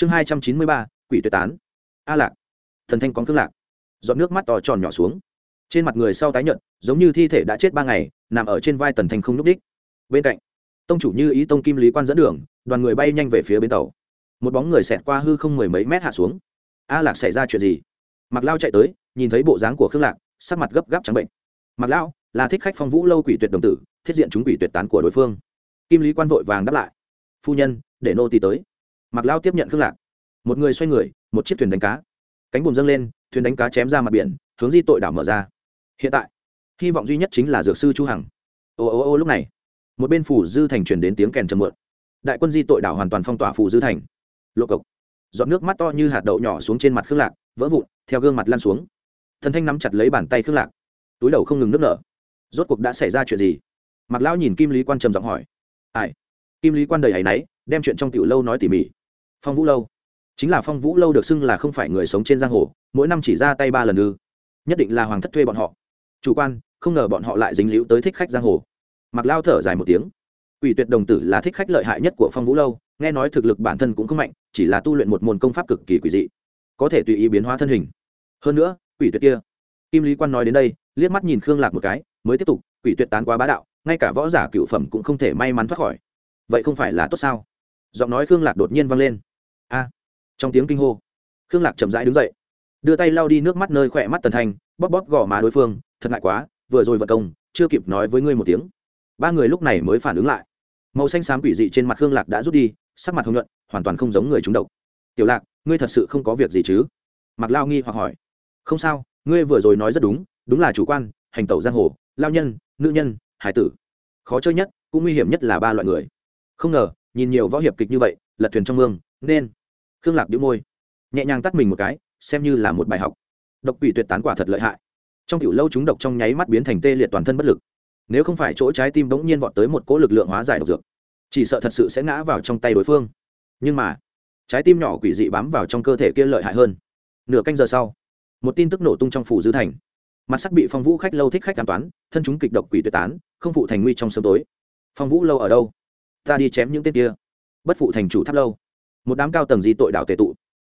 chương hai trăm chín mươi ba, quỷ tuyệt tán. A lạc. Thần thanh có cương lạc. Dọn nước mắt to tròn nhỏ xuống. Trên mặt người sau tái nhợt, giống như thi thể đã chết ba ngày, nằm ở trên vai tần thanh không n ú c đích bên cạnh, tông chủ như ý tông kim lý quan dẫn đường, đoàn người bay nhanh về phía bến tàu. Một bóng người xẹt qua hư không mười mấy mét hạ xuống. A lạc xảy ra chuyện gì? Mặc lao chạy tới, nhìn thấy bộ dáng của khương lạc, sắc mặt gấp gáp trắng bệnh. Mặc lao, là thích khách phong vũ lâu quỷ tuyệt đồng tử, thiết diện chúng quỷ tuyệt tán của đối phương. Kim lý quan vội vàng đáp lại. Phu nhân, để nô tỳ tới mặc lao tiếp nhận khương lạc. Một người xoay người, một chiếc thuyền đánh cá. Cánh buồm dâng lên, thuyền đánh cá chém ra mặt biển, hướng di tội đảo mở ra. Hiện tại, hy vọng duy nhất chính là dược sư chu hằng. Ô ô ô, lúc này, một bên phủ dư thành chuyển đến tiếng kèn trầm mượn đại quân di tội đảo hoàn toàn phong tỏa phủ dư thành. Lộ cộc giọt nước mắt to như hạt đậu nhỏ xuống trên mặt khương lạc, vỡ vụn, theo gương mặt lan xuống. Thần thanh nắm chặt lấy bàn tay khương lạc. Túi đầu không ngừng nước nở. Rốt cuộc đã xảy ra chuyện gì? Mặc lão nhìn kim lý quan trầm giọng hỏi. Ai? Kim lý quan đầy áy náy, đem chuyện trong tiểu lâu nói tỉ mỉ phong vũ lâu chính là phong vũ lâu được xưng là không phải người sống trên giang hồ mỗi năm chỉ ra tay ba lần ư nhất định là hoàng thất thuê bọn họ chủ quan không ngờ bọn họ lại dính líu tới thích khách giang hồ mặc lao thở dài một tiếng ủy tuyệt đồng tử là thích khách lợi hại nhất của phong vũ lâu nghe nói thực lực bản thân cũng không mạnh chỉ là tu luyện một môn công pháp cực kỳ quỷ dị có thể tùy ý biến hóa thân hình hơn nữa quỷ tuyệt kia kim lý quan nói đến đây liếc mắt nhìn khương lạc một cái mới tiếp tục quỷ tuyệt tán quá bá đạo ngay cả võ giả cựu phẩm cũng không thể may mắn thoát khỏi vậy không phải là tốt sao giọng nói khương lạc đột nhiên vang lên a. Trong tiếng kinh hô, khương lạc chậm rãi đứng dậy, đưa tay lau đi nước mắt nơi khỏe mắt tần thanh bóp bóp gò má đối phương, thật ngại quá, vừa rồi vật công, chưa kịp nói với ngươi một tiếng. Ba người lúc này mới phản ứng lại. Màu xanh xám quỷ dị trên mặt khương lạc đã rút đi, sắc mặt hồng nhuận, hoàn toàn không giống người trúng độc. Tiểu lạc, ngươi thật sự không có việc gì chứ? Mặc lao nghi hoặc hỏi. Không sao, ngươi vừa rồi nói rất đúng đúng là chủ quan, hành tẩu giang hồ, lao nhân, nữ nhân, hải tử. Khó chơi nhất, cũng nguy hiểm nhất là ba loại người. Không ngờ, nhìn nhiều võ hiệp kịch như vậy, lật thuyền trong mương, nên khương lạc đĩu môi, nhẹ nhàng tắt mình một cái, xem như là một bài học. Độc quỷ tuyệt tán quả thật lợi hại. Trong kiểu lâu chúng độc trong nháy mắt biến thành tê liệt toàn thân bất lực. Nếu không phải chỗ trái tim bỗng nhiên vọt tới một cỗ lực lượng hóa giải độc dược, chỉ sợ thật sự sẽ ngã vào trong tay đối phương. Nhưng mà, trái tim nhỏ quỷ dị bám vào trong cơ thể kia lợi hại hơn. Nửa canh giờ sau, một tin tức nổ tung trong phủ dư thành. Mặt sắc bị phong vũ khách lâu thích khách an toán, thân chúng kịch độc quỷ tuyệt tán, không phụ thành nguy trong sớm tối. Phong vũ lâu ở đâu? Ta đi chém những tên kia. Bất phụ thành chủ tháp lâu một đám cao tầng di tội đảo tệ tụ.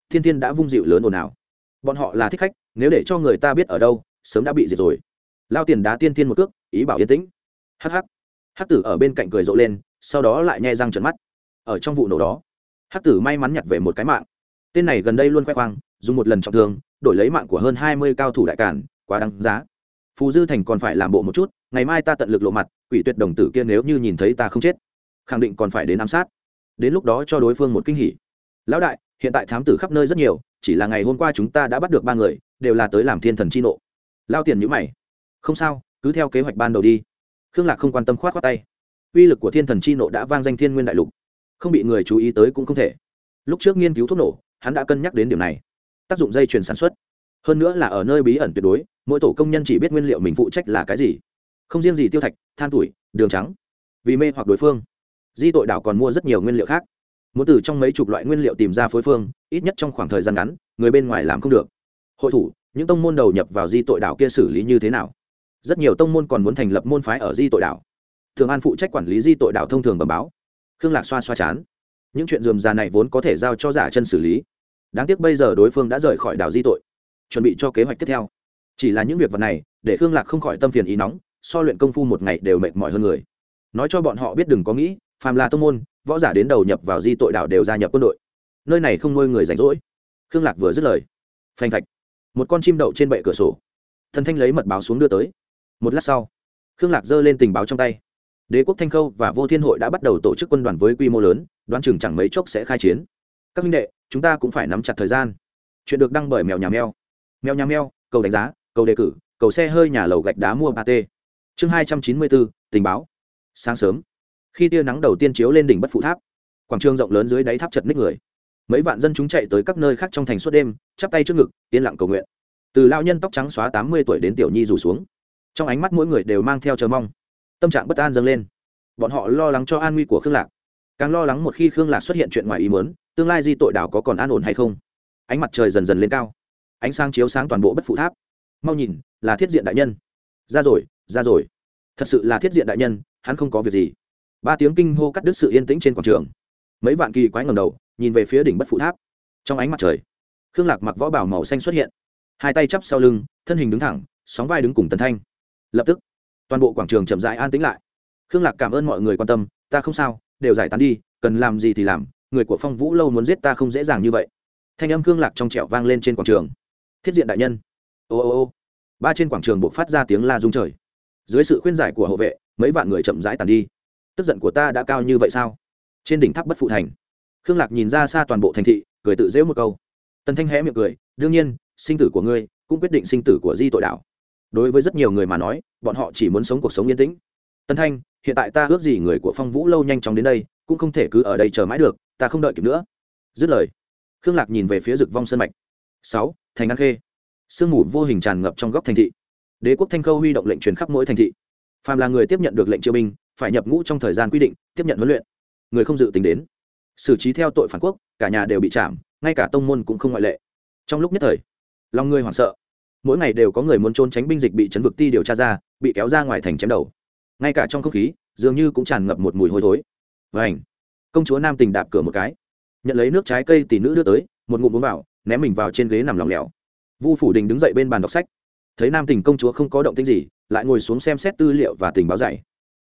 Thiên thiên đã vung dịu lớn ồn ào. Bọn họ là thích khách, nếu để cho người ta biết ở đâu, sớm đã bị diệt rồi. Lao tiền đá tiên thiên một cước, ý bảo yên tĩnh. Hắc hắc. Hắc tử ở bên cạnh cười rộ lên, sau đó lại nhai răng trợn mắt. Ở trong vụ nổ đó, hắc tử may mắn nhặt về một cái mạng. Tên này gần đây luôn khoe khoang, dùng một lần trọng thương, đổi lấy mạng của hơn hai mươi cao thủ đại cản quá đáng giá. Phù dư thành còn phải làm bộ một chút, ngày mai ta tận lực lộ mặt, quỷ tuyệt đồng tử kia nếu như nhìn thấy ta không chết, khẳng định còn phải đến ám sát đến lúc đó cho đối phương một kinh hỉ. Lão đại, hiện tại thám tử khắp nơi rất nhiều, chỉ là ngày hôm qua chúng ta đã bắt được ba người, đều là tới làm thiên thần chi nộ. Lao tiền nhữ mày. Không sao, cứ theo kế hoạch ban đầu đi. Khương lạc không quan tâm khoát khoát tay. Uy lực của thiên thần chi nộ đã vang danh thiên nguyên đại lục. Không bị người chú ý tới cũng không thể. Lúc trước nghiên cứu thuốc nổ, hắn đã cân nhắc đến điểm này. Tác dụng dây chuyền sản xuất. Hơn nữa là ở nơi bí ẩn tuyệt đối, mỗi tổ công nhân chỉ biết nguyên liệu mình phụ trách là cái gì. Không riêng gì tiêu thạch, than tuổi, đường trắng. Vì mê hoặc đối phương di tội đảo còn mua rất nhiều nguyên liệu khác. Muốn từ trong mấy chục loại nguyên liệu tìm ra phối phương, ít nhất trong khoảng thời gian ngắn, người bên ngoài làm không được. Hội thủ, những tông môn đầu nhập vào di tội đảo kia xử lý như thế nào? Rất nhiều tông môn còn muốn thành lập môn phái ở di tội đảo. Thường an phụ trách quản lý di tội đảo thông thường bẩm báo. Khương lạc xoa xoa chán. Những chuyện dườm già này vốn có thể giao cho giả chân xử lý. Đáng tiếc bây giờ đối phương đã rời khỏi đảo di tội. Chuẩn bị cho kế hoạch tiếp theo. Chỉ là những việc vật này, để khương lạc không khỏi tâm phiền ý nóng, so luyện công phu một ngày đều mệt mỏi hơn người. Nói cho bọn họ biết đừng có nghĩ phàm là tông môn, võ giả đến đầu nhập vào di tội đảo đều gia nhập quân đội. Nơi này không nuôi người rảnh rỗi. Khương lạc vừa dứt lời, phanh phạch, một con chim đậu trên bệ cửa sổ. Thần thanh lấy mật báo xuống đưa tới. Một lát sau, khương lạc giơ lên tình báo trong tay. Đế quốc thanh khâu và vô thiên hội đã bắt đầu tổ chức quân đoàn với quy mô lớn, đoán chừng chẳng mấy chốc sẽ khai chiến. Các minh đệ, chúng ta cũng phải nắm chặt thời gian. Chuyện được đăng bởi mèo nhà mèo. Mèo nhà mèo, cầu đánh giá, cầu đề cử, cầu xe hơi nhà lầu gạch đá mua ba t chương hai trăm chín mươi bốn, tình báo. Sáng sớm khi tia nắng đầu tiên chiếu lên đỉnh bất phụ tháp, quảng trường rộng lớn dưới đáy tháp chật ních người. Mấy vạn dân chúng chạy tới các nơi khác trong thành suốt đêm, chắp tay trước ngực, yên lặng cầu nguyện. Từ lao nhân tóc trắng xóa tám mươi tuổi đến tiểu nhi rủ xuống. Trong ánh mắt mỗi người đều mang theo chờ mong. Tâm trạng bất an dâng lên. Bọn họ lo lắng cho an nguy của khương lạc. Càng lo lắng một khi khương lạc xuất hiện chuyện ngoài ý muốn, tương lai di tội đảo có còn an ổn hay không? Ánh mặt trời dần dần lên cao. Ánh sáng chiếu sáng toàn bộ bất phụ tháp. Mau nhìn, là thiết diện đại nhân. Ra rồi ra rồi. Thật sự là thiết diện đại nhân, hắn không có việc gì ba tiếng kinh hô cắt đứt sự yên tĩnh trên quảng trường. Mấy vạn kỳ quái ngầm đầu, nhìn về phía đỉnh bất phụ tháp. Trong ánh mặt trời, khương lạc mặc võ bảo màu xanh xuất hiện. Hai tay chắp sau lưng, thân hình đứng thẳng, sóng vai đứng cùng tần thanh. Lập tức, toàn bộ quảng trường chậm rãi an tĩnh lại. Khương lạc cảm ơn mọi người quan tâm, ta không sao, đều giải tán đi, cần làm gì thì làm, người của phong vũ lâu muốn giết ta không dễ dàng như vậy. Thanh âm khương lạc trong trẻo vang lên trên quảng trường. Thiết diện đại nhân. Ô ô ô. Ba trên quảng trường buộc phát ra tiếng la rung trời. Dưới sự khuyên giải của hộ vệ, mấy vạn người chậm rãi tàn đi tức giận của ta đã cao như vậy sao? Trên đỉnh tháp bất phụ thành. Khương lạc nhìn ra xa toàn bộ thành thị, cười tự dễu một câu. Tần thanh hé miệng cười, đương nhiên, sinh tử của ngươi cũng quyết định sinh tử của di tội đảo đối với rất nhiều người mà nói, bọn họ chỉ muốn sống cuộc sống yên tĩnh. Tần thanh, hiện tại ta ước gì người của phong vũ lâu nhanh chóng đến đây, cũng không thể cứ ở đây chờ mãi được, ta không đợi kịp nữa. Dứt lời, khương lạc nhìn về phía rực vong sơn mạch. Sáu, thành an khê. Sương mù vô hình tràn ngập trong góc thành thị. Đế quốc thanh khâu huy động lệnh truyền khắp mỗi thành thị phàm là người tiếp nhận được lệnh triều binh, phải nhập ngũ trong thời gian quy định, tiếp nhận huấn luyện. Người không dự tính đến. Xử trí theo tội phản quốc, cả nhà đều bị chạm ngay cả tông môn cũng không ngoại lệ. Trong lúc nhất thời, lòng người hoảng sợ. Mỗi ngày đều có người muốn trốn tránh binh dịch bị chấn vực ti điều tra ra, bị kéo ra ngoài thành chém đầu. Ngay cả trong không khí, dường như cũng tràn ngập một mùi hôi thối. Và ảnh công chúa nam tình đạp cửa một cái. Nhận lấy nước trái cây tỷ nữ đưa tới, một ngụm uống vào, ném mình vào trên ghế nằm lòng lẻo. Vu phủ đình đứng dậy bên bàn đọc sách. Thấy nam tình công chúa không có động tĩnh gì lại ngồi xuống xem xét tư liệu và tình báo dạy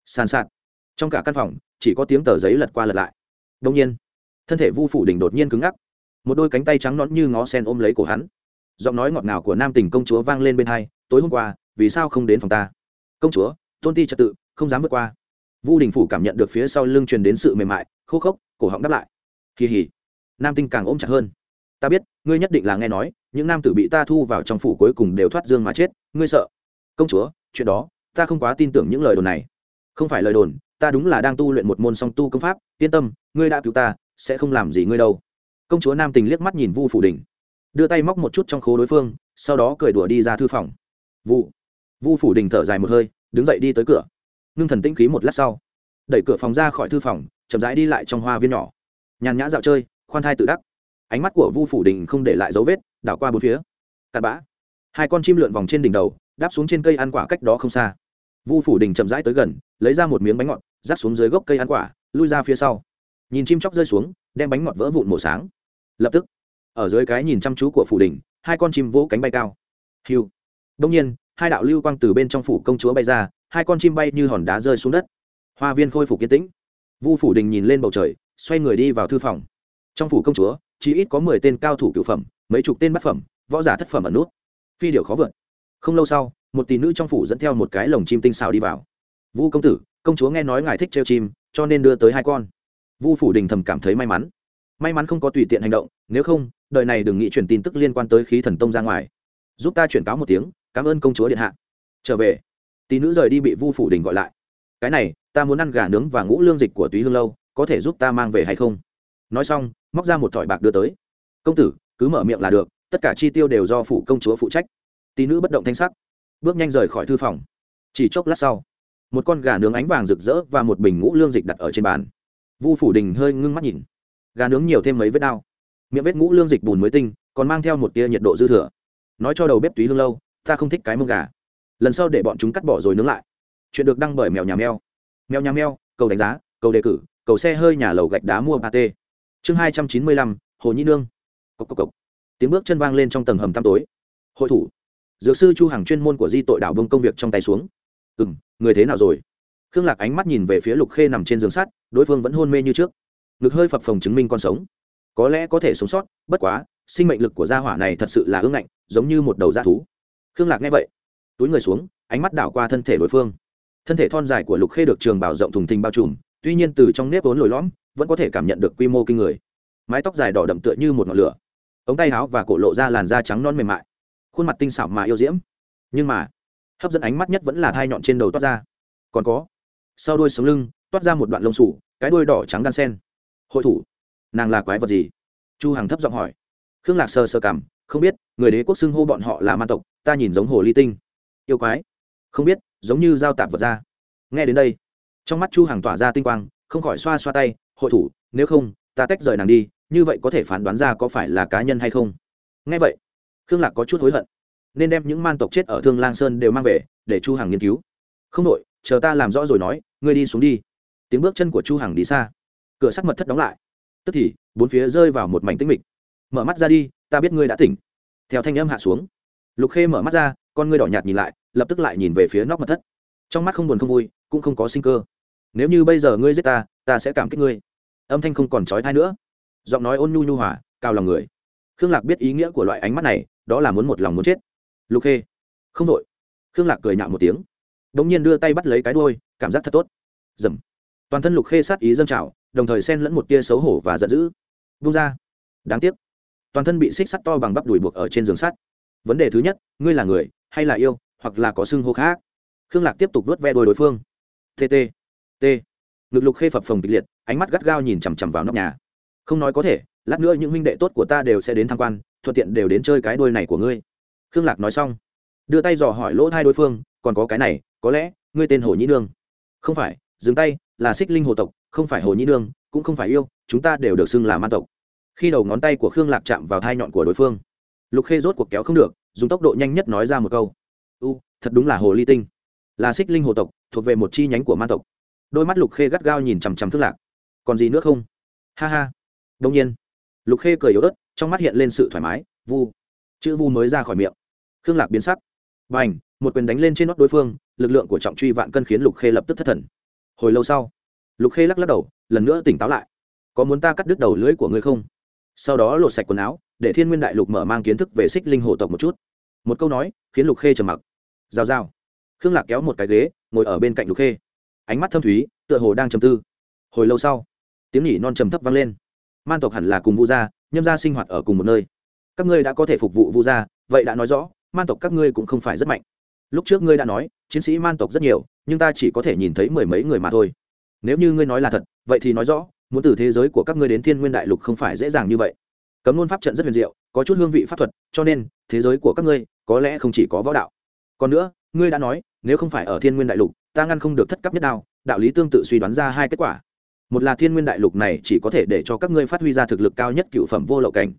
sàn sạt. Trong cả căn phòng, chỉ có tiếng tờ giấy lật qua lật lại. Đông nhiên, thân thể vu phủ đình đột nhiên cứng ngắc. Một đôi cánh tay trắng nõn như ngó sen ôm lấy cổ hắn. Giọng nói ngọt ngào của nam tình công chúa vang lên bên hai, tối hôm qua, vì sao không đến phòng ta? Công chúa, tôn ti trật tự, không dám vượt qua. Vu đình phủ cảm nhận được phía sau lưng truyền đến sự mềm mại, khô khốc, cổ họng đáp lại. Kỳ hỉ. Nam tinh càng ôm chặt hơn. Ta biết, ngươi nhất định là nghe nói, những nam tử bị ta thu vào trong phủ cuối cùng đều thoát dương mà chết, ngươi sợ? Công chúa chuyện đó, ta không quá tin tưởng những lời đồn này. Không phải lời đồn, ta đúng là đang tu luyện một môn song tu công pháp, yên tâm, ngươi đã cứu ta, sẽ không làm gì ngươi đâu. Công chúa nam tình liếc mắt nhìn vu phủ đình. Đưa tay móc một chút trong khố đối phương, sau đó cười đùa đi ra thư phòng. Vu vu phủ đình thở dài một hơi, đứng dậy đi tới cửa. Ngưng thần tĩnh khí một lát sau, đẩy cửa phòng ra khỏi thư phòng, chậm rãi đi lại trong hoa viên nhỏ. Nhàn nhã dạo chơi, khoan thai tự đắc. Ánh mắt của vu phủ đình không để lại dấu vết, đảo qua bốn phía. Cặn bã, hai con chim lượn vòng trên đỉnh đầu đáp xuống trên cây ăn quả cách đó không xa. Vu phủ đình chậm rãi tới gần, lấy ra một miếng bánh ngọt rác xuống dưới gốc cây ăn quả, lui ra phía sau. Nhìn chim chóc rơi xuống, đem bánh ngọt vỡ vụn mổ sáng. Lập tức, ở dưới cái nhìn chăm chú của phủ đình, hai con chim vỗ cánh bay cao. Hiu. Đông nhiên, hai đạo lưu quang từ bên trong phủ công chúa bay ra, hai con chim bay như hòn đá rơi xuống đất. Hoa viên khôi phục kiến tĩnh. Vu phủ đình nhìn lên bầu trời, xoay người đi vào thư phòng. Trong phủ công chúa, chỉ ít có mười tên cao thủ cửu phẩm, mấy chục tên bát phẩm, võ giả thất phẩm ẩn nút. Phi điệu khó vượt không lâu sau, một tỷ nữ trong phủ dẫn theo một cái lồng chim tinh xào đi vào. Vu công tử, công chúa nghe nói ngài thích treo chim, cho nên đưa tới hai con. Vu phủ đình thầm cảm thấy may mắn. May mắn không có tùy tiện hành động, nếu không, đời này đừng nghĩ truyền tin tức liên quan tới khí thần tông ra ngoài. Giúp ta chuyển cáo một tiếng, cảm ơn công chúa điện hạ. Trở về, tỷ nữ rời đi bị vu phủ đình gọi lại. Cái này, ta muốn ăn gà nướng và ngũ lương dịch của túy hương lâu, có thể giúp ta mang về hay không? Nói xong, móc ra một thỏi bạc đưa tới. Công tử, cứ mở miệng là được, tất cả chi tiêu đều do phủ công chúa phụ trách tỷ nữ bất động thanh sắc, bước nhanh rời khỏi thư phòng. Chỉ chốc lát sau, một con gà nướng ánh vàng rực rỡ và một bình ngũ lương dịch đặt ở trên bàn. Vu phủ đình hơi ngưng mắt nhìn. Gà nướng nhiều thêm mấy vết đao miệng vết ngũ lương dịch bùn mới tinh, còn mang theo một tia nhiệt độ dư thừa. Nói cho đầu bếp túy hương lâu, ta không thích cái mông gà. Lần sau để bọn chúng cắt bỏ rồi nướng lại. Chuyện được đăng bởi mèo nhà mèo. Mèo nhà mèo, cầu đánh giá, cầu đề cử, cầu xe hơi nhà lầu gạch đá mua ba t chương hai trăm chín mươi lăm, hồ nhĩ nương. Cốc cốc cốc. tiếng bước chân vang lên trong tầng hầm tăm tối. Hội thủ dược sư chu hàng chuyên môn của di tội đảo bông công việc trong tay xuống. Ừ m người thế nào rồi? Khương lạc ánh mắt nhìn về phía lục khê nằm trên giường sắt, đối phương vẫn hôn mê như trước. Ngực hơi phập phồng chứng minh con sống. Có lẽ có thể sống sót, bất quá, sinh mệnh lực của gia hỏa này thật sự là ương ngạnh, giống như một đầu da thú. Khương lạc nghe vậy, túi người xuống, ánh mắt đảo qua thân thể đối phương. Thân thể thon dài của lục khê được trường bảo rộng thùng thình bao trùm, tuy nhiên từ trong nếp vốn lồi lõm, vẫn có thể cảm nhận được quy mô kinh người. Mái tóc dài đỏ đậm tựa như một ngọn lửa. Ống tay áo và cổ lộ ra làn da trắng non mềm mại khuôn mặt tinh xảo mà yêu diễm. Nhưng mà, hấp dẫn ánh mắt nhất vẫn là thai nhọn trên đầu toát ra. Còn có, sau đuôi sống lưng, toát ra một đoạn lông sủ cái đuôi đỏ trắng đan sen. Hội thủ, nàng là quái vật gì? Chu hằng thấp giọng hỏi. Khương lạc sơ sơ cảm, không biết, người đế quốc xưng hô bọn họ là man tộc, ta nhìn giống hồ ly tinh. Yêu quái? Không biết, giống như dao tạp vật ra. Nghe đến đây, trong mắt chu hằng tỏa ra tinh quang, không khỏi xoa xoa tay, hội thủ, nếu không, ta tách rời nàng đi, như vậy có thể phán đoán ra có phải là cá nhân hay không? Nghe vậy khương lạc có chút hối hận. Nên đem những man tộc chết ở thương lang sơn đều mang về, để chu hằng nghiên cứu. Không đội chờ ta làm rõ rồi nói, ngươi đi xuống đi. Tiếng bước chân của chu hằng đi xa. Cửa sắt mật thất đóng lại. Tức thì, bốn phía rơi vào một mảnh tĩnh mịch. Mở mắt ra đi, ta biết ngươi đã tỉnh. Theo thanh âm hạ xuống. Lục khê mở mắt ra, con ngươi đỏ nhạt nhìn lại, lập tức lại nhìn về phía nóc mật thất. Trong mắt không buồn không vui, cũng không có sinh cơ. Nếu như bây giờ ngươi giết ta ta sẽ cảm kích ngươi. Âm thanh không còn trói thai nữa. Giọng nói ôn nhu nhu hòa, cao lòng người. Khương lạc biết ý nghĩa của loại ánh mắt này đó là muốn một lòng muốn chết. Lục khê, không đội. Khương lạc cười nhạo một tiếng đ ỗ n g nhiên đưa tay bắt lấy cái đôi cảm giác thật tốt. Dầm. Toàn thân lục khê sát ý dâng trào, đồng thời xen lẫn một tia xấu hổ và giận dữ. Vung ra. Đáng tiếc. Toàn thân bị xích sắt to bằng bắp đùi buộc ở trên giường sắt. Vấn đề thứ nhất, ngươi là người, hay là yêu, hoặc là có xưng hô khác? Khương lạc tiếp tục vớt ve đôi đối phương. Tt t ngực lục khê phập phồng kịch liệt, ánh mắt gắt gao nhìn chằm chằm vào nóc nhà. Không nói có thể lát nữa những huynh đệ tốt của ta đều sẽ đến tham quan, thuận tiện đều đến chơi cái đôi này của ngươi. Khương lạc nói xong, đưa tay dò hỏi lỗ thai đối phương, còn có cái này, có lẽ ngươi tên hồ nhĩ nương. Không phải, dừng tay, là xích linh hồ tộc, không phải hồ nhĩ nương, cũng không phải yêu, chúng ta đều được xưng là man tộc. Khi đầu ngón tay của khương lạc chạm vào thai nhọn của đối phương, lục khê rốt cuộc kéo không được, dùng tốc độ nhanh nhất nói ra một câu, u, thật đúng là hồ ly tinh, là xích linh hồ tộc, thuộc về một chi nhánh của man tộc. Đôi mắt lục khê gắt gao nhìn chằm chằm thương lạc, còn gì nữa không? Ha ha. Đông nhiên lục khê cười yếu ớt, trong mắt hiện lên sự thoải mái, vu. Chữ vu mới ra khỏi miệng. Khương lạc biến sắc. Và ảnh một quyền đánh lên trên nót đối phương, lực lượng của trọng truy vạn cân khiến lục khê lập tức thất thần. Hồi lâu sau, lục khê lắc lắc đầu, lần nữa tỉnh táo lại. Có muốn ta cắt đứt đầu lưỡi của ngươi không? Sau đó lột sạch quần áo, để thiên nguyên đại lục mở mang kiến thức về xích linh hồ tộc một chút. Một câu nói, khiến lục khê trầm mặc. Rào rào. Khương lạc kéo một cái ghế, ngồi ở bên cạnh lục khê. Ánh mắt thâm thúy, tựa hồ đang trầm tư. Hồi lâu sau, tiếng nhỉ non trầm thấp vang lên man tộc hẳn là cùng vu gia nhâm gia sinh hoạt ở cùng một nơi. Các ngươi đã có thể phục vụ vu gia vậy đã nói rõ man tộc các ngươi cũng không phải rất mạnh. Lúc trước ngươi đã nói chiến sĩ man tộc rất nhiều nhưng ta chỉ có thể nhìn thấy mười mấy người mà thôi. Nếu như ngươi nói là thật vậy thì nói rõ muốn từ thế giới của các ngươi đến thiên nguyên đại lục không phải dễ dàng như vậy. Cấm luôn pháp trận rất huyền diệu có chút hương vị pháp thuật cho nên thế giới của các ngươi có lẽ không chỉ có võ đạo. Còn nữa ngươi đã nói nếu không phải ở thiên nguyên đại lục ta ngăn không được thất cấp nhất đạo, đạo lý tương tự suy đoán ra hai kết quả một là thiên nguyên đại lục này chỉ có thể để cho các ngươi phát huy ra thực lực cao nhất cựu phẩm vô lậu cảnh.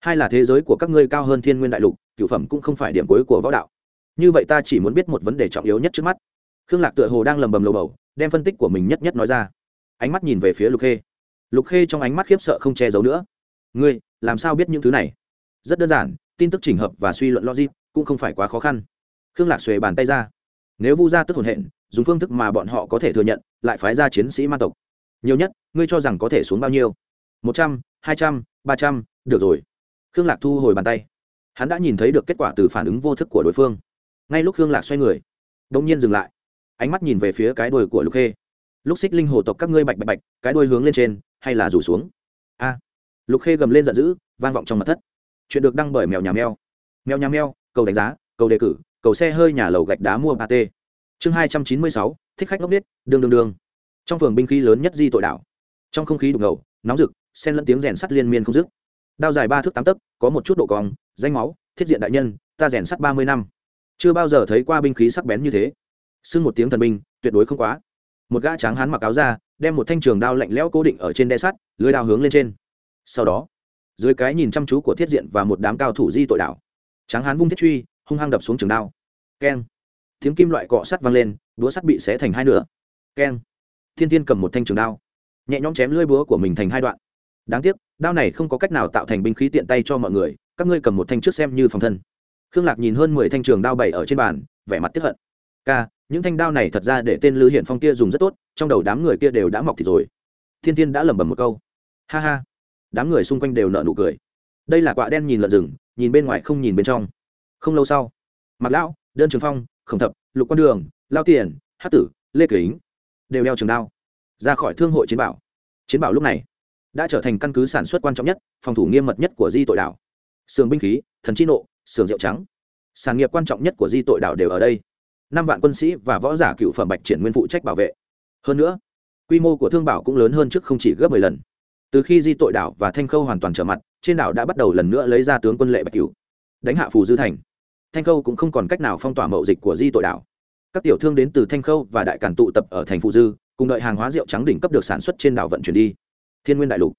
Hai là thế giới của các ngươi cao hơn thiên nguyên đại lục, cựu phẩm cũng không phải điểm cuối của võ đạo. Như vậy ta chỉ muốn biết một vấn đề trọng yếu nhất trước mắt. Khương lạc tựa hồ đang lầm bầm lầu bầu, đem phân tích của mình nhất nhất nói ra. Ánh mắt nhìn về phía lục khê. Lục khê trong ánh mắt khiếp sợ không che giấu nữa. Ngươi, làm sao biết những thứ này? Rất đơn giản, tin tức chỉnh hợp và suy luận logic cũng không phải quá khó khăn. Khương lạc xuề bàn tay ra. Nếu vu gia tức hồn hện, dùng phương thức mà bọn họ có thể thừa nhận, lại phái ra chiến sĩ ma tộc nhiều nhất, ngươi cho rằng có thể xuống bao nhiêu? Một trăm, hai trăm, ba trăm, được rồi. Khương lạc thu hồi bàn tay. Hắn đã nhìn thấy được kết quả từ phản ứng vô thức của đối phương. Ngay lúc khương lạc xoay người đ ỗ n g nhiên dừng lại. Ánh mắt nhìn về phía cái đuôi của lục khê. Lúc xích linh hồ tộc các ngươi bạch bạch bạch, cái đuôi hướng lên trên, hay là rủ xuống? A. Lục khê gầm lên giận dữ, vang vọng trong mặt thất. Chuyện được đăng bởi mèo nhà mèo. Mèo nhà mèo, cầu đánh giá, cầu đề cử, cầu xe hơi nhà lầu gạch đá mua ba t chương hai trăm chín mươi sáu, thích khách ngốc biết đương đương đương trong phường binh khí lớn nhất di tội đảo. Trong không khí đục ngầu, nóng rực, xen lẫn tiếng rèn sắt liên miên không dứt. Đao dài ba thước tám tấc, có một chút độ cong, danh máu, thiết diện đại nhân, ta rèn sắt ba mươi năm. Chưa bao giờ thấy qua binh khí sắc bén như thế. Xưng một tiếng thần binh, tuyệt đối không quá. Một gã tráng hán mặc áo ra đem một thanh trường đao lạnh lẽo cố định ở trên đe sắt, lưới đao hướng lên trên. Sau đó, dưới cái nhìn chăm chú của thiết diện và một đám cao thủ di tội đảo, tráng hán vung thiết truy, hung hăng đập xuống trường đao. Keng. Tiếng kim loại cọ sắt vang lên, đũa sắt bị xé thành hai nửa. Keng thiên thiên cầm một thanh trường đao, nhẹ nhõm chém lưỡi búa của mình thành hai đoạn. Đáng tiếc, đao này không có cách nào tạo thành binh khí tiện tay cho mọi người, các ngươi cầm một thanh trước xem như phòng thân. Khương lạc nhìn hơn mười thanh trường đao bày ở trên bàn, vẻ mặt tiếp hận. Ca, những thanh đao này thật ra để tên lư hiển phong kia dùng rất tốt, trong đầu đám người kia đều đã mọc thịt rồi. Thiên thiên đã lẩm bẩm một câu. Ha ha. Đám người xung quanh đều nợ nụ cười. Đây là quạ đen nhìn lợn rừng, nhìn bên ngoài không nhìn bên trong. Không lâu sau mặc lão, đơn trường phong, khổng thập, lục quan đường, lao tiền hát tử, lê kính đều đeo trường đao. Ra khỏi thương hội chiến bảo. Chiến bảo lúc này đã trở thành căn cứ sản xuất quan trọng nhất, phòng thủ nghiêm mật nhất của di tội đảo. Sườn binh khí, thần chi nộ sườn rượu trắng. Sản nghiệp quan trọng nhất của di tội đảo đều ở đây. Năm vạn quân sĩ và võ giả cựu phẩm bạch triển nguyên phụ trách bảo vệ. Hơn nữa, quy mô của thương bảo cũng lớn hơn trước không chỉ gấp mười lần. Từ khi di tội đảo và thanh khâu hoàn toàn trở mặt, trên đảo đã bắt đầu lần nữa lấy ra tướng quân lệ bạch cửu, đánh hạ phù dư thành. Thanh khâu cũng không còn cách nào phong tỏa mậu dịch của di tội đảo các tiểu thương đến từ thanh khâu và đại cản tụ tập ở thành phụ dư, cùng đợi hàng hóa rượu trắng đỉnh cấp được sản xuất trên đảo vận chuyển đi. Thiên nguyên đại lục.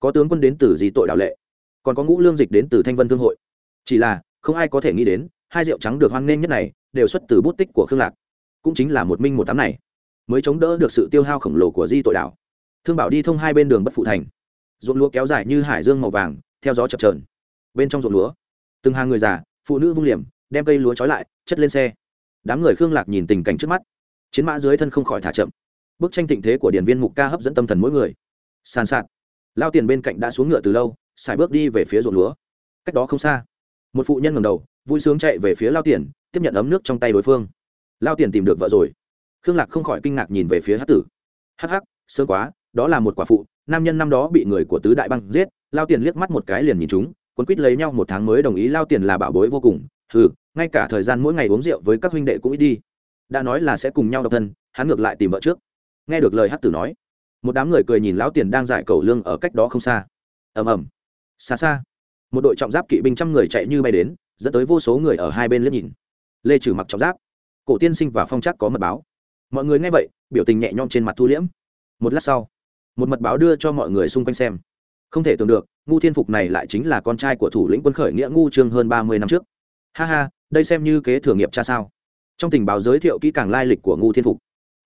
Có tướng quân đến từ di tội đảo lệ. Còn có ngũ lương dịch đến từ thanh vân thương hội. Chỉ là, không ai có thể nghĩ đến, hai rượu trắng được hoan nghênh nhất này, đều xuất từ bút tích của khương lạc. Cũng chính là một minh một tám này, mới chống đỡ được sự tiêu hao khổng lồ của di tội đảo. Thương bảo đi thông hai bên đường bất phụ thành. Ruộng lúa kéo dài như hải dương màu vàng, theo gió chập trờn bên trong ruộng lúa, từng hàng người già, phụ nữ vung liềm, đem cây lúa trói lại, chất lên xe đám người khương lạc nhìn tình cảnh trước mắt chiến mã dưới thân không khỏi thả chậm bức tranh thịnh thế của điển viên mục ca hấp dẫn tâm thần mỗi người sàn sạt lao tiền bên cạnh đã xuống ngựa từ lâu xài bước đi về phía ruộng lúa cách đó không xa một phụ nhân ngầm đầu vui sướng chạy về phía lao tiền tiếp nhận ấm nước trong tay đối phương lao tiền tìm được vợ rồi khương lạc không khỏi kinh ngạc nhìn về phía hát tử hắc hắc sơ quá đó là một quả phụ nam nhân năm đó bị người của tứ đại băng giết lao tiền liếc mắt một cái liền nhìn chúng quấn quýt lấy nhau một tháng mới đồng ý lao tiền là bảo bối vô cùng ừ ngay cả thời gian mỗi ngày uống rượu với các huynh đệ cũng ít đi. Đã nói là sẽ cùng nhau độc thân, hắn ngược lại tìm vợ trước. Nghe được lời hát tử nói, một đám người cười nhìn lão tiền đang giải cầu lương ở cách đó không xa. Ầm ầm. Xa xa, một đội trọng giáp kỵ binh trăm người chạy như bay đến, dẫn tới vô số người ở hai bên liếc nhìn. Lê trừ mặc trọng giáp, cổ tiên sinh và phong trắc có mật báo. Mọi người nghe vậy, biểu tình nhẹ nhõm trên mặt thu liễm. Một lát sau, một mật báo đưa cho mọi người xung quanh xem. Không thể tưởng được, ngu thiên phục này lại chính là con trai của thủ lĩnh quân khởi nghĩa ngu trương hơn ba mươi năm trước ha ha, đây xem như kế thừa nghiệp cha sao. Trong tình báo giới thiệu kỹ càng lai lịch của ngu thiên phục.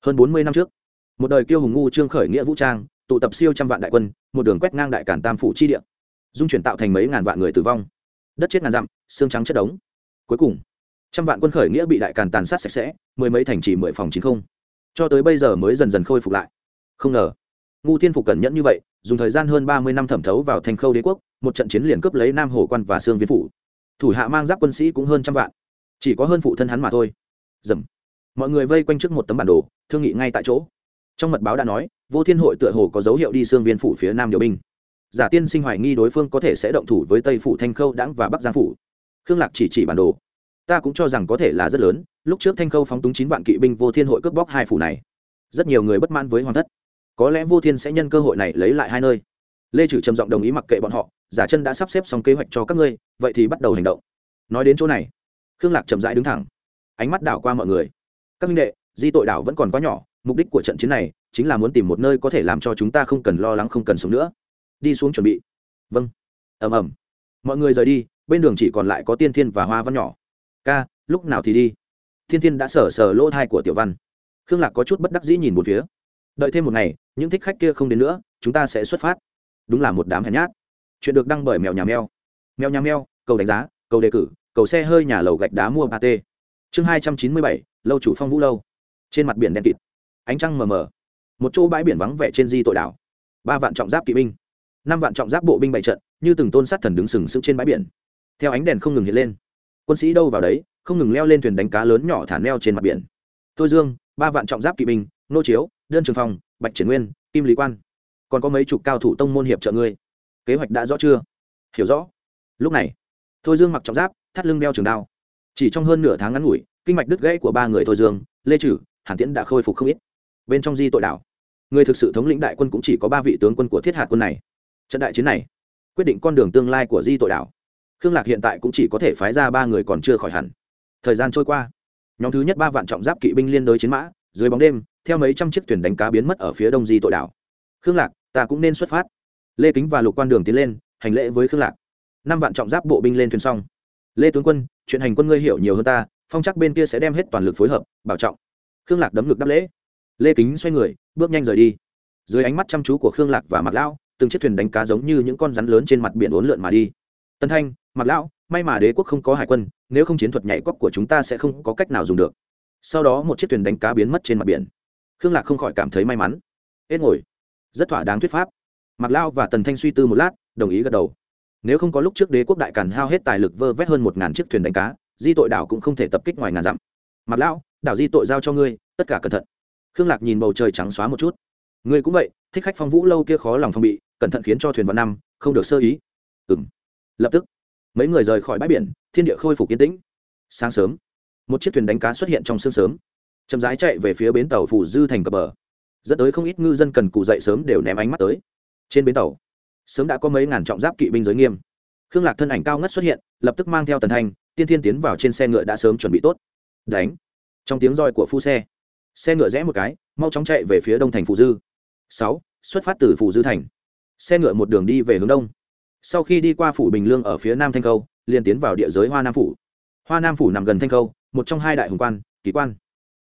Hơn bốn mươi năm trước, một đời kiêu hùng ngu trương khởi nghĩa vũ trang, tụ tập siêu trăm vạn đại quân, một đường quét ngang đại cản tam phủ chi địa. Dung chuyển tạo thành mấy ngàn vạn người tử vong. Đất chết ngàn dặm, xương trắng chất đống. Cuối cùng, trăm vạn quân khởi nghĩa bị đại càn tàn sát sạch sẽ, mười mấy thành trì mười phòng chín không. Cho tới bây giờ mới dần dần khôi phục lại. Không ngờ, ngu thiên phục cẩn nhẫn như vậy, dùng thời gian hơn ba mươi năm thẩm thấu vào thành khâu đế quốc, một trận chiến liền cướp lấy nam hồ quan và sương viên phủ thủ hạ mang giáp quân sĩ cũng hơn trăm vạn. Chỉ có hơn phụ thân hắn mà thôi. Dầm. Mọi người vây quanh trước một tấm bản đồ, thương nghị ngay tại chỗ. Trong mật báo đã nói, vô thiên hội tựa hồ có dấu hiệu đi xương viên phủ phía nam điều binh. Giả tiên sinh hoài nghi đối phương có thể sẽ động thủ với tây phủ thanh khâu đãng và bắc giang phủ. Khương lạc chỉ chỉ bản đồ. Ta cũng cho rằng có thể là rất lớn, lúc trước thanh khâu phóng túng chín vạn kỵ binh, vô thiên hội cướp bóc hai phủ này. Rất nhiều người bất mãn với hoàng thất. Có lẽ vô thiên sẽ nhân cơ hội này lấy lại hai nơi. Lê trừ trầm giọng đồng ý mặc kệ bọn họ giả chân đã sắp xếp xong kế hoạch cho các ngươi, vậy thì bắt đầu hành động. Nói đến chỗ này, khương lạc chậm rãi đứng thẳng, ánh mắt đảo qua mọi người. Các minh đệ, di tội đảo vẫn còn quá nhỏ, mục đích của trận chiến này chính là muốn tìm một nơi có thể làm cho chúng ta không cần lo lắng không cần sống nữa. Đi xuống chuẩn bị. Vâng. Ầm ầm. Mọi người rời đi, bên đường chỉ còn lại có tiên thiên và hoa văn nhỏ. Ca, lúc nào thì đi? Thiên thiên đã sờ sờ lỗ thai của tiểu văn. Khương lạc có chút bất đắc dĩ nhìn một phía. Đợi thêm một ngày, những thích khách kia không đến nữa, chúng ta sẽ xuất phát. Đúng là một đám hèn nhát chuyện được đăng bởi mèo nhà mèo. Mèo nhà mèo, cầu đánh giá, cầu đề cử, cầu xe hơi nhà lầu gạch đá mua ba t. Chương hai trăm chín mươi bảy, lâu chủ phong vũ lâu. Trên mặt biển đen kịt, ánh trăng mờ mờ. Một chỗ bãi biển vắng vẻ trên di tội đảo. Ba vạn trọng giáp kỵ binh, năm vạn trọng giáp bộ binh bày trận, như từng tôn sát thần đứng sừng sững trên bãi biển. Theo ánh đèn không ngừng hiện lên, quân sĩ đâu vào đấy, không ngừng leo lên thuyền đánh cá lớn nhỏ thả neo trên mặt biển. Thôi dương, ba vạn trọng giáp kỵ binh, nô chiếu, đơn trường phòng bạch triển nguyên, kim lý quan. Còn có mấy chục cao thủ tông môn hiệp trợ ngươi kế hoạch đã rõ chưa? Hiểu rõ. Lúc này, thôi dương mặc trọng giáp, thắt lưng đeo trường đao. Chỉ trong hơn nửa tháng ngắn ngủi, kinh mạch đứt gãy của ba người thôi dương, lê trừ hàn tiễn đã khôi phục không ít. Bên trong di tội đảo, người thực sự thống lĩnh đại quân cũng chỉ có ba vị tướng quân của thiết hạt quân này. Trận đại chiến này, quyết định con đường tương lai của di tội đảo. Khương lạc hiện tại cũng chỉ có thể phái ra ba người còn chưa khỏi hẳn. Thời gian trôi qua, nhóm thứ nhất ba vạn trọng giáp kỵ binh liên đối chiến mã, dưới bóng đêm, theo mấy trăm chiếc thuyền đánh cá biến mất ở phía đông di tội đảo. Khương lạc, ta cũng nên xuất phát lê kính và lục quan đường tiến lên, hành lễ với khương lạc. Năm vạn trọng giáp bộ binh lên thuyền xong. Lê tướng quân, chuyện hành quân ngươi hiểu nhiều hơn ta, phong chắc bên kia sẽ đem hết toàn lực phối hợp, bảo trọng. Khương lạc đấm ngực đáp lễ. Lê kính xoay người, bước nhanh rời đi. Dưới ánh mắt chăm chú của khương lạc và mặt lão, từng chiếc thuyền đánh cá giống như những con rắn lớn trên mặt biển uốn lượn mà đi. Tân thanh mặt lão, may mà đế quốc không có hải quân, nếu không chiến thuật nhảy cóc của chúng ta sẽ không có cách nào dùng được. Sau đó một chiếc thuyền đánh cá biến mất trên mặt biển. Khương lạc không khỏi cảm thấy may mắn. Hết ngồi. Rất thỏa đáng thuyết pháp mặc lao và tần thanh suy tư một lát, đồng ý gật đầu. Nếu không có lúc trước đế quốc đại càn hao hết tài lực vơ vét hơn một ngàn chiếc thuyền đánh cá, di tội đảo cũng không thể tập kích ngoài ngàn dặm. Mặc lão, đảo di tội giao cho ngươi, tất cả cẩn thận. Khương lạc nhìn bầu trời trắng xóa một chút. Ngươi cũng vậy, thích khách phong vũ lâu kia khó lòng phong bị, cẩn thận khiến cho thuyền vào năm, không được sơ ý. Ừng lập tức, mấy người rời khỏi bãi biển, thiên địa khôi phục yên tĩnh. Sáng sớm, một chiếc thuyền đánh cá xuất hiện trong sương sớm. Chậm rãi chạy về phía bến tàu phủ dư thành cập bờ. Dẫn tới không ít ngư dân cần cụ dậy sớm đều ném ánh mắt tới trên bến tàu, sớm đã có mấy ngàn trọng giáp kỵ binh giới nghiêm. Khương lạc thân ảnh cao ngất xuất hiện, lập tức mang theo tần thanh tiên thiên tiến vào trên xe ngựa đã sớm chuẩn bị tốt. Đánh! Trong tiếng roi của phu xe xe ngựa rẽ một cái, mau chóng chạy về phía đông thành phủ dư. Sáu, xuất phát từ phủ dư thành. Xe ngựa một đường đi về hướng đông. Sau khi đi qua phủ bình lương ở phía nam thanh khâu, liền tiến vào địa giới hoa nam phủ. Hoa nam phủ nằm gần thanh khâu, một trong hai đại hùng quan, kỳ quan.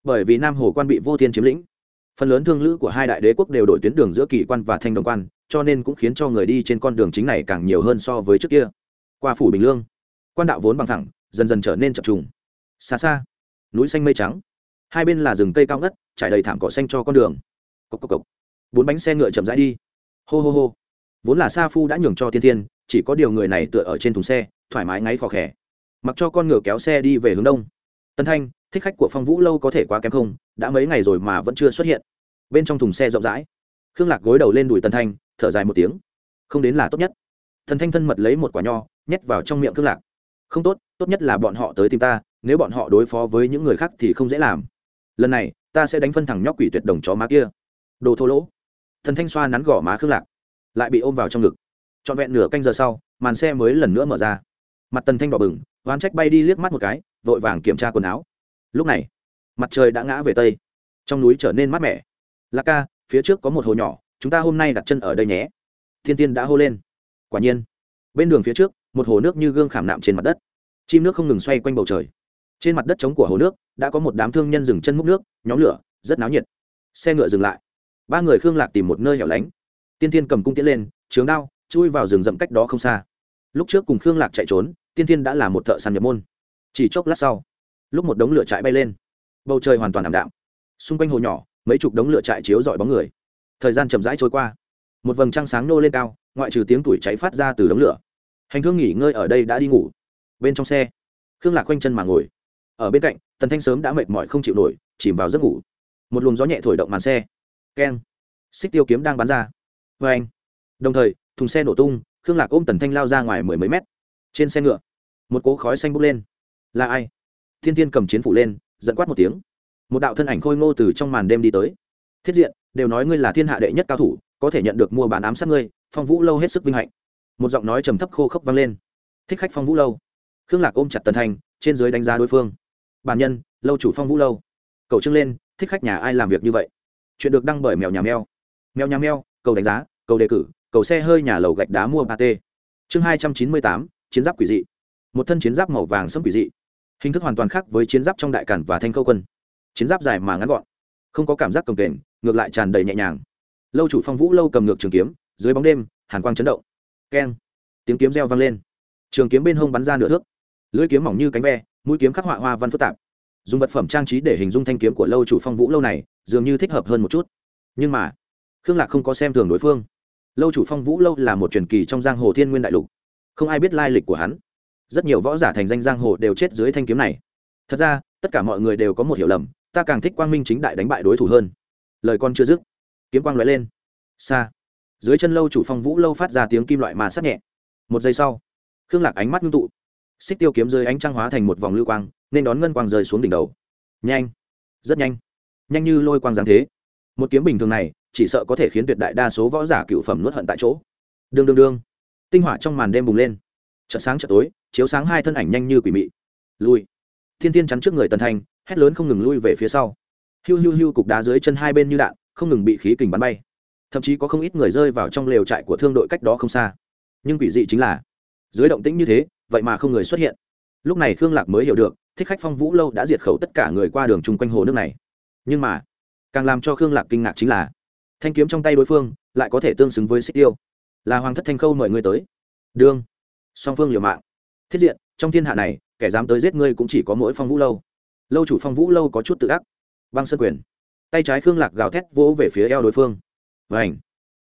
Bởi vì nam hồ quan bị vô thiên chiếm lĩnh, phần lớn thương lữ của hai đại đế quốc đều đổi tuyến đường giữa kỳ quan và thanh đồng quan cho nên cũng khiến cho người đi trên con đường chính này càng nhiều hơn so với trước kia. Qua phủ bình lương, quan đạo vốn bằng thẳng, dần dần trở nên chập trùng. Xa xa, núi xanh mây trắng. Hai bên là rừng cây cao ngất, trải đầy thảm cỏ xanh cho con đường. Cốc cốc cốc. bốn bánh xe ngựa chậm rãi đi. Hô hô hô. Vốn là sa phu đã nhường cho tiên thiên, chỉ có điều người này tựa ở trên thùng xe, thoải mái ngáy khò khẽ mặc cho con ngựa kéo xe đi về hướng đông. Tân thanh, thích khách của phong vũ lâu có thể quá kém không, đã mấy ngày rồi mà vẫn chưa xuất hiện. Bên trong thùng xe rộng rãi, khương lạc gối đầu lên đùi tân thanh thở dài một tiếng. Không đến là tốt nhất. Thần thanh thân mật lấy một quả nho, nhét vào trong miệng cương lạc. Không tốt tốt nhất là bọn họ tới tìm ta, nếu bọn họ đối phó với những người khác thì không dễ làm. Lần này, ta sẽ đánh phân thẳng nhóc quỷ tuyệt đồng chó má kia. Đồ thô lỗ. Thần thanh xoa nắn gõ má khương lạc, lại bị ôm vào trong ngực. Trọn vẹn nửa canh giờ sau, màn xe mới lần nữa mở ra. Mặt tần thanh đỏ bừng, oán trách bay đi liếc mắt một cái, vội vàng kiểm tra quần áo. Lúc này, mặt trời đã ngã về tây, trong núi trở nên mát mẻ. Lạc ca, phía trước có một hồ nhỏ chúng ta hôm nay đặt chân ở đây nhé. Thiên tiên đã hô lên. Quả nhiên, bên đường phía trước, một hồ nước như gương khảm nạm trên mặt đất. Chim nước không ngừng xoay quanh bầu trời. Trên mặt đất trống của hồ nước, đã có một đám thương nhân dừng chân múc nước, nhóm lửa, rất náo nhiệt. Xe ngựa dừng lại. Ba người khương lạc tìm một nơi hẻo lánh. Tiên tiên cầm cung tiễn lên trướng đao, chui vào rừng rậm cách đó không xa. Lúc trước cùng khương lạc chạy trốn, tiên tiên đã là một thợ săn nhập môn. Chỉ chốc lát sau, lúc một đống lửa trại bay lên. Bầu trời hoàn toàn ảm đạm. Xung quanh hồ nhỏ, mấy chục đống lửa trại chiếu dọi bóng người thời gian chậm rãi trôi qua. Một vầng trăng sáng nô lên cao, ngoại trừ tiếng tuổi cháy phát ra từ đống lửa. Hành thương nghỉ ngơi ở đây đã đi ngủ. Bên trong xe, khương lạc quanh chân mà ngồi. Ở bên cạnh, tần thanh sớm đã mệt mỏi không chịu nổi, chìm vào giấc ngủ. Một luồng gió nhẹ thổi động màn xe. Keng. Xích tiêu kiếm đang bắn ra. Vê anh đồng thời, thùng xe nổ tung, khương lạc ôm tần thanh lao ra ngoài mười mấy mét. Trên xe ngựa, một cỗ khói xanh bốc lên. Là ai? Thiên thiên cầm chiến phủ lên dẫn quát một tiếng. Một đạo thân ảnh khôi ngô từ trong màn đêm đi tới. Thiết diện đều nói ngươi là thiên hạ đệ nhất cao thủ, có thể nhận được mua bán ám sát ngươi, phong vũ lâu hết sức vinh hạnh. Một giọng nói trầm thấp khô khốc vang lên. Thích khách phong vũ lâu. Khương lạc ôm chặt tần thanh trên dưới đánh giá đối phương. Bản nhân, lâu chủ phong vũ lâu. Cầu trưng lên, thích khách nhà ai làm việc như vậy? Chuyện được đăng bởi mèo nhà mèo. Mèo nhà mèo cầu đánh giá cầu đề cử cầu xe hơi nhà lầu gạch đá mua ba t. Chương hai trăm chín mươi tám, chiến giáp quỷ dị. Một thân chiến giáp màu vàng sẫm quỷ dị. Hình thức hoàn toàn khác với chiến giáp trong đại cản và thanh khâu quân. Chiến giáp dài mà ngắn gọn. Không có cảm giác cồng kềnh ngược lại tràn đầy nhẹ nhàng. Lâu chủ phong vũ lâu cầm ngược trường kiếm, dưới bóng đêm, hàn quang chấn động. Keng! Tiếng kiếm reo vang lên. Trường kiếm bên hông bắn ra nửa thước. Lưỡi kiếm mỏng như cánh ve, mũi kiếm khắc họa hoa văn phức tạp. Dùng vật phẩm trang trí để hình dung thanh kiếm của lâu chủ phong vũ lâu này, dường như thích hợp hơn một chút. Nhưng mà, khương lạc không có xem thường đối phương. Lâu chủ phong vũ lâu là một truyền kỳ trong giang hồ thiên nguyên đại lục. Không ai biết lai lịch của hắn. Rất nhiều võ giả thành danh giang hồ đều chết dưới thanh kiếm này. Thật ra, tất cả mọi người đều có một hiểu lầm, ta càng thích quang minh chính đại đánh bại đối thủ hơn lời con chưa dứt, kiếm quang lóe lên. Xa, dưới chân lâu chủ phong vũ lâu phát ra tiếng kim loại mà sắc nhẹ. Một giây sau, khương lạc ánh mắt ngưng tụ. Xích tiêu kiếm rơi ánh trăng hóa thành một vòng lưu quang, nên đón ngân quang rơi xuống đỉnh đầu. Nhanh, rất nhanh. Nhanh như lôi quang giáng thế. Một kiếm bình thường này, chỉ sợ có thể khiến tuyệt đại đa số võ giả cựu phẩm nuốt hận tại chỗ. Đương đương đương. Tinh hỏa trong màn đêm bùng lên. Chợt sáng chợt tối, chiếu sáng hai thân ảnh nhanh như quỷ mị. Lui. Thiên thiên chắn trước người tần thanh hét lớn không ngừng lui về phía sau hiu hiu hiu cục đá dưới chân hai bên như đạn, không ngừng bị khí kình bắn bay. Thậm chí có không ít người rơi vào trong lều trại của thương đội cách đó không xa. Nhưng quỷ dị chính là, dưới động tĩnh như thế, vậy mà không người xuất hiện. Lúc này khương lạc mới hiểu được, thích khách phong vũ lâu đã diệt khẩu tất cả người qua đường chung quanh hồ nước này. Nhưng mà, càng làm cho khương lạc kinh ngạc chính là, thanh kiếm trong tay đối phương lại có thể tương xứng với xích tiêu. Là hoàng thất thanh khâu mời ngươi tới. Đương. Song phương liều mạng. Thiết diện, trong thiên hạ này, kẻ dám tới giết ngươi cũng chỉ có mỗi phong vũ lâu. Lâu chủ phong vũ lâu có chút tự ác băng sơn quyền. Tay trái khương lạc gào thét vỗ về phía eo đối phương. Và ảnh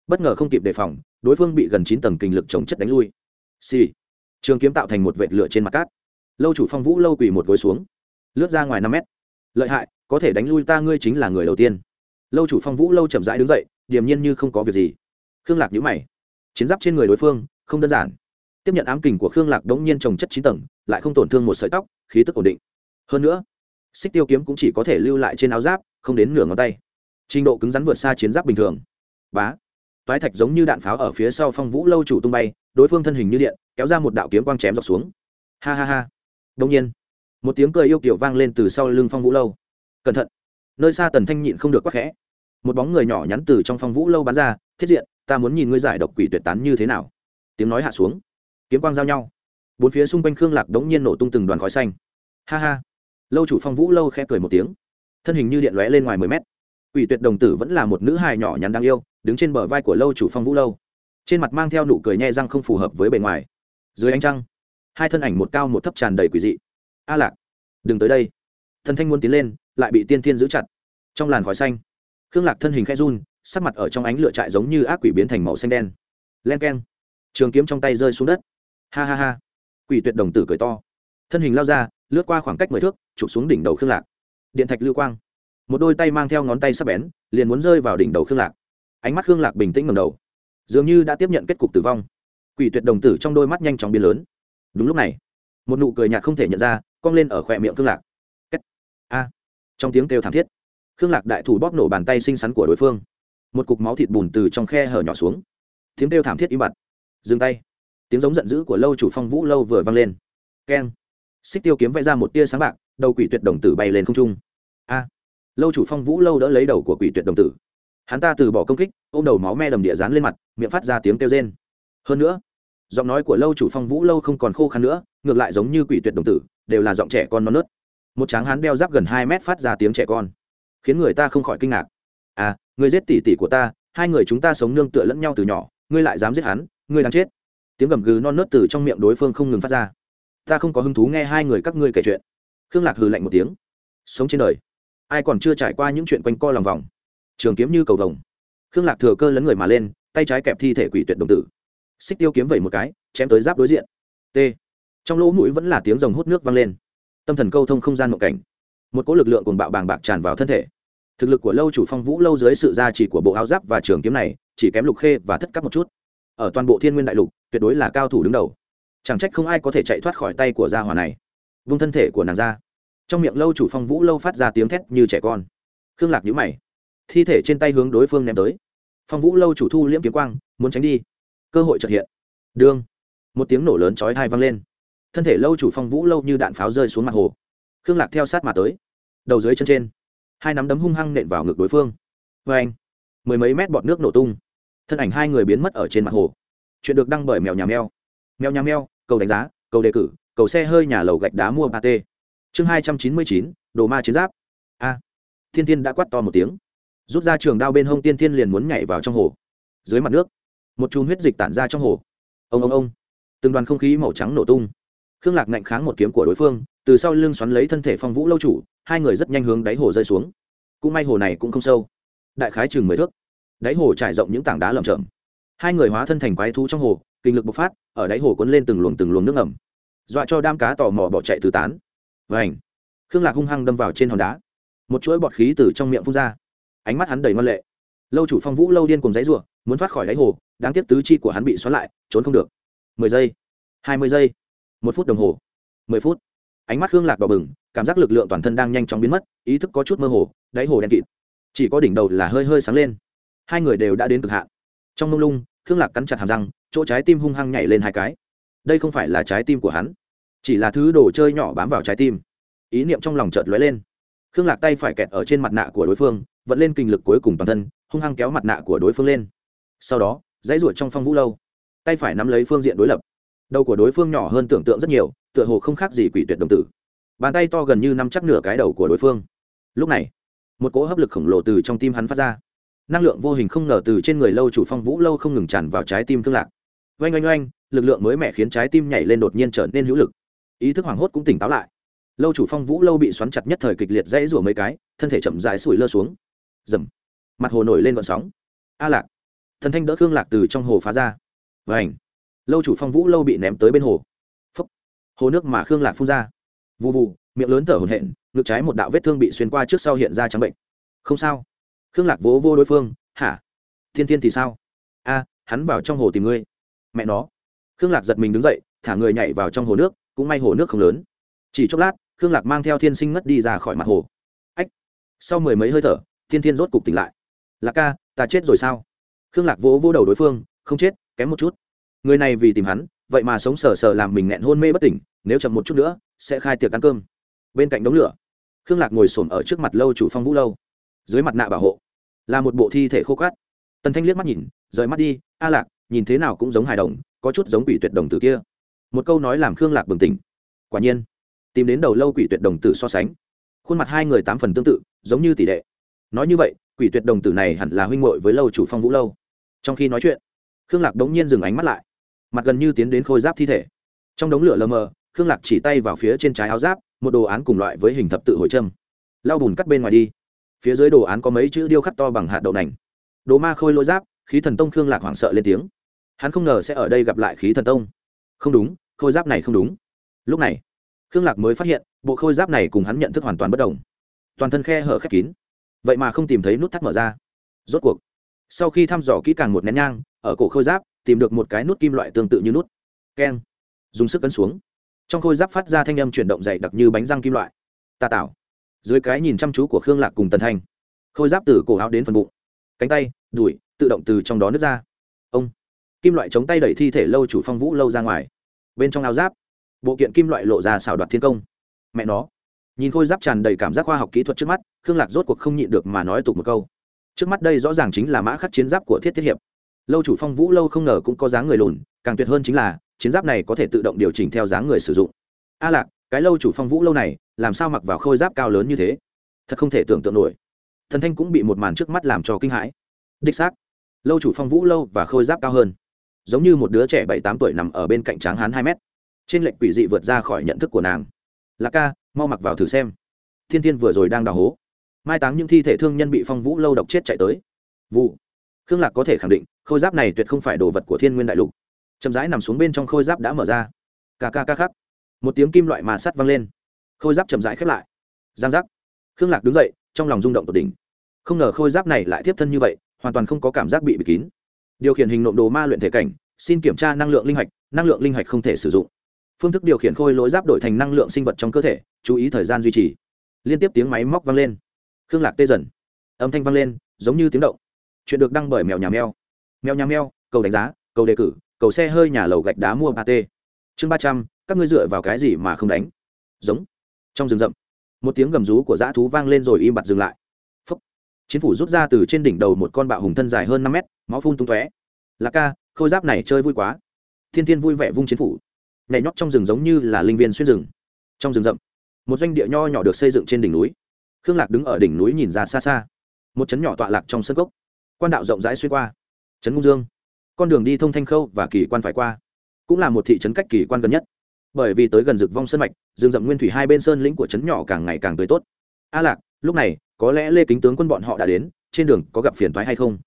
bất ngờ không kịp đề phòng, đối phương bị gần chín tầng kinh lực chống chất đánh lui. Xì、sì. trường kiếm tạo thành một vệt lửa trên mặt cát. Lâu chủ phong vũ lâu quỳ một gối xuống. Lướt ra ngoài năm mét. Lợi hại, có thể đánh lui ta ngươi chính là người đầu tiên. Lâu chủ phong vũ lâu chậm rãi đứng dậy, điềm nhiên như không có việc gì. Khương lạc nhữ mày. Chiến giáp trên người đối phương, không đơn giản. Tiếp nhận ám kình của khương lạc đống nhiên trồng chất chín tầng, lại không tổn thương một sợi tóc, khí tức ổn định. Hơn nữa xích tiêu kiếm cũng chỉ có thể lưu lại trên áo giáp, không đến nửa ngón tay. Trình độ cứng rắn vượt xa chiến giáp bình thường. Bá. Toái thạch giống như đạn pháo ở phía sau phong vũ lâu chủ tung bay, đối phương thân hình như điện, kéo ra một đạo kiếm quang chém dọc xuống. Ha ha ha. Đông nhiên, một tiếng cười yêu kiểu vang lên từ sau lưng phong vũ lâu. Cẩn thận. Nơi xa tần thanh nhịn không được quắc khẽ. Một bóng người nhỏ nhắn từ trong phong vũ lâu bắn ra, thiết diện, ta muốn nhìn ngươi giải độc quỷ tuyệt tán như thế nào. Tiếng nói hạ xuống. Kiếm quang giao nhau. Bốn phía xung quanh khương lạc đống nhiên nổ tung từng đoàn khói xanh. Ha ha lâu chủ phong vũ lâu khẽ cười một tiếng. Thân hình như điện lóe lên ngoài mười mét. Quỷ tuyệt đồng tử vẫn là một nữ hài nhỏ nhắn đáng yêu, đứng trên bờ vai của lâu chủ phong vũ lâu. Trên mặt mang theo nụ cười nhẹ răng không phù hợp với bề ngoài. Dưới ánh trăng, hai thân ảnh một cao một thấp tràn đầy quỷ dị. A lạc, đừng tới đây. Thần thanh muốn tiến lên, lại bị tiên thiên giữ chặt. Trong làn khói xanh, khương lạc thân hình khẽ run, sắc mặt ở trong ánh lửa trại giống như ác quỷ biến thành màu xanh đen. Len keng, trường kiếm trong tay rơi xuống đất. Ha ha ha. Quỷ tuyệt đồng tử cười to. Thân hình lao ra lướt qua khoảng cách mười thước, chụp xuống đỉnh đầu khương lạc. Điện thạch lưu quang. Một đôi tay mang theo ngón tay sắp bén, liền muốn rơi vào đỉnh đầu khương lạc. Ánh mắt khương lạc bình tĩnh ngầm đầu. Dường như đã tiếp nhận kết cục tử vong. Quỷ tuyệt đồng tử trong đôi mắt nhanh chóng biến lớn. Đúng lúc này, một nụ cười nhạt không thể nhận ra, cong lên ở khỏe miệng khương lạc. A. Trong tiếng kêu thảm thiết, khương lạc đại thủ bóp nổ bàn tay xinh xắn của đối phương. Một cục máu thịt bùn từ trong khe hở nhỏ xuống. Tiếng kêu thảm thiết im bặt. Dừng tay. Tiếng giống giận dữ của lâu chủ phong vũ lâu vừa vang lên. Keng xích tiêu kiếm vẽ ra một tia sáng bạc, đầu quỷ tuyệt đồng tử bay lên không trung. A, lâu chủ phong vũ lâu đỡ lấy đầu của quỷ tuyệt đồng tử. Hắn ta từ bỏ công kích, ôm đầu máu me đầm địa dán lên mặt, miệng phát ra tiếng kêu rên. Hơn nữa, giọng nói của lâu chủ phong vũ lâu không còn khô khăn nữa, ngược lại giống như quỷ tuyệt đồng tử, đều là giọng trẻ con non nớt. Một tráng hắn đeo giáp gần hai mét phát ra tiếng trẻ con, khiến người ta không khỏi kinh ngạc. À người giết tỷ tỷ của ta, hai người chúng ta sống nương tựa lẫn nhau từ nhỏ, ngươi lại dám giết hắn, ngươi đang chết. Tiếng gầm gừ non nớt từ trong miệng đối phương không ngừng phát ra ta không có hứng thú nghe hai người các ngươi kể chuyện. Khương lạc hừ lạnh một tiếng. Sống trên đời. Ai còn chưa trải qua những chuyện quanh co lòng vòng. Trường kiếm như cầu vồng. Khương lạc thừa cơ lấn người mà lên, tay trái kẹp thi thể quỷ tuyệt đồng tử. Xích tiêu kiếm vẩy một cái, chém tới giáp đối diện. T. Trong lỗ mũi vẫn là tiếng rồng hút nước vang lên. Tâm thần câu thông không gian mộng cảnh. Một cỗ lực lượng cùng bạo bàng bạc tràn vào thân thể. Thực lực của lâu chủ phong vũ lâu dưới sự gia trì của bộ áo giáp và trường kiếm này, chỉ kém lục khê và thất cắp một chút. Ở toàn bộ thiên nguyên đại lục, tuyệt đối là cao thủ đứng đầu chẳng trách không ai có thể chạy thoát khỏi tay của gia hỏa này. Vung thân thể của nàng ra. Trong miệng lâu chủ phong vũ lâu phát ra tiếng thét như trẻ con. Khương lạc nhữ mày. Thi thể trên tay hướng đối phương ném tới. Phong vũ lâu chủ thu liễm kiếm quang, muốn tránh đi. Cơ hội trật hiện. Đương. Một tiếng nổ lớn chói thai vang lên. Thân thể lâu chủ phong vũ lâu như đạn pháo rơi xuống mặt hồ. Khương lạc theo sát mà tới. Đầu dưới chân trên, hai nắm đấm hung hăng nện vào ngực đối phương. Vê anh, mười mấy mét bọt nước nổ tung. Thân ảnh hai người biến mất ở trên mặt hồ. Chuyện được đăng bởi mèo nhà mèo. Mèo nhà mèo cầu đánh giá, cầu đề cử, cầu xe hơi nhà lầu gạch đá mua ba t. Chương hai trăm chín mươi chín, đồ ma chiến giáp. A. Thiên thiên đã quắt to một tiếng. Rút ra trường đao bên hông tiên thiên liền muốn nhảy vào trong hồ. Dưới mặt nước, một chùm huyết dịch tản ra trong hồ. Ông ông ông. Từng đoàn không khí màu trắng nổ tung. Khương lạc ngạnh kháng một kiếm của đối phương, từ sau lưng xoắn lấy thân thể phong vũ lâu chủ, hai người rất nhanh hướng đáy hồ rơi xuống. Cũng may hồ này cũng không sâu. Đại khái chừng mười thước. Đáy hồ trải rộng những tảng đá lởm chởm. Hai người hóa thân thành quái thú trong hồ kinh lực bộc phát, ở đáy hồ cuốn lên từng luồng từng luồng nước ẩm dọa cho đam cá tò mò bỏ chạy tứ tán. Và ảnh khương lạc hung hăng đâm vào trên hòn đá. Một chuỗi bọt khí từ trong miệng phun ra. Ánh mắt hắn đầy ngoan lệ. Lâu chủ phong vũ lâu điên cùng giấy rủa, muốn thoát khỏi đáy hồ, đáng tiếc tứ chi của hắn bị xóa lại, trốn không được. Mười giây. Hai mươi giây. Một phút đồng hồ. Mười phút. Ánh mắt khương lạc đỏ bừng, cảm giác lực lượng toàn thân đang nhanh chóng biến mất, ý thức có chút mơ hồ, đáy hồ đen kịt. Chỉ có đỉnh đầu là hơi hơi sáng lên. Hai người đều đã đến cực hạn. Trong mông lung, khương lạc cắn chặt hàm răng chỗ trái tim hung hăng nhảy lên hai cái. Đây không phải là trái tim của hắn, chỉ là thứ đồ chơi nhỏ bám vào trái tim. Ý niệm trong lòng chợt lóe lên. Khương lạc tay phải kẹt ở trên mặt nạ của đối phương vẫn lên kinh lực cuối cùng toàn thân, hung hăng kéo mặt nạ của đối phương lên. Sau đó, dãy ruột trong phong vũ lâu, tay phải nắm lấy phương diện đối lập. Đầu của đối phương nhỏ hơn tưởng tượng rất nhiều, tựa hồ không khác gì quỷ tuyệt đồng tử. Bàn tay to gần như nắm chắc nửa cái đầu của đối phương. Lúc này, một cỗ hấp lực khổng lồ từ trong tim hắn phát ra. Năng lượng vô hình không ngờ từ trên người lâu chủ phong vũ lâu không ngừng tràn vào trái tim thương lạc oanh oanh oanh, lực lượng mới mẻ khiến trái tim nhảy lên đột nhiên trở nên hữu lực. Ý thức hoảng hốt cũng tỉnh táo lại. Lâu chủ phong vũ lâu bị xoắn chặt nhất thời kịch liệt dãy rủa mấy cái, thân thể chậm dại sủi lơ xuống. Dầm mặt hồ nổi lên vận sóng. A lạc. Thần thanh đỡ khương lạc từ trong hồ phá ra. Và ảnh lâu chủ phong vũ lâu bị ném tới bên hồ. Phấp hồ nước mà khương lạc phun ra. Vụ vụ miệng lớn thở hổn hển, ngực trái một đạo vết thương bị xuyên qua trước sau hiện ra trắng bệnh. Không sao. Khương lạc vỗ vô đối phương, hả? Thiên thiên thì sao? A, hắn vào trong hồ tìm ngươi mẹ nó. Khương lạc giật mình đứng dậy, thả người nhảy vào trong hồ nước, cũng may hồ nước không lớn. Chỉ chốc lát, khương lạc mang theo thiên sinh ngất đi ra khỏi mặt hồ. Ách! Sau mười mấy hơi thở, thiên thiên rốt cục tỉnh lại. Lạc ca, ta chết rồi sao? Khương lạc vỗ vỗ đầu đối phương, không chết, kém một chút. Người này vì tìm hắn, vậy mà sống sờ sờ làm mình nghẹn hôn mê bất tỉnh, nếu chậm một chút nữa, sẽ khai tiệc ăn cơm. Bên cạnh đống lửa, khương lạc ngồi s ở trước mặt lâu chủ phong vũ lâu. Dưới mặt nạ bảo hộ, là một bộ thi thể khô cát. Tần thanh liếc mắt nhìn, rời mắt đi, a lạc nhìn thế nào cũng giống hài đồng, có chút giống quỷ tuyệt đồng tử kia. Một câu nói làm khương lạc bừng tỉnh. Quả nhiên, tìm đến đầu lâu quỷ tuyệt đồng tử so sánh. Khuôn mặt hai người tám phần tương tự, giống như tỷ đệ nói như vậy, quỷ tuyệt đồng tử này hẳn là huynh hội với lâu chủ phong vũ lâu. Trong khi nói chuyện, khương lạc đống nhiên dừng ánh mắt lại. Mặt gần như tiến đến khôi giáp thi thể. Trong đống lửa lờ mờ, khương lạc chỉ tay vào phía trên trái áo giáp, một đồ án cùng loại với hình thập tự hồi trâm lau bùn cắt bên ngoài đi. Phía dưới đồ án có mấy chữ điêu khắc to bằng hạt đậu nành. Đồ ma khôi lỗi giáp, khí thần tông khương lạc hoảng sợ lên tiếng hắn không ngờ sẽ ở đây gặp lại khí thần tông. Không đúng, khôi giáp này không đúng. Lúc này, khương lạc mới phát hiện, bộ khôi giáp này cùng hắn nhận thức hoàn toàn bất đồng. Toàn thân khe hở khép kín. Vậy mà không tìm thấy nút thắt mở ra. Rốt cuộc, sau khi thăm dò kỹ càng một nén nhang, ở cổ khôi giáp, tìm được một cái nút kim loại tương tự như nút. Keng. Dùng sức cấn xuống. Trong khôi giáp phát ra thanh âm chuyển động dày đặc như bánh răng kim loại. Tà tạo. Dưới cái nhìn chăm chú của khương lạc cùng tần thanh, khôi giáp từ cổ áo đến phần bụng. Cánh tay, đùi, tự động từ trong đó nứt ra kim loại chống tay đẩy thi thể lâu chủ phong vũ lâu ra ngoài. Bên trong áo giáp, bộ kiện kim loại lộ ra xào đoạt thiên công. Mẹ nó. Nhìn khôi giáp tràn đầy cảm giác khoa học kỹ thuật trước mắt, khương lạc rốt cuộc không nhịn được mà nói tục một câu. Trước mắt đây rõ ràng chính là mã khắc chiến giáp của thiết thiết hiệp. Lâu chủ phong vũ lâu không ngờ cũng có dáng người lùn, càng tuyệt hơn chính là, chiến giáp này có thể tự động điều chỉnh theo dáng người sử dụng. A lạc, cái lâu chủ phong vũ lâu này, làm sao mặc vào khôi giáp cao lớn như thế? Thật không thể tưởng tượng nổi. Thần thanh cũng bị một màn trước mắt làm cho kinh hãi. Đích xác, lâu chủ phong vũ lâu và khôi giáp cao hơn giống như một đứa trẻ bảy, tám tuổi nằm ở bên cạnh tráng hán hai mét. Trên lệnh quỷ dị vượt ra khỏi nhận thức của nàng. Lạc ca, mau mặc vào thử xem. Thiên thiên vừa rồi đang đào hố. Mai táng những thi thể thương nhân bị phong vũ lâu độc chết chạy tới. Vụ. Khương lạc có thể khẳng định, khôi giáp này tuyệt không phải đồ vật của thiên nguyên đại lục. Chậm rãi nằm xuống bên trong khôi giáp đã mở ra. Ca ca ca khắc. Một tiếng kim loại mà sắt văng lên. Khôi giáp chậm rãi khép lại. Giang giác. Khương lạc đứng dậy, trong lòng rung động tột đỉnh. Không ngờ khôi giáp này lại tiếp thân như vậy, hoàn toàn không có cảm giác bị bịt kín điều khiển hình nộm đồ ma luyện thể cảnh xin kiểm tra năng lượng linh hạch năng lượng linh hạch không thể sử dụng. Phương thức điều khiển khôi lỗi giáp đổi thành năng lượng sinh vật trong cơ thể chú ý thời gian duy trì. Liên tiếp tiếng máy móc vang lên. Khương lạc tê dần. Âm thanh vang lên giống như tiếng động. Chuyện được đăng bởi mèo nhà mèo. Mèo nhà mèo cầu đánh giá cầu đề cử cầu xe hơi nhà lầu gạch đá mua ba t. Chương ba trăm các ngươi dựa vào cái gì mà không đánh? Giống. Trong rừng rậm một tiếng gầm rú của dã thú vang lên rồi im bặt dừng lại. Phúc, chiến phủ rút ra từ trên đỉnh đầu một con bạo hùng thân dài hơn năm mét máu phun tung tóe. Là ca, khôi giáp này chơi vui quá. Thiên thiên vui vẻ vung chiến phủ. Nhảy nhót trong rừng giống như là linh viên xuyên rừng. Trong rừng rậm, một doanh địa nho nhỏ được xây dựng trên đỉnh núi. Khương lạc đứng ở đỉnh núi nhìn ra xa xa. Một trấn nhỏ tọa lạc trong sân cốc. Quan đạo rộng rãi xuyên qua. Trấn ngung dương. Con đường đi thông thanh khâu và kỳ quan phải qua. Cũng là một thị trấn cách kỳ quan gần nhất. Bởi vì tới gần rực vong sân mạch, rừng rậm nguyên thủy hai bên sơn lĩnh của trấn nhỏ càng ngày càng tươi tốt. A lạc, lúc này, có lẽ lê kính tướng quân bọn họ đã đến, trên đường có gặp phiền thoái hay không?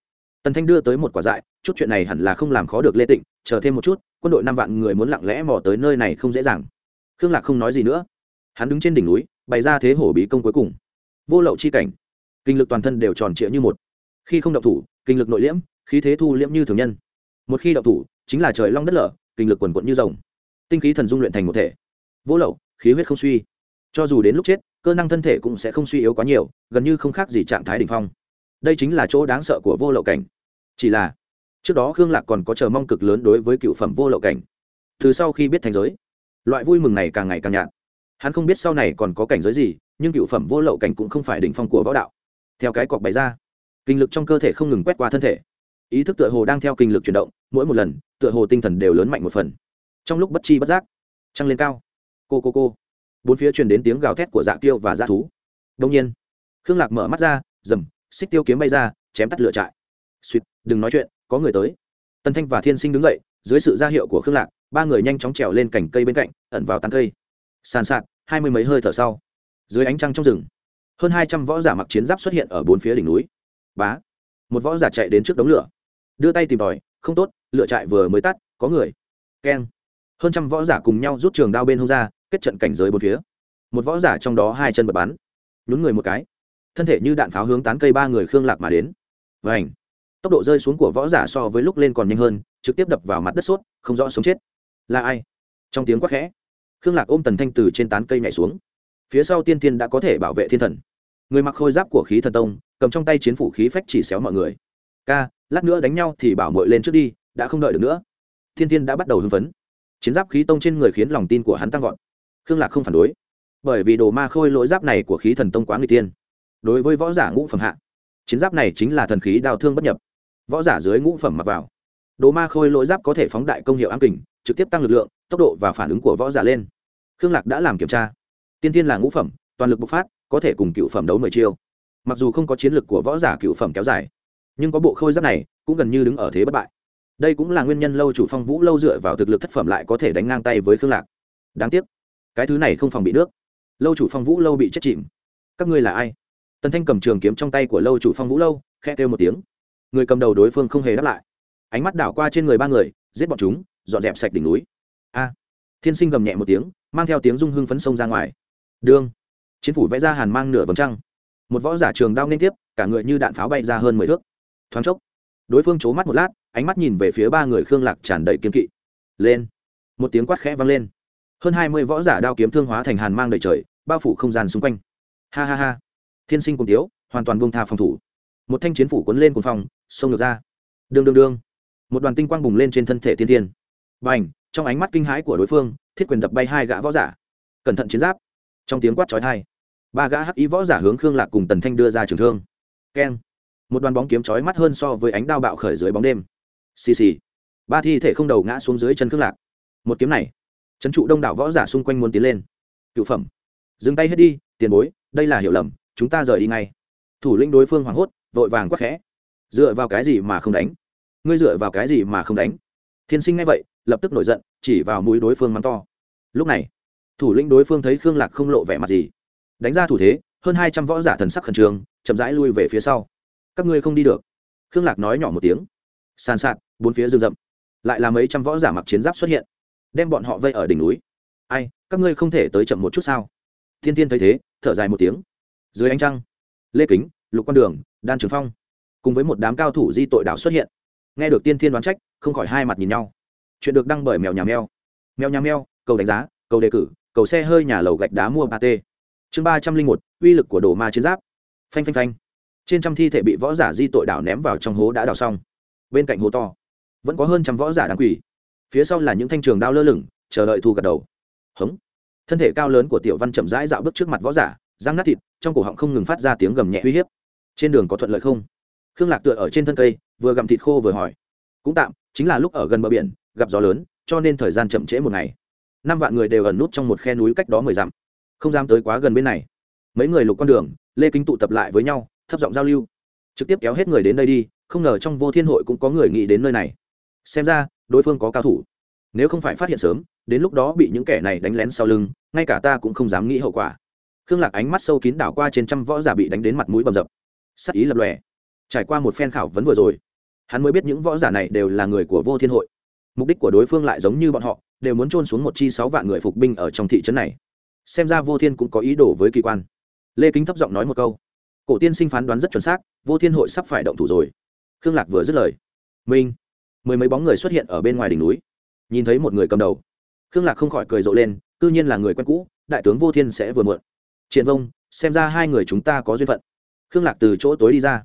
Tần thanh đưa tới một quả dại, chút chuyện này hẳn là không làm khó được lê tịnh, chờ thêm một chút, quân đội năm vạn người muốn lặng lẽ mò tới nơi này không dễ dàng. Khương lạc không nói gì nữa. Hắn đứng trên đỉnh núi, bày ra thế hổ bí công cuối cùng. Vô lậu chi cảnh. Kinh lực toàn thân đều tròn trịa như một. Khi không động thủ, kinh lực nội liễm, khí thế thu liễm như thường nhân. Một khi động thủ, chính là trời long đất lở, kinh lực quần quận như rồng. Tinh khí thần dung luyện thành một thể. Vô lậu, khí huyết không suy. Cho dù đến lúc chết, cơ năng thân thể cũng sẽ không suy yếu quá nhiều, gần như không khác gì trạng thái đ ỉ n h phong. Đây chính là chỗ đáng sợ của vô lậu cảnh chỉ là, trước đó khương lạc còn có chờ mong cực lớn đối với cựu phẩm vô lậu cảnh. Từ sau khi biết thành giới, loại vui mừng này càng ngày càng nhạt. Hắn không biết sau này còn có cảnh giới gì, nhưng cựu phẩm vô lậu cảnh cũng không phải đỉnh phong của võ đạo. Theo cái cọc bày ra, kinh lực trong cơ thể không ngừng quét qua thân thể. Ý thức tựa hồ đang theo kinh lực chuyển động, mỗi một lần, tựa hồ tinh thần đều lớn mạnh một phần. Trong lúc bất chi bất giác, trăng lên cao. Cô cô cô. Bốn phía truyền đến tiếng gào thét của dạ tiêu và dạ thú. Đông nhiên, khương lạc mở mắt ra, dầm, xích tiêu kiếm bay ra, chém tắt lửa trại suýt đừng nói chuyện, có người tới. Tần thanh và thiên sinh đứng dậy, dưới sự ra hiệu của khương lạc, ba người nhanh chóng trèo lên cành cây bên cạnh, ẩn vào tán cây. Sàn sạt, hai mươi mấy hơi thở sau. Dưới ánh trăng trong rừng, hơn hai trăm võ giả mặc chiến giáp xuất hiện ở bốn phía đỉnh núi. Bá! Một võ giả chạy đến trước đống lửa. Đưa tay tìm tòi, không tốt, lửa trại vừa mới tắt, có người. Keng! Hơn trăm võ giả cùng nhau rút trường đao bên hông ra, kết trận cảnh giới bốn phía. Một võ giả trong đó hai chân bật bắn. Nhún người một cái. Thân thể như đạn pháo hướng tán cây ba người khương lạc mà đến. Vảnh tốc độ rơi xuống của võ giả so với lúc lên còn nhanh hơn, trực tiếp đập vào mặt đất sốt, không rõ sống chết. Là ai? Trong tiếng quát khẽ, khương lạc ôm tần thanh từ trên tán cây nhảy xuống. Phía sau tiên tiên đã có thể bảo vệ thiên thần. Người mặc khôi giáp của khí thần tông, cầm trong tay chiến phủ khí phách chỉ xéo mọi người. Ca, lát nữa đánh nhau thì bảo mội lên trước đi, đã không đợi được nữa. Thiên tiên đã bắt đầu hưng phấn. Chiến giáp khí tông trên người khiến lòng tin của hắn tăng vọt. Khương lạc không phản đối. Bởi vì đồ ma khôi lỗi giáp này của khí thần tông quá người tiên đối với võ giả ngũ phẩm hạ, chiến giáp này chính là thần khí đào thương bất nhập võ giả dưới ngũ phẩm mặc vào. Đồ ma khôi lỗi giáp có thể phóng đại công hiệu ám kình, trực tiếp tăng lực lượng, tốc độ và phản ứng của võ giả lên. Khương lạc đã làm kiểm tra. Tiên tiên là ngũ phẩm, toàn lực bộc phát, có thể cùng cựu phẩm đấu mười chiêu. Mặc dù không có chiến lực của võ giả cựu phẩm kéo dài, nhưng có bộ khôi giáp này cũng gần như đứng ở thế bất bại. Đây cũng là nguyên nhân lâu chủ phong vũ lâu dựa vào thực lực thất phẩm lại có thể đánh ngang tay với khương lạc. Đáng tiếc, cái thứ này không phòng bị nước. Lâu chủ phong vũ lâu bị chết chìm. Các ngươi là ai? Tần thanh cầm trường kiếm trong tay của lâu chủ phong vũ lâu khe kêu một tiếng người cầm đầu đối phương không hề đáp lại. Ánh mắt đảo qua trên người ba người, giết bọn chúng, dọn dẹp sạch đỉnh núi. A. Thiên sinh gầm nhẹ một tiếng, mang theo tiếng rung hưng phấn sông ra ngoài. Đương chiến phủ vẽ ra hàn mang nửa vòng trăng. Một võ giả trường đao liên tiếp, cả người như đạn pháo bay ra hơn mười thước. Thoáng chốc, đối phương c mắt một lát, ánh mắt nhìn về phía ba người khương lạc tràn đầy kiên kỵ. Lên. Một tiếng quát khẽ vang lên. Hơn hai mươi võ giả đao kiếm thương hóa thành hàn mang đầy trời, bao phủ không gian xung quanh. Ha ha ha. Thiên sinh cùng tiếu hoàn toàn buông tha phòng thủ. Một thanh chiến phủ cuốn lên cùng phòng xông ngược ra. Đương đương đương. Một đoàn tinh quang bùng lên trên thân thể tiên tiên và ảnh trong ánh mắt kinh hãi của đối phương, thiết quyền đập bay hai gã võ giả. Cẩn thận chiến giáp. Trong tiếng quát trói thai ba gã hắc ý võ giả hướng khương lạc cùng tần thanh đưa ra trường thương. Keng! Một đoàn bóng kiếm chói mắt hơn so với ánh đao bạo khởi dưới bóng đêm. Xì xì. Ba thi thể không đầu ngã xuống dưới chân khương lạc. Một kiếm này, trấn trụ đông đảo võ giả xung quanh muốn tiến lên. Cựu phẩm. Dừng tay hết đi, tiền bối, đây là hiểu lầm, chúng ta rời đi ngay. Thủ lĩnh đối phương hoảng hốt, vội vàng quắc khẽ dựa vào cái gì mà không đánh? Ngươi dựa vào cái gì mà không đánh? Thiên sinh ngay vậy, lập tức nổi giận, chỉ vào mũi đối phương mắng to. Lúc này, thủ lĩnh đối phương thấy khương lạc không lộ vẻ mặt gì. Đánh ra thủ thế, hơn hai trăm võ giả thần sắc khẩn trương, chậm rãi lui về phía sau. Các ngươi không đi được. Khương lạc nói nhỏ một tiếng. Sàn sạt, bốn phía rừng rậm. Lại là mấy trăm võ giả mặc chiến giáp xuất hiện, đem bọn họ vây ở đỉnh núi. Ai, các ngươi không thể tới chậm một chút sao? Thiên thiên thấy thế, thở dài một tiếng. Dưới ánh trăng, lê kính, lục quan đường, đan trường phong cùng với một đám cao thủ di tội đảo xuất hiện. Nghe được tiên thiên đoán trách, không khỏi hai mặt nhìn nhau. Chuyện được đăng bởi mèo nhà mèo. Mèo nhà mèo, cầu đánh giá, cầu đề cử, cầu xe hơi nhà lầu gạch đá mua ba t. Chương ba trăm linh một, uy lực của đồ ma chiến giáp. Phanh phanh phanh. Trên trăm thi thể bị võ giả di tội đảo ném vào trong hố đã đào xong. Bên cạnh hố to, vẫn có hơn trăm võ giả đáng quỷ phía sau là những thanh trường đao lơ lửng, chờ đợi thu gật đầu. Hống. Thân thể cao lớn của tiểu văn chậm rãi dạo bước trước mặt võ giả, răng nát thịt, trong cổ họng không ngừng phát ra tiếng gầm nhẹ uy hiếp. Trên đường có thuận lợi không? Khương lạc tựa ở trên thân cây, vừa gặm thịt khô vừa hỏi. Cũng tạm, chính là lúc ở gần bờ biển, gặp gió lớn, cho nên thời gian chậm trễ một ngày. Năm vạn người đều ẩn nút trong một khe núi cách đó mười dặm. Không dám tới quá gần bên này. Mấy người lục con đường, lê kính tụ tập lại với nhau, thấp giọng giao lưu. Trực tiếp kéo hết người đến đây đi, không ngờ trong vô thiên hội cũng có người nghĩ đến nơi này. Xem ra, đối phương có cao thủ. Nếu không phải phát hiện sớm, đến lúc đó bị những kẻ này đánh lén sau lưng, ngay cả ta cũng không dám nghĩ hậu quả. Khương lạc ánh mắt sâu kín đảo qua trên trăm võ giả bị đánh đến mặt mũi bầm dập. Sắc ý lập lòe trải qua một phen khảo vấn vừa rồi, hắn mới biết những võ giả này đều là người của vô thiên hội. Mục đích của đối phương lại giống như bọn họ, đều muốn trôn xuống một chi sáu vạn người phục binh ở trong thị trấn này. Xem ra vô thiên cũng có ý đồ với kỳ quan. Lê kính thấp giọng nói một câu. Cổ tiên sinh phán đoán rất chuẩn xác, vô thiên hội sắp phải động thủ rồi. Khương lạc vừa dứt lời. Minh. Mười mấy bóng người xuất hiện ở bên ngoài đỉnh núi. Nhìn thấy một người cầm đầu. Khương lạc không khỏi cười rộ lên c ư nhiên là người quen cũ, đại tướng vô thiên sẽ vừa mượn triện vông, xem ra hai người chúng ta có duyên phận. Khương lạc từ chỗ tối đi ra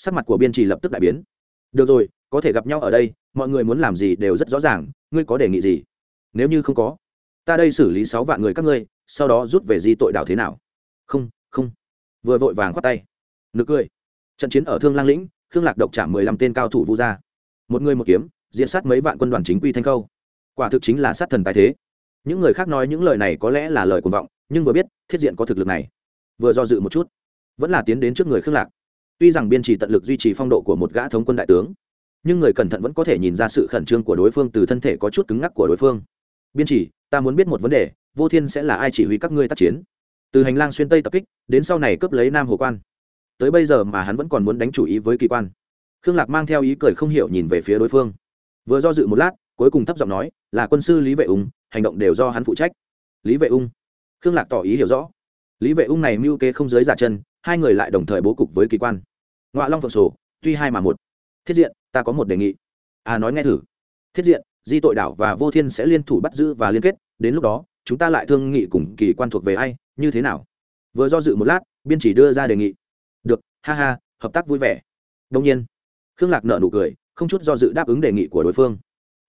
sắc mặt của biên trì lập tức đại biến. Được rồi, có thể gặp nhau ở đây, mọi người muốn làm gì đều rất rõ ràng, ngươi có đề nghị gì? Nếu như không có, ta đây xử lý sáu vạn người các ngươi, sau đó rút về di tội đảo thế nào? Không không. Vừa vội vàng khoát tay. Nực cười. Trận chiến ở thương lang lĩnh, khương lạc độc trả mười lăm tên cao thủ vu gia. Một người một kiếm diễn sát mấy vạn quân đoàn chính quy thanh khâu. Quả thực chính là sát thần tài thế. Những người khác nói những lời này có lẽ là lời cuồng vọng, nhưng vừa biết, thiết diện có thực lực này. Vừa do dự một chút, vẫn là tiến đến trước người khương lạc tuy rằng biên trì tận lực duy trì phong độ của một gã thống quân đại tướng, nhưng người cẩn thận vẫn có thể nhìn ra sự khẩn trương của đối phương từ thân thể có chút cứng ngắc của đối phương. Biên chỉ ta muốn biết một vấn đề, vô thiên sẽ là ai chỉ huy các ngươi tác chiến? Từ hành lang xuyên tây tập kích, đến sau này cướp lấy nam hồ quan. Tới bây giờ mà hắn vẫn còn muốn đánh chủ ý với kỳ quan. Khương lạc mang theo ý cười không hiểu nhìn về phía đối phương. Vừa do dự một lát, cuối cùng thấp giọng nói, là quân sư lý vệ ung, hành động đều do hắn phụ trách. Lý vệ ung? Khương lạc tỏ ý hiểu rõ. Lý vệ ung này mưu kế không giới giả chân, hai người lại đồng thời bố cục với kỳ quan. Ngọa long phượng sổ, tuy hai mà một. Thiết diện, ta có một đề nghị. À nói nghe thử. Thiết diện, di tội đảo và vô thiên sẽ liên thủ bắt giữ và liên kết, đến lúc đó, chúng ta lại thương nghị cùng kỳ quan thuộc về ai, như thế nào? Vừa do dự một lát, biên chỉ đưa ra đề nghị. Được, ha ha, hợp tác vui vẻ. Đông nhiên, khương lạc nợ nụ cười, không chút do dự đáp ứng đề nghị của đối phương.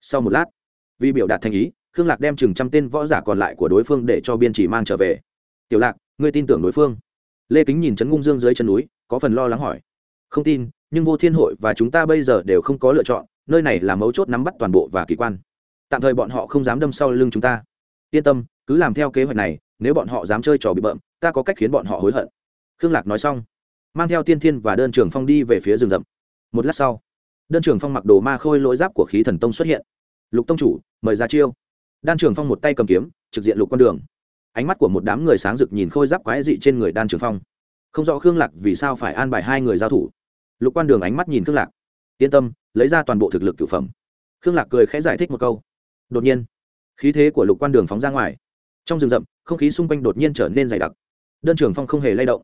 Sau một lát, vì biểu đạt thành ý, khương lạc đem chừng trăm tên võ giả còn lại của đối phương để cho biên chỉ mang trở về. Tiểu lạc, ngươi tin tưởng đối phương? Lê kính nhìn trấn ngung dương dưới chân núi, có phần lo lắng hỏi không tin, nhưng vô thiên hội và chúng ta bây giờ đều không có lựa chọn, nơi này là mấu chốt nắm bắt toàn bộ và kỳ quan. Tạm thời bọn họ không dám đâm sau lưng chúng ta. Yên tâm, cứ làm theo kế hoạch này, nếu bọn họ dám chơi trò bị bợm, ta có cách khiến bọn họ hối hận. Khương lạc nói xong, mang theo tiên thiên và đơn trường phong đi về phía rừng rậm. Một lát sau, đơn trường phong mặc đồ ma khôi lỗi giáp của khí thần tông xuất hiện. Lục tông chủ, mời ra chiêu. Đan trường phong một tay cầm kiếm, trực diện lục con đường. Ánh mắt của một đám người sáng rực nhìn khôi giáp quái dị trên người đan trường phong. Không rõ khương lạc vì sao phải an bài hai người giao thủ lục quan đường ánh mắt nhìn khương lạc. Yên tâm, lấy ra toàn bộ thực lực cửu phẩm. Khương lạc cười khẽ giải thích một câu. Đột nhiên, khí thế của lục quan đường phóng ra ngoài. Trong rừng rậm, không khí xung quanh đột nhiên trở nên dày đặc. Đơn trường phong không hề lay động.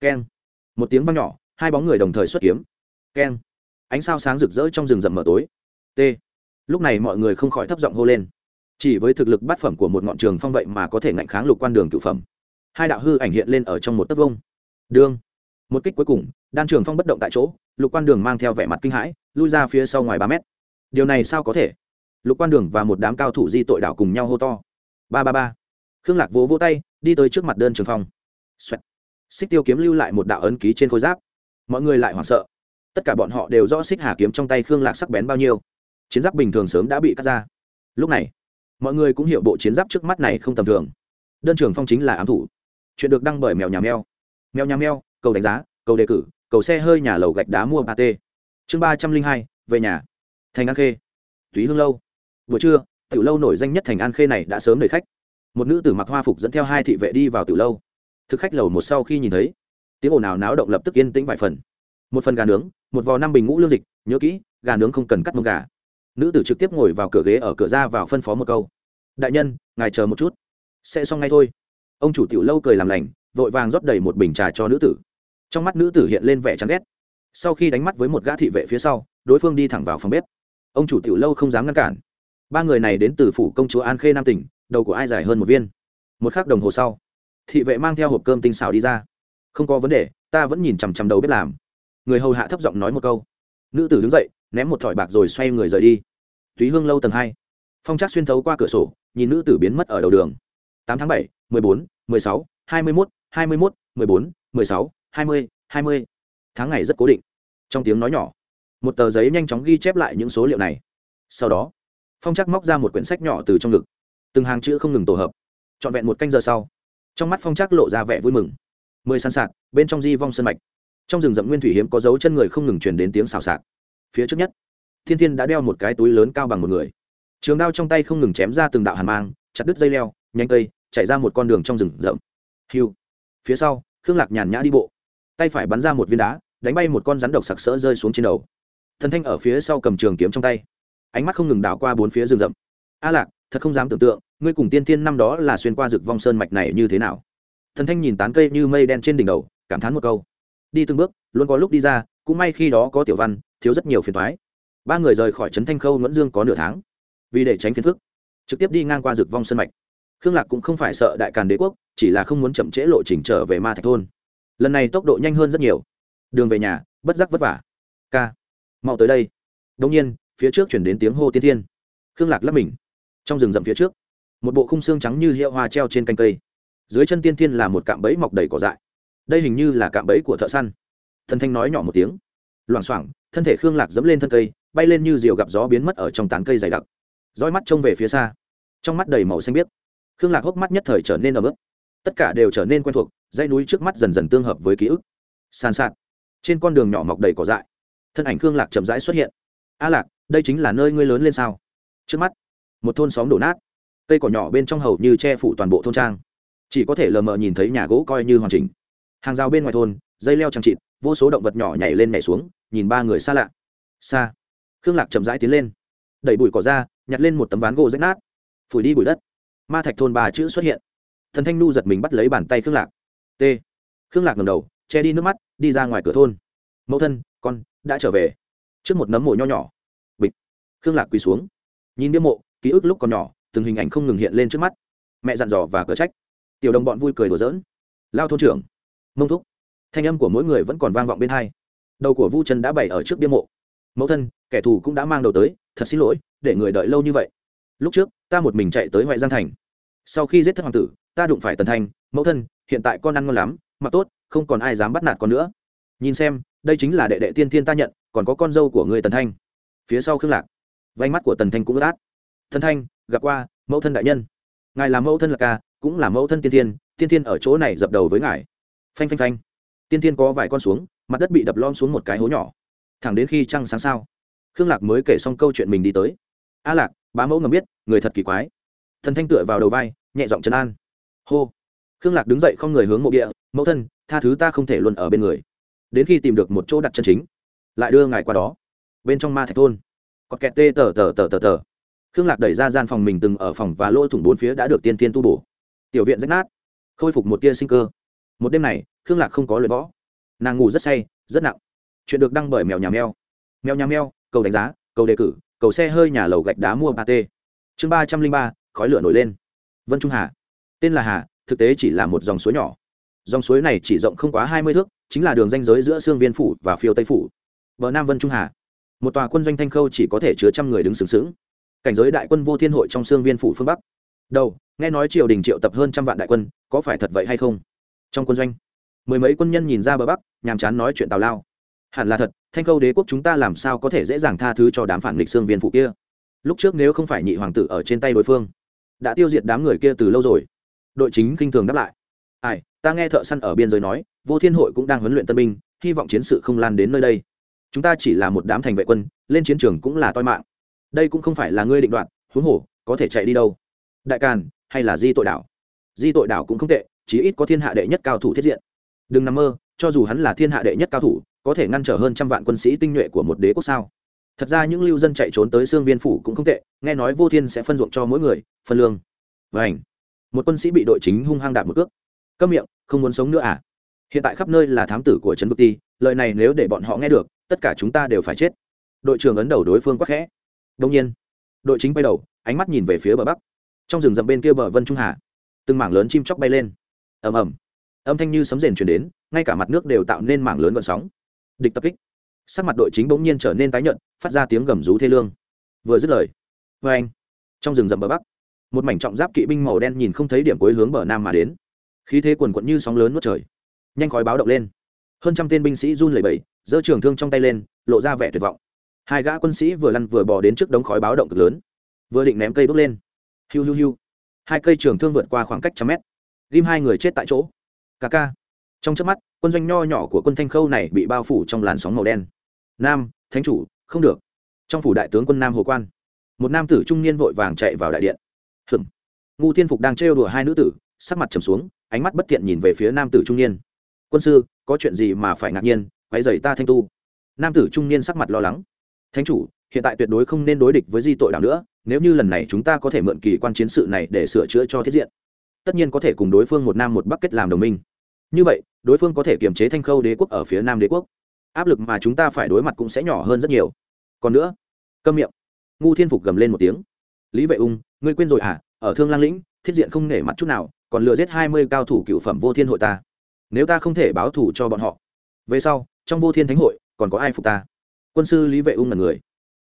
Keng. Một tiếng văng nhỏ, hai bóng người đồng thời xuất kiếm. Keng. Ánh sao sáng rực rỡ trong rừng rậm mở tối. T. Lúc này mọi người không khỏi thấp giọng hô lên. Chỉ với thực lực bát phẩm của một ngọn trường phong vậy mà có thể ngạnh kháng lục quan đường cửu phẩm. Hai đạo hư ảnh hiện lên ở trong một tấc vông đương một kích cuối cùng, đan trường phong bất động tại chỗ, lục quan đường mang theo vẻ mặt kinh hãi, lui ra phía sau ngoài ba mét. Điều này sao có thể? Lục quan đường và một đám cao thủ di tội đảo cùng nhau hô to. Ba ba ba. Khương lạc vỗ vỗ tay, đi tới trước mặt đơn trường phong. Xoẹt. xích tiêu kiếm lưu lại một đạo ấn ký trên khối giáp. Mọi người lại hoảng sợ. Tất cả bọn họ đều rõ xích hà kiếm trong tay khương lạc sắc bén bao nhiêu. Chiến giáp bình thường sớm đã bị cắt ra. Lúc này, mọi người cũng hiểu bộ chiến giáp trước mắt này không tầm thường. Đơn trường phong chính là ám thủ. Chuyện được đăng bởi mèo nhà mèo. Mèo nhà mèo cầu đánh giá, cầu đề cử, cầu xe hơi nhà lầu gạch đá mua ba t chương ba trăm linh hai, về nhà. Thành an khê. Túy hương lâu. Buổi trưa, tiểu lâu nổi danh nhất thành an khê này đã sớm đợi khách. Một nữ tử mặc hoa phục dẫn theo hai thị vệ đi vào tiểu lâu. Thực khách lầu một sau khi nhìn thấy, tiếng ồn ào náo động lập tức yên tĩnh vài phần. Một phần gà nướng, một vò năm bình ngũ lương dịch, nhớ kỹ, gà nướng không cần cắt mông gà. Nữ tử trực tiếp ngồi vào cửa ghế ở cửa ra vào phân phó một câu. Đại nhân, ngài chờ một chút. Sẽ xong ngay thôi. Ông chủ tiểu lâu cười làm lành, vội vàng rót đầy một bình trà cho nữ tử trong mắt nữ tử hiện lên vẻ chán ghét. Sau khi đánh mắt với một gã thị vệ phía sau, đối phương đi thẳng vào phòng bếp. Ông chủ tiểu lâu không dám ngăn cản. Ba người này đến từ phủ công chúa an khê nam tỉnh, đầu của ai dài hơn một viên? Một khắc đồng hồ sau, thị vệ mang theo hộp cơm tinh xào đi ra. Không có vấn đề, ta vẫn nhìn chằm chằm đầu bếp làm. Người hầu hạ thấp giọng nói một câu. Nữ tử đứng dậy, ném một thỏi bạc rồi xoay người rời đi. Túy hương lâu tầng hai. Phong trác xuyên thấu qua cửa sổ, nhìn nữ tử biến mất ở đầu đường. Tám tháng bảy, mười bốn, mười sáu, hai mươi mốt, hai mươi mốt, mười bốn, mười sáu hai mươi hai mươi. Tháng ngày rất cố định. Trong tiếng nói nhỏ, một tờ giấy nhanh chóng ghi chép lại những số liệu này. Sau đó, phong chắc móc ra một quyển sách nhỏ từ trong ngực. Từng hàng chữ không ngừng tổ hợp. Trọn vẹn một canh giờ sau, trong mắt phong chắc lộ ra vẻ vui mừng. Mười sàn sạc bên trong di vong sân mạch. Trong rừng rậm nguyên thủy hiếm có dấu chân người không ngừng truyền đến tiếng xào xạc. Phía trước nhất, thiên thiên đã đeo một cái túi lớn cao bằng một người. Trường đao trong tay không ngừng chém ra từng đạo hàn mang, chặt đứt dây leo, nhanh cây, chạy ra một con đường trong rừng rậm. Hiu. Phía sau, khương lạc nhàn nhã đi bộ tay phải bắn ra một viên đá, đánh bay một con rắn độc sặc sỡ rơi xuống trên đầu. Thần thanh ở phía sau cầm trường kiếm trong tay. Ánh mắt không ngừng đảo qua bốn phía rừng rậm. A lạc, thật không dám tưởng tượng, ngươi cùng tiên tiên năm đó là xuyên qua rực vong sơn mạch này như thế nào. Thần thanh nhìn tán cây như mây đen trên đỉnh đầu, cảm thán một câu. Đi từng bước, luôn có lúc đi ra, cũng may khi đó có tiểu văn, thiếu rất nhiều phiền thoái ba người rời khỏi trấn thanh khâu nguyễn dương có nửa tháng. Vì để tránh phiền phức, trực tiếp đi ngang qua rực vong sơn mạch. Khương lạc cũng không phải sợ đại càn đế quốc, chỉ là không muốn chậm trễ lộ trình trở về ma thạch thôn lần này tốc độ nhanh hơn rất nhiều. Đường về nhà, bất giác vất vả. Ca mau tới đây. Đông nhiên, phía trước chuyển đến tiếng hô tiên thiên. Khương lạc lấp mình. Trong rừng rậm phía trước, một bộ khung xương trắng như hiệu hoa treo trên canh cây. Dưới chân tiên thiên là một cạm bẫy mọc đầy cỏ dại. Đây hình như là cạm bẫy của thợ săn. Thần thanh nói nhỏ một tiếng. Loảng xoảng, thân thể khương lạc dẫm lên thân cây, bay lên như diều gặp gió biến mất ở trong tán cây dày đặc. Roi mắt trông về phía xa. Trong mắt đầy màu xanh biếc. Khương lạc hốc mắt nhất thời trở nên ấm ức tất cả đều trở nên quen thuộc, dãy núi trước mắt dần dần tương hợp với ký ức. Sàn sạt. Trên con đường nhỏ mọc đầy cỏ dại. Thân ảnh khương lạc chậm rãi xuất hiện. A lạc, đây chính là nơi ngươi lớn lên sao? Trước mắt, một thôn xóm đổ nát. Cây cỏ nhỏ bên trong hầu như che phủ toàn bộ thôn trang. Chỉ có thể lờ mờ nhìn thấy nhà gỗ coi như hoàn chỉnh. Hàng rào bên ngoài thôn, dây leo trăng trịt vô số động vật nhỏ nhảy lên nhảy xuống, nhìn ba người xa lạ. Xa. Khương lạc chậm rãi tiến lên. Đẩy bụi cỏ ra, nhặt lên một tấm ván gỗ rách nát. Phủi đi bụi đất. Ma thạch thôn ba chữ xuất hiện thần thanh nu giật mình bắt lấy bàn tay khương lạc. T. Khương lạc ngầm đầu, che đi nước mắt, đi ra ngoài cửa thôn. Mẫu thân, con đã trở về. Trước một nấm mộ nho nhỏ. Bịch. Khương lạc quỳ xuống. Nhìn biếm mộ, ký ức lúc còn nhỏ, từng hình ảnh không ngừng hiện lên trước mắt. Mẹ dặn dò và cờ trách. Tiểu đồng bọn vui cười đùa giỡn. Lao thôn trưởng. Mông thúc. Thanh âm của mỗi người vẫn còn vang vọng bên hai. Đầu của vu trần đã bày ở trước biếm mộ. Mẫu thân, kẻ thù cũng đã mang đầu tới, thật xin lỗi, để người đợi lâu như vậy. Lúc trước, ta một mình chạy tới ngoại giang thành sau khi giết thất hoàng tử, ta đụng phải tần thanh, mẫu thân, hiện tại con ăn ngon lắm, mặc tốt, không còn ai dám bắt nạt con nữa. Nhìn xem, đây chính là đệ đệ tiên thiên ta nhận, còn có con dâu của người tần thanh. Phía sau khương lạc vánh mắt của tần thanh cũng ướt át. Tần thanh, gặp qua, mẫu thân đại nhân. Ngài là mẫu thân là ca, cũng là mẫu thân tiên thiên tiên thiên ở chỗ này dập đầu với ngài. Phanh phanh phanh. Tiên thiên có vài con xuống, mặt đất bị đập lom xuống một cái hố nhỏ. Thẳng đến khi trăng sáng sao, khương lạc mới kể xong câu chuyện mình đi tới. A lạc, bá mẫu ngầm biết, người thật kỳ quái. Thần thanh tựa vào đầu vai nhẹ giọng trấn an. Hô. Khương lạc đứng dậy không người hướng mộ địa, mẫu thân, tha thứ ta không thể luôn ở bên người. Đến khi tìm được một chỗ đặt chân chính, lại đưa ngài qua đó, bên trong ma thạch thôn. Có kẹt tê tờ tờ tờ tờ tờ. Khương lạc đẩy ra gian phòng mình từng ở phòng và lỗ thủng bốn phía đã được tiên tiên tu bổ. Tiểu viện rách nát, khôi phục một tia sinh cơ. Một đêm này, khương lạc không có luyện võ. Nàng ngủ rất say, rất nặng. Chuyện được đăng bởi mèo nhà mèo. Mèo nhà mèo, cầu đánh giá, cầu đề cử, cầu xe hơi nhà lầu gạch đá mua ba t chương ba trăm linh ba, khói lửa nổi lên vân trung hà. Tên là hà, thực tế chỉ là một dòng suối nhỏ. Dòng suối này chỉ rộng không quá hai mươi thước, chính là đường danh giới giữa sương viên phủ và phiêu tây phủ. Bờ nam vân trung hà. Một tòa quân doanh thanh khâu chỉ có thể chứa trăm người đứng sướng sướng cảnh giới đại quân vô thiên hội trong sương viên phủ phương bắc. Đầu, nghe nói triều đình triệu tập hơn trăm vạn đại quân, có phải thật vậy hay không? Trong quân doanh, mười mấy quân nhân nhìn ra bờ bắc, nhàm chán nói chuyện tào lao. Hẳn là thật, thanh khâu đế quốc chúng ta làm sao có thể dễ dàng tha thứ cho đám phản nghịch Sương viên phụ kia? Lúc trước nếu không phải nhị hoàng tử ở trên tay đối phương đã tiêu diệt đám người kia từ lâu rồi. Đội chính kinh thường đáp lại. Ai, ta nghe thợ săn ở biên giới nói, vô thiên hội cũng đang huấn luyện tân binh, hy vọng chiến sự không lan đến nơi đây. Chúng ta chỉ là một đám thành vệ quân, lên chiến trường cũng là toi mạng. Đây cũng không phải là ngươi định đoạt, huống hồ, có thể chạy đi đâu. Đại càn, hay là di tội đảo? Di tội đảo cũng không tệ, chí ít có thiên hạ đệ nhất cao thủ thiết diện. Đừng nằm mơ, cho dù hắn là thiên hạ đệ nhất cao thủ, có thể ngăn trở hơn trăm vạn quân sĩ tinh nhuệ của một đế quốc sao? Thật ra những lưu dân chạy trốn tới xương viên phủ cũng không tệ, nghe nói vô thiên sẽ phân ruộng cho mỗi người, phân lương. Và ảnh một quân sĩ bị đội chính hung hăng đạp một cước. Câm miệng, không muốn sống nữa à? Hiện tại khắp nơi là thám tử của trấn vực ti, lời này nếu để bọn họ nghe được, tất cả chúng ta đều phải chết. Đội trưởng ấn đầu đối phương quắc khẽ. Đông nhiên, đội chính bay đầu, ánh mắt nhìn về phía bờ bắc. Trong rừng rậm bên kia bờ vân trung hà, từng mảng lớn chim chóc bay lên. Ầm ầm. Âm thanh như sấm rền chuyển đến, ngay cả mặt nước đều tạo nên mảng lớn gọn sóng. Địch tập kích sắc mặt đội chính bỗng nhiên trở nên tái nhợt, phát ra tiếng gầm rú thê lương. Vừa dứt lời, vê anh, trong rừng rậm bờ bắc, một mảnh trọng giáp kỵ binh màu đen nhìn không thấy điểm cuối hướng bờ nam mà đến. Khí thế quần quận như sóng lớn nuốt trời. Nhanh khói báo động lên. Hơn trăm tên binh sĩ run lẩy bẩy, giơ trường thương trong tay lên, lộ ra vẻ tuyệt vọng. Hai gã quân sĩ vừa lăn vừa bò đến trước đống khói báo động cực lớn, vừa định ném cây bước lên. Hiu hiu hiu. Hai cây trường thương vượt qua khoảng cách trăm mét. Ghim hai người chết tại chỗ. Ca ca. Trong trước mắt, quân doanh nho nhỏ của quân thanh khâu này bị bao phủ trong làn sóng màu đen nam, thánh chủ, không được. Trong phủ đại tướng quân nam hồ quan, một nam tử trung niên vội vàng chạy vào đại điện. Hừm ngu thiên phục đang trêu đùa hai nữ tử, sắc mặt trầm xuống, ánh mắt bất thiện nhìn về phía nam tử trung niên. Quân sư, có chuyện gì mà phải ngạc nhiên quay dày ta thanh tu. Nam tử trung niên sắc mặt lo lắng. Thánh chủ, hiện tại tuyệt đối không nên đối địch với di tội Đảng nữa, nếu như lần này chúng ta có thể mượn kỳ quan chiến sự này để sửa chữa cho thiết diện, tất nhiên có thể cùng đối phương một nam một bắc kết làm đồng minh. Như vậy, đối phương có thể kiềm chế thanh khâu đế quốc ở phía nam đế quốc áp lực mà chúng ta phải đối mặt cũng sẽ nhỏ hơn rất nhiều. Còn nữa, câm miệng. Ngu thiên phục gầm lên một tiếng. Lý vệ ung, ngươi quên rồi à? Ở thương lang lĩnh, thiết diện không nể mặt chút nào, còn lừa giết hai mươi cao thủ cựu phẩm vô thiên hội ta. Nếu ta không thể báo thủ cho bọn họ, về sau, trong vô thiên thánh hội, còn có ai phục ta? Quân sư lý vệ ung là người.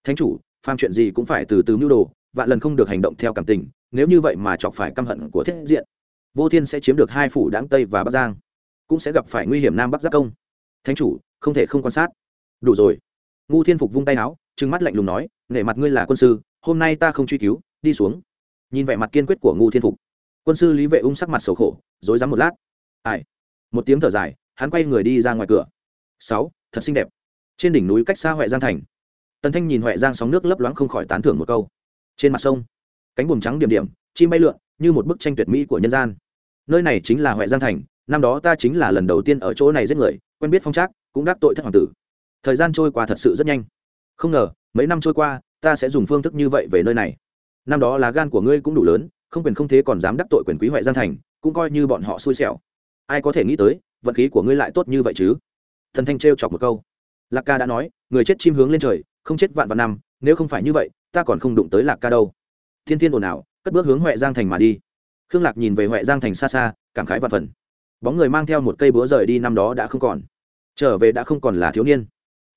Thánh chủ, phàm chuyện gì cũng phải từ từ mưu đồ, vạn lần không được hành động theo cảm tình, nếu như vậy mà chọc phải căm hận của thiết diện, vô thiên sẽ chiếm được hai phủ đáng tây và bắc giang, cũng sẽ gặp phải nguy hiểm nam bắc Giáp công thánh chủ, không thể không quan sát. Đủ rồi. Ngu thiên phục vung tay áo, trừng mắt lạnh lùng nói, nể mặt ngươi là quân sư, hôm nay ta không truy cứu, đi xuống. Nhìn vẻ mặt kiên quyết của ngu thiên phục, quân sư lý vệ ung sắc mặt sầu khổ dối rắm một lát. Ai? Một tiếng thở dài, hắn quay người đi ra ngoài cửa. Sáu, thật xinh đẹp. Trên đỉnh núi cách xa huệ giang thành, tần thanh nhìn huệ giang sóng nước lấp loáng không khỏi tán thưởng một câu. Trên mặt sông, cánh buồm trắng điểm điểm, chim bay lượn, như một bức tranh tuyệt mỹ của nhân gian. Nơi này chính là huệ giang thành năm đó ta chính là lần đầu tiên ở chỗ này giết người, quen biết phong trác, cũng đắc tội thất hoàng tử. Thời gian trôi qua thật sự rất nhanh. Không ngờ, mấy năm trôi qua, ta sẽ dùng phương thức như vậy về nơi này. Năm đó lá gan của ngươi cũng đủ lớn, không quyền không thế còn dám đắc tội quyền quý huệ giang thành, cũng coi như bọn họ xui xẻo. Ai có thể nghĩ tới, vận khí của ngươi lại tốt như vậy chứ? Thần thanh trêu chọc một câu. Lạc ca đã nói, người chết chim hướng lên trời, không chết vạn vạn năm, nếu không phải như vậy, ta còn không đụng tới lạc ca đâu. Thiên thiên ồn ào, cất bước hướng huệ giang thành mà đi. Khương lạc nhìn về huệ giang thành xa xa, cảm khái vạn phần bóng người mang theo một cây búa rời đi năm đó đã không còn, trở về đã không còn là thiếu niên.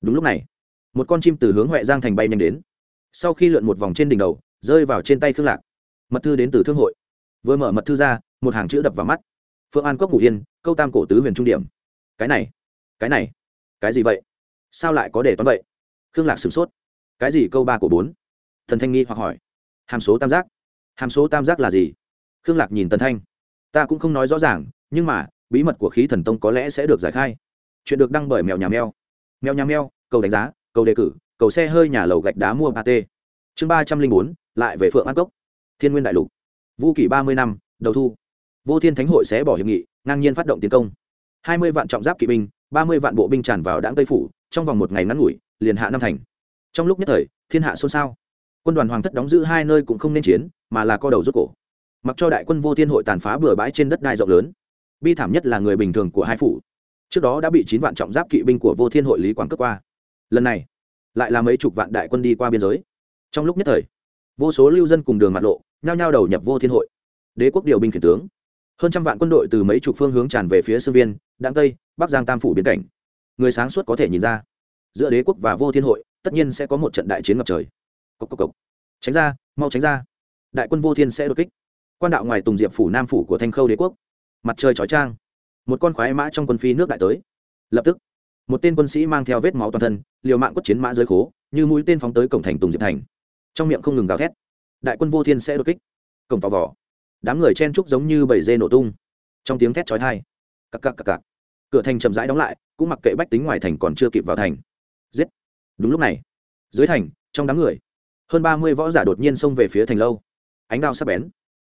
Đúng lúc này, một con chim từ hướng huệ giang thành bay nhanh đến. Sau khi lượn một vòng trên đỉnh đầu, rơi vào trên tay khương lạc. Mật thư đến từ thương hội. Vừa mở mật thư ra, một hàng chữ đập vào mắt. Phương an cốc ngủ yên, câu tam cổ tứ huyền trung điểm. Cái này cái này, cái gì vậy? Sao lại có để toán vậy? Khương lạc sửng sốt. Cái gì câu ba của bốn? Thần thanh nghi hoặc hỏi. Hàm số tam giác. Hàm số tam giác là gì? Khương lạc nhìn tần thanh. Ta cũng không nói rõ ràng, nhưng mà bí mật của khí thần tông có lẽ sẽ được giải khai. Chuyện được đăng bởi mèo nhà mèo. Mèo nhà mèo, cầu đánh giá, cầu đề cử, cầu xe hơi nhà lầu gạch đá mua ba t chương ba trăm linh bốn, lại về phượng an cốc. Thiên nguyên đại lục. Vũ kỷ ba mươi năm, đầu thu. Vô thiên thánh hội sẽ bỏ hiệp nghị, ngang nhiên phát động tiến công. Hai mươi vạn trọng giáp kỵ binh, ba mươi vạn bộ binh tràn vào đảng tây phủ, trong vòng một ngày ngắn ngủi, liền hạ năm thành. Trong lúc nhất thời, thiên hạ xôn xao. Quân đoàn hoàng thất đóng giữ hai nơi cũng không nên chiến, mà là co đầu rút cổ. Mặc cho đại quân vô thiên hội tàn phá bừa bãi trên đất đai rộng lớn bi thảm nhất là người bình thường của hai phủ. Trước đó đã bị chín vạn trọng giáp kỵ binh của vô thiên hội lý quảng cướp qua. Lần này, lại là mấy chục vạn đại quân đi qua biên giới. Trong lúc nhất thời, vô số lưu dân cùng đường mặt lộ, nhao nhao đầu nhập vô thiên hội. Đế quốc điều binh khiển tướng. Hơn trăm vạn quân đội từ mấy chục phương hướng tràn về phía Sư viên, đặng tây, bắc giang tam phủ biến cảnh. Người sáng suốt có thể nhìn ra, giữa đế quốc và vô thiên hội, tất nhiên sẽ có một trận đại chiến ngập trời. Cốc cốc cốc. tránh ra, mau tránh ra. Đại quân vô thiên sẽ đột kích. Quan đạo ngoài tùng diệp phủ nam phủ của thanh khâu đế quốc mặt trời chói trang. Một con khoái mã trong quân phi nước đại tới. Lập tức, một tên quân sĩ mang theo vết máu toàn thân, liều mạng quất chiến mã dưới khố, như mũi tên phóng tới cổng thành tùng diệp thành. Trong miệng không ngừng gào thét. Đại quân vô thiên sẽ đột kích. Cổng tò vỏ đám người chen trúc giống như bầy dê nổ tung. Trong tiếng thét chói tai, cặc cặc cặc cặc. Cửa thành chậm rãi đóng lại, cũng mặc kệ bách tính ngoài thành còn chưa kịp vào thành. Giết. Đúng lúc này, dưới thành, trong đám người, hơn ba mươi võ giả đột nhiên xông về phía thành lâu. Ánh đao sắp bén.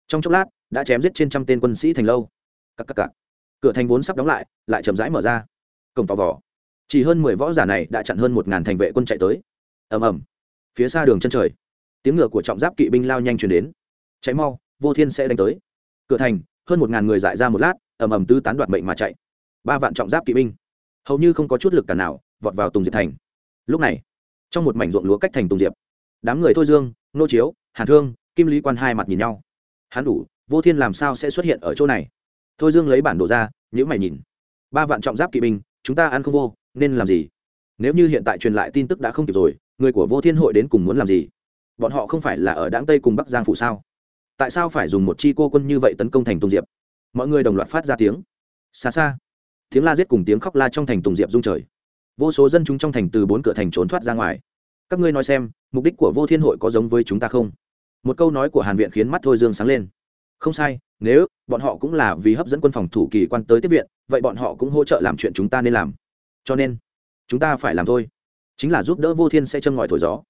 Trong chốc lát, đã chém giết trên trăm tên quân sĩ thành lâu cặc cặc cặc. Cửa thành vốn sắp đóng lại lại chậm rãi mở ra. Cổng tò vỏ chỉ hơn mười võ giả này đã chặn hơn một ngàn thành vệ quân chạy tới. Ầm ầm. Phía xa đường chân trời, tiếng ngựa của trọng giáp kỵ binh lao nhanh chuyển đến. Cháy mau, vô thiên sẽ đánh tới. Cửa thành, hơn một ngàn người dại ra một lát, ầm ầm tư tán đoạt mệnh mà chạy. Ba vạn trọng giáp kỵ binh. Hầu như không có chút lực cả nào, vọt vào tùng diệp thành. Lúc này, trong một mảnh ruộng lúa cách thành tùng diệp, đám người thôi dương, nô chiếu, hàn thương, kim lý quan hai mặt nhìn nhau. Hắn đủ, vô thiên làm sao sẽ xuất hiện ở chỗ này? Thôi dương lấy bản đồ ra nhữ mày nhìn. Ba vạn trọng giáp kỵ binh, chúng ta ăn không vô, nên làm gì? Nếu như hiện tại truyền lại tin tức đã không kịp rồi, người của vô thiên hội đến cùng muốn làm gì? Bọn họ không phải là ở đáng tây cùng bắc giang phụ sao? Tại sao phải dùng một chi cô quân như vậy tấn công thành tùng diệp? Mọi người đồng loạt phát ra tiếng. Xa xa, tiếng la giết cùng tiếng khóc la trong thành tùng diệp rung trời. Vô số dân chúng trong thành từ bốn cửa thành trốn thoát ra ngoài. Các ngươi nói xem, mục đích của vô thiên hội có giống với chúng ta không? Một câu nói của hàn viện khiến mắt thôi dương sáng lên không sai, nếu bọn họ cũng là vì hấp dẫn quân phòng thủ kỳ quan tới tiếp viện, vậy bọn họ cũng hỗ trợ làm chuyện chúng ta nên làm. Cho nên, chúng ta phải làm thôi. Chính là giúp đỡ vô thiên sẽ châm ngòi thổi gió.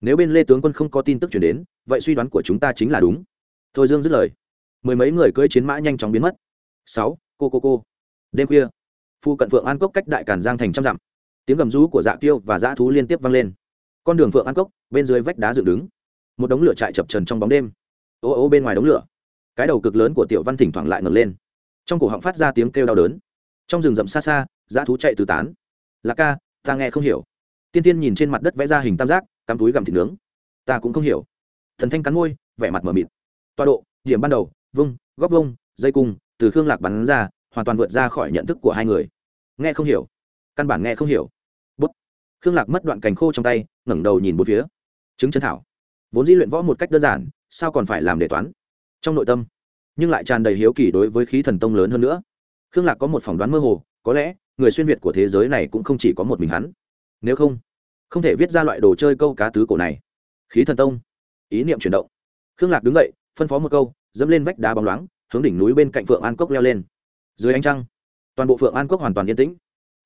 Nếu bên lê tướng quân không có tin tức chuyển đến, vậy suy đoán của chúng ta chính là đúng. Thôi dương dứt lời. Mười mấy người cưỡi chiến mã nhanh chóng biến mất. Sáu, cô cô cô. Đêm khuya, phu cận phượng an cốc cách đại cản giang thành trăm dặm. Tiếng gầm rú của dạ tiêu và dã thú liên tiếp vang lên. Con đường phượng an cốc bên dưới vách đá dựng đứng. Một đống lửa chạy chập trần trong bóng đêm. Ô ô bên ngoài đống lửa cái đầu cực lớn của tiểu văn thỉnh thoảng lại ngẩng lên. Trong cổ họng phát ra tiếng kêu đau đớn. Trong rừng rậm xa xa, dã thú chạy từ tán. Là ca, ta nghe không hiểu. Tiên tiên nhìn trên mặt đất vẽ ra hình tam giác, cắm túi gặm thịt nướng. Ta cũng không hiểu. Thần thanh cắn môi, vẻ mặt mờ mịt. Toa độ, điểm ban đầu, vung góc vung, dây cung, từ khương lạc bắn ra, hoàn toàn vượt ra khỏi nhận thức của hai người. Nghe không hiểu. Căn bản nghe không hiểu. Bút. Khương lạc mất đoạn cành khô trong tay, ngẩng đầu nhìn bốn phía. Chứng chân thảo. Vốn di luyện võ một cách đơn giản, sao còn phải làm đề toán? Trong nội tâm, nhưng lại tràn đầy hiếu kỳ đối với khí thần tông lớn hơn nữa. Khương lạc có một phỏng đoán mơ hồ, có lẽ, người xuyên việt của thế giới này cũng không chỉ có một mình hắn. Nếu không không thể viết ra loại đồ chơi câu cá tứ cổ này. Khí thần tông, ý niệm chuyển động. Khương lạc đứng dậy, phân phó một câu, dẫm lên vách đá bóng loáng, hướng đỉnh núi bên cạnh phượng an cốc leo lên. Dưới ánh trăng, toàn bộ phượng an cốc hoàn toàn yên tĩnh.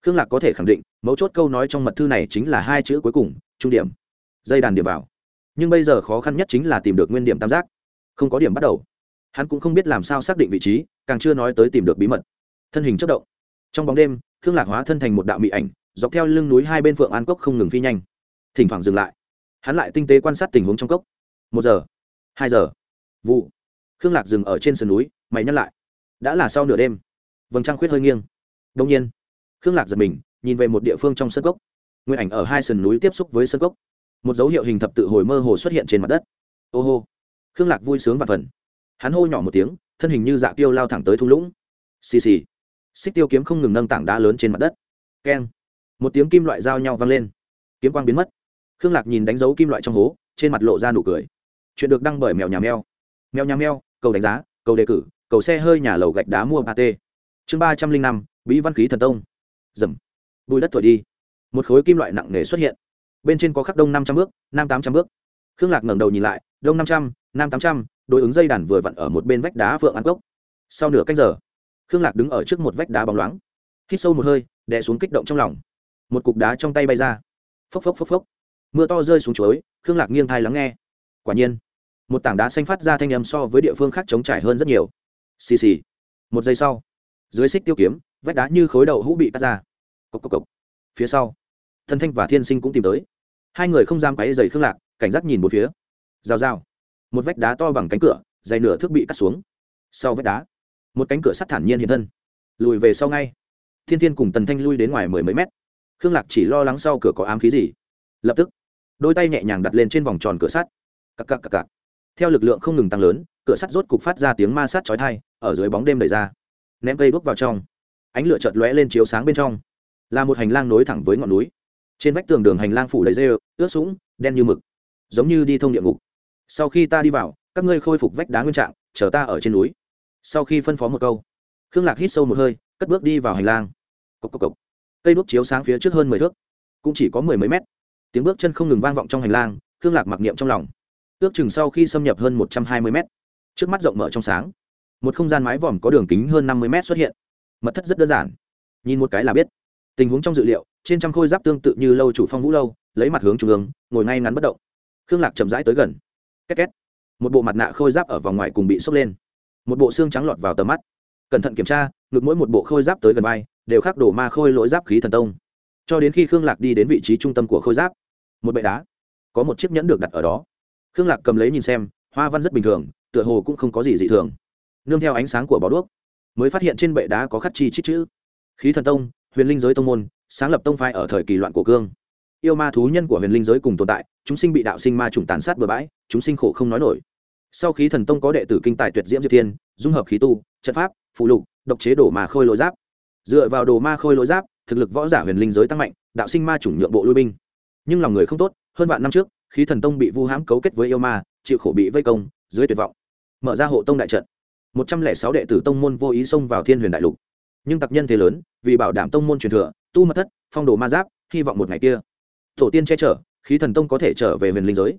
Khương lạc có thể khẳng định, mấu chốt câu nói trong mật thư này chính là hai chữ cuối cùng, trung điểm. Dây đàn điểm vào. Nhưng bây giờ khó khăn nhất chính là tìm được nguyên điểm tam giác không có điểm bắt đầu. Hắn cũng không biết làm sao xác định vị trí, càng chưa nói tới tìm được bí mật. Thân hình chất động. Trong bóng đêm, khương lạc hóa thân thành một đạo mỹ ảnh, dọc theo lưng núi hai bên phượng an cốc không ngừng phi nhanh. Thỉnh thoảng dừng lại. Hắn lại tinh tế quan sát tình huống trong cốc. Một giờ, hai giờ. Vụ. Khương lạc dừng ở trên sườn núi, mày nhắc lại. Đã là sau nửa đêm. Vầng trăng khuyết hơi nghiêng. Đông nhiên, khương lạc giật mình, nhìn về một địa phương trong sân cốc. Nguyên ảnh ở hai sườn núi tiếp xúc với sân cốc. Một dấu hiệu hình thập tự hồi mơ hồ xuất hiện trên mặt đất. Ô hô khương lạc vui sướng và phần. Hắn hô nhỏ một tiếng, thân hình như dạ tiêu lao thẳng tới thung lũng. Xì xì. Xích tiêu kiếm không ngừng nâng tảng đá lớn trên mặt đất. Keng. Một tiếng kim loại dao nhau vang lên. Kiếm quang biến mất. Khương lạc nhìn đánh dấu kim loại trong hố, trên mặt lộ ra nụ cười. Chuyện được đăng bởi mèo nhà mèo. Mèo nhà mèo, cầu đánh giá, cầu đề cử, cầu xe hơi nhà lầu gạch đá mua ba t chương ba trăm linh năm, bí văn khí thần tông. Dầm. Bùi đất thổi đi. Một khối kim loại nặng nề xuất hiện. Bên trên có khắc đông năm trăm bước nam tám trăm bước. Khương lạc ngẩng đầu nhìn lại đông năm trăm, nam tám trăm, đối ứng dây đàn vừa vặn ở một bên vách đá vượng ăn cốc. Sau nửa canh giờ, khương lạc đứng ở trước một vách đá bóng loáng. Hít sâu một hơi, đè xuống kích động trong lòng. Một cục đá trong tay bay ra. Phốc phốc phốc phốc. Mưa to rơi xuống chuối, khương lạc nghiêng thai lắng nghe. Quả nhiên, một tảng đá xanh phát ra thanh âm so với địa phương khác trống trải hơn rất nhiều. Xì xì. Một giây sau, dưới xích tiêu kiếm, vách đá như khối đậu hũ bị cắt ra. Cộc cộc cộc. phía sau, thần thanh và thiên sinh cũng tìm tới. Hai người không dám quáy dày khương lạc, cảnh giác nhìn một phía rào rào. Một vách đá to bằng cánh cửa, dày nửa thước bị cắt xuống. Sau vách đá, một cánh cửa sắt thản nhiên hiện thân. Lùi về sau ngay. Thiên thiên cùng tần thanh lui đến ngoài mười mấy mét. Khương lạc chỉ lo lắng sau cửa có ám khí gì. Lập tức, đôi tay nhẹ nhàng đặt lên trên vòng tròn cửa sắt. Cặc cặc cặc cặc. Theo lực lượng không ngừng tăng lớn, cửa sắt rốt cục phát ra tiếng ma sát chói thai ở dưới bóng đêm đầy ra. Ném cây đuốc vào trong. Ánh lửa chợt lóe lên chiếu sáng bên trong. Là một hành lang nối thẳng với ngọn núi. Trên vách tường đường hành lang phủ đầy rêu, ướt sũng, đen như mực. Giống như đi thông địa ngục sau khi ta đi vào, các ngươi khôi phục vách đá nguyên trạng, chờ ta ở trên núi. Sau khi phân phó một câu, khương lạc hít sâu một hơi, cất bước đi vào hành lang. Cốc cốc cốc. cây đuốc chiếu sáng phía trước hơn mười thước, cũng chỉ có mười mấy mét. Tiếng bước chân không ngừng vang vọng trong hành lang, khương lạc mặc niệm trong lòng. Ước chừng sau khi xâm nhập hơn một trăm hai mươi mét, trước mắt rộng mở trong sáng, một không gian mái vòm có đường kính hơn năm mươi mét xuất hiện. Mật thất rất đơn giản, nhìn một cái là biết. Tình huống trong dự liệu, trên trăm khôi giáp tương tự như lâu chủ phong vũ lâu, lấy mặt hướng trung ương, ngồi ngay ngắn bất động. Khương lạc chậm rãi tới gần két két. Một bộ mặt nạ khôi giáp ở vòng ngoài cùng bị sốc lên. Một bộ xương trắng lọt vào tầm mắt. Cẩn thận kiểm tra ngược mỗi một bộ khôi giáp tới gần vai, đều khắc đổ ma khôi lỗi giáp khí thần tông. Cho đến khi khương lạc đi đến vị trí trung tâm của khôi giáp, một bệ đá, có một chiếc nhẫn được đặt ở đó. Khương lạc cầm lấy nhìn xem, hoa văn rất bình thường, tựa hồ cũng không có gì dị thường. Nương theo ánh sáng của bó đuốc, mới phát hiện trên bệ đá có khắc chi chít chữ. Khí thần tông, huyền linh giới tông môn, sáng lập tông phái ở thời kỳ loạn của cương yêu ma thú nhân của huyền linh giới cùng tồn tại, chúng sinh bị đạo sinh ma trùng tàn sát bừa bãi, chúng sinh khổ không nói nổi. Sau khi thần tông có đệ tử kinh tài tuyệt diễm diệp thiên, dung hợp khí tu, trận pháp, phụ lục, độc chế đổ ma khôi lỗi giáp. Dựa vào đồ ma khôi lỗi giáp, thực lực võ giả huyền linh giới tăng mạnh, đạo sinh ma chủng nhượng bộ lui binh. Nhưng lòng người không tốt, hơn vạn năm trước, khí thần tông bị vu hãm cấu kết với yêu ma, chịu khổ bị vây công, dưới tuyệt vọng, mở ra hộ tông đại trận. Một trăm lẻ sáu đệ tử tông môn vô ý xông vào thiên huyền đại lục. Nhưng tặc nhân thế lớn, vì bảo đảm tông môn truyền thừa, tu mật thất, phong đồ ma giáp, hy vọng một ngày kia tổ tiên che chở, khí thần tông có thể trở về huyền linh giới.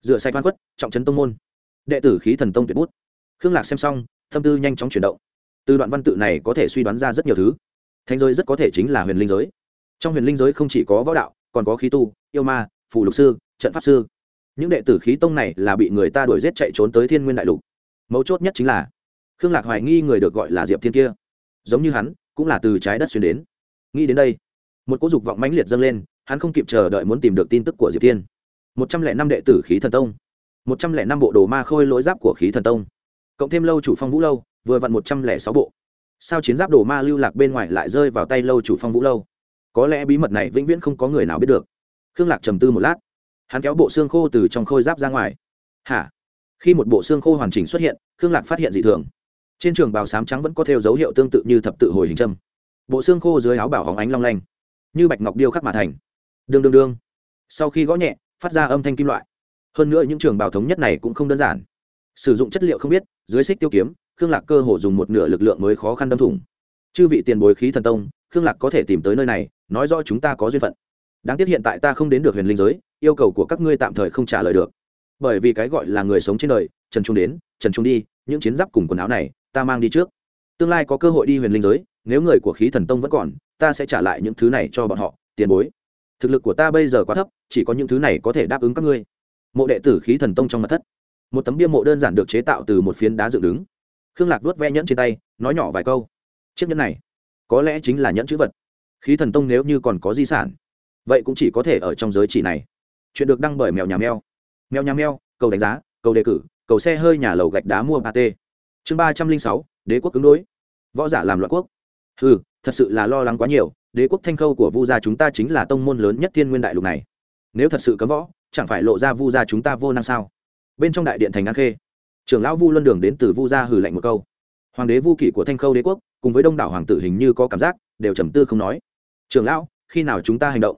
Dựa sạch văn quất trọng trấn tông môn. Đệ tử khí thần tông tuyệt bút. Khương lạc xem xong, tâm tư nhanh chóng chuyển động. Từ đoạn văn tự này có thể suy đoán ra rất nhiều thứ. Thanh giới rất có thể chính là huyền linh giới. Trong huyền linh giới không chỉ có võ đạo, còn có khí tu, yêu ma, phù lục sư, trận pháp sư. Những đệ tử khí tông này là bị người ta đuổi giết chạy trốn tới thiên nguyên đại lục. Mấu chốt nhất chính là, khương lạc hoài nghi người được gọi là diệp thiên kia. Giống như hắn, cũng là từ trái đất xuyên đến. Nghĩ đến đây, một cỗ dục vọng mãnh liệt dâng lên hắn không kịp chờ đợi muốn tìm được tin tức của diệp thiên. Một trăm lẻ năm đệ tử khí thần tông. Một trăm lẻ năm bộ đồ ma khôi lỗi giáp của khí thần tông. Cộng thêm lâu chủ phong vũ lâu, vừa vặn một trăm lẻ sáu bộ. Sao chiến giáp đồ ma lưu lạc bên ngoài lại rơi vào tay lâu chủ phong vũ lâu? Có lẽ bí mật này vĩnh viễn không có người nào biết được. Khương lạc trầm tư một lát. Hắn kéo bộ xương khô từ trong khôi giáp ra ngoài. Hả? Khi một bộ xương khô hoàn chỉnh xuất hiện, khương lạc phát hiện dị thường. Trên trường bào sám trắng vẫn có theo dấu hiệu tương tự như thập tự hồi hình trâm bộ xương khô dưới áo bảo hóng ánh long lanh, như bạch ngọc điêu khắc mà thành đương đương đương. Sau khi gõ nhẹ, phát ra âm thanh kim loại. Hơn nữa những trường bảo thống nhất này cũng không đơn giản. Sử dụng chất liệu không biết, dưới xích tiêu kiếm, khương lạc cơ hồ dùng một nửa lực lượng mới khó khăn đâm thủng. Chư vị tiền bối khí thần tông, khương lạc có thể tìm tới nơi này, nói rõ chúng ta có duyên phận. Đáng tiếc hiện tại ta không đến được huyền linh giới, yêu cầu của các ngươi tạm thời không trả lời được. Bởi vì cái gọi là người sống trên đời, trần trung đến, trần trung đi, những chiến giáp cùng quần áo này, ta mang đi trước. Tương lai có cơ hội đi huyền linh giới, nếu người của khí thần tông vẫn còn, ta sẽ trả lại những thứ này cho bọn họ, tiền bối thực lực của ta bây giờ quá thấp, chỉ có những thứ này có thể đáp ứng các ngươi. Mộ đệ tử khí thần tông trong mặt thất. Một tấm bia mộ đơn giản được chế tạo từ một phiến đá dựng đứng. Khương lạc vuốt ve nhẫn trên tay, nói nhỏ vài câu. Chiếc nhẫn này, có lẽ chính là nhẫn chữ vật. Khí thần tông nếu như còn có di sản, vậy cũng chỉ có thể ở trong giới chỉ này. Chuyện được đăng bởi mèo nhà mèo. Mèo nhà mèo, cầu đánh giá, cầu đề cử, cầu xe hơi nhà lầu gạch đá mua ba t. Chương ba trăm linh sáu, đế quốc ứng đối. Võ giả làm loạn quốc. Ừ thật sự là lo lắng quá nhiều đế quốc thanh khâu của vu gia chúng ta chính là tông môn lớn nhất thiên nguyên đại lục này. Nếu thật sự cấm võ, chẳng phải lộ ra vu gia chúng ta vô năng sao? Bên trong đại điện thành an khê, trưởng lão vu luân đường đến từ vu gia hử lạnh một câu. Hoàng đế vu kỷ của thanh khâu đế quốc, cùng với đông đảo hoàng tử hình như có cảm giác, đều trầm tư không nói. Trưởng lão, khi nào chúng ta hành động?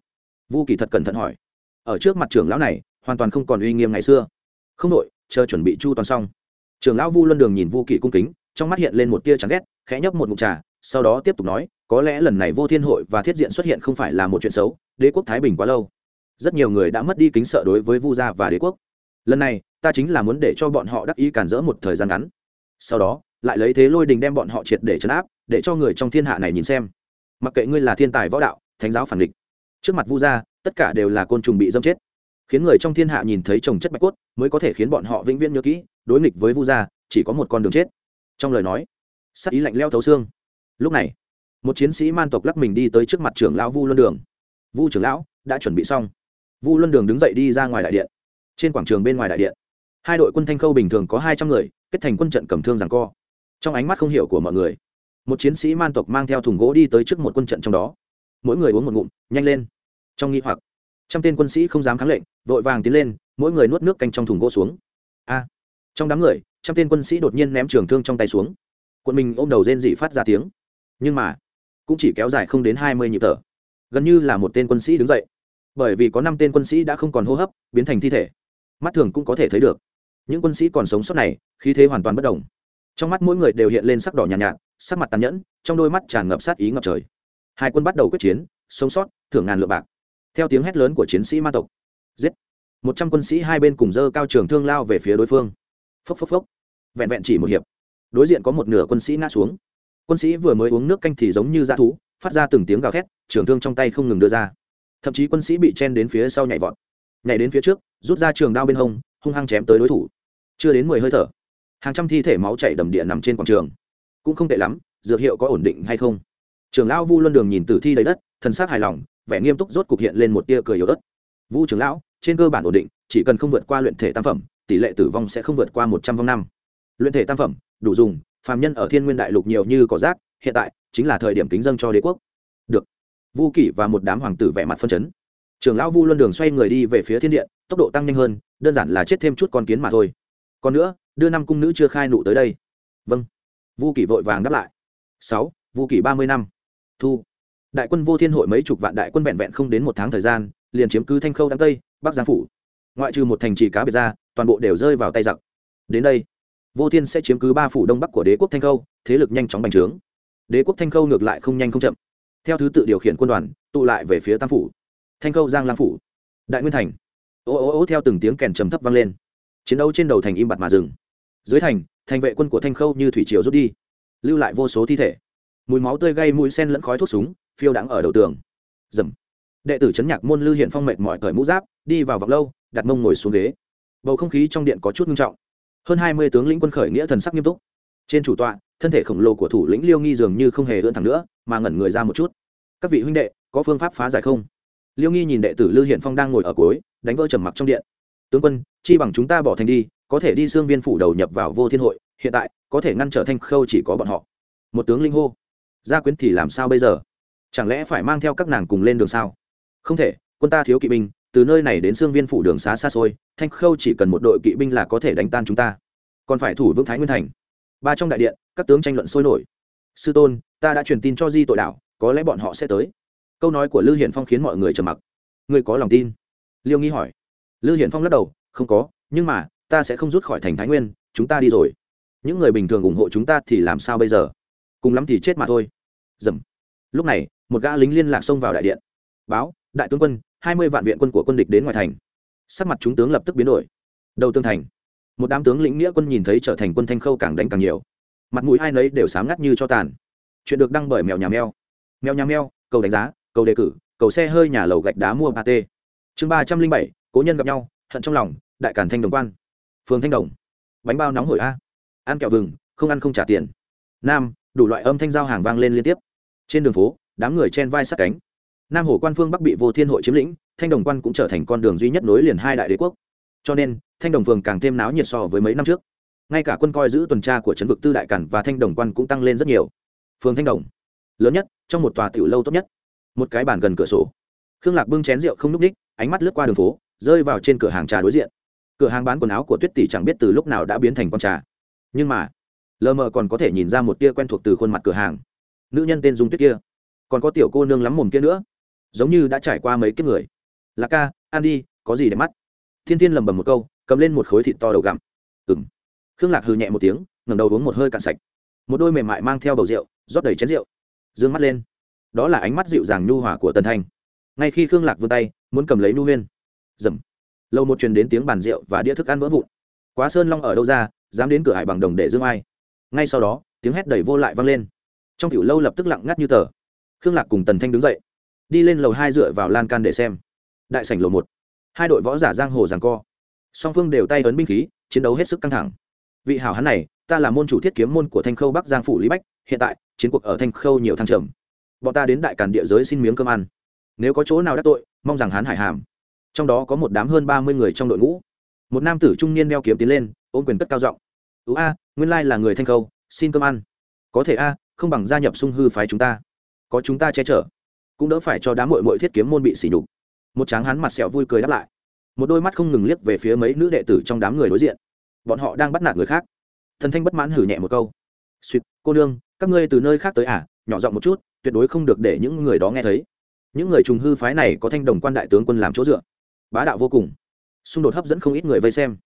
Vu kỷ thật cẩn thận hỏi. Ở trước mặt trưởng lão này, hoàn toàn không còn uy nghiêm ngày xưa. Không đội chờ chuẩn bị chu toàn xong, trưởng lão vu luân đường nhìn vu kỷ cung kính, trong mắt hiện lên một tia chán ghét, khẽ nhấp một mụn trà, sau đó tiếp tục nói có lẽ lần này vô thiên hội và thiết diện xuất hiện không phải là một chuyện xấu, đế quốc thái bình quá lâu. Rất nhiều người đã mất đi kính sợ đối với vu gia và đế quốc. Lần này, ta chính là muốn để cho bọn họ đắc ý cản rỡ một thời gian ngắn. Sau đó, lại lấy thế lôi đình đem bọn họ triệt để chấn áp, để cho người trong thiên hạ này nhìn xem. Mặc kệ ngươi là thiên tài võ đạo, thánh giáo phản địch, trước mặt vu gia, tất cả đều là côn trùng bị dâm chết. Khiến người trong thiên hạ nhìn thấy trồng chất bạch cốt, mới có thể khiến bọn họ vĩnh viễn nhớ kỹ, đối nghịch với vu gia, chỉ có một con đường chết. Trong lời nói, sắc ý lạnh leo thấu xương. Lúc này một chiến sĩ man tộc lắc mình đi tới trước mặt trưởng lão vu luân đường. Vu trưởng lão, đã chuẩn bị xong. Vu luân đường đứng dậy đi ra ngoài đại điện. Trên quảng trường bên ngoài đại điện, hai đội quân thanh khâu bình thường có hai trăm người, kết thành quân trận cầm thương rằng co. Trong ánh mắt không hiểu của mọi người, một chiến sĩ man tộc mang theo thùng gỗ đi tới trước một quân trận trong đó. Mỗi người uống một ngụm, nhanh lên. Trong nghi hoặc, trăm tên quân sĩ không dám kháng lệnh, vội vàng tiến lên, mỗi người nuốt nước canh trong thùng gỗ xuống. A! Trong đám người, trăm tên quân sĩ đột nhiên ném trường thương trong tay xuống. Quân mình ôm đầu rên dị phát ra tiếng. Nhưng mà cũng chỉ kéo dài không đến hai mươi nhịp thở. Gần như là một tên quân sĩ đứng dậy. Bởi vì có năm tên quân sĩ đã không còn hô hấp biến thành thi thể. Mắt thường cũng có thể thấy được. Những quân sĩ còn sống sót này khí thế hoàn toàn bất đồng trong mắt mỗi người đều hiện lên sắc đỏ nhàn nhạt, nhạt sắc mặt tàn nhẫn trong đôi mắt tràn ngập sát ý ngập trời. Hai quân bắt đầu quyết chiến sống sót thưởng ngàn lượng bạc. Theo tiếng hét lớn của chiến sĩ ma tộc. Giết. Một trăm quân sĩ hai bên cùng dơ cao trường thương lao về phía đối phương. Phốc phốc phốc. Vẹn vẹn chỉ một hiệp. Đối diện có một nửa quân sĩ ngã xuống quân sĩ vừa mới uống nước canh thì giống như dã thú, phát ra từng tiếng gào thét, trường thương trong tay không ngừng đưa ra. Thậm chí quân sĩ bị chen đến phía sau nhảy vọt. Nhảy đến phía trước, rút ra trường đao bên hông, hung hăng chém tới đối thủ. Chưa đến mười hơi thở, hàng trăm thi thể máu chảy đầm địa nằm trên quảng trường. Cũng không tệ lắm, dược hiệu có ổn định hay không? Trường lão vu luân đường nhìn tử thi đầy đất, thần s hài lòng, vẻ nghiêm túc rốt cục hiện lên một tia cười yếu ớt. Vu trường lão, trên cơ bản ổn định, chỉ cần không vượt qua luyện thể tam phẩm, tỷ lệ tử vong sẽ không vượt qua một trăm vong năm. Luyện thể tam phẩm, đủ dùng phàm nhân ở thiên nguyên đại lục nhiều như cỏ rác, hiện tại chính là thời điểm kính dân cho đế quốc. Được. Vu kỷ và một đám hoàng tử vẻ mặt phân chấn. Trường lão vu luân đường xoay người đi về phía thiên điện, tốc độ tăng nhanh hơn, đơn giản là chết thêm chút con kiến mà thôi. Còn nữa, đưa năm cung nữ chưa khai nụ tới đây. Vâng. Vu kỷ vội vàng đáp lại. Sáu, vu kỷ ba mươi năm. Thu. Đại quân vô thiên hội mấy chục vạn đại quân vẹn vẹn không đến một tháng thời gian, liền chiếm cứ thanh khâu đăng tây, bắc giang phủ. Ngoại trừ một thành trì cá biệt ra, toàn bộ đều rơi vào tay giặc. Đến đây vô thiên sẽ chiếm cứ ba phủ đông bắc của đế quốc thanh khâu, thế lực nhanh chóng bành trướng. Đế quốc thanh khâu ngược lại không nhanh không chậm. Theo thứ tự điều khiển quân đoàn, tụ lại về phía tam phủ. Thanh khâu giang lang phủ. Đại nguyên thành. Ô ô ô theo từng tiếng kèn trầm thấp vang lên. Chiến đấu trên đầu thành im bặt mà dừng. Dưới thành thành vệ quân của thanh khâu như thủy triều rút đi, lưu lại vô số thi thể. Mùi máu tươi gây mũi sen lẫn khói thuốc súng, phiêu đãng ở đầu tường. Dầm. Đệ tử trấn nhạc môn lư hiện phong mệt mỏi cởi mũ giáp, đi vào vọng lâu, đặt mông ngồi xuống ghế. Bầu không khí trong điện có chút nghiêm trọng hơn hai mươi tướng lĩnh quân khởi nghĩa thần sắc nghiêm túc. Trên chủ tọa, thân thể khổng lồ của thủ lĩnh liêu nghi dường như không hề ưỡn thẳng nữa, mà ngẩn người ra một chút. Các vị huynh đệ, có phương pháp phá giải không? Liêu nghi nhìn đệ tử lư hiện phong đang ngồi ở cuối, đánh vỡ trầm mặc trong điện. Tướng quân, chi bằng chúng ta bỏ thành đi, có thể đi xương viên phủ đầu nhập vào vô thiên hội, hiện tại, có thể ngăn trở thanh khâu chỉ có bọn họ. Một tướng linh hô. Gia quyến thì làm sao bây giờ? Chẳng lẽ phải mang theo các nàng cùng lên đường sao? Không thể, quân ta thiếu kỵ binh từ nơi này đến xương viên phủ đường xá xa xôi, thanh khâu chỉ cần một đội kỵ binh là có thể đánh tan chúng ta. Còn phải thủ vững thái nguyên thành. Ba trong đại điện, các tướng tranh luận sôi nổi. Sư tôn, ta đã truyền tin cho di tội đảo có lẽ bọn họ sẽ tới. Câu nói của lư hiển phong khiến mọi người trầm mặc. Người có lòng tin? Liêu nghi hỏi. Lư hiển phong lắc đầu, không có, nhưng mà, ta sẽ không rút khỏi thành thái nguyên, chúng ta đi rồi. Những người bình thường ủng hộ chúng ta thì làm sao bây giờ? Cùng lắm thì chết mà thôi. Dầm. Lúc này, một gã lính liên lạc xông vào đại điện. Báo, đại tướng quân hai mươi vạn viện quân của quân địch đến ngoài thành. Sắc mặt chúng tướng lập tức biến đổi. Đầu tương thành. Một đám tướng lĩnh nghĩa quân nhìn thấy trở thành quân thanh khâu càng đánh càng nhiều. Mặt mũi ai nấy đều sám ngắt như cho tàn. Chuyện được đăng bởi mèo nhà mèo. Mèo nhà mèo, cầu đánh giá, cầu đề cử, cầu xe hơi nhà lầu gạch đá mua ba t. Chương ba trăm linh bảy, cố nhân gặp nhau, hận trong lòng, đại cản thanh đồng quan. Phường thanh đồng. Bánh bao nóng hổi a. Ăn kẹo vừng, không ăn không trả tiền. Nam, đủ loại âm thanh giao hàng vang lên liên tiếp. Trên đường phố, đám người chen vai sát cánh nam hồ quan phương bắc bị vô thiên hội chiếm lĩnh, thanh đồng quan cũng trở thành con đường duy nhất nối liền hai đại đế quốc. Cho nên, thanh đồng phường càng thêm náo nhiệt so với mấy năm trước. Ngay cả quân coi giữ tuần tra của trấn vực tư đại cản và thanh đồng quan cũng tăng lên rất nhiều. Phường thanh đồng, lớn nhất, trong một tòa tiểu lâu tốt nhất. Một cái bàn gần cửa sổ. Khương lạc bưng chén rượu không n ú c ních ánh mắt lướt qua đường phố, rơi vào trên cửa hàng trà đối diện. Cửa hàng bán quần áo của tuyết tỷ chẳng biết từ lúc nào đã biến thành con trà. Nhưng mà, lờ mờ còn có thể nhìn ra một tia quen thuộc từ khuôn mặt cửa hàng. Nữ nhân tên dung tuyết kia. Còn có tiểu cô nương lắm mồm kia nữa giống như đã trải qua mấy kiếp người. Lạc ca, ăn đi, có gì để mắt? Thiên thiên lầm bầm một câu, cầm lên một khối thịt to đầu gặm. Ừng khương lạc hừ nhẹ một tiếng, ngẩng đầu uống một hơi cạn sạch. Một đôi mềm mại mang theo bầu rượu, rót đầy chén rượu. D ư ơ n g mắt lên. Đó là ánh mắt dịu dàng nhu hòa của Tần thanh. Ngay khi khương lạc vươn tay, muốn cầm lấy nu huyên. Dầm. Lâu một truyền đến tiếng bàn rượu và đĩa thức ăn vỡ vụn. Quá sơn long ở đâu ra, dám đến cửa hải bằng đồng để dương ai. Ngay sau đó, tiếng hét đầy vô lại vang lên. Trong tiểu lâu lập tức lặng ngắt như tờ. Khương lạc cùng tần thanh đứng dậy đi lên lầu hai dựa vào lan can để xem. Đại sảnh lầu một. Hai đội võ giả giang hồ giằng co. Song phương đều tay ấn binh khí, chiến đấu hết sức căng thẳng. Vị hảo hán này, ta là môn chủ thiết kiếm môn của thanh khâu bắc giang phủ lý bách, hiện tại, chiến cuộc ở thanh khâu nhiều thăng trầm. Bọn ta đến đại cản địa giới xin miếng cơm ăn. Nếu có chỗ nào đắc tội, mong rằng hán hải hàm. Trong đó có một đám hơn ba mươi người trong đội ngũ. Một nam tử trung niên đeo kiếm tiến lên, ôm quyền cất cao giọng. Ú a, nguyên lai là người thanh khâu, xin cơm ăn. Có thể a, không bằng gia nhập sung hư phái chúng ta. Có chúng ta che chở cũng đỡ phải cho đám mội mội thiết kiếm môn bị sỉ nhục. Một tráng hắn mặt sẹo vui cười đáp lại. Một đôi mắt không ngừng liếc về phía mấy nữ đệ tử trong đám người đối diện. Bọn họ đang bắt nạt người khác. Thần thanh bất mãn hử nhẹ một câu. Suýt cô nương, các ngươi từ nơi khác tới à? Nhỏ giọng một chút, tuyệt đối không được để những người đó nghe thấy. Những người trùng hư phái này có thanh đồng quan đại tướng quân làm chỗ dựa. Bá đạo vô cùng. Xung đột hấp dẫn không ít người vây xem.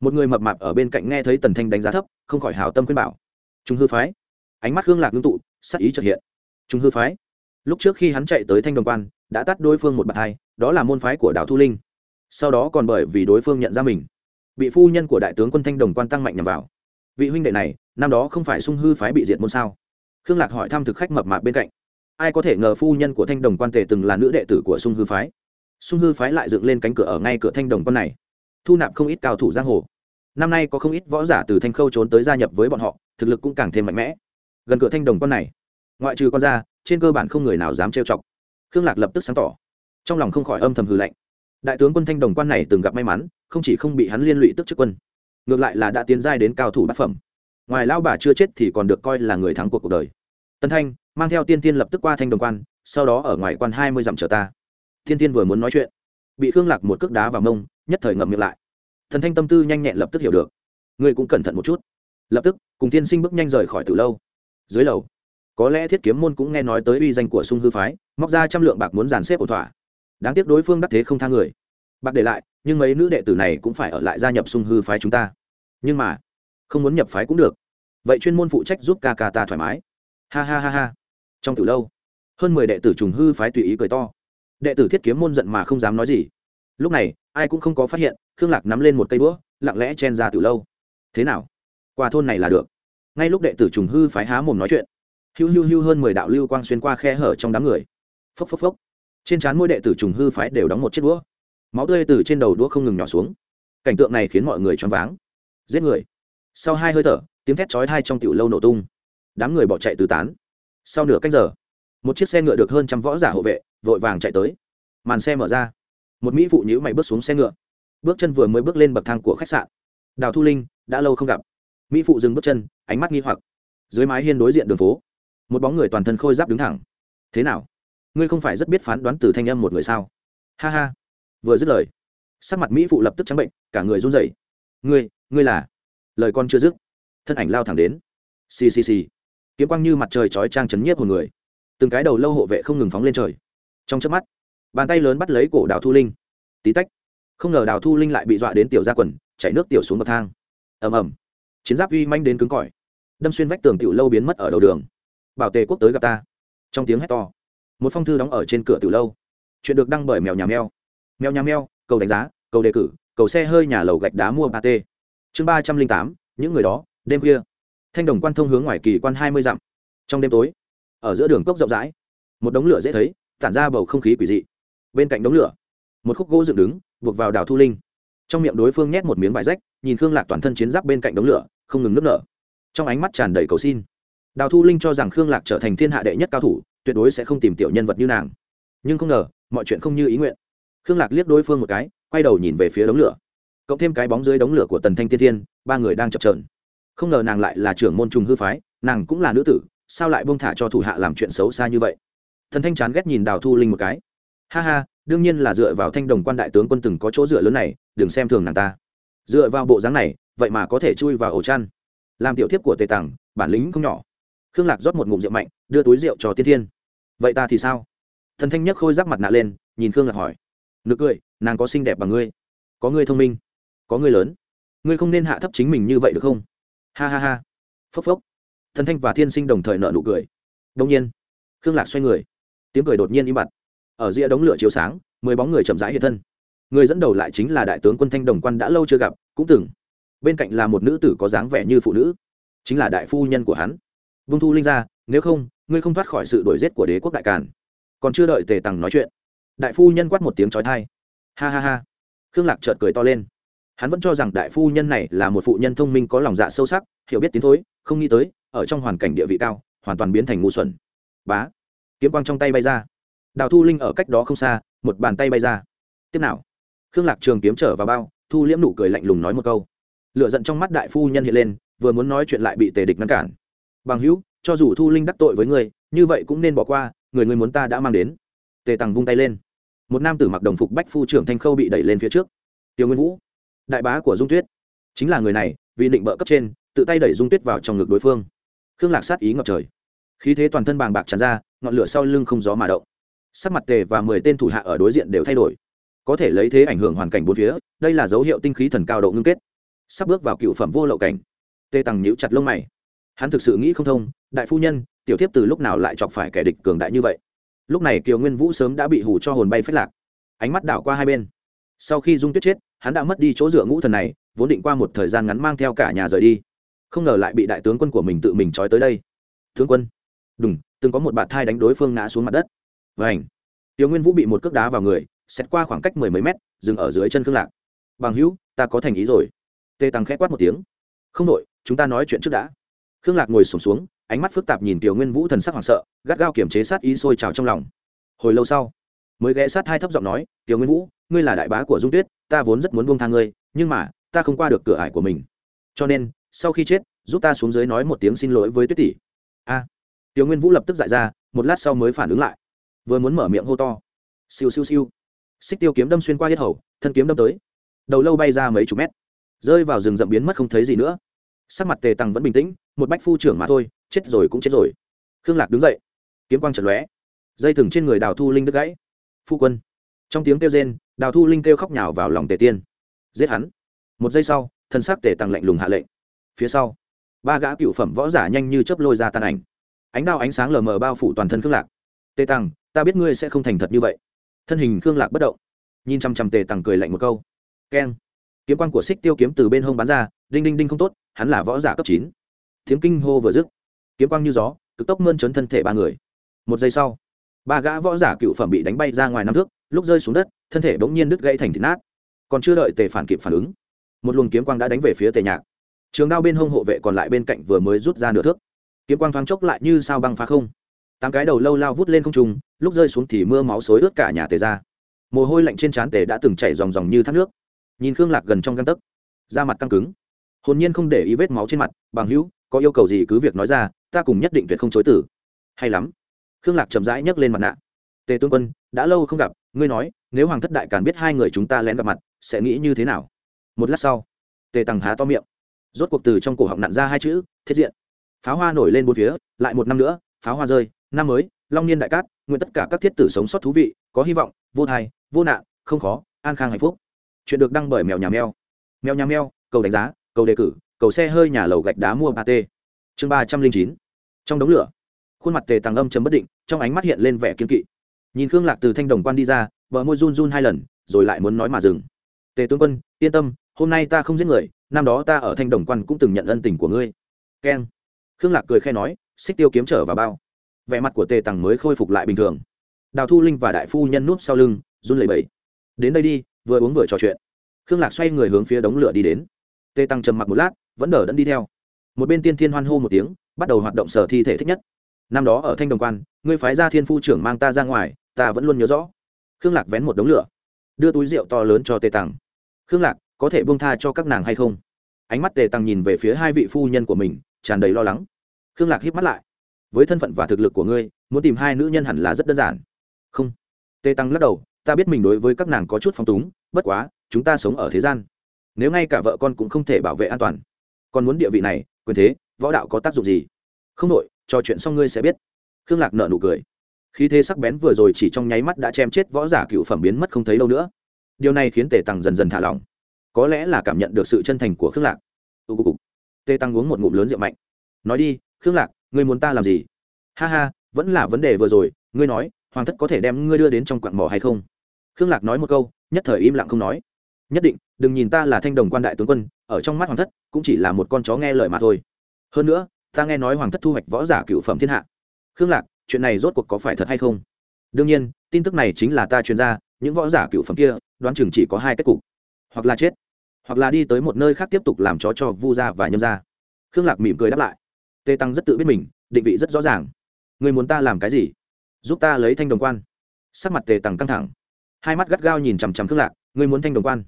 Một người mập mạp ở bên cạnh nghe thấy tần thanh đánh giá thấp, không khỏi hào tâm khuyên bảo. Trung hư phái. Ánh mắt hương lạc ngưng tụ, sắc ý trật hiện. Trung hư phái lúc trước khi hắn chạy tới thanh đồng quan, đã tắt đối phương một bậc hai, đó là môn phái của đào thu linh. Sau đó còn bởi vì đối phương nhận ra mình, bị phu nhân của đại tướng quân thanh đồng quan tăng mạnh nhằm vào. Vị huynh đệ này, năm đó không phải sung hư phái bị diệt môn sao? Khương lạc hỏi thăm thực khách mập mạp bên cạnh. Ai có thể ngờ phu nhân của thanh đồng quan tề từng là nữ đệ tử của sung hư phái? Sung hư phái lại dựng lên cánh cửa ở ngay cửa thanh đồng quan này, thu nạp không ít cao thủ giang hồ. Năm nay có không ít võ giả từ thanh khâu trốn tới gia nhập với bọn họ, thực lực cũng càng thêm mạnh mẽ. Gần cửa thanh đồng quan này, ngoại trừ con ra trên cơ bản không người nào dám trêu chọc. Khương lạc lập tức sáng tỏ. Trong lòng không khỏi âm thầm hư lạnh. Đại tướng quân thanh đồng quan này từng gặp may mắn, không chỉ không bị hắn liên lụy tức chức quân, ngược lại là đã tiến giai đến cao thủ bát phẩm. Ngoài lao bà chưa chết thì còn được coi là người thắng cuộc cuộc đời. Tân thanh, mang theo tiên tiên lập tức qua thanh đồng quan, sau đó ở ngoài quan hai mươi dặm chờ ta. Tiên tiên vừa muốn nói chuyện, bị khương lạc một cước đá vào mông, nhất thời ngậm miệng lại. Thần thanh tâm tư nhanh nhẹn lập tức hiểu được. Ngươi cũng cẩn thận một chút. Lập tức, cùng tiên sinh bước nhanh rời khỏi từ lâu. Dưới lầu có lẽ thiết kiếm môn cũng nghe nói tới uy danh của sung hư phái, móc ra trăm lượng bạc muốn dàn xếp ổn thỏa. Đáng tiếc đối phương đắc thế không tha người. Bạc để lại, nhưng mấy nữ đệ tử này cũng phải ở lại gia nhập sung hư phái chúng ta. Nhưng mà, không muốn nhập phái cũng được. Vậy chuyên môn phụ trách giúp ca ca ta thoải mái. Ha ha ha ha. Trong từ lâu, hơn mười đệ tử trùng hư phái tùy ý cười to. Đệ tử thiết kiếm môn giận mà không dám nói gì. Lúc này, ai cũng không có phát hiện, khương lạc nắm lên một cây búa lặng lẽ chen ra từ lâu. Thế nào? Qua thôn này là được. Ngay lúc đệ tử trùng hư phái há mồm nói chuyện hiu hiu hiu hơn mười đạo lưu quang xuyên qua khe hở trong đám người. Phốc phốc phốc. Trên trán mỗi đệ tử trùng hư phái đều đóng một chiếc đũa. Máu tươi từ trên đầu đũa không ngừng nhỏ xuống. Cảnh tượng này khiến mọi người choáng váng. Giết người. Sau hai hơi thở, tiếng thét chói tai trong tiểu lâu nổ tung. Đám người bỏ chạy tứ tán. Sau nửa canh giờ, một chiếc xe ngựa được hơn trăm võ giả hộ vệ, vội vàng chạy tới. Màn xe mở ra. Một mỹ phụ nhữ mày bước xuống xe ngựa. Bước chân vừa mới bước lên bậc thang của khách sạn. Đào thu linh, đã lâu không gặp. Mỹ phụ dừng bước chân, ánh mắt nghi hoặc. Dưới mái hiên đối diện đường phố một bóng người toàn thân khôi giáp đứng thẳng. Thế nào? Ngươi không phải rất biết phán đoán từ thanh âm một người sao? Ha ha. Vừa dứt lời, sắc mặt mỹ phụ lập tức trắng bệnh, cả người run rẩy. Ngươi ngươi là? Lời con chưa dứt. Thân ảnh lao thẳng đến. Xì xì xì. Kiếm quang như mặt trời chói trang chấn nhiếp hồn người. Từng cái đầu lâu hộ vệ không ngừng phóng lên trời. Trong chớp mắt, bàn tay lớn bắt lấy cổ đào thu linh. Tí tách. Không ngờ đào thu linh lại bị dọa đến tiểu ra quần, chảy nước tiểu xuống bậc thang. Ầm ầm. Chiến giáp uy manh đến cứng cỏi. Đâm xuyên vách tường tiểu lâu biến mất ở đầu đường bảo tề quốc tới gặp ta. Trong tiếng hét to, một phong thư đóng ở trên cửa tiểu lâu. Chuyện được đăng bởi mèo nhà mèo. Mèo nhà mèo, cầu đánh giá, cầu đề cử, cầu xe hơi nhà lầu gạch đá mua ba t chương ba trăm linh tám, những người đó, đêm khuya. Thanh đồng quan thông hướng ngoài kỳ quan hai mươi dặm. Trong đêm tối, ở giữa đường cốc rộng rãi, một đống lửa dễ thấy, tản ra bầu không khí quỷ dị. Bên cạnh đống lửa, một khúc gỗ dựng đứng, buộc vào đào thu linh. Trong miệng đối phương nhét một miếng vải rách, nhìn khương lạc toàn thân chiến giáp bên cạnh đống lửa, không ngừng nước nở. Trong ánh mắt tràn đầy cầu xin đào thu linh cho rằng khương lạc trở thành thiên hạ đệ nhất cao thủ, tuyệt đối sẽ không tìm tiểu nhân vật như nàng. Nhưng không ngờ, mọi chuyện không như ý nguyện. Khương lạc liếc đối phương một cái, quay đầu nhìn về phía đống lửa. Cộng thêm cái bóng dưới đống lửa của tần thanh tiên thiên, ba người đang chập trờn không ngờ nàng lại là trưởng môn trùng hư phái, nàng cũng là nữ tử, sao lại bông thả cho thủ hạ làm chuyện xấu xa như vậy? Thần thanh chán ghét nhìn đào thu linh một cái. Ha ha, đương nhiên là dựa vào thanh đồng quan đại tướng quân từng có chỗ dựa lớn này, đừng xem thường nàng ta. Dựa vào bộ dáng này, vậy mà có thể chui vào ổ chăn. Làm tiểu thiếp của tề tằng bản lĩnh không nhỏ khương lạc rót một ngụm rượu mạnh, đưa túi rượu cho tiên thiên. Vậy ta thì sao? Thần thanh nhấc khôi giáp mặt nạ lên, nhìn khương lạc hỏi. Nực cười, nàng có xinh đẹp bằng ngươi. Có ngươi thông minh, có ngươi lớn. Ngươi không nên hạ thấp chính mình như vậy được không? Ha ha ha. Phốc phốc. Thần thanh và thiên sinh đồng thời nợ nụ cười. Đông nhiên, khương lạc xoay người. Tiếng cười đột nhiên im bặt. Ở rìa đống lửa chiếu sáng, mười bóng người chậm rãi hiện thân. Người dẫn đầu lại chính là đại tướng quân thanh đồng quan đã lâu chưa gặp, cũng từng. Bên cạnh là một nữ tử có dáng vẻ như phụ nữ, chính là đại phu nhân của hắn vung thu linh ra, nếu không, ngươi không thoát khỏi sự đổi giết của đế quốc đại càn. Còn chưa đợi tề tằng nói chuyện, đại phu nhân quát một tiếng trói thai ha ha ha. Khương lạc chợt cười to lên. Hắn vẫn cho rằng đại phu nhân này là một phụ nhân thông minh có lòng dạ sâu sắc, hiểu biết tiến thối, không nghĩ tới, ở trong hoàn cảnh địa vị cao, hoàn toàn biến thành ngu xuẩn. Bá. Kiếm quang trong tay bay ra. Đào thu linh ở cách đó không xa, một bàn tay bay ra. Tiếp nào. Khương lạc trường kiếm trở vào bao, thu liễm nụ cười lạnh lùng nói một câu. Lựa giận trong mắt đại phu nhân hiện lên, vừa muốn nói chuyện lại bị tề địch ngăn cản bằng hữu, cho dù thu linh đắc tội với người như vậy cũng nên bỏ qua, người người muốn ta đã mang đến. Tề tằng vung tay lên. Một nam tử mặc đồng phục bách phu trưởng thanh khâu bị đẩy lên phía trước. Tiêu nguyên vũ, đại bá của dung tuyết. Chính là người này, vì định bợ cấp trên, tự tay đẩy dung tuyết vào trong ngực đối phương. Khương lạc sát ý ngập trời. Khí thế toàn thân bàng bạc tràn ra, ngọn lửa sau lưng không gió mà động. Sắc mặt tề và mười tên thủ hạ ở đối diện đều thay đổi. Có thể lấy thế ảnh hưởng hoàn cảnh bốn phía, đây là dấu hiệu tinh khí thần cao độ ngưng kết. Sắp bước vào cựu phẩm vô lậu cảnh. Tê tằng nhíu chặt lông mày hắn thực sự nghĩ không thông, đại phu nhân, tiểu thiếp từ lúc nào lại chọc phải kẻ địch cường đại như vậy? Lúc này kiều nguyên vũ sớm đã bị hù cho hồn bay phết lạc. Ánh mắt đảo qua hai bên. Sau khi dung tuyết chết, hắn đã mất đi chỗ dựa ngũ thần này, vốn định qua một thời gian ngắn mang theo cả nhà rời đi. Không ngờ lại bị đại tướng quân của mình tự mình trói tới đây. Tướng quân. Đúng từng có một bạt thai đánh đối phương ngã xuống mặt đất. Vảnh tiểu nguyên vũ bị một cước đá vào người, xét qua khoảng cách mười mấy mét, dừng ở dưới chân khương lạc. Bằng hữu, ta có thành ý rồi. Tê tăng khẽ quát một tiếng. Không đội chúng ta nói chuyện trước đã khương lạc ngồi sổm xuống, xuống ánh mắt phức tạp nhìn tiểu nguyên vũ thần sắc hoảng sợ gắt gao kiểm chế sát ý sôi trào trong lòng. Hồi lâu sau mới ghé sát hai thấp giọng nói tiểu nguyên vũ ngươi là đại bá của dung tuyết ta vốn rất muốn buông tha ngươi nhưng mà ta không qua được cửa ải của mình. Cho nên sau khi chết giúp ta xuống dưới nói một tiếng xin lỗi với tuyết tỷ. A. Tiểu nguyên vũ lập tức dại ra một lát sau mới phản ứng lại. Vừa muốn mở miệng hô to siêu siêu siêu. Xích tiêu kiếm đâm xuyên qua hết hầu thân kiếm đâm tới. Đầu lâu bay ra mấy chục mét. Rơi vào rừng rậm biến mất không thấy gì nữa sắc mặt tề tăng vẫn bình tĩnh, một bách phu trưởng mà thôi, chết rồi cũng chết rồi. Khương lạc đứng dậy, kiếm quang trật lóe, dây thừng trên người đào thu linh đứt gãy. Phu quân. Trong tiếng kêu rên, đào thu linh kêu khóc nhào vào lòng tề tiên. Giết hắn. Một giây sau, thân xác tề tăng lạnh lùng hạ lệnh. Phía sau, ba gã cựu phẩm võ giả nhanh như chớp lôi ra tàn ảnh. Ánh đao ánh sáng lờ mờ bao phủ toàn thân khương lạc. Tề tăng, ta biết ngươi sẽ không thành thật như vậy. Thân hình khương lạc bất động, nhìn chăm chăm tề tăng cười lạnh một câu. Keng. Kiếm quan của xích tiêu kiếm từ bên hông bắn ra đinh đinh đinh không tốt, hắn là võ giả cấp chín. Tiếng kinh hô vừa dứt. Kiếm quang như gió, cực tốc mơn trớn thân thể ba người. Một giây sau, ba gã võ giả cựu phẩm bị đánh bay ra ngoài năm thước, lúc rơi xuống đất, thân thể bỗng nhiên đứt gãy thành thịt nát. Còn chưa đợi tề phản kịp phản ứng, một luồng kiếm quang đã đánh về phía tề nhạc. Trường đao bên hông hộ vệ còn lại bên cạnh vừa mới rút ra nửa thước. Kiếm quang thoáng chốc lại như sao băng phá không. Tám cái đầu lâu lao vút lên không trung, lúc rơi xuống thì mưa máu xối ướt cả nhà tề ra. Mồ hôi lạnh trên trán tề đã từng chảy dòng dòng như thác nước. Nhìn khương lạc gần trong găng tấc, da mặt căng cứng hồn nhiên không để ý vết máu trên mặt, bằng hữu, có yêu cầu gì cứ việc nói ra, ta cùng nhất định tuyệt không chối tử hay lắm. Khương lạc chậm rãi nhấc lên mặt nạ. Tề tướng quân, đã lâu không gặp, ngươi nói, nếu hoàng thất đại càn biết hai người chúng ta lén gặp mặt, sẽ nghĩ như thế nào? Một lát sau, tề tằng há to miệng. Rốt cuộc từ trong cổ họng nặn ra hai chữ, thiết diện. Pháo hoa nổi lên bốn phía, lại một năm nữa, pháo hoa rơi, năm mới, long niên đại cát, nguyện tất cả các thiết tử sống sót thú vị, có hy vọng, vô thai, vô nạn, không khó, an khang hạnh phúc. Chuyện được đăng bởi mèo nhà mèo. Mèo nhà mèo, cầu đánh giá cầu đề cử, cầu xe hơi nhà lầu gạch đá mua ba t chương ba trăm linh chín. Trong đống lửa. Khuôn mặt tề tàng âm chấm bất định, trong ánh mắt hiện lên vẻ kiên kỵ. Nhìn khương lạc từ thanh đồng quan đi ra, vợ môi run run hai lần, rồi lại muốn nói mà dừng. Tề tướng quân, yên tâm, hôm nay ta không giết người, năm đó ta ở thanh đồng quan cũng từng nhận ân tình của ngươi. Keng. Khương lạc cười khe nói, xích tiêu kiếm trở vào bao. Vẻ mặt của tề tằng mới khôi phục lại bình thường. Đào thu linh và đại phu nhân núp sau lưng, run lẩy bẩy. Đến đây đi, vừa uống vừa trò chuyện. Khương lạc xoay người hướng phía đống lửa đi đến tề tăng trầm mặc một lát, vẫn đờ đẫn đi theo. Một bên tiên thiên hoan hô một tiếng, bắt đầu hoạt động sở thi thể thích nhất. Năm đó ở thanh đồng quan, ngươi phái ra thiên phu trưởng mang ta ra ngoài, ta vẫn luôn nhớ rõ. Khương lạc vén một đống lửa, đưa túi rượu to lớn cho tề tăng. Khương lạc, có thể buông tha cho các nàng hay không? Ánh mắt tề tăng nhìn về phía hai vị phu nhân của mình, tràn đầy lo lắng. Khương lạc hít mắt lại. Với thân phận và thực lực của ngươi, muốn tìm hai nữ nhân hẳn là rất đơn giản. Không. Tề tăng lắc đầu, ta biết mình đối với các nàng có chút phong túng, bất quá, chúng ta sống ở thế gian nếu ngay cả vợ con cũng không thể bảo vệ an toàn. Còn muốn địa vị này, quyền thế, võ đạo có tác dụng gì? Không nội trò chuyện xong ngươi sẽ biết. Khương lạc nợ nụ cười. Khi thế sắc bén vừa rồi chỉ trong nháy mắt đã chém chết võ giả cựu phẩm biến mất không thấy đâu nữa. Điều này khiến tề tăng dần dần thả lỏng. Có lẽ là cảm nhận được sự chân thành của khương lạc. Tề tăng uống một ngụm lớn rượu mạnh. Nói đi, khương lạc, ngươi muốn ta làm gì? Ha ha, vẫn là vấn đề vừa rồi, ngươi nói, hoàng thất có thể đem ngươi đưa đến trong quặng mỏ hay không? Khương lạc nói một câu, nhất thời im lặng không nói. Nhất định đừng nhìn ta là thanh đồng quan đại tướng quân, ở trong mắt hoàng thất cũng chỉ là một con chó nghe lời mà thôi. Hơn nữa, ta nghe nói hoàng thất thu hoạch võ giả cựu phẩm thiên hạ. Khương lạc, chuyện này rốt cuộc có phải thật hay không? Đương nhiên, tin tức này chính là ta chuyên gia, những võ giả cựu phẩm kia, đoán chừng chỉ có hai kết cục. Hoặc là chết, hoặc là đi tới một nơi khác tiếp tục làm chó cho vu gia và nhâm gia. Khương lạc mỉm cười đáp lại. Tê tăng rất tự biết mình, định vị rất rõ ràng. Người muốn ta làm cái gì? Giúp ta lấy thanh đồng quan. Sắc mặt tề tăng căng thẳng. Hai mắt gắt gao nhìn chằm chằm khương lạc. Ngươi muốn thanh đồng quan?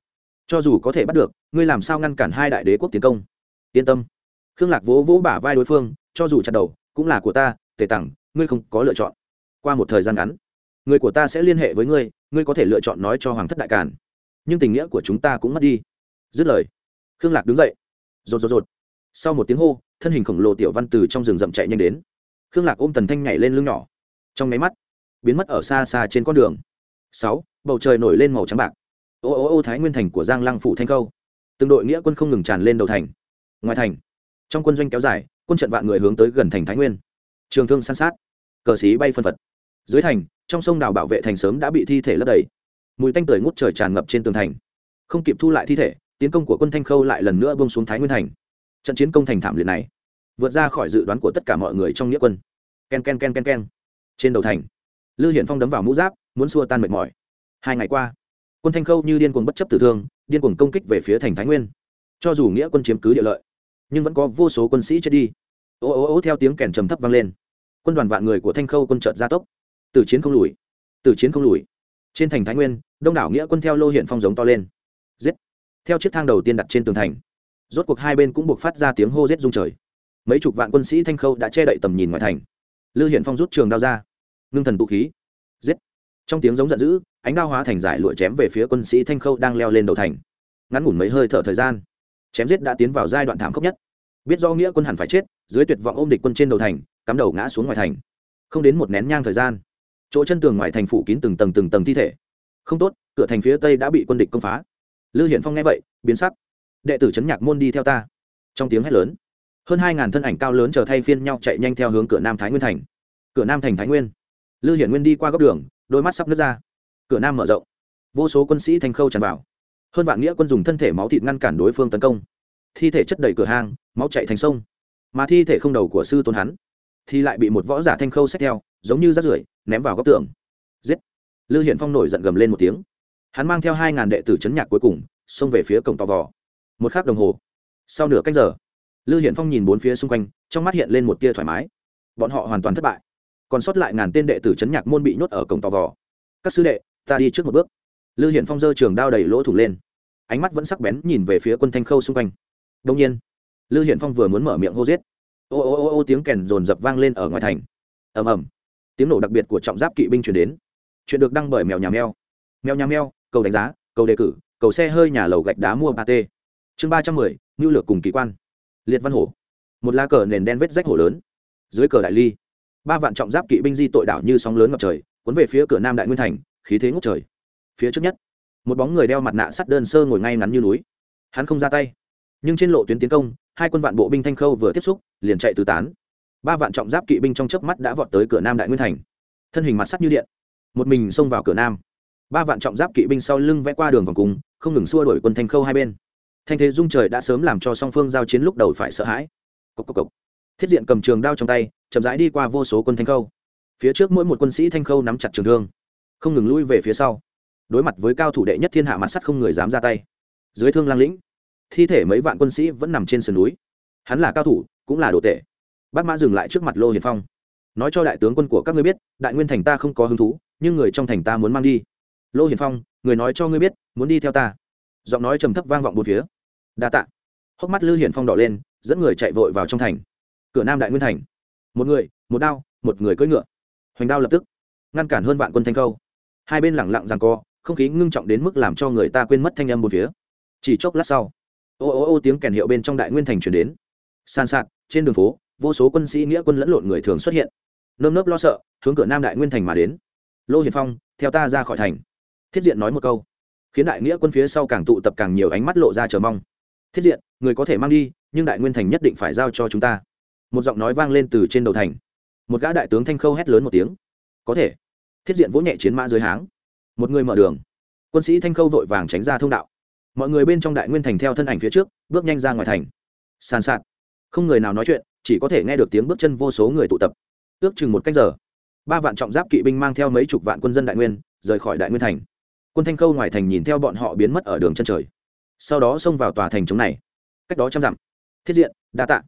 Cho dù có thể bắt được, ngươi làm sao ngăn cản hai đại đế quốc tiến công? Yên tâm. Khương lạc vỗ vỗ bả vai đối phương, cho dù chặt đầu, cũng là của ta, tề tặng ngươi không có lựa chọn. Qua một thời gian ngắn, người của ta sẽ liên hệ với ngươi ngươi có thể lựa chọn nói cho hoàng thất đại càn. Nhưng tình nghĩa của chúng ta cũng mất đi. Dứt lời, khương lạc đứng dậy. Rột rột rột. Sau một tiếng hô, thân hình khổng lồ tiểu văn từ trong rừng rậm chạy nhanh đến. Khương lạc ôm tần thanh nhảy lên lưng nhỏ. Trong máy mắt, biến mất ở xa xa trên con đường. Sáu, bầu trời nổi lên màu trắng bạc ô ô ô thái nguyên thành của giang lăng phủ thanh khâu từng đội nghĩa quân không ngừng tràn lên đầu thành ngoài thành trong quân doanh kéo dài quân trận vạn người hướng tới gần thành thái nguyên trường thương san sát cờ xí bay phân phật dưới thành trong sông đào bảo vệ thành sớm đã bị thi thể lấp đầy mùi tanh tưởi ngút trời tràn ngập trên tường thành không kịp thu lại thi thể tiến công của quân thanh khâu lại lần nữa bông xuống thái nguyên thành trận chiến công thành thảm liệt này vượt ra khỏi dự đoán của tất cả mọi người trong nghĩa quân ken ken ken ken ken trên đầu thành lư hiển phong đấm vào mũ giáp muốn xua tan mệt mỏi hai ngày qua quân thanh khâu như điên cuồng bất chấp tử thương, điên cuồng công kích về phía thành thái nguyên. Cho dù nghĩa quân chiếm cứ địa lợi, nhưng vẫn có vô số quân sĩ chết đi. Ô ô ô, theo tiếng kèn trầm thấp vang lên. Quân đoàn vạn người của thanh khâu quân trợt gia tốc. Từ chiến không lùi từ chiến không lùi. Trên thành thái nguyên, đông đảo nghĩa quân theo lô hiện phong giống to lên. Giết. Theo chiếc thang đầu tiên đặt trên tường thành, rốt cuộc hai bên cũng buộc phát ra tiếng hô giết rung trời. Mấy chục vạn quân sĩ thanh khâu đã che đậy tầm nhìn ngoài thành. Lư hiện phong rút trường đao ra. Ngưng thần tụ khí. Giết. Trong tiếng giống giận dữ ánh đao hóa thành giải lụa chém về phía quân sĩ thanh khâu đang leo lên đầu thành. Ngắn ngủn mấy hơi thở thời gian, chém giết đã tiến vào giai đoạn thảm khốc nhất. Biết do nghĩa quân hẳn phải chết, dưới tuyệt vọng ôm địch quân trên đầu thành, cắm đầu ngã xuống ngoài thành. Không đến một nén nhang thời gian, chỗ chân tường ngoài thành phủ kín từng tầng từng tầng thi thể. Không tốt, cửa thành phía tây đã bị quân địch công phá. Lư hiển phong nghe vậy, biến sắc. Đệ tử trấn nhạc môn đi theo ta. Trong tiếng hét lớn, hơn hai ngàn thân ảnh cao lớn chờ thay phiên nhau chạy nhanh theo hướng cửa nam thái nguyên thành. Cửa nam thành thái nguyên. Lư hiển nguyên đi qua góc đường, đôi mắt sắp nứt ra cửa nam mở rộng. Vô số quân sĩ thành khâu tràn vào. Hơn vạn nghĩa quân dùng thân thể máu thịt ngăn cản đối phương tấn công. Thi thể chất đầy cửa hang, máu chạy thành sông. Mà thi thể không đầu của sư tôn hắn, thì lại bị một võ giả thanh khâu xét theo, giống như rác rưởi, ném vào góc tường. Giết! Lư hiển phong nổi giận gầm lên một tiếng. Hắn mang theo hai ngàn đệ tử chấn nhạc cuối cùng, xông về phía cổng tò vò. Một khắc đồng hồ. Sau nửa cách giờ, lư hiển phong nhìn bốn phía xung quanh, trong mắt hiện lên một tia thoải mái. Bọn họ hoàn toàn thất bại. Còn sót lại ngàn tên đệ tử chấn nhạc môn bị nhốt ở cổng tò vò. Các sư đệ ta đi trước một bước. Lư hiển phong giơ trường đao đầy lỗ thủ lên. Ánh mắt vẫn sắc bén nhìn về phía quân thanh khâu xung quanh. Đông nhiên, lư hiển phong vừa muốn mở miệng hô giết. Ô ô ô ô tiếng kèn rồn rập vang lên ở ngoài thành. Ầm ầm. Tiếng nổ đặc biệt của trọng giáp kỵ binh chuyển đến. Chuyện được đăng bởi mèo nhà mèo. Mèo nhà mèo, cầu đánh giá, cầu đề cử, cầu xe hơi nhà lầu gạch đá mua ba t chương ba trăm mười ngưu lược cùng kỳ quan. Liệt văn hổ. Một lá cờ nền đen vết rách hổ lớn. Dưới cờ đại ly, ba vạn trọng giáp kỵ binh di tội đảo như sóng lớn ngập trời, cuốn về phía cửa nam đại nguyên thành khí thế ngốc trời. Phía trước nhất, một bóng người đeo mặt nạ sắt đơn sơ ngồi ngay ngắn như núi. Hắn không ra tay, nhưng trên lộ tuyến tiến công, hai quân vạn bộ binh thanh khâu vừa tiếp xúc, liền chạy tứ tán. Ba vạn trọng giáp kỵ binh trong chớp mắt đã vọt tới cửa nam đại nguyên thành. Thân hình mặt sắt như điện, một mình xông vào cửa nam. Ba vạn trọng giáp kỵ binh sau lưng vẽ qua đường vòng cung, không ngừng xua đuổi quân thanh khâu hai bên. Thanh thế dung trời đã sớm làm cho song phương giao chiến lúc đầu phải sợ hãi. Cốc cốc cốc. thiết diện cầm trường đao trong tay, chậm rãi đi qua vô số quân thanh khâu. Phía trước mỗi một quân sĩ thanh khâu nắm chặt trường thương không ngừng lui về phía sau. Đối mặt với cao thủ đệ nhất thiên hạ mặt sắt không người dám ra tay. Dưới thương lang lĩnh, thi thể mấy vạn quân sĩ vẫn nằm trên sườn núi. Hắn là cao thủ, cũng là đồ tệ bác mã dừng lại trước mặt lô hiền phong. Nói cho đại tướng quân của các ngươi biết, đại nguyên thành ta không có hứng thú, nhưng người trong thành ta muốn mang đi. Lô hiền phong, người nói cho ngươi biết, muốn đi theo ta. Giọng nói trầm thấp vang vọng một phía. Đa tạ. Hốc mắt lư hiển phong đỏ lên, dẫn người chạy vội vào trong thành. Cửa nam đại nguyên thành. Một người, một đao, một người cưỡi ngựa. Hoành đao lập tức, ngăn cản hơn vạn quân thanh câu hai bên lẳng lặng rằng co, không khí ngưng trọng đến mức làm cho người ta quên mất thanh âm một phía. Chỉ chốc lát sau, ô ô ô tiếng kèn hiệu bên trong đại nguyên thành chuyển đến. San sạt, trên đường phố, vô số quân sĩ nghĩa quân lẫn lộn người thường xuất hiện. Nơm nớp lo sợ, hướng cửa nam đại nguyên thành mà đến. Lô hiền phong, theo ta ra khỏi thành. Thiết diện nói một câu, khiến đại nghĩa quân phía sau càng tụ tập càng nhiều ánh mắt lộ ra chờ mong. Thiết diện, người có thể mang đi, nhưng đại nguyên thành nhất định phải giao cho chúng ta. Một giọng nói vang lên từ trên đầu thành. Một gã đại tướng thanh khâu hét lớn một tiếng. Có thể thiết diện vỗ nhẹ chiến mã dưới háng. Một người mở đường. Quân sĩ thanh khâu vội vàng tránh ra thông đạo. Mọi người bên trong đại nguyên thành theo thân ảnh phía trước, bước nhanh ra ngoài thành. Sàn sạt. Không người nào nói chuyện, chỉ có thể nghe được tiếng bước chân vô số người tụ tập. Ước chừng một cách giờ, ba vạn trọng giáp kỵ binh mang theo mấy chục vạn quân dân đại nguyên, rời khỏi đại nguyên thành. Quân thanh khâu ngoài thành nhìn theo bọn họ biến mất ở đường chân trời. Sau đó xông vào tòa thành chống này. Cách đó trăm dặm. Thiết diện, đa tạ.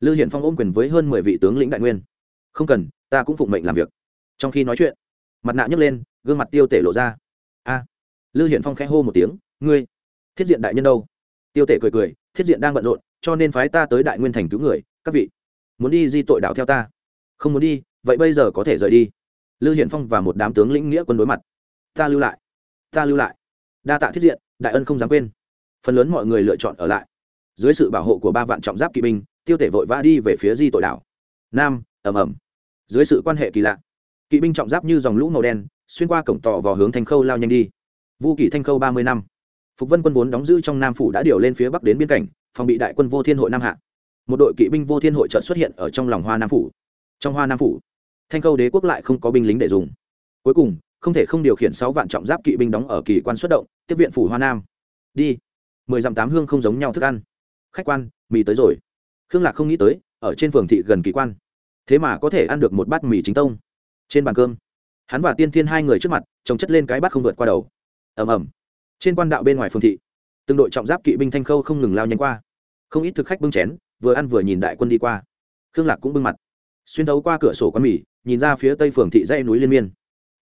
Lư hiển phong ôm quyền với hơn mười vị tướng lĩnh đại nguyên. Không cần, ta cũng phụng mệnh làm việc. Trong khi nói chuyện mặt nạ nhấc lên gương mặt tiêu tể lộ ra. A. À, lư hiển phong khẽ hô một tiếng ngươi thiết diện đại nhân đâu? Tiêu tể cười cười thiết diện đang bận rộn cho nên phái ta tới đại nguyên thành cứu người các vị. Muốn đi di tội đạo theo ta. Không muốn đi vậy bây giờ có thể rời đi. Lư hiển phong và một đám tướng lĩnh nghĩa quân đối mặt. Ta lưu lại ta lưu lại. Đa tạ thiết diện đại ân không dám quên. Phần lớn mọi người lựa chọn ở lại. Dưới sự bảo hộ của ba vạn trọng giáp kỵ binh tiêu tể vội vã đi về phía di tội đảo nam ẩm ẩm dưới sự quan hệ kỳ lạ kỵ binh trọng giáp như dòng lũ màu đen, xuyên qua cổng tỏ vào hướng thanh khâu lao nhanh đi. Vu kỷ thanh khâu ba mươi năm. Phục vân quân vốn đóng giữ trong nam phủ đã điều lên phía bắc đến biên cảnh, phòng bị đại quân vô thiên hội nam hạ. Một đội kỵ binh vô thiên hội trợ xuất hiện ở trong lòng hoa nam phủ. Trong hoa nam phủ, thanh khâu đế quốc lại không có binh lính để dùng. Cuối cùng, không thể không điều khiển sáu vạn trọng giáp kỵ binh đóng ở kỳ quan xuất động, tiếp viện phủ hoa nam. Đi. Mười dặm tám hương không giống nhau thức ăn. Khách quan, mì tới rồi. Khương lạc không nghĩ tới, ở trên phường thị gần kỳ quan. Thế mà có thể ăn được một bát mì chính tông trên bàn cơm. Hắn và tiên thiên hai người trước mặt trồng chất lên cái bát không vượt qua đầu. Ầm ầm. Trên quan đạo bên ngoài phường thị, từng đội trọng giáp kỵ binh thanh khâu không ngừng lao nhanh qua. Không ít thực khách bưng chén, vừa ăn vừa nhìn đại quân đi qua. Khương lạc cũng bưng mặt. Xuyên thấu qua cửa sổ quán mì, nhìn ra phía tây phường thị dãy núi liên miên.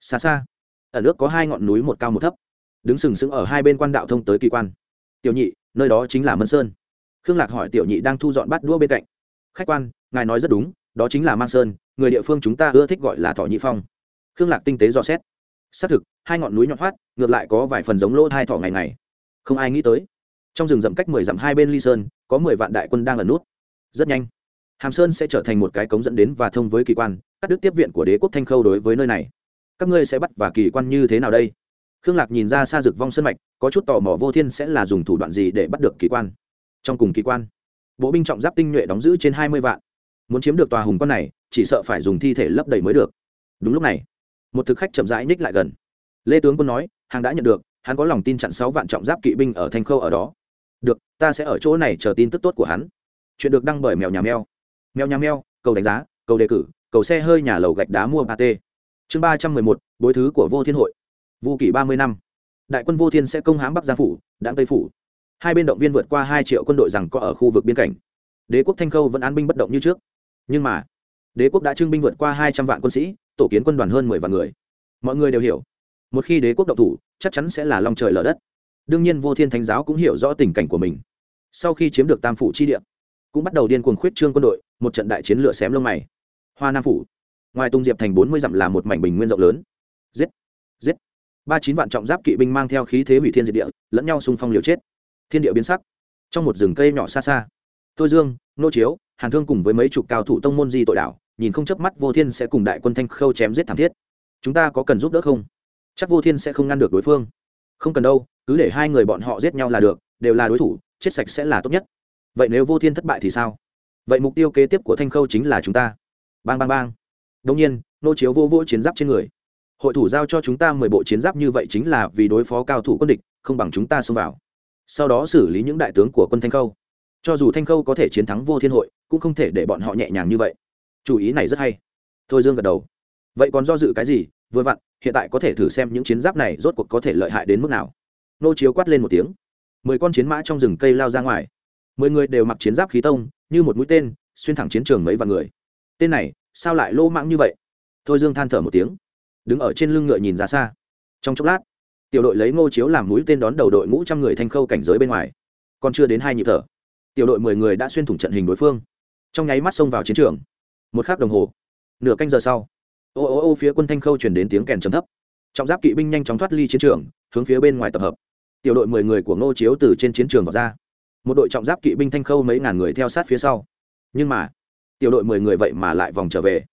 Xa xa, ở nước có hai ngọn núi một cao một thấp. Đứng sừng sững ở hai bên quan đạo thông tới kỳ quan. Tiểu nhị, nơi đó chính là mân sơn. Khương lạc hỏi tiểu nhị đang thu dọn bát đũa bên cạnh. Khách quan, ngài nói rất đúng, đó chính là mang sơn người địa phương chúng ta ưa thích gọi là thọ nhị phong. Khương lạc tinh tế dò xét. Xác thực, hai ngọn núi nhọn hoắt, ngược lại có vài phần giống lỗ hai thỏ ngày ngày. Không ai nghĩ tới, trong rừng rậm cách mười dặm hai bên ly sơn, có mười vạn đại quân đang ẩn nút. Rất nhanh, hàm sơn sẽ trở thành một cái cống dẫn đến và thông với kỳ quan các đức tiếp viện của đế quốc thanh khâu đối với nơi này. Các ngươi sẽ bắt và kỳ quan như thế nào đây? Khương lạc nhìn ra xa rực vong sân mạch, có chút tò mò vô thiên sẽ là dùng thủ đoạn gì để bắt được kỳ quan. Trong cùng kỳ quan, bộ binh trọng giáp tinh nhuệ đóng giữ trên hai mươi vạn. Muốn chiếm được tòa hùng quan này chỉ sợ phải dùng thi thể lấp đầy mới được. Đúng lúc này, một thực khách chậm rãi ních lại gần. Lê tướng quân nói, hàng đã nhận được, hắn có lòng tin chặn sáu vạn trọng giáp kỵ binh ở thanh khâu ở đó. Được, ta sẽ ở chỗ này chờ tin tức tốt của hắn. Chuyện được đăng bởi mèo nhà mèo. Mèo nhà mèo, cầu đánh giá, cầu đề cử, cầu xe hơi nhà lầu gạch đá mua ba t chương ba trăm mười một, bối thứ của vô thiên hội. Vu kỷ ba mươi năm. Đại quân vô thiên sẽ công hãm bắc giang phủ đảng tây phủ. Hai bên động viên vượt qua hai triệu quân đội rằng có ở khu vực biên cảnh. Đế quốc thanh khâu vẫn an binh bất động như trước. Nhưng mà đế quốc đã trưng binh vượt qua hai trăm vạn quân sĩ, tổ kiến quân đoàn hơn mười vạn người. Mọi người đều hiểu, một khi đế quốc động thủ, chắc chắn sẽ là lòng trời lở đất. Đương nhiên, vô thiên thánh giáo cũng hiểu rõ tình cảnh của mình. Sau khi chiếm được tam phủ chi địa, cũng bắt đầu điên cuồng khuyết trương quân đội, một trận đại chiến lửa xém lông mày. Hoa nam phủ, ngoài tung diệp thành bốn mươi dặm là một mảnh bình nguyên rộng lớn. Giết giết. Ba chín vạn trọng giáp kỵ binh mang theo khí thế hủy thiên diệt địa, lẫn nhau xung phong liều chết. Thiên địa biến sắc, trong một rừng cây nhỏ xa xa. Tôi dương, nô chiếu, hàn thương cùng với mấy chục cao thủ tông môn di tội đảo nhìn không chớp mắt vô thiên sẽ cùng đại quân thanh khâu chém giết thảm thiết. Chúng ta có cần giúp đỡ không? Chắc vô thiên sẽ không ngăn được đối phương. Không cần đâu, cứ để hai người bọn họ giết nhau là được, đều là đối thủ, chết sạch sẽ là tốt nhất. Vậy nếu vô thiên thất bại thì sao? Vậy mục tiêu kế tiếp của thanh khâu chính là chúng ta. Bang bang bang. Đông nhiên, nô chiếu vô vô chiến giáp trên người. Hội thủ giao cho chúng ta mười bộ chiến giáp như vậy chính là vì đối phó cao thủ quân địch, không bằng chúng ta xông vào. Sau đó xử lý những đại tướng của quân thanh khâu. Cho dù thanh khâu có thể chiến thắng vô thiên hội, cũng không thể để bọn họ nhẹ nhàng như vậy chủ ý này rất hay. Thôi dương gật đầu. Vậy còn do dự cái gì? Vừa vặn, hiện tại có thể thử xem những chiến giáp này rốt cuộc có thể lợi hại đến mức nào. Nô chiếu quát lên một tiếng. Mười con chiến mã trong rừng cây lao ra ngoài. Mười người đều mặc chiến giáp khí tông, như một mũi tên, xuyên thẳng chiến trường mấy vạn người. Tên này, sao lại lô mãng như vậy? Thôi dương than thở một tiếng. Đứng ở trên lưng ngựa nhìn ra xa. Trong chốc lát, tiểu đội lấy ngô chiếu làm mũi tên đón đầu đội ngũ trăm người thanh khâu cảnh giới bên ngoài. Còn chưa đến hai nhịp thở, tiểu đội mười người đã xuyên thủng trận hình đối phương. Trong nháy mắt xông vào chiến trường một k h ắ c đồng hồ. Nửa canh giờ sau, ô ô ô phía quân thanh khâu chuyển đến tiếng kèn trầm thấp. Trọng giáp kỵ binh nhanh chóng thoát ly chiến trường, hướng phía bên ngoài tập hợp. Tiểu đội mười người của ngô chiếu từ trên chiến trường vào ra. Một đội trọng giáp kỵ binh thanh khâu mấy ngàn người theo sát phía sau. Nhưng mà, tiểu đội mười người vậy mà lại vòng trở về.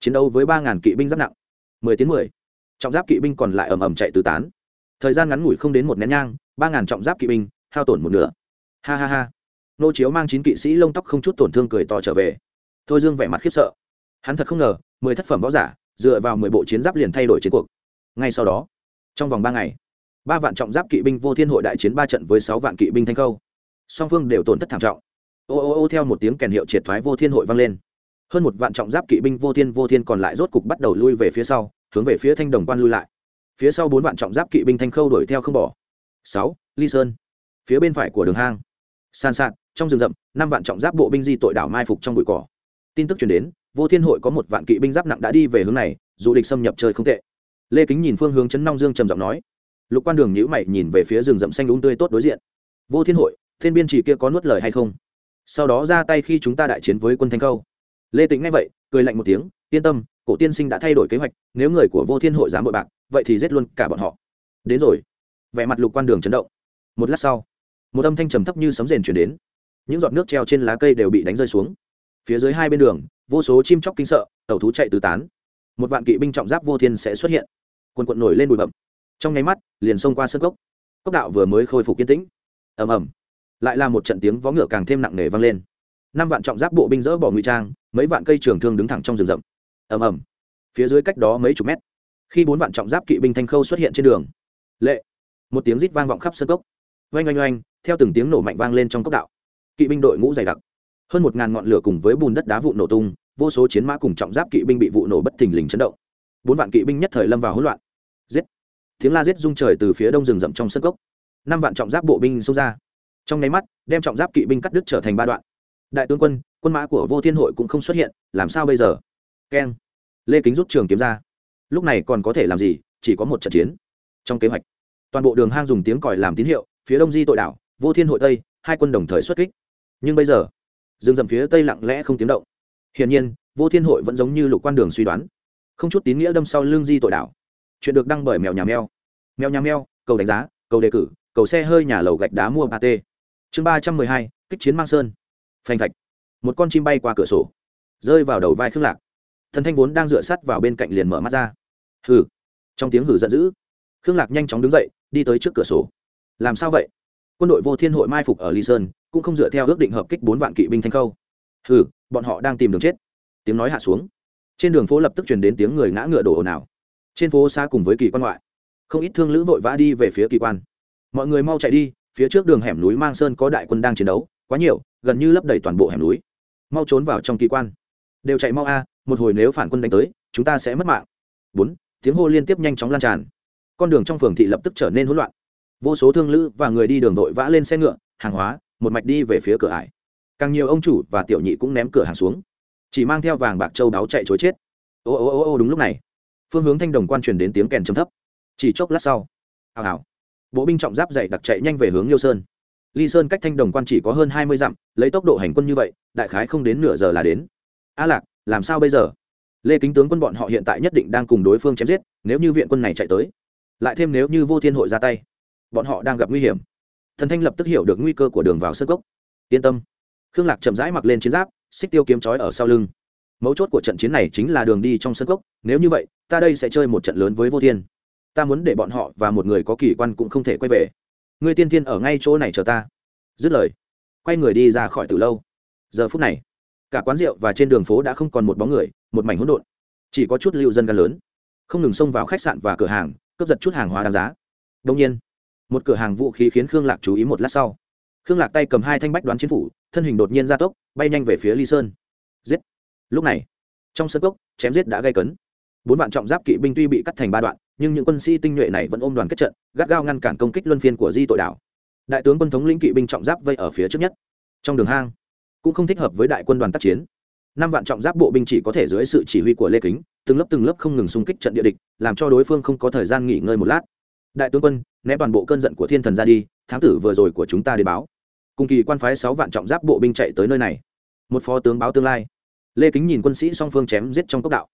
Chiến đấu với ba ngàn kỵ binh giáp nặng. Mười tiếng mười. Trọng giáp kỵ binh còn lại ầm ầm chạy tứ tán. Thời gian ngắn ngủi không đến một nén nhang, ba ngàn trọng giáp kỵ binh hao tổn một nửa. Ha ha ha. Nô chiếu mang chín kỵ sĩ lông tóc không chút tổn thương cười to trở về thôi dương vẻ mặt khiếp sợ. Hắn thật không ngờ, mười thất phẩm võ giả, dựa vào mười bộ chiến giáp liền thay đổi chiến cuộc. Ngay sau đó, trong vòng ba ngày, ba vạn trọng giáp kỵ binh vô thiên hội đại chiến ba trận với sáu vạn kỵ binh thanh khâu. Song phương đều tổn thất thảm trọng. Ô ô ô theo một tiếng kèn hiệu triệt thoái vô thiên hội vang lên. Hơn một vạn trọng giáp kỵ binh vô thiên vô thiên còn lại rốt cục bắt đầu lui về phía sau, hướng về phía thanh đồng quan lui lại. Phía sau bốn vạn trọng giáp kỵ binh thanh khâu đuổi theo không bỏ. Sáu, ly sơn. Phía bên phải của đường hang. San sạt, trong rừng rậm, năm vạn trọng giáp bộ binh di tội đảo mai phục trong bụi cỏ tin tức truyền đến, vô thiên hội có một vạn kỵ binh giáp nặng đã đi về hướng này, dù địch xâm nhập chơi không tệ. Lê kính nhìn phương hướng chấn nong dương trầm giọng nói. Lục quan đường nhữ mày nhìn về phía rừng rậm xanh đúng tươi tốt đối diện. Vô thiên hội, thiên biên chỉ kia có nuốt lời hay không? Sau đó ra tay khi chúng ta đại chiến với quân thanh khâu. Lê tĩnh nghe vậy, cười lạnh một tiếng, yên tâm, cổ tiên sinh đã thay đổi kế hoạch, nếu người của vô thiên hội dám bội bạc, vậy thì giết luôn cả bọn họ. Đến rồi. Vẻ mặt lục quan đường chấn động. Một lát sau, một âm thanh trầm thấp như sấm rền chuyển đến. Những giọt nước treo trên lá cây đều bị đánh rơi xuống phía dưới hai bên đường, vô số chim chóc kinh sợ tàu thú chạy tứ tán. Một vạn kỵ binh trọng giáp vô thiên sẽ xuất hiện. Quần quận nổi lên bụi bậm trong nháy mắt, liền xông qua sân cốc. Cốc đạo vừa mới khôi phục kiên tĩnh. Ầm ầm. Lại là một trận tiếng vó ngựa càng thêm nặng nề vang lên. Năm vạn trọng giáp bộ binh dỡ bỏ ngụy trang, mấy vạn cây trường thương đứng thẳng trong rừng rậm. Ầm ầm. Phía dưới cách đó mấy chục mét, khi bốn vạn trọng giáp kỵ binh thanh khâu xuất hiện trên đường. Lệ. Một tiếng rít vang vọng khắp sân cốc. Oanh oanh oanh, theo từng tiếng nổ mạnh vang lên trong cốc đạo. Kỵ binh đội ngũ dày đặc hơn một ngàn ngọn lửa cùng với bùn đất đá vụ nổ tung, vô số chiến mã cùng trọng giáp kỵ binh bị vụ nổ bất thình lình chấn động. Bốn vạn kỵ binh nhất thời lâm vào hỗn loạn. Giết! Tiếng la giết rung trời từ phía đông rừng rậm trong sân cốc. Năm vạn trọng giáp bộ binh xông ra. Trong nháy mắt, đem trọng giáp kỵ binh cắt đứt trở thành ba đoạn. Đại tướng quân quân mã của vô thiên hội cũng không xuất hiện, làm sao bây giờ? Keng! Lê kính rút trường kiếm ra. Lúc này còn có thể làm gì? Chỉ có một trận chiến. Trong kế hoạch, toàn bộ đường hang dùng tiếng còi làm tín hiệu, phía đông di tội đảo, vô thiên hội tây, hai quân đồng thời xuất kích. Nhưng bây giờ rừng rậm phía tây lặng lẽ không tiếng động. Hiển nhiên, vô thiên hội vẫn giống như lục quan đường suy đoán. Không chút tín nghĩa đâm sau lưng di tội đảo. Chuyện được đăng bởi mèo nhà mèo. Mèo nhà mèo, cầu đánh giá, cầu đề cử, cầu xe hơi nhà lầu gạch đá mua ba t. Chương ba trăm mười hai, kích chiến mang sơn. Phanh phạch. Một con chim bay qua cửa sổ. Rơi vào đầu vai khương lạc. Thần thanh vốn đang dựa sắt vào bên cạnh liền mở mắt ra. Hừ. Trong tiếng hử giận dữ, khương lạc nhanh chóng đứng dậy, đi tới trước cửa sổ. Làm sao vậy? Quân đội vô thiên hội mai phục ở ly sơn cũng không dựa theo ước định hợp kích bốn vạn kỵ binh thanh khâu. Hừ, bọn họ đang tìm đường chết. Tiếng nói hạ xuống. Trên đường phố lập tức truyền đến tiếng người ngã ngựa đổ ồn ào. Trên phố xa cùng với kỳ quan ngoại, không ít thương lữ vội vã đi về phía kỳ quan. Mọi người mau chạy đi, phía trước đường hẻm núi mang sơn có đại quân đang chiến đấu, quá nhiều, gần như lấp đầy toàn bộ hẻm núi. Mau trốn vào trong kỳ quan. Đều chạy mau a, một hồi nếu phản quân đánh tới, chúng ta sẽ mất mạng. Bốn, tiếng hô liên tiếp nhanh chóng lan tràn. Con đường trong phường thị lập tức trở nên hỗn loạn. Vô số thương lữ và người đi đường vội vã lên xe ngựa, hàng hóa một mạch đi về phía cửa ải. Càng nhiều ông chủ và tiểu nhị cũng ném cửa hàng xuống. Chỉ mang theo vàng bạc châu đáo chạy chối chết. Ô ô ô ô, đúng lúc này, phương hướng thanh đồng quan truyền đến tiếng kèn trầm thấp. Chỉ chốc lát sau, hào hào. Bộ binh trọng giáp dậy đặc chạy nhanh về hướng liêu sơn. Ly sơn cách thanh đồng quan chỉ có hơn hai mươi dặm, lấy tốc độ hành quân như vậy, đại khái không đến nửa giờ là đến. A lạc, làm sao bây giờ? Lê kính tướng quân bọn họ hiện tại nhất định đang cùng đối phương chém giết, nếu như viện quân này chạy tới. Lại thêm nếu như vô thiên hội ra tay, bọn họ đang gặp nguy hiểm thần thanh lập tức hiểu được nguy cơ của đường vào sân gốc yên tâm. Khương lạc chậm rãi mặc lên chiến giáp, xích tiêu kiếm trói ở sau lưng. Mấu chốt của trận chiến này chính là đường đi trong sân gốc nếu như vậy, ta đây sẽ chơi một trận lớn với vô thiên. Ta muốn để bọn họ và một người có kỳ quan cũng không thể quay về. Ngươi tiên thiên ở ngay chỗ này chờ ta. Dứt lời, quay người đi ra khỏi từ lâu. Giờ phút này, cả quán rượu và trên đường phố đã không còn một bóng người, một mảnh hỗn độn. Chỉ có chút lưu dân gan lớn. Không ngừng xông vào khách sạn và cửa hàng, cướp giật chút hàng hóa đáng giá. Đông nhiên một cửa hàng vũ khí khiến khương lạc chú ý một lát sau. Khương lạc tay cầm hai thanh bách đoán chiến phủ, thân hình đột nhiên ra tốc, bay nhanh về phía ly sơn. Giết! Lúc này, trong sân cốc, chém giết đã gây cấn. Bốn vạn trọng giáp kỵ binh tuy bị cắt thành ba đoạn, nhưng những quân sĩ tinh nhuệ này vẫn ôm đoàn kết trận, gắt gao ngăn cản công kích luân phiên của di tội đảo. Đại tướng quân thống lĩnh kỵ binh trọng giáp vây ở phía trước nhất. Trong đường hang, cũng không thích hợp với đại quân đoàn tác chiến. Năm vạn trọng giáp bộ binh chỉ có thể dưới sự chỉ huy của lê kính, từng lớp từng lớp không ngừng xung kích trận địa địch, làm cho đối phương không có thời gian nghỉ ngơi một lát đại tướng quân, né toàn bộ cơn giận của thiên thần ra đi, thám tử vừa rồi của chúng ta đến báo. Cùng kỳ quan phái sáu vạn trọng giáp bộ binh chạy tới nơi này. Một phó tướng báo tương lai. Lê kính nhìn quân sĩ song phương chém giết trong cốc đạo.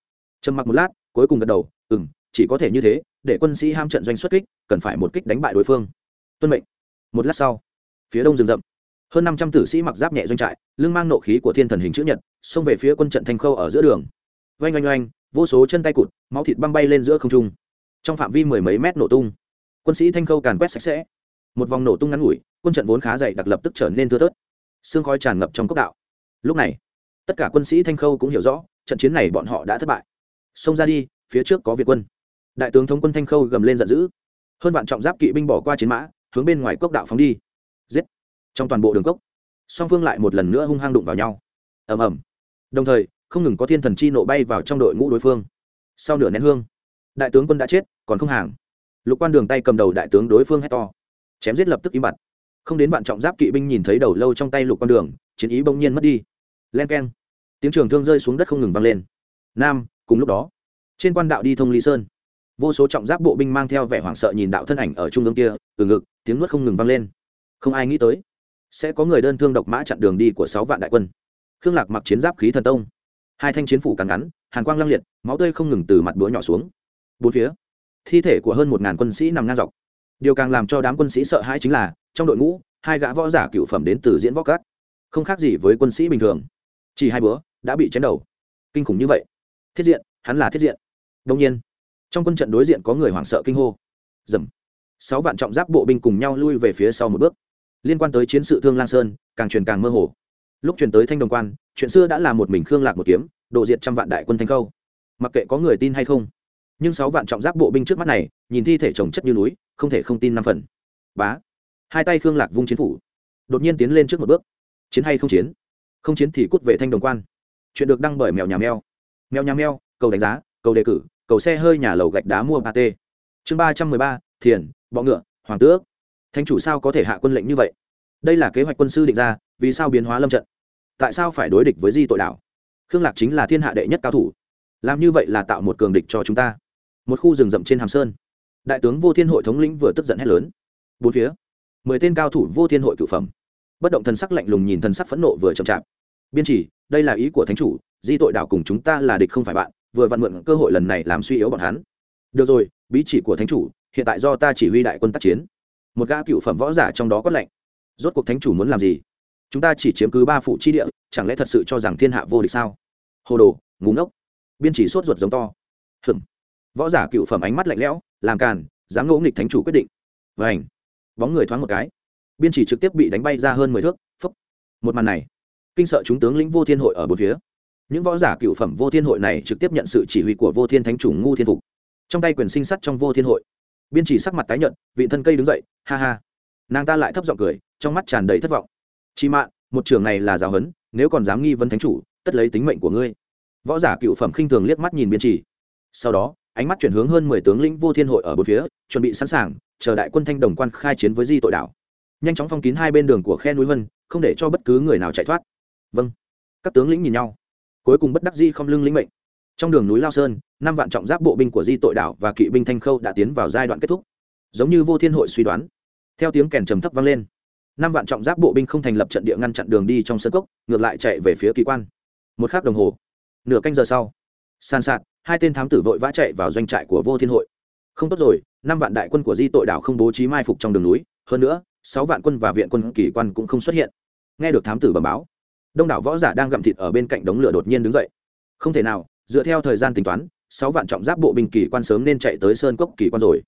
Trầm mặc một lát, cuối cùng gật đầu ừ m chỉ có thể như thế, để quân sĩ ham trận doanh xuất kích, cần phải một kích đánh bại đối phương. Tuân mệnh. Một lát sau, phía đông rừng rậm. Hơn năm trăm tử sĩ mặc giáp nhẹ doanh trại, lưng mang nộ khí của thiên thần hình chữ nhật, xông về phía quân trận thanh khâu ở giữa đường. Oanh oanh oanh, vô số chân tay cụt, máu thịt băng bay lên giữa không trung. Trong phạm vi mười mấy mét nổ tung quân sĩ thanh khâu càn quét sạch sẽ. Một vòng nổ tung ngắn ngủi, quân trận vốn khá dày đặc lập tức trở nên thưa thớt. Xương khói tràn ngập trong cốc đạo. Lúc này, tất cả quân sĩ thanh khâu cũng hiểu rõ, trận chiến này bọn họ đã thất bại. Xông ra đi, phía trước có việt quân. Đại tướng thống quân thanh khâu gầm lên giận dữ. Hơn vạn trọng giáp kỵ binh bỏ qua chiến mã, hướng bên ngoài cốc đạo phóng đi. Giết! Trong toàn bộ đường cốc, song phương lại một lần nữa hung hăng đụng vào nhau. Ầm ầm. Đồng thời, không ngừng có thiên thần chi nộ bay vào trong đội ngũ đối phương. Sau nửa nén hương, đại tướng quân đã chết, còn không hàng lục quan đường tay cầm đầu đại tướng đối phương hét to, chém giết lập tức im bặt. Không đến vạn trọng giáp kỵ binh nhìn thấy đầu lâu trong tay lục Quan đường, chiến ý bỗng nhiên mất đi. Len k e n tiếng trường thương rơi xuống đất không ngừng vang lên. Nam, cùng lúc đó, trên quan đạo đi thông lý sơn. Vô số trọng giáp bộ binh mang theo vẻ hoảng sợ nhìn đạo thân ảnh ở trung ương kia, từ ngực, tiếng nuốt không ngừng vang lên. Không ai nghĩ tới, sẽ có người đơn thương độc mã chặn đường đi của sáu vạn đại quân. Khương lạc mặc chiến giáp khí thần tông. Hai thanh chiến phủ càng ngắn, hàn quang lăng liệt, máu tươi không ngừng từ mặt búa nhỏ xuống. Bốn phía thi thể của hơn một ngàn quân sĩ nằm ngang dọc. Điều càng làm cho đám quân sĩ sợ hãi chính là, trong đội ngũ, hai gã võ giả cựu phẩm đến từ diễn võ cát không khác gì với quân sĩ bình thường. Chỉ hai bữa, đã bị chém đầu. Kinh khủng như vậy. Thiết diện, hắn là thiết diện. Đông nhiên, trong quân trận đối diện có người hoảng sợ kinh hô. Dầm. Sáu vạn trọng giáp bộ binh cùng nhau lui về phía sau một bước. Liên quan tới chiến sự thương lang sơn, càng truyền càng mơ hồ. Lúc truyền tới thanh đồng quan, chuyện xưa đã là một mình khương lạc một kiếm, độ diệt trăm vạn đại quân thanh khâu. Mặc kệ có người tin hay không nhưng sáu vạn trọng giáp bộ binh trước mắt này, nhìn thi thể trồng chất như núi, không thể không tin năm phần. Bá. Hai tay khương lạc vung chiến phủ. Đột nhiên tiến lên trước một bước. Chiến hay không chiến? Không chiến thì cút về thanh đồng quan. Chuyện được đăng bởi mèo nhà mèo. Mèo nhà mèo, cầu đánh giá, cầu đề cử, cầu xe hơi nhà lầu gạch đá mua ba t chương ba trăm mười ba, thiền, bọ ngựa, hoàng tước. Thanh chủ sao có thể hạ quân lệnh như vậy? Đây là kế hoạch quân sư định ra, vì sao biến hóa lâm trận? Tại sao phải đối địch với di tội đảo khương lạc chính là thiên hạ đệ nhất cao thủ. Làm như vậy là tạo một cường địch cho chúng ta một khu rừng rậm trên hàm sơn. Đại tướng vô thiên hội thống lĩnh vừa tức giận hét lớn. Bốn phía, mười tên cao thủ vô thiên hội cựu phẩm. Bất động thần sắc lạnh lùng nhìn thần sắc phẫn nộ vừa chậm chạp. Biên chỉ, đây là ý của thánh chủ, di tội đảo cùng chúng ta là địch không phải bạn, vừa vặn mượn cơ hội lần này làm suy yếu bọn hắn. Được rồi, bí chỉ của thánh chủ, hiện tại do ta chỉ huy đại quân tác chiến. Một gã cựu phẩm võ giả trong đó có lệnh rốt cuộc thánh chủ muốn làm gì? Chúng ta chỉ chiếm cứ ba phủ chi địa, chẳng lẽ thật sự cho rằng thiên hạ vô địch sao? Hồ đồ ngủ ngốc. Biên chỉ sốt ruột giống to. Hừm võ giả cựu phẩm ánh mắt lạnh lẽo, làm càn, dám ngỗ nghịch thánh chủ quyết định. Vảnh bóng người thoáng một cái. Biên chỉ trực tiếp bị đánh bay ra hơn mười thước phấp một màn này, kinh sợ chúng tướng lĩnh vô thiên hội ở bốn phía. Những võ giả cựu phẩm vô thiên hội này trực tiếp nhận sự chỉ huy của vô thiên thánh chủ ngu thiên phục. Trong tay quyền sinh sắt trong vô thiên hội, biên chỉ sắc mặt tái nhận vị thân cây đứng dậy, ha ha. Nàng ta lại thấp giọng cười, trong mắt tràn đầy thất vọng. Chi mạng, một trường này là giáo huấn, nếu còn dám nghi vấn thánh chủ, tất lấy tính mệnh của ngươi. Võ giả cựu phẩm khinh thường liếc mắt nhìn biên chỉ. Sau đó ánh mắt chuyển hướng hơn mười tướng lĩnh vô thiên hội ở bốn phía, chuẩn bị sẵn sàng, chờ đại quân thanh đồng quan khai chiến với di tội đảo. Nhanh chóng phong kín hai bên đường của khe núi vân, không để cho bất cứ người nào chạy thoát. Vâng. Các tướng lĩnh nhìn nhau. Cuối cùng bất đắc di không lưng lĩnh mệnh. Trong đường núi lao sơn, năm vạn trọng giáp bộ binh của di tội đảo và kỵ binh thanh khâu đã tiến vào giai đoạn kết thúc. Giống như vô thiên hội suy đoán. Theo tiếng kèn trầm thấp vang lên, năm vạn trọng giáp bộ binh không thành lập trận địa ngăn chặn đường đi trong sân cốc, ngược lại chạy về phía kỳ quan. Một khắc đồng hồ, nửa canh giờ sau san sạt, hai tên thám tử vội vã chạy vào doanh trại của vô thiên hội. Không tốt rồi, năm vạn đại quân của di tội đảo không bố trí mai phục trong đường núi, hơn nữa, sáu vạn quân và viện quân kỳ quan cũng không xuất hiện. Nghe được thám tử bẩm báo, đông đảo võ giả đang gặm thịt ở bên cạnh đống lửa đột nhiên đứng dậy. Không thể nào, dựa theo thời gian tính toán, sáu vạn trọng giáp bộ binh kỳ quan sớm nên chạy tới sơn cốc kỳ quan rồi.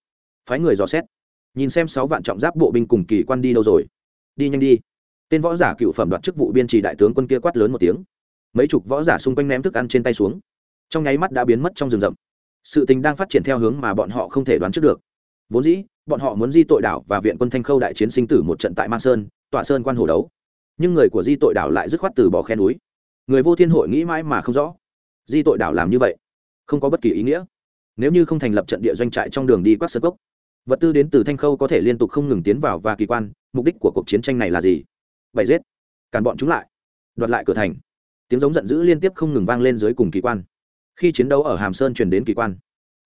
Phái người dò xét, nhìn xem sáu vạn trọng giáp bộ binh cùng kỳ quan đi đâu rồi. Đi nhanh đi. Tên võ giả cựu phẩm đoạt chức vụ biên trì đại tướng quân kia quát lớn một tiếng. Mấy chục võ giả xung quanh ném thức ăn trên tay xuống trong nháy mắt đã biến mất trong rừng rậm. Sự tình đang phát triển theo hướng mà bọn họ không thể đoán trước được. Vốn dĩ, bọn họ muốn di tội đảo và viện quân thanh khâu đại chiến sinh tử một trận tại mang sơn tọa sơn quan hồ đấu. Nhưng người của di tội đảo lại dứt khoát từ bỏ khe núi. Người vô thiên hội nghĩ mãi mà không rõ. Di tội đảo làm như vậy, không có bất kỳ ý nghĩa. Nếu như không thành lập trận địa doanh trại trong đường đi quát sơ cốc, vật tư đến từ thanh khâu có thể liên tục không ngừng tiến vào và kỳ quan, mục đích của cuộc chiến tranh này là gì? Bày giết càn bọn chúng lại, đoạt lại cửa thành. Tiếng giống giận dữ liên tiếp không ngừng vang lên dưới cùng kỳ quan khi chiến đấu ở hàm sơn truyền đến kỳ quan.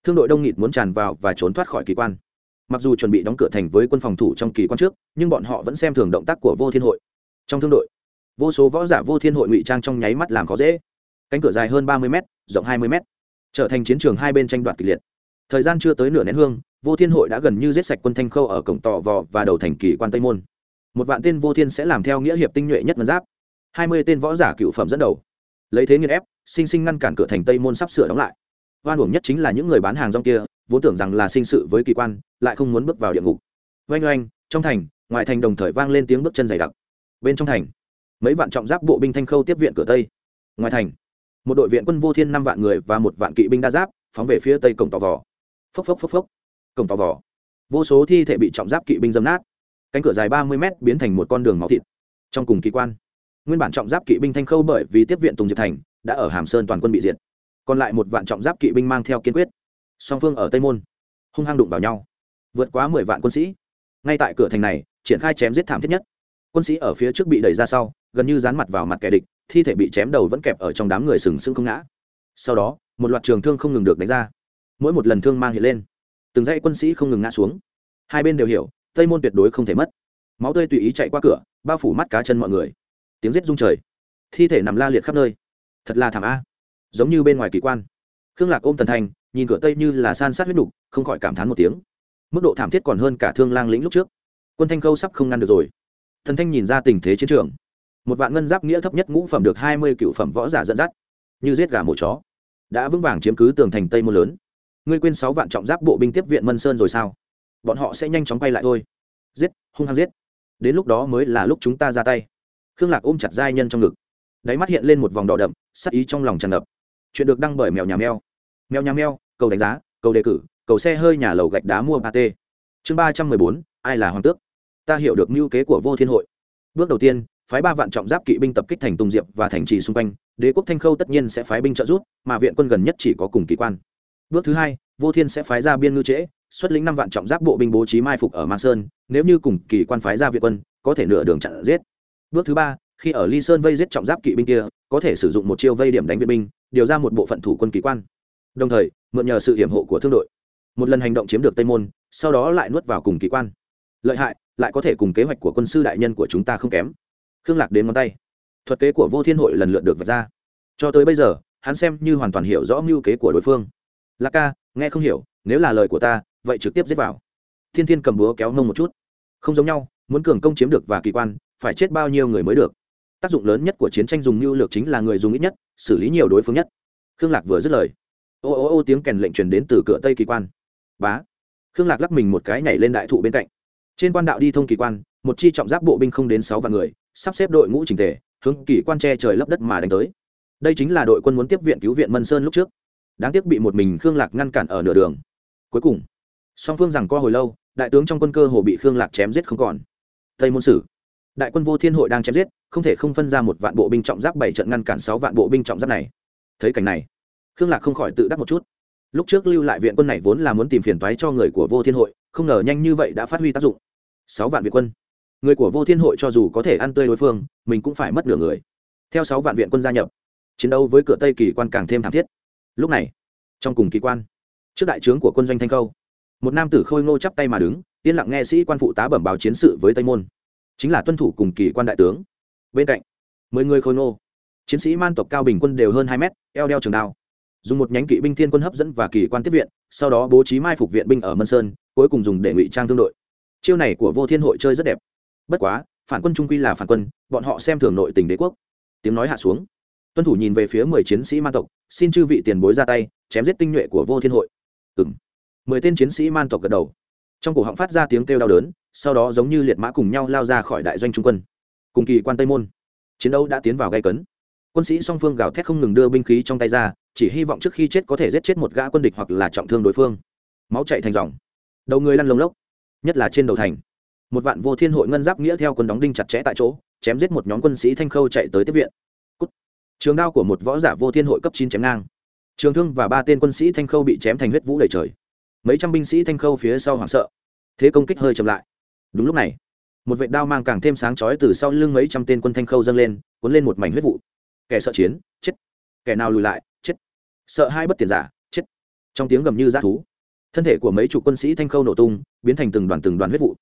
Thương đội đông nghịt muốn tràn vào và trốn thoát khỏi kỳ quan. Mặc dù chuẩn bị đóng cửa thành với quân phòng thủ trong kỳ quan trước, nhưng bọn họ vẫn xem thường động tác của vô thiên hội. Trong thương đội, vô số võ giả vô thiên hội ngụy trang trong nháy mắt làm khó dễ. Cánh cửa dài hơn ba mươi m rộng hai mươi m trở thành chiến trường hai bên tranh đoạt kịch liệt. Thời gian chưa tới nửa nén hương, vô thiên hội đã gần như giết sạch quân thanh khâu ở cổng tò vò và đầu thành kỳ quan tây môn. Một vạn tên vô thiên sẽ làm theo nghĩa hiệp tinh nhuệ nhất ngân giáp. Hai mươi tên võ giả cựu phẩm dẫn đầu lấy thế nghiên ép, sinh sinh ngăn cản cửa thành tây môn sắp sửa đóng lại. Oan uổng nhất chính là những người bán hàng rong kia, vốn tưởng rằng là sinh sự với kỳ quan, lại không muốn bước vào địa ngục. Oanh oanh, trong thành ngoại thành đồng thời vang lên tiếng bước chân dày đặc. Bên trong thành, mấy vạn trọng giáp bộ binh thanh khâu tiếp viện cửa tây. Ngoài thành, một đội viện quân vô thiên năm vạn người và một vạn kỵ binh đa giáp, phóng về phía tây cổng tò vò. Phốc phốc phốc phốc, cổng tò vò. Vô số thi thể bị trọng giáp kỵ binh dâm nát. Cánh cửa dài ba mươi m biến thành một con đường máu thịt, trong cùng kỳ quan nguyên bản trọng giáp kỵ binh thanh khâu bởi vì tiếp viện tùng diệp thành, đã ở hàm sơn toàn quân bị diệt. Còn lại một vạn trọng giáp kỵ binh mang theo kiên quyết. Song phương ở tây môn, hung hăng đụng vào nhau. Vượt quá mười vạn quân sĩ. Ngay tại cửa thành này, triển khai chém giết thảm thiết nhất. Quân sĩ ở phía trước bị đẩy ra sau, gần như dán mặt vào mặt kẻ địch, thi thể bị chém đầu vẫn kẹp ở trong đám người sừng sững không ngã. Sau đó, một loạt trường thương không ngừng được đánh ra. Mỗi một lần thương mang hiện lên, từng dãy quân sĩ không ngừng ngã xuống. Hai bên đều hiểu, tây môn tuyệt đối không thể mất. Máu tươi tùy ý chạy qua cửa, bao phủ mắt cá chân mọi người tiếng rết rung trời. Thi thể nằm la liệt khắp nơi. Thật là thảm a. Giống như bên ngoài kỳ quan. Khương lạc ôm tần thành, nhìn cửa tây như là san sát huyết đục không khỏi cảm thán một tiếng. Mức độ thảm thiết còn hơn cả thương lang lĩnh lúc trước. Quân thanh khâu sắp không ngăn được rồi. Thần thanh nhìn ra tình thế chiến trường. Một vạn ngân giáp nghĩa thấp nhất ngũ phẩm được hai mươi cựu phẩm võ giả dẫn dắt. Như giết gà mổ chó. Đã vững vàng chiếm cứ tường thành tây môn lớn. Ngươi quên sáu vạn trọng giáp bộ binh tiếp viện mân sơn rồi sao? Bọn họ sẽ nhanh chóng quay lại thôi. Giết, hung hăng giết. Đến lúc đó mới là lúc chúng ta ra tay khương lạc ôm chặt giai nhân trong ngực. Đáy mắt hiện lên một vòng đỏ đậm sắc ý trong lòng tràn ngập. Chuyện được đăng bởi mèo nhà mèo. Mèo nhà mèo, cầu đánh giá, cầu đề cử, cầu xe hơi nhà lầu gạch đá mua ba t. Chương ba trăm mười bốn, ai là hoàng tước? Ta hiểu được mưu kế của vô thiên hội. Bước đầu tiên, phái ba vạn trọng giáp kỵ binh tập kích thành tùng diệp và thành trì xung quanh, đế quốc thanh khâu tất nhiên sẽ phái binh trợ giúp, mà viện quân gần nhất chỉ có cùng kỳ quan. Bước thứ hai, vô thiên sẽ phái ra biên ngư trễ, xuất lĩnh năm vạn trọng giáp bộ binh bố trí mai phục ở mang sơn, nếu như cùng kỳ quan phái ra viện quân, có thể nửa đường chặn giết bước thứ ba, khi ở ly sơn vây giết trọng giáp kỵ binh kia, có thể sử dụng một chiêu vây điểm đánh viện binh, điều ra một bộ phận thủ quân kỳ quan. Đồng thời, mượn nhờ sự hiểm hộ của thương đội. Một lần hành động chiếm được tây môn, sau đó lại nuốt vào cùng kỳ quan. Lợi hại, lại có thể cùng kế hoạch của quân sư đại nhân của chúng ta không kém. Khương lạc đến ngón tay. Thuật kế của vô thiên hội lần lượt được vạch ra. Cho tới bây giờ, hắn xem như hoàn toàn hiểu rõ mưu kế của đối phương. Lạc ca, nghe không hiểu, nếu là lời của ta, vậy trực tiếp giết vào. Thiên thiên cầm búa kéo nông một chút. Không giống nhau muốn cường công chiếm được và kỳ quan, phải chết bao nhiêu người mới được. Tác dụng lớn nhất của chiến tranh dùng mưu lược chính là người dùng ít nhất, xử lý nhiều đối phương nhất. Khương lạc vừa dứt lời. Ô ô ô tiếng kèn lệnh truyền đến từ cửa tây kỳ quan. Bá. Khương lạc lắc mình một cái nhảy lên đại thụ bên cạnh. Trên quan đạo đi thông kỳ quan, một chi trọng giáp bộ binh không đến sáu vạn người, sắp xếp đội ngũ trình tề, hướng kỳ quan tre trời lấp đất mà đánh tới. Đây chính là đội quân muốn tiếp viện cứu viện mân sơn lúc trước. Đáng tiếc bị một mình khương lạc ngăn cản ở nửa đường. Cuối cùng, song phương rằng co hồi lâu, đại tướng trong quân cơ hồ bị khương lạc chém giết không còn tây môn sử. Đại quân vô thiên hội đang chém giết, không thể không phân ra một vạn bộ binh trọng giáp bảy trận ngăn cản sáu vạn bộ binh trọng giáp này. Thấy cảnh này, khương lạc không khỏi tự đắc một chút. Lúc trước lưu lại viện quân này vốn là muốn tìm phiền toái cho người của vô thiên hội, không ngờ nhanh như vậy đã phát huy tác dụng. Sáu vạn viện quân. Người của vô thiên hội cho dù có thể ăn tươi đối phương, mình cũng phải mất nửa người. Theo sáu vạn viện quân gia nhập, chiến đấu với cửa tây kỳ quan càng thêm thảm thiết. Lúc này, trong cùng kỳ quan, trước đại trướng của quân doanh thanh khâu, một nam tử khôi ngô chắp tay mà đứng yên lặng nghe sĩ quan phụ tá bẩm báo chiến sự với tây môn. Chính là tuân thủ cùng kỳ quan đại tướng. Bên cạnh, mười người khôi ngô. Chiến sĩ man tộc cao bình quân đều hơn hai mét, eo đeo trường đao. Dùng một nhánh kỵ binh thiên quân hấp dẫn và kỳ quan tiếp viện, sau đó bố trí mai phục viện binh ở mân sơn, cuối cùng dùng để ngụy trang thương đội. Chiêu này của vô thiên hội chơi rất đẹp. Bất quá, phản quân trung quy là phản quân, bọn họ xem thường nội tình đế quốc. Tiếng nói hạ xuống. Tuân thủ nhìn về phía mười chiến sĩ man tộc, xin chư vị tiền bối ra tay, chém giết tinh nhuệ của vô thiên hội. Ừ m mười tên chiến sĩ man tộc gật đầu trong cổ họng phát ra tiếng kêu đau đớn, sau đó giống như liệt mã cùng nhau lao ra khỏi đại doanh trung quân. Cùng kỳ quan tây môn, chiến đấu đã tiến vào gây cấn. Quân sĩ song phương gào thét không ngừng đưa binh khí trong tay ra, chỉ hy vọng trước khi chết có thể giết chết một gã quân địch hoặc là trọng thương đối phương. Máu chạy thành dòng. Đầu người lăn lông lốc, nhất là trên đầu thành. Một vạn vô thiên hội ngân giáp nghĩa theo quân đóng đinh chặt chẽ tại chỗ, chém giết một nhóm quân sĩ thanh khâu chạy tới tiếp viện. Cút. trường đao của một võ giả vô thiên hội cấp chín chém ngang. Trường thương và ba tên quân sĩ thanh khâu bị chém thành huyết vũ đầy trời mấy trăm binh sĩ thanh khâu phía sau hoảng sợ. Thế công kích hơi chậm lại. Đúng lúc này một vệ đao mang càng thêm sáng chói từ sau lưng mấy trăm tên quân thanh khâu dâng lên cuốn lên một mảnh huyết vụ. Kẻ sợ chiến chết. Kẻ nào lùi lại chết. Sợ hai bất tiền giả chết. Trong tiếng gầm như dã thú thân thể của mấy chục quân sĩ thanh khâu nổ tung biến thành từng đoàn từng đoàn huyết vụ.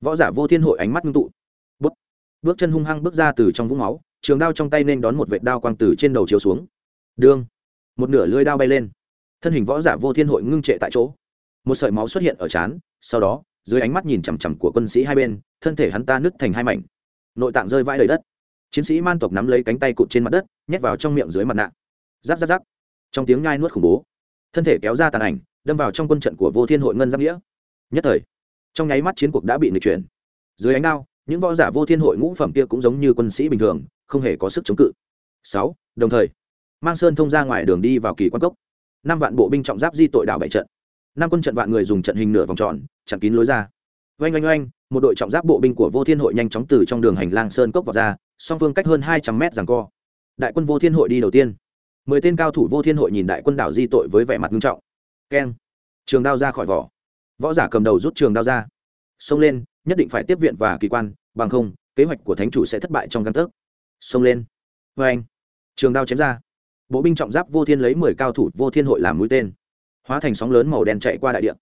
Võ giả vô thiên hội ánh mắt ngưng tụ. Bước, bước chân hung hăng bước ra từ trong vũng máu trường đao trong tay nên đón một vệ đao quang từ trên đầu chiếu xuống. Đương. Một nửa lưỡi đao bay lên. Thân hình võ giả vô thiên hội ngưng trệ tại chỗ một sợi máu xuất hiện ở trán, sau đó, dưới ánh mắt nhìn chằm chằm của quân sĩ hai bên, thân thể hắn ta nứt thành hai mảnh. Nội tạng rơi vãi đầy đất. Chiến sĩ man tộc nắm lấy cánh tay cụt trên mặt đất, nhét vào trong miệng dưới mặt nạ. Giáp giáp giáp trong tiếng nhai nuốt khủng bố, thân thể kéo ra tàn ảnh, đâm vào trong quân trận của vô thiên hội ngân giáp nghĩa. Nhất thời, trong nháy mắt chiến cuộc đã bị nghịch chuyển. Dưới ánh đao, những võ giả vô thiên hội ngũ phẩm kia cũng giống như quân sĩ bình thường, không hề có sức chống cự. Sáu, đồng thời, mang sơn thông ra ngoài đường đi vào kỳ quan cốc. Năm vạn bộ binh trọng giáp di tội đảo bảy trận năm quân trận vạn người dùng trận hình nửa vòng tròn, chặn kín lối ra. Oanh oanh oanh, một đội trọng giáp bộ binh của vô thiên hội nhanh chóng từ trong đường hành lang sơn cốc vào ra, song phương cách hơn hai trăm mét rằng co. Đại quân vô thiên hội đi đầu tiên. Mười tên cao thủ vô thiên hội nhìn đại quân đảo di tội với vẻ mặt nghiêm trọng. Keng. Trường đao ra khỏi vỏ. Võ giả cầm đầu rút trường đao ra. Xông lên, nhất định phải tiếp viện và kỳ quan, bằng không, kế hoạch của thánh chủ sẽ thất bại trong căn tấc. Xông lên. Vê anh trường đao chém ra. Bộ binh trọng giáp vô thiên lấy mười cao thủ vô thiên hội làm mũi tên hóa thành sóng lớn màu đen chạy qua đại địa.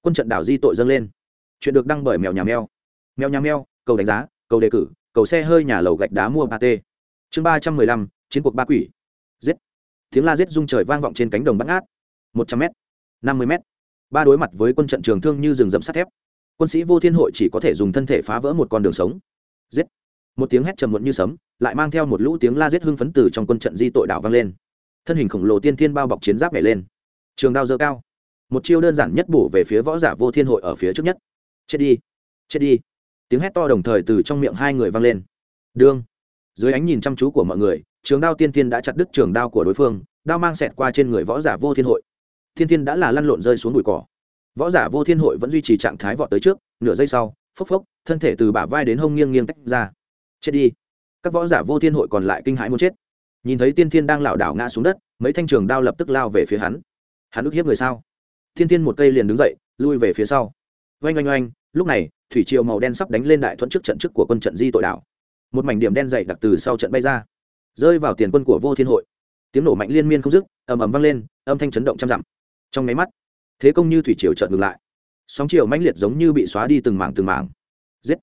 Quân trận đảo di tội dâng lên. Chuyện được đăng bởi mèo nhà mèo. Mèo nhà mèo, cầu đánh giá, cầu đề cử, cầu xe hơi nhà lầu gạch đá mua ba t chương ba trăm mười lăm, chiến cuộc ba quỷ. Giết. Tiếng la giết rung trời vang vọng trên cánh đồng bắt ngát. Một trăm m năm mươi m ba đối mặt với quân trận trường thương như rừng rậm sắt thép. Quân sĩ vô thiên hội chỉ có thể dùng thân thể phá vỡ một con đường sống. Giết. Một tiếng hét trầm muộn như sấm, lại mang theo một lũ tiếng la giết hưng phấn từ trong quân trận di tội đảo vang lên. Thân hình khổng lồ tiên thiên bao bọc chiến giáp nhảy lên trường đao dơ cao. Một chiêu đơn giản nhất bổ về phía võ giả vô thiên hội ở phía trước nhất. Chết đi chết đi. Tiếng hét to đồng thời từ trong miệng hai người vang lên. Đương. Dưới ánh nhìn chăm chú của mọi người, trường đao tiên thiên đã chặt đứt trường đao của đối phương, đao mang xẹt qua trên người võ giả vô thiên hội. Thiên thiên đã là lăn lộn rơi xuống bụi cỏ. Võ giả vô thiên hội vẫn duy trì trạng thái vọt tới trước, nửa giây sau, phốc phốc, thân thể từ bả vai đến hông nghiêng nghiêng tách ra. Chết đi. Các võ giả vô thiên hội còn lại kinh hãi muốn chết. Nhìn thấy tiên thiên đang lảo đảo ngã xuống đất, mấy thanh trường đao lập tức lao về phía hắn hắn ức hiếp người sao? Thiên thiên một cây liền đứng dậy, lui về phía sau. Oanh oanh oanh, lúc này, thủy triều màu đen sắp đánh lên đại thuẫn trước trận trước của quân trận di tội đảo. Một mảnh điểm đen dày đặc từ sau trận bay ra, rơi vào tiền quân của vô thiên hội. Tiếng nổ mạnh liên miên không dứt, ầm ầm vang lên, âm thanh chấn động trăm dặm. Trong nháy mắt, thế công như thủy triều chợt ngừng lại. Sóng triều mãnh liệt giống như bị xóa đi từng mảng từng mảng. Giết!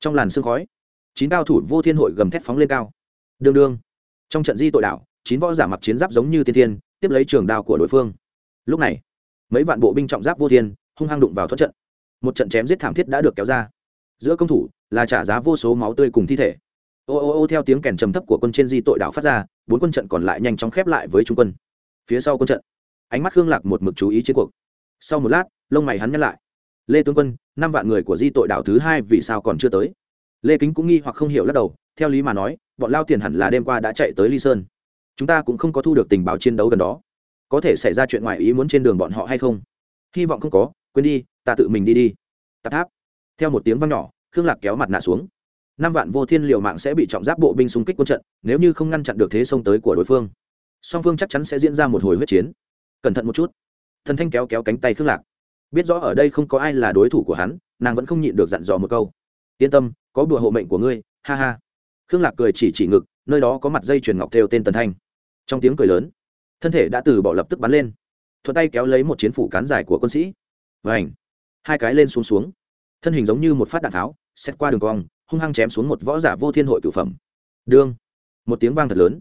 Trong làn sương khói, chín cao thủ vô thiên hội gầm thét phóng lên cao. Đương đương. Trong trận di tội đảo, chín võ giả mặc chiến giáp giống như tiên thiên tiếp lấy trường đao của đối phương lúc này, mấy vạn bộ binh trọng giáp vô thiên, hung hăng đụng vào thoát trận. Một trận chém giết thảm thiết đã được kéo ra. Giữa công thủ là trả giá vô số máu tươi cùng thi thể. Ô ô ô theo tiếng kèn trầm thấp của quân trên di tội đảo phát ra, bốn quân trận còn lại nhanh chóng khép lại với trung quân. Phía sau quân trận, ánh mắt hương lạc một mực chú ý chiến cuộc. Sau một lát, lông mày hắn nhắc lại. Lê tướng quân, năm vạn người của di tội đảo thứ hai vì sao còn chưa tới? Lê kính cũng nghi hoặc không hiểu lắc đầu, theo lý mà nói, bọn lao tiền hẳn là đêm qua đã chạy tới ly sơn. Chúng ta cũng không có thu được tình báo chiến đấu gần đó có thể xảy ra chuyện ngoài ý muốn trên đường bọn họ hay không? Hy vọng không có, quên đi, ta tự mình đi đi. Tạp tháp. Theo một tiếng văng nhỏ, khương lạc kéo mặt nạ xuống. Năm vạn vô thiên liều mạng sẽ bị trọng giáp bộ binh xung kích quân trận, nếu như không ngăn chặn được thế xông tới của đối phương, song phương chắc chắn sẽ diễn ra một hồi huyết chiến. Cẩn thận một chút. Thần thanh kéo kéo cánh tay khương lạc. Biết rõ ở đây không có ai là đối thủ của hắn, nàng vẫn không nhịn được dặn dò một câu. Yên tâm, có bùa hộ mệnh của ngươi, ha ha. Khương lạc cười chỉ chỉ ngực, nơi đó có mặt dây chuyền ngọc theo tên tần thanh. Trong tiếng cười lớn thân thể đã từ bỏ lập tức bắn lên. Thuận tay kéo lấy một chiến phủ cán dài của quân sĩ. Và ảnh hai cái lên xuống xuống. Thân hình giống như một phát đạn tháo, xét qua đường cong, hung hăng chém xuống một võ giả vô thiên hội cửu phẩm. Đương! Một tiếng vang thật lớn.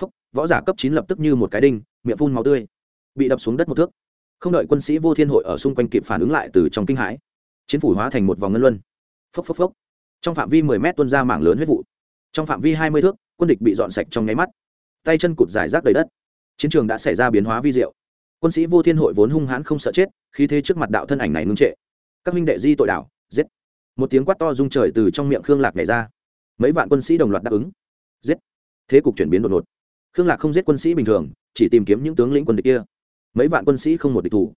Phúc! Võ giả cấp chín lập tức như một cái đinh, miệng phun màu tươi. Bị đập xuống đất một thước. Không đợi quân sĩ vô thiên hội ở xung quanh kịp phản ứng lại từ trong kinh hãi, chiến phủ hóa thành một vòng ngân luân. Phốc phốc phốc. Trong phạm vi mười mét tuân ra mảng lớn huyết vụ. Trong phạm vi hai mươi thước, quân địch bị dọn sạch trong nháy mắt. Tay chân cụt giải rác đầy đất chiến trường đã xảy ra biến hóa vi diệu. Quân sĩ vô thiên hội vốn hung hãn không sợ chết khi thế trước mặt đạo thân ảnh này ngưng trệ. Các minh đệ di tội đảo, giết. Một tiếng quát to rung trời từ trong miệng khương lạc nhảy ra. Mấy vạn quân sĩ đồng loạt đáp ứng. Giết. Thế cục chuyển biến đột ngột. Khương lạc không giết quân sĩ bình thường, chỉ tìm kiếm những tướng lĩnh quân địch kia. Mấy vạn quân sĩ không một địch thủ.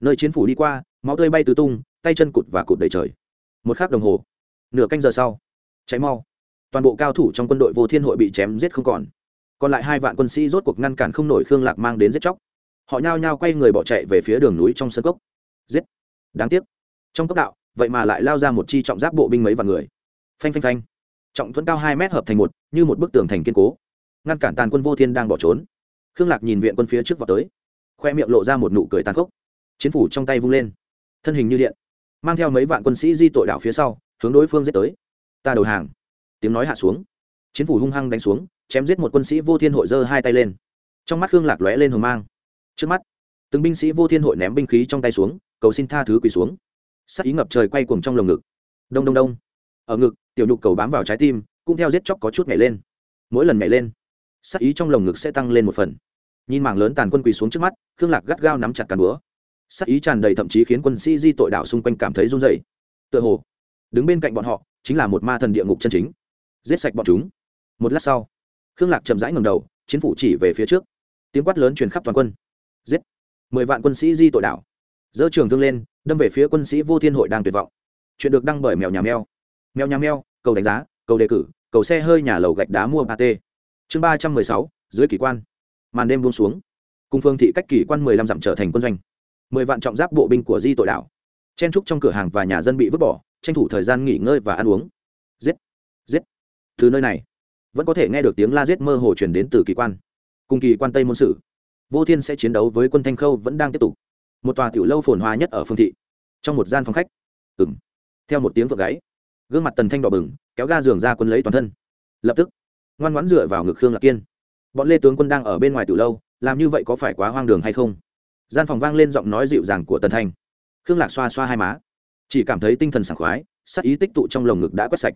Nơi chiến phủ đi qua, máu tươi bay tứ tung, tay chân cụt và cụt đầy trời. Một k h ắ c đồng hồ. Nửa canh giờ sau. Cháy mau. Toàn bộ cao thủ trong quân đội vô thiên hội bị chém giết không còn còn lại hai vạn quân sĩ rốt cuộc ngăn cản không nổi khương lạc mang đến giết chóc. Họ nhao nhao quay người bỏ chạy về phía đường núi trong sân cốc. Giết! Đáng tiếc. Trong cốc đạo, vậy mà lại lao ra một chi trọng giáp bộ binh mấy vạn người. Phanh phanh phanh. Trọng thuẫn cao hai mét hợp thành một, như một bức tường thành kiên cố. Ngăn cản tàn quân vô thiên đang bỏ trốn. Khương lạc nhìn viện quân phía trước vào tới. Khoe miệng lộ ra một nụ cười tàn khốc. Chiến phủ trong tay vung lên. Thân hình như điện. Mang theo mấy vạn quân sĩ di tội đảo phía sau, hướng đối phương giết tới. Ta đầu hàng. Tiếng nói hạ xuống. Chiến phủ hung hăng đánh xuống chém giết một quân sĩ vô thiên hội giơ hai tay lên. Trong mắt khương lạc lóe lên hờ mang. Trước mắt, từng binh sĩ vô thiên hội ném binh khí trong tay xuống, cầu xin tha thứ quỳ xuống. Sắc ý ngập trời quay cuồng trong lồng ngực. Đông đông đông. Ở ngực, tiểu nhục cầu bám vào trái tim, cũng theo giết chóc có chút nhảy lên. Mỗi lần nhảy lên sắc ý trong lồng ngực sẽ tăng lên một phần. Nhìn mảng lớn tàn quân quỳ xuống trước mắt, khương lạc gắt gao nắm chặt càn búa. Sắc ý tràn đầy thậm chí khiến quân sĩ di tội đảo xung quanh cảm thấy run dày tựa hồ, đứng bên cạnh bọn họ, chính là một ma thần địa ngục chân chính. Giết sạch bọn chúng. Một lát sau khương lạc chậm rãi ngầm đầu, chiến phủ chỉ về phía trước. Tiếng quát lớn truyền khắp toàn quân. Giết! Mười vạn quân sĩ di tội đảo. Dỡ trường thương lên, đâm về phía quân sĩ vô thiên hội đang tuyệt vọng. Chuyện được đăng bởi mèo nhà mèo. Mèo nhà mèo, cầu đánh giá, cầu đề cử, cầu xe hơi nhà lầu gạch đá mua ba t chương ba trăm mười sáu, dưới kỳ quan. Màn đêm buông xuống. Cùng phương thị cách kỳ quan mười lăm dặm trở thành quân doanh. Mười vạn trọng giáp bộ binh của di tội đảo. Chen trúc trong cửa hàng và nhà dân bị vứt bỏ, tranh thủ thời gian nghỉ ngơi và ăn uống. Giết! Giết! Từ nơi này vẫn có thể nghe được tiếng la giết mơ hồ truyền đến từ kỳ quan. Cùng kỳ quan tây môn sử, vô thiên sẽ chiến đấu với quân thanh khâu vẫn đang tiếp tục. Một tòa tiểu lâu phồn hoa nhất ở phương thị, trong một gian phòng khách. Ừng theo một tiếng vợ gáy, gương mặt tần thanh đỏ bừng, kéo ga giường ra quân lấy toàn thân. Lập tức, ngoan ngoãn dựa vào ngực khương lạc kiên. Bọn lê tướng quân đang ở bên ngoài tiểu lâu, làm như vậy có phải quá hoang đường hay không? Gian phòng vang lên giọng nói dịu dàng của tần thanh. Khương lạc xoa xoa hai má, chỉ cảm thấy tinh thần sảng khoái sắc ý tích tụ trong lồng ngực đã quét sạch.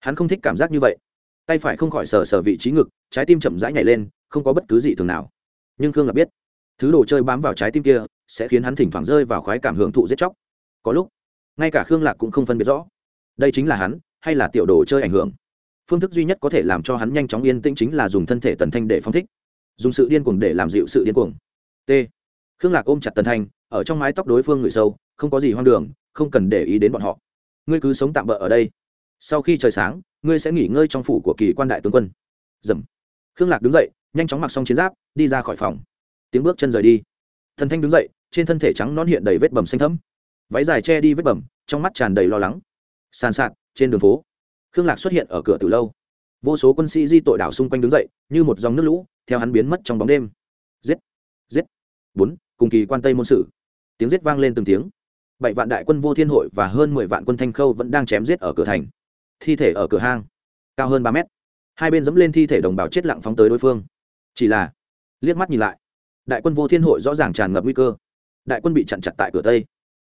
Hắn không thích cảm giác như vậy tay phải không khỏi sờ sờ vị trí ngực, trái tim chậm rãi nhảy lên, không có bất cứ gì thường nào. Nhưng khương lập biết, thứ đồ chơi bám vào trái tim kia sẽ khiến hắn thỉnh thoảng rơi vào khoái cảm hưởng thụ giết chóc. Có lúc, ngay cả khương lạc cũng không phân biệt rõ, đây chính là hắn hay là tiểu đồ chơi ảnh hưởng. Phương thức duy nhất có thể làm cho hắn nhanh chóng yên tĩnh chính là dùng thân thể tần thanh để phong thích, dùng sự điên cuồng để làm dịu sự điên cuồng. T. Khương lạc ôm chặt tần thanh, ở trong mái tóc đối phương người sâu, không có gì hoang đường, không cần để ý đến bọn họ. Ngươi cứ sống tạm bỡ ở đây sau khi trời sáng, ngươi sẽ nghỉ ngơi trong phủ của kỳ quan đại tướng quân. Dầm. Khương lạc đứng dậy, nhanh chóng mặc xong chiến giáp, đi ra khỏi phòng. Tiếng bước chân rời đi. Thần thanh đứng dậy, trên thân thể trắng non hiện đầy vết bầm xanh thấm váy dài che đi vết bầm, trong mắt tràn đầy lo lắng. Sàn sạt, trên đường phố, khương lạc xuất hiện ở cửa từ lâu. Vô số quân sĩ di tội đảo xung quanh đứng dậy, như một dòng nước lũ, theo hắn biến mất trong bóng đêm. Giết! Giết! Bốn, cùng kỳ quan tây môn sử tiếng giết vang lên từng tiếng. Bảy vạn đại quân vô thiên hội và hơn mười vạn quân thanh khâu vẫn đang chém giết ở cửa thành thi thể ở cửa hang, cao hơn ba mét. Hai bên dẫm lên thi thể đồng bào chết lặng phóng tới đối phương. Chỉ là, liếc mắt nhìn lại, đại quân vô thiên hội rõ ràng tràn ngập nguy cơ. Đại quân bị chặn chặt tại cửa tây.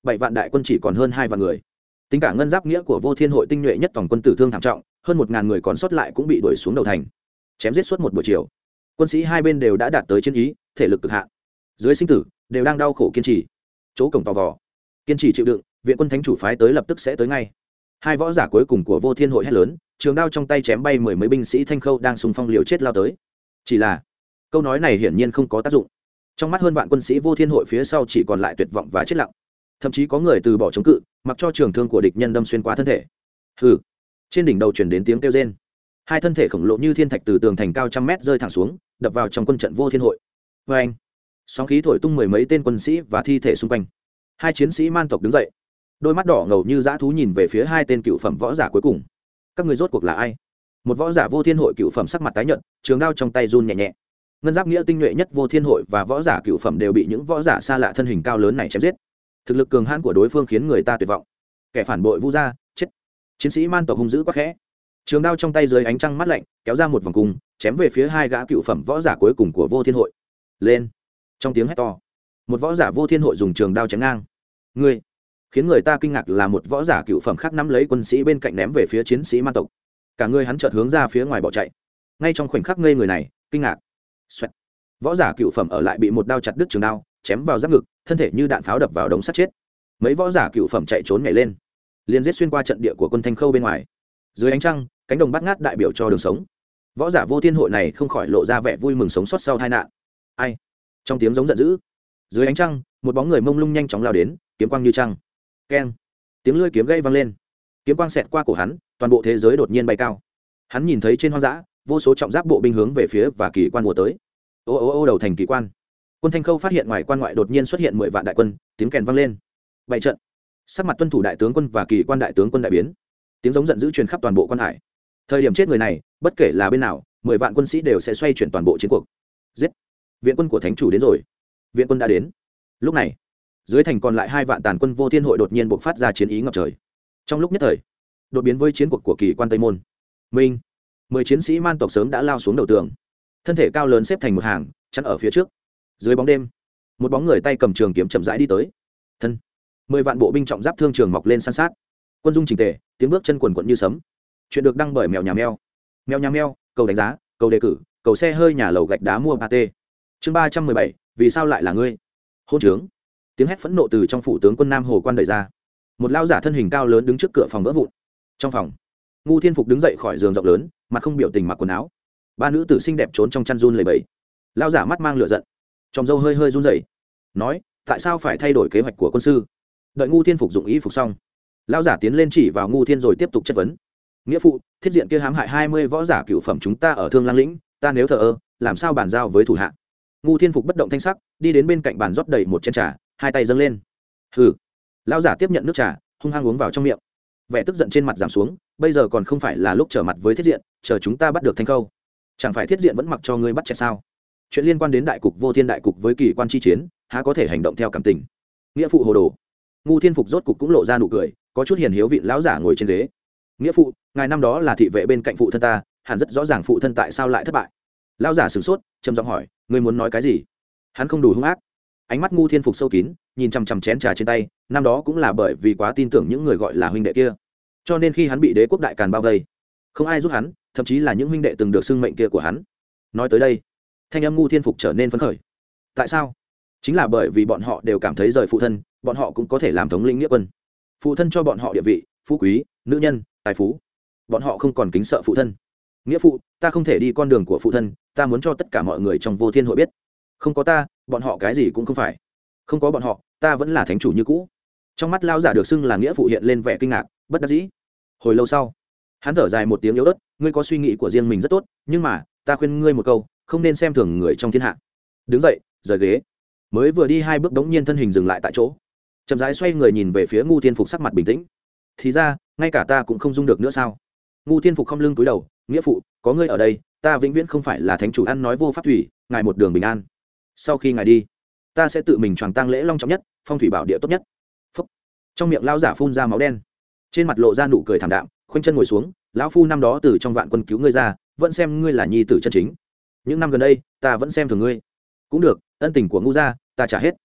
Bảy vạn đại quân chỉ còn hơn hai vạn người. Tính cả ngân giáp nghĩa của vô thiên hội tinh nhuệ nhất tổng quân tử thương thảm trọng, hơn một ngàn người còn sót lại cũng bị đuổi xuống đầu thành. Chém giết suốt một buổi chiều. Quân sĩ hai bên đều đã đạt tới chiến ý, thể lực cực hạn. Dưới sinh tử, đều đang đau khổ kiên trì. Chỗ cổng tò vò. Kiên trì chịu đựng, viện quân thánh chủ phái tới lập tức sẽ tới ngay hai võ giả cuối cùng của vô thiên hội hét lớn, trường đao trong tay chém bay mười mấy binh sĩ thanh khâu đang sùng phong liều chết lao tới. Chỉ là, câu nói này hiển nhiên không có tác dụng. Trong mắt hơn vạn quân sĩ vô thiên hội phía sau chỉ còn lại tuyệt vọng và chết lặng. Thậm chí có người từ bỏ chống cự, mặc cho trường thương của địch nhân đâm xuyên qua thân thể. Hừ. Trên đỉnh đầu chuyển đến tiếng kêu rên. Hai thân thể khổng lồ như thiên thạch từ tường thành cao trăm mét rơi thẳng xuống, đập vào trong quân trận vô thiên hội. Vê anh sóng khí thổi tung mười mấy tên quân sĩ và thi thể xung quanh. Hai chiến sĩ man tộc đứng dậy đôi mắt đỏ ngầu như dã thú nhìn về phía hai tên cựu phẩm võ giả cuối cùng. Các người rốt cuộc là ai? Một võ giả vô thiên hội cựu phẩm sắc mặt tái nhợt, trường đao trong tay run nhẹ nhẹ. Ngân giáp nghĩa tinh nhuệ nhất vô thiên hội và võ giả cựu phẩm đều bị những võ giả xa lạ thân hình cao lớn này chém giết. Thực lực cường hãn của đối phương khiến người ta tuyệt vọng. Kẻ phản bội vu gia, chết. Chiến sĩ man tộc hung dữ quá khẽ. Trường đao trong tay dưới ánh trăng mắt lạnh, kéo ra một vòng cung, chém về phía hai gã cựu phẩm võ giả cuối cùng của vô thiên hội. Lên. Trong tiếng hét to, một võ giả vô thiên hội dùng trường đao chém ngang. Ngươi khiến người ta kinh ngạc là một võ giả cựu phẩm khác nắm lấy quân sĩ bên cạnh ném về phía chiến sĩ man tộc. Cả người hắn chợt hướng ra phía ngoài bỏ chạy. Ngay trong khoảnh khắc ngây người này, kinh ngạc. Xoẹt. võ giả cựu phẩm ở lại bị một đao chặt đứt trường đao, chém vào giáp ngực, thân thể như đạn pháo đập vào đống sắt chết. Mấy võ giả cựu phẩm chạy trốn nhảy lên, liền giết xuyên qua trận địa của quân thanh khâu bên ngoài. Dưới ánh trăng, cánh đồng bắt ngát đại biểu cho đường sống. Võ giả vô thiên hội này không khỏi lộ ra vẻ vui mừng sống sót sau tai nạn. Ai? Trong tiếng giống giận dữ. Dưới ánh trăng, một bóng người mông lung nhanh chóng lao đến, kiếm quang như trăng keng. Tiếng lưỡi kiếm gây vang lên. Kiếm quang xẹt qua cổ hắn, toàn bộ thế giới đột nhiên bay cao. Hắn nhìn thấy trên hoang dã, vô số trọng giáp bộ binh hướng về phía và kỳ quan mùa tới. Ô ô ô, đầu thành kỳ quan. Quân thanh khâu phát hiện ngoài quan ngoại đột nhiên xuất hiện mười vạn đại quân, tiếng kèn vang lên. Bảy trận. Sắc mặt tuân thủ đại tướng quân và kỳ quan đại tướng quân đại biến. Tiếng giống giận dữ truyền khắp toàn bộ quan hải. Thời điểm chết người này, bất kể là bên nào, mười vạn quân sĩ đều sẽ xoay chuyển toàn bộ chiến cuộc. Giết. Viện quân của thánh chủ đến rồi. Viện quân đã đến. Lúc này dưới thành còn lại hai vạn tàn quân vô thiên hội đột nhiên buộc phát ra chiến ý ngập trời. Trong lúc nhất thời, đột biến với chiến cuộc của kỳ quan tây môn. Minh, mười chiến sĩ man tộc sớm đã lao xuống đầu tường. Thân thể cao lớn xếp thành một hàng, chắn ở phía trước. Dưới bóng đêm, một bóng người tay cầm trường kiếm chậm rãi đi tới. Thân, mười vạn bộ binh trọng giáp thương trường mọc lên san sát. Quân dung trình tề, tiếng bước chân quần quận như sấm. Chuyện được đăng bởi mèo nhà mèo. Mèo nhà mèo, cầu đánh giá, cầu đề cử, cầu xe hơi nhà lầu gạch đá mua ba t chương ba trăm mười bảy, vì sao lại là ngươi? Hôn trướng tiếng hét phẫn nộ từ trong phủ tướng quân nam hồ quan đời ra. Một lao giả thân hình cao lớn đứng trước cửa phòng vỡ vụn. Trong phòng, ngu thiên phục đứng dậy khỏi giường rộng lớn, mặt không biểu tình mặc quần áo. Ba nữ tử xinh đẹp trốn trong chăn run lầy bẫy lao giả mắt mang lửa giận trong dâu hơi hơi run rẩy, nói, tại sao phải thay đổi kế hoạch của quân sư? Đợi ngu thiên phục dụng ý phục xong lao giả tiến lên chỉ vào ngu thiên rồi tiếp tục chất vấn. Nghĩa phụ, thiết diện kia hãm hại hai mươi võ giả cựu phẩm chúng ta ở thương lang lĩnh, ta nếu thờ ơ, làm sao bàn giao với thủ hạ? Ngu thiên phục bất động thanh sắc, đi đến bên cạnh bàn rót đầy một chén trà hai tay dâng lên. Hừ. Lão giả tiếp nhận nước trà, hung hăng uống vào trong miệng. Vẻ tức giận trên mặt giảm xuống, bây giờ còn không phải là lúc trở mặt với thiết diện, chờ chúng ta bắt được thanh khâu. Chẳng phải thiết diện vẫn mặc cho ngươi bắt chẹt sao? Chuyện liên quan đến đại cục vô thiên đại cục với kỳ quan chi chiến, há có thể hành động theo cảm tình? Nghĩa phụ hồ đồ. Ngu thiên phục rốt cục cũng lộ ra nụ cười, có chút hiền hiếu vị lão giả ngồi trên ghế. Nghĩa phụ, ngài năm đó là thị vệ bên cạnh phụ thân ta, hẳn rất rõ ràng phụ thân tại sao lại thất bại. Lão giả sửng sốt, trầm giọng hỏi, ngươi muốn nói cái gì? Hắn không đủ hung ác ánh mắt ngu thiên phục sâu kín, nhìn chằm chằm chén trà trên tay, năm đó cũng là bởi vì quá tin tưởng những người gọi là huynh đệ kia. Cho nên khi hắn bị đế quốc đại càn bao vây, không ai giúp hắn, thậm chí là những huynh đệ từng được xưng mệnh kia của hắn. Nói tới đây, thanh âm ngu thiên phục trở nên phấn khởi. Tại sao? Chính là bởi vì bọn họ đều cảm thấy rời phụ thân, bọn họ cũng có thể làm thống lĩnh nghĩa quân. Phụ thân cho bọn họ địa vị, phú quý, nữ nhân, tài phú. Bọn họ không còn kính sợ phụ thân. Nghĩa phụ, ta không thể đi con đường của phụ thân, ta muốn cho tất cả mọi người trong vô thiên hội biết. Không có ta bọn họ cái gì cũng không phải. Không có bọn họ, ta vẫn là thánh chủ như cũ. Trong mắt lao giả được xưng là nghĩa phụ hiện lên vẻ kinh ngạc, bất đắc dĩ. Hồi lâu sau, hắn thở dài một tiếng yếu ớt, ngươi có suy nghĩ của riêng mình rất tốt, nhưng mà, ta khuyên ngươi một câu, không nên xem thường người trong thiên hạ. Đứng dậy, rời ghế. Mới vừa đi hai bước đống nhiên thân hình dừng lại tại chỗ. Chậm rãi xoay người nhìn về phía ngu thiên phục sắc mặt bình tĩnh. Thì ra, ngay cả ta cũng không dung được nữa sao? Ngu thiên phục không lưng túi đầu, nghĩa phụ, có ngươi ở đây, ta vĩnh viễn không phải là thánh chủ ăn nói vô pháp thủy, ngài một đường bình an sau khi ngài đi, ta sẽ tự mình choàng tăng lễ long trọng nhất, phong thủy bảo địa tốt nhất. Phúc. trong miệng lao giả phun ra máu đen. Trên mặt lộ ra nụ cười thảm đạm, khoanh chân ngồi xuống, lão phu năm đó từ trong vạn quân cứu ngươi ra, vẫn xem ngươi là nhi tử chân chính. Những năm gần đây, ta vẫn xem thường ngươi. Cũng được, ân tình của ngu gia, ta trả hết.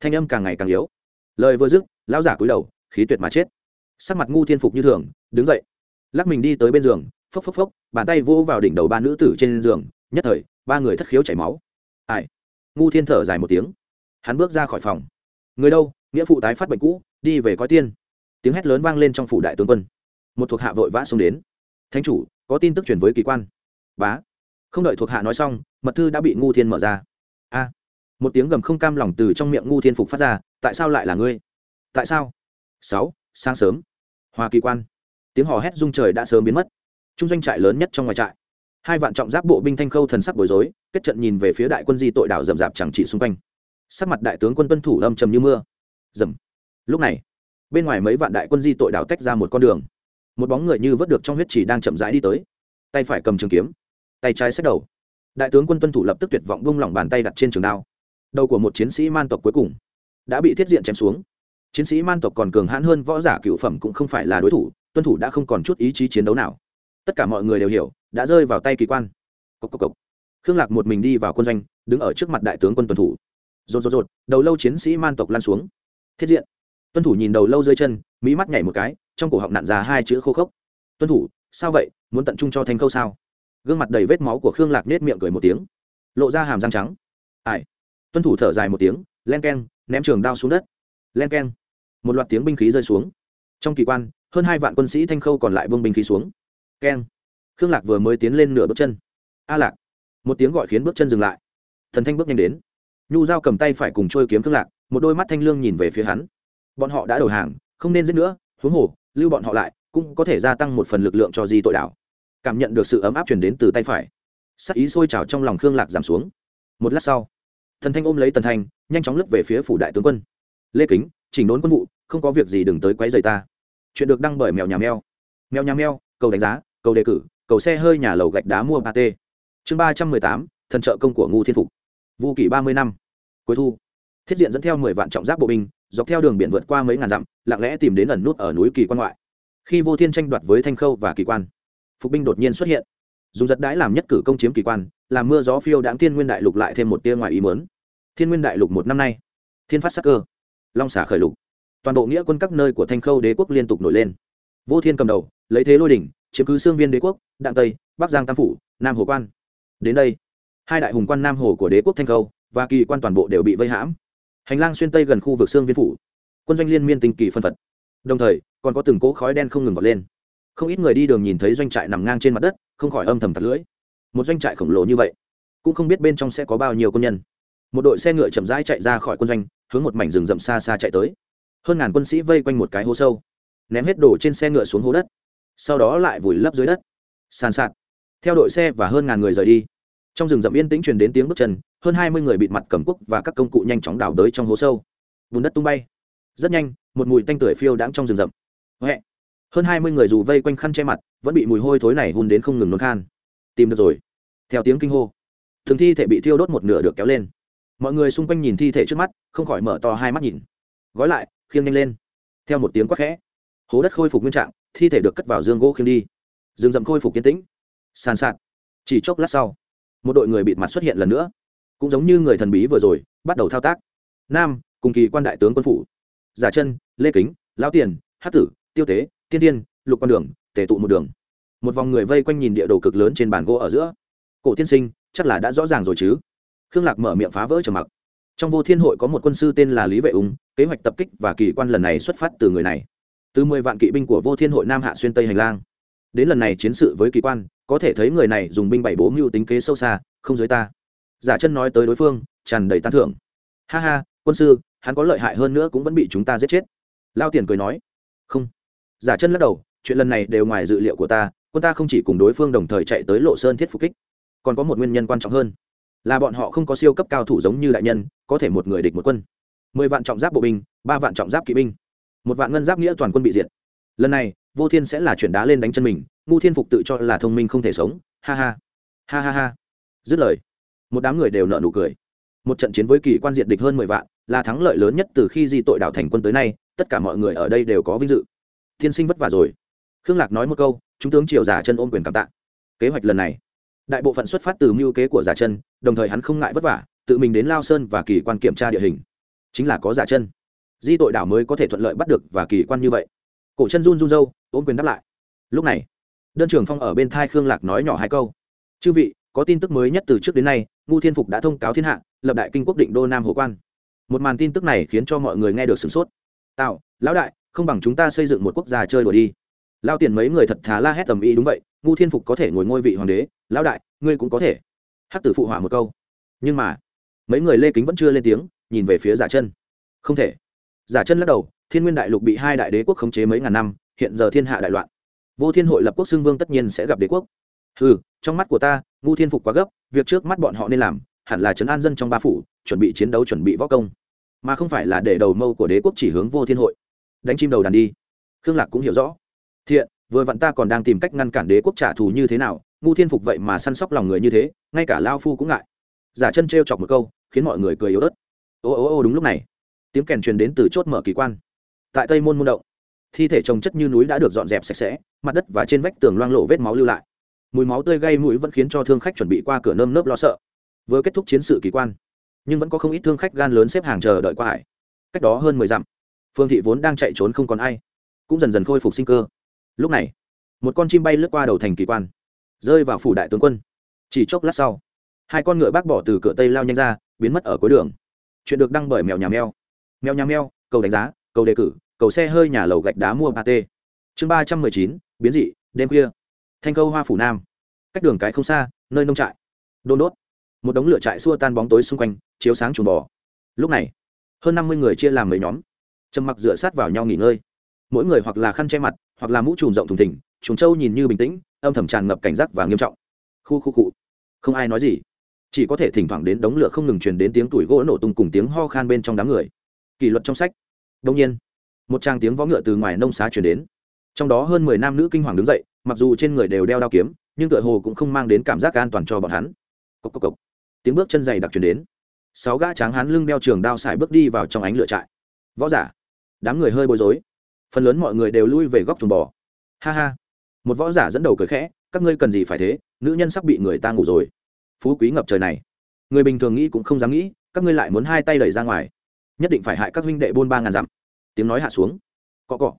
Thanh âm càng ngày càng yếu. Lời vừa dứt, lão giả cúi đầu, khí tuyệt mà chết. Sắc mặt ngu thiên phục như thường, đứng dậy. Lắc mình đi tới bên giường, phốc phốc phốc, bàn tay vỗ vào đỉnh đầu ba nữ tử trên giường, nhất thời, ba người thất khiếu chảy máu. Ai? Ngu thiên thở dài một tiếng. Hắn bước ra khỏi phòng. Người đâu? Nghĩa phụ tái phát bệnh cũ, đi về coi tiên. Tiếng hét lớn vang lên trong phủ đại tướng quân. Một thuộc hạ vội vã xông đến. Thánh chủ, có tin tức chuyển với kỳ quan. Bá. Không đợi thuộc hạ nói xong, mật thư đã bị ngu thiên mở ra. A. Một tiếng gầm không cam lòng từ trong miệng ngu thiên phục phát ra, tại sao lại là ngươi? Tại sao? Sáu, sáng sớm. Hoa kỳ quan. Tiếng hò hét rung trời đã sớm biến mất. Trung doanh trại lớn nhất trong ngoài trại hai vạn trọng giáp bộ binh thanh khâu thần sắc bối rối, kết trận nhìn về phía đại quân di tội đảo rậm rạp chẳng trị xung quanh. Sắc mặt đại tướng quân tuân thủ âm trầm như mưa. Dầm lúc này, bên ngoài mấy vạn đại quân di tội đảo tách ra một con đường. Một bóng người như vớt được trong huyết chỉ đang chậm rãi đi tới. Tay phải cầm trường kiếm, tay trái xếp đầu. Đại tướng quân tuân thủ lập tức tuyệt vọng bung lỏng bàn tay đặt trên trường đao. Đầu của một chiến sĩ man tộc cuối cùng đã bị thiết diện chém xuống. Chiến sĩ man tộc còn cường hãn hơn võ giả cựu phẩm cũng không phải là đối thủ, tuân thủ đã không còn chút ý chí chiến đấu nào. Tất cả mọi người đều hiểu đã rơi vào tay kỳ quan. Cốc cốc cốc. khương lạc một mình đi vào quân doanh, đứng ở trước mặt đại tướng quân tuân thủ. Rột rột rột, đầu lâu chiến sĩ man tộc lan xuống. Thiết diện. Tuân thủ nhìn đầu lâu rơi chân mỹ mắt nhảy một cái, trong cổ họng nặn ra hai chữ khô khốc. Tuân thủ, sao vậy? Muốn tận trung cho thanh khâu sao? Gương mặt đầy vết máu của khương lạc nết miệng cười một tiếng. Lộ ra hàm răng trắng. Ai? Tuân thủ thở dài một tiếng, len k e n ném trường đao xuống đất. Len k e n một loạt tiếng binh khí rơi xuống. Trong kỳ quan, hơn hai vạn quân sĩ thanh khâu còn lại vương binh khí xuống. K e n khương lạc vừa mới tiến lên nửa bước chân. A lạc. Một tiếng gọi khiến bước chân dừng lại. Thần thanh bước nhanh đến. Nhu dao cầm tay phải cùng trôi kiếm khương lạc, một đôi mắt thanh lương nhìn về phía hắn. Bọn họ đã đầu hàng, không nên giết nữa, huống hồ, lưu bọn họ lại, cũng có thể gia tăng một phần lực lượng cho di tội đảo cảm nhận được sự ấm áp chuyển đến từ tay phải. Sắc ý sôi trào trong lòng khương lạc giảm xuống. Một lát sau, thần thanh ôm lấy tần thanh, nhanh chóng lướt về phía phủ đại tướng quân. Lê kính, chỉnh đốn quân vụ, không có việc gì đừng tới quấy rầy ta. Chuyện được đăng bởi mèo nhà mèo. Mèo nhà mèo, cầu đánh giá, cầu đề cử cầu xe hơi nhà lầu gạch đá mua ba t chương ba trăm mười tám, thần trợ công của ngu thiên phục. Vu kỷ ba mươi năm. Cuối thu. Thiết diện dẫn theo mười vạn trọng giáp bộ binh, dọc theo đường biển vượt qua mấy ngàn dặm, lặng lẽ tìm đến ẩn nút ở núi kỳ quan ngoại. Khi vô thiên tranh đoạt với thanh khâu và kỳ quan, phục binh đột nhiên xuất hiện. Dùng giật đãi làm nhất cử công chiếm kỳ quan, làm mưa gió phiêu đáng thiên nguyên đại lục lại thêm một tia ngoài ý mớn thiên nguyên đại lục một năm nay, thiên phát sắc cơ, long xả khởi lục. Toàn bộ nghĩa quân các nơi của thanh khâu đế quốc liên tục nổi lên. Vô thiên cầm đầu, lấy thế lôi đỉnh chiếm cứ xương viên đế quốc, đặng tây, bắc giang tam phủ, nam hồ quan. Đến đây, hai đại hùng quan nam hồ của đế quốc thanh khâu và kỳ quan toàn bộ đều bị vây hãm. Hành lang xuyên tây gần khu vực xương viên phủ. Quân doanh liên miên tinh kỳ phân phật. Đồng thời, còn có từng cỗ khói đen không ngừng vọt lên. Không ít người đi đường nhìn thấy doanh trại nằm ngang trên mặt đất, không khỏi âm thầm thật lưỡi. Một doanh trại khổng lồ như vậy, cũng không biết bên trong sẽ có bao nhiêu quân nhân. Một đội xe ngựa chậm rãi chạy ra khỏi quân doanh, hướng một mảnh rừng rậm xa xa chạy tới. Hơn ngàn quân sĩ vây quanh một cái hố sâu, ném hết đổ trên xe ngựa xuống hố đất sau đó lại vùi lấp dưới đất. Sàn sạt. Theo đội xe và hơn ngàn người rời đi. Trong rừng rậm yên tĩnh truyền đến tiếng bước chân, hơn hai mươi người bịt mặt cầm cúc và các công cụ nhanh chóng đào đới trong hố sâu. Bùn đất tung bay. Rất nhanh, một mùi tanh tưởi phiêu đãng trong rừng rậm. Huệ. Hơn hai mươi người dù vây quanh khăn che mặt, vẫn bị mùi hôi thối này hun đến không ngừng nôn khan. Tìm được rồi. Theo tiếng kinh hô, thường thi thể bị thiêu đốt một nửa được kéo lên. Mọi người xung quanh nhìn thi thể trước mắt, không khỏi mở to hai mắt nhìn. Gói lại, khiêng nhanh lên. Theo một tiếng quát khẽ hố đất khôi phục nguyên trạng, thi thể được cất vào dương gỗ khiêng đi. Rừng rậm khôi phục kiến tĩnh. Sàn sạt. Chỉ chốc lát sau, một đội người bịt mặt xuất hiện lần nữa. Cũng giống như người thần bí vừa rồi, bắt đầu thao tác. Nam, cùng kỳ quan đại tướng quân phủ. Giả chân, lê kính, lão tiền hát tử, tiêu tế, tiên tiên lục con đường, tề tụ một đường. Một vòng người vây quanh nhìn địa đồ cực lớn trên bàn gỗ ở giữa. Cổ tiên sinh, chắc là đã rõ ràng rồi chứ? Khương lạc mở miệng phá vỡ trầm mặc. Trong vô thiên hội có một quân sư tên là lý vệ ung, kế hoạch tập kích và kỳ quan lần này xuất phát từ người này từ mười vạn kỵ binh của vô thiên hội nam hạ xuyên tây hành lang. Đến lần này chiến sự với kỳ quan, có thể thấy người này dùng binh bảy bố mưu tính kế sâu xa, không dưới ta. Giả chân nói tới đối phương, tràn đầy tán thưởng. Ha ha, quân sư, hắn có lợi hại hơn nữa cũng vẫn bị chúng ta giết chết. Lao tiền cười nói. Không. Giả chân lắc đầu, chuyện lần này đều ngoài dự liệu của ta, quân ta không chỉ cùng đối phương đồng thời chạy tới lộ sơn thiết phục kích, còn có một nguyên nhân quan trọng hơn. Là bọn họ không có siêu cấp cao thủ giống như đại nhân, có thể một người địch một quân. Mười vạn trọng giáp bộ binh, ba vạn trọng giáp kỵ binh một vạn ngân giáp nghĩa toàn quân bị diệt. Lần này, vô thiên sẽ là chuyển đá lên đánh chân mình, ngu thiên phục tự cho là thông minh không thể sống. Ha ha. Ha ha ha. Dứt lời, một đám người đều nợ nụ cười. Một trận chiến với kỳ quan diện địch hơn mười vạn, là thắng lợi lớn nhất từ khi di tội đảo thành quân tới nay, tất cả mọi người ở đây đều có vinh dự. Thiên sinh vất vả rồi. Khương lạc nói một câu, chúng tướng triều giả chân ôm quyền cảm tạ. Kế hoạch lần này, đại bộ phận xuất phát từ mưu kế của giả chân, đồng thời hắn không ngại vất vả, tự mình đến lao sơn và kỳ quan kiểm tra địa hình. Chính là có giả chân di tội đảo mới có thể thuận lợi bắt được và kỳ quan như vậy. Cổ chân run run râu, ôm quyền đáp lại. Lúc này, đơn trưởng phong ở bên thai khương lạc nói nhỏ hai câu. Chư vị, có tin tức mới nhất từ trước đến nay, ngu thiên phục đã thông cáo thiên hạ, lập đại kinh quốc định đô nam hồ quan. Một màn tin tức này khiến cho mọi người nghe được sửng sốt. Tạo lão đại, không bằng chúng ta xây dựng một quốc gia chơi đùa đi. Lao tiền mấy người thật thà la hét tầm ý đúng vậy, ngu thiên phục có thể ngồi ngôi vị hoàng đế, lão đại, ngươi cũng có thể. Hắc tử phụ hỏa một câu. Nhưng mà, mấy người lê kính vẫn chưa lên tiếng, nhìn về phía giả chân. Không thể giả chân lắc đầu, thiên nguyên đại lục bị hai đại đế quốc khống chế mấy ngàn năm, hiện giờ thiên hạ đại loạn. Vô thiên hội lập quốc xưng vương tất nhiên sẽ gặp đế quốc. Ừ trong mắt của ta, ngu thiên phục quá gấp, việc trước mắt bọn họ nên làm, hẳn là chấn an dân trong ba phủ, chuẩn bị chiến đấu chuẩn bị võ công. Mà không phải là để đầu mâu của đế quốc chỉ hướng vô thiên hội. Đánh chim đầu đàn đi. Khương lạc cũng hiểu rõ. Thiện, vừa vặn ta còn đang tìm cách ngăn cản đế quốc trả thù như thế nào, ngu thiên phục vậy mà săn sóc lòng người như thế, ngay cả lao phu cũng ngại. Giả chân t chọc một câu, khiến mọi người cười yếu ớt. Ô ô ô, đúng lúc này tiếng kèn truyền đến từ chốt mở kỳ quan. Tại tây môn môn động, thi thể trồng chất như núi đã được dọn dẹp sạch sẽ, mặt đất và trên vách tường loang lộ vết máu lưu lại. Mùi máu tươi gây mũi vẫn khiến cho thương khách chuẩn bị qua cửa nơm nớp lo sợ. Vừa kết thúc chiến sự kỳ quan, nhưng vẫn có không ít thương khách gan lớn xếp hàng chờ đợi qua hải. Cách đó hơn mười dặm, phương thị vốn đang chạy trốn không còn ai, cũng dần dần khôi phục sinh cơ. Lúc này, một con chim bay lướt qua đầu thành kỳ quan, rơi vào phủ đại tướng quân. Chỉ chốc lát sau, hai con ngựa bác bỏ từ cửa tây lao nhanh ra, biến mất ở cuối đường. Chuyện được đăng bởi mèo nhà mèo mèo nhà mèo, cầu đánh giá, cầu đề cử, cầu xe hơi nhà lầu gạch đá mua ba t chương ba trăm mười chín, biến dị, đêm khuya. Thanh câu hoa phủ nam. Cách đường cái không xa, nơi nông trại. Đôn đốt. Một đống lửa trại xua tan bóng tối xung quanh, chiếu sáng chuồng bò. Lúc này, hơn năm mươi người chia làm mấy nhóm. Trầm mặc dựa sát vào nhau nghỉ ngơi. Mỗi người hoặc là khăn che mặt, hoặc là mũ trùm rộng thùng thỉnh chúng trâu nhìn như bình tĩnh, âm thầm tràn ngập cảnh giác và nghiêm trọng. Khu khu cụ không ai nói gì. Chỉ có thể thỉnh thoảng đến đống lửa không ngừng truyền đến tiếng tuổi gỗ nổ tung cùng tiếng ho khan bên trong đám người kỷ luật trong sách. Đông nhiên, một tràng tiếng vó ngựa từ ngoài nông xá truyền đến. Trong đó hơn mười nam nữ kinh hoàng đứng dậy, mặc dù trên người đều đeo đao kiếm, nhưng tựa hồ cũng không mang đến cảm giác an toàn cho bọn hắn. Cốc cốc cốc. tiếng bước chân dày đặc truyền đến. Sáu gã tráng hán lưng đeo trường đao xài bước đi vào trong ánh lửa trại. Võ giả, đám người hơi bối rối. Phần lớn mọi người đều lui về góc chuồng bò. Ha ha. Một võ giả dẫn đầu cười khẽ, các ngươi cần gì phải thế, nữ nhân sắp bị người ta ngủ rồi. Phú quý ngập trời này. Người bình thường nghĩ cũng không dám nghĩ, các ngươi lại muốn hai tay đẩy ra ngoài nhất định phải hại các huynh đệ buôn ba ngàn dặm. Tiếng nói hạ xuống. Cọ cọ.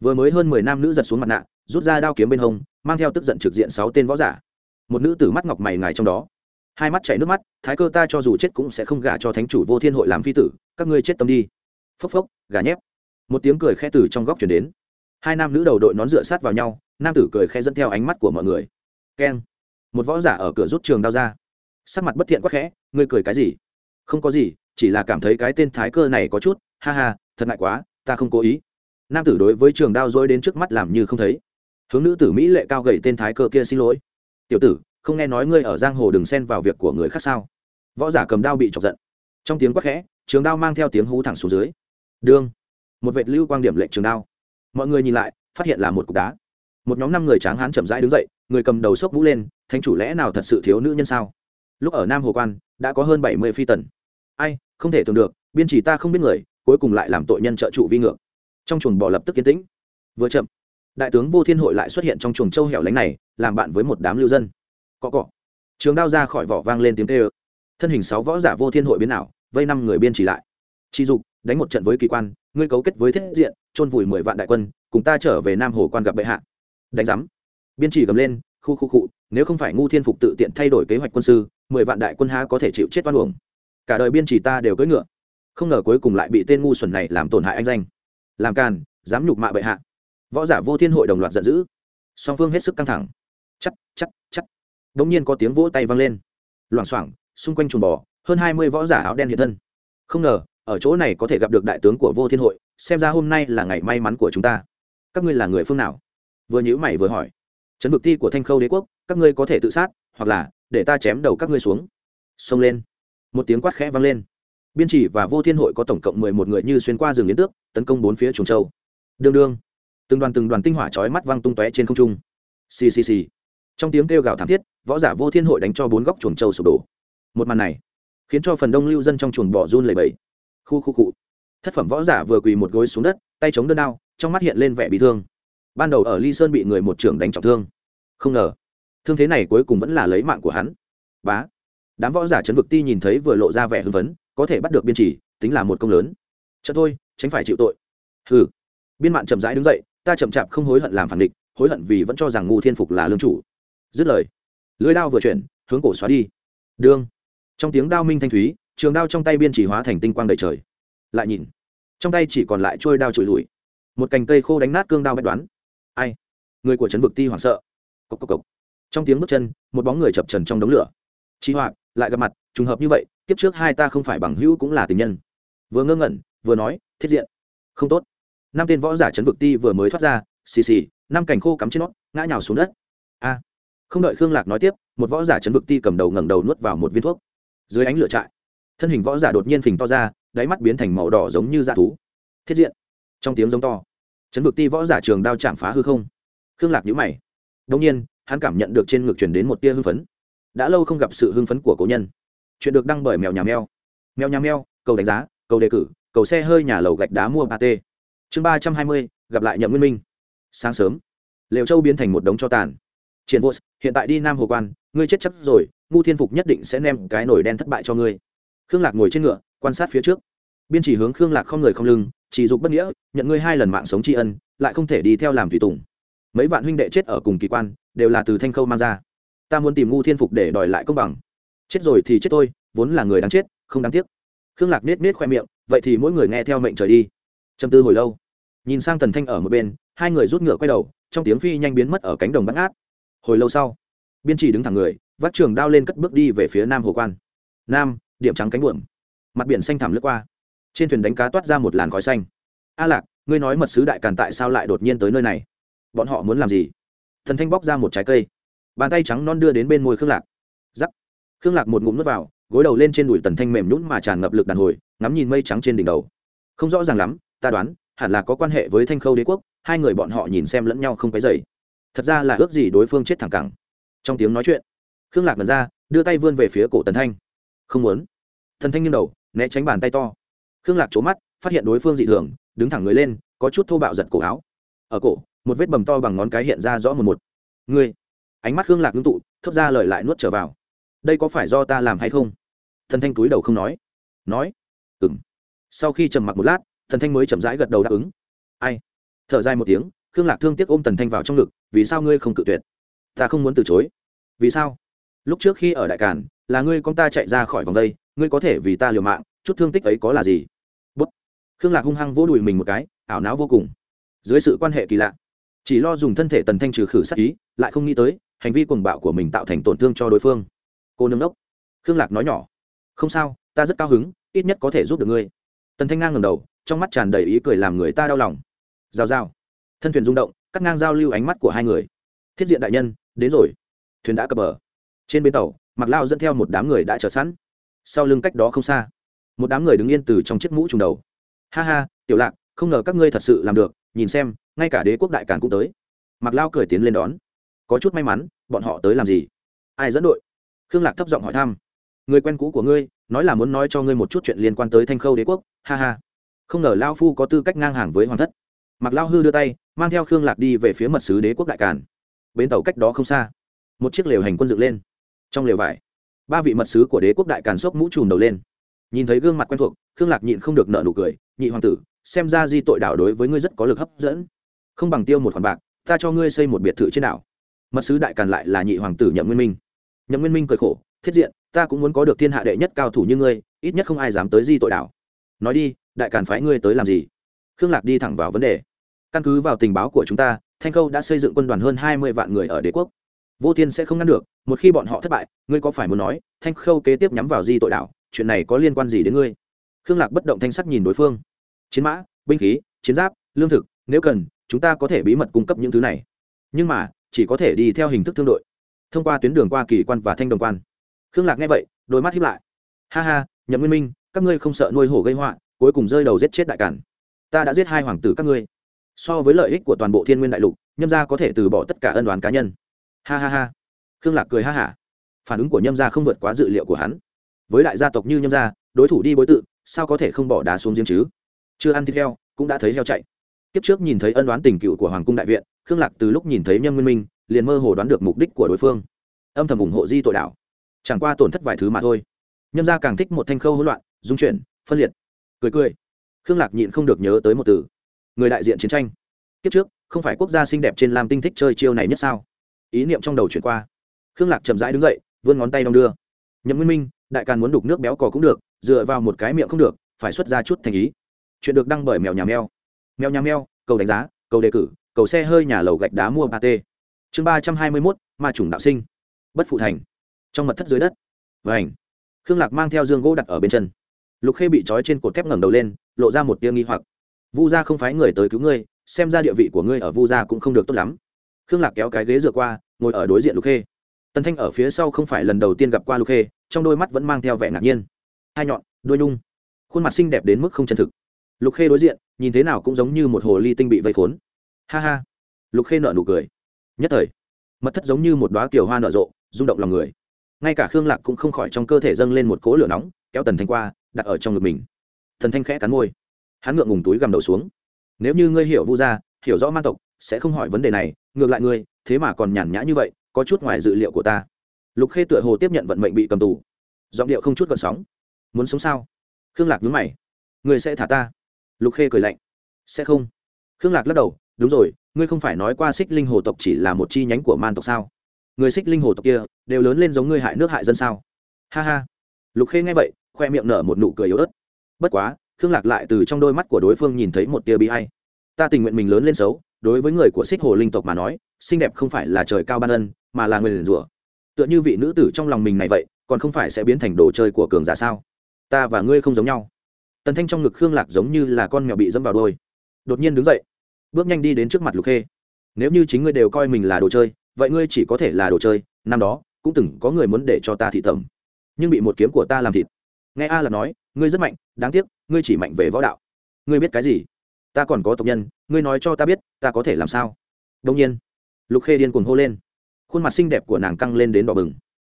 Vừa mới hơn mười nam nữ giật xuống mặt nạ, rút ra đao kiếm bên hông, mang theo tức giận trực diện sáu tên võ giả. Một nữ tử mắt ngọc mày ngài trong đó. Hai mắt chảy nước mắt, thái cơ ta cho dù chết cũng sẽ không gả cho thánh chủ vô thiên hội làm phi tử, các ngươi chết tâm đi. Phốc phốc, gà nhép. Một tiếng cười khẽ từ trong góc chuyển đến. Hai nam nữ đầu đội nón dựa sát vào nhau, nam tử cười khẽ dẫn theo ánh mắt của mọi người. Keng. Một võ giả ở cửa rút trường đao ra. Sắc mặt bất thiện quắc khẽ, ngươi cười cái gì? Không có gì chỉ là cảm thấy cái tên thái cơ này có chút, ha ha, thật ngại quá, ta không cố ý. Nam tử đối với trường đao dối đến trước mắt làm như không thấy. Hướng nữ tử mỹ lệ cao gầy tên thái cơ kia xin lỗi. Tiểu tử, không nghe nói ngươi ở giang hồ đừng xen vào việc của người khác sao? Võ giả cầm đao bị chọc giận. Trong tiếng quắc khẽ, trường đao mang theo tiếng hú thẳng xuống dưới. Đương một vệt lưu quang điểm lệnh trường đao. Mọi người nhìn lại, phát hiện là một cục đá. Một nhóm năm người tráng hán chậm rãi đứng dậy, người cầm đầu sốc mũ lên, thánh chủ lẽ nào thật sự thiếu nữ nhân sao? Lúc ở nam hồ quan, đã có hơn bảy mươi phi tần ai, không thể tưởng được, biên chỉ ta không biết người, cuối cùng lại làm tội nhân trợ trụ vi ngược. Trong chuồng bò lập tức kiến tĩnh. Vừa chậm, đại tướng vô thiên hội lại xuất hiện trong chuồng châu hẻo lánh này, làm bạn với một đám lưu dân. Cọ cọ. Trường đao ra khỏi vỏ vang lên tiếng tê ơ thân hình sáu võ giả vô thiên hội biến ảo, vây năm người biên chỉ lại. Chi dục, đánh một trận với kỳ quan, ngươi cấu kết với thiết diện, chôn vùi mười vạn đại quân, cùng ta trở về nam hồ quan gặp bệ hạ. Đánh giám. Biên chỉ gầm lên, khu khu cụ nếu không phải ngu thiên phục tự tiện thay đổi kế hoạch quân sư, mười vạn đại quân há có thể chịu chết oan uổng cả đời biên chỉ ta đều cưỡi ngựa. Không ngờ cuối cùng lại bị tên ngu xuẩn này làm tổn hại anh danh. Làm càn, dám nhục mạ bệ hạ. Võ giả vô thiên hội đồng loạt giận dữ. Song phương hết sức căng thẳng. Chắc chắc chắc đ ỗ n g nhiên có tiếng vỗ tay vang lên. Loảng xoảng, xung quanh chuồng bò, hơn hai mươi võ giả áo đen hiện thân. Không ngờ, ở chỗ này có thể gặp được đại tướng của vô thiên hội, xem ra hôm nay là ngày may mắn của chúng ta. Các ngươi là người phương nào? Vừa nhữ mày vừa hỏi. Trấn vực ti của thanh khâu đế quốc, các ngươi có thể tự sát, hoặc là để ta chém đầu các ngươi xuống. Xông lên một tiếng quát khẽ vang lên. Biên chỉ và vô thiên hội có tổng cộng mười một người như xuyên qua rừng yến tước, tấn công bốn phía trùng châu. Đương đương. Từng đoàn từng đoàn tinh hỏa chói mắt văng tung tóe trên không trung. Xì xì xì. Trong tiếng kêu gào thảm thiết, võ giả vô thiên hội đánh cho bốn góc chuồng châu sụp đổ. Một màn này, khiến cho phần đông lưu dân trong chuồng bỏ run lầy bẫy khu khu cụ thất phẩm võ giả vừa quỳ một gối xuống đất, tay chống đơn đao, trong mắt hiện lên vẻ bị thương. Ban đầu ở ly sơn bị người một trưởng đánh trọng thương. Không ngờ, thương thế này cuối cùng vẫn là lấy mạng của hắn. Bá đám võ giả chấn vực ti nhìn thấy vừa lộ ra vẻ hưng phấn, có thể bắt được biên chỉ tính là một công lớn. Chợt thôi, tránh phải chịu tội. Hừ. Biên mạn chậm rãi đứng dậy, ta chậm chạp không hối hận làm phản địch, hối hận vì vẫn cho rằng ngu thiên phục là lương chủ. Dứt lời, lưới đao vừa chuyển, hướng cổ xóa đi. Đương trong tiếng đao minh thanh thúy, trường đao trong tay biên chỉ hóa thành tinh quang đầy trời. Lại nhìn, trong tay chỉ còn lại trôi đao trụi lùi. Một cành cây khô đánh nát cương đao bách đoán. Ai? Người của trấn vực ti hoảng sợ. Cốc cốc cốc. trong tiếng bước chân, một bóng người chập trần trong đống lửa. Chi hoạt lại gặp mặt, trùng hợp như vậy, kiếp trước hai ta không phải bằng hữu cũng là tình nhân. Vừa ngơ ngẩn, vừa nói, thiết diện. Không tốt. Năm tên võ giả chấn vực ti vừa mới thoát ra, xì xì, năm cành khô cắm trên nót ngã nhào xuống đất. A. Không đợi khương lạc nói tiếp, một võ giả chấn vực ti cầm đầu ngẩng đầu nuốt vào một viên thuốc. Dưới ánh lửa trại, thân hình võ giả đột nhiên phình to ra, đáy mắt biến thành màu đỏ giống như da thú. Thiết diện. Trong tiếng giống to, chấn vực ti võ giả trường đao chạm phá hư không. Khương lạc nhíu mày. Đông nhiên, hắn cảm nhận được trên ngực truyền đến một tia hưng phấn đã lâu không gặp sự hưng phấn của cố nhân. Chuyện được đăng bởi mèo nhà mèo. Mèo nhà mèo, cầu đánh giá, cầu đề cử, cầu xe hơi nhà lầu gạch đá mua ba t chương ba trăm hai mươi, gặp lại nhậm nguyên minh. Sáng sớm, lều châu biến thành một đống cho tàn. Triển vô hiện tại đi nam hồ quan, ngươi chết chắc rồi, ngu thiên phục nhất định sẽ nem cái nổi đen thất bại cho ngươi. Khương lạc ngồi trên ngựa, quan sát phía trước. Biên chỉ hướng khương lạc không người không lưng, chỉ dục bất nghĩa, nhận ngươi hai lần mạng sống tri ân, lại không thể đi theo làm tùy tùng. Mấy vạn huynh đệ chết ở cùng kỳ quan, đều là từ thanh khâu mang ra ta muốn tìm ngu thiên phục để đòi lại công bằng. Chết rồi thì chết tôi vốn là người đáng chết, không đáng tiếc. Khương lạc nết nết khoe miệng, vậy thì mỗi người nghe theo mệnh trời đi. Châm tư hồi lâu, nhìn sang tần thanh ở một bên, hai người rút ngựa quay đầu, trong tiếng phi nhanh biến mất ở cánh đồng bắt ngát. Hồi lâu sau, biên chỉ đứng thẳng người vắt trường đao lên cất bước đi về phía nam hồ quan. Nam, điểm trắng cánh buồm. Mặt biển xanh thẳm lướt qua. Trên thuyền đánh cá toát ra một làn khói xanh. A lạc, ngươi nói mật sứ đại càn tại sao lại đột nhiên tới nơi này? Bọn họ muốn làm gì? Thần thanh bóc ra một trái cây bàn tay trắng non đưa đến bên môi khương lạc giắc khương lạc một ngụm nước vào gối đầu lên trên đùi tần thanh mềm nhún mà tràn ngập lực đàn hồi ngắm nhìn mây trắng trên đỉnh đầu không rõ ràng lắm ta đoán hẳn là có quan hệ với thanh khâu đế quốc hai người bọn họ nhìn xem lẫn nhau không cái dày thật ra là ước gì đối phương chết thẳng cẳng trong tiếng nói chuyện khương lạc ngần ra đưa tay vươn về phía cổ tần thanh không muốn Tần thanh nghiêng đầu né tránh bàn tay to khương lạc trố mắt phát hiện đối phương dị thường đứng thẳng người lên có chút thô bạo giật cổ áo ở cổ một vết bầm to bằng ngón cái hiện ra rõ một một ngươi ánh mắt khương lạc ngưng tụ, thốt ra lời lại nuốt trở vào. Đây có phải do ta làm hay không? Thần thanh túi đầu không nói. Nói. Ừng sau khi trầm mặc một lát, thần thanh mới chậm rãi gật đầu đáp ứng. Ai? Thở dài một tiếng, khương lạc thương tiếc ôm tần thanh vào trong ngực, vì sao ngươi không cự tuyệt? Ta không muốn từ chối. Vì sao? Lúc trước khi ở đại càn, là ngươi con ta chạy ra khỏi vòng đây, ngươi có thể vì ta liều mạng, chút thương tích ấy có là gì? Bút. Khương lạc hung hăng vỗ đùi mình một cái, ảo não vô cùng. Dưới sự quan hệ kỳ lạ, chỉ lo dùng thân thể tần thanh trừ khử sát ý, lại không nghĩ tới hành vi cuồng bạo của mình tạo thành tổn thương cho đối phương. Cô nương đốc, khương lạc nói nhỏ, không sao, ta rất cao hứng, ít nhất có thể giúp được ngươi. Tần thanh ngang ngầm đầu, trong mắt tràn đầy ý cười làm người ta đau lòng. Giao giao thân thuyền rung động, cắt ngang giao lưu ánh mắt của hai người. Thiết diện đại nhân, đến rồi. Thuyền đã cập bờ. Trên bến tàu mặc lao dẫn theo một đám người đã chờ sẵn. Sau lưng cách đó không xa, một đám người đứng yên từ trong chiếc mũ trùng đầu. Ha ha, tiểu lạc, không ngờ các ngươi thật sự làm được, nhìn xem, ngay cả đế quốc đại càn cũng tới. Mặc lao cười tiến lên đón có chút may mắn, bọn họ tới làm gì? Ai dẫn đội? Khương lạc thấp giọng hỏi thăm. Người quen cũ của ngươi, nói là muốn nói cho ngươi một chút chuyện liên quan tới thanh khâu đế quốc, ha ha. Không ngờ lao phu có tư cách ngang hàng với hoàng thất. Mặc lao hư đưa tay, mang theo khương lạc đi về phía mật sứ đế quốc đại càn. Bến tàu cách đó không xa, một chiếc lều hành quân dựng lên. Trong lều vải, ba vị mật sứ của đế quốc đại càn xốc mũ trùm đầu lên. Nhìn thấy gương mặt quen thuộc, khương lạc nhịn không được nợ nụ cười, nhị hoàng tử, xem ra di tội đảo đối với ngươi rất có lực hấp dẫn. Không bằng tiêu một khoản bạc, ta cho ngươi xây một biệt thự trên đảo mật sứ đại càn lại là nhị hoàng tử nhậm nguyên minh. Nhậm nguyên minh cười khổ, thiết diện, ta cũng muốn có được thiên hạ đệ nhất cao thủ như ngươi, ít nhất không ai dám tới di tội đảo. Nói đi, đại càn phái ngươi tới làm gì? Khương lạc đi thẳng vào vấn đề. Căn cứ vào tình báo của chúng ta, thanh khâu đã xây dựng quân đoàn hơn hai mươi vạn người ở đế quốc. Vô thiên sẽ không ngăn được, một khi bọn họ thất bại, ngươi có phải muốn nói, thanh khâu kế tiếp nhắm vào di tội đảo, chuyện này có liên quan gì đến ngươi? Khương lạc bất động thanh sắc nhìn đối phương. Chiến mã, binh khí, chiến giáp, lương thực, nếu cần, chúng ta có thể bí mật cung cấp những thứ này. Nhưng mà chỉ có thể đi theo hình thức thương đội, thông qua tuyến đường qua kỳ quan và thanh đồng quan. Khương lạc nghe vậy, đôi mắt hiếp lại. Ha ha, nhậm nguyên minh, các ngươi không sợ nuôi hổ gây họa, cuối cùng rơi đầu giết chết đại cản ta đã giết hai hoàng tử các ngươi. So với lợi ích của toàn bộ thiên nguyên đại lục nhâm gia có thể từ bỏ tất cả ân đoán cá nhân. Ha ha ha. Khương lạc cười ha hả. Phản ứng của nhâm gia không vượt quá dự liệu của hắn. Với đại gia tộc như nhâm gia, đối thủ đi bối tự, sao có thể không bỏ đá xuống giếng chứ? Chưa ăn thịt heo, cũng đã thấy heo chạy. Kiếp trước nhìn thấy ân đoán tình cựu của hoàng cung đại viện khương lạc từ lúc nhìn thấy nhâm nguyên minh, liền mơ hồ đoán được mục đích của đối phương. Âm thầm ủng hộ di tội đảo chẳng qua tổn thất vài thứ mà thôi. Nhâm gia càng thích một thanh khâu hỗn loạn, dung chuyển, phân liệt. Cười cười. Khương lạc nhịn không được nhớ tới một từ. Người đại diện chiến tranh. Kiếp trước, không phải quốc gia xinh đẹp trên lam tinh thích chơi chiêu này nhất sao? Ý niệm trong đầu chuyển qua. Khương lạc chậm rãi đứng dậy, vươn ngón tay đong đưa. Nhậm nguyên minh, đại càn muốn đục nước béo cò cũng được, dựa vào một cái miệng không được, phải xuất ra chút thành ý. Chuyện được đăng bởi mèo nhà mèo. Mèo nhà mèo, cầu đánh giá, cầu đề cử cầu xe hơi nhà lầu gạch đá mua ba t chương ba trăm hai mươi mốt, ma chủng đạo sinh. Bất phụ thành. Trong mật thất dưới đất. Vảnh khương lạc mang theo dương gỗ đặt ở bên chân. Lục khê bị trói trên cột thép ngẩng đầu lên, lộ ra một tia nghi hoặc. Vu gia không phái người tới cứu ngươi, xem ra địa vị của ngươi ở vu gia cũng không được tốt lắm. Khương lạc kéo cái ghế dựa qua, ngồi ở đối diện lục khê. Tần thanh ở phía sau không phải lần đầu tiên gặp qua lục khê, trong đôi mắt vẫn mang theo vẻ ngạc nhiên. Hai nhọn, đôi nhung. Khuôn mặt xinh đẹp đến mức không chân thực. Lục khê đối diện, nhìn thế nào cũng giống như một hồ ly tinh bị vây khốn ha ha. Lục khê nợ nụ cười. Nhất thời, mật thất giống như một đoá kiều hoa nở rộ, rung động lòng người. Ngay cả khương lạc cũng không khỏi trong cơ thể dâng lên một cỗ lửa nóng, kéo tần thanh qua, đặt ở trong ngực mình. Thần thanh khẽ cắn môi. Hắn ngượng ngùng túi gầm đầu xuống. Nếu như ngươi hiểu vu gia, hiểu rõ man tộc, sẽ không hỏi vấn đề này, ngược lại ngươi, thế mà còn nhàn nhã như vậy, có chút ngoài dự liệu của ta. Lục khê tựa hồ tiếp nhận vận mệnh bị cầm tù. Giọng điệu không chút gợn sóng. Muốn sống sao? Khương lạc nhướng mày. Ngươi sẽ thả ta? Lục khê cười lạnh. Sẽ không. Khương lạc lắc đầu đúng rồi, ngươi không phải nói qua xích linh hồ tộc chỉ là một chi nhánh của man tộc sao? Người xích linh hồ tộc kia, đều lớn lên giống ngươi hại nước hại dân sao? Ha ha. Lục khê nghe vậy, khoe miệng nở một nụ cười yếu ớt. Bất quá, khương lạc lại từ trong đôi mắt của đối phương nhìn thấy một tia bị hay ta tình nguyện mình lớn lên xấu, đối với người của xích hồ linh tộc mà nói, xinh đẹp không phải là trời cao ban ân, mà là người liền rủa. Tựa như vị nữ tử trong lòng mình này vậy, còn không phải sẽ biến thành đồ chơi của cường giả sao? Ta và ngươi không giống nhau. Tần thanh trong ngực khương lạc giống như là con mèo bị dẫm vào đôi. Đột nhiên đứng dậy bước nhanh đi đến trước mặt lục khê. Nếu như chính ngươi đều coi mình là đồ chơi, vậy ngươi chỉ có thể là đồ chơi, năm đó, cũng từng có người muốn để cho ta thị tẩm. Nhưng bị một kiếm của ta làm thịt. Nghe a là nói, ngươi rất mạnh, đáng tiếc, ngươi chỉ mạnh về võ đạo. Ngươi biết cái gì? Ta còn có tộc nhân, ngươi nói cho ta biết, ta có thể làm sao? Đông nhiên, lục khê điên cuồng hô lên. Khuôn mặt xinh đẹp của nàng căng lên đến đỏ bừng.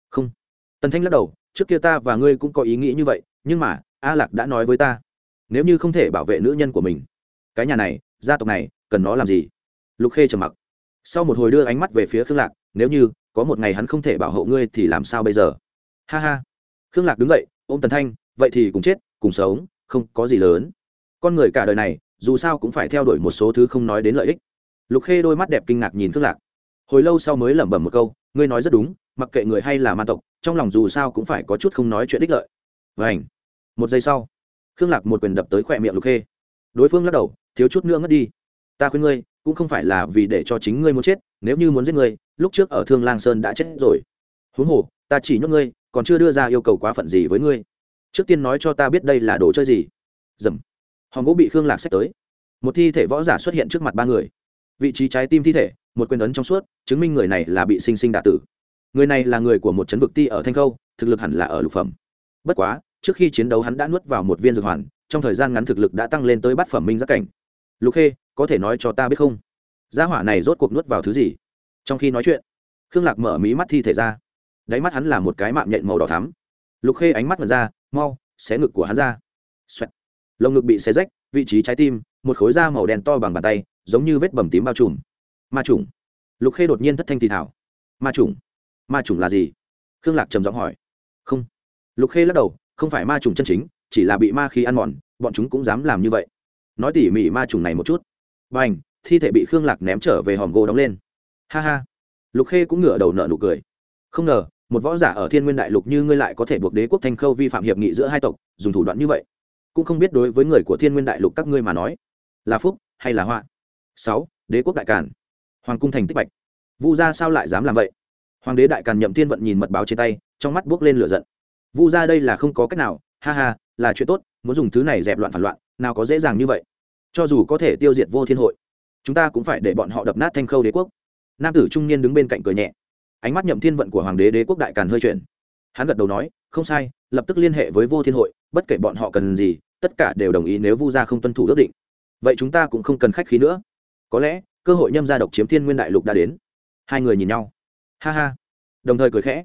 Không. Tần thanh lắc đầu, trước kia ta và ngươi cũng có ý nghĩ như vậy, nhưng mà, a lạc đã nói với ta, nếu như không thể bảo vệ nữ nhân của mình, cái nhà này, gia tộc này cần nó làm gì? Lục khê trầm mặc. Sau một hồi đưa ánh mắt về phía khương lạc, nếu như có một ngày hắn không thể bảo hộ ngươi thì làm sao bây giờ? Ha ha. Khương lạc đứng dậy, ôm tần thanh, vậy thì cùng chết, cùng sống, không có gì lớn. Con người cả đời này, dù sao cũng phải theo đuổi một số thứ không nói đến lợi ích. Lục khê đôi mắt đẹp kinh ngạc nhìn khương lạc. Hồi lâu sau mới lẩm bẩm một câu, ngươi nói rất đúng, mặc kệ người hay là man tộc, trong lòng dù sao cũng phải có chút không nói chuyện đích lợi. Vảnh một giây sau, khương lạc một quyền đập tới khỏe miệng lục khê. Đối phương lắc đầu, thiếu chút nữa ngất đi ta khuyên ngươi, cũng không phải là vì để cho chính ngươi muốn chết, nếu như muốn giết ngươi, lúc trước ở thương lang sơn đã chết rồi. Huống hồ, ta chỉ nhốt ngươi, còn chưa đưa ra yêu cầu quá phận gì với ngươi. Trước tiên nói cho ta biết đây là đồ chơi gì. Dầm. Hòn gỗ bị khương lạc xét tới. Một thi thể võ giả xuất hiện trước mặt ba người. Vị trí trái tim thi thể, một quyền ấn trong suốt, chứng minh người này là bị sinh sinh đạ tử. Người này là người của một chấn vực ti ở thanh khâu, thực lực hẳn là ở lục phẩm. Bất quá, trước khi chiến đấu hắn đã nuốt vào một viên dược hoàn, trong thời gian ngắn thực lực đã tăng lên tới bát phẩm minh giác cảnh. Lục khê có thể nói cho ta biết không? Gia hỏa này rốt cuộc nuốt vào thứ gì? Trong khi nói chuyện, khương lạc mở mí mắt thi thể ra. Đáy mắt hắn là một cái mạng nhện màu đỏ thắm. Lục khê ánh mắt mật ra, mau, xé ngực của hắn ra. Xoẹt. lồng ngực bị xé rách, vị trí trái tim, một khối da màu đen to bằng bàn tay, giống như vết bầm tím bao trùm. Ma trùng. Lục khê đột nhiên thất thanh thì thảo ma trùng. Ma trùng là gì? Khương lạc trầm giọng hỏi. Không. Lục khê lắc đầu, không phải ma trùng chân chính, chỉ là bị ma khí ăn mòn, bọn chúng cũng dám làm như vậy. Nói tỉ mỉ ma trùng này một chút và n thi thể bị khương lạc ném trở về hòm gỗ đóng lên. Ha ha. Lục khê cũng ngửa đầu nợ nụ cười. Không ngờ, một võ giả ở thiên nguyên đại lục như ngươi lại có thể buộc đế quốc thanh khâu vi phạm hiệp nghị giữa hai tộc, dùng thủ đoạn như vậy. Cũng không biết đối với người của thiên nguyên đại lục các ngươi mà nói, là phúc hay là họa. Sáu, đế quốc đại càn. Hoàng cung thành tích bạch. Vu gia sao lại dám làm vậy? Hoàng đế đại càn nhậm thiên vận nhìn mật báo trên tay, trong mắt buốc lên lửa giận. Vu gia đây là không có cách nào, ha ha, là chuyện tốt, muốn dùng thứ này dẹp loạn phản loạn, nào có dễ dàng như vậy cho dù có thể tiêu diệt vô thiên hội, chúng ta cũng phải để bọn họ đập nát thanh khâu đế quốc. Nam tử trung niên đứng bên cạnh cười nhẹ. Ánh mắt nhậm thiên vận của hoàng đế đế quốc đại càn hơi chuyển. Hắn gật đầu nói, không sai, lập tức liên hệ với vô thiên hội, bất kể bọn họ cần gì, tất cả đều đồng ý nếu vu gia không tuân thủ ước định. Vậy chúng ta cũng không cần khách khí nữa. Có lẽ, cơ hội nhâm gia độc chiếm thiên nguyên đại lục đã đến. Hai người nhìn nhau. Ha ha. Đồng thời cười khẽ.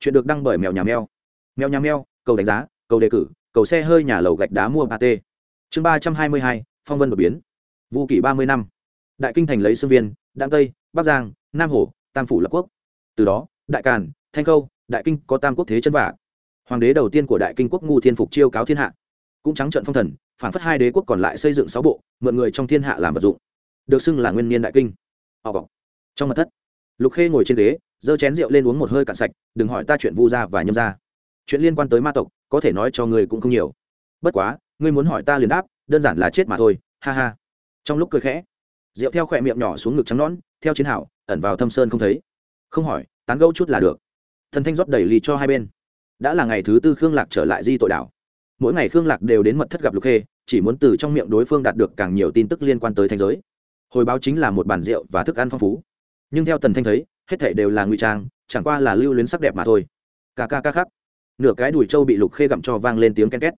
Chuyện được đăng bởi mèo nhà mèo. Mèo nhà mèo, cầu đánh giá, cầu đề cử, cầu xe hơi nhà lầu gạch đá mua ba t chương ba trăm hai mươi hai phong vân đột biến. Vu kỷ ba mươi năm. Đại kinh thành lấy xương viên đạm tây, bắc giang, nam hồ, tam phủ lập quốc. Từ đó, đại càn, thanh khâu, đại kinh có tam quốc thế chân vả. Hoàng đế đầu tiên của đại kinh quốc ngu thiên phục chiêu cáo thiên hạ. Cũng trắng trận phong thần, phản phất hai đế quốc còn lại xây dựng sáu bộ, mượn người trong thiên hạ làm vật dụng. Được xưng là nguyên niên đại kinh. Họ trong mặt thất, lục khê ngồi trên ghế, giơ chén rượu lên uống một hơi cạn sạch, đừng hỏi ta chuyện vu gia và nhâm gia. Chuyện liên quan tới ma tộc, có thể nói cho người cũng không nhiều. Bất quá, ngươi muốn hỏi ta liền đáp đơn giản là chết mà thôi, ha ha. Trong lúc cười khẽ rượu theo khỏe miệng nhỏ xuống ngực trắng nón theo chiến hảo ẩn vào thâm sơn không thấy. Không hỏi, tán gẫu chút là được. Thần thanh rót đầy ly cho hai bên. Đã là ngày thứ tư khương lạc trở lại di tội đảo. Mỗi ngày khương lạc đều đến mật thất gặp lục khê, chỉ muốn từ trong miệng đối phương đạt được càng nhiều tin tức liên quan tới thanh giới. Hồi báo chính là một bàn rượu và thức ăn phong phú. Nhưng theo tần thanh thấy, hết thể đều là ngụy trang, chẳng qua là lưu luyến sắc đẹp mà thôi. Ca ca ca khắc. Nửa cái đùi trâu bị lục khê gặm cho vang lên tiếng ken két.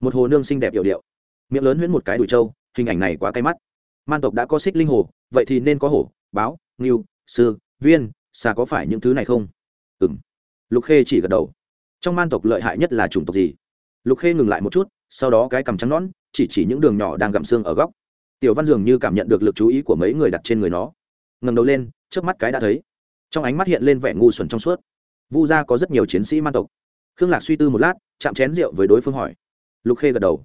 Một hồ nương xinh đẹp hiệu điệu miệng lớn huyễn một cái đùi trâu, hình ảnh này quá cay mắt. Man tộc đã có xích linh hồ, vậy thì nên có hổ, báo, ngưu, sư, viên, xà có phải những thứ này không? Ừ m lục khê chỉ gật đầu. Trong man tộc lợi hại nhất là chủng tộc gì? Lục khê ngừng lại một chút, sau đó cái cằm trắng nón chỉ chỉ những đường nhỏ đang gặm xương ở góc. Tiểu văn dường như cảm nhận được lực chú ý của mấy người đặt trên người nó. Ngẩng đầu lên trước mắt cái đã thấy. Trong ánh mắt hiện lên vẻ ngu xuẩn trong suốt. Vu gia có rất nhiều chiến sĩ man tộc. Khương lạc suy tư một lát, chạm chén rượu với đối phương hỏi. Lục khê gật đầu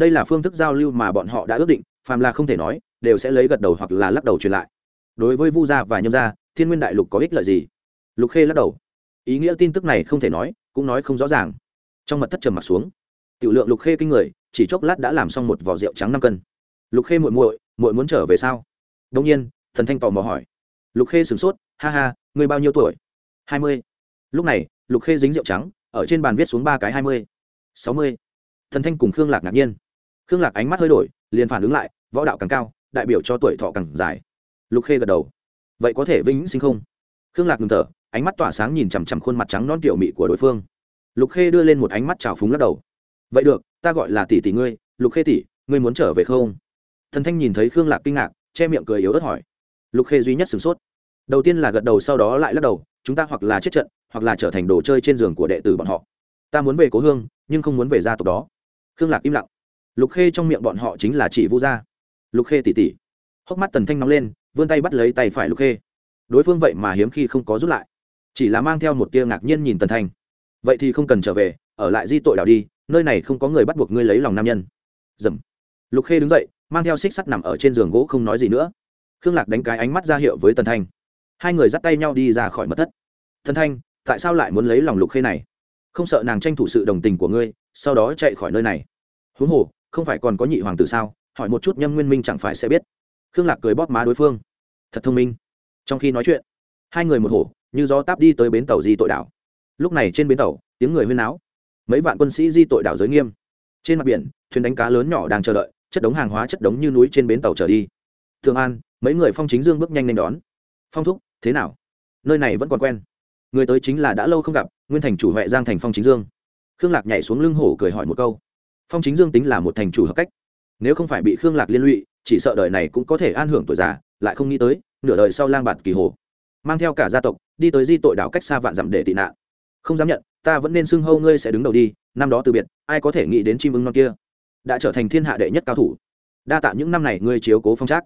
đây là phương thức giao lưu mà bọn họ đã ước định, phàm là không thể nói, đều sẽ lấy gật đầu hoặc là lắc đầu truyền lại. Đối với vu gia và nhâm gia, thiên nguyên đại lục có ích lợi gì? Lục khê lắc đầu. Ý nghĩa tin tức này không thể nói, cũng nói không rõ ràng. Trong mật thất trầm mặt xuống, tiểu lượng lục khê kinh người, chỉ chốc lát đã làm xong một vỏ rượu trắng năm cân. Lục khê muội muội muội muốn trở về sao? Đông nhiên, thần thanh tò mò hỏi. Lục khê sửng sốt, ha ha người bao nhiêu tuổi? Hai mươi. Lúc này, lục khê dính rượu trắng, ở trên bàn viết xuống ba cái hai mươi, sáu mươi. Thần thanh cùng khương lạc ngạc nhiên khương lạc ánh mắt hơi đổi, liền phản ứng lại, võ đạo càng cao, đại biểu cho tuổi thọ càng dài. Lục khê gật đầu. Vậy có thể vĩnh sinh không? Khương lạc ngừng thở, ánh mắt tỏa sáng nhìn chằm chằm khuôn mặt trắng non kiểu mị của đối phương. Lục khê đưa lên một ánh mắt trào phúng lắc đầu. Vậy được, ta gọi là tỷ tỷ ngươi, lục khê tỷ, ngươi muốn trở về không? Thần thanh nhìn thấy khương lạc kinh ngạc, che miệng cười yếu ớt hỏi. Lục khê duy nhất sửng sốt. Đầu tiên là gật đầu, sau đó lại lắc đầu, chúng ta hoặc là chết trận, hoặc là trở thành đồ chơi trên giường của đệ tử bọn họ. Ta muốn về cố hương, nhưng không muốn về gia tộc đó. Khương lạc im lặng lục khê trong miệng bọn họ chính là chị vu gia. Lục khê tỉ tỉ. Hốc mắt tần thanh nóng lên, vươn tay bắt lấy tay phải lục khê. Đối phương vậy mà hiếm khi không có rút lại. Chỉ là mang theo một tia ngạc nhiên nhìn tần thanh. Vậy thì không cần trở về, ở lại di tội đảo đi, nơi này không có người bắt buộc ngươi lấy lòng nam nhân. Dầm. Lục khê đứng dậy, mang theo xích sắt nằm ở trên giường gỗ không nói gì nữa. Khương lạc đánh cái ánh mắt ra hiệu với tần thanh. Hai người dắt tay nhau đi ra khỏi mật thất. Tần thanh, tại sao lại muốn lấy lòng lục khê này? Không sợ nàng tranh thủ sự đồng tình của ngươi, sau đó chạy khỏi nơi này. Huống hồ không phải còn có nhị hoàng tử sao? Hỏi một chút nhâm nguyên minh chẳng phải sẽ biết. Khương lạc cười bóp má đối phương. Thật thông minh. Trong khi nói chuyện, hai người một hổ, như gió táp đi tới bến tàu di tội đảo. Lúc này trên bến tàu, tiếng người huyên náo. Mấy vạn quân sĩ di tội đảo giới nghiêm. Trên mặt biển, thuyền đánh cá lớn nhỏ đang chờ đợi, chất đống hàng hóa chất đống như núi trên bến tàu trở đi. Thường an, mấy người phong chính dương bước nhanh lên đón. Phong thúc, thế nào? Nơi này vẫn còn quen. Người tới chính là đã lâu không gặp, nguyên thành chủ huệ giang thành phong chính dương. Khương lạc nhảy xuống lưng hổ cười hỏi một câu phong chính dương tính là một thành chủ hợp cách. Nếu không phải bị khương lạc liên lụy, chỉ sợ đời này cũng có thể an hưởng tuổi già, lại không nghĩ tới, nửa đời sau lang bạt kỳ hồ. Mang theo cả gia tộc, đi tới di tội đảo cách xa vạn dặm để tị nạn. Không dám nhận, ta vẫn nên xưng hâu ngươi sẽ đứng đầu đi, năm đó từ biệt, ai có thể nghĩ đến chim ưng non kia? Đã trở thành thiên hạ đệ nhất cao thủ. Đa tạ những năm này ngươi chiếu cố phong trác.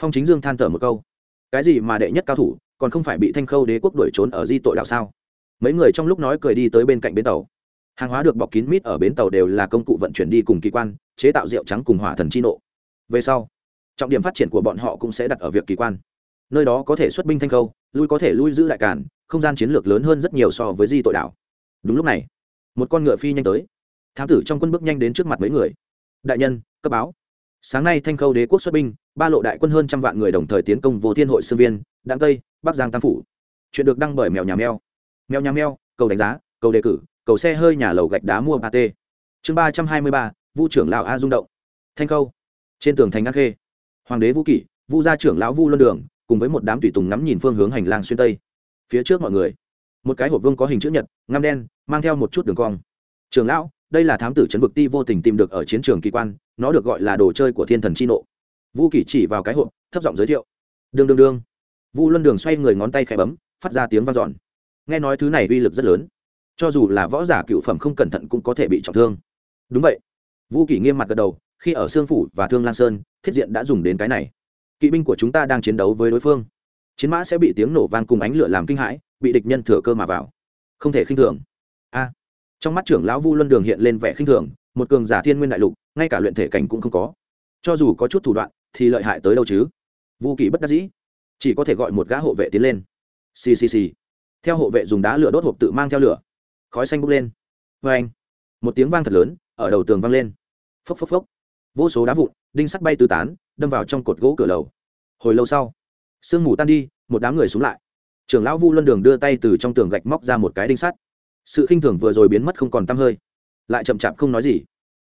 Phong chính dương than thở một câu. Cái gì mà đệ nhất cao thủ, còn không phải bị thanh khâu đế quốc đuổi trốn ở di tội đảo sao? Mấy người trong lúc nói cười đi tới bên cạnh bến tàu hàng hóa được bọc kín mít ở bến tàu đều là công cụ vận chuyển đi cùng kỳ quan, chế tạo rượu trắng cùng hỏa thần chi nộ. Về sau, trọng điểm phát triển của bọn họ cũng sẽ đặt ở việc kỳ quan. Nơi đó có thể xuất binh thanh khâu, lui có thể lui giữ đại cản, không gian chiến lược lớn hơn rất nhiều so với di tội đảo. Đúng lúc này, một con ngựa phi nhanh tới. Thám tử trong quân bước nhanh đến trước mặt mấy người. Đại nhân, cấp báo. Sáng nay thanh khâu đế quốc xuất binh, ba lộ đại quân hơn trăm vạn người đồng thời tiến công vô thiên hội sư viên, đặng tây, bắc giang tam phủ. Chuyện được đăng bởi mèo nhà mèo. Mèo nhà mèo, cầu đánh giá, cầu đề cử cầu xe hơi nhà lầu gạch đá mua ba t. Chương ba trăm hai mươi ba, vu trưởng lão a rung động. Thanh khâu. Trên tường thành ngắt khê. Hoàng đế vũ kỷ, vu gia trưởng lão vu luân đường, cùng với một đám tùy tùng ngắm nhìn phương hướng hành lang xuyên tây. Phía trước mọi người, một cái hộp vương có hình chữ nhật, ngăm đen, mang theo một chút đường cong. Trường lão, đây là thám tử trấn vực ti vô tình tìm được ở chiến trường kỳ quan, nó được gọi là đồ chơi của thiên thần chi nộ. Vu kỷ chỉ vào cái hộp, thấp giọng giới thiệu. Đương đương đương. Vu luân đường xoay người ngón tay khẽ bấm, phát ra tiếng vang dọn. Nghe nói thứ này uy lực rất lớn cho dù là võ giả cựu phẩm không cẩn thận cũng có thể bị trọng thương. Đúng vậy. Vu kỷ nghiêm mặt gật đầu, khi ở sương phủ và thương lan sơn, thiết diện đã dùng đến cái này. Kỵ binh của chúng ta đang chiến đấu với đối phương. Chiến mã sẽ bị tiếng nổ vang cùng ánh lửa làm kinh hãi, bị địch nhân thừa cơ mà vào. Không thể khinh thường. A. Trong mắt trưởng lão vu luân đường hiện lên vẻ khinh thường, một cường giả thiên nguyên đại lục, ngay cả luyện thể cảnh cũng không có. Cho dù có chút thủ đoạn, thì lợi hại tới đâu chứ? Vu kỳ bất đắc dĩ. Chỉ có thể gọi một gã hộ vệ tiến lên. Ccc theo hộ vệ dùng đá lửa đốt hộp tự mang theo lửa khói xanh bốc lên. Vê anh. Một tiếng vang thật lớn, ở đầu tường vang lên. Phốc phốc phốc. Vô số đá vụn, đinh sắt bay tứ tán, đâm vào trong cột gỗ cửa lầu. Hồi lâu sau, sương mù tan đi, một đám người xuống lại. Trưởng lão vu luân đường đưa tay từ trong tường gạch móc ra một cái đinh sắt. Sự khinh thường vừa rồi biến mất không còn t hơi. Lại chậm chạp không nói gì.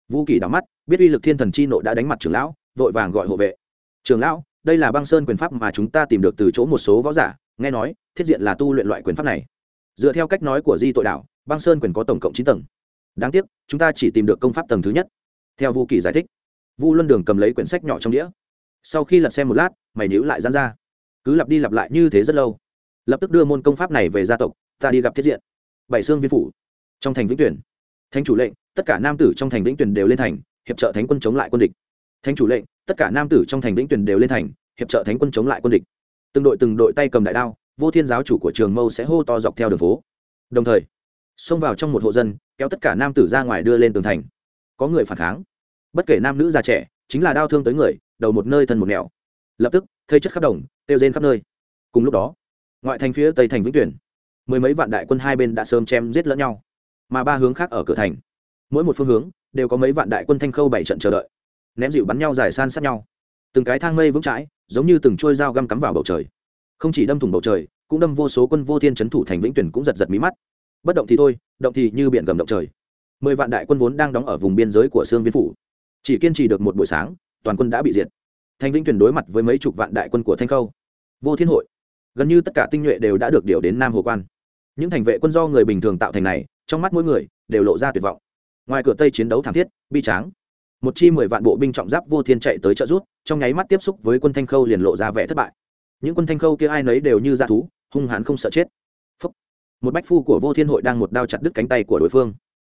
Vũ kỳ đắm mắt, biết uy lực thiên thần chi nộ đã đánh mặt trưởng lão, vội vàng gọi hộ vệ. Trưởng lão, đây là băng sơn quyền pháp mà chúng ta tìm được từ chỗ một số võ giả, nghe nói, thiết diện là tu luyện loại quyền pháp này dựa theo cách nói của di tội Đảo, băng sơn quyền có tổng cộng chín tầng. Đáng tiếc chúng ta chỉ tìm được công pháp tầng thứ nhất. Theo vu kỳ giải thích vu luân đường cầm lấy quyển sách nhỏ trong đĩa. Sau khi lật xem một lát mày níu lại dán ra. Cứ lặp đi lặp lại như thế rất lâu. Lập tức đưa môn công pháp này về gia tộc ta đi gặp thiết diện. Bảy xương viên phủ trong thành vĩnh tuyển. Thánh chủ lệnh tất cả nam tử trong thành vĩnh tuyển đều lên thành hiệp trợ thánh quân chống lại quân địch. Thánh chủ lệnh tất cả nam tử trong thành vĩnh tuyển đều lên thành hiệp trợ thánh quân chống lại quân địch. Từng đội từng đội tay cầm đại đao vô thiên giáo chủ của trường mâu sẽ hô to dọc theo đường phố. Đồng thời, xông vào trong một hộ dân, kéo tất cả nam tử ra ngoài đưa lên tường thành. Có người phản kháng. Bất kể nam nữ già trẻ, chính là đau thương tới người, đầu một nơi thân một nẻo. Lập tức, thây chất khắp đồng, tiêu rên khắp nơi. Cùng lúc đó, ngoại thành phía tây thành vĩnh tuyển, mười mấy vạn đại quân hai bên đã sớm chém giết lẫn nhau. Mà ba hướng khác ở cửa thành. Mỗi một phương hướng đều có mấy vạn đại quân thanh khâu bảy trận chờ đợi. Ném dịu bắn nhau dài san sát nhau. Từng cái thang mây vững chãi, giống như từng trôi dao găm cắm vào bầu trời không chỉ đâm thủng bầu trời, cũng đâm vô số quân vô thiên trấn thủ thành vĩnh tuyển cũng giật giật mí mắt. Bất động thì thôi, động thì như biển gầm động trời. Mười vạn đại quân vốn đang đóng ở vùng biên giới của sương viên phủ. Chỉ kiên trì được một buổi sáng, toàn quân đã bị diệt. Thành vĩnh tuyển đối mặt với mấy chục vạn đại quân của thanh khâu. Vô thiên hội, gần như tất cả tinh nhuệ đều đã được điều đến nam hồ quan. Những thành vệ quân do người bình thường tạo thành này, trong mắt mỗi người đều lộ ra tuyệt vọng. Ngoài cửa tây chiến đấu thảm thiết, bi tráng, một chi mười vạn bộ binh trọng giáp vô thiên chạy tới trợ rút trong nháy mắt tiếp xúc với quân thanh khâu liền lộ ra vẻ thất bại những quân thanh khâu kia ai nấy đều như dã thú, hung hãn không sợ chết. Phúc. một bách phu của vô thiên hội đang một đao chặt đứt cánh tay của đối phương.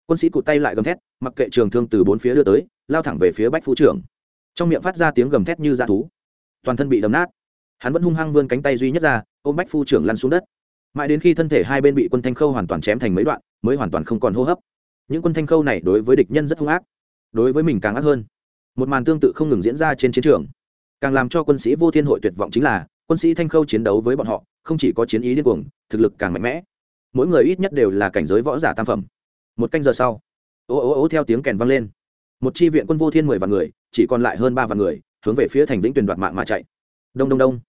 Quân sĩ cụt tay lại gầm thét, mặc kệ trường thương từ bốn phía đưa tới, lao thẳng về phía bách phu trưởng. Trong miệng phát ra tiếng gầm thét như dã thú. Toàn thân bị đấm nát. Hắn vẫn hung hăng vươn cánh tay duy nhất ra, ôm bách phu trưởng lăn xuống đất. Mãi đến khi thân thể hai bên bị quân thanh khâu hoàn toàn chém thành mấy đoạn, mới hoàn toàn không còn hô hấp. Những quân thanh khâu này đối với địch nhân rất hung ác, đối với mình càng ác hơn. Một màn tương tự không ngừng diễn ra trên chiến trường. Càng làm cho quân sĩ vô thiên hội tuyệt vọng chính là quân sĩ thanh khâu chiến đấu với bọn họ, không chỉ có chiến ý điên cuồng, thực lực càng mạnh mẽ. Mỗi người ít nhất đều là cảnh giới võ giả tam phẩm. Một canh giờ sau, ô ô ô theo tiếng kèn vang lên. Một chi viện quân vô thiên mười vạn người, chỉ còn lại hơn ba vạn người, hướng về phía thành vĩnh tuyển đoạt mạng mà chạy. Đông đông đông.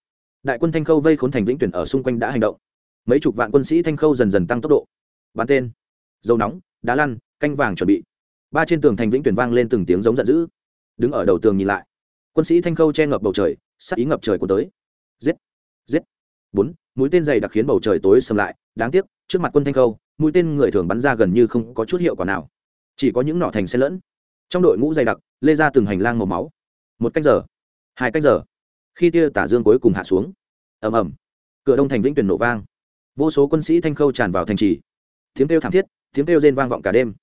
Đại quân thanh khâu vây khốn thành vĩnh tuyển ở xung quanh đã hành động. Mấy chục vạn quân sĩ thanh khâu dần dần tăng tốc độ. Bắn tên. Dầu nóng, đá lăn, canh vàng chuẩn bị. Ba trên tường thành vĩnh tuyển vang lên từng tiếng giống giận dữ. Đứng ở đầu tường nhìn lại. Quân sĩ thanh khâu che ngập bầu trời, sắc ý ngập trời của tới giết. Giết. Bốn, mũi tên dày đặc khiến bầu trời tối sầm lại. Đáng tiếc, trước mặt quân thanh khâu, mũi tên người thường bắn ra gần như không có chút hiệu quả nào. Chỉ có những nỏ thành xe lẫn. Trong đội ngũ dày đặc, lê ra từng hành lang màu máu. Một cách giờ. Hai cách giờ. Khi tia tả dương cuối cùng hạ xuống. Ầm ầm. Cửa đông thành vĩnh tuyển nổ vang. Vô số quân sĩ thanh khâu tràn vào thành trì. Tiếng kêu thảm thiết, tiếng kêu rên vang vọng cả đêm.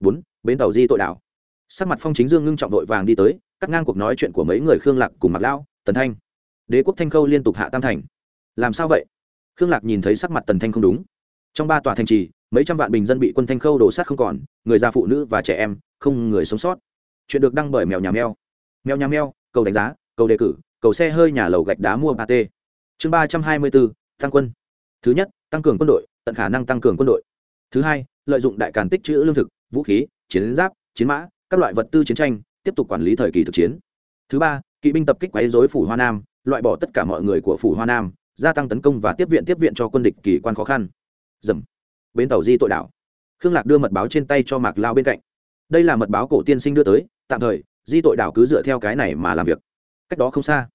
Bốn, bến tàu di tội đảo. Sắc mặt phong chính dương ngưng trọng vội vàng đi tới, cắt ngang cuộc nói chuyện của mấy người khương lạc cùng mặt lão, tần thanh đế quốc thanh khâu liên tục hạ tam thành. Làm sao vậy? Khương lạc nhìn thấy sắc mặt tần thanh không đúng. Trong ba tòa thành trì, mấy trăm vạn bình dân bị quân thanh khâu đổ sát không còn, người già phụ nữ và trẻ em, không người sống sót. Chuyện được đăng bởi mèo nhà mèo. Mèo nhà mèo, cầu đánh giá, cầu đề cử, cầu xe hơi nhà lầu gạch đá mua ba t. Chương ba trăm hai mươi bốn, tăng quân. Thứ nhất, tăng cường quân đội, tận khả năng tăng cường quân đội. Thứ hai, lợi dụng đại càn tích trữ lương thực, vũ khí, chiến giáp, chiến mã, các loại vật tư chiến tranh, tiếp tục quản lý thời kỳ thực chiến. Thứ ba kỵ binh tập kích quấy dối phủ hoa nam, loại bỏ tất cả mọi người của phủ hoa nam, gia tăng tấn công và tiếp viện tiếp viện cho quân địch kỳ quan khó khăn. Dầm. Bến tàu di tội đảo. Khương lạc đưa mật báo trên tay cho mạc lao bên cạnh. Đây là mật báo cổ tiên sinh đưa tới, tạm thời, di tội đảo cứ dựa theo cái này mà làm việc. Cách đó không xa,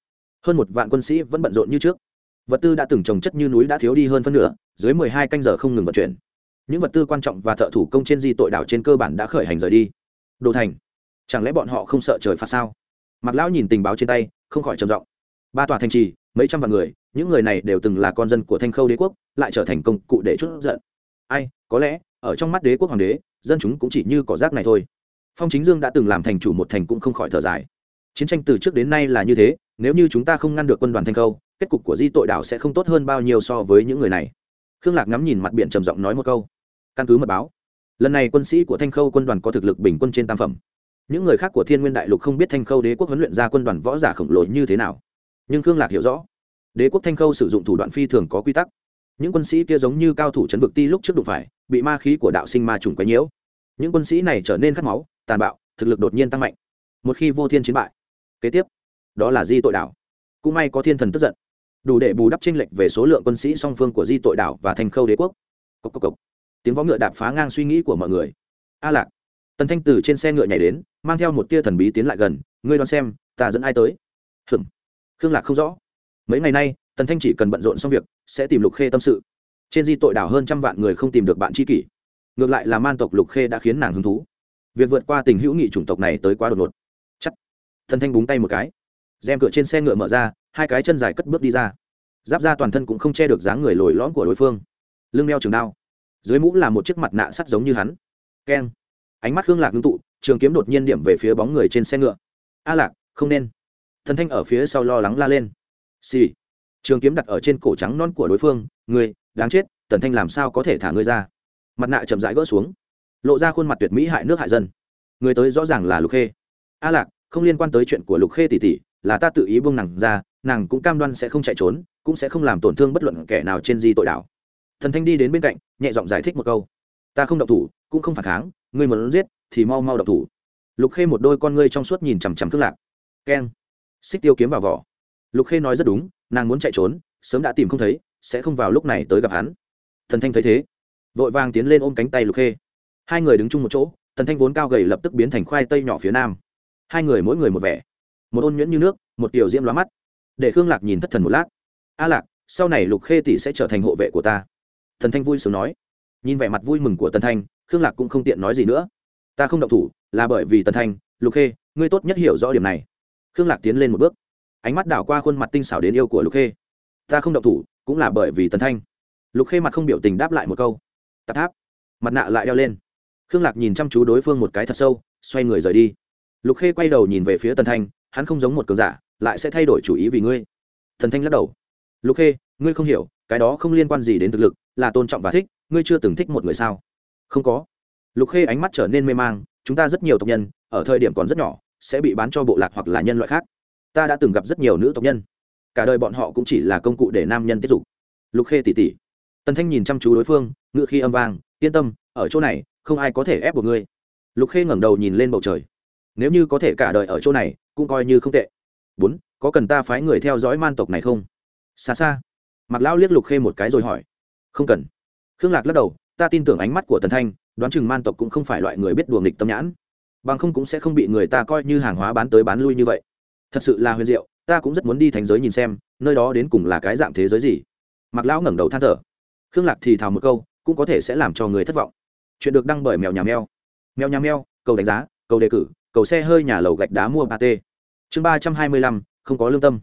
hơn một vạn quân sĩ vẫn bận rộn như trước. Vật tư đã từng trồng chất như núi đã thiếu đi hơn phân nửa, dưới mười hai canh giờ không ngừng vận chuyển. Những vật tư quan trọng và thợ thủ công trên di tội đảo trên cơ bản đã khởi hành rời đi. Đồ thành. Chẳng lẽ bọn họ không sợ trời phạt sao? Mặc lão nhìn tình báo trên tay, không khỏi trầm giọng. Ba tòa thành trì, mấy trăm vạn người, những người này đều từng là con dân của thanh khâu đế quốc, lại trở thành công cụ để chút giận. Ai, có lẽ, ở trong mắt đế quốc hoàng đế, dân chúng cũng chỉ như cỏ rác này thôi. Phong chính dương đã từng làm thành chủ một thành cũng không khỏi thở dài. Chiến tranh từ trước đến nay là như thế, nếu như chúng ta không ngăn được quân đoàn thanh khâu, kết cục của di tội đảo sẽ không tốt hơn bao nhiêu so với những người này. Khương lạc ngắm nhìn mặt biển trầm giọng nói một câu. Căn cứ mật báo, lần này quân sĩ của thanh khâu quân đoàn có thực lực bình quân trên tam phẩm những người khác của thiên nguyên đại lục không biết thanh khâu đế quốc huấn luyện ra quân đoàn võ giả khổng lồ như thế nào. Nhưng khương lạc hiểu rõ, đế quốc thanh khâu sử dụng thủ đoạn phi thường có quy tắc. Những quân sĩ kia giống như cao thủ chấn vực ti lúc trước đụng phải, bị ma khí của đạo sinh ma trùng quấy nhiễu. Những quân sĩ này trở nên khát máu, tàn bạo, thực lực đột nhiên tăng mạnh. Một khi vô thiên chiến bại, kế tiếp, đó là di tội đảo. Cũng may có thiên thần tức giận, đủ để bù đắp tranh lệch về số lượng quân sĩ song phương của di tội đảo và thành khâu đế quốc. Cốc cốc cốc. tiếng võ ngựa đạp phá ngang suy nghĩ của mọi người. A lạc tần thanh từ trên xe ngựa nhảy đến, mang theo một tia thần bí tiến lại gần, ngươi đoán xem, ta dẫn ai tới? Hừm khương lạc không rõ. Mấy ngày nay, tần thanh chỉ cần bận rộn xong việc, sẽ tìm lục khê tâm sự. Trên di tội đảo hơn trăm vạn người không tìm được bạn tri kỷ. Ngược lại là man tộc lục khê đã khiến nàng hứng thú. Việc vượt qua tình hữu nghị chủng tộc này tới quá đột ngột. Chắc. Thần thanh búng tay một cái. Rèm cửa trên xe ngựa mở ra, hai cái chân dài cất bước đi ra. Giáp ra toàn thân cũng không che được dáng người lồi lõm của đối phương. Lưng đeo trường đao. Dưới mũ là một chiếc mặt nạ sắt giống như hắn. Keng ánh mắt hương lạc ngưng tụ, trường kiếm đột nhiên điểm về phía bóng người trên xe ngựa. A lạc, không nên. Thần thanh ở phía sau lo lắng la lên. Xì、sì. trường kiếm đặt ở trên cổ trắng non của đối phương người đáng chết tần thanh làm sao có thể thả ngươi ra? Mặt nạ chậm rãi gỡ xuống, lộ ra khuôn mặt tuyệt mỹ hại nước hại dân. Người tới rõ ràng là lục khê. A lạc, không liên quan tới chuyện của lục khê tỷ tỷ, là ta tự ý buông nàng ra, nàng cũng cam đoan sẽ không chạy trốn, cũng sẽ không làm tổn thương bất luận kẻ nào trên di tội đảo thần thanh đi đến bên cạnh, nhẹ giọng giải thích một câu. Ta không động thủ, cũng không phản kháng ngươi muốn giết, thì mau mau độc thủ. Lục khê một đôi con ngươi trong suốt nhìn chằm chằm khương lạc. Keng. Xích tiêu kiếm vào vỏ. Lục khê nói rất đúng, nàng muốn chạy trốn, sớm đã tìm không thấy, sẽ không vào lúc này tới gặp hắn. Thần thanh thấy thế, vội vàng tiến lên ôm cánh tay lục khê. Hai người đứng chung một chỗ, thần thanh vốn cao gầy lập tức biến thành khoai tây nhỏ phía nam. Hai người mỗi người một vẻ. Một ôn nhuyễn như nước, một tiểu diễm lóa mắt. Để khương lạc nhìn thất thần một lát. A lạc, sau này lục khê tỷ sẽ trở thành hộ vệ của ta. Thần thanh vui sướng nói. Nhìn vẻ mặt vui mừng của Thần thanh khương lạc cũng không tiện nói gì nữa. Ta không động thủ, là bởi vì tần thanh lục khê, ngươi tốt nhất hiểu rõ điểm này. Khương lạc tiến lên một bước. Ánh mắt đảo qua khuôn mặt tinh xảo đến yêu của lục khê. Ta không động thủ, cũng là bởi vì tần thanh lục khê mặt không biểu tình đáp lại một câu. Tạp tháp. Mặt nạ lại đeo lên. Khương lạc nhìn chăm chú đối phương một cái thật sâu, xoay người rời đi. Lục khê quay đầu nhìn về phía tần thanh hắn không giống một cường giả, lại sẽ thay đổi chủ ý vì ngươi. Thần thanh lắc đầu. Lục khê, ngươi không hiểu, cái đó không liên quan gì đến thực lực, là tôn trọng và thích, ngươi chưa từng thích một người sao? Không có. Lục khê ánh mắt trở nên mê mang, chúng ta rất nhiều tộc nhân, ở thời điểm còn rất nhỏ, sẽ bị bán cho bộ lạc hoặc là nhân loại khác. Ta đã từng gặp rất nhiều nữ tộc nhân. Cả đời bọn họ cũng chỉ là công cụ để nam nhân tiếp dục. Lục khê tỉ tỉ. Tần thanh nhìn chăm chú đối phương, ngựa khi âm vang, yên tâm, ở chỗ này, không ai có thể ép buộc ngươi. Lục khê ngẩng đầu nhìn lên bầu trời. Nếu như có thể cả đời ở chỗ này, cũng coi như không tệ. Bốn, có cần ta phái người theo dõi man tộc này không? Xa xa. Mặc lão liếc lục khê một cái rồi hỏi. Không cần. Khương lạc lắc đầu ta tin tưởng ánh mắt của tần thanh, đoán chừng man tộc cũng không phải loại người biết đùa nghịch tâm nhãn. Bằng không cũng sẽ không bị người ta coi như hàng hóa bán tới bán lui như vậy. Thật sự là huyền diệu, ta cũng rất muốn đi thành giới nhìn xem, nơi đó đến cùng là cái dạng thế giới gì. Mặc lão ngẩng đầu than thở. Khương lạc thì thào một câu, cũng có thể sẽ làm cho người thất vọng. Chuyện được đăng bởi mèo nhà mèo. Mèo nhà mèo, cầu đánh giá, cầu đề cử, cầu xe hơi nhà lầu gạch đá mua ba t chương ba trăm hai mươi lăm, không có lương tâm.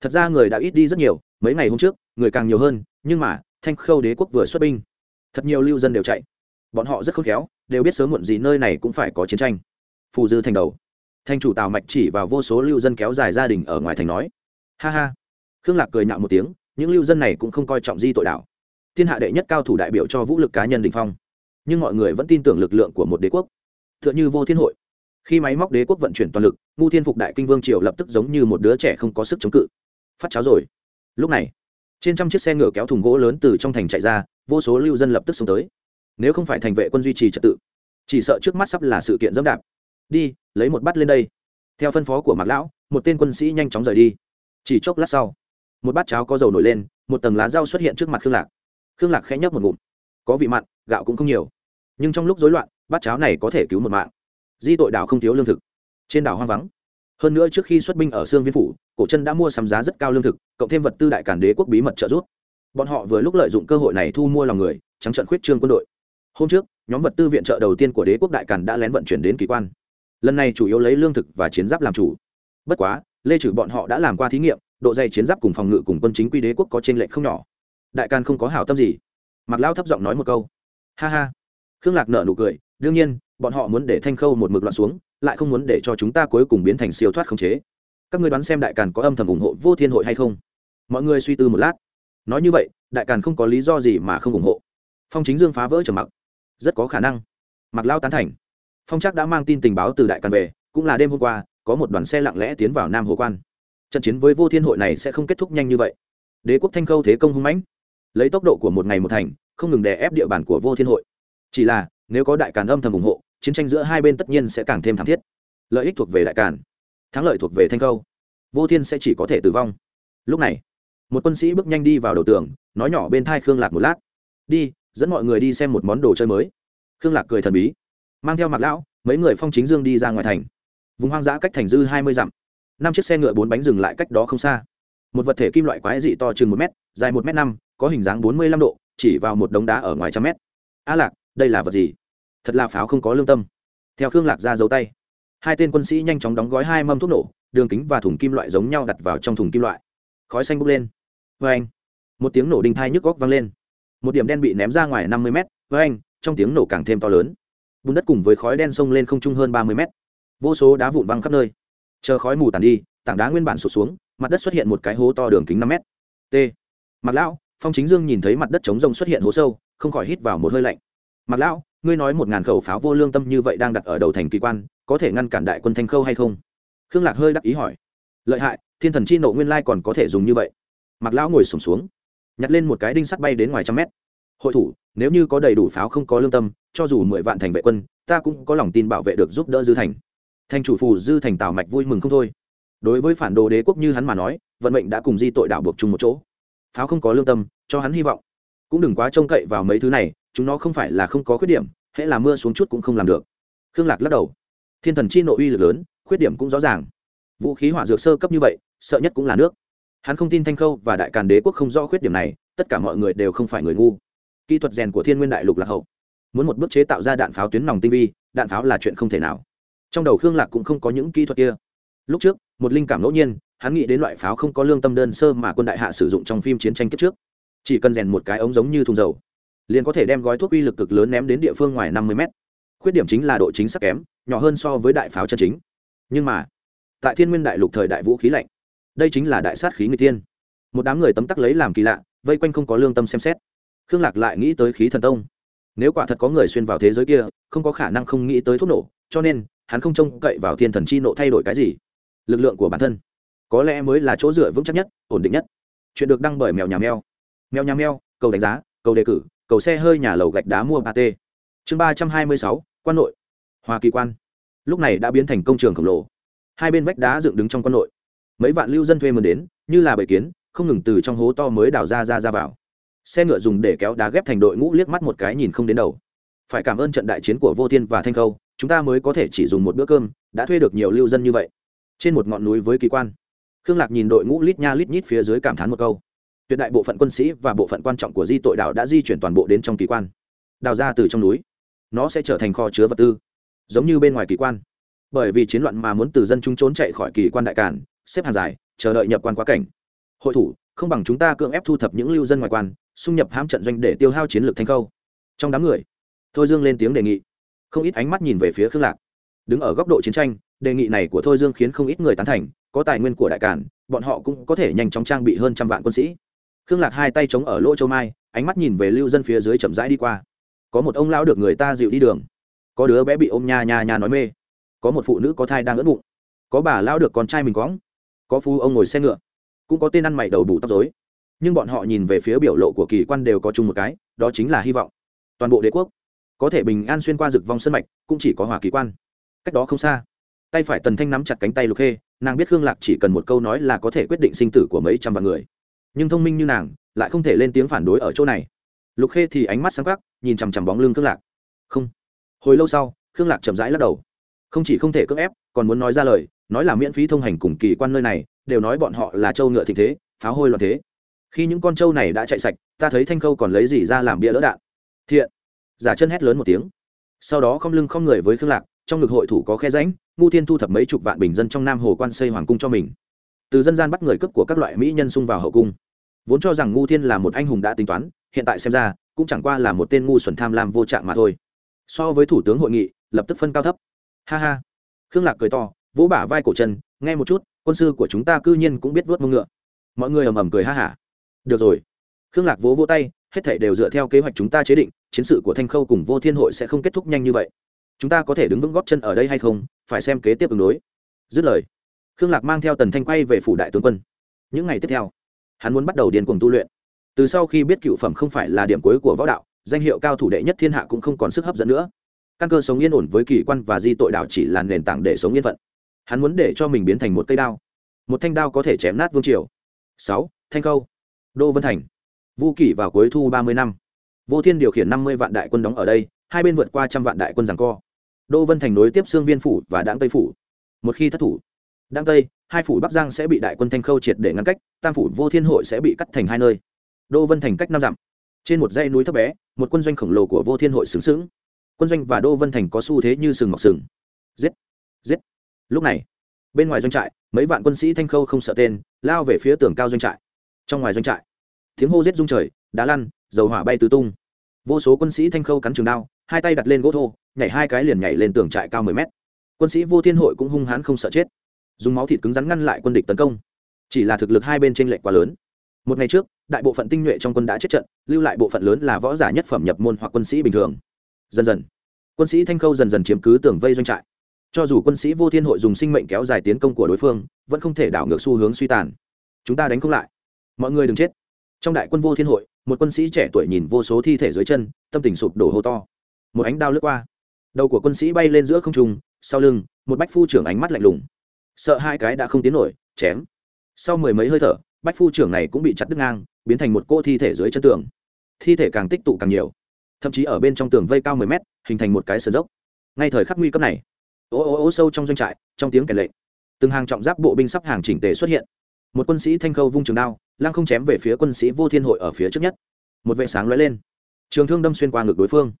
Thật ra người đã ít đi rất nhiều, mấy ngày hôm trước, người càng nhiều hơn, nhưng mà, thanh khâu đế quốc vừa xuất binh thật nhiều lưu dân đều chạy. Bọn họ rất khôn khéo, đều biết sớm muộn gì nơi này cũng phải có chiến tranh. Phù dư thành đầu. Thanh chủ tào mạch chỉ vào vô số lưu dân kéo dài gia đình ở ngoài thành nói, ha ha. Khương lạc cười nhạo một tiếng, những lưu dân này cũng không coi trọng di tội đảo thiên hạ đệ nhất cao thủ đại biểu cho vũ lực cá nhân đình phong. Nhưng mọi người vẫn tin tưởng lực lượng của một đế quốc. T h ư ợ n h ư vô thiên hội. Khi máy móc đế quốc vận chuyển toàn lực ngu thiên phục đại kinh vương triều lập tức giống như một đứa trẻ không có sức chống cự. Phát cháo rồi. Lúc này trên trăm chiếc xe ngựa kéo thùng gỗ lớn từ trong thành chạy ra, vô số lưu dân lập tức xuống tới. Nếu không phải thành vệ quân duy trì trật tự, chỉ sợ trước mắt sắp là sự kiện dẫm đạp. Đi, lấy một bát lên đây. Theo phân phó của mạc lão, một tên quân sĩ nhanh chóng rời đi. Chỉ chốc lát sau, một bát cháo có dầu nổi lên, một tầng lá rau xuất hiện trước mặt khương lạc. Khương lạc khẽ nhấp một ngụm. Có vị mặn, gạo cũng không nhiều. Nhưng trong lúc rối loạn, bát cháo này có thể cứu một mạng. Di tội đảo không thiếu lương thực. Trên đảo hoang vắng hơn nữa trước khi xuất binh ở sương viên phủ, cổ chân đã mua sắm giá rất cao lương thực, cộng thêm vật tư đại cản đế quốc bí mật trợ giúp. Bọn họ vừa lúc lợi dụng cơ hội này thu mua lòng người, trắng trận khuyết trương quân đội. Hôm trước, nhóm vật tư viện trợ đầu tiên của đế quốc đại cản đã lén vận chuyển đến kỳ quan. Lần này chủ yếu lấy lương thực và chiến giáp làm chủ. Bất quá, lê trừ bọn họ đã làm qua thí nghiệm, độ dày chiến giáp cùng phòng ngự cùng quân chính quy đế quốc có t r ê n lệch không nhỏ. Đại càn không có hảo tâm gì. Mặc lao thấp giọng nói một câu. Ha ha. Khương lạc nợ nụ cười, đương nhiên, bọn họ muốn để thanh khâu một mực loạn xuống lại không muốn để cho chúng ta cuối cùng biến thành siêu thoát khống chế. Các ngươi đoán xem đại càn có âm thầm ủng hộ vô thiên hội hay không? Mọi người suy tư một lát. Nói như vậy, đại càn không có lý do gì mà không ủng hộ. Phong chính dương phá vỡ trầm mặc. Rất có khả năng. Mặc lao tán thành. Phong chắc đã mang tin tình báo từ đại càn về, cũng là đêm hôm qua, có một đoàn xe lặng lẽ tiến vào nam hồ quan. Trận chiến với vô thiên hội này sẽ không kết thúc nhanh như vậy. Đế quốc thanh khâu thế công hung mãnh. Lấy tốc độ của một ngày một thành, không ngừng đè ép địa bàn của vô thiên hội. Chỉ là, nếu có đại càn âm thầm ủng hộ chiến tranh giữa hai bên tất nhiên sẽ càng thêm thảm thiết. Lợi ích thuộc về đại càn, thắng lợi thuộc về thanh khâu. Vô thiên sẽ chỉ có thể tử vong. Lúc này, một quân sĩ bước nhanh đi vào đầu tường, nói nhỏ bên thai khương lạc một lát. Đi, dẫn mọi người đi xem một món đồ chơi mới. Khương lạc cười thần bí, mang theo mặt lão, mấy người phong chính dương đi ra ngoài thành. Vùng hoang dã cách thành dư hai mươi dặm. Năm chiếc xe ngựa bốn bánh dừng lại cách đó không xa. Một vật thể kim loại quái dị to chừng một m dài một m năm, có hình dáng bốn mươi lăm độ, chỉ vào một đống đá ở ngoài trăm mét. A lạc, đây là vật gì? Thật là pháo không có lương tâm. Theo khương lạc ra dấu tay, hai tên quân sĩ nhanh chóng đóng gói hai mâm thuốc nổ, đường kính và thùng kim loại giống nhau đặt vào trong thùng kim loại. Khói xanh bốc lên. Vê anh một tiếng nổ đinh thai nhức góc vang lên. Một điểm đen bị ném ra ngoài năm mươi mét. Vê anh trong tiếng nổ càng thêm to lớn. Bùn đất cùng với khói đen sông lên không trung hơn ba mươi mét. Vô số đá vụn văng khắp nơi. Chờ khói mù tàn đi, tảng đá nguyên bản sụt xuống, mặt đất xuất hiện một cái hố to đường kính năm mét. T. Mặt lão, phong chính dương nhìn thấy mặt đất trống rông xuất hiện hố sâu, không khỏi hít vào một hơi lạnh. Mặt lão ngươi nói một ngàn khẩu pháo vô lương tâm như vậy đang đặt ở đầu thành kỳ quan có thể ngăn cản đại quân thanh khâu hay không? Khương lạc hơi đắc ý hỏi. Lợi hại thiên thần chi nộ nguyên lai còn có thể dùng như vậy. Mặc lão ngồi sùng xuống, xuống nhặt lên một cái đinh sắt bay đến ngoài trăm mét. Hội thủ nếu như có đầy đủ pháo không có lương tâm cho dù mười vạn thành vệ quân ta cũng có lòng tin bảo vệ được giúp đỡ dư thành. Thành chủ phù dư thành tào mạch vui mừng không thôi. Đối với phản đồ đế quốc như hắn mà nói vận mệnh đã cùng di tội đạo buộc chung một chỗ. Pháo không có lương tâm cho hắn hy vọng. Cũng đừng quá trông cậy vào mấy thứ này chúng nó không phải là không có khuyết điểm, hễ là mưa xuống chút cũng không làm được. Khương lạc lắc đầu. Thiên thần chi nội uy lực lớn, khuyết điểm cũng rõ ràng. Vũ khí hỏa dược sơ cấp như vậy, sợ nhất cũng là nước. Hắn không tin thanh khâu và đại càn đế quốc không rõ khuyết điểm này, tất cả mọi người đều không phải người ngu. Kỹ thuật rèn của thiên nguyên đại lục lạc hậu. Muốn một bước chế tạo ra đạn pháo tuyến nòng tinh vi, đạn pháo là chuyện không thể nào. Trong đầu khương lạc cũng không có những kỹ thuật kia. Lúc trước, một linh cảm ngẫu nhiên, hắn nghĩ đến loại pháo không có lương tâm đơn sơ mà quân đại hạ sử dụng trong phim chiến tranh kiếp trước. Chỉ cần rèn một cái ống giống như thùng dầu liền có thể đem gói thuốc uy lực cực lớn ném đến địa phương ngoài năm mươi mét. Khuyết điểm chính là độ chính xác kém, nhỏ hơn so với đại pháo chân chính. Nhưng mà, tại thiên nguyên đại lục thời đại vũ khí lạnh, đây chính là đại sát khí người tiên một đám người tấm tắc lấy làm kỳ lạ, vây quanh không có lương tâm xem xét. Khương lạc lại nghĩ tới khí thần tông. Nếu quả thật có người xuyên vào thế giới kia, không có khả năng không nghĩ tới thuốc nổ, cho nên, hắn không trông cậy vào thiên thần chi nộ thay đổi cái gì. Lực lượng của bản thân, có lẽ mới là chỗ dựa vững chắc nhất, ổn định nhất. Chuyện được đăng bởi mèo nhà mèo. Mèo nhà mèo, cầu đánh giá, cầu đề cử cầu xe hơi nhà lầu gạch đá mua ba t chương ba trăm hai mươi sáu, quan nội. Hoa kỳ quan. Lúc này đã biến thành công trường khổng lồ. Hai bên vách đá dựng đứng trong quan nội. Mấy vạn lưu dân thuê mướn đến, như là bầy kiến, không ngừng từ trong hố to mới đào ra ra ra vào. Xe ngựa dùng để kéo đá ghép thành đội ngũ liếc mắt một cái nhìn không đến đầu. Phải cảm ơn trận đại chiến của vô thiên và thanh khâu, chúng ta mới có thể chỉ dùng một bữa cơm, đã thuê được nhiều lưu dân như vậy. Trên một ngọn núi với kỳ quan. Khương lạc nhìn đội ngũ lít nha lít nhít phía dưới cảm thán một câu tuyệt đại bộ phận quân sĩ và bộ phận quan trọng của di tội đảo đã di chuyển toàn bộ đến trong kỳ quan. Đào ra từ trong núi, nó sẽ trở thành kho chứa vật tư, giống như bên ngoài kỳ quan. Bởi vì chiến loạn mà muốn từ dân chúng trốn chạy khỏi kỳ quan đại cản, xếp hàng dài, chờ đợi nhập quan quá cảnh. Hội thủ, không bằng chúng ta cưỡng ép thu thập những lưu dân ngoài quan, xung nhập hãm trận doanh để tiêu hao chiến lược thanh khâu. Trong đám người, thôi dương lên tiếng đề nghị. Không ít ánh mắt nhìn về phía khương lạc. Đứng ở góc độ chiến tranh, đề nghị này của thôi dương khiến không ít người tán thành, có tài nguyên của đại cản, bọn họ cũng có thể nhanh chóng trang bị hơn trăm vạn quân sĩ khương lạc hai tay chống ở lỗ châu mai, ánh mắt nhìn về lưu dân phía dưới chậm rãi đi qua. Có một ông lão được người ta dịu đi đường. Có đứa bé bị ôm nha nha nha nói mê. Có một phụ nữ có thai đang ớt bụng. Có bà lao được con trai mình cóng có phu ông ngồi xe ngựa. Cũng có tên ăn mày đầu bù tóc dối nhưng bọn họ nhìn về phía biểu lộ của kỳ quan đều có chung một cái, đó chính là hy vọng. Toàn bộ đế quốc, có thể bình an xuyên qua rực vong sân mạch, cũng chỉ có hỏa kỳ quan. Cách đó không xa, tay phải tần thanh nắm chặt cánh tay lục khê, nàng biết khương lạc chỉ cần một câu nói là có thể quyết định sinh tử của mấy trăm vạn người nhưng thông minh như nàng, lại không thể lên tiếng phản đối ở chỗ này. Lục khê thì ánh mắt sáng khắc nhìn chằm chằm bóng lưng khương lạc. Không. Hồi lâu sau, khương lạc chậm rãi lắc đầu. Không chỉ không thể cưỡng ép, còn muốn nói ra lời, nói là miễn phí thông hành cùng kỳ quan nơi này, đều nói bọn họ là châu ngựa thịnh thế, phá hôi loạn thế. Khi những con trâu này đã chạy sạch, ta thấy thanh khâu còn lấy gì ra làm bia đỡ đạn? Thiện. Giả chân hét lớn một tiếng. Sau đó không lưng không người với khương lạc, trong ngực hội thủ có khe rãnh, ngu thiên thu thập mấy chục vạn bình dân trong nam hồ quan xây hoàng cung cho mình. Từ dân gian bắt người cấp của các loại mỹ nhân xung vào hậu cung vốn cho rằng ngu thiên là một anh hùng đã tính toán, hiện tại xem ra, cũng chẳng qua là một tên ngu xuẩn tham lam vô trạng mà thôi. So với thủ tướng hội nghị, lập tức phân cao thấp. Ha ha. Khương lạc cười to, vỗ bả vai cổ chân, nghe một chút, quân sư của chúng ta cư nhiên cũng biết vớt mông ngựa. Mọi người ầm ầm cười ha hả. Được rồi. Khương lạc vỗ vỗ tay, hết thảy đều dựa theo kế hoạch chúng ta chế định, chiến sự của thanh khâu cùng vô thiên hội sẽ không kết thúc nhanh như vậy. Chúng ta có thể đứng vững góp chân ở đây hay không, phải xem kế tiếp ứng đối. Dứt lời, khương lạc mang theo tần thanh quay về phủ đại tướng quân. Những ngày tiếp theo hắn muốn bắt đầu điên cuồng tu luyện. Từ sau khi biết cựu phẩm không phải là điểm cuối của võ đạo, danh hiệu cao thủ đệ nhất thiên hạ cũng không còn sức hấp dẫn nữa. Căn cơ sống yên ổn với kỳ quan và di tội đạo chỉ là nền tảng để sống yên phận. Hắn muốn để cho mình biến thành một cây đao. Một thanh đao có thể chém nát vương triều. Sáu, thanh khâu. Đô vân thành. Vu kỷ vào cuối thu ba mươi năm. Vô thiên điều khiển năm mươi vạn đại quân đóng ở đây, hai bên vượt qua trăm vạn đại quân rằng co. Đô vân thành nối tiếp xương viên phủ và đáng tây phủ. Một khi thất thủ đáng tây hai phủ bắc giang sẽ bị đại quân thanh khâu triệt để ngăn cách, tam phủ vô thiên hội sẽ bị cắt thành hai nơi. Đô vân thành cách năm dặm. Trên một dãy núi thấp bé, một quân doanh khổng lồ của vô thiên hội xứng xứng. Quân doanh và đô vân thành có xu thế như sừng mọc sừng. Giết giết. Lúc này, bên ngoài doanh trại, mấy vạn quân sĩ thanh khâu không sợ tên, lao về phía tường cao doanh trại. Trong ngoài doanh trại, tiếng hô giết rung trời, đá lăn, dầu hỏa bay tứ tung. Vô số quân sĩ thanh khâu cắn trường đao, hai tay đặt lên gỗ thô, nhảy hai cái liền nhảy lên tường trại cao mười mét. Quân sĩ vô thiên hội cũng hung hãn không sợ chết dùng máu thịt cứng rắn ngăn lại quân địch tấn công. Chỉ là thực lực hai bên tranh lệch quá lớn. Một ngày trước, đại bộ phận tinh nhuệ trong quân đã chết trận, lưu lại bộ phận lớn là võ giả nhất phẩm nhập môn hoặc quân sĩ bình thường. Dần dần, quân sĩ thanh khâu dần dần chiếm cứ tường vây doanh trại. Cho dù quân sĩ vô thiên hội dùng sinh mệnh kéo dài tiến công của đối phương, vẫn không thể đảo ngược xu hướng suy tàn. Chúng ta đánh không lại. Mọi người đừng chết. Trong đại quân vô thiên hội, một quân sĩ trẻ tuổi nhìn vô số thi thể dưới chân, tâm tình sụp đổ hô to. Một ánh đao lướt qua. Đầu của quân sĩ bay lên giữa không trung, sau lưng, một bách phu trưởng ánh mắt lạnh lùng sợ hai cái đã không tiến nổi, chém. Sau mười mấy hơi thở, bách phu trưởng này cũng bị chặt đứt ngang, biến thành một cô thi thể dưới chân tường. Thi thể càng tích tụ càng nhiều, thậm chí ở bên trong tường vây cao mười mét, hình thành một cái sườn dốc. Ngay thời khắc nguy cấp này, ô ô ô sâu trong doanh trại, trong tiếng kèn lệnh, từng hàng trọng giáp bộ binh sắp hàng chỉnh tề xuất hiện. Một quân sĩ thanh khâu vung trường đao lang không chém về phía quân sĩ vô thiên hội ở phía trước nhất. Một vệ sáng lóe lên, trường thương đâm xuyên qua ngực đối phương.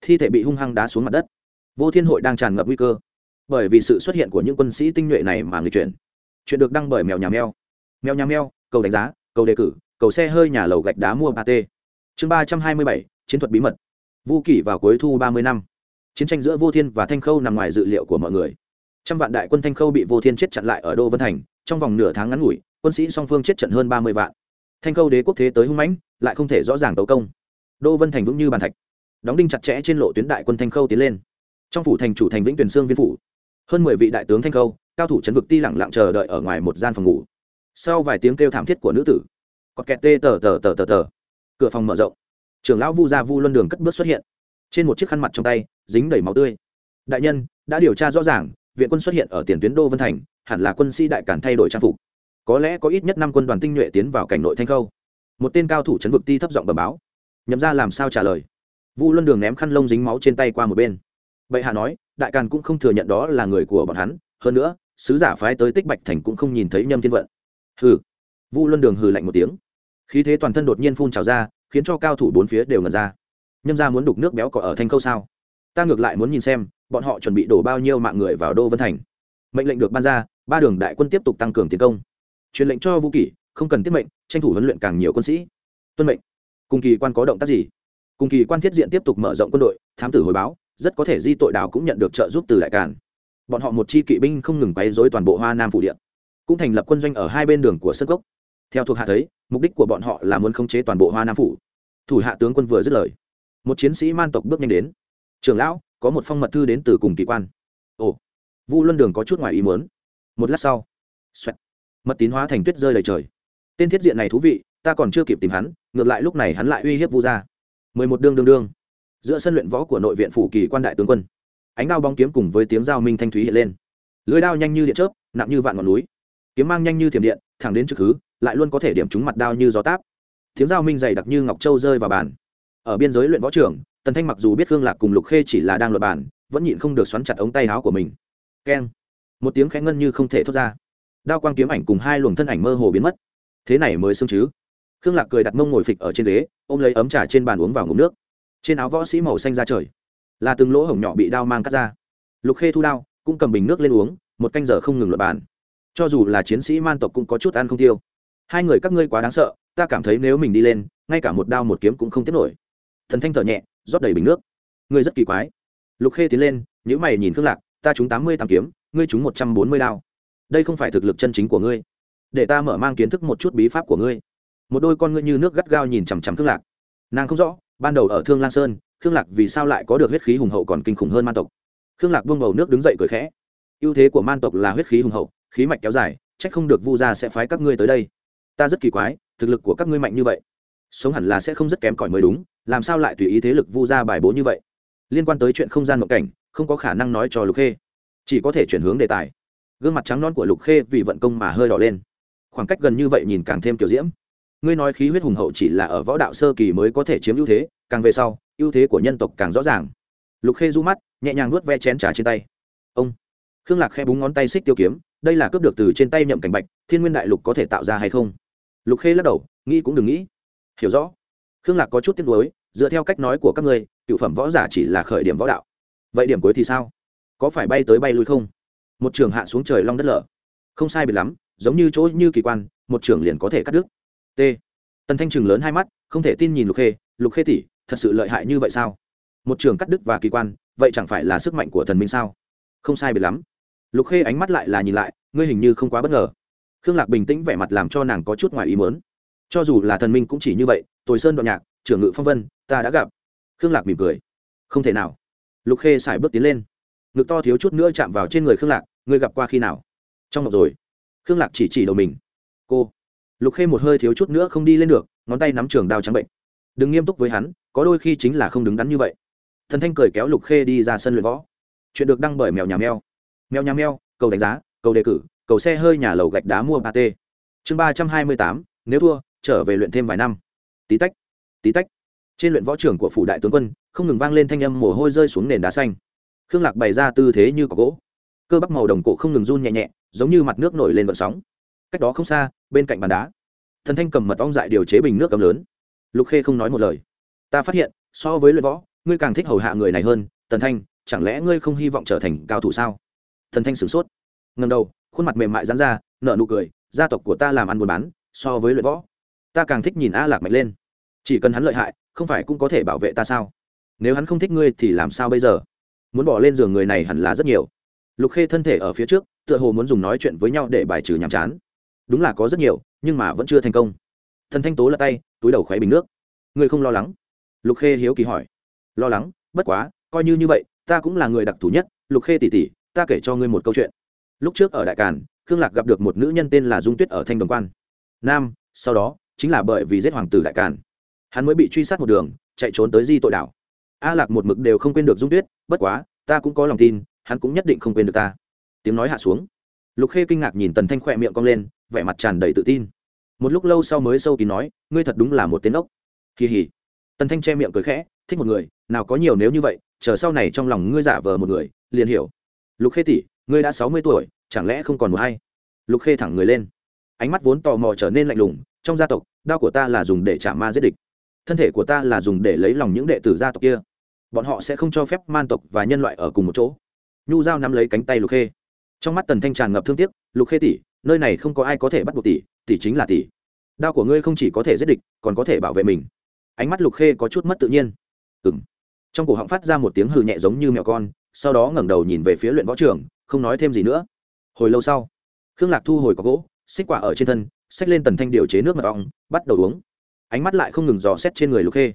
Thi thể bị hung hăng đá xuống mặt đất. Vô thiên hội đang tràn ngập nguy cơ bởi vì sự xuất hiện của những quân sĩ tinh nhuệ này mà người chuyển. Chuyện được đăng bởi mèo nhà mèo. Mèo nhà mèo, cầu đánh giá, cầu đề cử, cầu xe hơi nhà lầu gạch đá mua ba t. Chương ba trăm hai mươi bảy, chiến thuật bí mật. Vu kỷ vào cuối thu ba mươi năm. Chiến tranh giữa vô thiên và thanh khâu nằm ngoài dự liệu của mọi người. Trăm vạn đại quân thanh khâu bị vô thiên chết chặn lại ở đô vân thành, trong vòng nửa tháng ngắn ngủi, quân sĩ song phương chết trận hơn ba mươi vạn. Thanh khâu đế quốc thế tới hung mãnh, lại không thể rõ ràng tấu công. Đô vân thành vững như bàn thạch. Đóng đinh chặt chẽ trên lộ tuyến đại quân thanh khâu tiến lên. Trong phủ thành chủ thành vĩnh tuyển sương viên phủ hơn mười vị đại tướng thanh khâu, cao thủ chấn vực ti lẳng lặng chờ đợi ở ngoài một gian phòng ngủ. Sau vài tiếng kêu thảm thiết của nữ tử có kẹt tê tờ tờ tờ tờ tờ, cửa phòng mở rộng. Trưởng lão vu gia vu luân đường cất bước xuất hiện. Trên một chiếc khăn mặt trong tay, dính đầy máu tươi. Đại nhân, đã điều tra rõ ràng, viện quân xuất hiện ở tiền tuyến đô vân thành, hẳn là quân sĩ đại cản thay đổi trang phục. Có lẽ có ít nhất năm quân đoàn tinh nhuệ tiến vào cảnh nội thanh khâu. Một tên cao thủ chấn vực ti thấp giọng bẩm báo. Nhậm ra làm sao trả lời? Vu luân đường ném khăn lông dính máu trên tay qua một bên vậy hạ nói, đại càn cũng không thừa nhận đó là người của bọn hắn, hơn nữa, sứ giả phái tới tích bạch thành cũng không nhìn thấy nhâm thiên vận. Hừ. Vu luân đường hừ lạnh một tiếng. Khí thế toàn thân đột nhiên phun trào ra, khiến cho cao thủ bốn phía đều ngần ra. Nhâm ra muốn đục nước béo cỏ ở thanh câu sao? Ta ngược lại muốn nhìn xem, bọn họ chuẩn bị đổ bao nhiêu mạng người vào đô vân thành. Mệnh lệnh được ban ra, ba đường đại quân tiếp tục tăng cường tiến công. Truyền lệnh cho vũ kỷ, không cần tiết mệnh, tranh thủ huấn luyện càng nhiều quân sĩ. Tuân mệnh. Cùng kỳ quan có động tác gì? Cùng kỳ quan thiết diện tiếp tục mở rộng quân đội, thám tử hồi báo rất có thể di tội đảo cũng nhận được trợ giúp từ đại càn. Bọn họ một chi kỵ binh không ngừng quấy dối toàn bộ hoa nam phủ điện cũng thành lập quân doanh ở hai bên đường của sân cốc. Theo thuộc hạ thấy mục đích của bọn họ là muốn khống chế toàn bộ hoa nam phủ. Thủ hạ tướng quân vừa dứt lời một chiến sĩ man tộc bước nhanh đến. Trưởng lão có một phong mật thư đến từ cùng kỳ quan. Ồ. Vu luân đường có chút ngoài ý muốn. Một lát sau xoẹt, mật tín hóa thành tuyết rơi đầy trời. Tên thiết diện này thú vị ta còn chưa kịp tìm hắn ngược lại lúc này hắn lại uy hiếp vu gia. Mười một đương đương đương giữa sân luyện võ của nội viện phủ kỳ quan đại tướng quân. Ánh đao bóng kiếm cùng với tiếng giao minh thanh thúy hiện lên. Lưới đao nhanh như điện chớp, nặng như vạn ngọn núi. Kiếm mang nhanh như thiểm điện, thẳng đến trực hứ, lại luôn có thể điểm trúng mặt đao như gió táp. Tiếng giao minh dày đặc như ngọc châu rơi vào bàn. Ở biên giới luyện võ trưởng, tần thanh mặc dù biết khương lạc cùng lục khê chỉ là đang luật bàn, vẫn nhịn không được xoắn chặt ống tay áo của mình. Keng. Một tiếng khẽ ngân như không thể thốt ra. Đao quang kiếm ảnh cùng hai luồng thân ảnh mơ hồ biến mất. Thế này mới xương chứ? Khương lạc cười đặt mông ngồi phịch ở trên ghế, ôm lấy ấm trà trên bàn uống vào ngụm nước trên áo võ sĩ màu xanh ra trời. Là từng lỗ hổng nhỏ bị đao mang cắt ra. Lục khê thu đao, cũng cầm bình nước lên uống, một canh giờ không ngừng luật bàn. Cho dù là chiến sĩ man tộc cũng có chút ăn không tiêu. Hai người các ngươi quá đáng sợ, ta cảm thấy nếu mình đi lên, ngay cả một đao một kiếm cũng không tiếp nổi. Thần thanh thở nhẹ, rót đầy bình nước. Ngươi rất kỳ quái. Lục khê tiến lên nhữ mày nhìn khương lạc, ta trúng tám mươi tám kiếm, ngươi trúng một trăm bốn mươi đao. Đây không phải thực lực chân chính của ngươi. Để ta mở mang kiến thức một chút bí pháp của ngươi. Một đôi con ngươi như nước gắt gao nhìn chằm chằm khương lạc. Nàng không rõ ban đầu ở thương lan sơn, khương lạc vì sao lại có được huyết khí hùng hậu còn kinh khủng hơn man tộc? Khương lạc buông bầu nước đứng dậy cười khẽ. Ưu thế của man tộc là huyết khí hùng hậu, khí mạch kéo dài trách không được vu gia sẽ phái các ngươi tới đây. Ta rất kỳ quái, thực lực của các ngươi mạnh như vậy. Sống hẳn là sẽ không rất kém cỏi mới đúng, làm sao lại tùy ý thế lực vu gia bài bố như vậy? Liên quan tới chuyện không gian mộng cảnh, không có khả năng nói cho lục khê. Chỉ có thể chuyển hướng đề tài. Gương mặt trắng non của lục khê vì vận công mà hơi đỏ lên. Khoảng cách gần như vậy nhìn càng thêm kiểu diễm ngươi nói khí huyết hùng hậu chỉ là ở võ đạo sơ kỳ mới có thể chiếm ưu thế, càng về sau, ưu thế của nhân tộc càng rõ ràng. Lục khê du mắt, nhẹ nhàng nuốt ve chén trà trên tay. Ông. Khương lạc khe búng ngón tay xích tiêu kiếm, đây là cướp được từ trên tay nhậm cảnh bạch, thiên nguyên đại lục có thể tạo ra hay không? Lục khê lắc đầu, nghĩ cũng đừng nghĩ. Hiểu rõ. Khương lạc có chút tiếc nuối, dựa theo cách nói của các ngươi, cựu phẩm võ giả chỉ là khởi điểm võ đạo. Vậy điểm cuối thì sao? Có phải bay tới bay lui không? Một trường hạ xuống trời long đất lở. Không sai biệt lắm, giống như chỗ như kỳ quan, một trường liền có thể cắt đứt t. Tần thanh trường lớn hai mắt, không thể tin nhìn lục khê lục khê tỷ, thật sự lợi hại như vậy sao? Một trường cắt đứt và kỳ quan, vậy chẳng phải là sức mạnh của thần minh sao? Không sai biệt lắm. Lục khê ánh mắt lại là nhìn lại, ngươi hình như không quá bất ngờ. Khương lạc bình tĩnh vẻ mặt làm cho nàng có chút ngoài ý mớn cho dù là thần minh cũng chỉ như vậy, tồi sơn đoạn nhạc, trưởng ngự phong vân, ta đã gặp. Khương lạc mỉm cười. Không thể nào. Lục khê xài bước tiến lên. Ngực to thiếu chút nữa chạm vào trên người khương lạc, ngươi gặp qua khi nào? Trong ngọc rồi. Khương lạc chỉ chỉ đầu mình. Cô lục khê một hơi thiếu chút nữa không đi lên được, ngón tay nắm trường đao trắng bệnh. Đừng nghiêm túc với hắn, có đôi khi chính là không đứng đắn như vậy. Thần thanh cười kéo lục khê đi ra sân luyện võ. Chuyện được đăng bởi mèo nhà mèo. Mèo nhà mèo, cầu đánh giá, cầu đề cử, cầu xe hơi nhà lầu gạch đá mua ba t chương ba trăm hai mươi tám, nếu thua, trở về luyện thêm vài năm. Tí tách tí tách. Trên luyện võ trưởng của phủ đại tướng quân, không ngừng vang lên thanh âm mồ hôi rơi xuống nền đá xanh. Khương lạc bày ra tư thế như có gỗ. Cơ bắp màu đồng cổ không ngừng run nhẹ nhẹ, giống như mặt nước nổi lên vận sóng cách đó không xa, bên cạnh bàn đá. Thần thanh cầm mật ong dại điều chế bình nước cầm lớn. Lục khê không nói một lời. Ta phát hiện, so với luyện võ, ngươi càng thích hầu hạ người này hơn. Tần thanh, chẳng lẽ ngươi không hy vọng trở thành cao thủ sao? Thần thanh sửng sốt. Ngầm đầu, khuôn mặt mềm mại dán ra nợ nụ cười, gia tộc của ta làm ăn buôn bán, so với luyện võ. Ta càng thích nhìn a lạc mạnh lên. Chỉ cần hắn lợi hại, không phải cũng có thể bảo vệ ta sao? Nếu hắn không thích ngươi thì làm sao bây giờ? Muốn bỏ lên giường người này hẳn là rất nhiều. Lục khê thân thể ở phía trước, tựa hồ muốn dùng nói chuyện với nhau để bài trừ nhàm chán đúng là có rất nhiều, nhưng mà vẫn chưa thành công. Thần thanh tố là tay, túi đầu khoáy bình nước. Ngươi không lo lắng? Lục khê hiếu kỳ hỏi. Lo lắng? Bất quá, coi như như vậy, ta cũng là người đặc thù nhất, lục khê tỉ tỉ ta kể cho ngươi một câu chuyện. Lúc trước ở đại càn, khương lạc gặp được một nữ nhân tên là dung tuyết ở thanh đồng quan. Nam, sau đó, chính là bởi vì giết hoàng tử đại càn. Hắn mới bị truy sát một đường, chạy trốn tới di tội đảo. A lạc một mực đều không quên được dung tuyết, bất quá, ta cũng có lòng tin, hắn cũng nhất định không quên được ta. Tiếng nói hạ xuống. Lục khê kinh ngạc nhìn tần thanh khỏe miệng cong lên vẻ mặt tràn đầy tự tin. Một lúc lâu sau mới sâu kín nói, ngươi thật đúng là một tên ốc kỳ hỉ. Tần thanh che miệng cười khẽ, thích một người, nào có nhiều nếu như vậy, chờ sau này trong lòng ngươi giả vờ một người, liền hiểu. Lục khê tỷ, ngươi đã sáu mươi tuổi, chẳng lẽ không còn một hay lục khê thẳng người lên. Ánh mắt vốn tò mò trở nên lạnh lùng, trong gia tộc, đao của ta là dùng để trả ma giết địch. Thân thể của ta là dùng để lấy lòng những đệ tử gia tộc kia. Bọn họ sẽ không cho phép man tộc và nhân loại ở cùng một chỗ. Nhu giao nắm lấy cánh tay lục khê. Trong mắt tần thanh tràn ngập thương tiếc, lục khê tỷ nơi này không có ai có thể bắt buộc tỷ tỷ chính là tỷ. Đao của ngươi không chỉ có thể giết địch, còn có thể bảo vệ mình. Ánh mắt lục khê có chút mất tự nhiên. Ừng trong cổ họng phát ra một tiếng hừ nhẹ giống như mèo con, sau đó ngẩng đầu nhìn về phía luyện võ trường, không nói thêm gì nữa. Hồi lâu sau, khương lạc thu hồi có gỗ, xích quả ở trên thân, xách lên tần thanh điều chế nước mật ong, bắt đầu uống. Ánh mắt lại không ngừng dò xét trên người lục khê.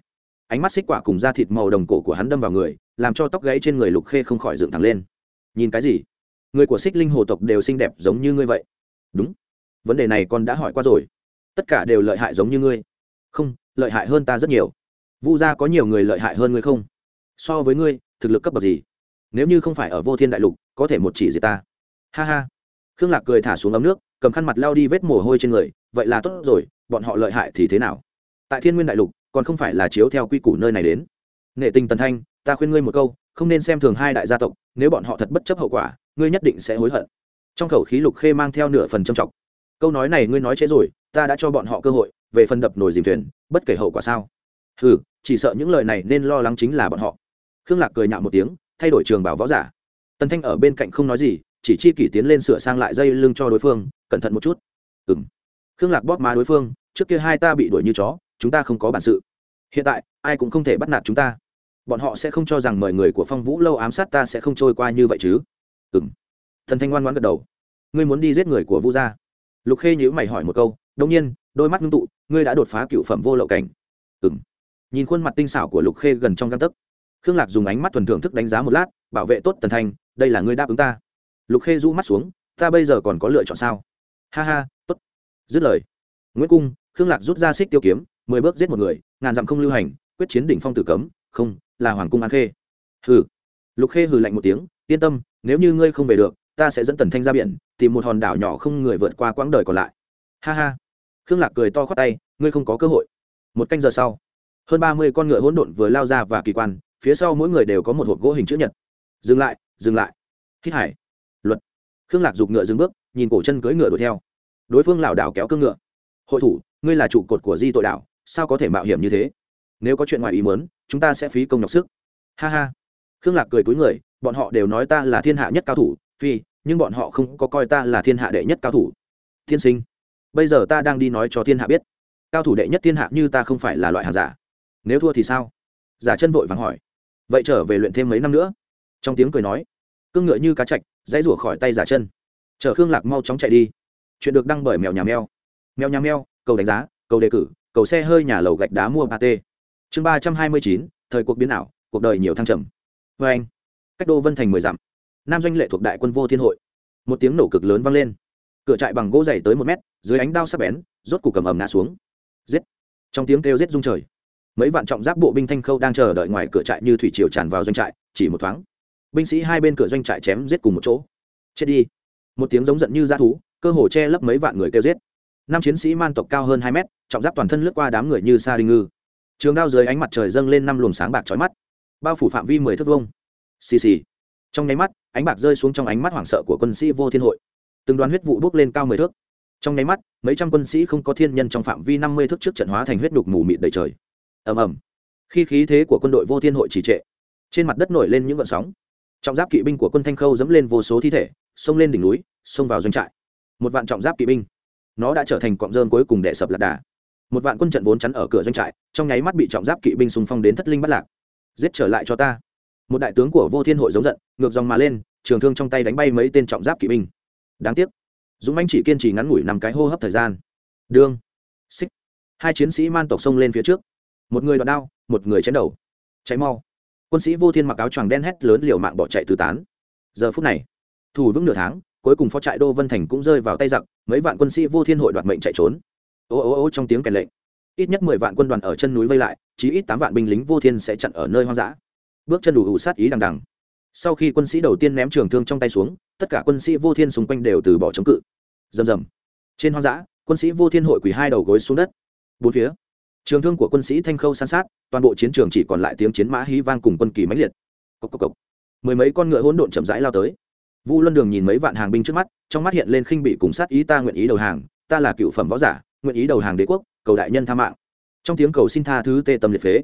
Ánh mắt xích quả cùng da thịt màu đồng cổ của hắn đâm vào người, làm cho tóc gãy trên người lục khê không khỏi dựng thẳng lên. Nhìn cái gì? Người của xích linh hồ tộc đều xinh đẹp giống như ngươi vậy đúng. Vấn đề này con đã hỏi qua rồi. Tất cả đều lợi hại giống như ngươi. Không, lợi hại hơn ta rất nhiều. Vu gia có nhiều người lợi hại hơn ngươi không? So với ngươi, thực lực cấp bậc gì? Nếu như không phải ở vô thiên đại lục, có thể một chỉ gì ta. Ha ha. Khương lạc cười thả xuống ấm nước, cầm khăn mặt lao đi vết mồ hôi trên người. Vậy là tốt rồi, bọn họ lợi hại thì thế nào? Tại thiên nguyên đại lục, còn không phải là chiếu theo quy củ nơi này đến. Nghệ tình tần thanh, ta khuyên ngươi một câu, không nên xem thường hai đại gia tộc, nếu bọn họ thật bất chấp hậu quả, ngươi nhất định sẽ hối hận trong khẩu khí lục khê mang theo nửa phần trầm trọng. Câu nói này ngươi nói chế rồi, ta đã cho bọn họ cơ hội, về phần đập nồi dìm thuyền, bất kể hậu quả sao. Ừ chỉ sợ những lời này nên lo lắng chính là bọn họ. Khương lạc cười nhạo một tiếng, thay đổi trường bảo võ giả. Tần thanh ở bên cạnh không nói gì, chỉ chi kỷ tiến lên sửa sang lại dây lưng cho đối phương, cẩn thận một chút. Ừ m khương lạc bóp má đối phương, trước kia hai ta bị đuổi như chó, chúng ta không có bản sự. Hiện tại, ai cũng không thể bắt nạt chúng ta. Bọn họ sẽ không cho rằng mời người của phong vũ lâu ám sát ta sẽ không trôi qua như vậy chứ. Ừ m thần thanh ngoan ngoãn gật đầu. Ngươi muốn đi giết người của vu gia? Lục khê nhữ mày hỏi một câu đông nhiên, đôi mắt ngưng tụ, ngươi đã đột phá cựu phẩm vô lậu cảnh. Ừng nhìn khuôn mặt tinh xảo của lục khê gần trong găng tấc. Khương lạc dùng ánh mắt thuần thưởng thức đánh giá một lát, bảo vệ tốt tần thanh, đây là ngươi đáp ứng ta. Lục khê rũ mắt xuống, ta bây giờ còn có lựa chọn sao? Ha ha t ố t dứt lời. Nguyễn cung, khương lạc rút ra xích tiêu kiếm, mười bước giết một người, ngàn dặm không lưu hành, quyết chiến đỉnh phong tử cấm, không, là hoàng cung an khê. Hừ. Lục khê hừ lạnh một tiếng, yên tâm, nếu như ngươi không về được ta sẽ dẫn tần thanh ra biển, tìm một hòn đảo nhỏ không người vượt qua quãng đời còn lại. Ha ha. Khương lạc cười to khoát tay, ngươi không có cơ hội. Một canh giờ sau, hơn ba mươi con ngựa hỗn độn vừa lao ra và kỳ quan, phía sau mỗi người đều có một hộp gỗ hình chữ nhật. Dừng lại dừng lại. Hít hải. Luật. Khương lạc giục ngựa dừng bước, nhìn cổ chân cưỡi ngựa đuổi theo. Đối phương lảo đảo kéo cương ngựa. Hội thủ, ngươi là trụ cột của di tội đảo, sao có thể mạo hiểm như thế? Nếu có chuyện ngoài ý muốn, chúng ta sẽ phí công nhọc sức. Ha ha. Khương lạc cười cúi người, bọn họ đều nói ta là thiên hạ nhất cao thủ, phi nhưng bọn họ không có coi ta là thiên hạ đệ nhất cao thủ. Thiên sinh, bây giờ ta đang đi nói cho thiên hạ biết. Cao thủ đệ nhất thiên hạ như ta không phải là loại hàng giả. Nếu thua thì sao? Giả chân vội vàng hỏi. Vậy trở về luyện thêm mấy năm nữa. Trong tiếng cười nói, cương ngựa như cá chạch, dãy rủa khỏi tay giả chân. Chở khương lạc mau chóng chạy đi. Chuyện được đăng bởi mèo nhà mèo. Mèo nhà mèo, cầu đánh giá, cầu đề cử, cầu xe hơi nhà lầu gạch đá mua ba t. Chương ba trăm hai mươi chín, thời cuộc biến ảo, cuộc đời nhiều thăng trầm. Vê anh. Cách đô vân thành mười dặm nam doanh lệ thuộc đại quân vô thiên hội. Một tiếng nổ cực lớn vang lên. Cửa trại bằng gỗ dày tới một mét, dưới ánh đao sắp bén, rốt cục cầm ầm ngã xuống. Giết! Trong tiếng kêu giết rung trời. Mấy vạn trọng giáp bộ binh thanh khâu đang chờ đợi ngoài cửa trại như thủy triều tràn vào doanh trại, chỉ một thoáng. Binh sĩ hai bên cửa doanh trại chém giết cùng một chỗ. Chết đi! Một tiếng giống giận như dã thú, cơ hồ che lấp mấy vạn người kêu giết. Năm chiến sĩ man tộc cao hơn hai mét, trọng giáp toàn thân lướt qua đám người như sa đinh ngư. Trường đao dưới ánh mặt trời dâng lên năm luồng sáng bạc trói mắt. Bao phủ phạm vi mười thước vông xì xì. Trong nháy mắt ánh bạc rơi xuống trong ánh mắt hoảng sợ của quân sĩ vô thiên hội. Từng đoàn huyết vụ bốc lên cao mười thước. Trong nháy mắt, mấy trăm quân sĩ không có thiên nhân trong phạm vi năm mươi thước trước trận hóa thành huyết đục mù mịt đầy trời. Ầm ầm. Khi khí thế của quân đội vô thiên hội trì trệ, trên mặt đất nổi lên những gợn sóng. Trọng giáp kỵ binh của quân thanh khâu dẫm lên vô số thi thể, xông lên đỉnh núi, xông vào doanh trại. Một vạn trọng giáp kỵ binh, nó đã trở thành cọng rơm cuối cùng để sập lạc đà. Một vạn quân trận vốn chắn ở cửa doanh trại, trong nháy mắt bị trọng giáp kỵ binh xung phong đến thất linh bắt lạc. Giết trở lại cho ta một đại tướng của vô thiên hội giống giận, ngược dòng mà lên, trường thương trong tay đánh bay mấy tên trọng giáp kỵ binh. Đáng tiếc, dũng anh chỉ kiên trì ngắn ngủi nằm cái hô hấp thời gian. Đương, xích, hai chiến sĩ man tộc xông lên phía trước. Một người đoạn đao, một người chém đầu. Cháy mau. Quân sĩ vô thiên mặc áo choàng đen hét lớn liều mạng bỏ chạy tứ tán. Giờ phút này, thủ vững nửa tháng, cuối cùng phó trại đô vân thành cũng rơi vào tay giặc, mấy vạn quân sĩ vô thiên hội đoạt mệnh chạy trốn. Ô ô ô trong tiếng kèn lệnh, ít nhất mười vạn quân đoàn ở chân núi vây lại, chí ít tám vạn binh lính vô thiên sẽ chặn ở nơi hoang dã bước chân đủ ủ sát ý đằng đằng. Sau khi quân sĩ đầu tiên ném trường thương trong tay xuống, tất cả quân sĩ vô thiên xung quanh đều từ bỏ chống cự. Rầm rầm. Trên hoang dã, quân sĩ vô thiên hội quỳ hai đầu gối xuống đất. Bốn phía, trường thương của quân sĩ thanh khâu san sát, toàn bộ chiến trường chỉ còn lại tiếng chiến mã hí vang cùng quân kỳ mãnh liệt. Cốc cốc cốc. mười mấy con ngựa hỗn độn chậm rãi lao tới. Vu luân đường nhìn mấy vạn hàng binh trước mắt, trong mắt hiện lên khinh bị cùng sát ý, ta nguyện ý đầu hàng, ta là cựu phẩm võ giả, nguyện ý đầu hàng đế quốc, cầu đại nhân tha mạng. Trong tiếng cầu xin tha thứ tê tâm liệt phế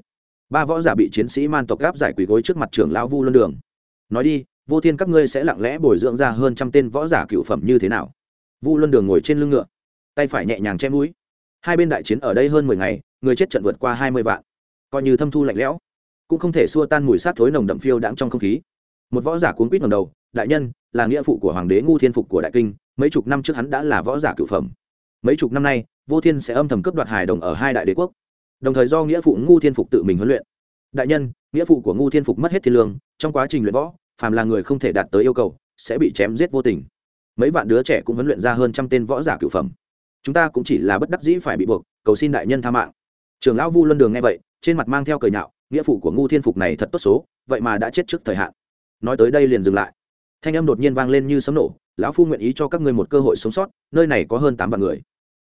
ba võ giả bị chiến sĩ man tộc gáp giải quỳ gối trước mặt trưởng lão vu luân đường. Nói đi, vô thiên các ngươi sẽ lặng lẽ bồi dưỡng ra hơn trăm tên võ giả cựu phẩm như thế nào? Vu luân đường ngồi trên lưng ngựa, tay phải nhẹ nhàng che mũi. Hai bên đại chiến ở đây hơn mười ngày, người chết trận vượt qua hai mươi vạn. Coi như thâm thu lạnh lẽo, cũng không thể xua tan mùi sát thối nồng đậm phiêu đãng trong không khí. Một võ giả cuốn quýt ngầm đầu, đại nhân, là nghĩa phụ của hoàng đế ngu thiên phục của đại kinh, mấy chục năm trước hắn đã là võ giả cựu phẩm. Mấy chục năm nay, vô thiên sẽ âm thầm cướp đoạt hài đồng ở hai đại đế quốc đồng thời do nghĩa phụ ngu thiên phục tự mình huấn luyện. Đại nhân, nghĩa phụ của ngu thiên phục mất hết thiên lương, trong quá trình luyện võ, phàm là người không thể đạt tới yêu cầu, sẽ bị chém giết vô tình. Mấy vạn đứa trẻ cũng huấn luyện ra hơn trăm tên võ giả cựu phẩm. Chúng ta cũng chỉ là bất đắc dĩ phải bị buộc, cầu xin đại nhân tha mạng. Trường lão vu luân đường nghe vậy, trên mặt mang theo cười nhạo, nghĩa phụ của ngu thiên phục này thật tốt số, vậy mà đã chết trước thời hạn. Nói tới đây liền dừng lại. Thanh âm đột nhiên vang lên như sấm nổ, lão phu nguyện ý cho các ngươi một cơ hội sống sót, nơi này có hơn tám vạn người.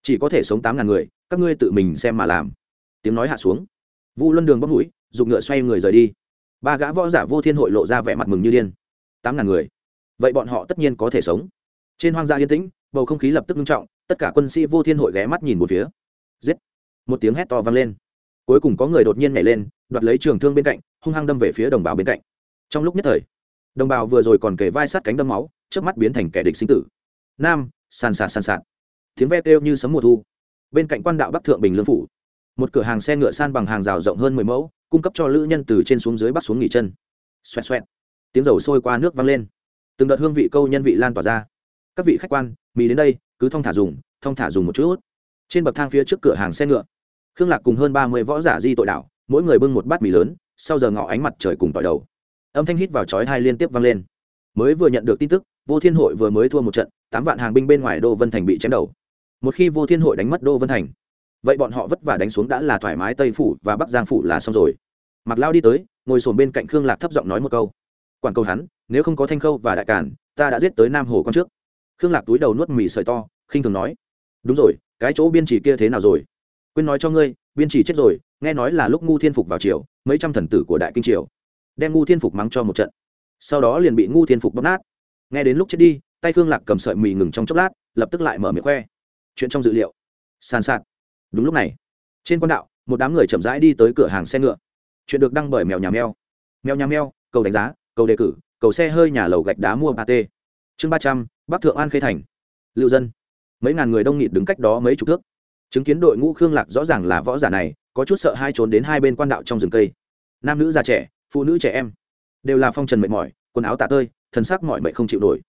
Chỉ có thể sống tám ngàn người, các ngươi tự mình xem mà làm tiếng nói hạ xuống. Vu luân đường bóc mũi dùng ngựa xoay người rời đi. Ba gã võ giả vô thiên hội lộ ra vẻ mặt mừng như điên. Tám ngàn người. Vậy bọn họ tất nhiên có thể sống. Trên hoang gia yên tĩnh, bầu không khí lập tức nghiêm trọng, tất cả quân sĩ vô thiên hội ghé mắt nhìn một phía. Giết! Một tiếng hét to vang lên. Cuối cùng có người đột nhiên nhảy lên, đoạt lấy trường thương bên cạnh, hung hăng đâm về phía đồng bào bên cạnh. Trong lúc nhất thời, đồng bào vừa rồi còn kề vai sát cánh đâm máu trước mắt biến thành kẻ địch sinh tử. Nam, sàn sạt sàn sạt. Tiếng ve kêu như sấm mùa thu. Bên cạnh quan đạo bắc thượng bình lương phủ một cửa hàng xe ngựa san bằng hàng rào rộng hơn mười mẫu, cung cấp cho lữ nhân từ trên xuống dưới bắt xuống nghỉ chân. Xoẹt xoẹt. Tiếng dầu sôi qua nước văng lên. Từng đợt hương vị câu nhân vị lan tỏa ra. Các vị khách quan, mì đến đây, cứ thong thả dùng, thong thả dùng một chút. Trên bậc thang phía trước cửa hàng xe ngựa, khương lạc cùng hơn ba mươi võ giả di tội đảo mỗi người bưng một bát mì lớn, sau giờ ngọ ánh mặt trời cùng tỏi đầu. Âm thanh hít vào chói hai liên tiếp vang lên. Mới vừa nhận được tin tức, vô thiên hội vừa mới thua một trận, tám vạn hàng binh bên ngoài đô vân thành bị chém đầu. Một khi vô thiên hội đánh mất đô vân thành vậy bọn họ vất vả đánh xuống đã là thoải mái, tây phủ và bắc giang phủ là xong rồi. Mặc lao đi tới, ngồi sồn bên cạnh khương lạc thấp giọng nói một câu. Quản câu hắn, nếu không có thanh khâu và đại cản ta đã giết tới nam hồ con trước. Khương lạc túi đầu nuốt mì sợi to, khinh thường nói. Đúng rồi, cái chỗ biên chỉ kia thế nào rồi? Quên nói cho ngươi, biên chỉ chết rồi, nghe nói là lúc ngu thiên phục vào triều, mấy trăm thần tử của đại kinh triều. Đem ngu thiên phục mắng cho một trận. Sau đó liền bị ngu thiên phục bóp nát. Nghe đến lúc chết đi, tay khương lạc cầm sợi mì ngừng trong chốc lát, lập tức lại mở miệng khoe. Chuyện trong dự liệu. Sàn sạt đúng lúc này, trên con đạo, một đám người chậm rãi đi tới cửa hàng xe ngựa. Chuyện được đăng bởi mèo nhà mèo. Mèo nhà mèo, cầu đánh giá, cầu đề cử, cầu xe hơi nhà lầu gạch đá mua ba t chương ba trăm, bắc thượng an khê thành. Lưu dân. Mấy ngàn người đông nghịt đứng cách đó mấy chục thước. Chứng kiến đội ngũ khương lạc rõ ràng là võ giả này, có chút sợ hai trốn đến hai bên quan đạo trong rừng cây. Nam nữ già trẻ, phụ nữ trẻ em, đều là phong trần mệt mỏi, quần áo tạ tơi thân xác mọi mệnh không chịu nổi.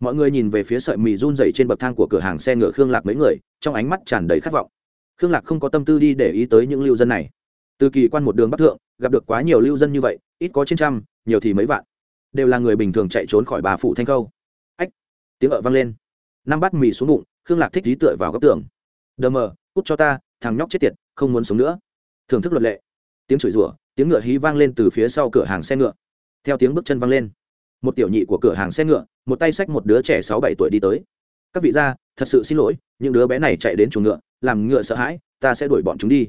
Mọi người nhìn về phía sợi mì run dày trên bậc thang của cửa hàng xe ngựa khương lạc mấy người, trong ánh mắt tràn đầy khát vọng khương lạc không có tâm tư đi để ý tới những lưu dân này. Từ kỳ quan một đường bắc thượng, gặp được quá nhiều lưu dân như vậy, ít có trên trăm, nhiều thì mấy vạn. Đều là người bình thường chạy trốn khỏi bà phụ thanh khâu. Ách, tiếng ợ vang lên. Năm bát mì xuống bụng, khương lạc thích trí tựa vào góc tường. Đờ mờ, cút cho ta, thằng nhóc chết tiệt, không muốn sống nữa. Thưởng thức luật lệ. Tiếng chửi rủa, tiếng ngựa hí vang lên từ phía sau cửa hàng xe ngựa. Theo tiếng bước chân vang lên. Một tiểu nhị của cửa hàng xe ngựa, một tay xách một đứa trẻ sáu bảy tuổi đi tới. Các vị gia, thật sự xin lỗi, những đứa bé này chạy đến chuồng ngựa làm ngựa sợ hãi, ta sẽ đuổi bọn chúng đi.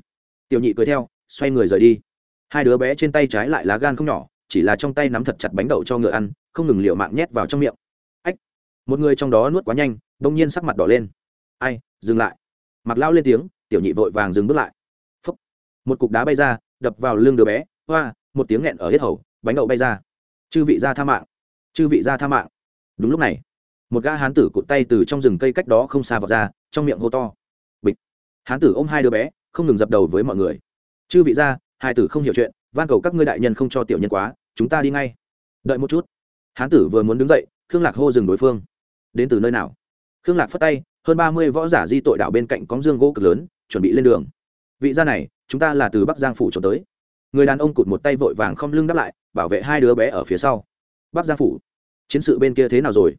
Tiểu nhị cười theo, xoay người rời đi. Hai đứa bé trên tay trái lại lá gan không nhỏ, chỉ là trong tay nắm thật chặt bánh đậu cho ngựa ăn, không ngừng liệu mạng nhét vào trong miệng. Ách! Một người trong đó nuốt quá nhanh, đông nhiên sắc mặt đỏ lên. Ai, dừng lại. Mặc lao lên tiếng, tiểu nhị vội vàng dừng bước lại. Phúc. một cục đá bay ra, đập vào lưng đứa bé, hoa, một tiếng nghẹn ở hết hầu, bánh đậu bay ra. Chư vị ra tha mạng! Chư vị ra tha mạng! Đúng lúc này, một gã hán tử cụt tay từ trong rừng cây cách đó không xa vào ra, trong miệng hô to hán tử ôm hai đứa bé, không ngừng dập đầu với mọi người. Chư vị ra hai tử không hiểu chuyện, van cầu các ngươi đại nhân không cho tiểu nhân quá, chúng ta đi ngay. Đợi một chút. Hán tử vừa muốn đứng dậy, khương lạc hô dừng đối phương. Đến từ nơi nào? Khương lạc phất tay, hơn ba mươi võ giả di tội đạo bên cạnh cóng dương gỗ cực lớn, chuẩn bị lên đường. Vị gia này, chúng ta là từ bắc giang phủ trốn tới. Người đàn ông cụt một tay vội vàng không lưng đáp lại, bảo vệ hai đứa bé ở phía sau. Bắc giang phủ, chiến sự bên kia thế nào rồi?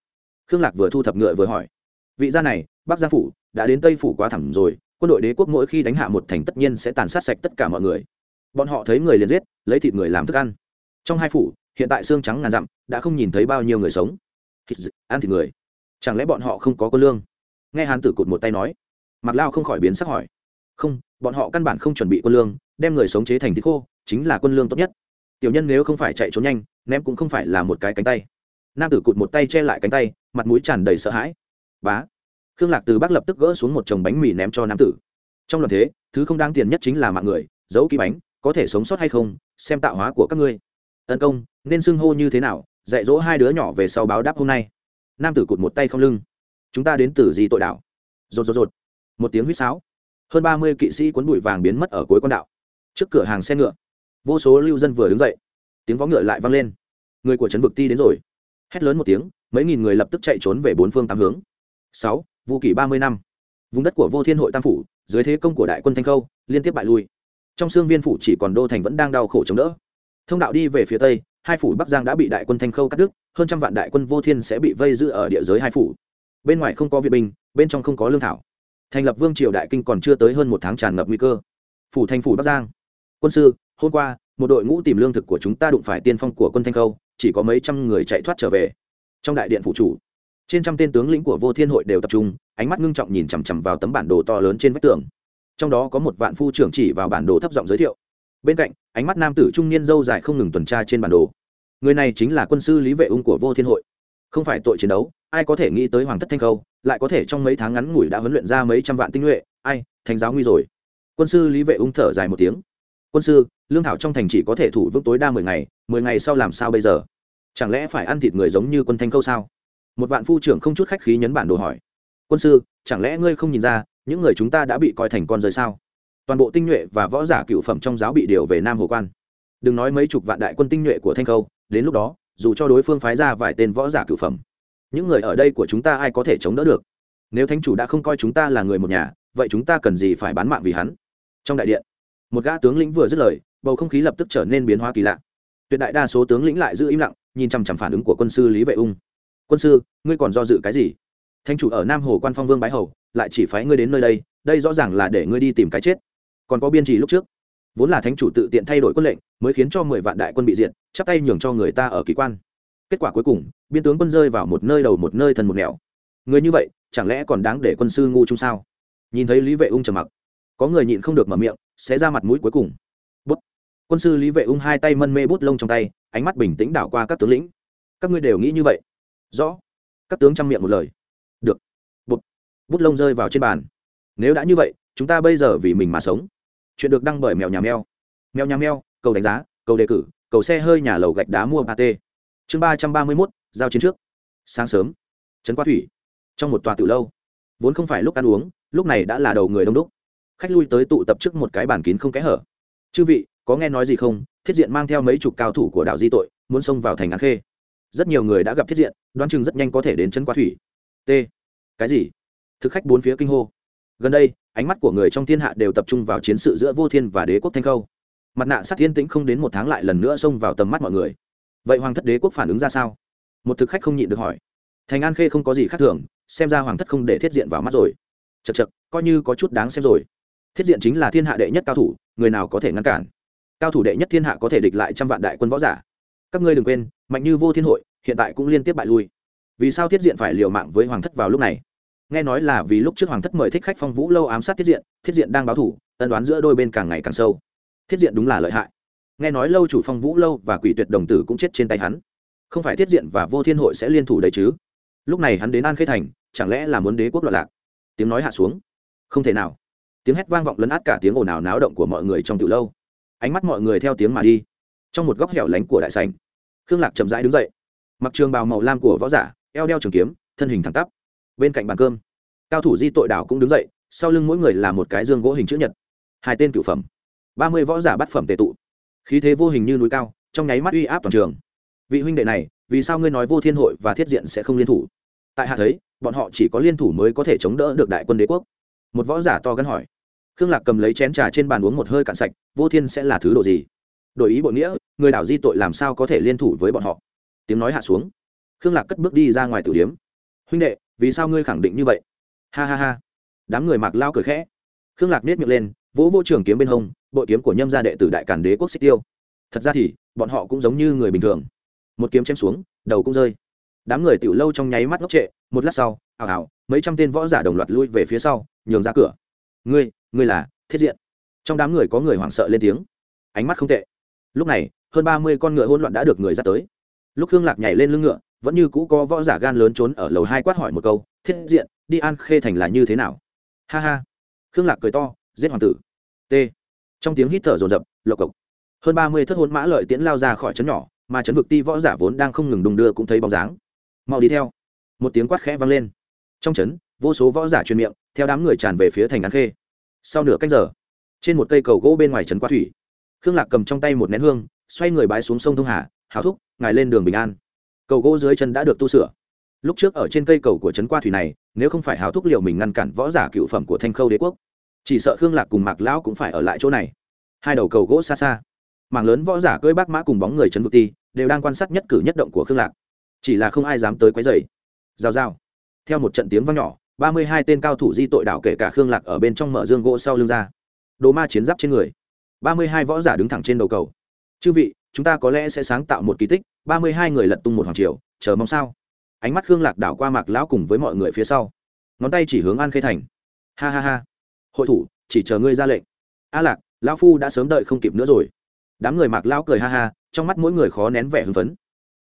Khương lạc vừa thu thập ngựa vừa hỏi. Vị gia này, bắc giang phủ, đã đến tây phủ quá thẳm rồi quân đội đế quốc mỗi khi đánh hạ một thành tất nhiên sẽ tàn sát sạch tất cả mọi người. Bọn họ thấy người liền giết, lấy thịt người làm thức ăn. Trong hai phủ, hiện tại xương trắng ngàn dặm, đã không nhìn thấy bao nhiêu người sống. Thịt ăn thịt người. Chẳng lẽ bọn họ không có quân lương? Nghe hán tử cụt một tay nói. Mặc lao không khỏi biến sắc hỏi. Không, bọn họ căn bản không chuẩn bị quân lương, đem người sống chế thành thịt khô, chính là quân lương tốt nhất. Tiểu nhân nếu không phải chạy trốn nhanh, ném cũng không phải là một cái cánh tay. Nam tử cụt một tay che lại cánh tay, mặt mũi tràn đầy sợ hãi. Bá khương lạc từ bác lập tức gỡ xuống một chồng bánh mì ném cho nam tử. Trong lần thế, thứ không đáng tiền nhất chính là mạng người, giấu ký bánh, có thể sống sót hay không, xem tạo hóa của các ngươi. Tấn công, nên xưng hô như thế nào, dạy dỗ hai đứa nhỏ về sau báo đáp hôm nay. Nam tử cụt một tay không lưng. Chúng ta đến từ gì tội đảo rột rột rột. Một tiếng huýt sáo. Hơn ba mươi kỵ sĩ cuốn bụi vàng biến mất ở cuối con đạo. Trước cửa hàng xe ngựa, vô số lưu dân vừa đứng dậy. Tiếng vó ngựa lại vang lên. Người của trấn vực ti đến rồi. Hét lớn một tiếng, mấy nghìn người lập tức chạy trốn về bốn phương tám hướng. Sáu vũ kỷ ba mươi năm. Vùng đất của vô thiên hội tam phủ, dưới thế công của đại quân thanh khâu, liên tiếp bại lui. Trong xương viên phủ chỉ còn đô thành vẫn đang đau khổ chống đỡ. Thông đạo đi về phía tây, hai phủ bắc giang đã bị đại quân thanh khâu cắt đứt, hơn trăm vạn đại quân vô thiên sẽ bị vây giữ ở địa giới hai phủ. Bên ngoài không có viện binh, bên trong không có lương thảo. Thành lập vương triều đại kinh còn chưa tới hơn một tháng tràn ngập nguy cơ. Phủ thành phủ bắc giang. Quân sư, hôm qua, một đội ngũ tìm lương thực của chúng ta đụng phải tiên phong của quân thanh khâu, chỉ có mấy trăm người chạy thoát trở về. Trong đại điện phụ chủ trên trăm tên tướng lĩnh của vô thiên hội đều tập trung, ánh mắt ngưng trọng nhìn chằm chằm vào tấm bản đồ to lớn trên vách tường. Trong đó có một vạn phu trưởng chỉ vào bản đồ thấp giọng giới thiệu. Bên cạnh, ánh mắt nam tử trung niên dâu dài không ngừng tuần tra trên bản đồ. Người này chính là quân sư lý vệ ung của vô thiên hội. Không phải tội chiến đấu, ai có thể nghĩ tới hoàng thất thanh khâu, lại có thể trong mấy tháng ngắn ngủi đã huấn luyện ra mấy trăm vạn tinh nhuệ, ai thành giáo nguy rồi. Quân sư lý vệ ung thở dài một tiếng. Quân sư, lương thảo trong thành chỉ có thể thủ vững tối đa mười ngày mười ngày sau làm sao bây giờ? Chẳng lẽ phải ăn thịt người giống như quân thanh khâu sao? Một vạn phu trưởng không chút khách khí nhấn bản đồ hỏi. Quân sư, chẳng lẽ ngươi không nhìn ra, những người chúng ta đã bị coi thành con rơi sao? Toàn bộ tinh nhuệ và võ giả cựu phẩm trong giáo bị điều về nam hồ quan. Đừng nói mấy chục vạn đại quân tinh nhuệ của thanh khâu, đến lúc đó, dù cho đối phương phái ra vài tên võ giả cựu phẩm, những người ở đây của chúng ta ai có thể chống đỡ được? Nếu thánh chủ đã không coi chúng ta là người một nhà, vậy chúng ta cần gì phải bán mạng vì hắn? Trong đại điện, một gã tướng lĩnh vừa dứt lời, bầu không khí lập tức trở nên biến hóa kỳ lạ. Tuyệt đại đa số tướng lĩnh lại giữ im lặng, nhìn chằm chằm phản ứng của quân sư lý vệ ung quân sư, ngươi còn do dự cái gì? Thánh chủ ở nam hồ quan phong vương bái hầu, lại chỉ phái ngươi đến nơi đây đây rõ ràng là để ngươi đi tìm cái chết. Còn có biên trì lúc trước. Vốn là thánh chủ tự tiện thay đổi quân lệnh, mới khiến cho mười vạn đại quân bị diệt, chắp tay nhường cho người ta ở kỳ quan. Kết quả cuối cùng, biên tướng quân rơi vào một nơi đầu một nơi thần một nẻo. Người như vậy, chẳng lẽ còn đáng để quân sư ngu chung sao? Nhìn thấy lý vệ ung trầm mặc. Có người nhịn không được mở miệng sẽ ra mặt mũi cuối cùng. Bút. Quân sư lý vệ ung hai tay mân mê bút lông trong tay, ánh mắt bình tĩnh đảo qua các tướng lĩnh. Các ngươi đều nghĩ như vậy? Rõ. Các tướng chăm miệng một lời. Được. Bút bút lông rơi vào trên bàn. Nếu đã như vậy, chúng ta bây giờ vì mình mà sống. Chuyện được đăng bởi mèo nhà mèo. Mèo nhà mèo, cầu đánh giá, cầu đề cử, cầu xe hơi nhà lầu gạch đá mua ba t chương ba trăm ba mươi mốt, giao chiến trước. Sáng sớm. Trấn qua thủy. Trong một tòa tự lâu. Vốn không phải lúc ăn uống, lúc này đã là đầu người đông đúc. Khách lui tới tụ tập trước một cái bàn kín không kẽ hở. Chư vị, có nghe nói gì không? Thiết diện mang theo mấy chục cao thủ của đạo di tội, muốn xông vào thành an khê rất nhiều người đã gặp thiết diện, đoán chừng rất nhanh có thể đến chân qua thủy. T. Cái gì? Thực khách bốn phía kinh hô. Gần đây, ánh mắt của người trong thiên hạ đều tập trung vào chiến sự giữa vô thiên và đế quốc thanh khâu. Mặt nạ sát thiên tĩnh không đến một tháng lại lần nữa xông vào tầm mắt mọi người. Vậy hoàng thất đế quốc phản ứng ra sao? Một thực khách không nhịn được hỏi. Thành an khê không có gì khác thường, xem ra hoàng thất không để thiết diện vào mắt rồi. Chật chật coi như có chút đáng xem rồi. Thiết diện chính là thiên hạ đệ nhất cao thủ, người nào có thể ngăn cản? Cao thủ đệ nhất thiên hạ có thể địch lại trăm vạn đại quân võ giả các ngươi đừng quên, mạnh như vô thiên hội, hiện tại cũng liên tiếp bại lui. Vì sao thiết diện phải liều mạng với hoàng thất vào lúc này? Nghe nói là vì lúc trước hoàng thất mời thích khách phong vũ lâu ám sát thiết diện thiết diện đang báo thủ, ân đoán giữa đôi bên càng ngày càng sâu. Thiết diện đúng là lợi hại. Nghe nói lâu chủ phong vũ lâu và quỷ tuyệt đồng tử cũng chết trên tay hắn. Không phải thiết diện và vô thiên hội sẽ liên thủ đấy chứ? Lúc này hắn đến an khê thành, chẳng lẽ là muốn đế quốc loạn lạc? Tiếng nói hạ xuống. Không thể nào. Tiếng hét vang vọng lấn át cả tiếng ồn ào náo động của mọi người trong từ lâu. Ánh mắt mọi người theo tiếng mà đi trong một góc hẻo lánh của đại sành khương lạc chậm rãi đứng dậy, mặc trường bào màu lam của võ giả, eo đeo trường kiếm, thân hình thẳng tắp. Bên cạnh bàn cơm, cao thủ di tội đảo cũng đứng dậy, sau lưng mỗi người là một cái dương gỗ hình chữ nhật, hai tên cựu phẩm, ba mươi võ giả bát phẩm tệ tụ. Khí thế vô hình như núi cao, trong nháy mắt uy áp toàn trường. Vị huynh đệ này, vì sao ngươi nói vô thiên hội và thiết diện sẽ không liên thủ? Tại hạ thấy, bọn họ chỉ có liên thủ mới có thể chống đỡ được đại quân đế quốc. Một võ giả to gắn hỏi. Khương lạc cầm lấy chén trà trên bàn uống một hơi cạn sạch, vô thiên sẽ là thứ đồ gì? Đổi ý bộ nghĩa, người đảo di tội làm sao có thể liên thủ với bọn họ? Tiếng nói hạ xuống. Khương lạc cất bước đi ra ngoài tử điếm. Huynh đệ, vì sao ngươi khẳng định như vậy? Ha ha ha. Đám người mặc lao cười khẽ. Khương lạc nết miệng lên, vỗ vô trường kiếm bên hông, bội kiếm của nhâm gia đệ tử đại cản đế quốc xích tiêu. Thật ra thì, bọn họ cũng giống như người bình thường. Một kiếm chém xuống, đầu cũng rơi. Đám người tiểu lâu trong nháy mắt ngốc trệ, một lát sau ảo ảo mấy trăm tên võ giả đồng loạt lui về phía sau, nhường ra cửa. Ngươi ngươi là thiết diện. Trong đám người có người hoảng sợ lên tiếng. Ánh mắt không tệ lúc này, hơn ba mươi con ngựa hỗn loạn đã được người ra tới. Lúc hương lạc nhảy lên lưng ngựa, vẫn như cũ có võ giả gan lớn trốn ở lầu hai quát hỏi một câu, thiết diện, đi an khê thành là như thế nào? Ha ha. Khương lạc cười to, giết hoàng tử. T. Trong tiếng hít thở rồn rập lộc cộc. Hơn ba mươi thất hôn mã lợi tiễn lao ra khỏi trấn nhỏ, mà trấn vực ti võ giả vốn đang không ngừng đùng đưa cũng thấy bóng dáng. Mau đi theo. Một tiếng quát khẽ vang lên. Trong trấn, vô số võ giả truyền miệng, theo đám người tràn về phía thành an khê. Sau nửa cách giờ, trên một cây cầu gỗ bên ngoài trấn qua thủy khương lạc cầm trong tay một nén hương, xoay người bái xuống sông thông hà hào thúc, ngài lên đường bình an. Cầu gỗ dưới chân đã được tu sửa. Lúc trước ở trên cây cầu của trấn qua thủy này, nếu không phải hào thúc liệu mình ngăn cản võ giả cựu phẩm của thanh khâu đế quốc, chỉ sợ khương lạc cùng mạc lão cũng phải ở lại chỗ này. Hai đầu cầu gỗ xa xa, mảng lớn võ giả cưỡi bác mã cùng bóng người trấn vực ti, đều đang quan sát nhất cử nhất động của khương lạc. Chỉ là không ai dám tới quấy dày rào rào. Theo một trận tiếng vang nhỏ, ba mươi hai tên cao thủ di tội đảo kể cả khương lạc ở bên trong mở dương gỗ sau lưng ra. Đồ ma chiến giáp trên người ba mươi hai võ giả đứng thẳng trên đầu cầu. Chư vị, chúng ta có lẽ sẽ sáng tạo một kỳ tích, ba mươi hai người lật tung một hoàng triều, chờ mong sao? Ánh mắt khương lạc đảo qua mạc lão cùng với mọi người phía sau. Ngón tay chỉ hướng an khê thành. Ha ha ha. Hội thủ, chỉ chờ ngươi ra lệnh. A lạc, lão phu đã sớm đợi không kịp nữa rồi. Đám người mạc lão cười ha ha, trong mắt mỗi người khó nén vẻ hưng phấn.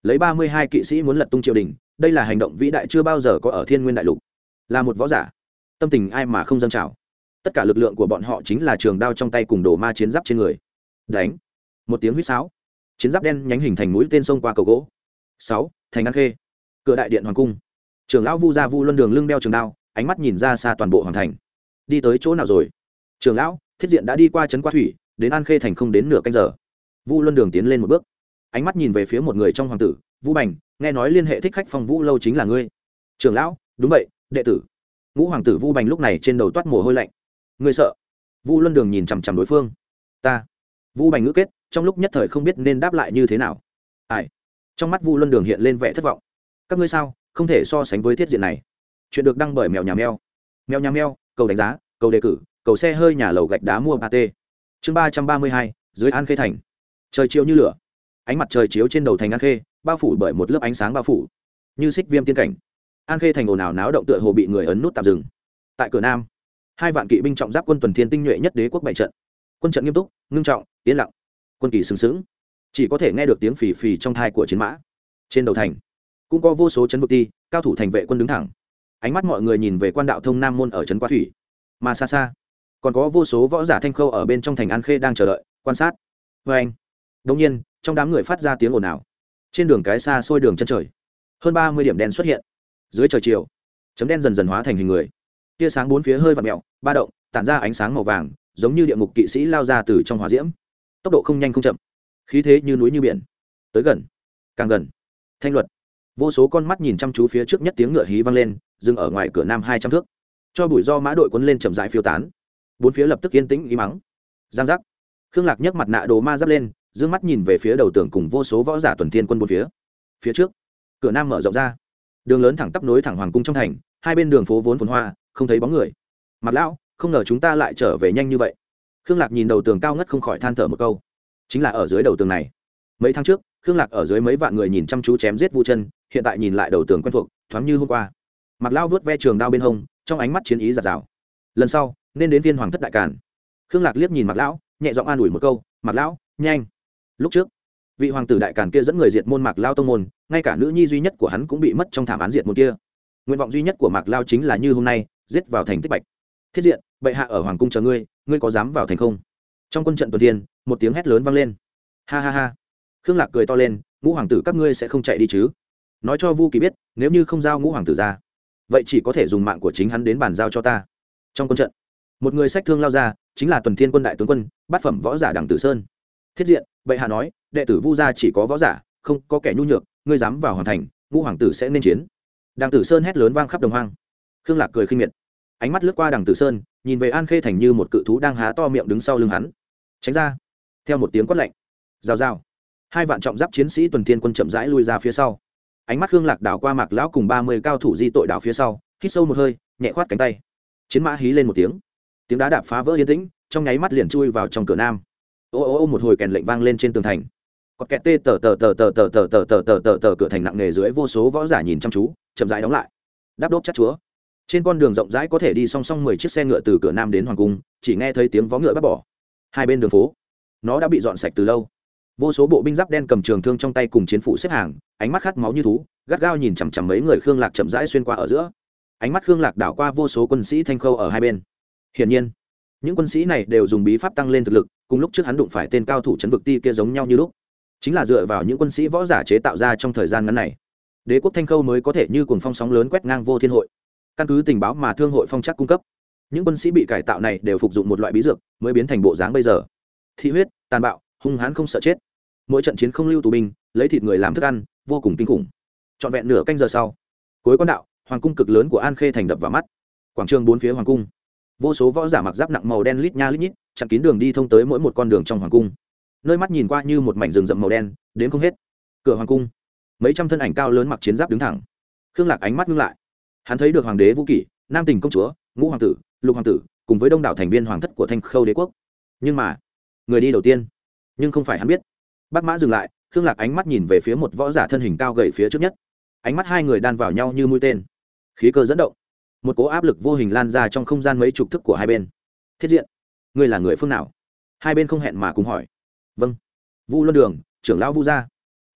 Lấy ba mươi hai kỵ sĩ muốn lật tung triều đình, đây là hành động vĩ đại chưa bao giờ có ở thiên nguyên đại lục. Là một võ giả. Tâm tình ai mà không dâng trào tất cả lực lượng của bọn họ chính là trường đao trong tay cùng đồ ma chiến giáp trên người. Đánh. Một tiếng huýt sáo. Chiến giáp đen nhánh hình thành mũi tên sông qua cầu gỗ. Sáu. Thành an khê. Cửa đại điện hoàng cung. Trường lão vu ra vu luân đường lưng đeo trường đao, ánh mắt nhìn ra xa toàn bộ hoàng thành. Đi tới chỗ nào rồi? Trường lão, thiết diện đã đi qua trấn qua thủy, đến an khê thành không đến nửa canh giờ. Vu luân đường tiến lên một bước. Ánh mắt nhìn về phía một người trong hoàng tử, vũ bành, nghe nói liên hệ thích khách phong vũ lâu chính là ngươi. Trường lão, đúng vậy, đệ tử. Ngũ hoàng tử vu bành lúc này trên đầu toát mồ hôi lạnh ngươi sợ? Vu luân đường nhìn chằm chằm đối phương. Ta. Vu bành ngữ kết, trong lúc nhất thời không biết nên đáp lại như thế nào. Ai? Trong mắt vu luân đường hiện lên vẻ thất vọng. Các ngươi sao? Không thể so sánh với thiết diện này. Chuyện được đăng bởi mèo nhà mèo. Mèo nhà mèo, cầu đánh giá, cầu đề cử, cầu xe hơi nhà lầu gạch đá mua ba t chương ba trăm ba mươi hai, dưới an khê thành. Trời chiếu như lửa. Ánh mặt trời chiếu trên đầu thành an khê, bao phủ bởi một lớp ánh sáng bao phủ. Như xích viêm tiên cảnh. An khê thành ồn ào náo động tựa hồ bị người ấn nút tạm dừng. Tại cửa nam hai vạn kỵ binh trọng giáp quân tuần thiên tinh nhuệ nhất đế quốc bảy trận. Quân trận nghiêm túc, ngưng trọng, yên lặng. Quân kỳ sừng sững. Chỉ có thể nghe được tiếng phì phì trong thai của chiến mã. Trên đầu thành, cũng có vô số chấn vực ti, cao thủ thành vệ quân đứng thẳng. Ánh mắt mọi người nhìn về quan đạo thông nam môn ở trấn quá thủy. Mà xa xa, còn có vô số võ giả thanh khâu ở bên trong thành an khê đang chờ đợi, quan sát. Vê anh đông nhiên, trong đám người phát ra tiếng ồn ào. Trên đường cái xa xôi đường chân trời, hơn ba mươi điểm đen xuất hiện. Dưới trời chiều, chấm đen dần dần hóa thành hình người tia sáng bốn phía hơi và mẹo ba động, tản ra ánh sáng màu vàng, giống như địa ngục kỵ sĩ lao ra từ trong hòa diễm. Tốc độ không nhanh không chậm. Khí thế như núi như biển. Tới gần, càng gần. Thanh luật. Vô số con mắt nhìn chăm chú phía trước nhất tiếng ngựa hí vang lên, dừng ở ngoài cửa nam hai trăm thước. Cho bụi do mã đội quấn lên chậm rãi phiêu tán. Bốn phía lập tức yên tĩnh ý mắng. Giang giác. Khương lạc nhấc mặt nạ đồ ma giáp lên d ư ơ n g mắt nhìn về phía đầu tường cùng vô số võ giả tuần thiên quân bốn phía. Phía trước, cửa nam mở rộng ra. Đường lớn thẳng tắp nối thẳng hoàng cung trong thành, hai bên đường phố vốn phồn hoa không thấy bóng người. Mặt lão, không ngờ chúng ta lại trở về nhanh như vậy. Khương lạc nhìn đầu tường cao ngất không khỏi than thở một câu. Chính là ở dưới đầu tường này. Mấy tháng trước, khương lạc ở dưới mấy vạn người nhìn chăm chú chém giết vu chân, hiện tại nhìn lại đầu tường quen thuộc, thoáng như hôm qua. Mặt lao vớt ve trường đao bên hông, trong ánh mắt chiến ý giạt rào. Lần sau, nên đến viên hoàng thất đại càn. Khương lạc liếc nhìn mặt lão, nhẹ giọng an ủi một câu mặt lão, nhanh. Lúc trước, vị hoàng tử đại càn kia dẫn người diệt môn mạc lao tông môn, ngay cả nữ nhi duy nhất của hắn cũng bị mất trong thảm án diệt môn kia nguyện vọng duy nhất của mạc lao chính là như hôm nay, giết vào thành tích bạch. Thiết diện, bệ hạ ở hoàng cung chờ ngươi ngươi có dám vào thành không? Trong quân trận tuần tiên một tiếng hét lớn vang lên. Ha ha ha. Khương lạc cười to lên, ngũ hoàng tử các ngươi sẽ không chạy đi chứ? Nói cho vu kỳ biết, nếu như không giao ngũ hoàng tử ra, vậy chỉ có thể dùng mạng của chính hắn đến bàn giao cho ta. Trong quân trận, một người sách thương lao ra, chính là tuần thiên quân đại tướng quân, bát phẩm võ giả đằng tử sơn. Thiết diện, bệ hạ nói, đệ tử vu gia chỉ có võ giả, không có kẻ nhu nhược, ngươi dám vào hoàn thành, ngũ hoàng tử sẽ nên chiến đằng tử sơn hét lớn vang khắp đồng hoang khương lạc cười khinh miệt ánh mắt lướt qua đằng tử sơn nhìn về an khê thành như một cự thú đang há to miệng đứng sau lưng hắn tránh ra theo một tiếng quát lạnh rào rào hai vạn trọng giáp chiến sĩ tuần thiên quân chậm rãi lui ra phía sau ánh mắt khương lạc đảo qua mạc lão cùng ba mươi cao thủ di tội đảo phía sau hít sâu một hơi nhẹ khoát cánh tay chiến mã hí lên một tiếng tiếng đá đạp phá vỡ yên tĩnh trong nháy mắt liền chui vào trong cửa nam ô ô ô một hồi kèn lệnh vang lên trên tường thành có kẹt tê tờ tờ tờ tờ tờ tờ tờ tờ tờ tờ tờ cửa thành nặng nề dưới vô số võ giả nhìn chăm chú chậm rãi đóng lại. Đáp đốt chắc chúa. Trên con đường rộng rãi có thể đi song song mười chiếc xe ngựa từ cửa nam đến hoàng cung, chỉ nghe thấy tiếng vó ngựa bắt bỏ. Hai bên đường phố, nó đã bị dọn sạch từ lâu. Vô số bộ binh giáp đen cầm trường thương trong tay cùng chiến phụ xếp hàng, ánh mắt khát máu như thú, gắt gao nhìn chằm chằm mấy người khương lạc chậm rãi xuyên qua ở giữa. Ánh mắt khương lạc đảo qua vô số quân sĩ thanh khâu ở hai bên. Hiển nhiên, những quân sĩ này đều dùng bí pháp tăng lên thực lực, cùng lúc trước hắn đụng phải tên cao thủ chấn vực ti kia giống nhau như lúc. Chính là dựa vào những quân sĩ võ giả chế tạo ra trong thời gian ngắn này đế quốc thanh khâu mới có thể như cuồng phong sóng lớn quét ngang vô thiên hội. Căn cứ tình báo mà thương hội phong chắc cung cấp, những quân sĩ bị cải tạo này đều phục dụng một loại bí dược mới biến thành bộ dáng bây giờ. Thị huyết, tàn bạo, hung hãn không sợ chết. Mỗi trận chiến không lưu tù binh, lấy thịt người làm thức ăn, vô cùng kinh khủng. Trọn vẹn nửa canh giờ sau, cuối con đạo, hoàng cung cực lớn của an khê thành đập vào mắt. Quảng trường bốn phía hoàng cung, vô số võ giả mặc giáp nặng màu đen lít nha lít nhít, chặn kín đường đi thông tới mỗi một con đường trong hoàng cung. Nơi mắt nhìn qua như một mảnh rừng rậm màu đen đến không hết. Cửa hoàng cung mấy trăm thân ảnh cao lớn mặc chiến giáp đứng thẳng. Khương lạc ánh mắt ngưng lại. Hắn thấy được hoàng đế vũ kỷ, nam tình công chúa, ngũ hoàng tử, lục hoàng tử, cùng với đông đảo thành viên hoàng thất của thanh khâu đế quốc. Nhưng mà, người đi đầu tiên. Nhưng không phải hắn biết. Bác mã dừng lại, khương lạc ánh mắt nhìn về phía một võ giả thân hình cao gậy phía trước nhất. Ánh mắt hai người đan vào nhau như mũi tên. Khí cơ dẫn động. Một cố áp lực vô hình lan ra trong không gian mấy chục thức của hai bên. Thiết diện, ngươi là người phương nào? Hai bên không hẹn mà cùng hỏi. Vâng. Vu luân đường, trưởng lão vu gia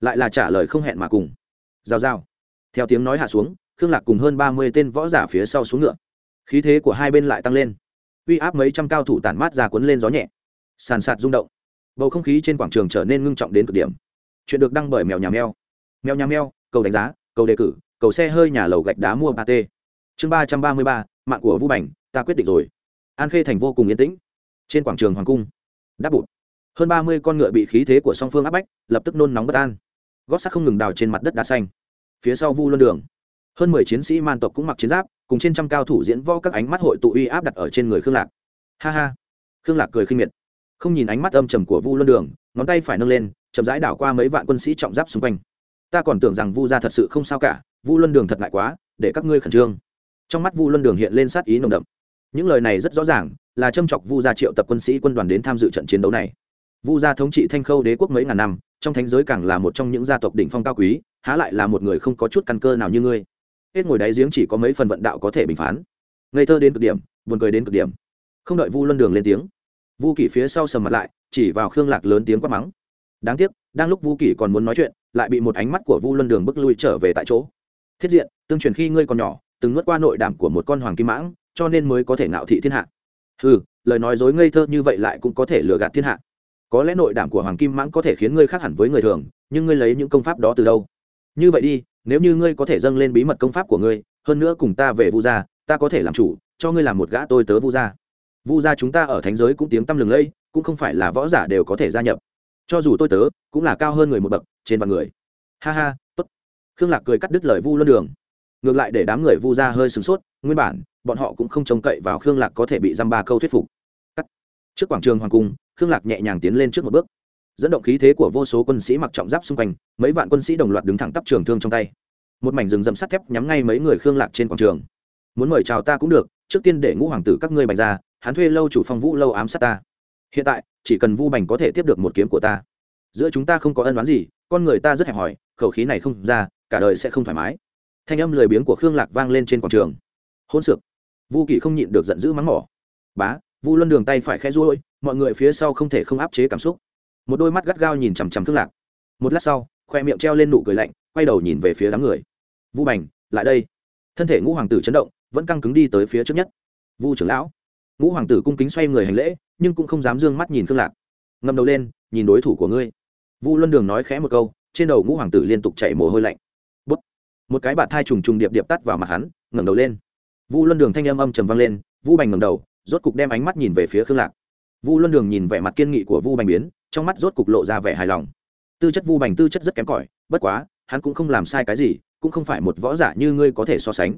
lại là trả lời không hẹn mà cùng. Giao giao. Theo tiếng nói hạ xuống, khương lạc cùng hơn ba mươi tên võ giả phía sau xuống ngựa. Khí thế của hai bên lại tăng lên. Uy áp mấy trăm cao thủ tản mát ra cuốn lên gió nhẹ. Sàn sạt rung động. Bầu không khí trên quảng trường trở nên ngưng trọng đến cực điểm. Chuyện được đăng bởi mèo nhà mèo. Mèo nhà mèo, cầu đánh giá, cầu đề cử, cầu xe hơi nhà lầu gạch đá mua ba t chương ba trăm ba mươi ba, mạng của vu bành, ta quyết định rồi. An khê thành vô cùng yên tĩnh. Trên quảng trường hoàng cung, đáp bụt. Hơn ba mươi con ngựa bị khí thế của song phương áp bách, lập tức nôn nóng bất an gót sắt không ngừng đào trên mặt đất đá xanh. Phía sau vu luân đường, hơn mười chiến sĩ man tộc cũng mặc chiến giáp, cùng trên trăm cao thủ diễn võ các ánh mắt hội tụ uy áp đặt ở trên người khương lạc. Ha ha. Khương lạc cười khinh miệt. Không nhìn ánh mắt âm trầm của vu luân đường, ngón tay phải nâng lên, chậm rãi đảo qua mấy vạn quân sĩ trọng giáp xung quanh. Ta còn tưởng rằng vu gia thật sự không sao cả, vu luân đường thật ngại quá, để các ngươi khẩn trương. Trong mắt vu luân đường hiện lên sát ý nồng đậm. Những lời này rất rõ ràng, là châm chọc vu gia triệu tập quân sĩ quân đoàn đến tham dự trận chiến đấu này. Vu gia thống trị thanh khâu đế quốc mấy ngàn năm trong thánh giới càng là một trong những gia tộc đỉnh phong cao quý, há lại là một người không có chút căn cơ nào như ngươi. Hết ngồi đáy giếng chỉ có mấy phần vận đạo có thể bình phán. Ngây thơ đến cực điểm, buồn cười đến cực điểm. Không đợi vu luân đường lên tiếng, vu kỷ phía sau sầm mặt lại, chỉ vào khương lạc lớn tiếng quát mắng. Đáng tiếc, đang lúc vu kỷ còn muốn nói chuyện, lại bị một ánh mắt của vu luân đường bức lui trở về tại chỗ. Thiết diện, tương truyền khi ngươi còn nhỏ, từng nuốt qua nội đảm của một con hoàng kim mãng, cho nên mới có thể ngạo thị thiên hạ. Ừ lời nói dối ngây thơ như vậy lại cũng có thể lừa gạt thiên hạ có lẽ nội đảm của hoàng kim mãng có thể khiến ngươi khác hẳn với người thường, nhưng ngươi lấy những công pháp đó từ đâu? Như vậy đi, nếu như ngươi có thể dâng lên bí mật công pháp của ngươi, hơn nữa cùng ta về vu gia, ta có thể làm chủ, cho ngươi làm một gã tôi tớ vu gia. Vu gia chúng ta ở thánh giới cũng tiếng tăm lừng lẫy, cũng không phải là võ giả đều có thể gia nhập. Cho dù tôi tớ, cũng là cao hơn người một bậc, trên vạn người. Ha ha, tốt. Khương lạc cười cắt đứt lời vu luân đường. Ngược lại để đám người vu gia hơi sửng sốt, nguyên bản, bọn họ cũng không trông cậy vào khương lạc có thể bị dăm ba câu thuyết phục. Cắt. Trước quảng trường hoàng cung khương lạc nhẹ nhàng tiến lên trước một bước. Dẫn động khí thế của vô số quân sĩ mặc trọng giáp xung quanh, mấy vạn quân sĩ đồng loạt đứng thẳng tắp trường thương trong tay. Một mảnh rừng rậm sắt thép nhắm ngay mấy người khương lạc trên quảng trường. Muốn mời chào ta cũng được, trước tiên để ngũ hoàng tử các ngươi bành ra, hắn thuê lâu chủ phong vũ lâu ám sát ta. Hiện tại, chỉ cần vu bành có thể tiếp được một kiếm của ta. Giữa chúng ta không có ân đoán gì, con người ta rất hẹp hòi, khẩu khí này không ra, cả đời sẽ không thoải mái. Thanh âm lười biếng của khương lạc vang lên trên quảng trường. Hôn sược. Vu kỳ không nhịn được giận dữ mắng mỏ. Bá vu luân đường tay phải khẽ ruôi mọi người phía sau không thể không áp chế cảm xúc. Một đôi mắt gắt gao nhìn chằm chằm thương lạc. Một lát sau, khoe miệng treo lên nụ cười lạnh, quay đầu nhìn về phía đám người. Vu bành, lại đây. Thân thể ngũ hoàng tử chấn động, vẫn căng cứng đi tới phía trước nhất. Vu trưởng lão. Ngũ hoàng tử cung kính xoay người hành lễ, nhưng cũng không dám d ư ơ n g mắt nhìn thương lạc. Ngầm đầu lên, nhìn đối thủ của ngươi. Vu luân đường nói khẽ một câu, trên đầu ngũ hoàng tử liên tục chảy mồ hôi lạnh. Bút. Một cái bạt thai trùng trùng điệp điệp tắt vào mặt hắn, ngẩng đầu lên. Vu luân đường thanh âm âm trầm vang lên, vu bành ngẩng đầu rốt cục đem ánh mắt nhìn về phía khương lạc. Vu luân đường nhìn vẻ mặt kiên nghị của vu bành biến, trong mắt rốt cục lộ ra vẻ hài lòng. Tư chất vu bành, tư chất rất kém cỏi, bất quá, hắn cũng không làm sai cái gì, cũng không phải một võ giả như ngươi có thể so sánh.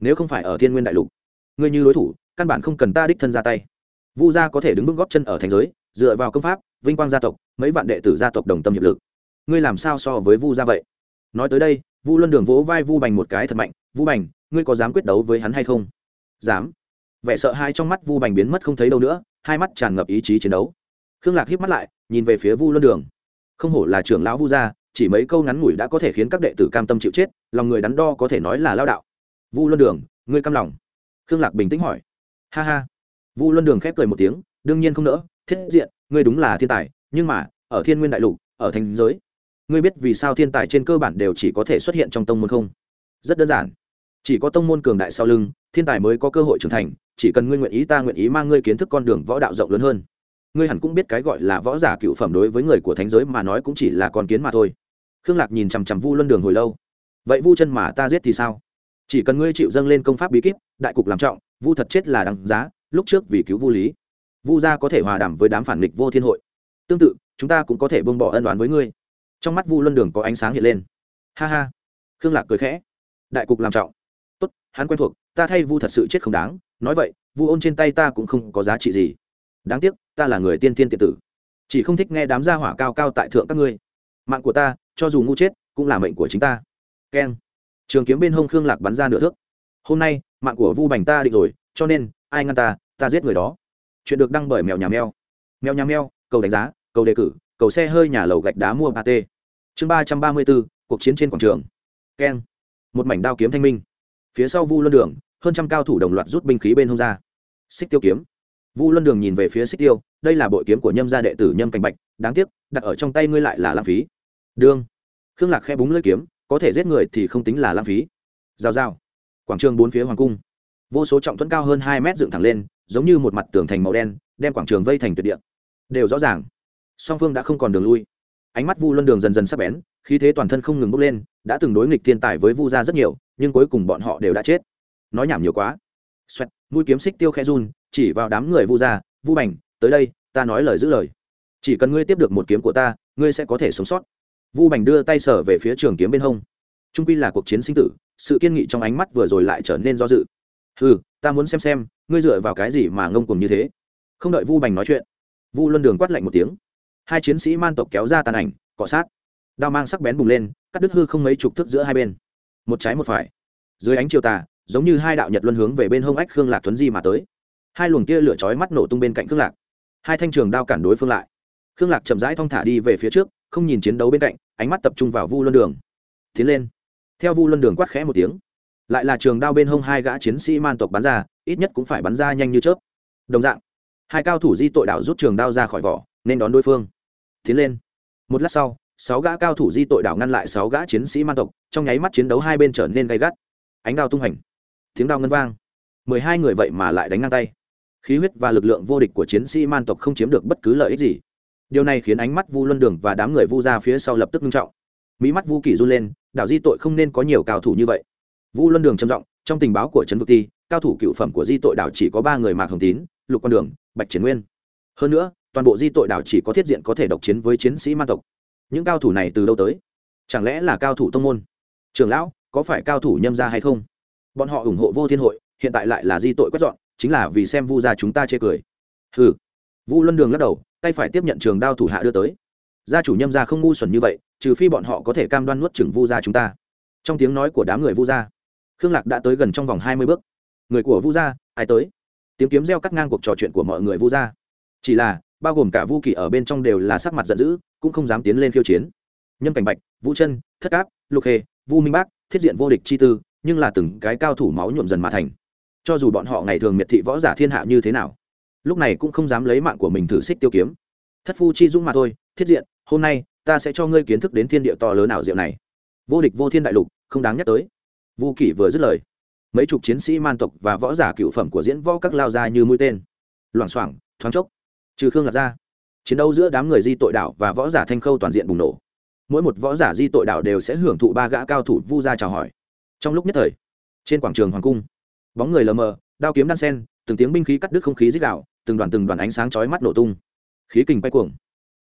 Nếu không phải ở thiên nguyên đại lục, ngươi như đối thủ, căn bản không cần ta đích thân ra tay. Vu gia có thể đứng vững góp chân ở thành giới, dựa vào công pháp, vinh quang gia tộc, mấy vạn đệ tử gia tộc đồng tâm hiệp lực. Ngươi làm sao so với vu gia vậy? Nói tới đây, vu luân đường vỗ vai vu bành một cái thật mạnh, vu bành, ngươi có dám quyết đấu với hắn hay không? Dám vẻ sợ hãi trong mắt vu bành biến mất không thấy đâu nữa, hai mắt tràn ngập ý chí chiến đấu. Khương lạc híp mắt lại, nhìn về phía vu luân đường. Không hổ là trưởng lão vu gia, chỉ mấy câu ngắn ngủi đã có thể khiến các đệ tử cam tâm chịu chết, lòng người đắn đo có thể nói là lao đạo. Vu luân đường, ngươi cam lòng. Khương lạc bình tĩnh hỏi. Ha ha. Vu luân đường khép cười một tiếng, đương nhiên không nỡ, thiết diện, ngươi đúng là thiên tài, nhưng mà, ở thiên nguyên đại lục, ở thành giới, ngươi biết vì sao thiên tài trên cơ bản đều chỉ có thể xuất hiện trong tông môn không? Rất đơn giản chỉ có tông môn cường đại sau lưng, thiên tài mới có cơ hội trưởng thành, chỉ cần ngươi nguyện ý ta nguyện ý mang ngươi kiến thức con đường võ đạo rộng lớn hơn. Ngươi hẳn cũng biết cái gọi là võ giả cựu phẩm đối với người của thánh giới mà nói cũng chỉ là con kiến mà thôi. Khương lạc nhìn chằm chằm vu luân đường hồi lâu. Vậy vu chân mà ta giết thì sao? Chỉ cần ngươi chịu dâng lên công pháp bí kíp, đại cục làm trọng, vu thật chết là đằng giá, lúc trước vì cứu vu lý. Vu gia có thể hòa đàm với đám phản nghịch vô thiên hội. Tương tự, chúng ta cũng có thể buông bỏ ân đoán với ngươi. Trong mắt vu luân đường có ánh sáng hiện lên. Ha ha. Khương lạc cười khẽ. Đại cục làm trọng hắn quen thuộc, ta thay vu thật sự chết không đáng, nói vậy, vu ôn trên tay ta cũng không có giá trị gì. Đáng tiếc, ta là người tiên tiên tiện tử. Chỉ không thích nghe đám gia hỏa cao cao tại thượng các ngươi. Mạng của ta, cho dù ngu chết, cũng là mệnh của chính ta. Keng. Trường kiếm bên hông khương lạc bắn ra nửa thước. Hôm nay, mạng của vu bành ta định rồi, cho nên, ai ngăn ta ta giết người đó. Chuyện được đăng bởi mèo nhà mèo. Mèo nhà mèo, cầu đánh giá, cầu đề cử, cầu xe hơi nhà lầu gạch đá mua ba t chương ba trăm ba mươi bốn, cuộc chiến trên quảng trường. Keng. Một mảnh đao kiếm thanh minh phía sau vu luân đường, hơn trăm cao thủ đồng loạt rút binh khí bên hông ra. Xích tiêu kiếm. Vu luân đường nhìn về phía xích tiêu, đây là bội kiếm của nhâm gia đệ tử nhâm cảnh bạch, đáng tiếc, đặt ở trong tay ngươi lại là lãng phí. Đương khương lạc khe búng lưỡi kiếm, có thể giết người thì không tính là lãng phí. Giao giao. Quảng trường bốn phía hoàng cung. Vô số trọng thuẫn cao hơn hai mét dựng thẳng lên, giống như một mặt tường thành màu đen, đem quảng trường vây thành tuyệt địa. Đều rõ ràng. Song phương đã không còn đường lui. Ánh mắt vu luân đường dần dần sắp bén, khí thế toàn thân không ngừng bốc lên đã từng đối nghịch thiên tài với vu gia rất nhiều, nhưng cuối cùng bọn họ đều đã chết. Nói nhảm nhiều quá. Xoẹt, mũi kiếm xích tiêu khe run, chỉ vào đám người vu gia, vu bành, tới đây, ta nói lời giữ lời. Chỉ cần ngươi tiếp được một kiếm của ta, ngươi sẽ có thể sống sót. Vu bành đưa tay sở về phía trường kiếm bên hông. Trung quy là cuộc chiến sinh tử, sự kiên nghị trong ánh mắt vừa rồi lại trở nên do dự. Ừ ta muốn xem xem, ngươi dựa vào cái gì mà ngông cùng như thế? Không đợi vu bành nói chuyện, vu luân đường quát lạnh một tiếng. Hai chiến sĩ man tộc kéo ra tàn ảnh, cọ sát đao mang sắc bén bùng lên, cắt đứt hư không mấy chục thước giữa hai bên. Một trái một phải. Dưới ánh chiều tà, giống như hai đạo nhật luân hướng về bên hông ách khương lạc tuấn di mà tới. Hai luồng kia lửa chói mắt nổ tung bên cạnh khương lạc. Hai thanh trường đao cản đối phương lại. Khương lạc chậm rãi thong thả đi về phía trước, không nhìn chiến đấu bên cạnh, ánh mắt tập trung vào vu luân đường. Tiến lên. Theo vu luân đường quát khẽ một tiếng, lại là trường đao bên hông hai gã chiến sĩ man tộc bắn ra, ít nhất cũng phải bắn ra nhanh như chớp. Đồng dạng, hai cao thủ di tội đạo rút trường đao ra khỏi vỏ, nên đón đối phương. Tiến lên. Một lát sau sáu gã cao thủ di tội đảo ngăn lại sáu gã chiến sĩ man tộc, trong nháy mắt chiến đấu hai bên trở nên gay gắt. Ánh đao tung hành tiếng đao ngân vang. Mười hai người vậy mà lại đánh ngang tay. Khí huyết và lực lượng vô địch của chiến sĩ man tộc không chiếm được bất cứ lợi ích gì. Điều này khiến ánh mắt vu luân đường và đám người vu ra phía sau lập tức nghiêm trọng. Mỹ mắt vu kỷ run lên, đảo di tội không nên có nhiều cao thủ như vậy. Vu luân đường trầm trọng trong tình báo của trấn vực ti, cao thủ cựu phẩm của di tội đảo chỉ có ba người mạc hồng tín, lục quan đường, bạch triển nguyên. Hơn nữa, toàn bộ di tội đảo chỉ có thiết diện có thể độc chiến với chiến sĩ man tộc những cao thủ này từ đâu tới? Chẳng lẽ là cao thủ tông môn? Trường lão, có phải cao thủ nhâm ra hay không? Bọn họ ủng hộ vô thiên hội, hiện tại lại là di tội quét dọn, chính là vì xem vu gia chúng ta chê cười. Hừ. Vu luân đường lắc đầu, tay phải tiếp nhận trường đao thủ hạ đưa tới. Gia chủ nhâm gia không ngu xuẩn như vậy, trừ phi bọn họ có thể cam đoan nuốt chừng vu gia chúng ta. Trong tiếng nói của đám người vu gia, khương lạc đã tới gần trong vòng hai mươi bước. Người của vu gia, ai tới? Tiếng kiếm reo cắt ngang cuộc trò chuyện của mọi người vu gia. Chỉ là bao gồm cả vu kỳ ở bên trong đều là sắc mặt giận dữ, cũng không dám tiến lên khiêu chiến. Nhâm cảnh bạch, vũ chân, thất áp, lục hề vu minh bác, thiết diện vô địch chi tư, nhưng là từng cái cao thủ máu nhuộm dần mà thành. Cho dù bọn họ ngày thường miệt thị võ giả thiên hạ như thế nào, lúc này cũng không dám lấy mạng của mình thử xích tiêu kiếm. Thất phu chi dũng mà thôi, thiết diện, hôm nay, ta sẽ cho ngươi kiến thức đến thiên địa to lớn ảo diệu này. Vô địch vô thiên đại lục, không đáng nhắc tới. Vu kỷ vừa dứt lời, mấy chục chiến sĩ man tộc và võ giả cựu phẩm của diễn võ các lao ra như mũi tên. Loảng xoảng, thoáng chốc trừ khương lạc ra. Chiến đấu giữa đám người di tội đảo và võ giả thanh khâu toàn diện bùng nổ. Mỗi một võ giả di tội đảo đều sẽ hưởng thụ ba gã cao thủ vu ra chào hỏi. Trong lúc nhất thời, trên quảng trường hoàng cung, bóng người lờ mờ, đao kiếm đan sen, từng tiếng binh khí cắt đứt không khí dích đạo từng đoàn từng đoàn ánh sáng chói mắt nổ tung. Khí kình bay cuồng,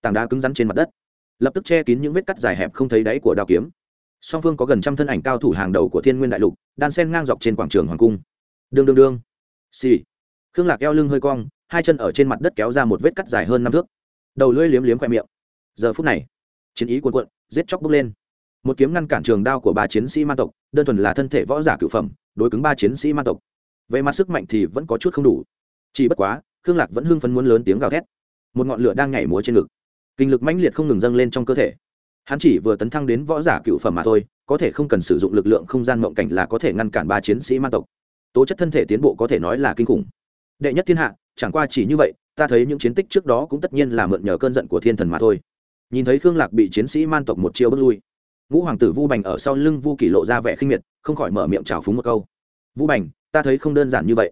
tảng đá cứng rắn trên mặt đất, lập tức che kín những vết cắt dài hẹp không thấy đáy của đao kiếm. Song phương có gần trăm thân ảnh cao thủ hàng đầu của thiên nguyên đại lục, đan sen ngang dọc trên quảng trường hoàng cung. Đương đương đương. Xì. Khương lạc eo lưng hơi cong hai chân ở trên mặt đất kéo ra một vết cắt dài hơn năm thước. Đầu lưỡi liếm liếm khoe miệng. Giờ phút này, chiến ý cuồn cuộn, giết chóc bốc lên. Một kiếm ngăn cản trường đao của ba chiến sĩ ma tộc, đơn thuần là thân thể võ giả cựu phẩm, đối cứng ba chiến sĩ ma tộc. Về mặt sức mạnh thì vẫn có chút không đủ. Chỉ bất quá, khương lạc vẫn hưng phấn muốn lớn tiếng gào thét. Một ngọn lửa đang nhảy múa trên ngực. Kinh lực mãnh liệt không ngừng dâng lên trong cơ thể. Hắn chỉ vừa tấn thăng đến võ giả cựu phẩm mà thôi, có thể không cần sử dụng lực lượng không gian mộng cảnh là có thể ngăn cản ba chiến sĩ ma tộc. Tố chất thân thể tiến bộ có thể nói là kinh khủng đệ nhất thiên hạ, chẳng qua chỉ như vậy, ta thấy những chiến tích trước đó cũng tất nhiên là mượn nhờ cơn giận của thiên thần mà thôi. Nhìn thấy khương lạc bị chiến sĩ man tộc một chiêu bước lui, ngũ hoàng tử vu bành ở sau lưng vu kỷ lộ ra vẻ khinh miệt, không khỏi mở miệng trào phúng một câu. Vu bành, ta thấy không đơn giản như vậy.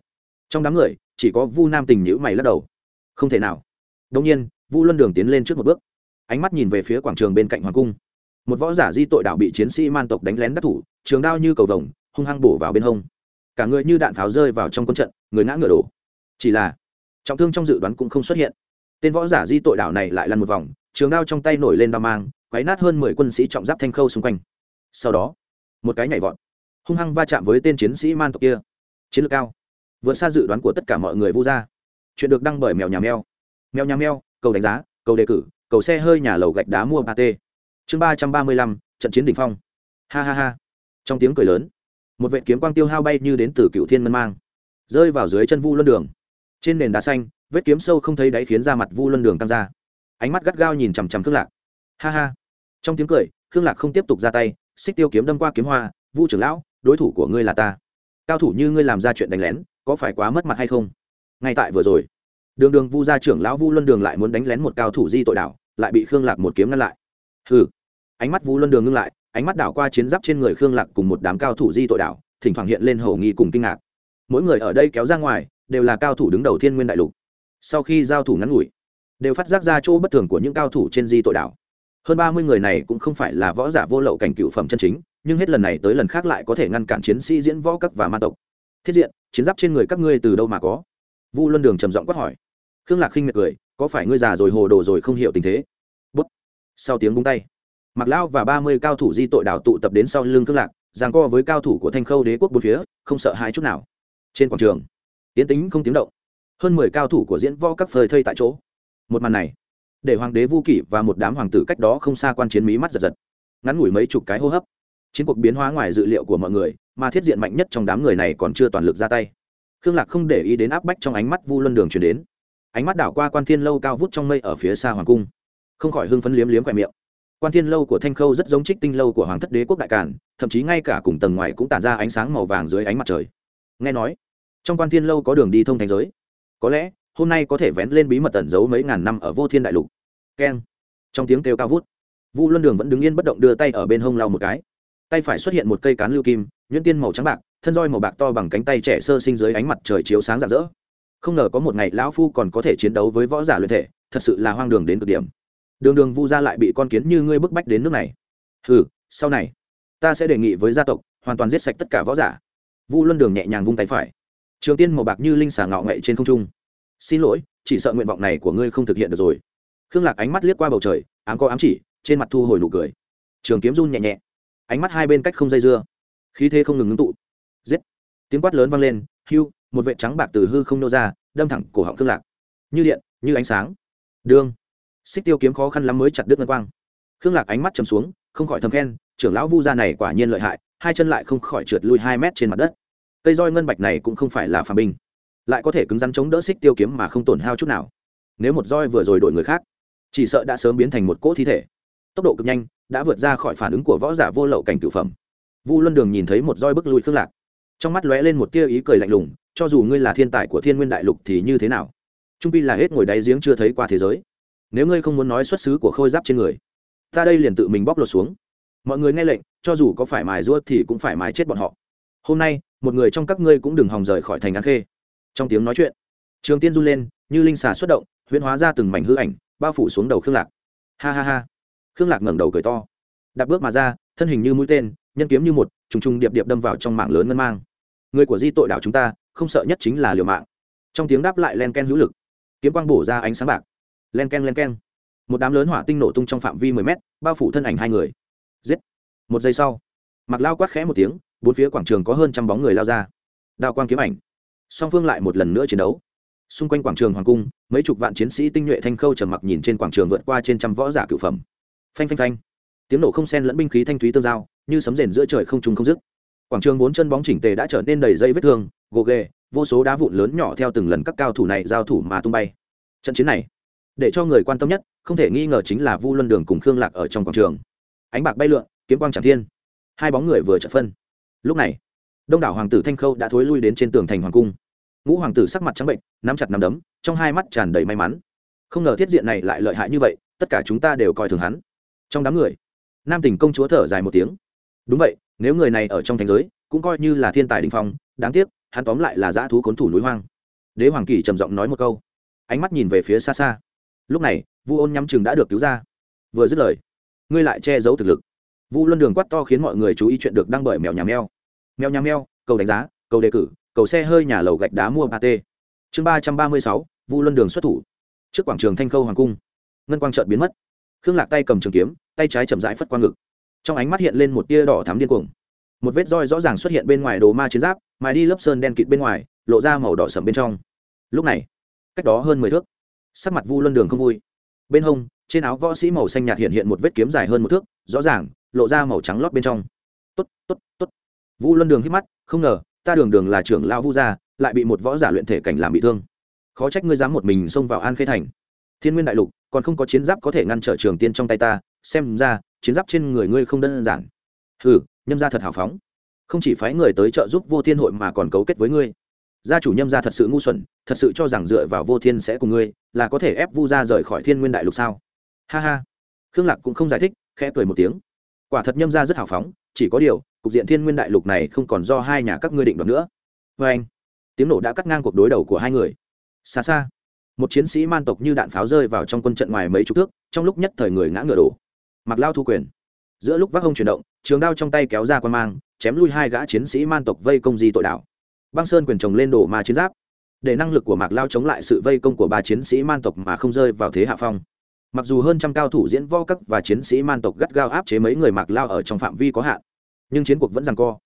Trong đám người, chỉ có vu nam tình nhữ mày lắc đầu. Không thể nào. Đông nhiên, vu luân đường tiến lên trước một bước, ánh mắt nhìn về phía quảng trường bên cạnh hoàng cung. Một võ giả di tội đạo bị chiến sĩ man tộc đánh lén đắc thủ, trường đao như cầu vồng, hung hăng bổ vào bên hông. Cả người như đạn pháo rơi vào trong quân trận, người ngã ngựa đổ chỉ là, trọng thương trong dự đoán cũng không xuất hiện. Tên võ giả di tội đảo này lại lăn một vòng, trường đao trong tay nổi lên đao mang, quấy nát hơn mười quân sĩ trọng giáp thanh khâu xung quanh. Sau đó, một cái nhảy vọt, hung hăng va chạm với tên chiến sĩ man tộc kia. Chiến lược cao, vượt xa dự đoán của tất cả mọi người vu ra. Chuyện được đăng bởi mèo nhà mèo. Mèo nhà mèo, cầu đánh giá, cầu đề cử, cầu xe hơi nhà lầu gạch đá mua ba t. Chương ba trăm ba mươi lăm, trận chiến đỉnh phong. Ha ha ha. Trong tiếng cười lớn, một vệ kiếm quang tiêu hao bay như đến từ cựu thiên ngân mang, rơi vào dưới chân vu luân đường trên nền đá xanh, vết kiếm sâu không thấy đáy khiến ra mặt vu luân đường tăng ra. Ánh mắt gắt gao nhìn chằm chằm khương lạc. Ha ha. Trong tiếng cười, khương lạc không tiếp tục ra tay, xích tiêu kiếm đâm qua kiếm hoa, vu trưởng lão, đối thủ của ngươi là ta. Cao thủ như ngươi làm ra chuyện đánh lén, có phải quá mất mặt hay không? Ngay tại vừa rồi, đường đường vu gia trưởng lão vu luân đường lại muốn đánh lén một cao thủ di tội đảo, lại bị khương lạc một kiếm ngăn lại. Hừ. Ánh mắt vu luân đường ngưng lại, ánh mắt đảo qua chiến giáp trên người khương lạc cùng một đám cao thủ di tội đảo, thỉnh thoảng hiện lên hầu nghi cùng kinh ngạc. Mỗi người ở đây kéo ra ngoài đều là cao thủ đứng đầu thiên nguyên đại lục. Sau khi giao thủ ngắn ngủi, đều phát giác ra chỗ bất thường của những cao thủ trên di tội đảo. Hơn ba mươi người này cũng không phải là võ giả vô lậu cảnh cựu phẩm chân chính, nhưng hết lần này tới lần khác lại có thể ngăn cản chiến sĩ diễn võ các và ma tộc. Thiết diện, chiến giáp trên người các ngươi từ đâu mà có? Vu luân đường trầm giọng quát hỏi. Khương lạc khinh miệt cười, có phải ngươi già rồi hồ đồ rồi không hiểu tình thế? Bút. Sau tiếng búng tay mặc lao và ba mươi cao thủ di tội đảo tụ tập đến sau lưng khương lạc, giằng co với cao thủ của thanh khâu đế quốc bốn phía, không sợ hãi chút nào. Trên quảng trường yến tính không tiếng động. Hơn mười cao thủ của diễn võ các phơi thây tại chỗ. Một màn này, để hoàng đế vu kỷ và một đám hoàng tử cách đó không xa quan chiến mí mắt giật giật. Ngắn ngủi mấy chục cái hô hấp. Chiến cuộc biến hóa ngoài dự liệu của mọi người, mà thiết diện mạnh nhất trong đám người này còn chưa toàn lực ra tay. Khương lạc không để ý đến áp bách trong ánh mắt vu luân đường chuyển đến. Ánh mắt đảo qua quan thiên lâu cao vút trong mây ở phía xa hoàng cung. Không khỏi hưng phấn liếm liếm khoe miệng. Quan thiên lâu của thanh khâu rất giống trích tinh lâu của hoàng thất đế quốc đại càn, thậm chí ngay cả cùng tầng ngoài cũng tản ra ánh sáng màu vàng dưới ánh mặt trời. Nghe nói trong quan thiên lâu có đường đi thông thành giới. Có lẽ, hôm nay có thể vén lên bí mật tẩn giấu mấy ngàn năm ở vô thiên đại lục. Keng. Trong tiếng kêu cao vút, vu luân đường vẫn đứng yên bất động đưa tay ở bên hông lau một cái. Tay phải xuất hiện một cây cán lưu kim, nhuyễn tiên màu trắng bạc, thân roi màu bạc to bằng cánh tay trẻ sơ sinh dưới ánh mặt trời chiếu sáng rạng rỡ. Không ngờ có một ngày lão phu còn có thể chiến đấu với võ giả luyện thể, thật sự là hoang đường đến cực điểm. Đường đường vu gia lại bị con kiến như ngươi bức bách đến nước này. Hừ, sau này, ta sẽ đề nghị với gia tộc, hoàn toàn giết sạch tất cả võ giả. Vu luân đường nhẹ nhàng vung tay phải trường tiên màu bạc như linh xà ngạo ngậy trên không trung. Xin lỗi, chỉ sợ nguyện vọng này của ngươi không thực hiện được rồi. Khương lạc ánh mắt liếc qua bầu trời, ám có ám chỉ, trên mặt thu hồi nụ cười. Trường kiếm run nhẹ nhẹ, ánh mắt hai bên cách không dây dưa. Khí thế không ngừng ngưng tụ. Giết! Tiếng quát lớn vang lên hưu một vệ trắng bạc từ hư không nô ra, đâm thẳng cổ họng khương lạc. Như điện, như ánh sáng. Đương xích tiêu kiếm khó khăn lắm mới chặt đứt ngân quang. Khương lạc ánh mắt chầm xuống, không khỏi thầm khen, trưởng lão vu gia này quả nhiên lợi hại, hai chân lại không khỏi trượt lui hai mét trên mặt đất cây roi ngân bạch này cũng không phải là phàm binh, lại có thể cứng rắn chống đỡ xích tiêu kiếm mà không tổn hao chút nào. Nếu một roi vừa rồi đổi người khác, chỉ sợ đã sớm biến thành một cỗ thi thể. Tốc độ cực nhanh đã vượt ra khỏi phản ứng của võ giả vô lậu cảnh cửu phẩm. Vu luân đường nhìn thấy một roi bức lui khương lạc, trong mắt lóe lên một tia ý cười lạnh lùng, cho dù ngươi là thiên tài của thiên nguyên đại lục thì như thế nào? Trung pi là hết ngồi đáy giếng chưa thấy qua thế giới. Nếu ngươi không muốn nói xuất xứ của khôi giáp trên người, ta đây liền tự mình bóc lột xuống. Mọi người nghe lệnh, cho dù có phải mài ruột thì cũng phải mài chết bọn họ hôm nay, một người trong các ngươi cũng đừng hòng rời khỏi thành án khê. Trong tiếng nói chuyện, trường tiên run lên, như linh xà xuất động, huyễn hóa ra từng mảnh hư ảnh, bao phủ xuống đầu khương lạc. Ha ha ha. Khương lạc ngẩng đầu cười to. Đạp bước mà ra, thân hình như mũi tên, nhân kiếm như một, trùng trùng điệp điệp đâm vào trong mạng lớn ngân mang. Người của di tội đảo chúng ta, không sợ nhất chính là liều mạng. Trong tiếng đáp lại len ken hữu lực, kiếm quang bổ ra ánh sáng bạc. Len ken len ken. Một đám lớn hỏa tinh nổ tung trong phạm vi mười mét, bao phủ thân ảnh hai người. Giết. Một giây sau mặc lao quát khẽ một tiếng bốn phía quảng trường có hơn trăm bóng người lao ra. Đao quang kiếm ảnh. Song phương lại một lần nữa chiến đấu. Xung quanh quảng trường hoàng cung, mấy chục vạn chiến sĩ tinh nhuệ thanh khâu trầm mặc nhìn trên quảng trường vượt qua trên trăm võ giả cửu phẩm. Phanh phanh phanh. Tiếng nổ không sen lẫn binh khí thanh thúy tương giao, như sấm rền giữa trời không trung không dứt. Quảng trường vốn chân bóng chỉnh tề đã trở nên đầy dây vết thương, gồ ghề, vô số đá vụn lớn nhỏ theo từng lần các cao thủ này giao thủ mà tung bay. Trận chiến này, để cho người quan tâm nhất, không thể nghi ngờ chính là vu luân đường cùng khương lạc ở trong quảng trường. Ánh bạc bay lượn, kiếm quang tràng thiên. Hai bóng người vừa chợt phân lúc này, đông đảo hoàng tử thanh khâu đã thối lui đến trên tường thành hoàng cung. Ngũ hoàng tử sắc mặt trắng bệnh, nắm chặt nắm đấm, trong hai mắt tràn đầy may mắn. Không ngờ thiết diện này lại lợi hại như vậy, tất cả chúng ta đều coi thường hắn. Trong đám người, nam tình công chúa thở dài một tiếng. Đúng vậy, nếu người này ở trong thành giới, cũng coi như là thiên tài đình phong, đáng tiếc, hắn tóm lại là dã thú khốn thủ núi hoang. Đế hoàng kỳ trầm giọng nói một câu. Ánh mắt nhìn về phía xa xa. Lúc này, vu ôn nhắm chừng đã được cứu ra. Vừa dứt lời, ngươi lại che giấu thực lực. Vu luân đường quát to khiến mọi người chú ý chuyện được đăng bởi mèo nhà mèo mèo nhà mèo, cầu đánh giá, cầu đề cử, cầu xe hơi nhà lầu gạch đá mua ba t chương ba trăm ba mươi sáu, vu luân đường xuất thủ. Trước quảng trường thanh khâu hoàng cung, ngân quang trợn biến mất. Khương lạc tay cầm trường kiếm, tay trái chậm rãi phất qua ngực. Trong ánh mắt hiện lên một tia đỏ thắm điên cuồng. Một vết roi rõ ràng xuất hiện bên ngoài đồ ma chiến giáp, mài đi lớp sơn đen kịt bên ngoài, lộ ra màu đỏ sậm bên trong. Lúc này, cách đó hơn mười thước, sắc mặt vu luân đường không vui. Bên hông, trên áo võ sĩ màu xanh nhạt hiện hiện một vết kiếm dài hơn một thước, rõ ràng, lộ ra màu trắng lót bên trong. Tốt tốt tốt vu luân đường hít mắt, không ngờ, ta đường đường là trưởng lao vu gia, lại bị một võ giả luyện thể cảnh làm bị thương. Khó trách ngươi dám một mình xông vào an khê thành. Thiên nguyên đại lục, còn không có chiến giáp có thể ngăn trở trường tiên trong tay ta, xem ra, chiến giáp trên người ngươi không đơn giản. Ừ nhâm ra thật hào phóng. Không chỉ phái người tới trợ giúp vô thiên hội mà còn cấu kết với ngươi. Gia chủ nhâm ra thật sự ngu xuẩn, thật sự cho rằng dựa vào vô thiên sẽ cùng ngươi, là có thể ép vu gia rời khỏi thiên nguyên đại lục sao? Ha ha. Khương lạc cũng không giải thích, khẽ cười một tiếng. Quả thật nhâm ra rất hào phóng chỉ có điều, cục diện thiên nguyên đại lục này không còn do hai nhà các ngươi định đoạt nữa. Vê anh, tiếng nổ đã cắt ngang cuộc đối đầu của hai người. Xa xa, một chiến sĩ man tộc như đạn pháo rơi vào trong quân trận ngoài mấy chục thước, trong lúc nhất thời người ngã ngựa đổ. Mặc lao thu quyền. Giữa lúc vác hông chuyển động, trường đao trong tay kéo ra quan mang, chém lui hai gã chiến sĩ man tộc vây công di tội đảo. Băng sơn quyền chồng lên đổ ma chiến giáp. Để năng lực của mạc lao chống lại sự vây công của ba chiến sĩ man tộc mà không rơi vào thế hạ phong mặc dù hơn trăm cao thủ diễn vo cấp và chiến sĩ man tộc gắt gao áp chế mấy người mạc lao ở trong phạm vi có hạn, nhưng chiến cuộc vẫn rằng co.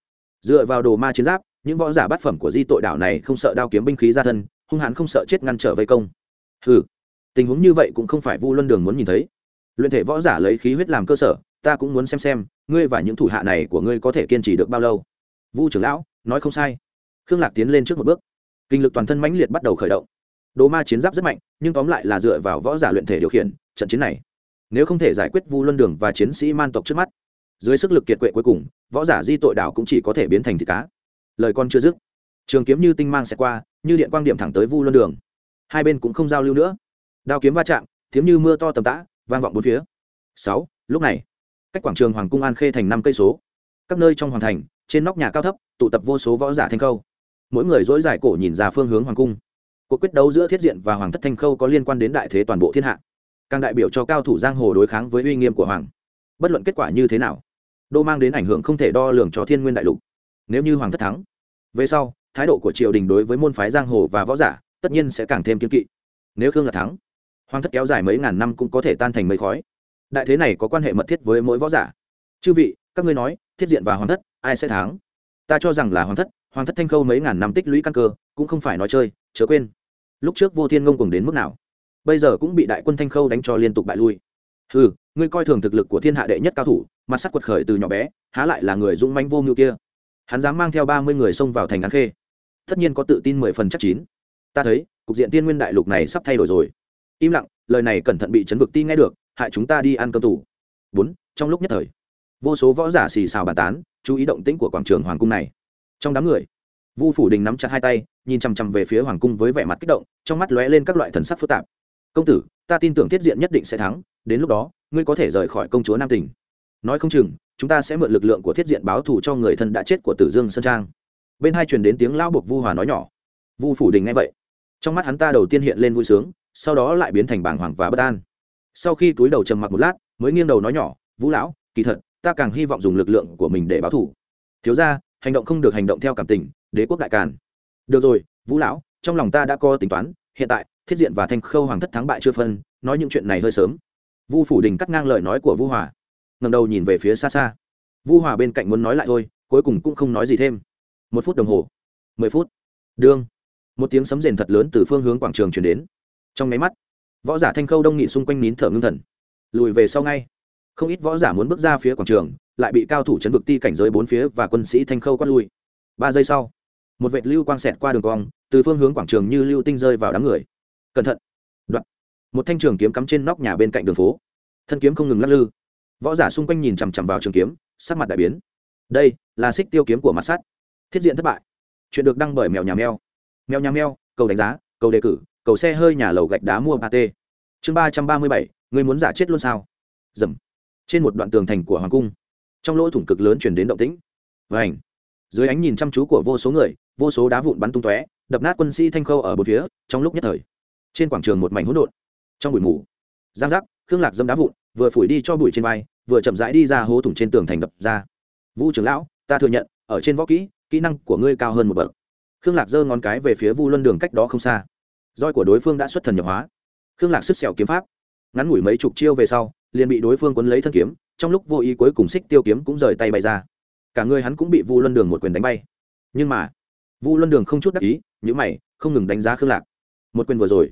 Dựa vào đồ ma chiến giáp, những võ giả bát phẩm của di tội đảo này không sợ đao kiếm binh khí ra thân, hung hãn không sợ chết ngăn trở vây công. Ừ tình huống như vậy cũng không phải vu luân đường muốn nhìn thấy. Luyện thể võ giả lấy khí huyết làm cơ sở, ta cũng muốn xem xem, ngươi và những thủ hạ này của ngươi có thể kiên trì được bao lâu. Vu trưởng lão, nói không sai. Khương lạc tiến lên trước một bước. Kinh lực toàn thân mãnh liệt bắt đầu khởi động đồ ma chiến giáp rất mạnh, nhưng tóm lại là dựa vào võ giả luyện thể điều khiển, trận chiến này, nếu không thể giải quyết vu luân đường và chiến sĩ man tộc trước mắt, dưới sức lực kiệt quệ cuối cùng, võ giả di tội đảo cũng chỉ có thể biến thành thịt cá. Lời con chưa dứt, trường kiếm như tinh mang sẽ qua, như điện quang điểm thẳng tới vu luân đường. Hai bên cũng không giao lưu nữa. Đao kiếm va chạm, tiếng như mưa to tầm tã, vang vọng bốn phía. Sáu, lúc này, cách quảng trường hoàng cung an khê thành năm cây số. Các nơi trong hoàng thành, trên nóc nhà cao thấp, tụ tập vô số võ giả thanh khâu. Mỗi người dỗi dài cổ nhìn ra phương hướng hoàng cung cuộc quyết đấu giữa thiết diện và hoàng thất thanh khâu có liên quan đến đại thế toàn bộ thiên hạ. Càng đại biểu cho cao thủ giang hồ đối kháng với uy nghiêm của hoàng. Bất luận kết quả như thế nào, đô mang đến ảnh hưởng không thể đo lường cho thiên nguyên đại lục. Nếu như hoàng thất thắng, về sau, thái độ của triều đình đối với môn phái giang hồ và võ giả tất nhiên sẽ càng thêm kiên kỵ. Nếu khương là thắng, hoàng thất kéo dài mấy ngàn năm cũng có thể tan thành mây khói. Đại thế này có quan hệ mật thiết với mỗi võ giả. Chư vị, các ngươi nói, thiết diện và hoàng thất, ai sẽ thắng? Ta cho rằng là hoàng thất hoàng thất thanh khâu mấy ngàn năm tích lũy căn cơ, cũng không phải nói chơi, chớ quên lúc trước vô thiên ngông cùng đến mức nào? Bây giờ cũng bị đại quân thanh khâu đánh cho liên tục bại lui. Ừ ngươi coi thường thực lực của thiên hạ đệ nhất cao thủ mặt sắt quật khởi từ nhỏ bé, há lại là người dũng manh vô mưu kia. Hắn dám mang theo ba mươi người xông vào thành án khê. Tất nhiên có tự tin mười phần chắc chín. Ta thấy, cục diện tiên nguyên đại lục này sắp thay đổi rồi. Im lặng, lời này cẩn thận bị chấn vực ti nghe được, hại chúng ta đi ăn cơm tủ. Bốn, trong lúc nhất thời, vô số võ giả xì xào bàn tán, chú ý động tĩnh của quảng trường hoàng cung này. Trong đám người vu phủ đình nắm chặt hai tay, nhìn chằm chằm về phía hoàng cung với vẻ mặt kích động, trong mắt lóe lên các loại thần sắc phức tạp. Công tử, ta tin tưởng Thiết diện nhất định sẽ thắng, đến lúc đó, ngươi có thể rời khỏi công chúa nam tỉnh. Nói không chừng, chúng ta sẽ mượn lực lượng của thiết diện báo thù cho người thân đã chết của tử dương sơn trang. Bên hai truyền đến tiếng lao buộc vu hòa nói nhỏ. Vu phủ đình nghe vậy, trong mắt hắn ta đầu tiên hiện lên vui sướng, sau đó lại biến thành bàng hoàng và bất an. Sau khi túi đầu trầm mặc một lát, mới nghiêng đầu nói nhỏ, vũ lão, kỳ thật, ta càng hy vọng dùng lực lượng của mình để báo thù. Thiếu ra hành động không được hành động theo cảm tình đế quốc đại càn. Được rồi, vũ lão, trong lòng ta đã có tính toán, hiện tại, thiết diện và thanh khâu hoàng thất thắng bại chưa phân, nói những chuyện này hơi sớm. Vu phủ đình cắt ngang lời nói của vu hòa. Ngầm đầu nhìn về phía xa xa. Vu hòa bên cạnh muốn nói lại thôi, cuối cùng cũng không nói gì thêm. Một phút đồng hồ. Mười phút. Đương. Một tiếng sấm rền thật lớn từ phương hướng quảng trường chuyển đến. Trong máy mắt, võ giả thanh khâu đông nghị xung quanh nín thở ngưng thần. Lùi về sau ngay. Không ít võ giả muốn bước ra phía quảng trường, lại bị cao thủ chấn vực ti cảnh giới bốn phía và quân sĩ thanh khâu quát lui. Ba giây sau một vệt lưu quang xẹt qua đường cong, từ phương hướng quảng trường như lưu tinh rơi vào đám người. Cẩn thận. Đoạn. Một thanh trường kiếm cắm trên nóc nhà bên cạnh đường phố. Thân kiếm không ngừng lắc lư. Võ giả xung quanh nhìn chằm chằm vào trường kiếm, sắc mặt đại biến. Đây là xích tiêu kiếm của mặt sắt. Thiết diện thất bại. Chuyện được đăng bởi mèo nhà mèo. Mèo nhà mèo, cầu đánh giá, cầu đề cử, cầu xe hơi nhà lầu gạch đá mua ba t. Chương ba trăm ba mươi bảy, người muốn giả chết luôn sao? Dầm. Trên một đoạn tường thành của hoàng cung, trong lỗ thủng cực lớn chuyển đến động tĩnh. Vảnh dưới ánh nhìn chăm chú của vô số người vô số đá vụn bắn tung tóe, đập nát quân sĩ thanh khâu ở bốn phía, trong lúc nhất thời. Trên quảng trường một mảnh hỗn độn. Trong bụi mù, giang giác, khương lạc dâm đá vụn, vừa phủi đi cho bụi trên vai, vừa chậm rãi đi ra hố thủng trên tường thành đập ra. Vu trưởng lão, ta thừa nhận, ở trên võ kỹ kỹ năng của ngươi cao hơn một bậc. Khương lạc giơ ngón cái về phía vu luân đường cách đó không xa. Roi của đối phương đã xuất thần nhập hóa. Khương lạc sức sẹo kiếm pháp. Ngắn ngủi mấy chục chiêu về sau, liền bị đối phương quấn lấy thân kiếm, trong lúc vô ý cuối cùng xích tiêu kiếm cũng rời tay bay ra. Cả người hắn cũng bị vu luân đường một quyền đánh bay. Nhưng mà vu luân đường không chút đắc ý những mày, không ngừng đánh giá khương lạc. Một quyền vừa rồi,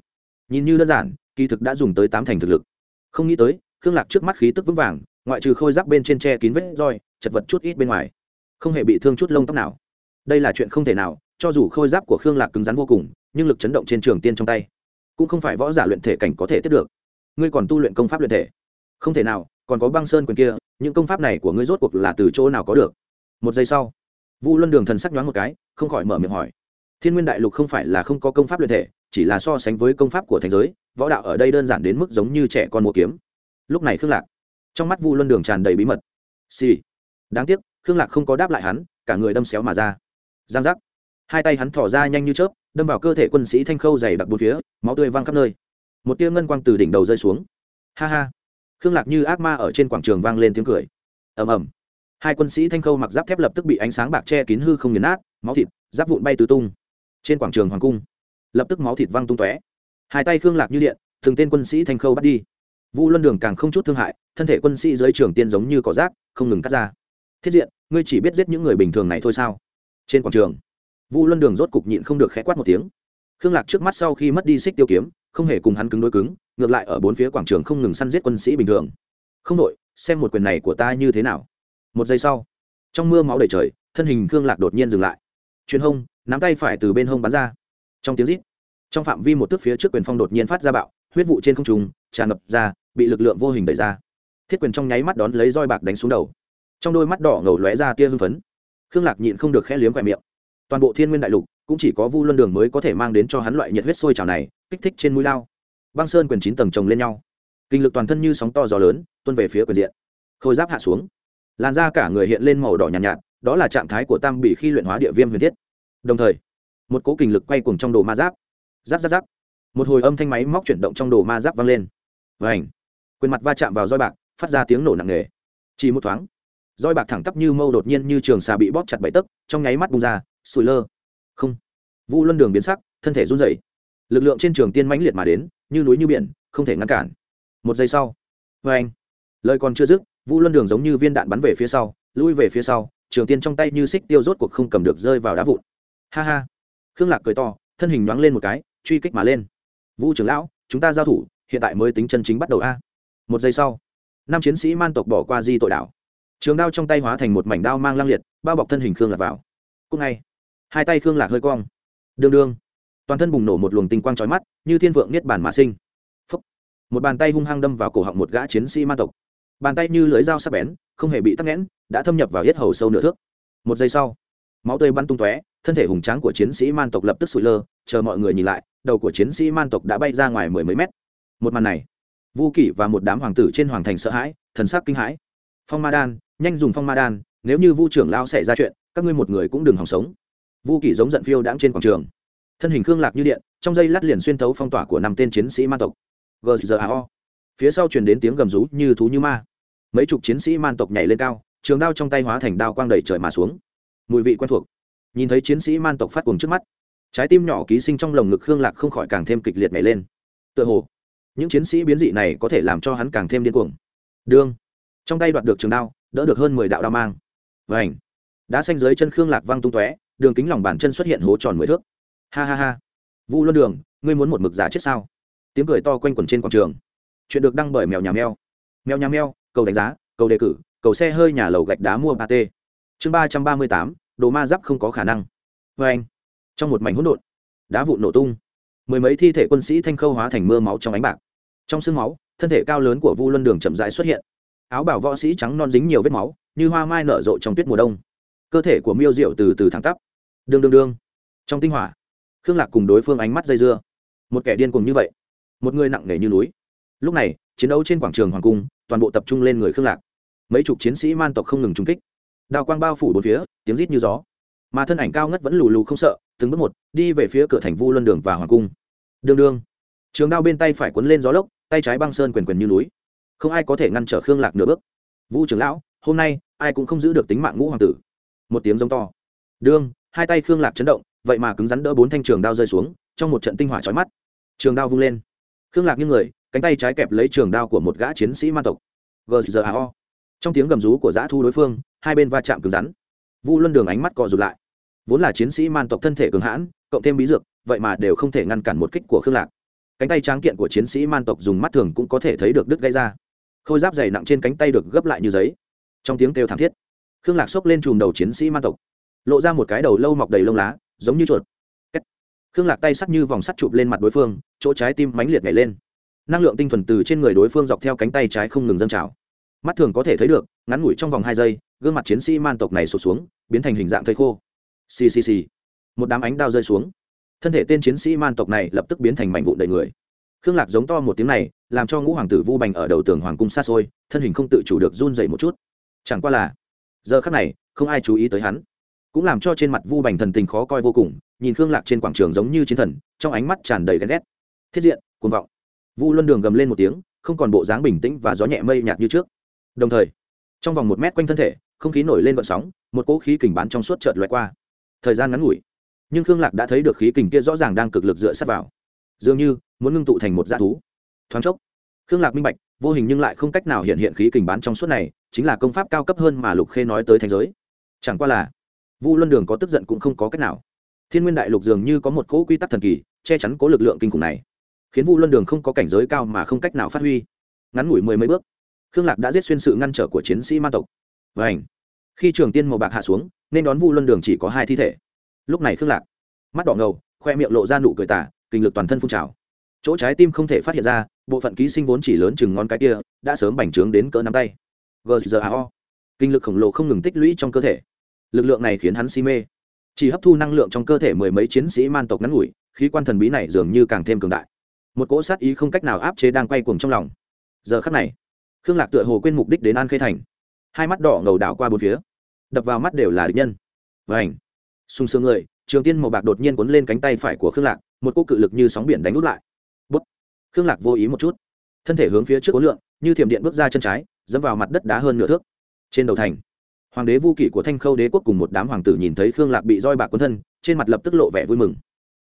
nhìn như đơn giản, kỳ thực đã dùng tới tám thành thực lực. Không nghĩ tới, khương lạc trước mắt khí tức vững vàng, ngoại trừ khôi giáp bên trên tre kín vết roi, chật vật chút ít bên ngoài. Không hề bị thương chút lông tóc nào. Đây là chuyện không thể nào, cho dù khôi giáp của khương lạc cứng rắn vô cùng, nhưng lực chấn động trên trường tiên trong tay, cũng không phải võ giả luyện thể cảnh có thể tiếp được. Ngươi còn tu luyện công pháp luyện thể. Không thể nào, còn có băng sơn quyền kia, những công pháp này của ngươi rốt cuộc là từ chỗ nào có được? Một giây sau vu luân đường thần sắc nhoáng một cái, không khỏi mở miệng hỏi. Thiên nguyên đại lục không phải là không có công pháp luyện thể, chỉ là so sánh với công pháp của thành giới, võ đạo ở đây đơn giản đến mức giống như trẻ con mua kiếm. Lúc này khương lạc, trong mắt vu luân đường tràn đầy bí mật. Xì、sì. đáng tiếc, khương lạc không có đáp lại hắn, cả người đâm xéo mà ra. Giang giác. Hai tay hắn thỏ ra nhanh như chớp, đâm vào cơ thể quân sĩ thanh khâu dày đặc bốn phía, máu tươi văng khắp nơi. Một tia ngân quang từ đỉnh đầu rơi xuống. Ha ha. Khương lạc như ác ma ở trên quảng trường vang lên tiếng cười. Ầm ầm hai quân sĩ thanh khâu mặc giáp thép lập tức bị ánh sáng bạc che kín hư không nghiền nát, máu thịt, giáp vụn bay tứ tung. Trên quảng trường hoàng cung, lập tức máu thịt văng tung tóe. Hai tay khương lạc như điện thường tên quân sĩ thanh khâu bắt đi. Vu luân đường càng không chút thương hại, thân thể quân sĩ dưới trường tiên giống như cỏ rác, không ngừng cắt ra. Thiết diện, ngươi chỉ biết giết những người bình thường này thôi sao? Trên quảng trường, vu luân đường rốt cục nhịn không được khẽ quát một tiếng. Khương lạc trước mắt sau khi mất đi xích tiêu kiếm, không hề cùng hắn cứng đối cứng, ngược lại ở bốn phía quảng trường không ngừng săn giết quân sĩ bình thường. Không đội xem một quyền này của ta như thế nào một giây sau, trong mưa máu đầy trời, thân hình khương lạc đột nhiên dừng lại. Truyền hông, nắm tay phải từ bên hông bắn ra. Trong tiếng rít, trong phạm vi một thước phía trước quyền phong đột nhiên phát ra bạo, huyết vụ trên không trùng tràn ngập ra, bị lực lượng vô hình đẩy ra. Thiết quyền trong nháy mắt đón lấy roi bạc đánh xuống đầu. Trong đôi mắt đỏ ngầu lóe ra tia hưng phấn. Khương lạc nhịn không được khẽ liếm khoe miệng. Toàn bộ thiên nguyên đại lục cũng chỉ có vu luân đường mới có thể mang đến cho hắn loại nhiệt huyết sôi trào này, kích thích trên mũi lao. Băng sơn quyền chín tầng chồng lên nhau. Kinh lực toàn thân như sóng to gió lớn, tuôn về phía quyền diện. Khôi giáp hạ xuống làn da cả người hiện lên màu đỏ nhàn nhạt, nhạt đó là trạng thái của tam bị khi luyện hóa địa viêm huyền thiết. Đồng thời một cố kinh lực quay cùng trong đồ ma giáp. Giáp giáp giáp. Một hồi âm thanh máy móc chuyển động trong đồ ma giáp vang lên. Và ảnh quyền mặt va chạm vào roi bạc phát ra tiếng nổ nặng nề. Chỉ một thoáng roi bạc thẳng tắp như mâu đột nhiên như trường xà bị bóp chặt bậy tấc trong nháy mắt bung ra sùi lơ. Không. Vu luân đường biến sắc thân thể run rẩy. Lực lượng trên trường tiên mãnh liệt mà đến như núi như biển không thể ngăn cản. Một giây sau vê anh lời còn chưa dứt vu luân đường giống như viên đạn bắn về phía sau, lui về phía sau, trường tiên trong tay như xích tiêu rốt cuộc không cầm được rơi vào đá vụn. Ha ha. Khương lạc cười to, thân hình nhoáng lên một cái, truy kích mà lên. Vu trưởng lão, chúng ta giao thủ, hiện tại mới tính chân chính bắt đầu a. Một giây sau, năm chiến sĩ man tộc bỏ qua di tội đảo. Trường đao trong tay hóa thành một mảnh đao mang lang liệt, bao bọc thân hình khương lạc vào. Cúc ngay, hai tay khương lạc hơi cong. Đương đương. Toàn thân bùng nổ một luồng tinh quang trói mắt, như thiên vượng niết bàn mà sinh. Phúc. một bàn tay hung hăng đâm vào cổ họng một gã chiến sĩ man tộc bàn tay như lưới dao sắc bén, không hề bị tắc nghẽn, đã thâm nhập vào yết hầu sâu nửa thước. Một giây sau, máu tươi bắn tung tóe, thân thể hùng tráng của chiến sĩ man tộc lập tức sụi lơ, chờ mọi người nhìn lại, đầu của chiến sĩ man tộc đã bay ra ngoài mười mấy mét. Một màn này, vu kỷ và một đám hoàng tử trên hoàng thành sợ hãi, thần sắc kinh hãi. Phong ma đan, nhanh dùng phong ma đan, nếu như vu trưởng lao xảy ra chuyện, các ngươi một người cũng đừng hòng sống. Vu kỷ giống giận phiêu đãng trên quảng trường. Thân hình khương lạc như điện, trong dây lát liền xuyên thấu phong tỏa của năm tên chiến sĩ man tộc. Gzao phía sau truyền đến tiếng gầm rú như thú như ma mấy chục chiến sĩ man tộc nhảy lên cao, trường đao trong tay hóa thành đao quang đầy trời mà xuống. Mùi vị quen thuộc. Nhìn thấy chiến sĩ man tộc phát cuồng trước mắt, trái tim nhỏ ký sinh trong lồng ngực khương lạc không khỏi càng thêm kịch liệt nhảy lên. Tựa hồ, những chiến sĩ biến dị này có thể làm cho hắn càng thêm điên cuồng. Đương, trong tay đoạt được trường đao, đỡ được hơn mười đạo đao mang. Vảnh đá xanh dưới chân khương lạc văng tung tóe, đường kính lòng bàn chân xuất hiện hố tròn mười thước. Ha ha ha. Vu luân đường, ngươi muốn một mực giả chết sao? Tiếng cười to quanh quẩn trên quảng trường. Chuyện được đăng bởi mèo nhà mèo. Mèo nhà mèo cầu đánh giá, cầu đề cử, cầu xe hơi nhà lầu gạch đá mua ba t. Chương ba trăm ba mươi tám, đồ ma giáp không có khả năng. Vê anh. Trong một mảnh hỗn độn, đá vụn nổ tung. Mười mấy thi thể quân sĩ thanh khâu hóa thành mưa máu trong ánh bạc. Trong sương máu, thân thể cao lớn của vu luân đường chậm rãi xuất hiện. Áo bảo võ sĩ trắng non dính nhiều vết máu, như hoa mai nở rộ trong tuyết mùa đông. Cơ thể của miêu diệu từ từ thẳng tắp. Đương đương đương. Trong tinh hỏa, khương lạc cùng đối phương ánh mắt dây dưa. Một kẻ điên cùng như vậy, một người nặng nề như núi. Lúc này, chiến đấu trên quảng trường hoàng cung toàn bộ tập trung lên người khương lạc. Mấy chục chiến sĩ man tộc không ngừng trung kích. Đào quang bao phủ bốn phía, tiếng rít như gió. Mà thân ảnh cao ngất vẫn lù lù không sợ, từng bước một, đi về phía cửa thành vu luân đường và hoàng cung. Đương đương trường đao bên tay phải quấn lên gió lốc, tay trái băng sơn quyền quyền như núi. Không ai có thể ngăn trở khương lạc nửa bước. Vu trưởng lão, hôm nay, ai cũng không giữ được tính mạng ngũ hoàng tử. Một tiếng giống to. Đương hai tay khương lạc chấn động, vậy mà cứng rắn đỡ bốn thanh trường đao rơi xuống, trong một trận tinh hỏa chói mắt. Trường đao vung lên. Khương lạc như người cánh tay trái kẹp lấy trường đao của một gã chiến sĩ man tộc. Gzao trong tiếng gầm rú của giã thu đối phương, hai bên va chạm cứng rắn. Vu luân đường ánh mắt cọ rụt lại. Vốn là chiến sĩ man tộc thân thể cường hãn, cộng thêm bí dược, vậy mà đều không thể ngăn cản một kích của khương lạc. Cánh tay tráng kiện của chiến sĩ man tộc dùng mắt thường cũng có thể thấy được đứt gây ra. Khôi giáp dày nặng trên cánh tay được gấp lại như giấy. Trong tiếng kêu thảm thiết, khương lạc xốc lên chùm đầu chiến sĩ man tộc. Lộ ra một cái đầu lâu mọc đầy lông lá, giống như chuột. Khương lạc tay sắt như vòng sắt chụp lên mặt đối phương, chỗ trái tim mãnh liệt nhảy lên năng lượng tinh thuần từ trên người đối phương dọc theo cánh tay trái không ngừng dâng trào. Mắt thường có thể thấy được, ngắn ngủi trong vòng hai giây, gương mặt chiến sĩ man tộc này sụt xuống, biến thành hình dạng thây khô. Xì xì xì. Một đám ánh đao rơi xuống. Thân thể tên chiến sĩ man tộc này lập tức biến thành mảnh vụn đầy người. Khương lạc giống to một tiếng này, làm cho ngũ hoàng tử vu bành ở đầu tường hoàng cung xa xôi, thân hình không tự chủ được run dậy một chút. Chẳng qua là, giờ khắc này, không ai chú ý tới hắn. Cũng làm cho trên mặt vu bành thần tình khó coi vô cùng, nhìn khương lạc trên quảng trường giống như chiến thần, trong ánh mắt tràn đầy ghen ghét. Thiết diện, cuồng vọng vu luân đường gầm lên một tiếng, không còn bộ dáng bình tĩnh và gió nhẹ mây nhạt như trước. Đồng thời, trong vòng một mét quanh thân thể, không khí nổi lên vận sóng, một cỗ khí kình bán trong suốt chợt loại qua. Thời gian ngắn ngủi, nhưng khương lạc đã thấy được khí kình kia rõ ràng đang cực lực dựa sát vào. Dường như muốn ngưng tụ thành một dã thú. Thoáng chốc, khương lạc minh bạch, vô hình nhưng lại không cách nào hiện hiện khí kình bán trong suốt này, chính là công pháp cao cấp hơn mà lục khê nói tới thành giới. Chẳng qua là, vu luân đường có tức giận cũng không có cách nào. Thiên nguyên đại lục dường như có một cỗ quy tắc thần kỳ, che chắn cố lực lượng kinh khủng này khiến vu luân đường không có cảnh giới cao mà không cách nào phát huy. Ngắn ngủi mười mấy bước, khương lạc đã giết xuyên sự ngăn trở của chiến sĩ man tộc. Và ảnh khi trường tiên màu bạc hạ xuống, nên đón vu luân đường chỉ có hai thi thể. Lúc này khương lạc, mắt đỏ ngầu, khoe miệng lộ ra nụ cười tả kinh lực toàn thân phun trào. Chỗ trái tim không thể phát hiện ra, bộ phận ký sinh vốn chỉ lớn chừng ngón cái kia, đã sớm bành trướng đến cỡ nắm tay. Gzao kinh lực khổng lồ không ngừng tích lũy trong cơ thể. Lực lượng này khiến hắn si mê. Chỉ hấp thu năng lượng trong cơ thể mười mấy chiến sĩ man tộc ngắn ngủi, khí quan thần bí này dường như càng thêm cường đại một cỗ sát ý không cách nào áp chế đang quay cuồng trong lòng. Giờ khắc này, khương lạc tựa hồ quên mục đích đến an khê thành. Hai mắt đỏ ngầu đảo qua bốn phía. Đập vào mắt đều là địch nhân. Vảnh sung sướng người, trường tiên màu bạc đột nhiên cuốn lên cánh tay phải của khương lạc, một cô cự lực như sóng biển đánh út lại. Bút. Khương lạc vô ý một chút. Thân thể hướng phía trước cố lượng như thiểm điện bước ra chân trái, dẫm vào mặt đất đá hơn nửa thước. Trên đầu thành, hoàng đế vu kỷ của thanh khâu đế quốc cùng một đám hoàng tử nhìn thấy khương lạc bị roi bạc quân thân, trên mặt lập tức lộ vẻ vui mừng.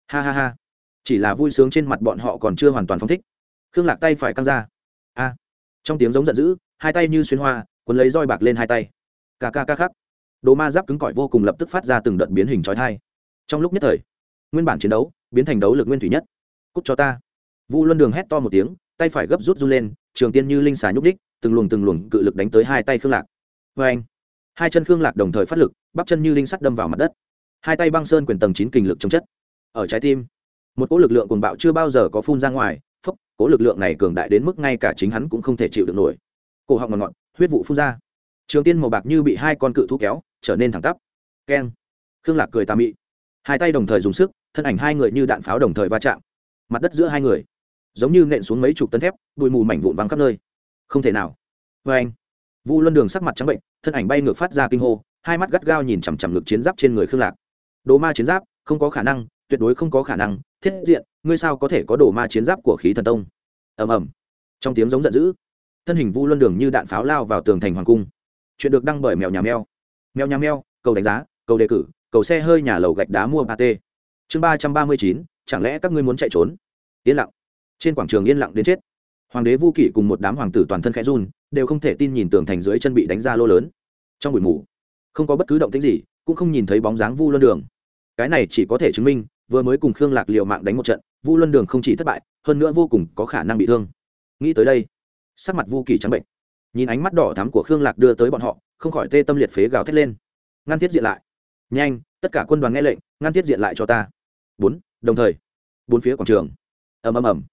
Ha ha ha chỉ là vui sướng trên mặt bọn họ còn chưa hoàn toàn phong thích. Khương lạc tay phải căng ra. A. Trong tiếng giống giận dữ, hai tay như xuyên hoa quấn lấy roi bạc lên hai tay. Ca ca ca khắc. Đồ ma giáp cứng cỏi vô cùng lập tức phát ra từng đợt biến hình trói thai trong lúc nhất thời, nguyên bản chiến đấu biến thành đấu lực nguyên thủy nhất. Cúc cho ta. Vu luân đường hét to một tiếng, tay phải gấp rút run lên, trường tiên như linh xà nhúc đích từng luồng từng luồng cự lực đánh tới hai tay khương lạc. Vê anh, hai chân khương lạc đồng thời phát lực, bắp chân như linh sắt đâm vào mặt đất. Hai tay băng sơn quyền tầng chín kình lực chống chất. Ở trái tim một cỗ lực lượng cuồng bạo chưa bao giờ có phun ra ngoài, phốc, cỗ lực lượng này cường đại đến mức ngay cả chính hắn cũng không thể chịu được nổi. Cổ họng ngọt ngọt, huyết vụ phun ra. Trường tiên màu bạc như bị hai con cự thú kéo, trở nên thẳng tắp. Keng. Khương lạc cười tà mị. Hai tay đồng thời dùng sức, thân ảnh hai người như đạn pháo đồng thời va chạm. Mặt đất giữa hai người, giống như nện xuống mấy chục tấn thép, bụi mù mảnh vụn văng khắp nơi. Không thể nào. Vê anh, vu luân đường sắc mặt trắng bệnh, thân ảnh bay ngược phát ra kinh hô, hai mắt gắt gao nhìn chằm chằm ngực chiến giáp trên người khương lạc. Đồ ma chiến giáp, không có khả năng, tuyệt đối không có khả năng thiết diện, ngươi sao có thể có đồ ma chiến giáp của khí thần tông? Ầm ầm. Trong tiếng giống giận dữ, thân hình vu luân đường như đạn pháo lao vào tường thành hoàng cung. Chuyện được đăng bởi mèo nhà mèo. Mèo nhà mèo, cầu đánh giá, cầu đề cử, cầu xe hơi nhà lầu gạch đá mua ba t. Chương ba trăm ba mươi chín, chẳng lẽ các ngươi muốn chạy trốn? Yên lặng. Trên quảng trường yên lặng đến chết. Hoàng đế vu kỷ cùng một đám hoàng tử toàn thân khẽ run, đều không thể tin nhìn tường thành dưới chân bị đánh ra lô lớn. Trong buổi mù, không có bất cứ động tĩnh gì, cũng không nhìn thấy bóng dáng vu luân đường. Cái này chỉ có thể chứng minh vừa mới cùng khương lạc liệu mạng đánh một trận, vu luân đường không chỉ thất bại, hơn nữa vô cùng có khả năng bị thương. Nghĩ tới đây, sắc mặt vu kỳ trắng bệnh. Nhìn ánh mắt đỏ thắm của khương lạc đưa tới bọn họ, không khỏi tê tâm liệt phế gào thét lên. Ngăn thiết diện lại. Nhanh, tất cả quân đoàn nghe lệnh, ngăn thiết diện lại cho ta. Bốn, đồng thời. Bốn phía quảng trường. Ầm ầm ầm.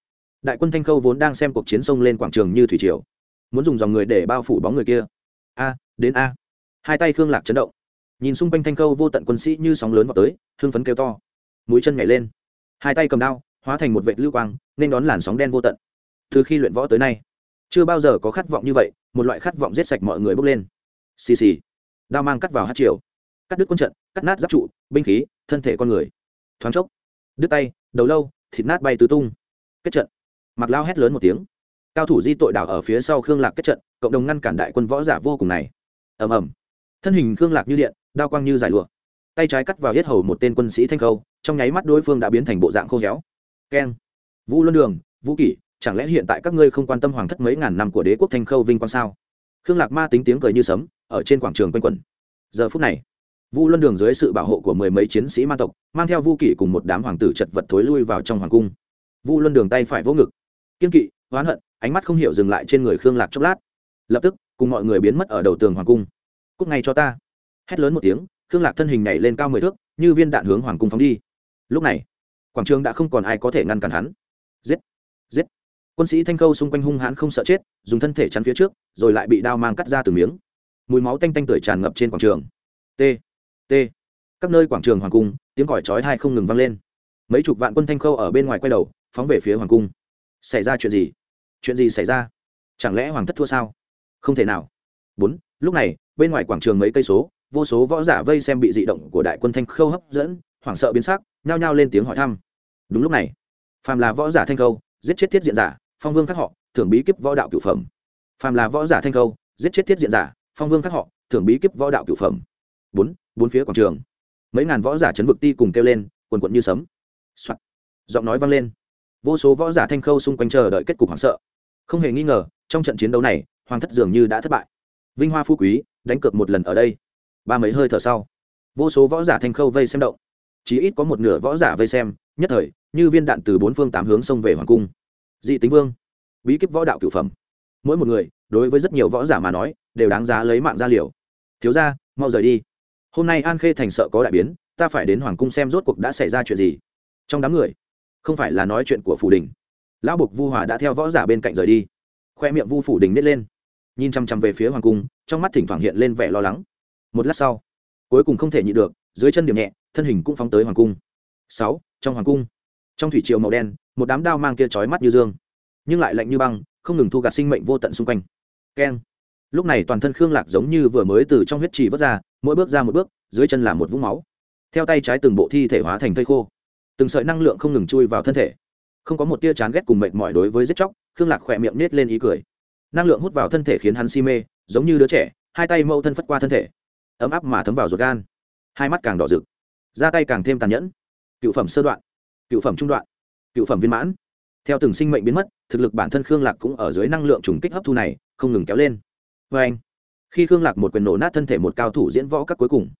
Đại quân thanh khâu vốn đang xem cuộc chiến sông lên quảng trường như thủy triều. Muốn dùng dòng người để bao phủ bóng người kia. A, đến a. Hai tay khương lạc chấn động. Nhìn xung quanh thanh khâu vô tận quân sĩ như sóng lớn vào tới hương phấn kêu to mũi chân nhảy lên. Hai tay cầm đao, hóa thành một vệ lưu quang, nên đón làn sóng đen vô tận. Từ khi luyện võ tới nay, chưa bao giờ có khát vọng như vậy, một loại khát vọng giết sạch mọi người bốc lên. Xì xì. Đao mang cắt vào hát triều. Cắt đứt quân trận, cắt nát giáp trụ, binh khí, thân thể con người. Thoáng chốc, đứt tay, đầu lâu, thịt nát bay tứ tung. Kết trận. Mặc lao hét lớn một tiếng. Cao thủ di tội đảo ở phía sau khương lạc kết trận, cộng đồng ngăn cản đại quân võ giả vô cùng này. Ầm ầm. Thân hình khương lạc như điện, đao quang như giải lụa tay trái cắt vào hết hầu một tên quân sĩ thanh khâu, trong nháy mắt đối phương đã biến thành bộ dạng khô héo. Keng. Vũ luân đường, vũ kỷ, chẳng lẽ hiện tại các ngươi không quan tâm hoàng thất mấy ngàn năm của đế quốc thanh khâu vinh quang sao? Khương lạc ma tính tiếng cười như sấm, ở trên quảng trường quanh quẩn. Giờ phút này vu luân đường dưới sự bảo hộ của mười mấy chiến sĩ ma tộc, mang theo vu kỷ cùng một đám hoàng tử chật vật thối lui vào trong hoàng cung. Vu luân đường tay phải vỗ ngực. Kiên kỵ, oán hận, ánh mắt không hiểu dừng lại trên người khương lạc chốc lát. Lập tức, cùng mọi người biến mất ở đầu tường hoàng cung. Cúc ngay cho ta! Hét lớn một tiếng khương lạc thân hình nhảy lên cao mười thước, như viên đạn hướng hoàng cung phóng đi. Lúc này, quảng trường đã không còn ai có thể ngăn cản hắn. Giết! Giết! Quân sĩ thanh khâu xung quanh hung hãn không sợ chết, dùng thân thể chắn phía trước, rồi lại bị đao mang cắt ra từ miếng. Mùi máu tanh tanh tưởi tràn ngập trên quảng trường. T! T! Các nơi quảng trường hoàng cung, tiếng còi chói hai không ngừng vang lên. Mấy chục vạn quân thanh khâu ở bên ngoài quay đầu, phóng về phía hoàng cung. Xảy ra chuyện gì? Chuyện gì xảy ra? Chẳng lẽ hoàng thất thua sao? Không thể nào. Bốn, lúc này, bên ngoài quảng trường mấy cây số vô số võ giả vây xem bị dị động của đại quân thanh khâu hấp dẫn, hoảng sợ biến sắc, nhao nhao lên tiếng hỏi thăm. Đúng lúc này, phàm là võ giả thanh khâu, giết chết thiết diện giả, phong vương các họ, thưởng bí kíp võ đạo cửu phẩm. Phàm là võ giả thanh khâu, giết chết thiết diện giả, phong vương các họ, thưởng bí kíp võ đạo cửu phẩm. Bốn bốn phía quảng trường. Mấy ngàn võ giả chấn vực ti cùng kêu lên, quần quận như sấm、Soạn. giọng nói vang lên. Vô số võ giả thanh khâu xung quanh chờ đợi kết cục hoảng sợ. Không hề nghi ngờ, trong trận chiến đấu này, hoàng thất dường như đã thất bại. Vinh hoa phú quý, đánh cược một lần ở đây ba mấy hơi thở sau, vô số võ giả thanh khâu vây xem động. Chỉ ít có một nửa võ giả vây xem, nhất thời, như viên đạn từ bốn phương tám hướng xông về hoàng cung. Dị tính vương, bí kíp võ đạo cửu phẩm. Mỗi một người, đối với rất nhiều võ giả mà nói, đều đáng giá lấy mạng ra liều. Thiếu ra mau rời đi. Hôm nay an khê thành sợ có đại biến, ta phải đến hoàng cung xem rốt cuộc đã xảy ra chuyện gì. Trong đám người, không phải là nói chuyện của phủ đình. Lão bục vu hòa đã theo võ giả bên cạnh rời đi. Khoe miệng vu phủ đình nít lên. Nhìn chăm chăm về phía hoàng cung, trong mắt thỉnh thoảng hiện lên vẻ lo lắng một lát sau, cuối cùng không thể nhịn được, dưới chân điểm nhẹ, thân hình cũng phóng tới hoàng cung. Sáu, trong hoàng cung, trong thủy triều màu đen, một đám đao mang kia trói mắt như dương, nhưng lại lạnh như băng, không ngừng thu gạt sinh mệnh vô tận xung quanh. Keng. Lúc này toàn thân khương lạc giống như vừa mới từ trong huyết trì vớt ra, mỗi bước ra một bước, dưới chân là một vũng máu. Theo tay trái từng bộ thi thể hóa thành thây khô, từng sợi năng lượng không ngừng chui vào thân thể. Không có một tia chán ghét cùng mệt mỏi đối với giết chóc, khương lạc khỏe miệng nết lên ý cười. Năng lượng hút vào thân thể khiến hắn si mê, giống như đứa trẻ, hai tay mâu thân phất qua thân thể ấm áp mà thấm vào ruột gan. Hai mắt càng đỏ rực ra tay càng thêm tàn nhẫn. Cựu phẩm sơ đoạn, cựu phẩm trung đoạn, cựu phẩm viên mãn. Theo từng sinh mệnh biến mất, thực lực bản thân khương lạc cũng ở dưới năng lượng trùng kích hấp thu này, không ngừng kéo lên. Vê anh, khi khương lạc một quyền nổ nát thân thể một cao thủ diễn võ các cuối cùng,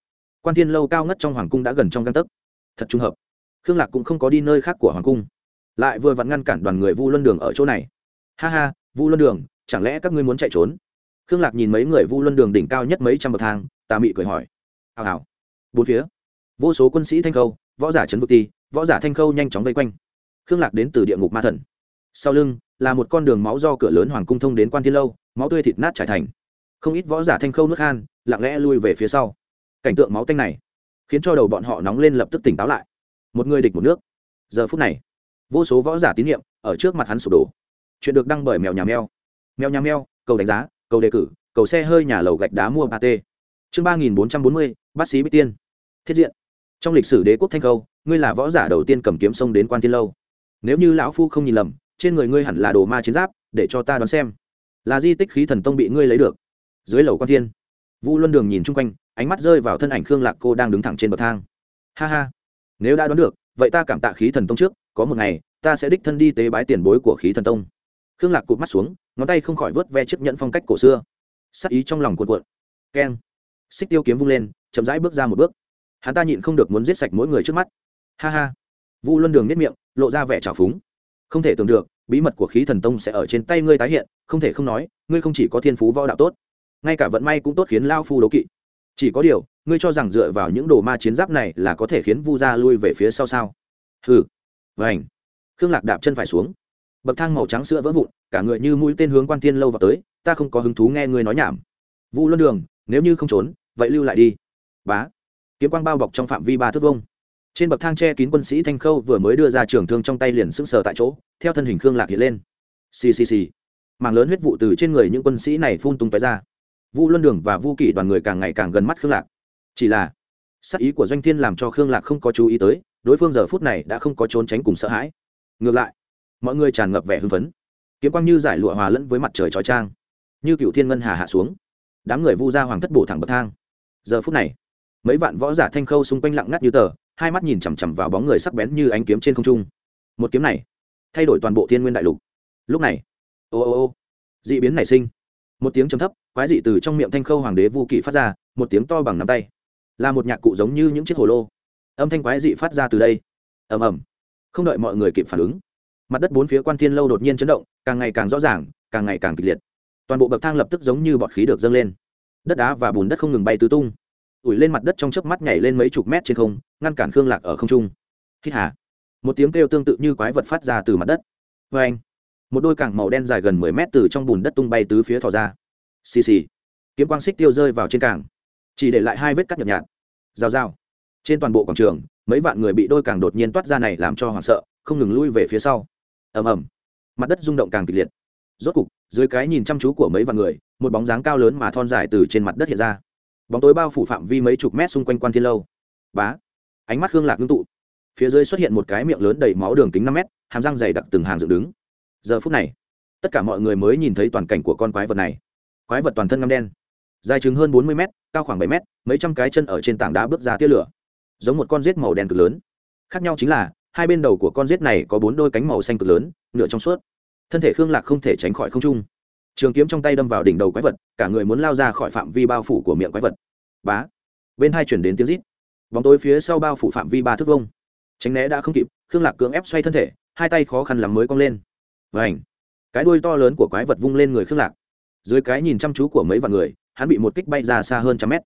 quan thiên lâu cao ngất trong hoàng cung đã gần trong găng tấc. Thật trùng hợp, khương lạc cũng không có đi nơi khác của hoàng cung, lại vừa vặn ngăn cản đoàn người vu luân đường ở chỗ này. Ha ha, vu luân đường, chẳng lẽ các ngươi muốn chạy trốn? Khương lạc nhìn mấy người vu luân đường đỉnh cao nhất mấy trăm bậc thang, tà mị cười hỏi. Hào hào. Bốn phía. Vô số quân sĩ thanh khâu, võ giả trấn vực ti, võ giả thanh khâu nhanh chóng vây quanh. Khương lạc đến từ địa ngục ma thần. Sau lưng là một con đường máu do cửa lớn hoàng cung thông đến quan thiên lâu, máu tươi thịt nát trải thành. Không ít võ giả thanh khâu nước khan, lặng lẽ lui về phía sau. Cảnh tượng máu tanh này khiến cho đầu bọn họ nóng lên lập tức tỉnh táo lại. Một người địch một nước. Giờ phút này, vô số võ giả tín nhiệm ở trước mặt hắn sụp đổ. Chuyện được đăng bởi mèo nhà mèo. Mèo nhà mèo, cầu đánh giá cầu đề cử, cầu xe hơi nhà lầu gạch đá mua ba t. Chương ba nghìn bốn trăm bốn mươi, bác sĩ bích tiên. Thiết diện. Trong lịch sử đế quốc thanh khâu, ngươi là võ giả đầu tiên cầm kiếm sông đến quan tiên lâu. Nếu như lão phu không nhìn lầm, trên người ngươi hẳn là đồ ma chiến giáp, để cho ta đoán xem. Là di tích khí thần tông bị ngươi lấy được. Dưới lầu quan thiên, vu luân đường nhìn chung quanh, ánh mắt rơi vào thân ảnh khương lạc cô đang đứng thẳng trên bậc thang. Ha ha, nếu đã đoán được, vậy ta cảm tạ khí thần tông trước, có một ngày, ta sẽ đích thân đi tế bái tiền bối của khí thần tông. Khương lạc cụt mắt xuống ngón tay không khỏi vớt ve chiếc nhẫn phong cách cổ xưa. Sắc ý trong lòng cuộn cuộn. Keng. Xích tiêu kiếm vung lên, chậm rãi bước ra một bước. Hắn ta nhịn không được muốn giết sạch mỗi người trước mắt. Ha ha. Vu luân đường nếp miệng, lộ ra vẻ trào phúng. Không thể tưởng được, bí mật của khí thần tông sẽ ở trên tay ngươi tái hiện, không thể không nói, ngươi không chỉ có thiên phú võ đạo tốt, ngay cả vận may cũng tốt khiến lao phu đấu kỵ. Chỉ có điều, ngươi cho rằng dựa vào những đồ ma chiến giáp này là có thể khiến vu gia lui về phía sau sao? Hừ. Vảnh khương lạc đạp chân phải xuống bậc thang màu trắng sữa vỡ vụn, cả người như mũi tên hướng quan thiên lâu vào tới, ta không có hứng thú nghe ngươi nói nhảm. Vu luân đường, nếu như không trốn, vậy lưu lại đi. Bá. Kiếm quang bao bọc trong phạm vi ba thước vông trên bậc thang che kín quân sĩ thanh khâu vừa mới đưa ra trường thương trong tay liền sững sờ tại chỗ, theo thân hình khương lạc hiện lên. Xì xì xì. Mảng lớn huyết vụ từ trên người những quân sĩ này phun tung tóe ra. Vu luân đường và vu kỷ đoàn người càng ngày càng gần mắt khương lạc. Chỉ là, sắc ý của doanh thiên làm cho khương lạc không có chú ý tới, đối phương giờ phút này đã không có trốn tránh cùng sợ hãi. Ngược lại mọi người tràn ngập vẻ hưng phấn. Kiếm quang như giải lụa hòa lẫn với mặt trời trói trang. Như cựu thiên ngân hà hạ xuống. Đám người vu ra hoàng thất bổ thẳng bậc thang. Giờ phút này, mấy vạn võ giả thanh khâu xung quanh lặng ngắt như tờ, hai mắt nhìn chằm chằm vào bóng người sắc bén như ánh kiếm trên không trung. Một kiếm này, thay đổi toàn bộ thiên nguyên đại lục. Lúc này, ô ô ô d ị biến nảy sinh. Một tiếng chấm thấp, quái dị từ trong miệng thanh khâu hoàng đế vu kỵ phát ra, một tiếng to bằng nắm tay. Là một nhạc cụ giống như những chiếc hồ lô. Âm thanh quái dị phát ra từ đây. Ầm ầm. Không đợi mọi người kịp phản ứng mặt đất bốn phía quan thiên lâu đột nhiên chấn động, càng ngày càng rõ ràng, càng ngày càng kịch liệt. Toàn bộ bậc thang lập tức giống như bọt khí được dâng lên. Đất đá và bùn đất không ngừng bay tứ tung. Ủi lên mặt đất trong chớp mắt nhảy lên mấy chục mét trên không, ngăn cản khương lạc ở không trung. Hít hà. Một tiếng kêu tương tự như quái vật phát ra từ mặt đất. Vê anh. Một đôi cảng màu đen dài gần mười mét từ trong bùn đất tung bay tứ phía thò ra. Xì xì. Kiếm quang xích tiêu rơi vào trên cảng. Chỉ để lại hai vết cắt nhợt nhạt. Rào rào. Trên toàn bộ quảng trường, mấy vạn người bị đôi càng đột nhiên toát ra này làm cho hoảng sợ, không ngừng lui về phía sau ầm ầm. Mặt đất rung động càng kịch liệt. Rốt cục, dưới cái nhìn chăm chú của mấy vạn người, một bóng dáng cao lớn mà thon dài từ trên mặt đất hiện ra. Bóng tối bao phủ phạm vi mấy chục mét xung quanh quan thiên lâu. Bá. Ánh mắt hương lạc ngưng tụ. Phía dưới xuất hiện một cái miệng lớn đầy máu đường kính năm mét, hàm răng dày đặc từng hàng dựng đứng. Giờ phút này, tất cả mọi người mới nhìn thấy toàn cảnh của con quái vật này. Quái vật toàn thân ngâm đen. Dài chừng hơn bốn mươi mét, cao khoảng bảy mét, mấy trăm cái chân ở trên tảng đá bước ra tia lửa. Giống một con rết màu đen cực lớn. Khác nhau chính là hai bên đầu của con rết này có bốn đôi cánh màu xanh cực lớn, nửa trong suốt. Thân thể khương lạc không thể tránh khỏi không trung. Trường kiếm trong tay đâm vào đỉnh đầu quái vật, cả người muốn lao ra khỏi phạm vi bao phủ của miệng quái vật. Bá! Bên hai chuyển đến tiếng rít. Bóng tối phía sau bao phủ phạm vi ba thước vông tránh né đã không kịp, khương lạc cưỡng ép xoay thân thể, hai tay khó khăn lắm mới cong lên. Vảnh cái đuôi to lớn của quái vật vung lên người khương lạc. Dưới cái nhìn chăm chú của mấy vạn người, hắn bị một kích bay ra xa hơn trăm mét.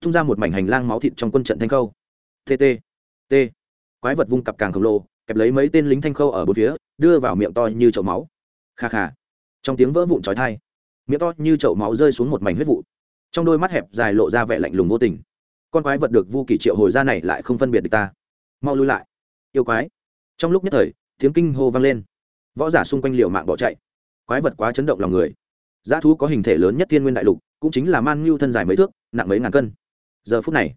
Tung ra một mảnh hành lang máu thịt trong quân trận thanh khâu. Tt t quái vật vung cặp càng khổng lồ, kẹp lấy mấy tên lính thanh khâu ở bốn phía, đưa vào miệng to như chậu máu. Kha kha. Trong tiếng vỡ vụn trói thai miệng to như chậu máu rơi xuống một mảnh huyết vụ. Trong đôi mắt hẹp dài lộ ra vẻ lạnh lùng vô tình. Con quái vật được vu kỳ triệu hồi ra này lại không phân biệt được ta. Mau lui lại. Yêu quái. Trong lúc nhất thời, tiếng kinh hô vang lên. Võ giả xung quanh liều mạng bỏ chạy. Quái vật quá chấn động lòng người. Giá thú có hình thể lớn nhất thiên nguyên đại lục, cũng chính là man ngưu thân dài mấy thước, nặng mấy ngàn cân. Giờ phút này,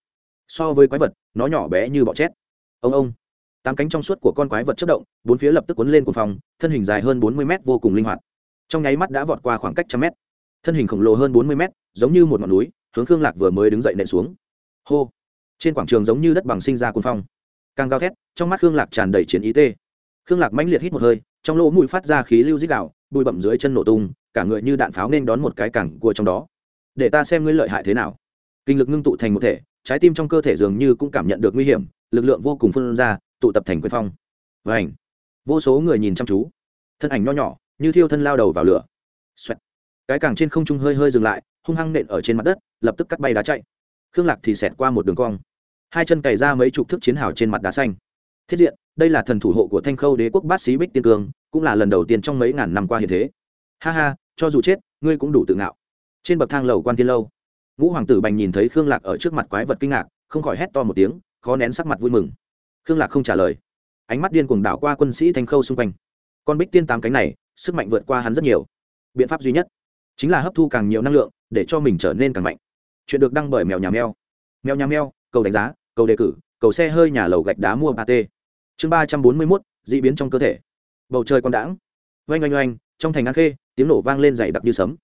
so với quái vật, nó nhỏ bé như bọ chét ông ông. Tám cánh trong suốt của con quái vật chất động, bốn phía lập tức cuốn lên cuồng phòng thân hình dài hơn bốn mươi mét vô cùng linh hoạt. Trong nháy mắt đã vọt qua khoảng cách trăm mét. Thân hình khổng lồ hơn bốn mươi mét, giống như một ngọn núi, hướng khương lạc vừa mới đứng dậy nện xuống. Hô. Trên quảng trường giống như đất bằng sinh ra cuồng phong. Càng gào thét, trong mắt khương lạc tràn đầy chiến ý tê. Khương lạc mãnh liệt hít một hơi, trong lỗ mũi phát ra khí lưu dích đạo bụi bậm dưới chân nổ tung, cả người như đạn pháo nên đón một cái cẳng cua trong đó. Để ta xem ngươi lợi hại thế nào. Kinh lực ngưng tụ thành một thể, trái tim trong cơ thể dường như cũng cảm nhận được nguy hiểm lực lượng vô cùng phân ra, tụ tập thành quyền phong. Và ảnh vô số người nhìn chăm chú. Thân ảnh nho nhỏ, như thiêu thân lao đầu vào lửa. Xoẹt. cái càng trên không trung hơi hơi dừng lại, hung hăng nện ở trên mặt đất, lập tức cắt bay đá chạy. Khương lạc thì xẹt qua một đường cong. Hai chân cày ra mấy chục thước chiến hào trên mặt đá xanh. Thiết diện, đây là thần thủ hộ của thanh khâu đế quốc bát sĩ bích tiên cương cũng là lần đầu tiên trong mấy ngàn năm qua hiện thế. Ha ha, cho dù chết, ngươi cũng đủ tự ngạo. Trên bậc thang lầu quan thiên lâu, ngũ hoàng tử bành nhìn thấy khương lạc ở trước mặt quái vật kinh ngạc, không khỏi hét to một tiếng khó nén sắc mặt vui mừng. Khương lạc không trả lời. Ánh mắt điên cuồng đảo qua quân sĩ thanh khâu xung quanh. Con bích tiên tám cánh này, sức mạnh vượt qua hắn rất nhiều. Biện pháp duy nhất chính là hấp thu càng nhiều năng lượng, để cho mình trở nên càng mạnh. Chuyện được đăng bởi mèo nhà mèo. Mèo nhà mèo, cầu đánh giá, cầu đề cử, cầu xe hơi nhà lầu gạch đá mua ba t chương ba trăm bốn mươi mốt d ị biến trong cơ thể. Bầu trời con đãng. Oanh oanh oanh, trong thành an khê, tiếng nổ vang lên dày đặc như sấm.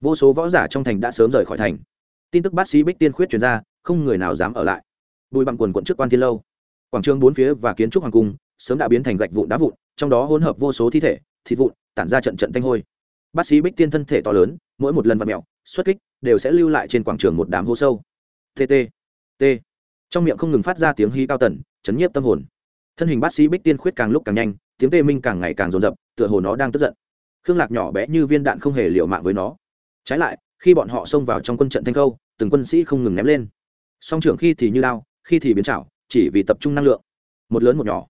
Vô số võ giả trong thành đã sớm rời khỏi thành. Tin tức bác sĩ bích tiên khuyết chuyển ra, không người nào dám ở lại bụi bặm quần quận trước quan thiên lâu. Quảng trường bốn phía và kiến trúc hoàng cung sớm đã biến thành gạch vụn đá vụn, trong đó hỗn hợp vô số thi thể, thịt vụn, tản ra trận trận tanh hôi. Bác sĩ bích tiên thân thể to lớn, mỗi một lần vặt mẹo xuất kích đều sẽ lưu lại trên quảng trường một đám hố sâu. Tt t trong miệng không ngừng phát ra tiếng hí cao tần, chấn nhiếp tâm hồn. Thân hình bác sĩ bích tiên khuyết càng lúc càng nhanh, tiếng tê minh càng ngày càng rồn rập tựa hồ nó đang tức giận. Khương lạc nhỏ bé như viên đạn không hề liệu mạng với nó. Trái lại, khi bọn họ xông vào trong quân trận thanh khâu, từng quân sĩ không ngừng ném lên. Song trưởng khi thì như lao khi thì biến chảo, chỉ vì tập trung năng lượng. Một lớn một nhỏ,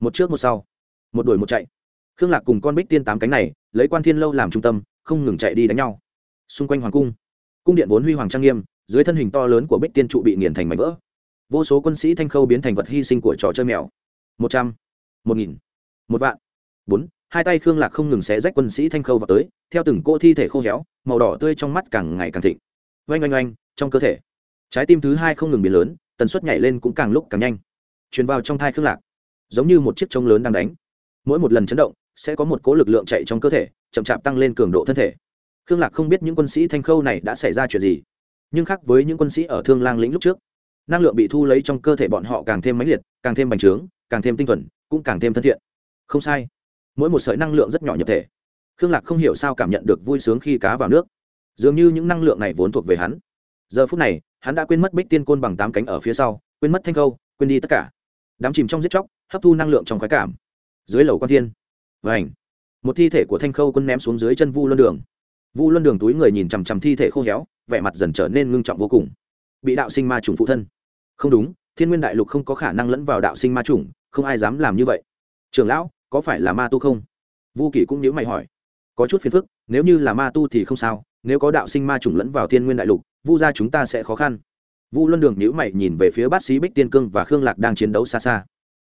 một trước một sau, một đuổi một chạy. Khương lạc cùng con bích tiên tám cánh này, lấy quan thiên lâu làm trung tâm, không ngừng chạy đi đánh nhau. Xung quanh hoàng cung cung điện vốn huy hoàng trang nghiêm, dưới thân hình to lớn của bích tiên trụ bị nghiền thành mảnh vỡ. Vô số quân sĩ thanh khâu biến thành vật hy sinh của trò chơi mèo. Một trăm, một nghìn, một vạn, bốn. Hai tay khương lạc không ngừng xé rách quân sĩ thanh khâu vào tới, theo từng cỗ thi thể khô héo, màu đỏ tươi trong mắt càng ngày càng thịnh. Oanh oanh oanh, trong cơ thể, trái tim thứ hai không ngừng biến lớn tần suất nhảy lên cũng càng lúc càng nhanh. Truyền vào trong thai khương lạc, giống như một chiếc trống lớn đang đánh. Mỗi một lần chấn động, sẽ có một cỗ lực lượng chạy trong cơ thể, chậm chạp tăng lên cường độ thân thể. Khương lạc không biết những quân sĩ thanh khâu này đã xảy ra chuyện gì, nhưng khác với những quân sĩ ở thương lang lĩnh lúc trước, năng lượng bị thu lấy trong cơ thể bọn họ càng thêm mãnh liệt, càng thêm bành trướng, càng thêm tinh thuần, cũng càng thêm thân thiện. Không sai, mỗi một sợi năng lượng rất nhỏ nhập thể. Khương lạc không hiểu sao cảm nhận được vui sướng khi cá vào nước. Dường như những năng lượng này vốn thuộc về hắn giờ phút này, hắn đã quên mất bích tiên côn bằng tám cánh ở phía sau, quên mất thanh khâu, quên đi tất cả. Đám chìm trong giết chóc, hấp thu năng lượng trong khoái cảm. Dưới lầu quan thiên và ảnh một thi thể của thanh khâu quân ném xuống dưới chân vu luân đường. Vu luân đường túi người nhìn chằm chằm thi thể khô héo, vẻ mặt dần trở nên ngưng trọng vô cùng. Bị đạo sinh ma trùng phụ thân. Không đúng, thiên nguyên đại lục không có khả năng lẫn vào đạo sinh ma trùng không ai dám làm như vậy. Trường lão, có phải là ma tu không? Vu kỷ cũng nhớ mày hỏi. Có chút phiền phức, nếu như là ma tu thì không sao nếu có đạo sinh ma trùng lẫn vào thiên nguyên đại lục, vu gia chúng ta sẽ khó khăn. Vu luân đường nhữ mày nhìn về phía bát sĩ bích tiên cương và khương lạc đang chiến đấu xa xa.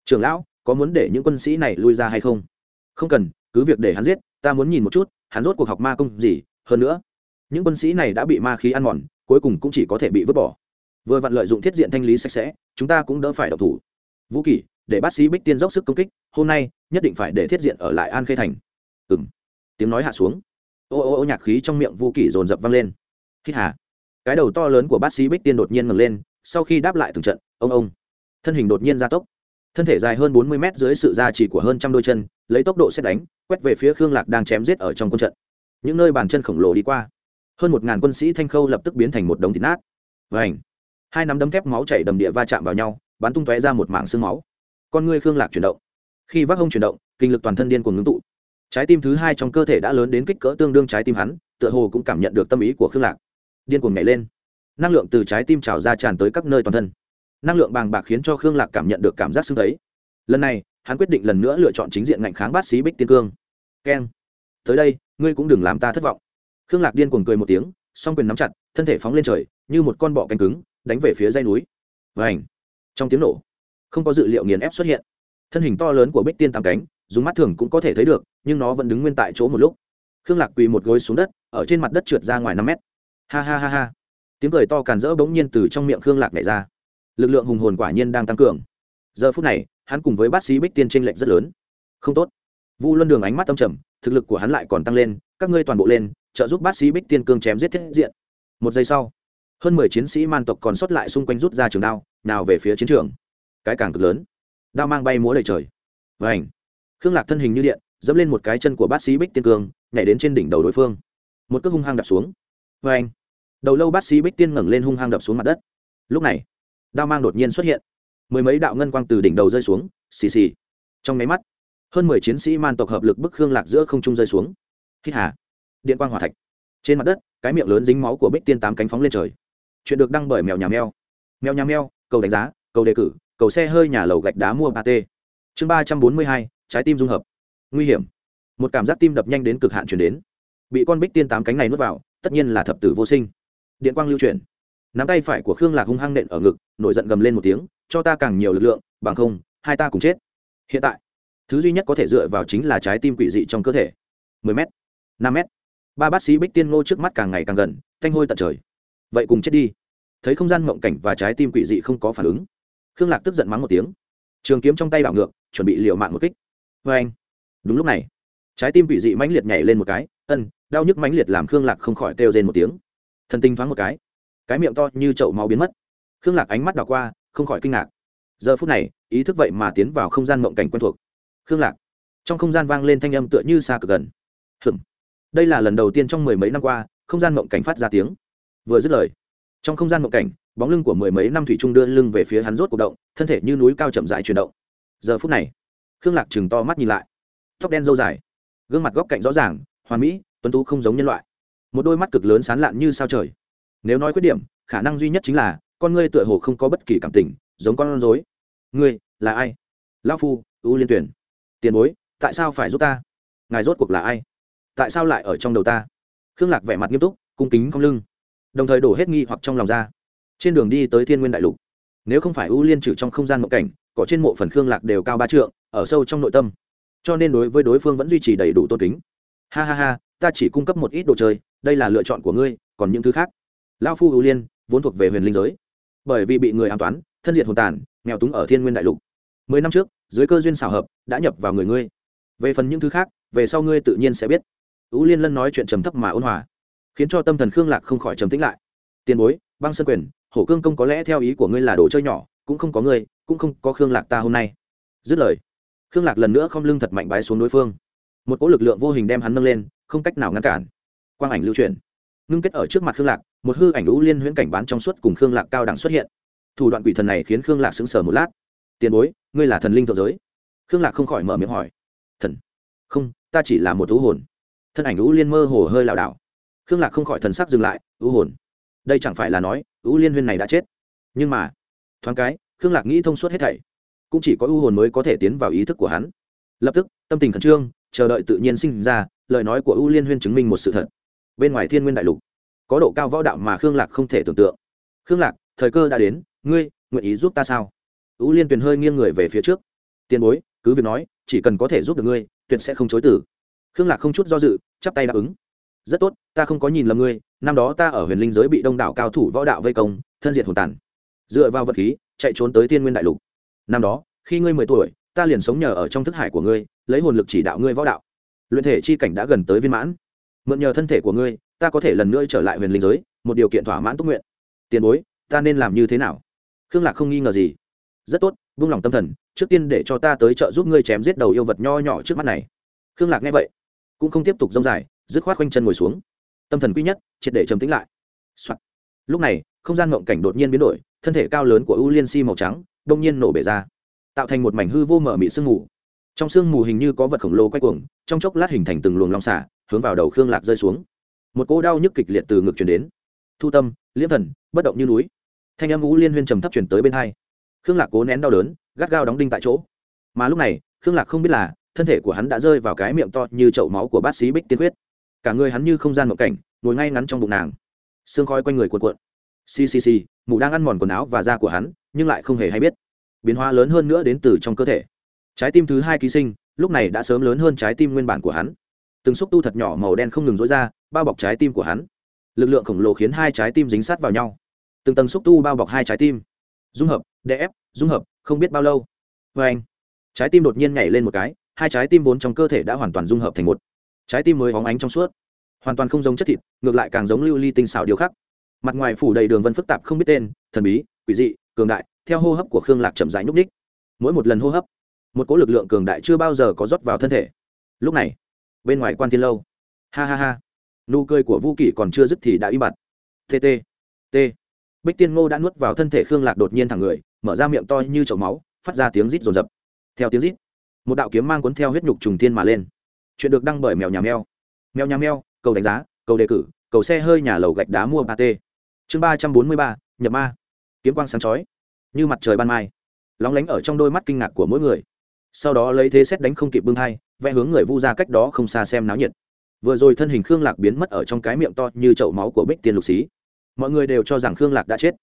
Trường lão, có muốn để những quân sĩ này lui ra hay không? Không cần, cứ việc để hắn giết, ta muốn nhìn một chút, hắn rốt cuộc học ma công gì, hơn nữa, những quân sĩ này đã bị ma khí ăn mòn, cuối cùng cũng chỉ có thể bị vứt bỏ. Vừa vặn lợi dụng thiết diện thanh lý sạch sẽ, chúng ta cũng đỡ phải độc thủ. Vũ kỷ, để bác sĩ bích tiên dốc sức công kích, hôm nay nhất định phải để thiết diện ở lại an khê thành. Ừng tiếng nói hạ xuống ô ô ô, nhạc khí trong miệng vô kỷ dồn dập vang lên. Hít hà. Cái đầu to lớn của bác sĩ bích tiên đột nhiên ngẩng lên, sau khi đáp lại từng trận, ông ông. Thân hình đột nhiên gia tốc. Thân thể dài hơn bốn mươi mét dưới sự gia trì của hơn trăm đôi chân, lấy tốc độ xét đánh, quét về phía khương lạc đang chém giết ở trong quân trận. Những nơi bàn chân khổng lồ đi qua. Hơn một ngàn quân sĩ thanh khâu lập tức biến thành một đống thịt nát. Và ảnh hai nắm đấm thép máu chảy đầm địa va chạm vào nhau, bắn tung tóe ra một mảng xương máu. Con ngươi khương lạc chuyển động. Khi vác hông chuyển động, kinh lực toàn thân điên cuồng ngưng tụ trái tim thứ hai trong cơ thể đã lớn đến kích cỡ tương đương trái tim hắn, tựa hồ cũng cảm nhận được tâm ý của khương lạc. Điên cuồng nhảy lên. Năng lượng từ trái tim trào ra tràn tới các nơi toàn thân. Năng lượng bàng bạc khiến cho khương lạc cảm nhận được cảm giác sưng thấy lần này, hắn quyết định lần nữa lựa chọn chính diện ngạnh kháng bát sĩ bích tiên cương. Keng. Tới đây, ngươi cũng đừng làm ta thất vọng. Khương lạc điên cuồng cười một tiếng, song quyền nắm chặt, thân thể phóng lên trời, như một con bọ cánh cứng, đánh về phía dây núi. Và ảnh trong tiếng nổ, không có dự liệu nghiền ép xuất hiện. Thân hình to lớn của bích tiên tam cánh dùng mắt thường cũng có thể thấy được, nhưng nó vẫn đứng nguyên tại chỗ một lúc. Khương lạc quỳ một gối xuống đất, ở trên mặt đất trượt ra ngoài năm mét. Ha ha ha ha. Tiếng cười to càn rỡ bỗng nhiên từ trong miệng khương lạc nhảy ra. Lực lượng hùng hồn quả nhiên đang tăng cường. Giờ phút này, hắn cùng với bác sĩ bích tiên tranh lệch rất lớn. Không tốt. Vu luân đường ánh mắt tâm trầm, thực lực của hắn lại còn tăng lên, các ngươi toàn bộ lên, trợ giúp bác sĩ bích tiên cương chém giết thiết diện. Một giây sau, hơn mười chiến sĩ man tộc còn sót lại xung quanh rút ra trường đao, nào về phía chiến trường. Cái càng cực lớn. Đao mang bay múa đầy trời. Vảnh khương lạc thân hình như điện, dẫm lên một cái chân của bác sĩ bích tiên cương nhảy đến trên đỉnh đầu đối phương. Một cước hung hăng đập xuống. Vê anh, đầu lâu bác sĩ bích tiên ngẩng lên hung hăng đập xuống mặt đất. Lúc này, đao mang đột nhiên xuất hiện. Mười mấy đạo ngân quang từ đỉnh đầu rơi xuống, xì xì. Trong máy mắt, hơn mười chiến sĩ man tộc hợp lực bức khương lạc giữa không trung rơi xuống. Hít hà. Điện quang hỏa thạch. Trên mặt đất, cái miệng lớn dính máu của bích tiên tám cánh phóng lên trời. Chuyện được đăng bởi mèo nhà mèo. Mèo nhà mèo, cầu đánh giá, cầu đề cử, cầu xe hơi nhà lầu gạch đá mua ba t chương ba trăm bốn mươi hai trái tim dung hợp. Nguy hiểm. Một cảm giác tim đập nhanh đến cực hạn chuyển đến. Bị con bích tiên tám cánh này nuốt vào, tất nhiên là thập tử vô sinh. Điện quang lưu chuyển. Nắm tay phải của khương lạc hung hăng nện ở ngực, nổi giận gầm lên một tiếng, cho ta càng nhiều lực lượng, bằng không, hai ta cùng chết. Hiện tại, thứ duy nhất có thể dựa vào chính là trái tim quỷ dị trong cơ thể. 10 m 5 m ba bác sĩ bích tiên ngô trước mắt càng ngày càng gần, thanh hôi tận trời. Vậy cùng chết đi. Thấy không gian mộng cảnh và trái tim quỷ dị không có phản ứng, khương lạc tức giận mắng một tiếng. Trường kiếm trong tay đảo ngược, chuẩn bị liều mạng một kích vê anh. Đúng lúc này, trái tim quỷ dị mãnh liệt nhảy lên một cái, ân, đau nhức mãnh liệt làm khương lạc không khỏi kêu rên một tiếng. Thần tinh thoáng một cái cái miệng to như chậu máu biến mất. Khương lạc ánh mắt đảo qua, không khỏi kinh ngạc. Giờ phút này, ý thức vậy mà tiến vào không gian mộng cảnh quen thuộc. Khương lạc, trong không gian vang lên thanh âm tựa như xa cực gần. Hừng đây là lần đầu tiên trong mười mấy năm qua, không gian mộng cảnh phát ra tiếng. Vừa dứt lời, trong không gian mộng cảnh, bóng lưng của mười mấy năm thủy trung đưa lưng về phía hắn rốt cuộc động, thân thể như núi cao chậm dại chuyển động. Giờ phút này khương lạc chừng to mắt nhìn lại. Tóc đen dâu dài. Gương mặt góc cạnh rõ ràng, hoàn mỹ, tuấn tú không giống nhân loại. Một đôi mắt cực lớn sán lạn như sao trời. Nếu nói khuyết điểm, khả năng duy nhất chính là, con ngươi tựa hồ không có bất kỳ cảm tình, giống con rối. Ngươi, là ai? Lão phu ưu liên tuyển. Tiền bối, tại sao phải giúp ta? Ngài rốt cuộc là ai? Tại sao lại ở trong đầu ta? Khương lạc vẻ mặt nghiêm túc, cung kính không lưng. Đồng thời đổ hết nghi hoặc trong lòng ra. Trên đường đi tới thiên nguyên đại lục. Nếu không phải ưu liên trừ trong không gian mộng cảnh có trên mộ phần khương lạc đều cao ba trượng ở sâu trong nội tâm. Cho nên đối với đối phương vẫn duy trì đầy đủ tôn kính. Ha ha ha, ta chỉ cung cấp một ít đồ chơi, đây là lựa chọn của ngươi, còn những thứ khác. Lao phu ưu liên, vốn thuộc về huyền linh giới. Bởi vì bị người an toán, thân diện hồn tàn, nghèo túng ở thiên nguyên đại lục. Mười năm trước, dưới cơ duyên xảo hợp, đã nhập vào người ngươi. Về phần những thứ khác, về sau ngươi tự nhiên sẽ biết. Ưu liên lân nói chuyện trầm thấp mà ôn hòa, khiến cho tâm thần khương lạc không khỏi trầm tĩnh lại. Tiền bối, băng sơn quyền, hổ cương công có lẽ theo ý của ngươi là đồ chơi nhỏ, cũng không có ngươi, cũng không có khương lạc ta hôm nay. Dứt lời khương lạc lần nữa không lưng thật mạnh bái xuống đối phương. Một cỗ lực lượng vô hình đem hắn nâng lên, không cách nào ngăn cản. Quang ảnh lưu truyền ngưng kết ở trước mặt khương lạc, một hư ảnh lũ liên huyễn cảnh bán trong suốt cùng khương lạc cao đẳng xuất hiện. Thủ đoạn quỷ thần này khiến khương lạc sững sờ một lát. Tiền bối, ngươi là thần linh thượng giới? Khương lạc không khỏi mở miệng hỏi. Thần. Không, ta chỉ là một thú hồn. Thân ảnh lũ liên mơ hồ hơi lảo đảo. Khương lạc không khỏi thần sắc dừng lại ưu hồn? Đây chẳng phải là nói ưu liên huyên này đã chết. Nhưng mà, thoáng cái, khương lạc nghĩ thông suốt hết thảy cũng chỉ có u hồn mới có thể tiến vào ý thức của hắn. Lập tức, tâm tình khẩn trương, chờ đợi tự nhiên sinh ra, lời nói của u liên huyên chứng minh một sự thật. Bên ngoài thiên nguyên đại lục, có độ cao võ đạo mà khương lạc không thể tưởng tượng. Khương lạc, thời cơ đã đến, ngươi nguyện ý giúp ta sao? U liên tuyền hơi nghiêng người về phía trước. Tiền bối, cứ việc nói, chỉ cần có thể giúp được ngươi, tuyệt sẽ không chối tử khương lạc không chút do dự, chắp tay đáp ứng. Rất tốt, ta không có nhìn lầm ngươi, năm đó ta ở huyền linh giới bị đông đảo cao thủ võ đạo vây công, thân diện hồn tàn. Dựa vào vật khí, chạy trốn tới tiên nguyên đại lục năm đó, khi ngươi mười tuổi, ta liền sống nhờ ở trong thức hải của ngươi, lấy hồn lực chỉ đạo ngươi võ đạo. Luyện thể chi cảnh đã gần tới viên mãn. Mượn nhờ thân thể của ngươi, ta có thể lần nữa trở lại huyền linh giới, một điều kiện thỏa mãn túc nguyện. Tiền bối, ta nên làm như thế nào? Khương lạc không nghi ngờ gì. Rất tốt, vung lòng tâm thần, trước tiên để cho ta tới chợ giúp ngươi chém giết đầu yêu vật nho nhỏ trước mắt này. Khương lạc nghe vậy, cũng không tiếp tục rông dài, dứt khoát quanh chân ngồi xuống. Tâm thần quý nhất, triệt để trầm tĩnh lại、Soạn. lúc này không gian ngộng cảnh đột nhiên biến đổi, thân thể cao lớn của u liên si màu trắng đông nhiên nổ bể ra, tạo thành một mảnh hư vô mở mị sương mù. Trong sương mù hình như có vật khổng lồ quay cuồng, trong chốc lát hình thành từng luồng long xả, hướng vào đầu khương lạc rơi xuống. Một cỗ đau nhức kịch liệt từ ngực chuyển đến. Thu tâm, liễm thần, bất động như núi. Thanh âm u liên huyên trầm thấp chuyển tới bên hai. Khương lạc cố nén đau đớn, gắt gao đóng đinh tại chỗ. Mà lúc này, khương lạc không biết là, thân thể của hắn đã rơi vào cái miệng to như chậu máu của bác sĩ bích tiên huyết. cả người hắn như không gian mộng cảnh, ngồi ngay ngắn trong bụng nàng. Xương khói quanh người cuộn cuộn ccc mụ đang ăn mòn quần áo và da của hắn, nhưng lại không hề hay biết. Biến hóa lớn hơn nữa đến từ trong cơ thể. Trái tim thứ hai ký sinh, lúc này đã sớm lớn hơn trái tim nguyên bản của hắn. Từng xúc tu thật nhỏ màu đen không ngừng rối ra, bao bọc trái tim của hắn. Lực lượng khổng lồ khiến hai trái tim dính sát vào nhau. Từng tầng xúc tu bao bọc hai trái tim. Dung hợp, đè ép, dung hợp, không biết bao lâu. Vê anh, trái tim đột nhiên nhảy lên một cái, hai trái tim vốn trong cơ thể đã hoàn toàn dung hợp thành một. Trái tim mới hóng ánh trong suốt. Hoàn toàn không giống chất thịt, ngược lại càng giống lưu ly tinh xảo điều khác mặt ngoài phủ đầy đường vân phức tạp không biết tên, thần bí, quỷ dị, cường đại, theo hô hấp của khương lạc chậm rãi nhúc ních mỗi một lần hô hấp, một cỗ lực lượng cường đại chưa bao giờ có rót vào thân thể. Lúc này, bên ngoài quan thiên lâu. Ha ha ha. Nụ cười của vu kỷ còn chưa dứt thì đã im bặt. Tt t bích tiên ngô đã nuốt vào thân thể khương lạc đột nhiên thẳng người, mở ra miệng to như chậu máu, phát ra tiếng rít rồn rập theo tiếng rít, một đạo kiếm mang cuốn theo huyết nhục trùng tiên mà lên. Chuyện được đăng bởi mèo nhà mèo. Mèo nhà mèo, cầu đánh giá, cầu đề cử, cầu xe hơi nhà lầu gạch đá mua ba t chương ba trăm bốn mươi ba, nhập ma. Kiếm quang sáng chói, như mặt trời ban mai. Lóng lánh ở trong đôi mắt kinh ngạc của mỗi người. Sau đó lấy thế xét đánh không kịp bưng thai vẽ hướng người vu ra cách đó không xa xem náo nhiệt. Vừa rồi thân hình khương lạc biến mất ở trong cái miệng to như chậu máu của bích tiên lục xí. Mọi người đều cho rằng khương lạc đã chết.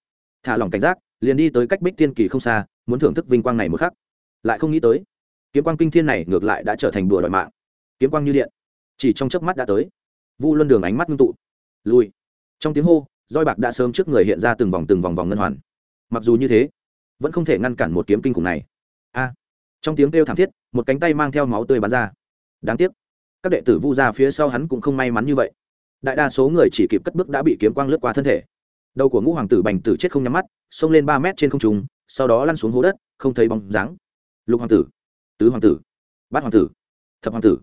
Thả lỏng cảnh giác, liền đi tới cách bích tiên kỳ không xa, muốn thưởng thức vinh quang này một khắc. Lại không nghĩ tới, kiếm quang kinh thiên này ngược lại đã trở thành bùa đòi mạng. Kiếm quang như điện, chỉ trong chớp mắt đã tới. Vu luân đường ánh mắt ngưng tụ. Lùi. Trong tiếng hô roi bạc đã sớm trước người hiện ra từng vòng từng vòng vòng ngân hoàn. Mặc dù như thế, vẫn không thể ngăn cản một kiếm kinh khủng này. A! Trong tiếng kêu thảm thiết, một cánh tay mang theo máu tươi bắn ra. Đáng tiếc, các đệ tử vu ra phía sau hắn cũng không may mắn như vậy. Đại đa số người chỉ kịp cất bước đã bị kiếm quang lướt qua thân thể. Đầu của ngũ hoàng tử bành tử chết không nhắm mắt, xông lên ba mét trên không trung, sau đó lăn xuống hố đất, không thấy bóng dáng. Lục hoàng tử, tứ hoàng tử, bát hoàng tử, thập hoàng tử.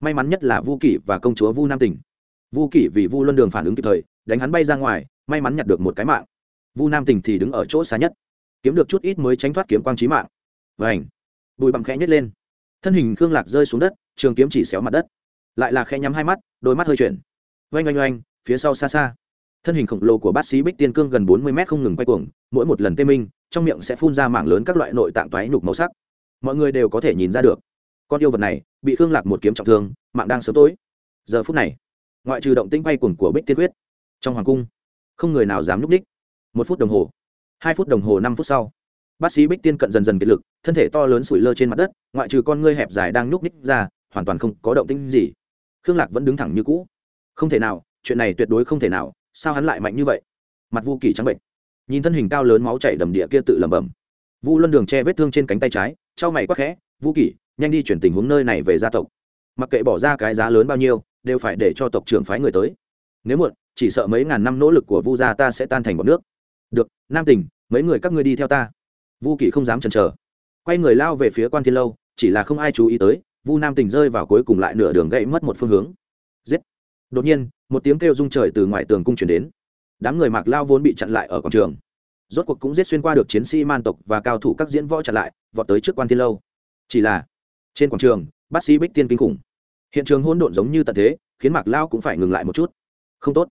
May mắn nhất là vu kỷ và công chúa vu nam tỉnh. Vu kỷ vì vu luân đường phản ứng kịp thời đánh hắn bay ra ngoài, may mắn nhặt được một cái mạng. Vu nam tỉnh thì đứng ở chỗ xa nhất, kiếm được chút ít mới tránh thoát kiếm quang trí mạng. Và ảnh bụi bặm khẽ nhét lên. Thân hình khương lạc rơi xuống đất, trường kiếm chỉ xéo mặt đất. Lại là khẽ nhắm hai mắt, đôi mắt hơi chuyển. Oanh oanh oanh, phía sau xa xa. Thân hình khổng lồ của bác sĩ bích tiên cương gần bốn mươi mét không ngừng quay cuồng, mỗi một lần tê minh, trong miệng sẽ phun ra mảng lớn các loại nội tạng toái nhục màu sắc. Mọi người đều có thể nhìn ra được, con yêu vật này bị khương lạc một kiếm trọng thương, mạng đang sớm tối. Giờ phút này, ngoại trừ động tĩnh bay cuồng của bích tiên quyết trong hoàng cung. Không người nào dám núp đích. Một phút đồng hồ, hai phút đồng hồ, năm phút sau, bác sĩ bích tiên cận dần dần kiệt lực, thân thể to lớn sủi lơ trên mặt đất, ngoại trừ con ngươi hẹp dài đang núp ních ra, hoàn toàn không có động tĩnh gì. Khương lạc vẫn đứng thẳng như cũ. Không thể nào, chuyện này tuyệt đối không thể nào, sao hắn lại mạnh như vậy? Mặt vu kỳ trắng bệnh. Nhìn thân hình cao lớn máu chảy đầm địa kia tự lẩm bẩm. Vu luân đường che vết thương trên cánh tay trái, trao mày quắc khẽ, vu kỳ, nhanh đi chuyển tình huống nơi này về gia tộc. Mặc kệ bỏ ra cái giá lớn bao nhiêu, đều phải để cho tộc trưởng phái người tới. Nếu muộn chỉ sợ mấy ngàn năm nỗ lực của vu gia ta sẽ tan thành bọt nước. Được, nam tình, mấy người các ngươi đi theo ta. Vu kỷ không dám chần chờ. Quay người lao về phía quan thiên lâu, chỉ là không ai chú ý tới, vu nam tình rơi vào cuối cùng lại nửa đường gãy mất một phương hướng. Giết! Đột nhiên, một tiếng kêu rung trời từ ngoài tường cung chuyển đến. Đám người mạc lao vốn bị chặn lại ở quảng trường. Rốt cuộc cũng giết xuyên qua được chiến sĩ man tộc và cao thủ các diễn võ chặn lại, vọt tới trước quan thiên lâu. Chỉ là, trên quảng trường, bác sĩ bích tiên kinh khủng. Hiện trường hỗn độn giống như tận thế, khiến mạc lao cũng phải ngừng lại một chút. Không tốt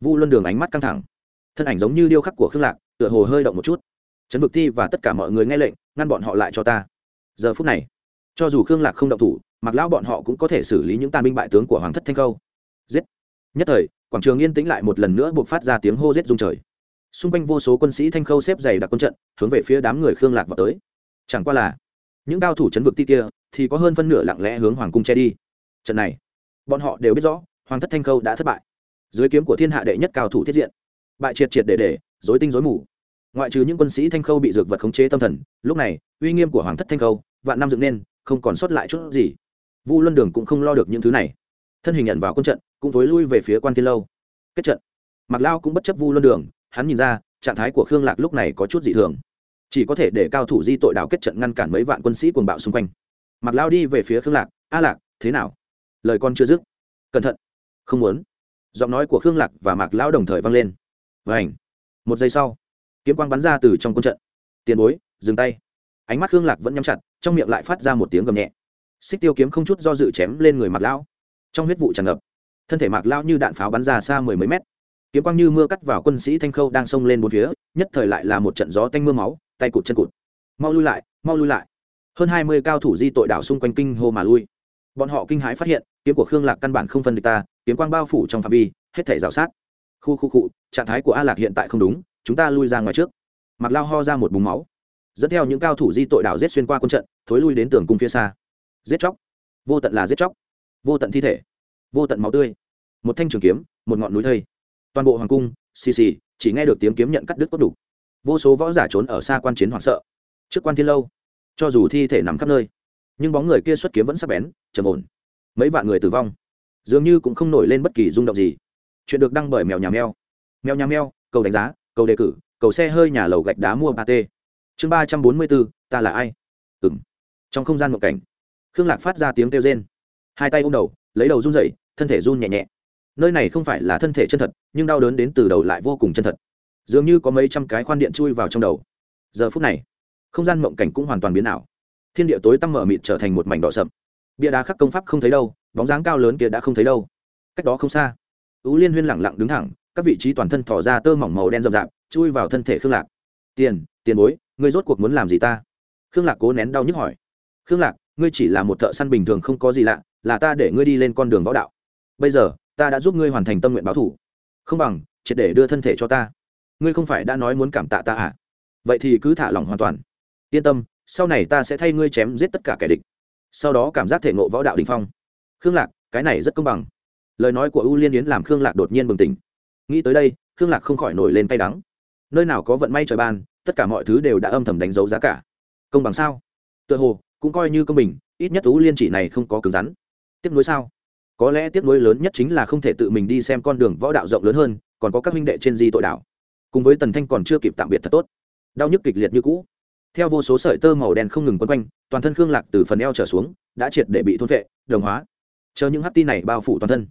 vu luân đường ánh mắt căng thẳng. Thân ảnh giống như điêu khắc của khương lạc, tựa hồ hơi động một chút. Trấn vực ti và tất cả mọi người nghe lệnh, ngăn bọn họ lại cho ta. Giờ phút này, cho dù khương lạc không động thủ, mặc lão bọn họ cũng có thể xử lý những tàn binh bại tướng của hoàng thất thanh khâu. Giết! Nhất thời, quảng trường yên tĩnh lại một lần nữa buộc phát ra tiếng hô giết rung trời. Xung quanh vô số quân sĩ thanh khâu xếp dày đặc quân trận, hướng về phía đám người khương lạc vào tới. Chẳng qua là, những cao thủ chấn vực ti kia thì có hơn phân nửa lặng lẽ hướng hoàng cung che đi. Trận này, bọn họ đều biết rõ, hoàng thất thanh khâu đã thất bại dưới kiếm của thiên hạ đệ nhất cao thủ thiết diện. Bại triệt triệt để để dối tinh dối mù. Ngoại trừ những quân sĩ thanh khâu bị dược vật khống chế tâm thần, lúc này, uy nghiêm của hoàng thất thanh khâu, vạn năm dựng nên, không còn sót lại chút gì. Vu luân đường cũng không lo được những thứ này. Thân hình nhận vào quân trận, cũng thối lui về phía quan thiên lâu. Kết trận. Mặc lao cũng bất chấp vu luân đường, hắn nhìn ra, trạng thái của khương lạc lúc này có chút dị thường. Chỉ có thể để cao thủ di tội đạo kết trận ngăn cản mấy vạn quân sĩ cuồng bạo xung quanh. Mặc lao đi về phía khương lạc, a lạc, thế nào? Lời con chưa dứt. Cẩn thận. Không muốn giọng nói của khương lạc và mạc lão đồng thời vang lên. Vảnh một giây sau, kiếm quang bắn ra từ trong quân trận. Tiền bối, dừng tay. Ánh mắt khương lạc vẫn nhắm chặt, trong miệng lại phát ra một tiếng gầm nhẹ. Xích tiêu kiếm không chút do dự chém lên người mạc lão. Trong huyết vụ tràn ngập, thân thể mạc lão như đạn pháo bắn ra xa mười mấy mét. Kiếm quang như mưa cắt vào quân sĩ thanh khâu đang xông lên bốn phía, nhất thời lại là một trận gió tanh mưa máu, tay cụt chân cụt. Mau lui lại, mau lui lại. Hơn hai mươi cao thủ di tội đảo xung quanh kinh hô mà lui. Bọn họ kinh hãi phát hiện kiếm của khương lạc căn bản không phân địch ta, kiếm quang bao phủ trong phạm vi, hết thể rào sát. Khu khu cụ trạng thái của a lạc hiện tại không đúng, chúng ta lui ra ngoài trước. Mặc lao ho ra một búng máu. Dẫn theo những cao thủ di tội đảo giết xuyên qua quân trận, thối lui đến tường cung phía xa. Giết chóc. Vô tận là giết chóc. Vô tận thi thể. Vô tận máu tươi. Một thanh trường kiếm, một ngọn núi thây. Toàn bộ hoàng cung, xì xì, chỉ nghe được tiếng kiếm nhận cắt đứt cốt đủ. Vô số võ giả trốn ở xa quan chiến hoảng sợ. Trước quan thiên lâu, cho dù thi thể nằm khắp nơi, nhưng bóng người kia xuất kiếm vẫn sắc bén, trầm ổn mấy vạn người tử vong. Dường như cũng không nổi lên bất kỳ rung động gì. Chuyện được đăng bởi mèo nhà mèo. Mèo nhà mèo, cầu đánh giá, cầu đề cử, cầu xe hơi nhà lầu gạch đá mua ba t chương ba trăm bốn mươi bốn, ta là ai? Ừ m trong không gian một cảnh, khương lạc phát ra tiếng kêu rên. Hai tay ôm đầu, lấy đầu run dậy thân thể run nhẹ nhẹ. Nơi này không phải là thân thể chân thật, nhưng đau đớn đến từ đầu lại vô cùng chân thật. Dường như có mấy trăm cái khoan điện chui vào trong đầu. Giờ phút này, không gian mộng cảnh cũng hoàn toàn biến ảo. Thiên địa tối tăm mở mịt trở thành một mảnh đỏ sậm bia đá khắc công pháp không thấy đâu, bóng dáng cao lớn kia đã không thấy đâu. Cách đó không xa ú liên huyên lẳng lặng đứng thẳng, các vị trí toàn thân thỏ ra tơ mỏng màu đen rậm rạp, chui vào thân thể khương lạc. Tiền tiền bối, ngươi rốt cuộc muốn làm gì ta? Khương lạc cố nén đau nhức hỏi. Khương lạc, ngươi chỉ là một thợ săn bình thường không có gì lạ, là ta để ngươi đi lên con đường võ đạo. Bây giờ, ta đã giúp ngươi hoàn thành tâm nguyện báo thủ. Không bằng, triệt để đưa thân thể cho ta. Ngươi không phải đã nói muốn cảm tạ ta à? Vậy thì cứ thả lỏng hoàn toàn. Yên tâm, sau này ta sẽ thay ngươi chém giết tất cả kẻ địch sau đó cảm giác thể ngộ võ đạo đình phong. Khương lạc cái này rất công bằng. Lời nói của u liên yến làm khương lạc đột nhiên bừng tỉnh. Nghĩ tới đây khương lạc không khỏi nổi lên tay đắng. Nơi nào có vận may trời ban tất cả mọi thứ đều đã âm thầm đánh dấu giá cả. Công bằng sao? Tựa hồ cũng coi như công bình ít nhất u liên chỉ này không có cứng rắn. Tiếp nối sao? Có lẽ tiếp nối lớn nhất chính là không thể tự mình đi xem con đường võ đạo rộng lớn hơn còn có các huynh đệ trên di tội đạo, cùng với tần thanh còn chưa kịp tạm biệt thật tốt. Đau nhức kịch liệt như cũ theo vô số sợi tơ màu đen không ngừng quấn quanh, toàn thân khương lạc từ phần eo trở xuống, đã triệt để bị thôn vệ đồng hóa. Chờ những hắc này bao phủ toàn thân.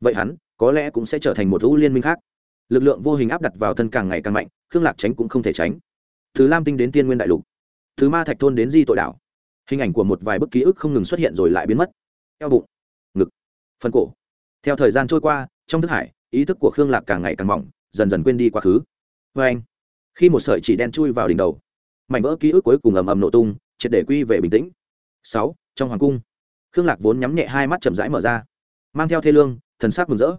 Vậy hắn, có lẽ cũng sẽ trở thành một lũ liên minh khác. Lực lượng vô hình áp đặt vào thân càng ngày càng mạnh, khương lạc tránh cũng không thể tránh. Từ lam tinh đến tiên nguyên đại lục. Từ ma thạch thôn đến di tội đảo. Hình ảnh của một vài bức ký ức không ngừng xuất hiện rồi lại biến mất. Eo bụng, ngực, phần cổ. Theo thời gian trôi qua, trong thức hải, ý thức của khương lạc càng ngày càng mỏng, dần dần quên đi quá khứ. Vê anh, khi một sợi chỉ đen chui vào đỉnh đầu mảnh vỡ ký ức cuối cùng ầm ầm nổ tung, triệt để quy về bình tĩnh. Sáu, trong hoàng cung, khương lạc vốn nhắm nhẹ hai mắt chậm rãi mở ra, mang theo thê lương, thần sắc mừng rỡ.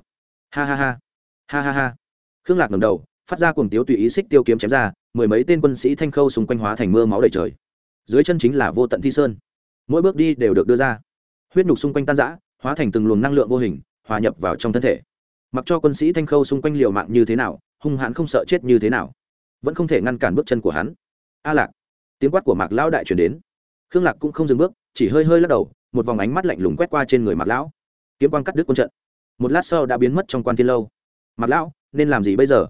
Ha ha ha ha ha ha. Khương lạc ngầm đầu, phát ra cuồng tiếu tùy ý xích tiêu kiếm chém ra, mười mấy tên quân sĩ thanh khâu xung quanh hóa thành mưa máu đầy trời. Dưới chân chính là vô tận thi sơn. Mỗi bước đi đều được đưa ra. Huyết nhục xung quanh tan rã, hóa thành từng luồng năng lượng vô hình, hòa nhập vào trong thân thể. Mặc cho quân sĩ thanh khâu xung quanh liều mạng như thế nào, hung hãn không sợ chết như thế nào, vẫn không thể ngăn cản bước chân của hắn a lạc. Tiếng quát của mạc lão đại chuyển đến. Khương lạc cũng không dừng bước, chỉ hơi hơi lắc đầu, một vòng ánh mắt lạnh lùng quét qua trên người mạc lão. Kiếm quang cắt đứt quân trận. Một lát sau đã biến mất trong quan thiên lâu. Mạc lão, nên làm gì bây giờ?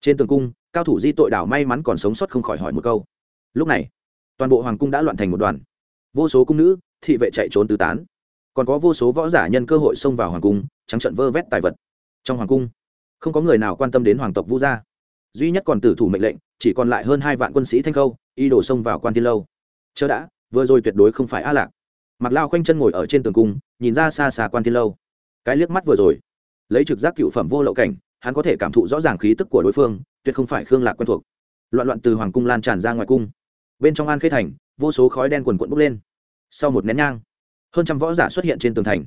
Trên tường cung, cao thủ di tội đảo may mắn còn sống sót không khỏi hỏi một câu. Lúc này, toàn bộ hoàng cung đã loạn thành một đoàn. Vô số cung nữ, thị vệ chạy trốn tứ tán. Còn có vô số võ giả nhân cơ hội xông vào hoàng cung, trắng trận vơ vét tài vật. Trong hoàng cung, không có người nào quan tâm đến hoàng tộc vu gia duy nhất còn tử thủ mệnh lệnh, chỉ còn lại hơn hai vạn quân sĩ thanh khâu y đổ xông vào quan tiên lâu. Chớ đã, vừa rồi tuyệt đối không phải a lạc. Mặc lao khoanh chân ngồi ở trên tường cung, nhìn ra xa xa quan tiên lâu. Cái liếc mắt vừa rồi, lấy trực giác cựu phẩm vô lậu cảnh, hắn có thể cảm thụ rõ ràng khí tức của đối phương, tuyệt không phải khương lạc quen thuộc. Loạn loạn từ hoàng cung lan tràn ra ngoài cung. Bên trong an khê thành, vô số khói đen quần quận bốc lên. Sau một nén nhang, hơn trăm võ giả xuất hiện trên tường thành.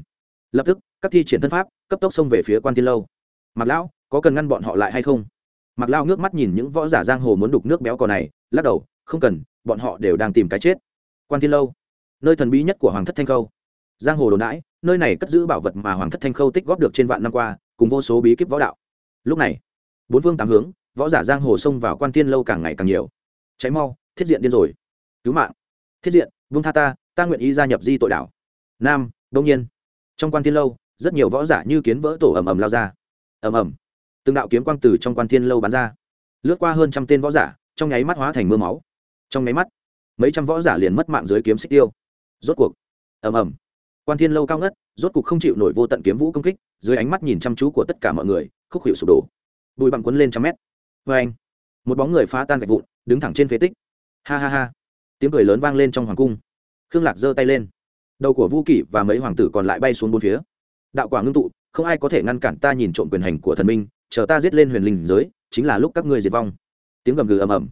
Lập tức, các thi triển thân pháp, cấp tốc xông về phía quan tiên lâu. Mặc lão, có cần ngăn bọn họ lại hay không? Mặc lao ngước mắt nhìn những võ giả giang hồ muốn đục nước béo cò này, lắc đầu, không cần, bọn họ đều đang tìm cái chết. Quan Thiên lâu, nơi thần bí nhất của hoàng thất thanh khâu. Giang hồ đồn đãi, nơi này cất giữ bảo vật mà hoàng thất thanh khâu tích góp được trên vạn năm qua, cùng vô số bí kíp võ đạo. Lúc này, bốn phương tám hướng, võ giả giang hồ xông vào quan Thiên lâu càng ngày càng nhiều. Cháy mau, thiết diện điên rồi. Cứu mạng. Thiết diện vương tha ta ta nguyện ý gia nhập di tội đảo nam, đông nhiên. Trong quan Thiên lâu, rất nhiều võ giả như kiến vỡ tổ ầm ầm lao ra. Ầm ầm từng đạo kiếm quang từ trong quan thiên lâu bắn ra, lướt qua hơn trăm tên võ giả, trong nháy mắt hóa thành mưa máu. Trong nháy mắt, mấy trăm võ giả liền mất mạng dưới kiếm xích tiêu. Rốt cuộc, ầm ầm, quan thiên lâu cao ngất, rốt cuộc không chịu nổi vô tận kiếm vũ công kích, dưới ánh mắt nhìn chăm chú của tất cả mọi người, khúc hiệu sụp đổ. Bụi bặm quấn lên trăm mét. Vê anh, một bóng người phá tan gạch vụn, đứng thẳng trên phế tích. Ha ha ha, tiếng cười lớn vang lên trong hoàng cung. Khương lạc giơ tay lên. Đầu của vu kỷ và mấy hoàng tử còn lại bay xuống bốn phía. Đạo quả ngưng tụ, không ai có thể ngăn cản ta nhìn trộm quyền hành của thần minh chờ ta giết lên huyền linh giới, chính là lúc các ngươi diệt vong. Tiếng gầm gừ ầm ầm.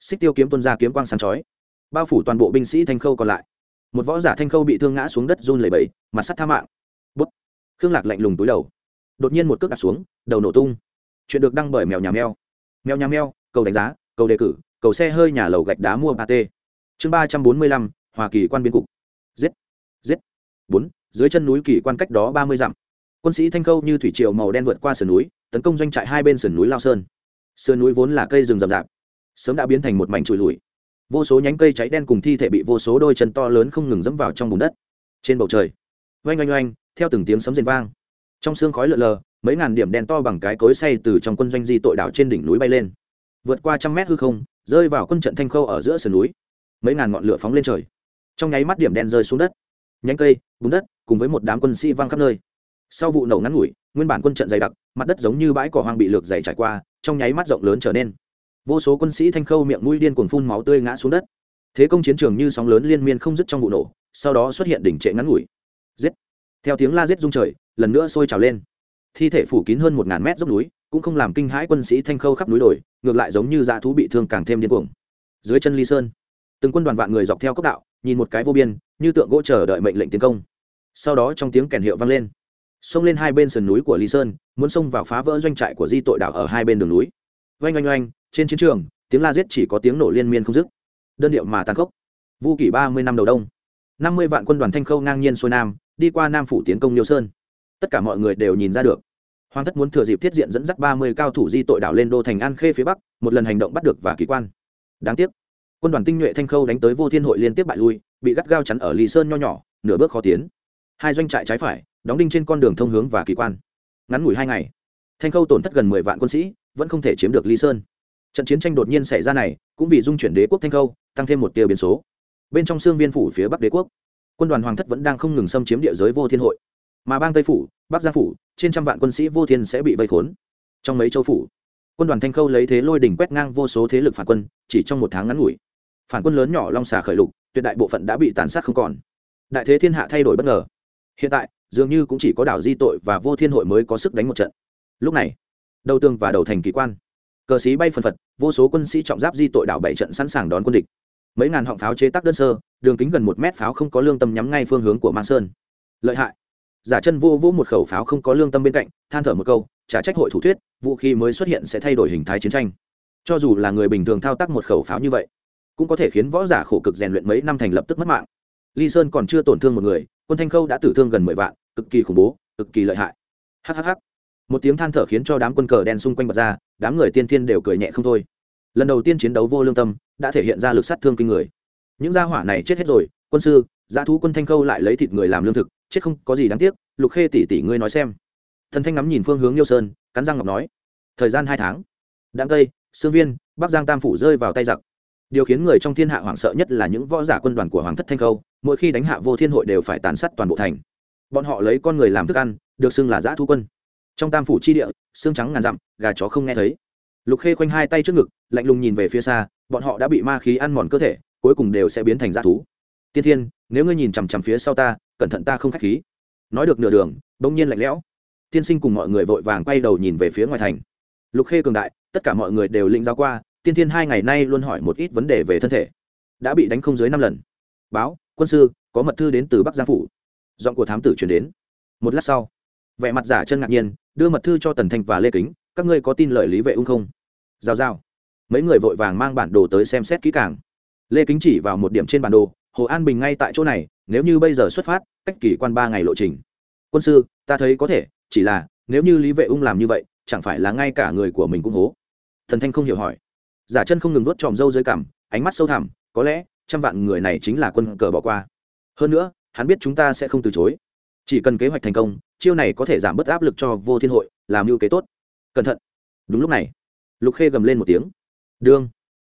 Xích tiêu kiếm tuân ra kiếm quang sáng chói. Bao phủ toàn bộ binh sĩ thanh khâu còn lại. Một võ giả thanh khâu bị thương ngã xuống đất run lẩy bẩy, mặt sắt tha mạng. Bút. Khương lạc lạnh lùng túi đầu. Đột nhiên một cước đặt xuống, đầu nổ tung. Chuyện được đăng bởi mèo nhà mèo. Mèo nhà mèo, cầu đánh giá, cầu đề cử, cầu xe hơi nhà lầu gạch đá mua ba t chương ba trăm bốn mươi lăm hoa kỳ quan biên cục. Giết. Giết. Bốn, dưới chân núi kỳ quan cách đó ba mươi dặm. Quân sĩ thanh khâu như thủy triều màu đen vượt qua sườn núi tấn công doanh trại hai bên sườn núi lao sơn. Sườn núi vốn là cây rừng rậm rạp, sớm đã biến thành một mảnh trụi lùi. Vô số nhánh cây cháy đen cùng thi thể bị vô số đôi chân to lớn không ngừng dẫm vào trong bùn đất. Trên bầu trời, oanh oanh oanh, theo từng tiếng sấm rền vang. Trong sương khói lợn lờ, mấy ngàn điểm đen to bằng cái cối say từ trong quân doanh di tội đảo trên đỉnh núi bay lên. Vượt qua trăm mét hư không, rơi vào quân trận thanh khâu ở giữa sườn núi. Mấy ngàn ngọn lửa phóng lên trời. Trong nháy mắt điểm đen rơi xuống đất. Nhánh cây, bùn đất, cùng với một đám quân sĩ văng khắp nơi. Sau vụ nổ ngắn ngủi nguyên bản quân trận dày đặc, mặt đất giống như bãi cỏ hoang bị lược dày trải qua, trong nháy mắt rộng lớn trở nên. Vô số quân sĩ thanh khâu miệng mũi điên cuồng phun máu tươi ngã xuống đất. Thế công chiến trường như sóng lớn liên miên không dứt trong vụ nổ, sau đó xuất hiện đỉnh trệ ngắn ngủi. Giết! Theo tiếng la giết rung trời, lần nữa sôi trào lên. Thi thể phủ kín hơn một ngàn mét dốc núi, cũng không làm kinh hãi quân sĩ thanh khâu khắp núi đồi, ngược lại giống như dã thú bị thương càng thêm điên cuồng. Dưới chân ly sơn, từng quân đoàn vạn người dọc theo cốc đạo, nhìn một cái vô biên, như tượng gỗ chờ đợi mệnh lệnh tiến công. Sau đó trong tiếng kèn hiệu vang lên xông lên hai bên sườn núi của ly sơn, muốn xông vào phá vỡ doanh trại của di tội đảo ở hai bên đường núi. Oanh oanh oanh, trên chiến trường, tiếng la giết chỉ có tiếng nổ liên miên không dứt. Đơn điệu mà tàn khốc. Vu kỷ ba mươi năm đầu đông. năm mươi vạn quân đoàn thanh khâu ngang nhiên xuôi nam, đi qua nam phủ tiến công nhiều sơn. Tất cả mọi người đều nhìn ra được. Hoàng thất muốn thừa dịp thiết diện dẫn dắt ba mươi cao thủ di tội đảo lên đô thành an khê phía bắc, một lần hành động bắt được và kỳ quan. Đáng tiếc, quân đoàn tinh nhuệ thanh khâu đánh tới vô thiên hội liên tiếp bại lui, bị gắt gao chắn ở Lý sơn nho nhỏ, nửa bước khó tiến. Hai doanh trại trái phải đóng đinh trên con đường thông hướng và kỳ quan. Ngắn ngủi hai ngày, thanh khâu tổn thất gần mười vạn quân sĩ, vẫn không thể chiếm được ly sơn. Trận chiến tranh đột nhiên xảy ra này, cũng vì dung chuyển đế quốc thanh khâu, tăng thêm một tiêu biến số. Bên trong xương viên phủ phía bắc đế quốc, quân đoàn hoàng thất vẫn đang không ngừng xâm chiếm địa giới vô thiên hội. Mà bang tây phủ, bắc gia phủ, trên trăm vạn quân sĩ vô thiên sẽ bị vây khốn. Trong mấy châu phủ, quân đoàn thanh khâu lấy thế lôi đỉnh quét ngang vô số thế lực phản quân, chỉ trong một tháng ngắn ngủi. Phản quân lớn nhỏ long xà khởi lục, tuyệt đại bộ phận đã bị tàn sát không còn. Đại thế thiên hạ thay đổi bất ngờ. Hiện tại dường như cũng chỉ có đảo di tội và vô thiên hội mới có sức đánh một trận. Lúc này, đầu tường và đầu thành kỳ quan. Cờ sĩ bay phần phật, vô số quân sĩ trọng giáp di tội đảo bảy trận sẵn sàng đón quân địch. Mấy ngàn họng pháo chế tác đơn sơ, đường kính gần một mét pháo không có lương tâm nhắm ngay phương hướng của mang sơn. Lợi hại. Giả chân vô vô một khẩu pháo không có lương tâm bên cạnh, than thở một câu trả trách hội thủ thuyết, vũ khí mới xuất hiện sẽ thay đổi hình thái chiến tranh. Cho dù là người bình thường thao tác một khẩu pháo như vậy, cũng có thể khiến võ giả khổ cực rèn luyện mấy năm thành lập tức mất mạng. Ly sơn còn chưa tổn thương một người, quân thanh khâu đã tử thương gần mười vạn cực kỳ khủng bố, cực kỳ lợi hại. Hhh một tiếng than thở khiến cho đám quân cờ đen xung quanh bật ra, đám người tiên thiên đều cười nhẹ không thôi. Lần đầu tiên chiến đấu vô lương tâm, đã thể hiện ra lực sát thương kinh người. Những gia hỏa này chết hết rồi, quân sư giá thú quân thanh khâu lại lấy thịt người làm lương thực, chết không có gì đáng tiếc, lục khê tỷ tỷ ngươi nói xem. Thần thanh ngắm nhìn phương hướng yêu sơn, cắn răng ngọc nói, thời gian hai tháng. Đáng tây, sương viên, bắc giang tam phủ rơi vào tay giặc. Điều khiến người trong thiên hạ hoảng sợ nhất là những võ giả quân đoàn của hoàng thất thanh khâu, mỗi khi đánh hạ vô thiên hội đều phải tàn sát toàn bộ thành bọn họ lấy con người làm thức ăn, được xưng là giã thu quân. Trong tam phủ chi địa, xương trắng ngàn dặm, gà chó không nghe thấy. Lục khê khoanh hai tay trước ngực, lạnh lùng nhìn về phía xa, bọn họ đã bị ma khí ăn mòn cơ thể, cuối cùng đều sẽ biến thành giã thú. Tiên thiên, nếu ngươi nhìn chằm chằm phía sau ta, cẩn thận ta không k h á c h khí. Nói được nửa đường, bỗng nhiên lạnh lẽo. Tiên sinh cùng mọi người vội vàng quay đầu nhìn về phía ngoài thành. Lục khê cường đại, tất cả mọi người đều lĩnh giáo qua, tiên thiên hai ngày nay luôn hỏi một ít vấn đề về thân thể. Đã bị đánh không dưới năm lần. Báo, quân sư, có mật thư đến từ bắc giang phủ giọng của thám tử chuyển đến. Một lát sau, vẻ mặt giả chân ngạc nhiên, đưa mật thư cho tần thanh và lê kính, các ngươi có tin lời lý vệ ung không? Giao giao mấy người vội vàng mang bản đồ tới xem xét kỹ càng. Lê kính chỉ vào một điểm trên bản đồ, hồ an bình ngay tại chỗ này, nếu như bây giờ xuất phát, cách kỳ quan ba ngày lộ trình. Quân sư, ta thấy có thể, chỉ là, nếu như lý vệ ung làm như vậy, chẳng phải là ngay cả người của mình cũng hố. Thần thanh không hiểu hỏi. Giả chân không ngừng vớt tròm râu dưới cằm, ánh mắt sâu thẳm, có lẽ trăm vạn người này chính là quân cờ bỏ qua. Hơn nữa hắn biết chúng ta sẽ không từ chối. Chỉ cần kế hoạch thành công, chiêu này có thể giảm bớt áp lực cho vô thiên hội, làm ưu kế tốt. Cẩn thận. Đúng lúc này, lục khê gầm lên một tiếng. Đương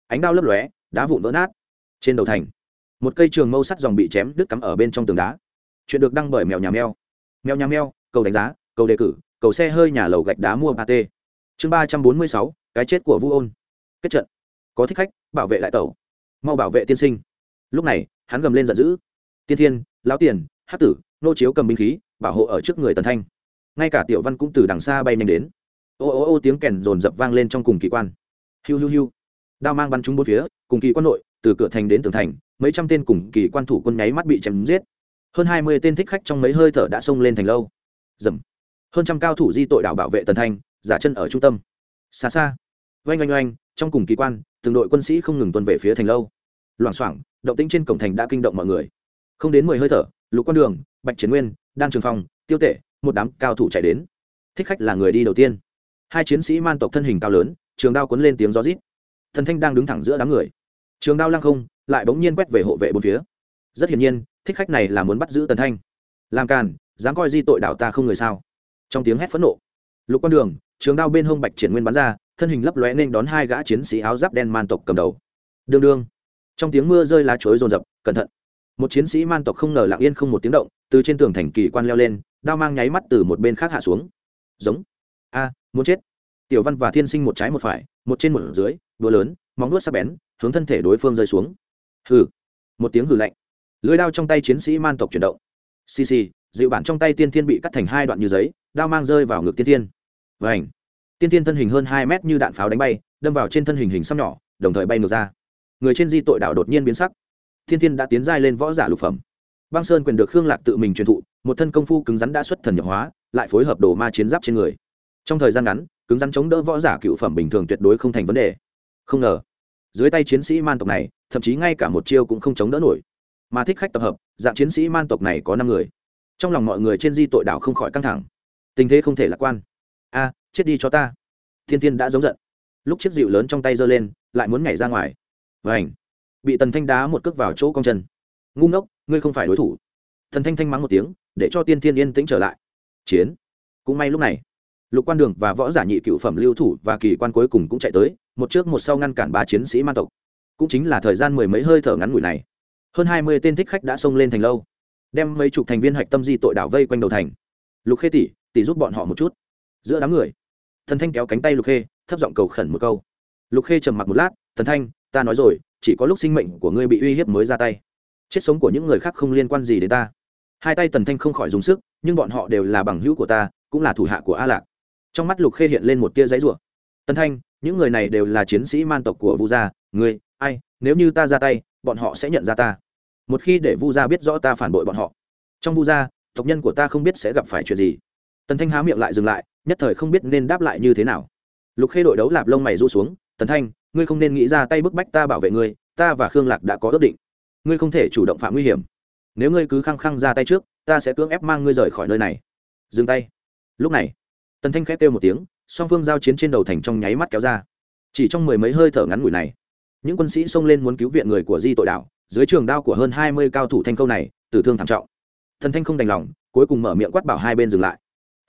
ánh đao lấp lóe, đá vụn vỡ nát. Trên đầu thành, một cây trường mâu sắt dòng bị chém đứt cắm ở bên trong tường đá. Chuyện được đăng bởi mèo nhà mèo. Mèo nhà mèo, cầu đánh giá, cầu đề cử, cầu xe hơi nhà lầu gạch đá mua ba t chương ba trăm bốn mươi sáu, cái chết của vu ôn. Kết trận. Có thích khách, bảo vệ lại tàu mau bảo vệ tiên sinh. Lúc này, hắn gầm lên giận dữ tiên thiên, lão tiền hát tử, nô chiếu cầm binh khí, bảo hộ ở trước người tần thanh. Ngay cả tiểu văn cũng từ đằng xa bay nhanh đến. Ô ô ô tiếng kèn rồn rập vang lên trong cùng kỳ quan. Hiu hiu hiu. Đao mang bắn trúng bốn phía, cùng kỳ quan nội, từ cửa thành đến tường thành, mấy trăm tên cùng kỳ quan thủ quân nháy mắt bị chém giết. Hơn hai mươi tên thích khách trong mấy hơi thở đã xông lên thành lâu. Dầm. Hơn trăm cao thủ di tội đảo bảo vệ tần thanh, giả chân ở trung tâm. Xa xa. Oanh oanh oanh, trong cùng kỳ quan, từng đội quân sĩ không ngừng tuân về phía thành lâu. Loảng xoảng, động tĩnh trên cổng thành đã kinh động mọi người không đến mười hơi thở, lục con đường, bạch chiến nguyên, đan trường phong, tiêu tể, một đám cao thủ chạy đến. Thích khách là người đi đầu tiên. Hai chiến sĩ man tộc thân hình cao lớn, trường đao cuốn lên tiếng gió rít. Thần thanh đang đứng thẳng giữa đám người. Trường đao lăng không, lại bỗng nhiên quét về hộ vệ bốn phía. Rất hiển nhiên, thích khách này là muốn bắt giữ tần thanh. Làm càn, dám coi di tội đạo ta không người sao? Trong tiếng hét phẫn nộ, lục con đường, trường đao bên hông bạch triển nguyên bắn ra, thân hình lấp lóe nên đón hai gã chiến sĩ áo giáp đen man tộc cầm đầu. Đương đương trong tiếng mưa rơi lá chuối rồn rập, cẩn thận một chiến sĩ man tộc không ngờ lặng yên không một tiếng động, từ trên tường thành kỳ quan leo lên, đao mang nháy mắt từ một bên khác hạ xuống. Giống. A à, muốn chết. Tiểu văn và thiên sinh một trái một phải, một trên một dưới đũa lớn, móng nuốt sắc bén, hướng thân thể đối phương rơi xuống. Hừ. Một tiếng hừ lạnh. Lưới đao trong tay chiến sĩ man tộc chuyển động. Xì xì, dịu bản trong tay tiên thiên bị cắt thành hai đoạn như giấy, đao mang rơi vào ngực tiên thiên. Vảnh tiên thiên thân hình hơn hai mét như đạn pháo đánh bay, đâm vào trên thân hình hình xăm nhỏ, đồng thời bay ngược ra. Người trên di tội đảo đột nhiên biến sắc thiên thiên đã tiến giai lên võ giả lục phẩm. Băng sơn quyền được khương lạc tự mình truyền thụ, một thân công phu cứng rắn đã xuất thần nhập hóa, lại phối hợp đồ ma chiến giáp trên người. Trong thời gian ngắn, cứng rắn chống đỡ võ giả cựu phẩm bình thường tuyệt đối không thành vấn đề. Không ngờ, dưới tay chiến sĩ man tộc này, thậm chí ngay cả một chiêu cũng không chống đỡ nổi. Mà thích khách tập hợp, dạng chiến sĩ man tộc này có năm người. Trong lòng mọi người trên di tội đảo không khỏi căng thẳng. Tình thế không thể lạc quan. A, chết đi cho ta. Thiên thiên đã giống giận. Lúc chiếc dịu lớn trong tay giơ lên, lại muốn nhảy ra ngoài. Vảnh bị tần thanh đá một cước vào chỗ cong chân. Ngu ngốc, ngươi không phải đối thủ. Thần thanh thanh mắng một tiếng, để cho tiên thiên yên tĩnh trở lại. Chiến. Cũng may lúc này, lục quan đường và võ giả nhị cựu phẩm lưu thủ và kỳ quan cuối cùng cũng chạy tới, một trước một sau ngăn cản ba chiến sĩ man tộc. Cũng chính là thời gian mười mấy hơi thở ngắn ngủi này, hơn hai mươi tên thích khách đã xông lên thành lâu, đem mấy chục thành viên hạch tâm di tội đảo vây quanh đầu thành. Lục khê tỷ tỷ giúp bọn họ một chút. Giữa đám người thần thanh kéo cánh tay lục khê, thấp giọng cầu khẩn một câu. Lục khê trầm mặc một lát thần thanh, ta nói rồi chỉ có lúc sinh mệnh của ngươi bị uy hiếp mới ra tay. Chết sống của những người khác không liên quan gì đến ta. Hai tay tần thanh không khỏi dùng sức, nhưng bọn họ đều là bằng hữu của ta, cũng là thủ hạ của a lạc. Trong mắt lục khê hiện lên một tia giấy rủa. Tần thanh, những người này đều là chiến sĩ man tộc của vu gia, ngươi, ai, nếu như ta ra tay, bọn họ sẽ nhận ra ta. Một khi để vu gia biết rõ ta phản bội bọn họ. Trong vu gia, tộc nhân của ta không biết sẽ gặp phải chuyện gì. Tần thanh há miệng lại dừng lại, nhất thời không biết nên đáp lại như thế nào. Lục khê đội đấu lạp lông mày rũ xuống, tần thanh ngươi không nên nghĩ ra tay bức bách ta bảo vệ ngươi, ta và khương lạc đã có ước định. Ngươi không thể chủ động phạm nguy hiểm. Nếu ngươi cứ khăng khăng ra tay trước, ta sẽ cưỡng ép mang ngươi rời khỏi nơi này. Dừng tay. Lúc này, tần thanh khép kêu một tiếng, song phương giao chiến trên đầu thành trong nháy mắt kéo ra. Chỉ trong mười mấy hơi thở ngắn ngủi này, những quân sĩ xông lên muốn cứu viện người của di tội đảo, dưới trường đao của hơn hai mươi cao thủ thanh câu này, tử thương thảm trọng. Thần thanh không đành lòng, cuối cùng mở miệng quát bảo hai bên dừng lại.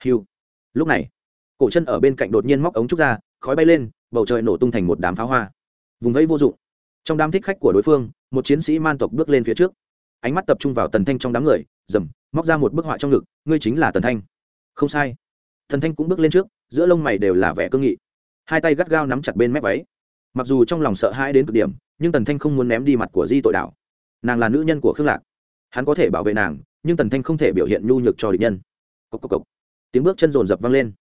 Hiu lúc này, cổ chân ở bên cạnh đột nhiên móc ống trúc ra, khói bay lên bầu trời nổ tung thành một đám pháo hoa. Vùng vẫy vô dụng. Trong đám thích khách của đối phương, một chiến sĩ man tộc bước lên phía trước. Ánh mắt tập trung vào tần thanh trong đám người, dầm, móc ra một bức họa trong ngực, ngươi chính là tần thanh. Không sai. Tần thanh cũng bước lên trước, giữa lông mày đều là vẻ cương nghị. Hai tay gắt gao nắm chặt bên mép váy. Mặc dù trong lòng sợ hãi đến cực điểm, nhưng tần thanh không muốn ném đi mặt của di tội đạo. Nàng là nữ nhân của khương lạc. Hắn có thể bảo vệ nàng, nhưng tần thanh không thể biểu hiện nhu nhược cho địch nhân. Cốc cốc cốc. tiếng bước chân rồn rập vang lên.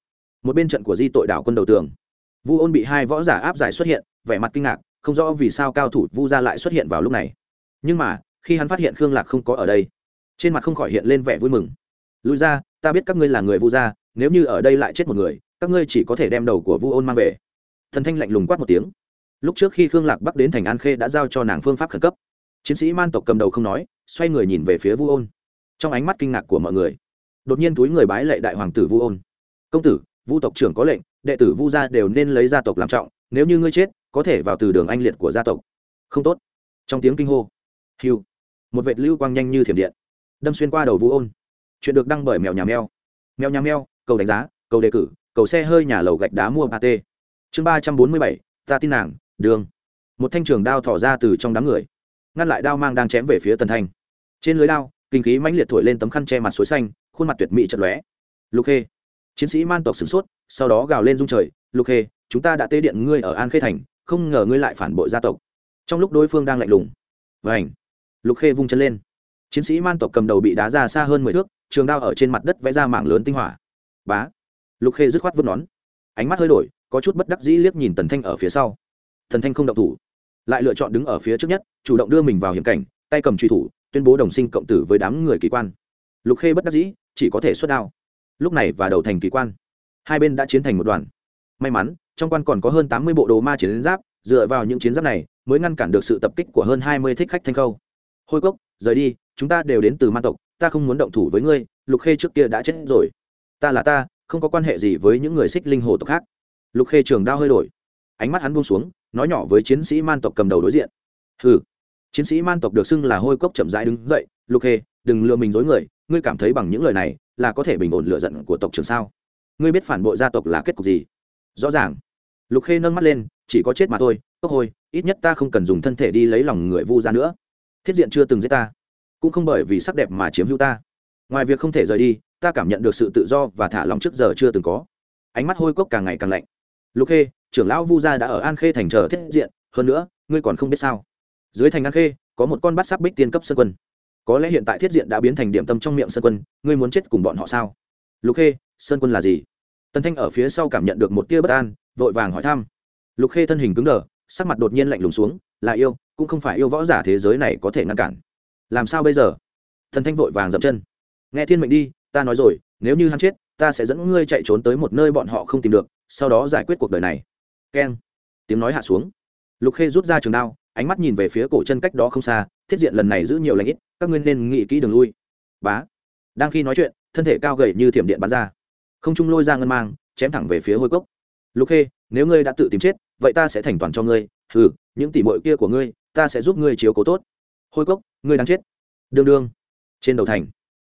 Một bên trận của di tội đảo quân đầu tường vu ôn bị hai võ giả áp giải xuất hiện, vẻ mặt kinh ngạc, không rõ vì sao cao thủ vu gia lại xuất hiện vào lúc này. Nhưng mà, khi hắn phát hiện khương lạc không có ở đây, trên mặt không khỏi hiện lên vẻ vui mừng. Lùi ra, ta biết các ngươi là người vu gia, nếu như ở đây lại chết một người, các ngươi chỉ có thể đem đầu của vu ôn mang về. Thần thanh lạnh lùng quát một tiếng. Lúc trước khi khương lạc bắc đến thành an khê đã giao cho nàng phương pháp khẩn cấp. Chiến sĩ man tộc cầm đầu không nói, xoay người nhìn về phía vu ôn. Trong ánh mắt kinh ngạc của mọi người, đột nhiên túi người bái lệ đại hoàng tử vu ôn. Công tử, vu tộc trưởng có lệnh đệ tử vu gia đều nên lấy gia tộc làm trọng, nếu như ngươi chết, có thể vào từ đường anh liệt của gia tộc. Không tốt. Trong tiếng kinh hô, hiu, một vệt lưu quang nhanh như thiểm điện, đâm xuyên qua đầu vu ôn. Chuyện được đăng bởi mèo nhà mèo. Mèo nhà mèo, cầu đánh giá, cầu đề cử, cầu xe hơi nhà lầu gạch đá mua ba t chương ba trăm bốn mươi bảy, ta tin nàng, đường. Một thanh trường đao thỏ ra từ trong đám người, ngăn lại đao mang đang chém về phía tần thanh. Trên lưới đao, kinh khí mãnh liệt thổi lên tấm khăn che mặt suối xanh, khuôn mặt tuyệt mỹ chật lóe. Lục khê, chiến sĩ man tộc sửng sốt sau đó gào lên dung trời, lục khê, chúng ta đã tế điện ngươi ở an khê thành, không ngờ ngươi lại phản bội gia tộc. Trong lúc đối phương đang lạnh lùng vảnh lục khê vung chân lên. Chiến sĩ man tộc cầm đầu bị đá ra xa hơn mười thước, trường đao ở trên mặt đất vẽ ra mạng lớn tinh hỏa. Bá! Lục khê dứt khoát vứt nón. Ánh mắt hơi đổi, có chút bất đắc dĩ liếc nhìn tần thanh ở phía sau. Thần thanh không động thủ, lại lựa chọn đứng ở phía trước nhất, chủ động đưa mình vào hiểm cảnh, tay cầm truy thủ, tuyên bố đồng sinh cộng tử với đám người kỳ quan. Lục khê bất đắc dĩ, chỉ có thể xuất đao. Lúc này và đầu thành kỳ quan hai bên đã chiến thành một đoàn. May mắn, trong quan còn có hơn tám mươi bộ đồ ma chiến giáp, dựa vào những chiến giáp này mới ngăn cản được sự tập kích của hơn hai mươi thích khách thanh khâu. Hôi cốc, rời đi, chúng ta đều đến từ man tộc, ta không muốn động thủ với ngươi, lục khê trước kia đã chết rồi. Ta là ta, không có quan hệ gì với những người xích linh hồ tộc khác. Lục khê trường đao hơi đổi. Ánh mắt hắn buông xuống, nói nhỏ với chiến sĩ man tộc cầm đầu đối diện. Hừ. Chiến sĩ man tộc được xưng là hôi cốc chậm rãi đứng dậy, lục khê, đừng lừa mình dối người, ngươi cảm thấy bằng những lời này là có thể bình ổn lựa giận của tộc trưởng sao? Ngươi biết phản bội gia tộc là kết cục gì? Rõ ràng. Lục khê nâng mắt lên, chỉ có chết mà thôi, cốc hôi, ít nhất ta không cần dùng thân thể đi lấy lòng người vu ra nữa. Thiết diện chưa từng giết ta, cũng không bởi vì sắc đẹp mà chiếm hữu ta. Ngoài việc không thể rời đi, ta cảm nhận được sự tự do và thả lòng trước giờ chưa từng có. Ánh mắt hôi cốc càng ngày càng lạnh. Lục khê, trưởng lão vu gia đã ở an khê thành chờ thiết diện, hơn nữa, ngươi còn không biết sao. Dưới thành an khê, có một con bắt sắc bích tiên cấp sơn quân. Có lẽ hiện tại thiết diện đã biến thành điểm tâm trong miệng sơn quân, ngươi muốn chết cùng bọn họ sao? Lục khê, sơn quân là gì? Tần thanh ở phía sau cảm nhận được một tia bất an, vội vàng hỏi thăm. Lục khê thân hình cứng đờ, sắc mặt đột nhiên lạnh lùng xuống, là yêu, cũng không phải yêu võ giả thế giới này có thể ngăn cản. Làm sao bây giờ? Thần thanh vội vàng dậm chân. Nghe thiên mệnh đi, ta nói rồi, nếu như hắn chết, ta sẽ dẫn ngươi chạy trốn tới một nơi bọn họ không tìm được, sau đó giải quyết cuộc đời này. Keng. Tiếng nói hạ xuống. Lục khê rút ra trường đao, ánh mắt nhìn về phía cổ chân cách đó không xa, thiết diện lần này giữ nhiều lãnh ít, các ngươi nên nghĩ kỹ đường lui. Bá. Đang khi nói chuyện, thân thể cao gầy như thiểm điện bắn ra không trung lôi ra ngân mang, chém thẳng về phía hôi cốc. Lục khê, nếu ngươi đã tự tìm chết, vậy ta sẽ thành toàn cho ngươi. Ừ những tỉ mội kia của ngươi, ta sẽ giúp ngươi chiếu cố tốt. Hôi cốc, ngươi đang chết. Đương đương. Trên đầu thành,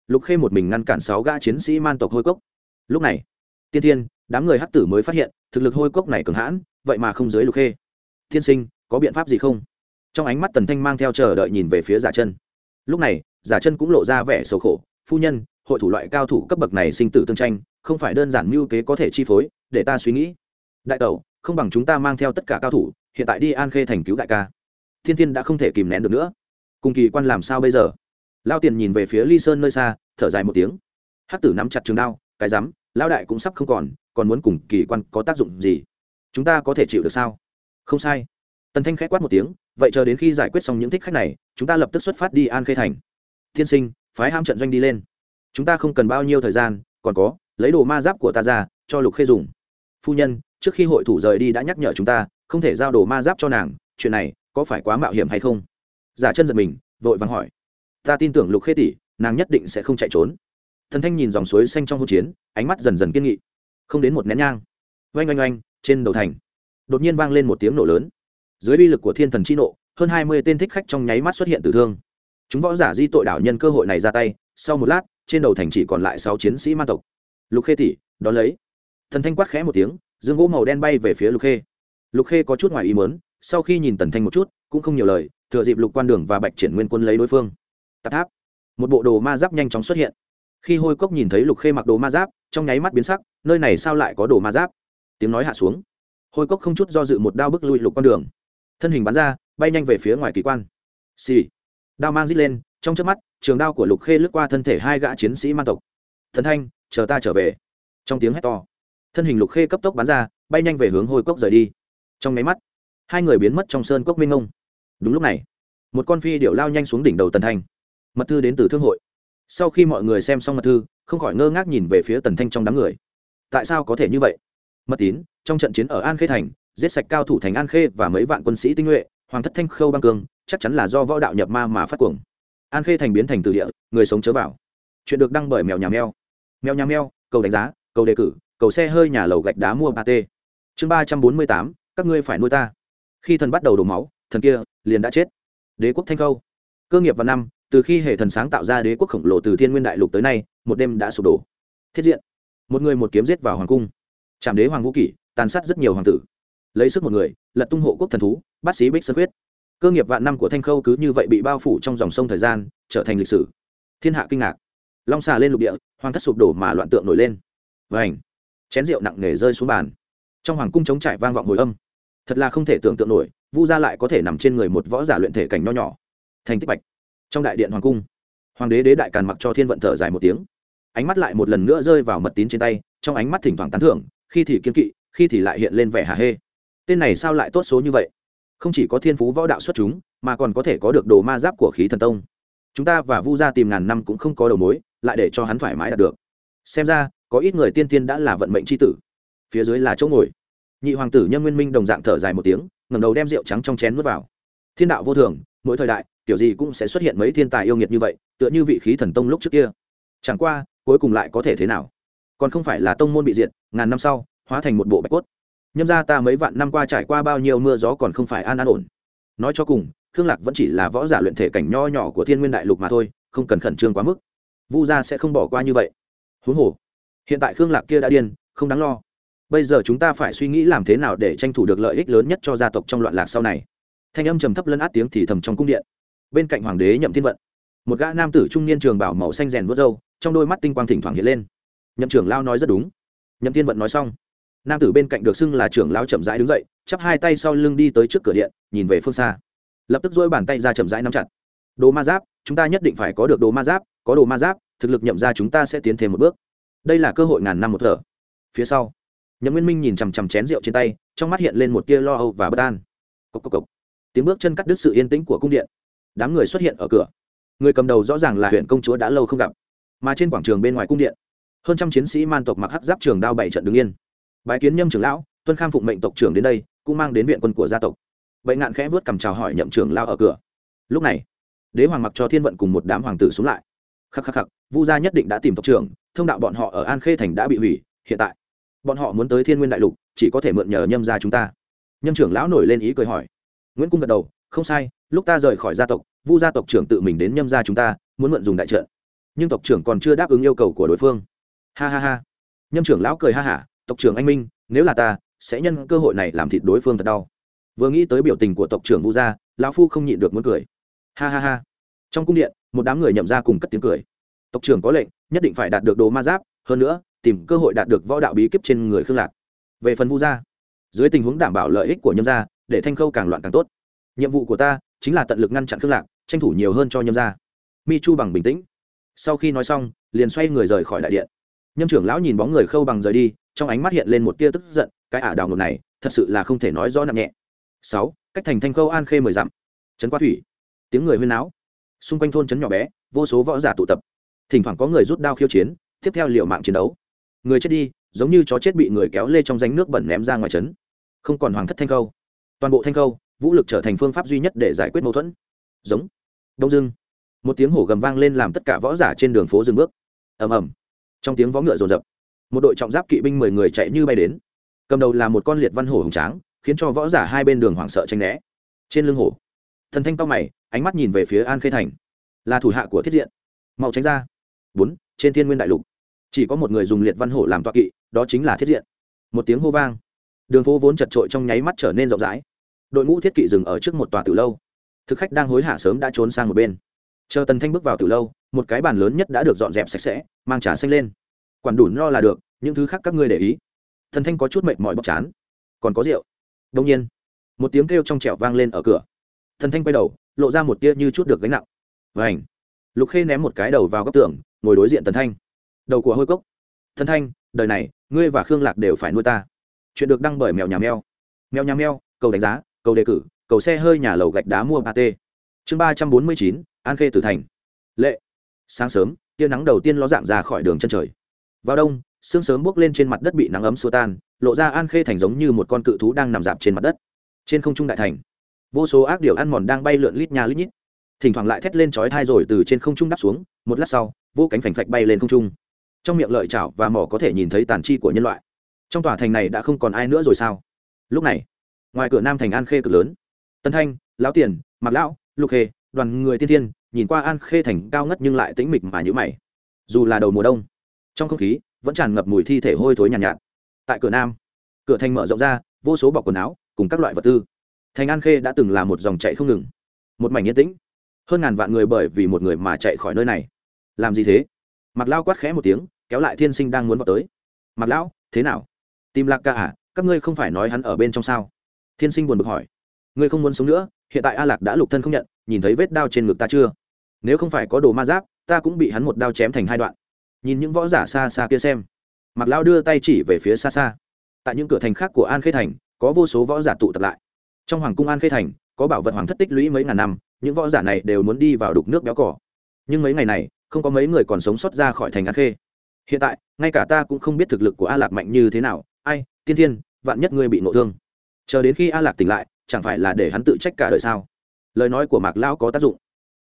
lục khê một mình ngăn cản sáu gã chiến sĩ man tộc hôi cốc. Lúc này, tiên thiên, đám người hắc tử mới phát hiện, thực lực hôi cốc này cường hãn, vậy mà không dưới lục khê. Thiên sinh, có biện pháp gì không? Trong ánh mắt tần thanh mang theo chờ đợi nhìn về phía giả chân. Lúc này, giả chân cũng lộ ra vẻ sầu khổ. Phu nhân, hội thủ loại cao thủ cấp bậc này sinh tử tương tranh không phải đơn giản mưu kế có thể chi phối, để ta suy nghĩ. Đại tẩu, không bằng chúng ta mang theo tất cả cao thủ, hiện tại đi an khê thành cứu đại ca. Thiên thiên đã không thể kìm nén được nữa. Cùng kỳ quan làm sao bây giờ? Lao tiền nhìn về phía ly sơn nơi xa, thở dài một tiếng. Hắc tử nắm chặt trường đao, cái rắm lao đại cũng sắp không còn còn muốn cùng kỳ quan có tác dụng gì? Chúng ta có thể chịu được sao? Không sai. Tần thanh k h ẽ quát một tiếng, vậy chờ đến khi giải quyết xong những thích khách này, chúng ta lập tức xuất phát đi an khê thành. Thiên sinh, phái ham trận doanh đi lên. Chúng ta không cần bao nhiêu thời gian, còn có lấy đồ ma giáp của ta ra, cho lục khê dùng. Phu nhân, trước khi hội thủ rời đi đã nhắc nhở chúng ta, không thể giao đồ ma giáp cho nàng, chuyện này có phải quá mạo hiểm hay không? Giả chân giật mình, vội vàng hỏi. Ta tin tưởng lục khê tỷ, nàng nhất định sẽ không chạy trốn. Thần thanh nhìn dòng suối xanh trong hỗn chiến, ánh mắt dần dần kiên nghị. Không đến một nén nhang. Oanh oanh oanh, trên đầu thành, đột nhiên vang lên một tiếng nổ lớn. Dưới uy lực của thiên thần chi nộ, hơn hai mươi tên thích khách trong nháy mắt xuất hiện tử thương. Chúng võ giả di tội đảo nhân cơ hội này ra tay, sau một lát, trên đầu thành chỉ còn lại sáu chiến sĩ man tộc lục khê tỷ, đón lấy. Thần thanh quát khẽ một tiếng, dương gỗ màu đen bay về phía lục khê. Lục khê có chút ngoài ý mớn sau khi nhìn tần thanh một chút, cũng không nhiều lời, thừa dịp lục quan đường và bạch triển nguyên quân lấy đối phương. Tạp tháp. Một bộ đồ ma giáp nhanh chóng xuất hiện. Khi hôi cốc nhìn thấy lục khê mặc đồ ma giáp, trong nháy mắt biến sắc, nơi này sao lại có đồ ma giáp? Tiếng nói hạ xuống. Hôi cốc không chút do dự một đao bức lui lục quan đường. Thân hình bắn ra, bay nhanh về phía ngoài kỳ quan. Xì、sì. đao mang rít lên, trong trước mắt, trường đao của lục khê lướt qua thân thể hai gã chiến sĩ man tộc. Thần thanh chờ ta trở về. Trong tiếng hét to, thân hình lục khê cấp tốc bắn ra, bay nhanh về hướng hôi cốc rời đi. Trong nháy mắt, hai người biến mất trong sơn cốc minh ngông đúng lúc này, một con phi điệu lao nhanh xuống đỉnh đầu tần thanh. Mật thư đến từ thương hội. Sau khi mọi người xem xong mật thư, không khỏi ngơ ngác nhìn về phía tần thanh trong đám người. Tại sao có thể như vậy? Mật tín, trong trận chiến ở an khê thành, giết sạch cao thủ thành an khê và mấy vạn quân sĩ tinh nhuệ, hoàng thất thanh khâu băng cương, chắc chắn là do võ đạo nhập ma mà phát cuồng. An khê thành biến thành từ địa, người sống chớ vào. Chuyện được đăng bởi mèo nhà mèo mèo nhà mèo, cầu đánh giá, cầu đề cử, cầu xe hơi nhà lầu gạch đá mua ba t chương ba trăm bốn mươi tám, các ngươi phải nuôi ta. Khi thần bắt đầu đổ máu, thần kia liền đã chết. Đế quốc thanh khâu. Cơ nghiệp vào năm, từ khi hệ thần sáng tạo ra đế quốc khổng lồ từ thiên nguyên đại lục tới nay, một đêm đã sụp đổ. Thiết diện. Một người một kiếm giết vào hoàng cung. Trạm đế hoàng vũ kỷ, tàn sát rất nhiều hoàng tử. Lấy sức một người, lật tung hộ quốc thần thú bát sĩ bích sơn quyết cơ nghiệp vạn năm của thanh khâu cứ như vậy bị bao phủ trong dòng sông thời gian, trở thành lịch sử. Thiên hạ kinh ngạc long xà lên lục địa, hoàng thất sụp đổ mà loạn tượng nổi lên. Vảnh chén rượu nặng nề rơi xuống bàn. Trong hoàng cung chống trải vang vọng hồi âm. Thật là không thể tưởng tượng nổi, vu gia lại có thể nằm trên người một võ giả luyện thể cảnh nho nhỏ. Thành tích bạch! Trong đại điện hoàng cung, hoàng đế đế đại càn mặc cho thiên vận thở dài một tiếng. Ánh mắt lại một lần nữa rơi vào mật tín trên tay, trong ánh mắt thỉnh thoảng tán thưởng, khi thì kiên kỵ, khi thì lại hiện lên vẻ hà hê. Tên này sao lại tốt số như vậy? Không chỉ có thiên phú võ đạo xuất chúng, mà còn có thể có được đồ ma giáp của khí thần tông. Chúng ta và vu gia tìm ngàn năm cũng không có đầu mối lại để cho hắn thoải mái đạt được. Xem ra, có ít người tiên tiên đã là vận mệnh c h i tử. Phía dưới là chỗ ngồi. Nhị hoàng tử nhân nguyên minh đồng dạng thở dài một tiếng ngầm đầu đem rượu trắng trong chén n u ố t vào. Thiên đạo vô thường, mỗi thời đại, kiểu gì cũng sẽ xuất hiện mấy thiên tài yêu nghiệt như vậy, tựa như vị khí thần tông lúc trước kia. Chẳng qua, cuối cùng lại có thể thế nào? Còn không phải là tông môn bị diệt, ngàn năm sau, hóa thành một bộ bạch cốt. Nhâm ra ta mấy vạn năm qua trải qua bao nhiêu mưa gió còn không phải an an ổn. Nói cho cùng, khương lạc vẫn chỉ là võ giả luyện thể cảnh nho nhỏ của thiên nguyên đại lục mà thôi, không cần khẩn trương quá mức vu gia sẽ không bỏ qua như vậy. Huống hồ, hiện tại khương lạc kia đã điên, không đáng lo. Bây giờ chúng ta phải suy nghĩ làm thế nào để tranh thủ được lợi ích lớn nhất cho gia tộc trong loạn lạc sau này. Thanh âm trầm thấp lân át tiếng thì thầm trong cung điện. Bên cạnh hoàng đế nhậm thiên vận, một gã nam tử trung niên trường bảo màu xanh rèn vớt râu, trong đôi mắt tinh quang thỉnh thoảng hiện lên. Nhậm trưởng lao nói rất đúng. Nhậm thiên vận nói xong, nam tử bên cạnh được xưng là trưởng lao chậm rãi đứng dậy, chắp hai tay sau lưng đi tới trước cửa điện, nhìn về phương xa. Lập tức dỗi bàn tay ra chậm rãi nắm chặt. Đồ ma giáp, chúng ta nhất định phải có được đồ ma giáp có đồ ma giáp, thực lực nhậm ra chúng ta sẽ tiến thêm một bước. Đây là cơ hội ngàn năm một thở. Phía sau, nhậm nguyên minh nhìn chằm chằm chén rượu trên tay, trong mắt hiện lên một tia lo âu và bất an. Cốc cốc cốc. tiếng bước chân cắt đứt sự yên tĩnh của cung điện. Đám người xuất hiện ở cửa. Người cầm đầu rõ ràng là huyện công chúa đã lâu không gặp, mà trên quảng trường bên ngoài cung điện, hơn trăm chiến sĩ man tộc mặc hắc giáp trường đao bảy trận đứng yên. Bái kiến nhâm trưởng lão, tuân kham phụng mệnh tộc trưởng đến đây, cũng mang đến viện quân của gia tộc. Vậy ngạn khẽ vớt cầm chào hỏi nhậm trưởng lao ở cửa. Lúc này, đế hoàng mặc cho thiên vận cùng một đám hoàng tử xuống lại khắc khắc khắc, vu gia nhất định đã tìm tộc trưởng, thông đạo bọn họ ở an khê thành đã bị hủy, hiện tại, bọn họ muốn tới thiên nguyên đại lục, chỉ có thể mượn nhờ nhâm gia chúng ta. Nhâm trưởng lão nổi lên ý cười hỏi. Nguyễn cung gật đầu, không sai, lúc ta rời khỏi gia tộc, vu gia tộc trưởng tự mình đến nhâm gia chúng ta, muốn mượn dùng đại trận. Nhưng tộc trưởng còn chưa đáp ứng yêu cầu của đối phương. Ha ha ha. Nhâm trưởng lão cười ha hả, tộc trưởng anh minh, nếu là ta, sẽ nhân cơ hội này làm thịt đối phương thật đau. Vừa nghĩ tới biểu tình của tộc trưởng vu gia, lão phu không nhịn được muốn cười. Ha ha ha. Trong cung điện một đám người nhậm ra cùng cất tiếng cười. Tộc trưởng có lệnh, nhất định phải đạt được đồ ma giáp, hơn nữa, tìm cơ hội đạt được võ đạo bí kíp trên người khương lạc. Về phần vu gia, dưới tình huống đảm bảo lợi ích của nhâm gia, để thanh khâu càng loạn càng tốt. Nhiệm vụ của ta chính là tận lực ngăn chặn khương lạc, tranh thủ nhiều hơn cho nhâm gia. Mi chu bằng bình tĩnh. Sau khi nói xong, liền xoay người rời khỏi đại điện. Nhâm trưởng lão nhìn bóng người khâu bằng rời đi, trong ánh mắt hiện lên một tia tức giận, cái ả đào ngột này, thật sự là không thể nói rõ nặng nhẹ. Sáu, cách thành thanh khâu an khê mười dặm. Trấn qua thủy. Tiếng người huyên náo xung quanh thôn trấn nhỏ bé, vô số võ giả tụ tập. Thỉnh thoảng có người rút đao khiêu chiến, tiếp theo liệu mạng chiến đấu. Người chết đi, giống như chó chết bị người kéo lê trong ránh nước bẩn ném ra ngoài trấn. Không còn hoàng thất thanh khâu. Toàn bộ thanh khâu, vũ lực trở thành phương pháp duy nhất để giải quyết mâu thuẫn. Giống. Đông dưng một tiếng hổ gầm vang lên làm tất cả võ giả trên đường phố dừng bước. Ầm ầm. Trong tiếng vó ngựa rồn rập một đội trọng giáp kỵ binh mười người chạy như bay đến. Cầm đầu là một con liệt văn hổ hùng tráng, khiến cho võ giả hai bên đường hoảng sợ tranh né. Trên lưng hổ thần thanh cao mày, ánh mắt nhìn về phía an khê thành. Là thủ hạ của thiết diện. Mau tránh ra. Bốn, trên thiên nguyên đại lục. Chỉ có một người dùng liệt văn hổ làm toa kỵ, đó chính là thiết diện. Một tiếng hô vang. Đường phố vốn chật trội trong nháy mắt trở nên rộng rãi. Đội ngũ thiết kỵ dừng ở trước một tòa từ lâu. Thực khách đang hối hả sớm đã trốn sang một bên. Chờ tần thanh bước vào từ lâu, một cái bàn lớn nhất đã được dọn dẹp sạch sẽ, mang trà xanh lên. Quản đủ no là được, những thứ khác các ngươi để ý. Thần thanh có chút mệt mỏi bọc chán. Còn có rượu. Đông nhiên, một tiếng kêu trong trẻo vang lên ở cửa thần thanh quay đầu, lộ ra một tia như chút được gánh nặng. Và ảnh lục khê ném một cái đầu vào góc tường, ngồi đối diện Thần thanh. Đầu của hôi cốc. Thần thanh, đời này, ngươi và khương lạc đều phải nuôi ta. Chuyện được đăng bởi mèo nhà mèo. Mèo nhà mèo, cầu đánh giá, cầu đề cử, cầu xe hơi nhà lầu gạch đá mua ba t chương ba trăm bốn mươi chín, an khê tử thành. Lệ. Sáng sớm, tia nắng đầu tiên ló dạng ra khỏi đường chân trời. Vào đông, sương sớm bước lên trên mặt đất bị nắng ấm xua tan, lộ ra an khê thành giống như một con cự thú đang nằm dạp trên mặt đất. Trên không trung đại thành vô số ác điều ăn mòn đang bay lượn lít nhà lít nhít. Thỉnh thoảng lại thét lên chói thai rồi từ trên không trung đáp xuống một lát sau vô cánh phành phạch bay lên không trung. Trong miệng lợi chảo và mỏ có thể nhìn thấy tàn chi của nhân loại. Trong tòa thành này đã không còn ai nữa rồi sao? Lúc này ngoài cửa nam thành an khê cực lớn. Tân thanh lão tiền mặc lão lục khê đoàn người tiên thiên nhìn qua an khê thành cao ngất nhưng lại tĩnh mịch mà nhữ mày. Dù là đầu mùa đông trong không khí vẫn tràn ngập mùi thi thể hôi thối nhàn nhạt, nhạt. Tại cửa nam cửa thành mở rộng ra vô số bọc quần áo cùng các loại vật tư thành an khê đã từng là một dòng chạy không ngừng, một mảnh yên tĩnh. Hơn ngàn vạn người bởi vì một người mà chạy khỏi nơi này. Làm gì thế? Mặc lao quát khẽ một tiếng, kéo lại thiên sinh đang muốn vào tới. Mặc lão, thế nào? Tìm lạc ca à các ngươi không phải nói hắn ở bên trong sao? Thiên sinh buồn bực hỏi. Ngươi không muốn sống nữa, hiện tại a lạc đã lục thân không nhận, nhìn thấy vết đao trên ngực ta chưa? Nếu không phải có đồ ma giáp, ta cũng bị hắn một đao chém thành hai đoạn. Nhìn những võ giả xa xa kia xem. Mặc lao đưa tay chỉ về phía xa xa. Tại những cửa thành khác của an khê thành, có vô số võ giả tụ tập lại trong hoàng cung an khê thành, có bảo vật hoàng thất tích lũy mấy ngàn năm, những võ giả này đều muốn đi vào đục nước béo cỏ. Nhưng mấy ngày này, không có mấy người còn sống sót ra khỏi thành an khê. Hiện tại, ngay cả ta cũng không biết thực lực của a lạc mạnh như thế nào. Ai, tiên thiên, vạn nhất ngươi bị nộ thương. Chờ đến khi a lạc tỉnh lại, chẳng phải là để hắn tự trách cả đời sao? Lời nói của mạc lão có tác dụng.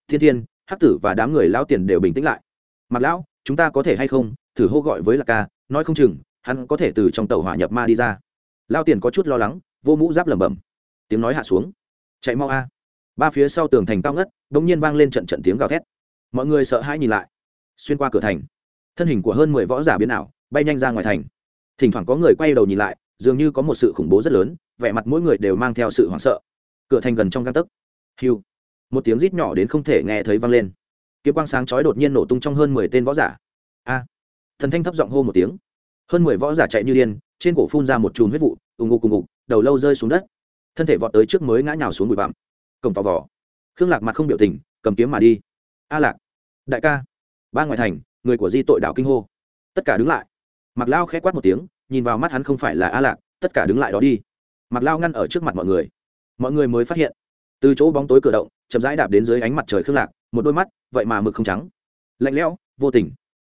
Thiên thiên, hắc tử và đám người lão tiền đều bình tĩnh lại. Mạc lão, chúng ta có thể hay không? Thử hô gọi với lạc ca, nói không chừng, hắn có thể từ trong tàu hỏa nhập ma đi ra. Lao tiền có chút lo lắng, vô mũ giáp lẩm bẩm tiếng nói hạ xuống. Chạy mau a. Ba phía sau tường thành cao ngất đ ỗ n g nhiên vang lên trận trận tiếng gào thét. Mọi người sợ hãi nhìn lại. Xuyên qua cửa thành, thân hình của hơn mười võ giả biến ảo, bay nhanh ra ngoài thành. Thỉnh thoảng có người quay đầu nhìn lại, dường như có một sự khủng bố rất lớn, vẻ mặt mỗi người đều mang theo sự hoảng sợ. Cửa thành gần trong găng tấc. Hiu. Một tiếng rít nhỏ đến không thể nghe thấy vang lên. Kiếm quang sáng chói đột nhiên nổ tung trong hơn mười tên võ giả. A. Thần thanh thấp giọng hô một tiếng. Hơn mười võ giả chạy như điên, trên cổ phun ra một chùm huyết vụ ùng ục ùng ục đầu lâu rơi xuống đất thân thể vọt tới trước mới ngã nhào xuống bụi bặm. Cổng tò vỏ khương lạc mặt không biểu tình, cầm kiếm mà đi. A lạc. Đại ca. Ba ngoài thành, người của di tội đảo kinh hô. Tất cả đứng lại. Mặc lao khẽ quát một tiếng, nhìn vào mắt hắn không phải là a lạc, tất cả đứng lại đó đi. Mặc lao ngăn ở trước mặt mọi người. Mọi người mới phát hiện. Từ chỗ bóng tối cửa động, chậm rãi đạp đến dưới ánh mặt trời khương lạc, một đôi mắt, vậy mà mực không trắng. Lạnh lẽo, vô tình.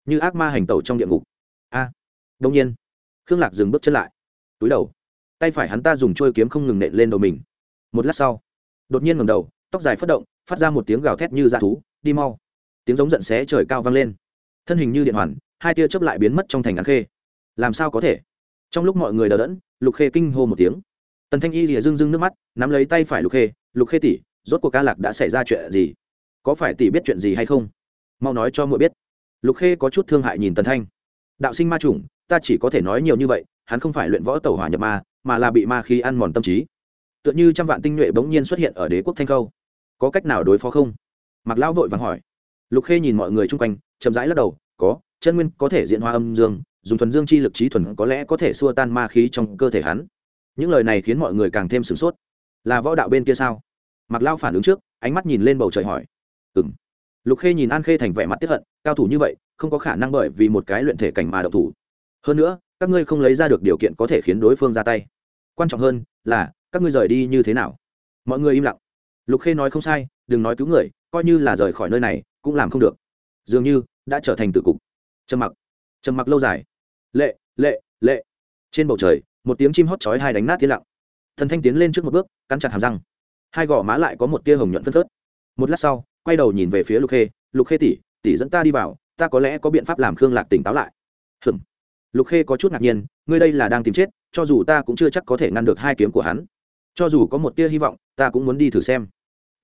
Như ác ma hành tẩu trong địa ngục. A. Đông nhiên, khương lạc dừng bước chân lại. Túi đầu tay phải hắn ta dùng trôi kiếm không ngừng nện lên đầu mình. Một lát sau, đột nhiên ngầm đầu, tóc dài phất động, phát ra một tiếng gào thét như dạ thú, đi mau. Tiếng giống giận xé trời cao vang lên. Thân hình như điện hoàn, hai tia chớp lại biến mất trong thành án khê. Làm sao có thể? Trong lúc mọi người đờ đẫn, lục khê kinh hô một tiếng. Tần thanh y lìa rưng rưng nước mắt, nắm lấy tay phải lục khê lục khê tỷ, rốt cuộc ca lạc đã xảy ra chuyện gì? Có phải tỷ biết chuyện gì hay không? Mau nói cho muội biết. Lục khê có chút thương hại nhìn tần thanh. Đạo sinh ma chủng, ta chỉ có thể nói nhiều như vậy, hắn không phải luyện võ tẩu hỏa nhập ma mà là bị ma khí ăn mòn tâm trí. Tựa như trăm vạn tinh nhuệ bỗng nhiên xuất hiện ở đế quốc thanh khâu. Có cách nào đối phó không? Mặc lão vội vàng hỏi. Lục khê nhìn mọi người chung quanh, chậm rãi lắc đầu, có, chân nguyên có thể diễn hóa âm dương, dùng thuần dương chi lực trí thuần có lẽ có thể xua tan ma khí trong cơ thể hắn. Những lời này khiến mọi người càng thêm sửng sốt. Là võ đạo bên kia sao? Mặc lao phản ứng trước, ánh mắt nhìn lên bầu trời hỏi. Ừ m lục khê nhìn an khê thành vẻ mặt tiếp hận, cao thủ như vậy, không có khả năng bởi vì một cái luyện thể cảnh mà độc thủ. Hơn nữa các ngươi không lấy ra được điều kiện có thể khiến đối phương ra tay. Quan trọng hơn là, các ngươi rời đi như thế nào? Mọi người im lặng. Lục khê nói không sai, đừng nói cứu người, coi như là rời khỏi nơi này, cũng làm không được. Dường như đã trở thành tử cục. Trầm mặc. Trầm mặc lâu dài. Lệ lệ lệ. Trên bầu trời, một tiếng chim hót chói hai đánh nát tiến lặng. Thần thanh tiến lên trước một bước, cắn chặt hàm răng. Hai gò má lại có một tia hồng nhuận phân phớt. Một lát sau, quay đầu nhìn về phía lục khê. Lục khê tỷ tỷ dẫn ta đi vào, ta có lẽ có biện pháp làm khương lạc tỉnh táo lại. Hừng lục khê có chút ngạc nhiên, ngươi đây là đang tìm chết, cho dù ta cũng chưa chắc có thể ngăn được hai kiếm của hắn. Cho dù có một tia hy vọng, ta cũng muốn đi thử xem.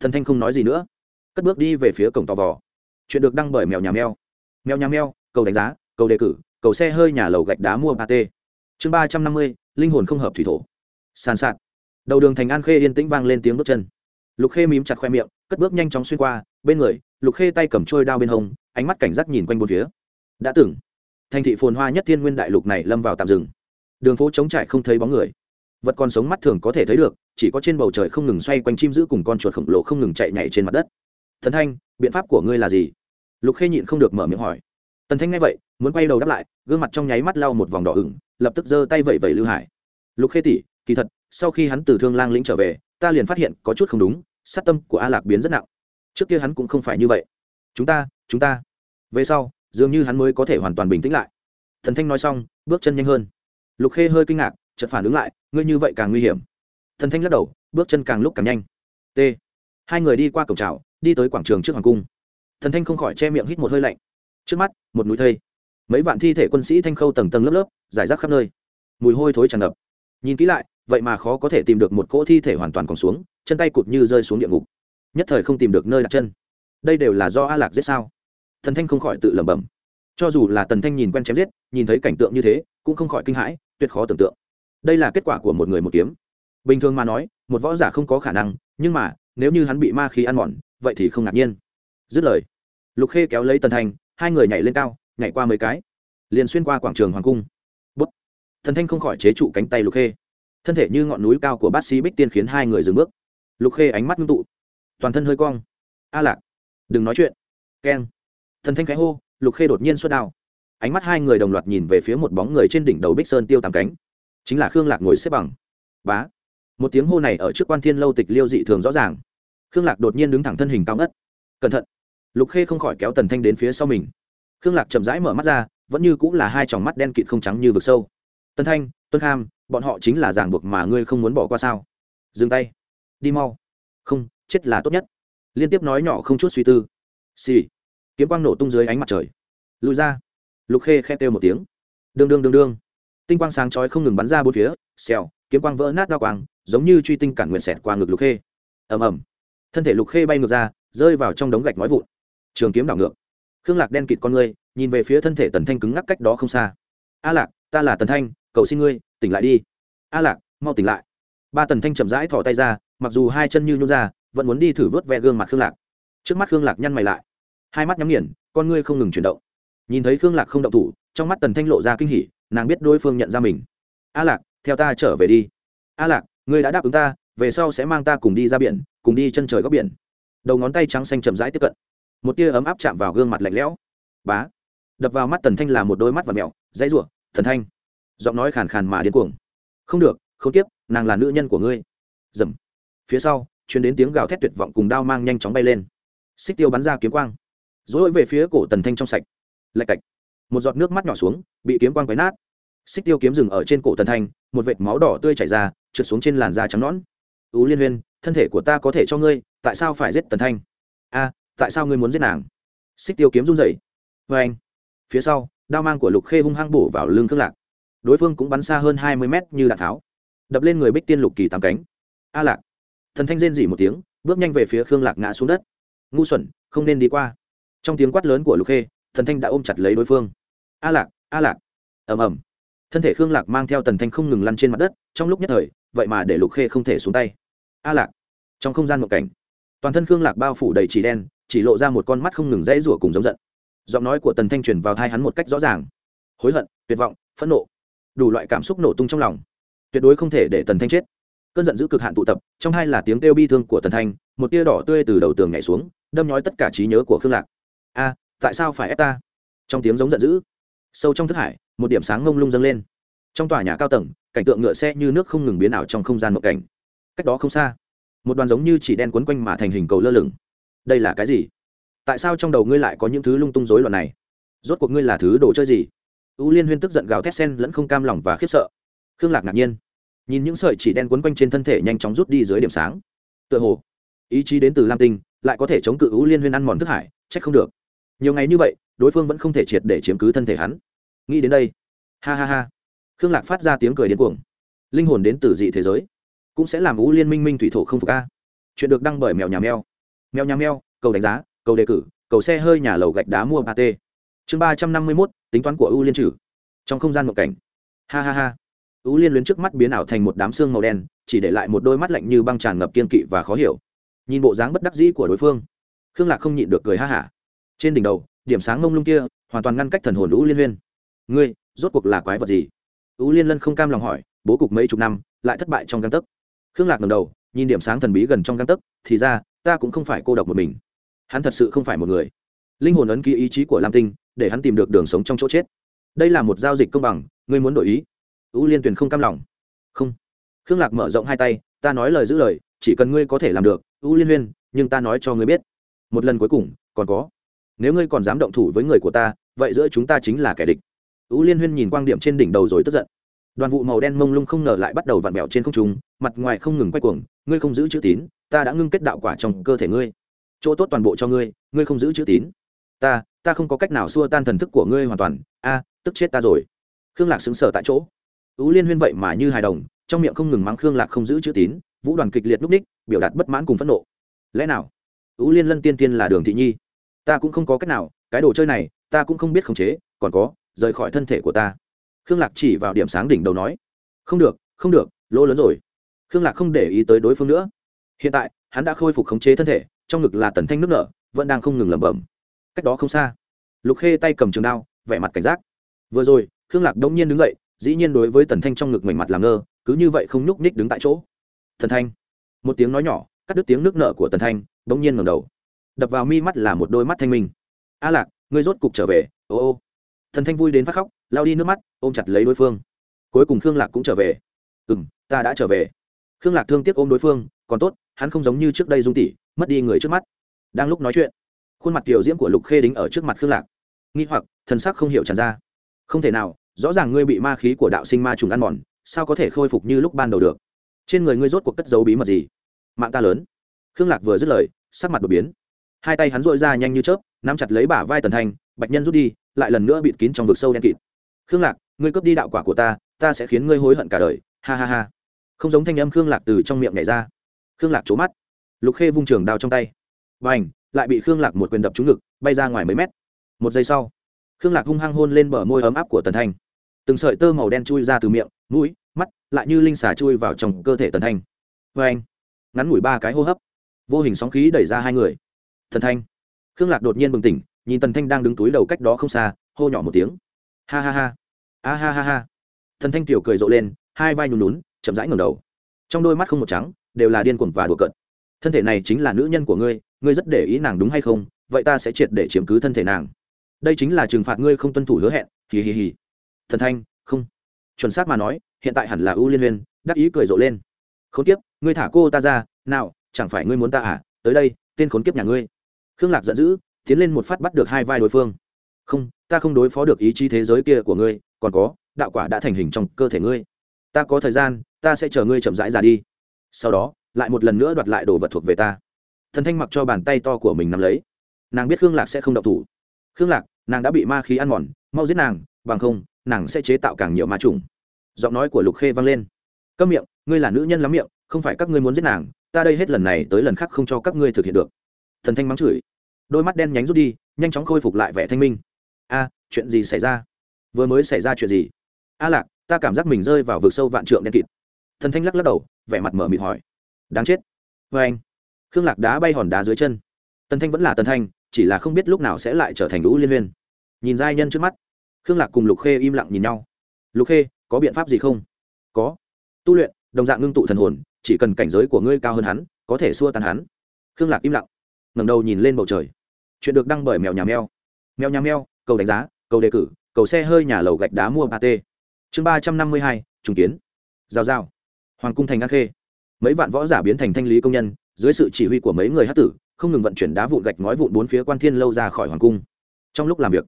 Thần thanh không nói gì nữa. Cất bước đi về phía cổng tò vò. Chuyện được đăng bởi mèo nhà mèo. Mèo nhà mèo, cầu đánh giá, cầu đề cử, cầu xe hơi nhà lầu gạch đá mua ba t. Chương ba trăm năm mươi, linh hồn không hợp thủy thổ. Sàn sạt. Đầu đường thành an khê yên tĩnh vang lên tiếng bước chân. Lục khê mím chặt khoe miệng, cất bước nhanh chóng xuyên qua, bên người, lục khê tay cầm trôi đao bên hông, ánh mắt cảnh giác nhìn quanh bốn phía. Đã từng thành thị phồn hoa nhất thiên nguyên đại lục này lâm vào tạm dừng, đường phố trống trải không thấy bóng người. Vật còn sống mắt thường có thể thấy được chỉ có trên bầu trời không ngừng xoay quanh chim giữ cùng con chuột khổng lồ không ngừng chạy nhảy trên mặt đất. Thần thanh biện pháp của ngươi là gì? Lục khê nhịn không được mở miệng hỏi. Tần thanh nghe vậy muốn quay đầu đáp lại gương mặt trong nháy mắt lau một vòng đỏ ửng lập tức giơ tay vẩy vẩy lưu hải. Lục khê tỷ kỳ thật sau khi hắn từ thương lang lĩnh trở về ta liền phát hiện có chút không đúng sát tâm của a lạc biến rất nặng. Trước kia hắn cũng không phải như vậy. Chúng ta chúng ta. Về sau dường như hắn mới có thể hoàn toàn bình tĩnh lại. Thần thanh nói xong, bước chân nhanh hơn. Lục khê hơi kinh ngạc, chợt phản ứng lại, ngươi như vậy càng nguy hiểm. Thần thanh lắc đầu, bước chân càng lúc càng nhanh. T. Hai người đi qua cổng trào đi tới quảng trường trước hoàng cung. Thần thanh không khỏi che miệng hít một hơi lạnh. Trước mắt, một núi thây. Mấy vạn thi thể quân sĩ thanh khâu tầng tầng lớp lớp giải rác khắp nơi. Mùi hôi thối tràn ngập. Nhìn kỹ lại, vậy mà khó có thể tìm được một cỗ thi thể hoàn toàn còn xuống, chân tay cụt như rơi xuống địa ngục. Nhất thời không tìm được nơi đặt chân. Đây đều là do a lạc giết sao? Thần thanh không khỏi tự lẩm bẩm. Cho dù là tần thanh nhìn quen chém giết, nhìn thấy cảnh tượng như thế, cũng không khỏi kinh hãi, tuyệt khó tưởng tượng. Đây là kết quả của một người một kiếm. Bình thường mà nói, một võ giả không có khả năng, nhưng mà, nếu như hắn bị ma khí ăn mòn, vậy thì không ngạc nhiên. Dứt lời, lục khê kéo lấy tần thanh, hai người nhảy lên cao, nhảy qua mấy cái, liền xuyên qua quảng trường hoàng cung. Bút. Thần thanh không khỏi chế trụ cánh tay lục khê. Thân thể như ngọn núi cao của bác sĩ bích tiên khiến hai người dừng bước. Lục khê ánh mắt ngưng tụ. Toàn thân hơi cong. A lạc, đừng nói chuyện. Keng thần thanh khẽ hô, lục khê đột nhiên xuất đao. Ánh mắt hai người đồng loạt nhìn về phía một bóng người trên đỉnh đầu bích sơn tiêu tám cánh. Chính là khương lạc ngồi xếp bằng. Bá. Một tiếng hô này ở trước quan thiên lâu tịch liêu dị thường rõ ràng. Khương lạc đột nhiên đứng thẳng thân hình cao ngất. Cẩn thận. Lục khê không khỏi kéo tần thanh đến phía sau mình. Khương lạc chậm rãi mở mắt ra, vẫn như cũng là hai tròng mắt đen kịt không trắng như vực sâu. Tân thanh, tuân kham, bọn họ chính là ràng buộc mà ngươi không muốn bỏ qua sao? Dừng tay. Đi mau. Không, chết là tốt nhất. Liên tiếp nói nhỏ không chút suy tư. Xì、sì kiếm quang nổ tung dưới ánh mặt trời. Lùi ra. Lục khê khe kêu một tiếng. Đương đương đương đương. Tinh quang sáng chói không ngừng bắn ra bốn phía, xèo, kiếm quang vỡ nát đa quang, giống như truy tinh cản nguyện xẹt qua ngực lục khê. Ầm ầm. Thân thể lục khê bay ngược ra, rơi vào trong đống gạch nói vụn. Trường kiếm đảo ngược. Khương lạc đen kịt con ngươi, nhìn về phía thân thể tần thanh cứng ngắc cách đó không xa. A lạc, ta là tần thanh, cầu xin ngươi, tỉnh lại đi. A lạc, mau tỉnh lại. Ba tần thanh chậm rãi thỏ tay ra, mặc dù hai chân như nhún ra, vẫn muốn đi thử vớt ve gương mặt khương lạc. Trước mắt khương lạc nhăn mày lại hai mắt nhắm nghiền con ngươi không ngừng chuyển động. Nhìn thấy khương lạc không động thủ trong mắt tần thanh lộ ra kinh hỉ nàng biết đối phương nhận ra mình. A lạc theo ta trở về đi. A lạc ngươi đã đáp ứng ta về sau sẽ mang ta cùng đi ra biển cùng đi chân trời góc biển. Đầu ngón tay trắng xanh chậm rãi tiếp cận. Một tia ấm áp chạm vào gương mặt lạnh lẽo. Bá. Đập vào mắt tần thanh là một đôi mắt và mẹo dãy rủa, thần thanh. Giọng nói khàn khàn mà điên cuồng. Không được không tiếp nàng là nữ nhân của ngươi. Dầm. Phía sau chuyến đến tiếng gào thét tuyệt vọng cùng đao mang nhanh chóng bay lên. Xích tiêu bắn ra kiếm quang dối về phía cổ tần thanh trong sạch. Lạch cạch. Một giọt nước mắt nhỏ xuống, bị kiếm quang quấy nát. Xích tiêu kiếm rừng ở trên cổ tần thanh, một vệt máu đỏ tươi chảy ra, trượt xuống trên làn da trắng nõn. Ú liên huyên, thân thể của ta có thể cho ngươi, tại sao phải giết tần thanh? A, tại sao ngươi muốn giết nàng? Xích tiêu kiếm run rẩy. Vê anh. Phía sau, đao mang của lục khê hung hăng bổ vào lưng khương lạc. Đối phương cũng bắn xa hơn hai mươi mét như đạn tháo. Đập lên người bích tiên lục kỳ tám cánh. A lạc. Thần thanh rên dỉ một tiếng, bước nhanh về phía khương lạc ngã xuống đất. Ngu xuẩn, không nên đi qua trong tiếng quát lớn của lục khê, thần thanh đã ôm chặt lấy đối phương. A lạc a lạc. Ầm ầm. Thân thể khương lạc mang theo tần thanh không ngừng lăn trên mặt đất, trong lúc nhất thời, vậy mà để lục khê không thể xuống tay. A lạc. Trong không gian một cảnh, toàn thân khương lạc bao phủ đầy chỉ đen, chỉ lộ ra một con mắt không ngừng rẽ rủa cùng giống giận. Giọng nói của tần thanh truyền vào thai hắn một cách rõ ràng. Hối hận, tuyệt vọng, phẫn nộ, đủ loại cảm xúc nổ tung trong lòng. Tuyệt đối không thể để tần thanh chết. Cơn giận giữ cực hạn tụ tập, trong hai là tiếng kêu bi thương của tần thanh, một tia đỏ tươi từ đầu tường nhảy xuống, đâm nhói tất cả trí nhớ của khương lạc a, tại sao phải ép ta? Trong tiếng giống giận dữ, sâu trong thức hải, một điểm sáng ngông lung dâng lên. Trong tòa nhà cao tầng, cảnh tượng ngựa xe như nước không ngừng biến ảo trong không gian mộng cảnh. Cách đó không xa, một đoàn giống như chỉ đen quấn quanh mà thành hình cầu lơ lửng. Đây là cái gì? Tại sao trong đầu ngươi lại có những thứ lung tung rối loạn này? Rốt cuộc ngươi là thứ đồ chơi gì? U liên huyên tức giận gào thét sen lẫn không cam lòng và khiếp sợ. Khương lạc ngạc nhiên, nhìn những sợi chỉ đen quấn quanh trên thân thể nhanh chóng rút đi dưới điểm sáng. Tựa hồ, ý chí đến từ lam tinh, lại có thể chống cự u liên huyên ăn mòn thức hải trách không được nhiều ngày như vậy, đối phương vẫn không thể triệt để chiếm cứ thân thể hắn. Nghĩ đến đây, ha ha ha. Khương lạc phát ra tiếng cười điên cuồng. Linh hồn đến từ dị thế giới, cũng sẽ làm ú liên minh minh thủy thổ không phục a. Chuyện được đăng bởi mèo nhà mèo. Mèo nhà mèo, cầu đánh giá, cầu đề cử, cầu xe hơi nhà lầu gạch đá mua ba t. Chương ba trăm năm mươi mốt, tính toán của ưu liên trừ. Trong không gian một cảnh. Ha ha ha. Ưu liên luyến trước mắt biến ảo thành một đám xương màu đen, chỉ để lại một đôi mắt lạnh như băng tràn ngập kiên kỵ và khó hiểu. Nhìn bộ dáng bất đắc dĩ của đối phương, khương lạc không nhịn được cười ha hả trên đỉnh đầu, điểm sáng ngông lung kia, hoàn toàn ngăn cách thần hồn lũ liên huyên. Ngươi, rốt cuộc là quái vật gì? Ú liên lân không cam lòng hỏi, bố cục mấy chục năm, lại thất bại trong găng tấc. Khương lạc ngầm đầu, nhìn điểm sáng thần bí gần trong găng tấc, thì ra, ta cũng không phải cô độc một mình. Hắn thật sự không phải một người. Linh hồn ấn ký ý chí của lam tinh, để hắn tìm được đường sống trong chỗ chết. Đây là một giao dịch công bằng, ngươi muốn đổi ý? Ưu liên tuyền không cam lòng. Không. Khương lạc mở rộng hai tay, ta nói lời giữ lời, chỉ cần ngươi có thể làm được ưu liên huyên, nhưng ta nói cho ngươi biết. Một lần cuối cùng, còn có nếu ngươi còn dám động thủ với người của ta, vậy giữa chúng ta chính là kẻ địch. Ưu liên huyên nhìn quang điểm trên đỉnh đầu rồi tức giận. Đoàn vụ màu đen mông lung không ngờ lại bắt đầu vặn vẹo trên không trung, mặt ngoài không ngừng quay cuồng, ngươi không giữ chữ tín, ta đã ngưng kết đạo quả trong cơ thể ngươi. Chỗ tốt toàn bộ cho ngươi ngươi không giữ chữ tín. Ta ta không có cách nào xua tan thần thức của ngươi hoàn toàn. A, tức chết ta rồi. Khương lạc xứng sở tại chỗ. Ú liên huyên vậy mà như hài đồng, trong miệng không ngừng mắng khương lạc không giữ chữ tín, vũ đoàn kịch liệt núp ních, biểu đạt bất mãn cùng phẫn nộ. Lẽ nào? Ú liên lân tiên tiên là đường thị nhi ta cũng không có cách nào, cái đồ chơi này, ta cũng không biết khống chế, còn có, rời khỏi thân thể của ta. Khương lạc chỉ vào điểm sáng đỉnh đầu nói, không được không được, lỗ lớn rồi. Khương lạc không để ý tới đối phương nữa. Hiện tại, hắn đã khôi phục khống chế thân thể, trong ngực là tần thanh nước nở, vẫn đang không ngừng lẩm bẩm. Cách đó không xa, lục khê tay cầm trường đao, vẻ mặt cảnh giác. Vừa rồi, khương lạc đông nhiên đứng dậy, dĩ nhiên đối với tần thanh trong ngực mảnh mặt làm ngơ, cứ như vậy không nhúc nhích đứng tại chỗ. Thần thanh. Một tiếng nói nhỏ, cắt đứt tiếng nước nở của tần thanh đông nhiên ngầm đầu đập vào mi mắt là một đôi mắt thanh minh. A lạc, ngươi rốt cục trở về, ô ô. Thần thanh vui đến phát khóc, lao đi nước mắt, ôm chặt lấy đối phương. Cuối cùng khương lạc cũng trở về. Ừ m ta đã trở về. Khương lạc thương tiếc ôm đối phương, còn tốt, hắn không giống như trước đây dung tỉ, mất đi người trước mắt. Đang lúc nói chuyện, khuôn mặt kiểu diễm của lục khê đính ở trước mặt khương lạc. Nghi hoặc, thần sắc không hiểu tràn ra. Không thể nào, rõ ràng ngươi bị ma khí của đạo sinh ma trùng ăn mòn, sao có thể khôi phục như lúc ban đầu được? Trên người ngươi rốt cuộc cất giấu bí mật gì? Mạng ta lớn. Khương lạc vừa dứt lời, sắc mặt đột biến hai tay hắn dội ra nhanh như chớp, nắm chặt lấy bả vai tần thanh bạch nhân rút đi, lại lần nữa bịt kín trong vực sâu đen kịt. Khương lạc, ngươi cướp đi đạo quả của ta ta sẽ khiến ngươi hối hận cả đời. Ha ha ha. Không giống thanh âm khương lạc từ trong miệng nhảy ra. Khương lạc trố mắt. Lục khê vung trường đao trong tay. Và ảnh lại bị khương lạc một quyền đập trúng ngực, bay ra ngoài mấy mét. Một giây sau, khương lạc hung hăng hôn lên bờ môi ấm áp của tần thanh từng sợi tơ màu đen chui ra từ miệng, mũi, mắt, lại như linh xà chui vào trong cơ thể tần thanh vê anh ngắn ngủi ba cái hô hấp. Vô hình sóng khí đẩy ra hai người thần thanh. Khương lạc đột nhiên bừng tỉnh nhìn tần thanh đang đứng túi đầu cách đó không xa hô nhỏ một tiếng. Ha ha ha. A ha ha ha. Thần thanh tiểu cười rộ lên hai vai nhún nhún, chậm rãi ngẩng đầu. Trong đôi mắt không một trắng đều là điên cuồng và đùa cợt. Thân thể này chính là nữ nhân của ngươi ngươi rất để ý nàng đúng hay không vậy ta sẽ triệt để chiếm cứ thân thể nàng. Đây chính là trừng phạt ngươi không tuân thủ hứa hẹn hì hì hì. Thần thanh không. Chuẩn xác mà nói hiện tại hẳn là ưu liên huyên đắc ý cười rộ lên. Không kiếp ngươi thả cô ta ra nào chẳng phải ngươi muốn ta à? Tới đây tên khốn kiếp nhà ngươi. Khương lạc giận dữ, tiến lên một phát bắt được hai vai đối phương. Không, ta không đối phó được ý chí thế giới kia của ngươi, còn có, đạo quả đã thành hình trong cơ thể ngươi. Ta có thời gian, ta sẽ chờ ngươi chậm rãi ra đi. Sau đó, lại một lần nữa đoạt lại đồ vật thuộc về ta. Thần thanh mặc cho bàn tay to của mình nắm lấy. Nàng biết khương lạc sẽ không đậu thủ. Khương lạc, nàng đã bị ma khí ăn mòn, mau giết nàng, bằng không, nàng sẽ chế tạo càng nhiều ma trùng giọng nói của lục khê vang lên. Câm miệng, ngươi là nữ nhân lắm miệng, không phải các ngươi muốn giết nàng ta đây hết lần này tới lần khác không cho các ngươi thực hiện được. Thần thanh mắng chửi. Đôi mắt đen nhánh rút đi, nhanh chóng khôi phục lại vẻ thanh minh. A, chuyện gì xảy ra? Vừa mới xảy ra chuyện gì? A lạc, ta cảm giác mình rơi vào vực sâu vạn trượng đen kịt. Thần thanh lắc lắc đầu, vẻ mặt mở mịt hỏi. Đáng chết. Vê anh, khương lạc đá bay hòn đá dưới chân. Tần thanh vẫn là tần thanh, chỉ là không biết lúc nào sẽ lại trở thành lũ liên huyên nhìn giai nhân trước mắt, khương lạc cùng lục khê im lặng nhìn nhau. Lục khê, có biện pháp gì không? Có. Tu luyện, đồng dạng ngưng tụ thần hồn chỉ cần cảnh giới của ngươi cao hơn hắn, có thể xua tan hắn. Khương lạc im lặng, ngẩng đầu nhìn lên bầu trời. Chuyện được đăng bởi mèo nhà mèo. Mèo nhà mèo, cầu đánh giá, cầu đề cử, cầu xe hơi nhà lầu gạch đá mua ba t chương ba trăm năm mươi hai, trùng kiến. Giao giao. Hoàng cung thành an khê. Mấy vạn võ giả biến thành thanh lý công nhân, dưới sự chỉ huy của mấy người hát tử, không ngừng vận chuyển đá vụn gạch ngói vụn bốn phía quan thiên lâu ra khỏi hoàng cung. Trong lúc làm việc,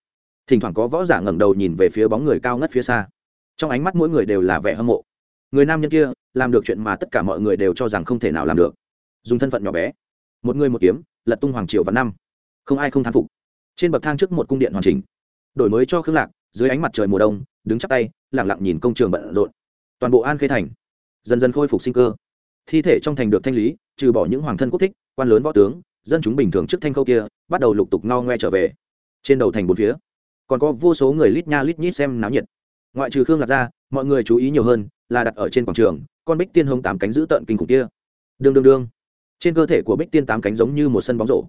thỉnh thoảng có võ giả ngẩng đầu nhìn về phía bóng người cao ngất phía xa. Trong ánh mắt mỗi người đều là vẻ hâm mộ. Người nam nhân kia làm được chuyện mà tất cả mọi người đều cho rằng không thể nào làm được. Dùng thân phận nhỏ bé. Một người một kiếm, lật tung hoàng triều và năm. Không ai không thán phục. Trên bậc thang trước một cung điện hoàn chỉnh. Đổi mới cho khương lạc, dưới ánh mặt trời mùa đông, đứng chắp tay lẳng lặng nhìn công trường bận rộn. Toàn bộ an khê thành, dần dần khôi phục sinh cơ. Thi thể trong thành được thanh lý, trừ bỏ những hoàng thân quốc thích, quan lớn võ tướng, dân chúng bình thường trước thanh khâu kia, bắt đầu lục tục no ngoe trở về. Trên đầu thành bốn phía, còn có vô số người lít nha lít nhít xem náo nhiệt. Ngoại trừ khương lạc ra, mọi người chú ý nhiều hơn là đặt ở trên quảng trường con bích tiên hông tám cánh giữ tợn kinh khủng kia. Đương đương đương. Trên cơ thể của bích tiên tám cánh giống như một sân bóng rổ.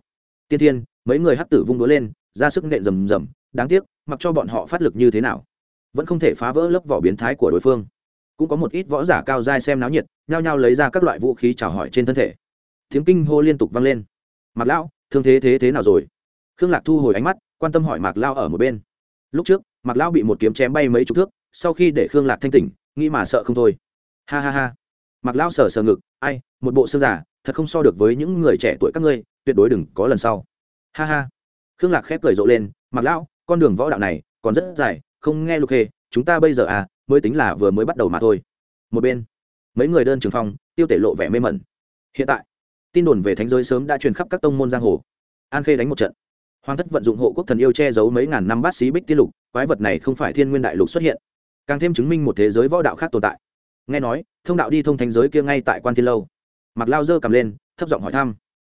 Tiên thiên, mấy người hắc tử vung đũa lên, ra sức nện rầm rầm, đáng tiếc, mặc cho bọn họ phát lực như thế nào, vẫn không thể phá vỡ lớp vỏ biến thái của đối phương. Cũng có một ít võ giả cao dai xem náo nhiệt, nhao nhao lấy ra các loại vũ khí chào hỏi trên thân thể. Tiếng kinh hô liên tục vang lên. Mạc lão, thương thế thế thế nào rồi? Khương lạc thu hồi ánh mắt, quan tâm hỏi mạc lao ở một bên. Lúc trước, mạc lão bị một kiếm chém bay mấy chục thước, sau khi để khương lạc thanh tỉnh, nghĩ mà sợ không thôi ha ha ha. Mặc lão sờ sờ ngực, ai, một bộ xương giả thật không so được với những người trẻ tuổi các ngươi, tuyệt đối đừng có lần sau. Ha ha. Khương lạc khép cười rộ lên, mặc lão, con đường võ đạo này còn rất dài, không nghe lục hề, chúng ta bây giờ à mới tính là vừa mới bắt đầu mà thôi. Một bên, mấy người đơn trường phong tiêu tể lộ vẻ mê mẩn. Hiện tại, tin đồn về thánh giới sớm đã truyền khắp các tông môn giang hồ. An khê đánh một trận. Hoàng thất vận dụng hộ quốc thần yêu che giấu mấy ngàn năm bát xí bích tiên lục, quái vật này không phải thiên nguyên đại lục xuất hiện. Càng thêm chứng minh một thế giới võ đạo khác tồn tại nghe nói, thông đạo đi thông thánh giới kia ngay tại quan thiên lâu. Mặc lao dơ cầm lên, thấp giọng hỏi thăm.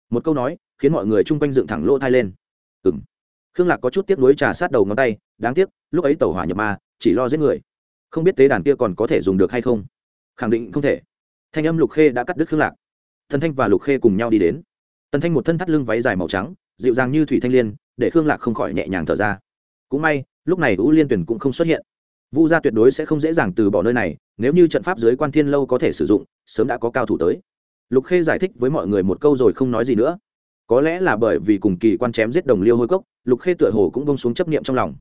Một câu nói, khiến mọi người chung quanh dựng thẳng lỗ thai lên. Ừng khương lạc có chút tiếc nuối trà sát đầu ngón tay, đáng tiếc, lúc ấy tàu hỏa nhập ma, chỉ lo giết người. Không biết tế đàn kia còn có thể dùng được hay không? Khẳng định không thể. Thanh âm lục khê đã cắt đứt khương lạc. Thần thanh và lục khê cùng nhau đi đến. Tần thanh một thân thắt lưng váy dài màu trắng, dịu dàng như thủy thanh liên, để khương lạc không khỏi nhẹ nhàng thở ra. Cũng may, lúc này u liên tuyển cũng không xuất hiện vu gia tuyệt đối sẽ không dễ dàng từ bỏ nơi này, nếu như trận pháp dưới quan thiên lâu có thể sử dụng, sớm đã có cao thủ tới. Lục khê giải thích với mọi người một câu rồi không nói gì nữa. Có lẽ là bởi vì cùng kỳ quan chém giết đồng liêu hôi cốc, lục khê tựa hồ cũng bông xuống chấp niệm trong lòng.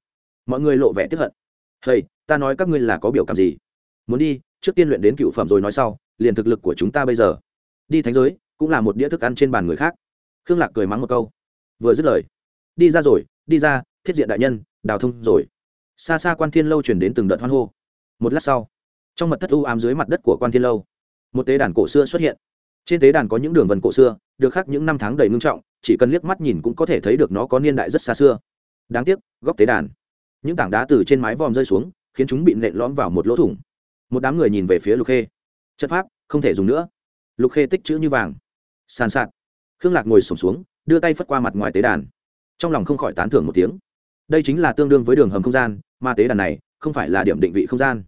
Mọi người lộ vẻ tiếp hận. Hey ta nói các ngươi là có biểu cảm gì? Muốn đi, trước tiên luyện đến cựu phẩm rồi nói sau, liền thực lực của chúng ta bây giờ. Đi thánh giới, cũng là một đĩa thức ăn trên bàn người khác. Khương lạc cười mắng một câu. Vừa dứt lời, đi ra rồi, đi ra, thiết diện đại nhân, đào thông rồi xa xa quan thiên lâu chuyển đến từng đợt hoan hô. Một lát sau, trong mật thất u ám dưới mặt đất của quan thiên lâu, một tế đàn cổ xưa xuất hiện. Trên tế đàn có những đường vân cổ xưa, được khắc những năm tháng đầy ngưng trọng, chỉ cần liếc mắt nhìn cũng có thể thấy được nó có niên đại rất xa xưa. Đáng tiếc, góc tế đàn, những tảng đá từ trên mái vòm rơi xuống, khiến chúng bị nện lõm vào một lỗ thủng. Một đám người nhìn về phía lục khê. Chất pháp, không thể dùng nữa. Lục khê tích chữ như vàng, sàn sạt. Khương lạc ngồi sổm xuống, đưa tay phất qua mặt ngoài tế đàn. Trong lòng không khỏi tán thưởng một tiếng đây chính là tương đương với đường hầm không gian, mà tế đàn này không phải là điểm định vị không gian.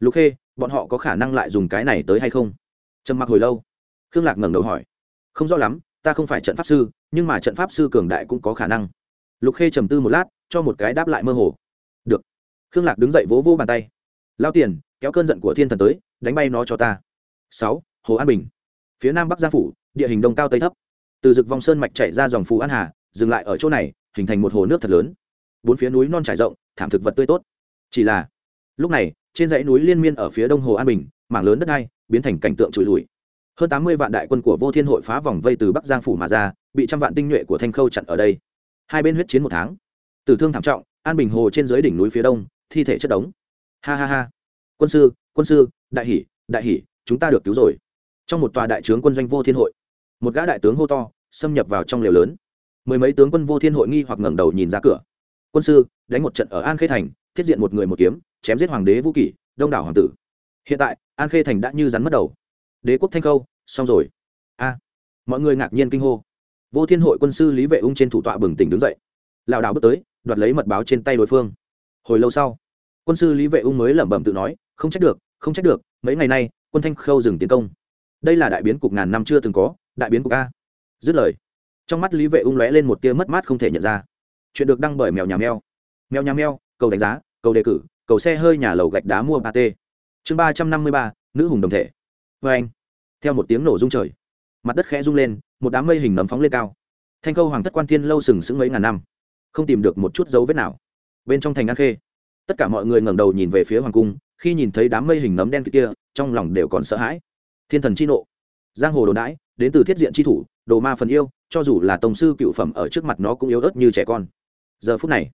Lục khê, bọn họ có khả năng lại dùng cái này tới hay không? Trầm mặc hồi lâu, khương lạc ngẩng đầu hỏi. Không rõ lắm, ta không phải trận pháp sư, nhưng mà trận pháp sư cường đại cũng có khả năng. Lục khê trầm tư một lát, cho một cái đáp lại mơ hồ. Được. Khương lạc đứng dậy vỗ vỗ bàn tay. Lao tiền, kéo cơn giận của thiên thần tới, đánh bay nó cho ta. Sáu, hồ an bình. Phía nam bắc gia phủ, địa hình đông cao tây thấp. Từ rực vòng sơn mạch chảy ra dòng phù an hà, dừng lại ở chỗ này, hình thành một hồ nước thật lớn bốn phía núi non trải rộng, thảm thực vật tươi tốt. Chỉ là, lúc này, trên dãy núi liên miên ở phía đông hồ an bình, mảng lớn đất đai, biến thành cảnh tượng trụi lùi. Hơn tám mươi vạn đại quân của vô thiên hội phá vòng vây từ bắc giang phủ mà ra, bị trăm vạn tinh nhuệ của thanh khâu chặn ở đây. Hai bên huyết chiến một tháng. Tử thương thảm trọng, an bình hồ trên dưới đỉnh núi phía đông, thi thể chất đống. Ha ha ha. Quân sư quân sư, đại hỷ đại hỷ, chúng ta được cứu rồi. Trong một tòa đại trướng quân doanh vô thiên hội, một gã đại tướng hô to, xâm nhập vào trong lều lớn. Mười mấy tướng quân vô thiên hội nghi hoặc ngẩng đầu nhìn ra cửa quân sư, đánh một trận ở an khê thành, thiết diện một người một kiếm, chém giết hoàng đế vũ kỷ, đông đảo hoàng tử. Hiện tại, an khê thành đã như rắn mất đầu. Đế quốc thanh khâu, xong rồi. A. Mọi người ngạc nhiên kinh hô. Vô thiên hội quân sư lý vệ ung trên thủ tọa bừng tỉnh đứng dậy. Lảo đảo bước tới, đoạt lấy mật báo trên tay đối phương. Hồi lâu sau, quân sư lý vệ ung mới lẩm bẩm tự nói, không trách được, không trách được, mấy ngày nay, quân thanh khâu dừng tiến công. Đây là đại biến cục ngàn năm chưa từng có, đại biến cục a. Dứt lời, trong mắt lý vệ ung lóe lên một tia mất mát không thể nhận ra chuyện được đăng bởi mèo nhà mèo. Mèo nhà mèo, cầu đánh giá, cầu đề cử, cầu xe hơi nhà lầu gạch đá mua ba t chương ba trăm năm mươi ba, nữ hùng đồng thể. Vê anh, theo một tiếng nổ rung trời, mặt đất khẽ rung lên, một đám mây hình nấm phóng lên cao. Thanh khâu hoàng thất quan thiên lâu sừng sững mấy ngàn năm, không tìm được một chút dấu vết nào. Bên trong thành an khê, tất cả mọi người ngẩng đầu nhìn về phía hoàng cung, khi nhìn thấy đám mây hình nấm đen kia, trong lòng đều còn sợ hãi. Thiên thần chi nộ, giang hồ đồ đãi, đến từ thiết diện chi thủ, đồ ma phần yêu, cho dù là tổng sư cựu phẩm ở trước mặt nó cũng yếu ớt như trẻ con giờ phút này,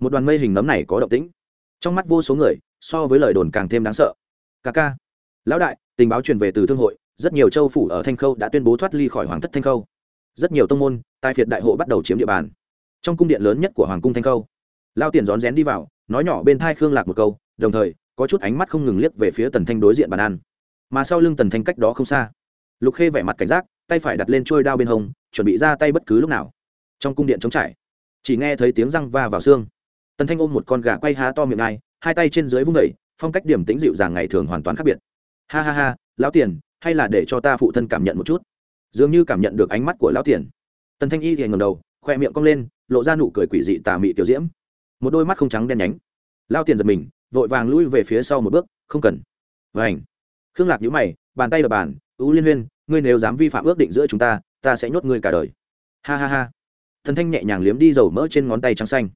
một đoàn mây hình nấm này có động tĩnh. Trong mắt vô số người, so với lời đồn càng thêm đáng sợ. Ca ca, lão đại, tình báo truyền về từ thương hội, rất nhiều châu phủ ở thanh khâu đã tuyên bố thoát ly khỏi hoàng thất thanh khâu. Rất nhiều tông môn tài phiệt đại hộ bắt đầu chiếm địa bàn. Trong cung điện lớn nhất của hoàng cung thanh khâu lao tiền rón rén đi vào, nói nhỏ bên thai khương lạc một câu, đồng thời, có chút ánh mắt không ngừng liếc về phía tần thanh đối diện bàn ăn. Mà sau lưng tần thanh cách đó không xa, lục khê vẻ mặt cảnh giác, tay phải đặt lên trôi đao bên hông, chuẩn bị ra tay bất cứ lúc nào. Trong cung điện trống trải chỉ nghe thấy tiếng răng va vào xương. Tần thanh ôm một con gà quay há to miệng ai hai tay trên dưới vung đẩy, phong cách điểm tĩnh dịu dàng ngày thường hoàn toàn khác biệt. Ha ha ha lão tiền hay là để cho ta phụ thân cảm nhận một chút? Dường như cảm nhận được ánh mắt của lão tiền. Tần thanh y thì ngầm đầu khoe miệng cong lên lộ ra nụ cười quỷ dị tà mị tiểu diễm. Một đôi mắt không trắng đen nhánh. Lao tiền giật mình vội vàng lui về phía sau một bước không cần. Vảnh khương lạc nhíu mày bàn tay đập bàn ưu liên huyên ngươi nếu dám vi phạm ước định giữa chúng ta ta sẽ nhốt ngươi cả đời. Ha ha ha thần thanh nhẹ nhàng liếm đi dầu mỡ trên ngón tay trắng xanh.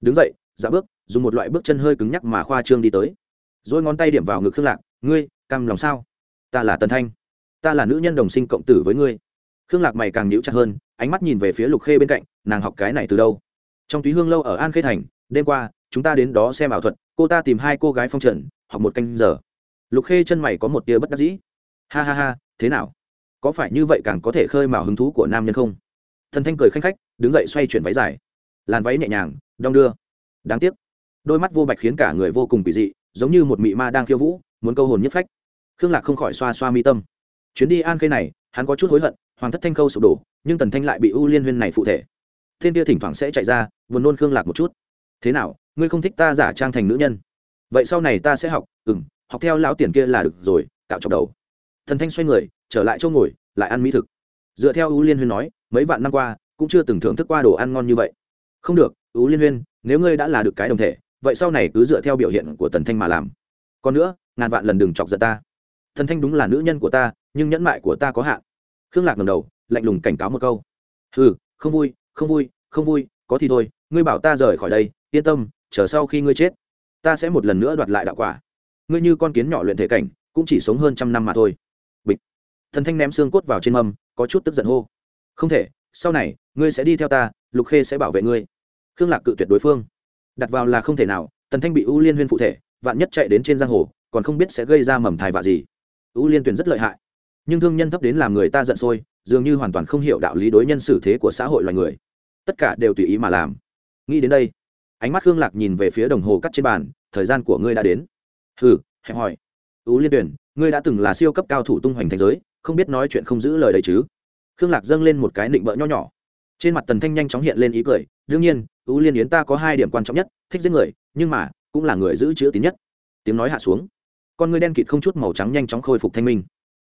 Đứng dậy dạ bước, dùng một loại bước chân hơi cứng nhắc mà khoa trương đi tới. Rồi ngón tay điểm vào ngực khương lạc, ngươi căm lòng sao? Ta là tần thanh. Ta là nữ nhân đồng sinh cộng tử với ngươi. Khương lạc mày càng nhíu chặt hơn, ánh mắt nhìn về phía lục khê bên cạnh, nàng học cái này từ đâu? Trong túy hương lâu ở an khê thành, đêm qua, chúng ta đến đó xem ảo thuật, cô ta tìm hai cô gái phong trần, học một canh giờ. Lục khê chân mày có một tia bất đắc dĩ. Ha ha ha, thế nào? Có phải như vậy càng có thể khơi mào hứng thú của nam nhân không? Thần thanh cười khanh khách, đứng dậy xoay chuyển váy dài. Làn váy nhẹ nhàng, đong đưa. Đáng tiếc, đôi mắt vô bạch khiến cả người vô cùng kỳ dị, giống như một mị ma đang khiêu vũ, muốn câu hồn nhất phách. Khương lạc không khỏi xoa xoa mi tâm. Chuyến đi an khê này, hắn có chút hối hận, hoàng thất thanh khâu sụp đổ, nhưng tần thanh lại bị ưu liên huyên này phụ thể. Thiên kia thỉnh thoảng sẽ chạy ra, buồn nôn khương lạc một chút. Thế nào, ngươi không thích ta giả trang thành nữ nhân? Vậy sau này ta sẽ học ừ m học theo lão tiền kia là được rồi, cạo chọc đầu. Thần thanh xoay người, trở lại chỗ ngồi, lại ăn mỹ thực. Dựa theo ưu liên huyên nói mấy vạn năm qua, cũng chưa từng thưởng thức qua đồ ăn ngon như vậy. Không được ưu liên huyên, nếu ngươi đã là được cái đồng thể, vậy sau này cứ dựa theo biểu hiện của tần thanh mà làm. Còn nữa, ngàn vạn lần đừng chọc giận ta. Thần thanh đúng là nữ nhân của ta, nhưng nhẫn mại của ta có hạn. Khương lạc ngầm đầu, lạnh lùng cảnh cáo một câu. Ừ không vui không vui không vui, có thì thôi, ngươi bảo ta rời khỏi đây, yên tâm, chờ sau khi ngươi chết, ta sẽ một lần nữa đoạt lại đạo quả. Ngươi như con kiến nhỏ luyện thể cảnh, cũng chỉ sống hơn trăm năm mà thôi. Bịch. Thần thanh ném xương cốt vào trên mâm, có chút tức giận hô không thể, sau này, ngươi sẽ đi theo ta, lục khê sẽ bảo vệ ngươi. Khương lạc cự tuyệt đối phương. Đặt vào là không thể nào, tần thanh bị U liên huyên phụ thể, vạn nhất chạy đến trên giang hồ, còn không biết sẽ gây ra mầm thai vạ gì. U liên tuyển rất lợi hại. Nhưng thương nhân thấp đến làm người ta giận sôi, dường như hoàn toàn không hiểu đạo lý đối nhân xử thế của xã hội loài người. Tất cả đều tùy ý mà làm. Nghĩ đến đây, ánh mắt khương lạc nhìn về phía đồng hồ cắt trên bàn, thời gian của ngươi đã đến. Hừ, hẹp hỏi ưu liên tuyển, ngươi đã từng là siêu cấp cao thủ tung hoành thành giới, không biết nói chuyện không giữ lời đấy chứ? Khương lạc dâng lên một cái nịnh bợ nho nhỏ. Trên mặt tần thanh nhanh chóng hiện lên ý cười, đương nhiên ưu liên yến ta có hai điểm quan trọng nhất, thích giết người, nhưng mà, cũng là người giữ chữ tín nhất. Tiếng nói hạ xuống. Con ngươi đen kịt không chút màu trắng nhanh chóng khôi phục thanh minh.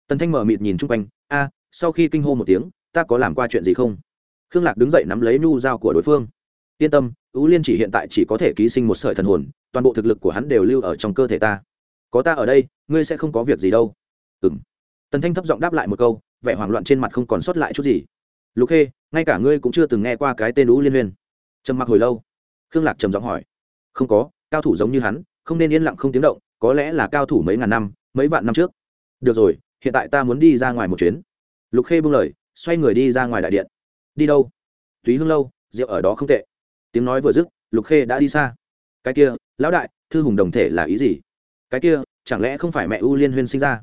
Tần thanh mở mịt nhìn chung quanh, a, sau khi kinh hô một tiếng, ta có làm qua chuyện gì không? Khương lạc đứng dậy nắm lấy nhu dao của đối phương. Yên tâm ưu liên chỉ hiện tại chỉ có thể ký sinh một sợi thần hồn, toàn bộ thực lực của hắn đều lưu ở trong cơ thể ta. Có ta ở đây, ngươi sẽ không có việc gì đâu. Ừ m tần thanh thấp giọng đáp lại một câu vẻ hoảng loạn trên mặt không còn sót lại chút gì. Lục khê, ngay cả ngươi cũng chưa từng nghe qua cái tên lũ liên huyên. Trầm mặc hồi lâu, khương lạc trầm giọng hỏi. Không có, cao thủ giống như hắn, không nên yên lặng không tiếng động, có lẽ là cao thủ mấy ngàn năm, mấy vạn năm trước. Được rồi, hiện tại ta muốn đi ra ngoài một chuyến. Lục khê buông lời, xoay người đi ra ngoài đại điện. Đi đâu? Túy hương lâu, rượu ở đó không tệ. Tiếng nói vừa dứt, lục khê đã đi xa. Cái kia, lão đại, thư hùng đồng thể là ý gì? Cái kia, chẳng lẽ không phải mẹ u liên huyên sinh ra?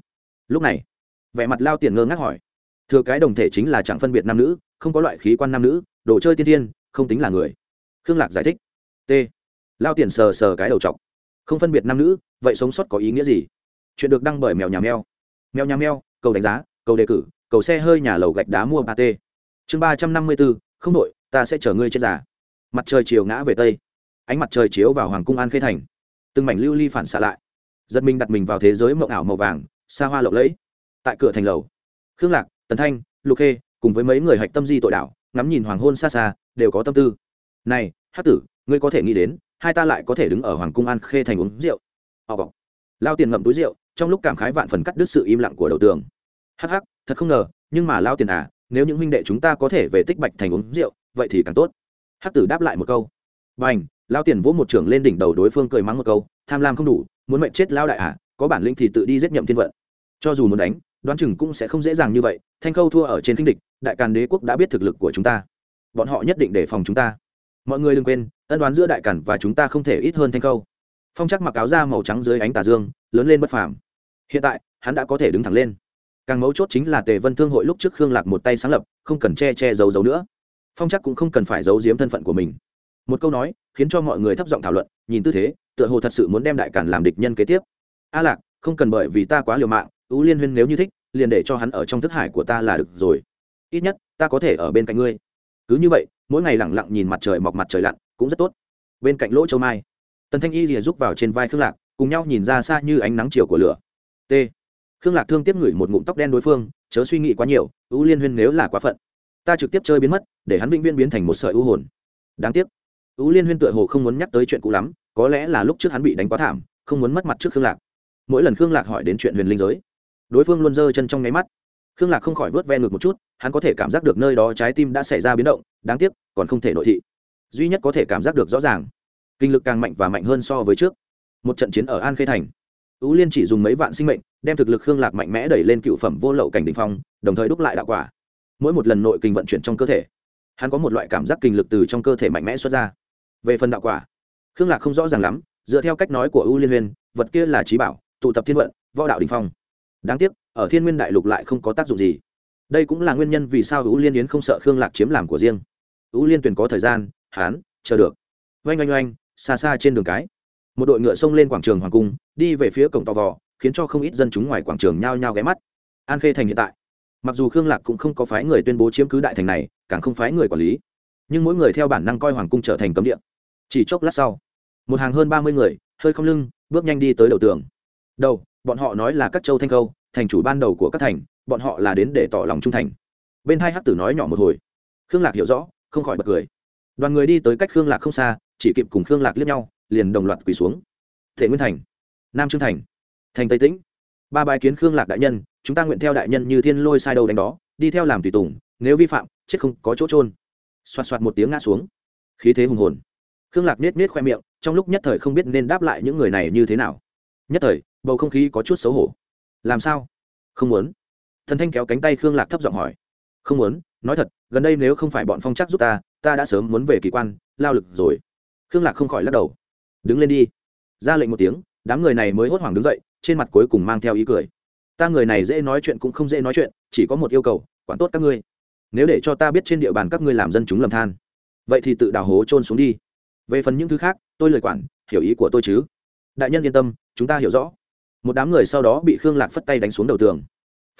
Lúc này, vẻ mặt lao tiền ngơ ngác hỏi thừa cái đồng thể chính là chẳng phân biệt nam nữ, không có loại khí quan nam nữ, đồ chơi tiên tiên không tính là người. Khương lạc giải thích. T. Lao tiền sờ sờ cái đầu t không phân biệt nam nữ, vậy sống sót có ý nghĩa gì? Chuyện được đăng bởi mèo nhà mèo. Mèo nhà mèo, cầu đánh giá, cầu đề cử, cầu xe hơi nhà lầu gạch đá mua ba t. Chương ba trăm năm mươi bốn, không đội ta sẽ chở ngươi chết giả mặt trời chiều ngã về tây. Ánh mặt trời chiếu vào hoàng cung an khê thành. Từng mảnh lưu ly phản xạ lại. Giật mình đặt mình vào thế giới mộng ảo màu vàng, xa hoa lộng lẫy. Tại cửa thành lầu, khương lạc tần thanh, lục khê, cùng với mấy người hạch tâm di tội đảo ngắm nhìn hoàng hôn xa xa, đều có tâm tư. Này hát tử, ngươi có thể nghĩ đến, hai ta lại có thể đứng ở hoàng cung an khê thành uống rượu. Ọc ọc lao tiền ngậm túi rượu, trong lúc cảm khái vạn phần cắt đứt sự im lặng của đầu tường. Hắc hắc, thật không ngờ, nhưng mà lao tiền à nếu những huynh đệ chúng ta có thể về tích bạch thành uống rượu, vậy thì càng tốt. Hắc tử đáp lại một câu. Và h lao tiền vỗ một trưởng lên đỉnh đầu đối phương cười mắng một câu, tham lam không đủ, muốn mệnh chết lao đại à có bản lĩnh thì tự đi giết nhậm thiên vận. Cho dù muốn đánh đoán chừng cũng sẽ không dễ dàng như vậy, thanh khâu thua ở trên kinh địch, đại càn đế quốc đã biết thực lực của chúng ta. Bọn họ nhất định đề phòng chúng ta. Mọi người đừng quên, ân đoán giữa đại càn và chúng ta không thể ít hơn thanh khâu. Phong chắc mặc áo da màu trắng dưới ánh tà dương, lớn lên bất phàm. Hiện tại, hắn đã có thể đứng thẳng lên. Càng mấu chốt chính là tề vân thương hội lúc trước khương lạc một tay sáng lập, không cần che che giấu giấu nữa. Phong chắc cũng không cần phải giấu giếm thân phận của mình. Một câu nói, khiến cho mọi người thấp giọng thảo luận, nhìn tư thế, tựa hồ thật sự muốn đem đại cản làm địch nhân kế tiếp. A lạc, không cần bởi vì ta quá liều mạng ú liên huyên nếu như thích, liền để cho hắn ở trong thức hải của ta là được rồi. Ít nhất, ta có thể ở bên cạnh ngươi. Cứ như vậy, mỗi ngày lẳng lặng nhìn mặt trời mọc mặt trời lặn, cũng rất tốt. Bên cạnh lỗ châu mai, tần thanh y rìa rúc vào trên vai khương lạc, cùng nhau nhìn ra xa như ánh nắng chiều của lửa. T. Khương lạc thương tiếp ngửi một ngụm tóc đen đối phương, chớ suy nghĩ quá nhiều ưu liên huyên nếu là quá phận, ta trực tiếp chơi biến mất, để hắn vĩnh viên biến thành một sợi ưu hồn. Đáng tiếc ưu liên huyên tựa hồ không muốn nhắc tới chuyện cũ lắm, có lẽ là lúc trước hắn bị đánh quá thảm, không muốn mất mặt trước khương lạc. Mỗi lần khương lạc hỏi đến chuyện huyền linh giới đối phương luôn giơ chân trong nháy mắt. Khương lạc không khỏi vớt ven ngược một chút, hắn có thể cảm giác được nơi đó trái tim đã xảy ra biến động, đáng tiếc, còn không thể nội thị. Duy nhất có thể cảm giác được rõ ràng, kinh lực càng mạnh và mạnh hơn so với trước. Một trận chiến ở an khê thành. Tú liên chỉ dùng mấy vạn sinh mệnh, đem thực lực khương lạc mạnh mẽ đẩy lên cựu phẩm vô lậu cảnh đình phong, đồng thời đúc lại đạo quả. Mỗi một lần nội kinh vận chuyển trong cơ thể, hắn có một loại cảm giác kinh lực từ trong cơ thể mạnh mẽ xuất ra. Về phần đạo quả, khương lạc không rõ ràng lắm, dựa theo cách nói của ưu liên huyên vật kia là trí bảo, tụ tập thiên vận, võ đạo đình phong đáng tiếc, ở thiên nguyên đại lục lại không có tác dụng gì. Đây cũng là nguyên nhân vì sao ưu liên yến không sợ khương lạc chiếm làm của riêng. Ưu liên tuyền có thời gian hán chờ được. Oanh oanh oanh, xa xa trên đường cái, một đội ngựa xông lên quảng trường hoàng cung, đi về phía cổng tò vò, khiến cho không ít dân chúng ngoài quảng trường nhao nhao ghé mắt. An khê thành hiện tại, mặc dù khương lạc cũng không có phái người tuyên bố chiếm cứ đại thành này, càng không phái người quản lý, nhưng mỗi người theo bản năng coi hoàng cung trở thành cấm địa. Chỉ chốc lát sau, một hàng hơn ba mươi người, hơi không lưng, bước nhanh đi tới đầu tường. Đầu bọn họ nói là các châu thanh câu thành chủ ban đầu của các thành, bọn họ là đến để tỏ lòng trung thành. Bên hai hắc tử nói nhỏ một hồi. Khương lạc hiểu rõ, không khỏi bật cười. Đoàn người đi tới cách khương lạc không xa, chỉ kịp cùng khương lạc liếc nhau, liền đồng loạt quỳ xuống. Thể nguyên thành, nam trương thành thành tây tĩnh. Ba bài kiến khương lạc đại nhân, chúng ta nguyện theo đại nhân như thiên lôi sai đầu đánh đó, đi theo làm tùy tùng, nếu vi phạm, chết không có chỗ trôn xoạt xoạt một tiếng ngã xuống. Khí thế hùng hồn. Khương lạc nết nết khoe miệng, trong lúc nhất thời không biết nên đáp lại những người này như thế nào. Nhất thời bầu không khí có chút xấu hổ. Làm sao? Không muốn. Thần thanh kéo cánh tay khương lạc thấp giọng hỏi. Không muốn, nói thật, gần đây nếu không phải bọn phong chắc giúp ta ta đã sớm muốn về kỳ quan, lao lực rồi. Khương lạc không khỏi lắc đầu. Đứng lên đi. Ra lệnh một tiếng, đám người này mới hốt hoảng đứng dậy, trên mặt cuối cùng mang theo ý cười. Ta người này dễ nói chuyện cũng không dễ nói chuyện, chỉ có một yêu cầu, quản tốt các ngươi. Nếu để cho ta biết trên địa bàn các ngươi làm dân chúng lầm than, vậy thì tự đào hố trôn xuống đi. Về phần những thứ khác, tôi lời quản, hiểu ý của tôi chứ. Đại nhân yên tâm, chúng ta hiểu rõ một đám người sau đó bị khương lạc phất tay đánh xuống đầu tường.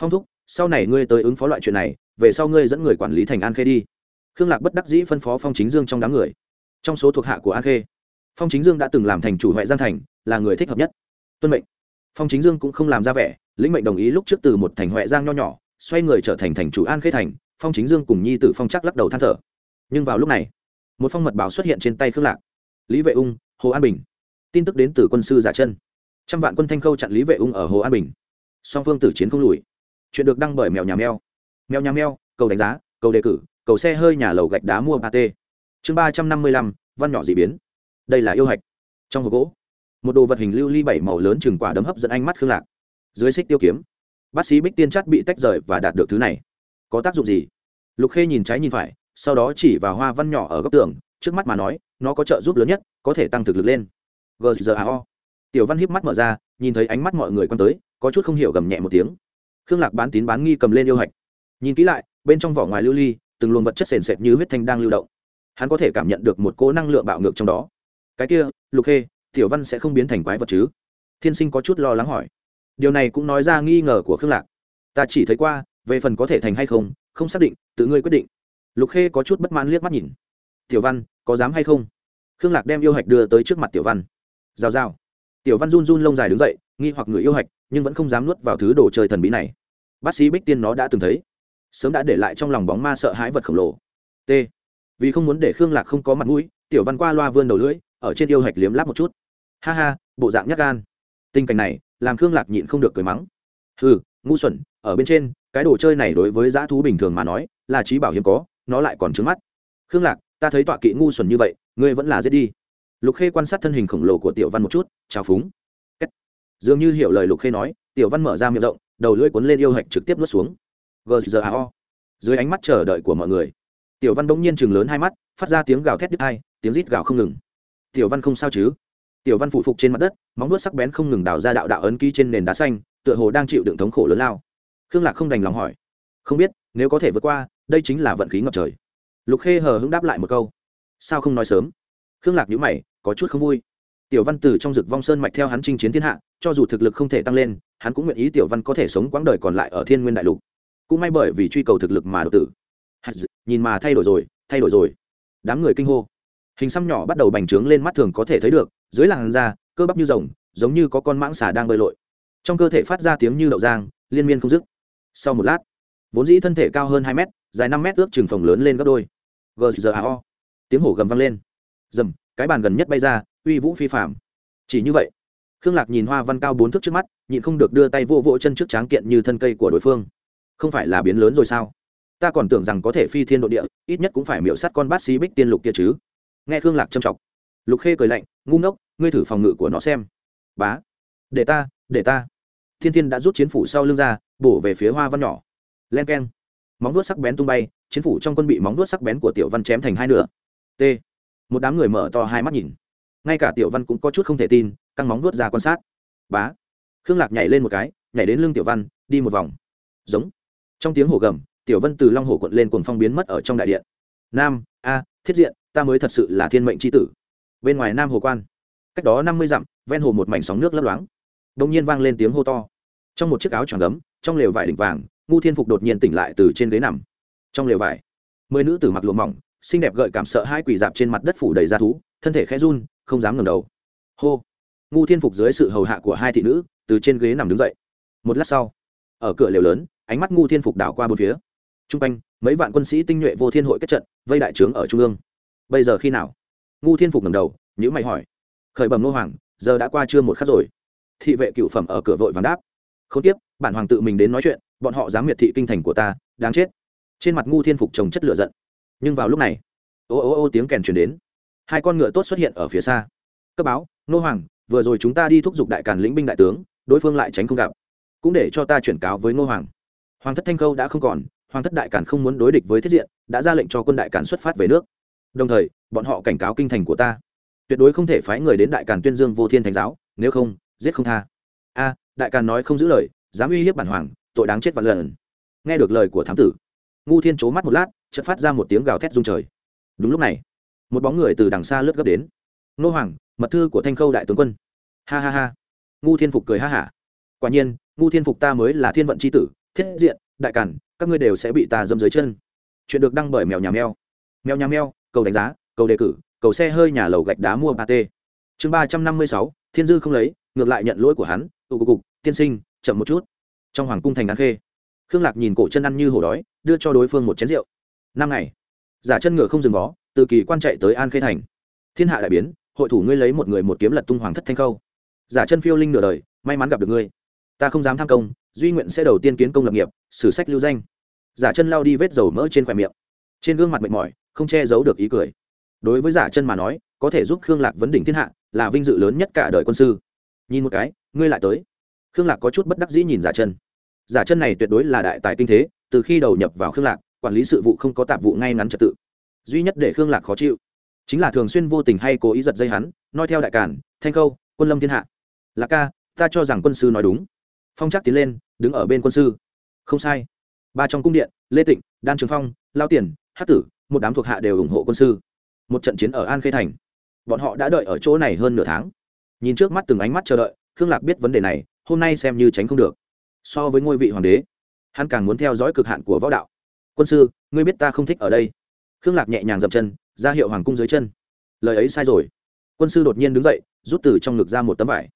Phong thúc, sau này ngươi tới ứng phó loại chuyện này, về sau ngươi dẫn người quản lý thành an khê đi. Khương lạc bất đắc dĩ phân phó phong chính dương trong đám người. Trong số thuộc hạ của an khê, phong chính dương đã từng làm thành chủ huệ giang thành, là người thích hợp nhất. Tuân mệnh. Phong chính dương cũng không làm ra vẻ, lĩnh mệnh đồng ý lúc trước từ một thành huệ giang nho nhỏ, xoay người trở thành thành chủ an khê thành, phong chính dương cùng nhi t ử phong chắc lắc đầu than thở. Nhưng vào lúc này, một phong mật báo xuất hiện trên tay khương lạc. Lý vệ ung, hồ an bình. Tin tức đến từ quân sư giả chân trăm vạn quân thanh khâu chặn lý vệ ung ở hồ an bình. Song phương tử chiến không lùi. Chuyện được đăng bởi mèo nhà mèo. Mèo nhà mèo, cầu đánh giá, cầu đề cử, cầu xe hơi nhà lầu gạch đá mua ba t chương ba trăm năm mươi lăm, văn nhỏ d ị biến. Đây là yêu hạch. Trong hộp gỗ, một đồ vật hình lưu ly bảy màu lớn chừng quả đấm hấp dẫn ánh mắt khương lạc. Dưới xích tiêu kiếm, bác sĩ bích tiên chắt bị tách rời và đạt được thứ này. Có tác dụng gì? Lục khê nhìn trái nhìn phải, sau đó chỉ vào hoa văn nhỏ ở góc tường, trước mắt mà nói, nó có trợ giúp lớn nhất, có thể tăng thực lực lên. Gzao tiểu văn híp mắt mở ra, nhìn thấy ánh mắt mọi người quan tới, có chút không hiểu gầm nhẹ một tiếng. Khương lạc bán tín bán nghi cầm lên yêu hạch. Nhìn kỹ lại, bên trong vỏ ngoài lưu ly, từng luồng vật chất sền sệt như huyết thanh đang lưu động. Hắn có thể cảm nhận được một cỗ năng lượng bạo ngược trong đó. Cái kia, lục khê, tiểu văn sẽ không biến thành quái vật chứ? Thiên sinh có chút lo lắng hỏi. Điều này cũng nói ra nghi ngờ của khương lạc. Ta chỉ thấy qua, về phần có thể thành hay không không xác định, tự ngươi quyết định. Lục khê có chút bất mãn liếc mắt nhìn. Tiểu văn, có dám hay không? Khương lạc đem yêu hạch đưa tới trước mặt tiểu văn. Rào rào tiểu văn run run lông dài đứng dậy, nghi hoặc người yêu hạch, nhưng vẫn không dám nuốt vào thứ đồ chơi thần bí này. Bác sĩ bích tiên nó đã từng thấy. Sớm đã để lại trong lòng bóng ma sợ hãi vật khổng lồ. T. Vì không muốn để khương lạc không có mặt mũi, tiểu văn qua loa vươn đầu lưỡi, ở trên yêu hạch liếm láp một chút. Ha ha, bộ dạng nhát gan. Tình cảnh này, làm khương lạc nhịn không được cười mắng. Ừ ngu xuẩn, ở bên trên, cái đồ chơi này đối với dã thú bình thường mà nói, là trí bảo hiếm có, nó lại còn trứng mắt. Khương lạc, ta thấy tọa kỵ ngu xuẩn như vậy, ngươi vẫn là giết đi lục khê quan sát thân hình khổng lồ của tiểu văn một chút trào phúng. Dường như hiểu lời lục khê nói, tiểu văn mở ra miệng rộng, đầu lưỡi cuốn lên yêu hạch trực tiếp nuốt xuống. Gzao dưới ánh mắt chờ đợi của mọi người, tiểu văn bỗng nhiên chừng lớn hai mắt, phát ra tiếng gào thét đứt hai tiếng rít gào không ngừng. Tiểu văn không sao chứ? Tiểu văn phụ phục trên mặt đất, móng nuốt sắc bén không ngừng đào ra đạo đạo ấn ký trên nền đá xanh, tựa hồ đang chịu đựng thống khổ lớn lao. Khương lạc không đành lòng hỏi. Không biết, nếu có thể vượt qua, đây chính là vận khí ngập trời. Lục khê hờ hững đáp lại một câu. Sao không nói sớm? Khương lạc nhữ mày, có chút không vui. Tiểu văn từ trong rực vong sơn mạch theo hắn chinh chiến thiên hạ, cho dù thực lực không thể tăng lên, hắn cũng nguyện ý tiểu văn có thể sống quãng đời còn lại ở thiên nguyên đại lục. Cũng may bởi vì truy cầu thực lực mà đột tử. Nhìn mà thay đổi rồi, thay đổi rồi. Đám người kinh hô. Hình xăm nhỏ bắt đầu bành trướng lên mắt thường có thể thấy được, dưới làn da, cơ bắp như rồng, giống như có con mãng xà đang bơi lội. Trong cơ thể phát ra tiếng như đậu giang, liên miên không dứt. Sau một lát, vốn dĩ thân thể cao hơn hai mét, dài năm mét ước chừng phòng lớn lên gấp đôi. Gzao tiếng hổ gầm vang lên dầm, cái bàn gần nhất bay ra, uy vũ phi phạm chỉ như vậy, khương lạc nhìn hoa văn cao bốn thước trước mắt, nhịn không được đưa tay vô vỗ chân trước tráng kiện như thân cây của đối phương. Không phải là biến lớn rồi sao? Ta còn tưởng rằng có thể phi thiên độ địa, ít nhất cũng phải miễu sát con bát xí bích tiên lục kia chứ. Nghe khương lạc châm trọng lục khê cười lạnh, ngu ngốc, ngươi thử phòng ngự của nó xem. Bá, để ta để ta. Thiên thiên đã rút chiến phủ sau lưng ra, bổ về phía hoa văn nhỏ. Len k e n móng vuốt sắc bén tung bay, chiến phủ trong quân bị móng vuốt sắc bén của tiểu văn chém thành hai nửa. T một đám người mở to hai mắt nhìn. Ngay cả tiểu văn cũng có chút không thể tin, căng móng vuốt ra quan sát. Bá. Khương lạc nhảy lên một cái, nhảy đến lưng tiểu văn, đi một vòng. Giống. Trong tiếng hổ gầm, tiểu vân từ long hồ quận lên cuồng phong biến mất ở trong đại điện. Nam, a, thiết diện, ta mới thật sự là thiên mệnh c h i tử. Bên ngoài nam hồ quan. Cách đó năm mươi dặm, ven hồ một mảnh sóng nước lấp loáng. Đ ỗ n g nhiên vang lên tiếng hô to. Trong một chiếc áo tròn gấm, trong lều vải đỉnh vàng, ngu thiên phục đột nhiên tỉnh lại từ trên ghế nằm. Trong lều vải, mười nữ tử mặc lụa mỏng xinh đẹp gợi cảm sợ hai quỷ dạp trên mặt đất phủ đầy ra thú, thân thể khẽ run, không dám ngẩng đầu. Hô. Ngu thiên phục dưới sự hầu hạ của hai thị nữ, từ trên ghế nằm đứng dậy. Một lát sau, ở cửa lều lớn, ánh mắt ngu thiên phục đảo qua bốn phía. T r u n g quanh, mấy vạn quân sĩ tinh nhuệ vô thiên hội kết trận, vây đại trướng ở trung ương. Bây giờ khi nào? Ngu thiên phục ngầm đầu nhữ mày hỏi. Khởi bẩm nô hoàng, giờ đã qua chưa một khắc rồi. Thị vệ cựu phẩm ở cửa vội vàng đáp. Không tiếp, bản hoàng tự mình đến nói chuyện, bọn họ dám miệt thị kinh thành của ta, đáng chết. Trên mặt ngu thiên phục trồng chất lửa giận nhưng vào lúc này, ô ô ô tiếng kèn chuyển đến. Hai con ngựa tốt xuất hiện ở phía xa. Cấp báo, nô hoàng, vừa rồi chúng ta đi thúc giục đại càn lĩnh binh đại tướng, đối phương lại tránh không gặp. Cũng để cho ta chuyển cáo với nô hoàng. Hoàng thất thanh khâu đã không còn, hoàng thất đại càn không muốn đối địch với thiết diện, đã ra lệnh cho quân đại càn xuất phát về nước. Đồng thời, bọn họ cảnh cáo kinh thành của ta. Tuyệt đối không thể phái người đến đại càn tuyên dương vô thiên thánh giáo, nếu không, giết không tha. A, đại càn nói không giữ lời, dám uy hiếp bản hoàng, tội đáng chết vạn lần. Nghe được lời của thám tử, ngu thiên c mắt một lát chợt phát ra một tiếng gào thét rung trời. Đúng lúc này, một bóng người từ đằng xa lướt gấp đến. Nô hoàng, mật thư của thanh khâu đại tướng quân. Ha ha ha. Ngu thiên phục cười ha hả. Quả nhiên, ngu thiên phục ta mới là thiên vận c h i tử, thiết diện, đại cản, các ngươi đều sẽ bị ta dâm dưới chân. Chuyện được đăng bởi mèo nhà mèo. Mèo nhà mèo, cầu đánh giá, cầu đề cử, cầu xe hơi nhà lầu gạch đá mua ba t chương ba trăm năm mươi sáu, thiên dư không lấy, ngược lại nhận lỗi của hắn, tụ cục cục, tiên sinh, chậm một chút. Trong hoàng cung thành an khê, khương lạc nhìn cổ chân ăn như hổ đói, đưa cho đối phương một chén rượu năm ngày. Giả chân ngựa không dừng vó, từ kỳ quan chạy tới an khê thành. Thiên hạ đại biến, hội thủ ngươi lấy một người một kiếm lật tung hoàng thất thanh khâu. Giả chân phiêu linh nửa đời, may mắn gặp được ngươi. Ta không dám tham công, duy nguyện sẽ đầu tiên kiến công lập nghiệp, sử sách lưu danh. Giả chân lao đi vết dầu mỡ trên khoe miệng. Trên gương mặt mệt mỏi, không che giấu được ý cười. Đối với giả chân mà nói, có thể giúp khương lạc vấn đỉnh thiên hạ, là vinh dự lớn nhất cả đời quân sư. Nhìn một cái, ngươi lại tới. Khương lạc có chút bất đắc dĩ nhìn giả chân. Giả chân này tuyệt đối là đại tài kinh thế, từ khi đầu nhập vào khương lạc quản lý sự vụ không có tạp vụ ngay ngắn trật tự. Duy nhất để khương lạc khó chịu, chính là thường xuyên vô tình hay cố ý giật dây hắn, nói theo đại cản, thanh khâu, quân lâm thiên hạ. Lạc ca, ta cho rằng quân sư nói đúng. Phong trắc tiến lên, đứng ở bên quân sư. Không sai. Ba trong cung điện, lê tịnh, đan trường phong, lao tiền hát tử, một đám thuộc hạ đều ủng hộ quân sư. Một trận chiến ở an khê thành, bọn họ đã đợi ở chỗ này hơn nửa tháng. Nhìn trước mắt từng ánh mắt chờ đợi, khương lạc biết vấn đề này, hôm nay xem như tránh không được. So với ngôi vị hoàng đế, hắn càng muốn theo dõi cực hạn của võ đạo quân sư, ngươi biết ta không thích ở đây? Khương lạc nhẹ nhàng dập chân, ra hiệu hoàng cung dưới chân. Lời ấy sai rồi. Quân sư đột nhiên đứng dậy, rút từ trong ngực ra một tấm vải.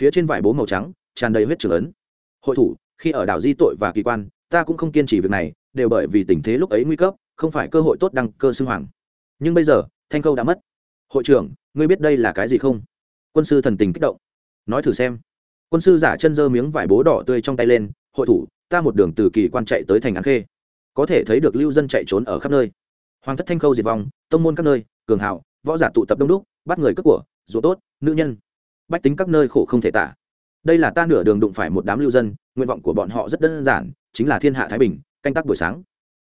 Phía trên vải bố màu trắng, tràn đầy huyết trưởng ấn. Hội thủ, khi ở đảo di tội và kỳ quan, ta cũng không kiên trì việc này, đều bởi vì tình thế lúc ấy nguy cấp, không phải cơ hội tốt đăng cơ xưng hoàng. Nhưng bây giờ, thanh khâu đã mất. Hội trưởng, ngươi biết đây là cái gì không? Quân sư thần tình kích động. Nói thử xem. Quân sư giả chân dơ miếng vải bố đỏ tươi trong tay lên, hội thủ, ta một đường từ kỳ quan chạy tới thành án khê có thể thấy được lưu dân chạy trốn ở khắp nơi. Hoàng thất thanh khâu diệt vong, tông môn các nơi, cường hào, võ giả tụ tập đông đúc, bắt người cướp của dù tốt, nữ nhân. Bách tính các nơi khổ không thể tả. Đây là ta nửa đường đụng phải một đám lưu dân, nguyện vọng của bọn họ rất đơn giản, chính là thiên hạ thái bình, canh tác buổi sáng.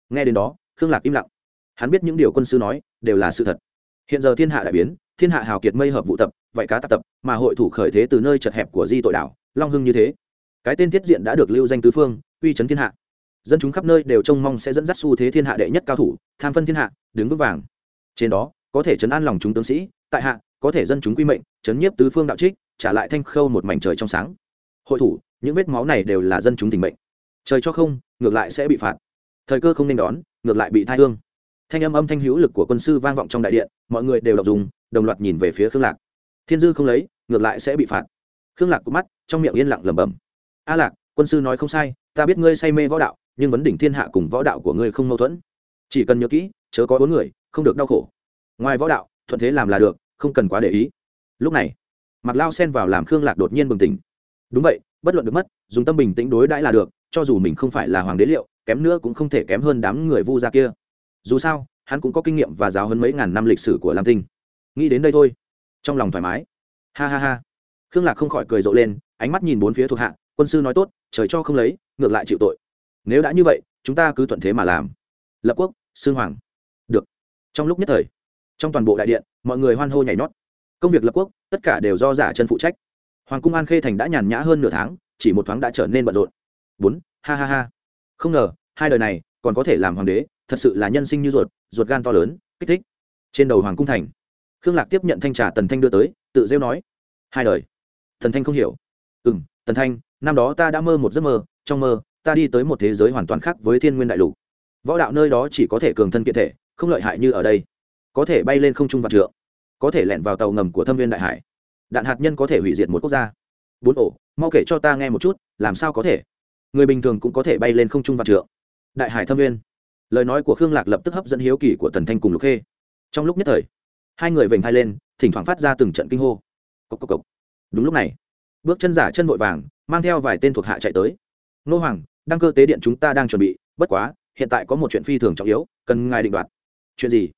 Nghe đến đó, khương lạc im lặng. Hắn biết những điều quân sư nói, đều là sự thật. Hiện giờ thiên hạ đại biến, thiên hạ hào kiệt mây hợp vụ tập, vậy cá tập tập, mà hội thủ khởi thế từ nơi chật hẹp của di tội đảo, long hưng như thế. Cái tên thiết diện đã được lưu danh tứ phương, uy chấn thiên hạ dân chúng khắp nơi đều trông mong sẽ dẫn dắt xu thế thiên hạ đệ nhất cao thủ, tham phân thiên hạ, đứng vững vàng. Trên đó, có thể chấn an lòng chúng tướng sĩ, tại hạ, có thể dân chúng quy mệnh, chấn nhiếp tứ phương đạo trích, trả lại thanh khâu một mảnh trời trong sáng. Hội thủ, những vết máu này đều là dân chúng tình mệnh. Trời cho không, ngược lại sẽ bị phạt. Thời cơ không nên đón, ngược lại bị thai hương. Thanh âm âm thanh hữu lực của quân sư vang vọng trong đại điện, mọi người đều đọc dùng đồng loạt nhìn về phía khương lạc. Thiên dư không lấy, ngược lại sẽ bị phạt. Khương lạc cú mắt, trong miệng yên lặng lẩm bẩm. A lạc, quân sư nói không sai, ta biết ngươi say mê võ đạo nhưng vấn đỉnh thiên hạ cùng võ đạo của ngươi không mâu thuẫn. Chỉ cần nhớ kỹ, chớ có bốn người, không được đau khổ. Ngoài võ đạo, thuận thế làm là được, không cần quá để ý. Lúc này mặc lao xen vào làm khương lạc đột nhiên bừng tỉnh. Đúng vậy, bất luận được mất, dùng tâm bình tĩnh đối đãi là được, cho dù mình không phải là hoàng đế liệu, kém nữa cũng không thể kém hơn đám người vu gia kia. Dù sao, hắn cũng có kinh nghiệm và giáo hơn mấy ngàn năm lịch sử của lam tinh. Nghĩ đến đây thôi, trong lòng thoải mái. Ha ha ha. Khương lạc không khỏi cười rộ lên, ánh mắt nhìn bốn phía thuộc hạ, quân sư nói tốt, trời cho không lấy, ngược lại chịu tội nếu đã như vậy, chúng ta cứ thuận thế mà làm. Lập quốc xương hoàng. Được. Trong lúc nhất thời, trong toàn bộ đại điện, mọi người hoan hô nhảy nhót. Công việc lập quốc, tất cả đều do giả chân phụ trách. Hoàng cung an khê thành đã nhàn nhã hơn nửa tháng, chỉ một thoáng đã trở nên bận rộn. Bốn, ha ha ha. Không ngờ, hai đời này, còn có thể làm hoàng đế, thật sự là nhân sinh như ruột ruột gan to lớn, kích thích. Trên đầu hoàng cung thành, khương lạc tiếp nhận thanh trà tần thanh đưa tới, tự rêu nói, hai đời. Thần thanh không hiểu. Ừ m tần thanh, năm đó ta đã mơ một giấc mơ, trong mơ ta đi tới một thế giới hoàn toàn khác với thiên nguyên đại lục. Võ đạo nơi đó chỉ có thể cường thân kiện thể, không lợi hại như ở đây. Có thể bay lên không trung vạn trượng, có thể lẻn vào tàu ngầm của thâm viên đại hải. Đạn hạt nhân có thể hủy diệt một quốc gia. Bốn ổ, mau kể cho ta nghe một chút, làm sao có thể? Người bình thường cũng có thể bay lên không trung vạn trượng. Đại hải thâm viên. Lời nói của khương lạc lập tức hấp dẫn hiếu kỳ của tần thanh cùng lục khê. Trong lúc nhất thời, hai người vểnh thai lên, thỉnh thoảng phát ra từng trận kinh hô. Cốc cốc cốc. đúng lúc này, bước chân giả chân vội vàng, mang theo vài tên thuộc hạ chạy tới nô hoàng, đăng cơ tế điện chúng ta đang chuẩn bị, bất quá, hiện tại có một chuyện phi thường trọng yếu, cần ngài định đoạt. Chuyện gì?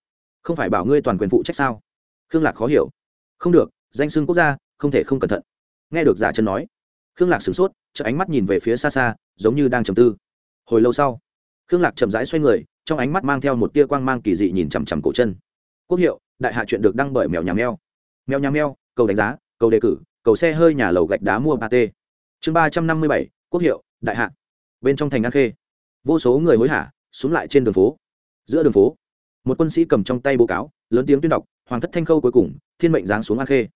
Không phải bảo ngươi toàn quyền phụ trách sao? Khương lạc khó hiểu. Không được, danh xưng quốc gia, không thể không cẩn thận. Nghe được giả chân nói, khương lạc sửng sốt chợ ánh mắt nhìn về phía xa xa, giống như đang trầm tư. Hồi lâu sau, khương lạc chậm rãi xoay người, trong ánh mắt mang theo một tia quang mang kỳ dị nhìn chằm chằm cổ chân. Quốc hiệu, đại hạ chuyện được đăng bởi mèo nhà mèo. Mèo nhà mèo, cầu đánh giá, cầu đề cử, cầu xe hơi nhà lầu gạch đá mua ba t chương ba trăm năm mươi bảy, quốc hiệu đại hạ. Bên trong thành an khê, vô số người hối hả, xuống lại trên đường phố. Giữa đường phố, một quân sĩ cầm trong tay báo cáo, lớn tiếng tuyên đọc, hoàng thất thanh khâu cuối cùng, thiên mệnh giáng xuống an khê.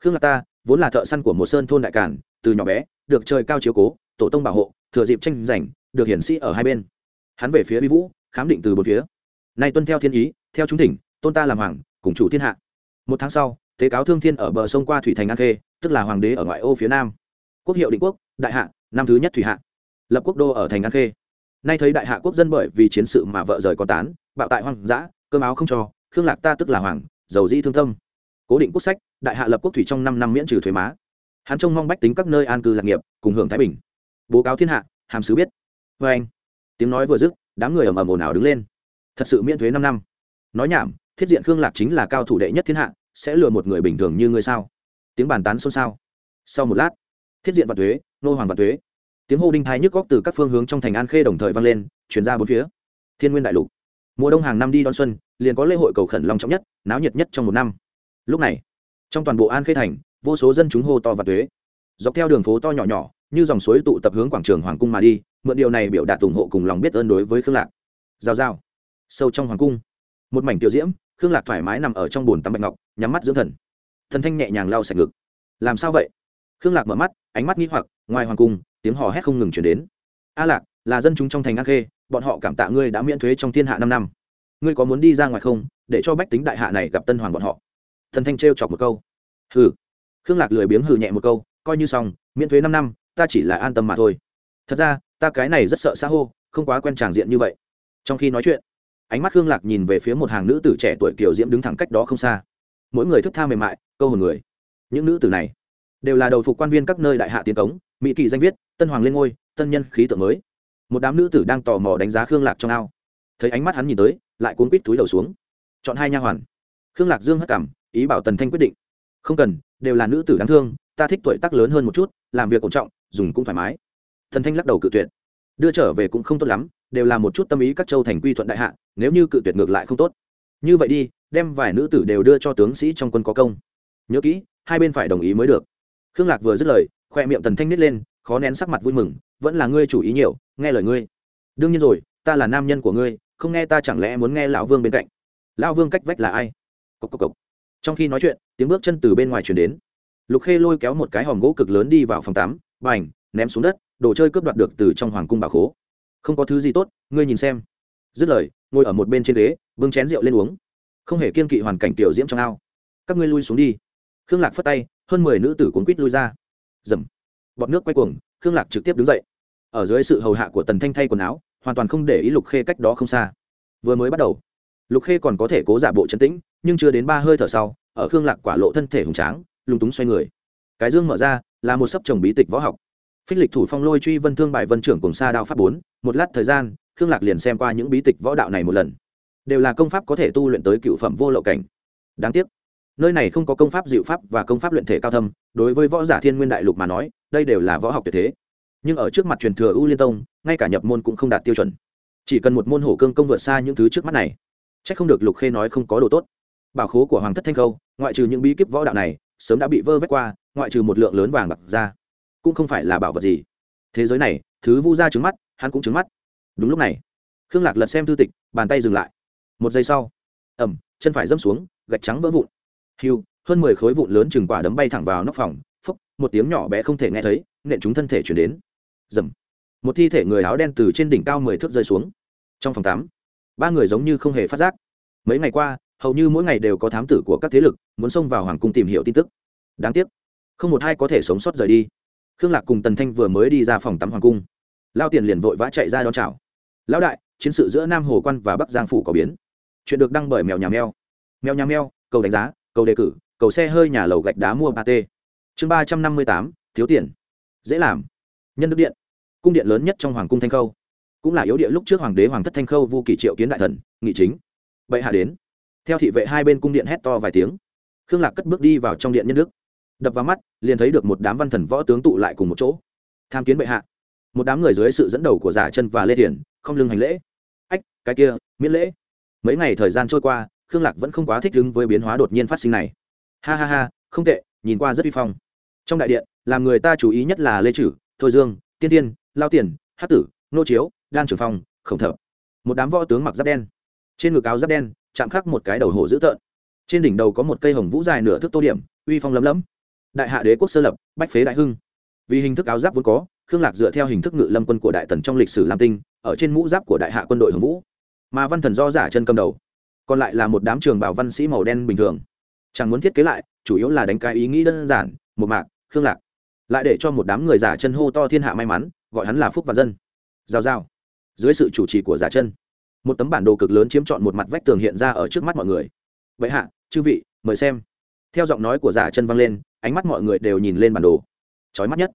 Khương lạc ta, vốn là thợ săn của một sơn thôn đại cản từ nhỏ bé, được trời cao chiếu cố, tổ tông bảo hộ, thừa dịp tranh giành, được hiển sĩ ở hai bên. Hắn về phía bi vũ, khám định từ bốn phía. Nay tuân theo thiên ý, theo chúng thỉnh, tôn ta làm hoàng, cùng chủ thiên hạ. Một tháng sau, tế cáo thương thiên ở bờ sông qua thủy thành an khê, tức là hoàng đế ở ngoại ô phía nam. Quốc hiệu định quốc, đại hạ, năm thứ nhất thủy hạ lập quốc đô ở thành an khê. Nay thấy đại hạ quốc dân bởi vì chiến sự mà vợ rời con tán, bạo tại hoang dã, cơm áo không cho, khương lạc ta tức là hoàng, giàu dĩ thương tâm. Cố định quốc sách, đại hạ lập quốc thủy trong năm năm miễn trừ thuế má. Hắn trông mong bách tính các nơi an cư lạc nghiệp, cùng hưởng thái bình. Bố cáo thiên hạ, hàm sứ biết. Vê anh. Tiếng nói vừa dứt, đám người ầm ầm ồn ào đứng lên. Thật sự miễn thuế năm năm. Nói nhảm, thiết diện khương lạc chính là cao thủ đệ nhất thiên hạ, sẽ lừa một người bình thường như ngươi sao? Tiếng bàn tán xôn xao. Sau một lát, thiết diện và thuế, nô hoàng và thuế tiếng hô đinh thái nhức góc từ các phương hướng trong thành an khê đồng thời vang lên chuyển ra bốn phía thiên nguyên đại lục mùa đông hàng năm đi đón xuân liền có lễ hội cầu khẩn long trọng nhất náo nhiệt nhất trong một năm lúc này trong toàn bộ an khê thành vô số dân chúng hô to và thuế dọc theo đường phố to nhỏ nhỏ như dòng suối tụ tập hướng quảng trường hoàng cung mà đi mượn điều này biểu đạt ủng hộ cùng lòng biết ơn đối với khương lạc giao giao sâu trong hoàng cung một mảnh tiểu diễm khương lạc thoải mái nằm ở trong bồn tắm bạch ngọc nhắm mắt dưỡng thần thần thanh nhẹ nhàng lau sạch ngực làm sao vậy khương lạc mở mắt ánh mắt nghĩ hoặc ngoài hoàng cung tiếng hò hét không ngừng chuyển đến. A lạc, là dân chúng trong thành an khê, bọn họ cảm tạ ngươi đã miễn thuế trong thiên hạ năm năm. Ngươi có muốn đi ra ngoài không, để cho bách tính đại hạ này gặp tân hoàng bọn họ? Thần thanh trêu chọc một câu. Hừ. Khương lạc lười biếng hừ nhẹ một câu, coi như xong, miễn thuế năm năm, ta chỉ là an tâm mà thôi. Thật ra, ta cái này rất sợ xã hô không quá quen tràng diện như vậy. Trong khi nói chuyện, ánh mắt khương lạc nhìn về phía một hàng nữ tử trẻ tuổi kiểu diễm đứng thẳng cách đó không xa. Mỗi người thức tha mềm mại, câu hồn người. Những nữ tử này đều là đầu phục quan viên các nơi đại hạ tiến cống mỹ kỳ danh viết, tân hoàng lên ngôi, tân nhân khí tượng mới. Một đám nữ tử đang tò mò đánh giá khương lạc trong ao. Thấy ánh mắt hắn nhìn tới, lại cuốn quít túi đầu xuống. Chọn hai nha hoàn. Khương lạc dương hất cảm ý bảo tần thanh quyết định. Không cần, đều là nữ tử đáng thương, ta thích tuổi tác lớn hơn một chút, làm việc ổn trọng, dùng cũng thoải mái. Thần thanh lắc đầu cự tuyệt. Đưa trở về cũng không tốt lắm, đều là một chút tâm ý các châu thành quy thuận đại hạ, nếu như cự tuyệt ngược lại không tốt. Như vậy đi, đem vài nữ tử đều đưa cho tướng sĩ trong quân có công. Nhớ kỹ, hai bên phải đồng ý mới được. Khương lạc vừa dứt lời khoe miệng tần thanh nít lên, khó nén sắc mặt vui mừng, vẫn là ngươi chủ ý nhiều, nghe lời ngươi. Đương nhiên rồi, ta là nam nhân của ngươi, không nghe ta chẳng lẽ muốn nghe lão vương bên cạnh? Lão vương cách vách là ai? Cốc cốc cốc. trong khi nói chuyện, tiếng bước chân từ bên ngoài chuyển đến. Lục khê lôi kéo một cái hòm gỗ cực lớn đi vào phòng tắm, bành, ném xuống đất, đồ chơi cướp đoạt được từ trong hoàng cung bà khố. Không có thứ gì tốt, ngươi nhìn xem. Dứt lời, ngồi ở một bên trên ghế vương chén rượu lên uống. Không hề kiên kỵ hoàn cảnh tiểu diễm trong ao. Các ngươi lui xuống đi. Khương lạc phất tay, hơn mười nữ tử cuốn quýt lui ra dầm. Bọt nước quay cuồng, khương lạc trực tiếp đứng dậy. Ở dưới sự hầu hạ của tần thanh thay quần áo, hoàn toàn không để ý lục khê cách đó không xa. Vừa mới bắt đầu, lục khê còn có thể cố giả bộ chấn tĩnh, nhưng chưa đến ba hơi thở sau, ở khương lạc quả lộ thân thể hùng tráng, lung túng xoay người. Cái dương mở ra, là một sấp chồng bí tịch võ học. Phích lịch thủ phong lôi truy vân thương bài vân trưởng cùng xa đao pháp bốn, một lát thời gian, khương lạc liền xem qua những bí tịch võ đạo này một lần. Đều là công pháp có thể tu luyện tới cựu phẩm vô lậu cảnh. Đáng tiếc nơi này không có công pháp diệu pháp và công pháp luyện thể cao thâm, đối với võ giả thiên nguyên đại lục mà nói, đây đều là võ học tuyệt thế. Nhưng ở trước mặt truyền thừa ưu liên tông, ngay cả nhập môn cũng không đạt tiêu chuẩn. Chỉ cần một môn hổ cương công vượt xa những thứ trước mắt này c h ắ c không được lục khê nói không có đồ tốt. Bảo khố của hoàng thất thanh khâu, ngoại trừ những bí kíp võ đạo này, sớm đã bị vơ vét qua, ngoại trừ một lượng lớn vàng bạc ra, cũng không phải là bảo vật gì. Thế giới này, thứ vu ra trứng mắt, hắn cũng trứng mắt. Đúng lúc này, khương lạc lật xem thư tịch, bàn tay dừng lại. Một giây sau ẩm chân phải dâm xuống, gạch trắng vỡ vụn hiu hơn mười khối vụn lớn chừng quả đấm bay thẳng vào nóc phòng, phốc, một tiếng nhỏ bé không thể nghe thấy, nện chúng thân thể chuyển đến. Dầm một thi thể người áo đen từ trên đỉnh cao mười thước rơi xuống. Trong phòng tắm, ba người giống như không hề phát giác. Mấy ngày qua, hầu như mỗi ngày đều có thám tử của các thế lực muốn xông vào hoàng cung tìm hiểu tin tức. Đáng tiếc, không một ai có thể sống sót rời đi. Khương lạc cùng tần thanh vừa mới đi ra phòng tắm hoàng cung. Lao tiền liền vội vã chạy ra đón chào. Lão đại, chiến sự giữa nam hồ quan và bắc giang phủ có biến. Chuyện được đăng bởi mèo nhà mèo. Mèo nhà mèo, cầu đánh giá cầu đề cử, cầu xe hơi nhà lầu gạch đá mua ba t chương ba trăm năm mươi tám, thiếu tiền. Dễ làm. Nhân đức điện. Cung điện lớn nhất trong hoàng cung thanh khâu. Cũng là yếu địa lúc trước hoàng đế hoàng thất thanh khâu vu kỳ triệu kiến đại thần, nghị chính. Bệ hạ đến. Theo thị vệ hai bên cung điện hét to vài tiếng. Khương lạc cất bước đi vào trong điện nhân đức. Đập vào mắt, liền thấy được một đám văn thần võ tướng tụ lại cùng một chỗ. Tham kiến bệ hạ. Một đám người dưới sự dẫn đầu của giả chân và lê thiền, không lưng hành lễ. Ách, cái kia, miễn lễ. Mấy ngày thời gian trôi qua khương lạc vẫn không quá thích ứng với biến hóa đột nhiên phát sinh này. Ha ha ha không tệ nhìn qua rất uy phong. Trong đại điện làm người ta chú ý nhất là lê Chử, thôi dương tiên tiên lao tiền hát tử nô chiếu đan Trưởng phong khổng thợ một đám võ tướng mặc giáp đen. Trên ngực áo giáp đen chạm khắc một cái đầu hổ dữ tợn. Trên đỉnh đầu có một cây hồng vũ dài nửa thước tô điểm uy phong lấm lấm. Đại hạ đế quốc sơ lập bách phế đại hưng. Vì hình thức áo giáp vốn có khương lạc dựa theo hình thức ngự lâm quân của đại tần trong lịch sử lam tinh ở trên mũ giáp của đại hạ quân đội hồng vũ. Mà văn thần do giả chân cầm đầu còn lại là một đám trường bảo văn sĩ màu đen bình thường. Chẳng muốn thiết kế lại, chủ yếu là đánh cái ý nghĩ đơn giản, một mạc, khương lạc. Lại để cho một đám người giả chân hô to thiên hạ may mắn, gọi hắn là phúc và dân. Giao giao. Dưới sự chủ trì của giả chân, một tấm bản đồ cực lớn chiếm trọn một mặt vách tường hiện ra ở trước mắt mọi người. Vậy hạ, chư vị, mời xem. Theo giọng nói của giả chân vang lên, ánh mắt mọi người đều nhìn lên bản đồ. Trói mắt nhất.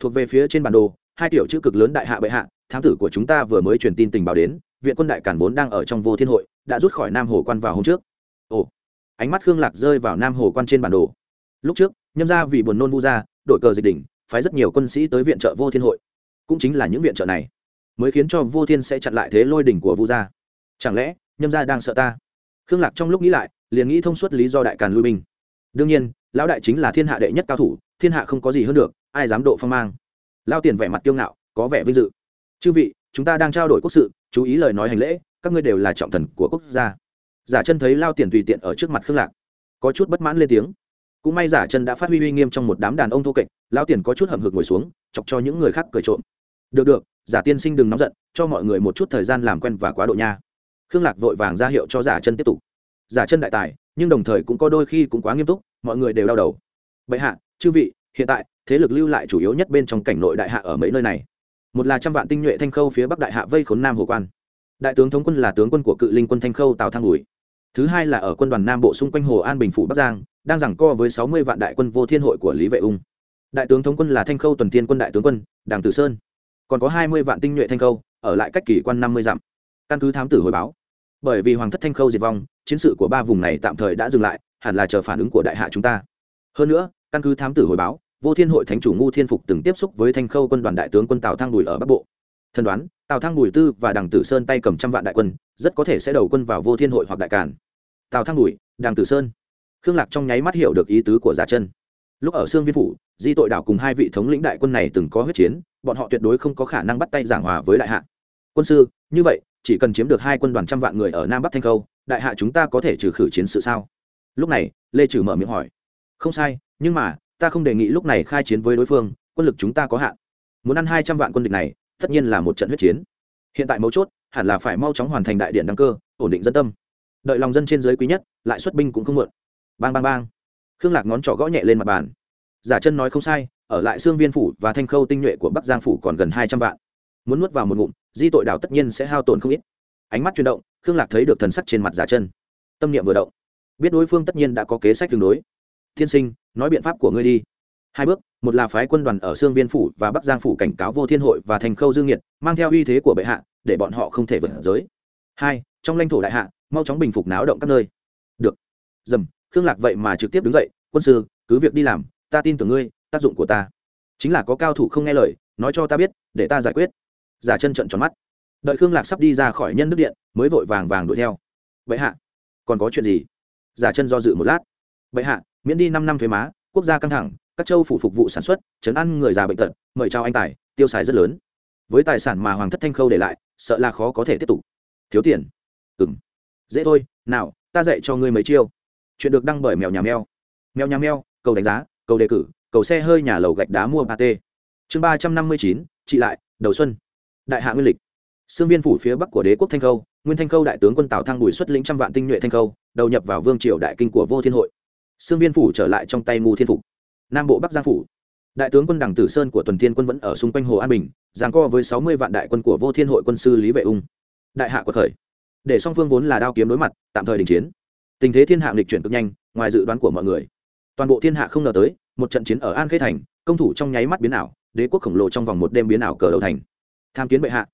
Thuộc về phía trên bản đồ, hai tiểu chữ cực lớn đại hạ bệ hạ, thám tử của chúng ta vừa mới truyền tin tình báo đến viện quân đại cản vốn đang ở trong vô thiên hội, đã rút khỏi nam hồ quan vào hôm trước. Ồ, ánh mắt khương lạc rơi vào nam hồ quan trên bản đồ. Lúc trước, nhâm ra vì buồn nôn vu ra đội cờ dịch đỉnh, phái rất nhiều quân sĩ tới viện trợ vô thiên hội. Cũng chính là những viện trợ này, mới khiến cho vô thiên sẽ chặn lại thế lôi đỉnh của vu gia. Chẳng lẽ, nhâm gia đang sợ ta? Khương lạc trong lúc nghĩ lại, liền nghĩ thông suốt lý do đại càn lui binh. Đương nhiên, lão đại chính là thiên hạ đệ nhất cao thủ, thiên hạ không có gì hơn được, ai dám độ phong mang. Lao tiền vẻ mặt kiêu ngạo, có vẻ vinh dự. Chư vị, chúng ta đang trao đổi quốc sự chú ý lời nói hành lễ, các ngươi đều là trọng thần của quốc gia. Giả chân thấy lao tiền tùy tiện ở trước mặt khương lạc, có chút bất mãn lên tiếng. Cũng may giả chân đã phát huy uy nghiêm trong một đám đàn ông thô kệch, lao tiền có chút hầm hực ngồi xuống, chọc cho những người khác cười trộm. Được được, giả tiên sinh đừng nóng giận, cho mọi người một chút thời gian làm quen và quá độ nha. Khương lạc vội vàng ra hiệu cho giả chân tiếp tục. Giả chân đại tài, nhưng đồng thời cũng có đôi khi cũng quá nghiêm túc, mọi người đều đau đầu. Bệ hạ, chư vị, hiện tại, thế lực lưu lại chủ yếu nhất bên trong cảnh nội đại hạ ở mấy nơi này một là trăm vạn tinh nhuệ thanh khâu phía bắc đại hạ vây khốn nam hồ quan đại tướng thống quân là tướng quân của cự linh quân thanh khâu tào thang bùi thứ hai là ở quân đoàn nam bộ xung quanh hồ an bình phủ bắc giang đang giằng co với sáu mươi vạn đại quân vô thiên hội của lý vệ ung đại tướng thống quân là thanh khâu tuần tiên quân đại tướng quân đàng tử sơn còn có hai mươi vạn tinh nhuệ thanh khâu ở lại cách kỷ quan năm mươi dặm căn cứ thám tử hồi báo bởi vì hoàng thất thanh khâu diệt vong chiến sự của ba vùng này tạm thời đã dừng lại hẳn là chờ phản ứng của đại hạ chúng ta hơn nữa căn cứ thám tử hồi báo vô thiên hội thánh chủ ngu thiên phục từng tiếp xúc với thanh khâu quân đoàn đại tướng quân tào thang bùi ở bắc bộ. Thần đoán, tào thang bùi tư và đằng tử sơn tay cầm trăm vạn đại quân, rất có thể sẽ đầu quân vào vô thiên hội hoặc đại cản tào thang bùi, đằng tử sơn. Khương lạc trong nháy mắt hiểu được ý tứ của giả chân. Lúc ở sương viên phủ, di tội đảo cùng hai vị thống lĩnh đại quân này từng có huyết chiến, bọn họ tuyệt đối không có khả năng bắt tay giảng hòa với đại hạ. Quân sư, như vậy, chỉ cần chiếm được hai quân đoàn trăm vạn người ở nam bắc thanh khâu, đại hạ chúng ta có thể trừ khử chiến sự sao? Lúc này, lê trừ mở miệng hỏi. Không sai, nhưng mà ta không đề nghị lúc này khai chiến với đối phương, quân lực chúng ta có hạn. Muốn ăn hai trăm vạn quân địch này, tất nhiên là một trận huyết chiến. Hiện tại mấu chốt, hẳn là phải mau chóng hoàn thành đại điện đăng cơ, ổn định dân tâm. Đợi lòng dân trên giới quý nhất, lại xuất binh cũng không muộn. Bang bang bang. Khương lạc ngón trỏ gõ nhẹ lên mặt bàn. Giả chân nói không sai, ở lại xương viên phủ và thanh khâu tinh nhuệ của bắc giang phủ còn gần hai trăm vạn. Muốn nuốt vào một ngụm, di tội đảo tất nhiên sẽ hao tổn không ít. Ánh mắt chuyển động, khương lạc thấy được thần sắc trên mặt giả chân. Tâm niệm vừa động. Biết đối phương tất nhiên đã có kế sách tương đối. Tiên sinh nói biện pháp của ngươi đi. Hai bước, một là phái quân đoàn ở xương viên phủ và bắc giang phủ cảnh cáo vô thiên hội và thành khâu dương nhiệt, mang theo uy thế của bệ hạ, để bọn họ không thể vượt giới. Hai, trong lãnh thổ đại hạ, mau chóng bình phục náo động các nơi. Được. Dầm, khương lạc vậy mà trực tiếp đứng dậy, quân sư, cứ việc đi làm, ta tin tưởng ngươi, tác dụng của ta chính là có cao thủ không nghe lời, nói cho ta biết, để ta giải quyết. Giả chân trận tròn mắt. Đợi khương lạc sắp đi ra khỏi nhân nước điện, mới vội vàng vàng đuổi theo. Vậy hạ, còn có chuyện gì? Giả chân do dự một lát. Vậy hạ miễn đi năm năm thuế má quốc gia căng thẳng các châu phủ phục vụ sản xuất chấn ăn người già bệnh tật mời trao anh tài tiêu xài rất lớn. Với tài sản mà hoàng thất thanh khâu để lại sợ là khó có thể tiếp tục. Thiếu tiền. Ừm, dễ thôi nào ta dạy cho ngươi mấy chiêu. Chuyện được đăng bởi mèo nhà mèo. Mèo nhà mèo cầu đánh giá cầu đề cử cầu xe hơi nhà lầu gạch đá mua ba t chương ba trăm năm mươi chín trị lại đầu xuân. Đại hạ nguyên lịch. Xương viên phủ phía bắc của đế quốc thanh khâu nguyên thanh khâu đại tướng quân tào thăng bùi xuất lĩnh trăm vạn tinh nhuệ thanh khâu đầu nhập vào vương triều đại kinh của vô thiên hội xương viên phủ trở lại trong tay ngu thiên phục. Nam bộ bắc giang phủ. Đại tướng quân đảng tử sơn của tuần thiên quân vẫn ở xung quanh hồ an bình giảng co với sáu mươi vạn đại quân của vô thiên hội quân sư lý vệ ung. Đại hạ quật khởi. Để song phương vốn là đao kiếm đối mặt, tạm thời đình chiến. Tình thế thiên hạ nghịch chuyển cực nhanh, ngoài dự đoán của mọi người. Toàn bộ thiên hạ không ngờ tới, một trận chiến ở an khê thành, công thủ trong nháy mắt biến ảo, đế quốc khổng lồ trong vòng một đêm biến ảo cờ đầu thành. Tham kiến bệ hạ.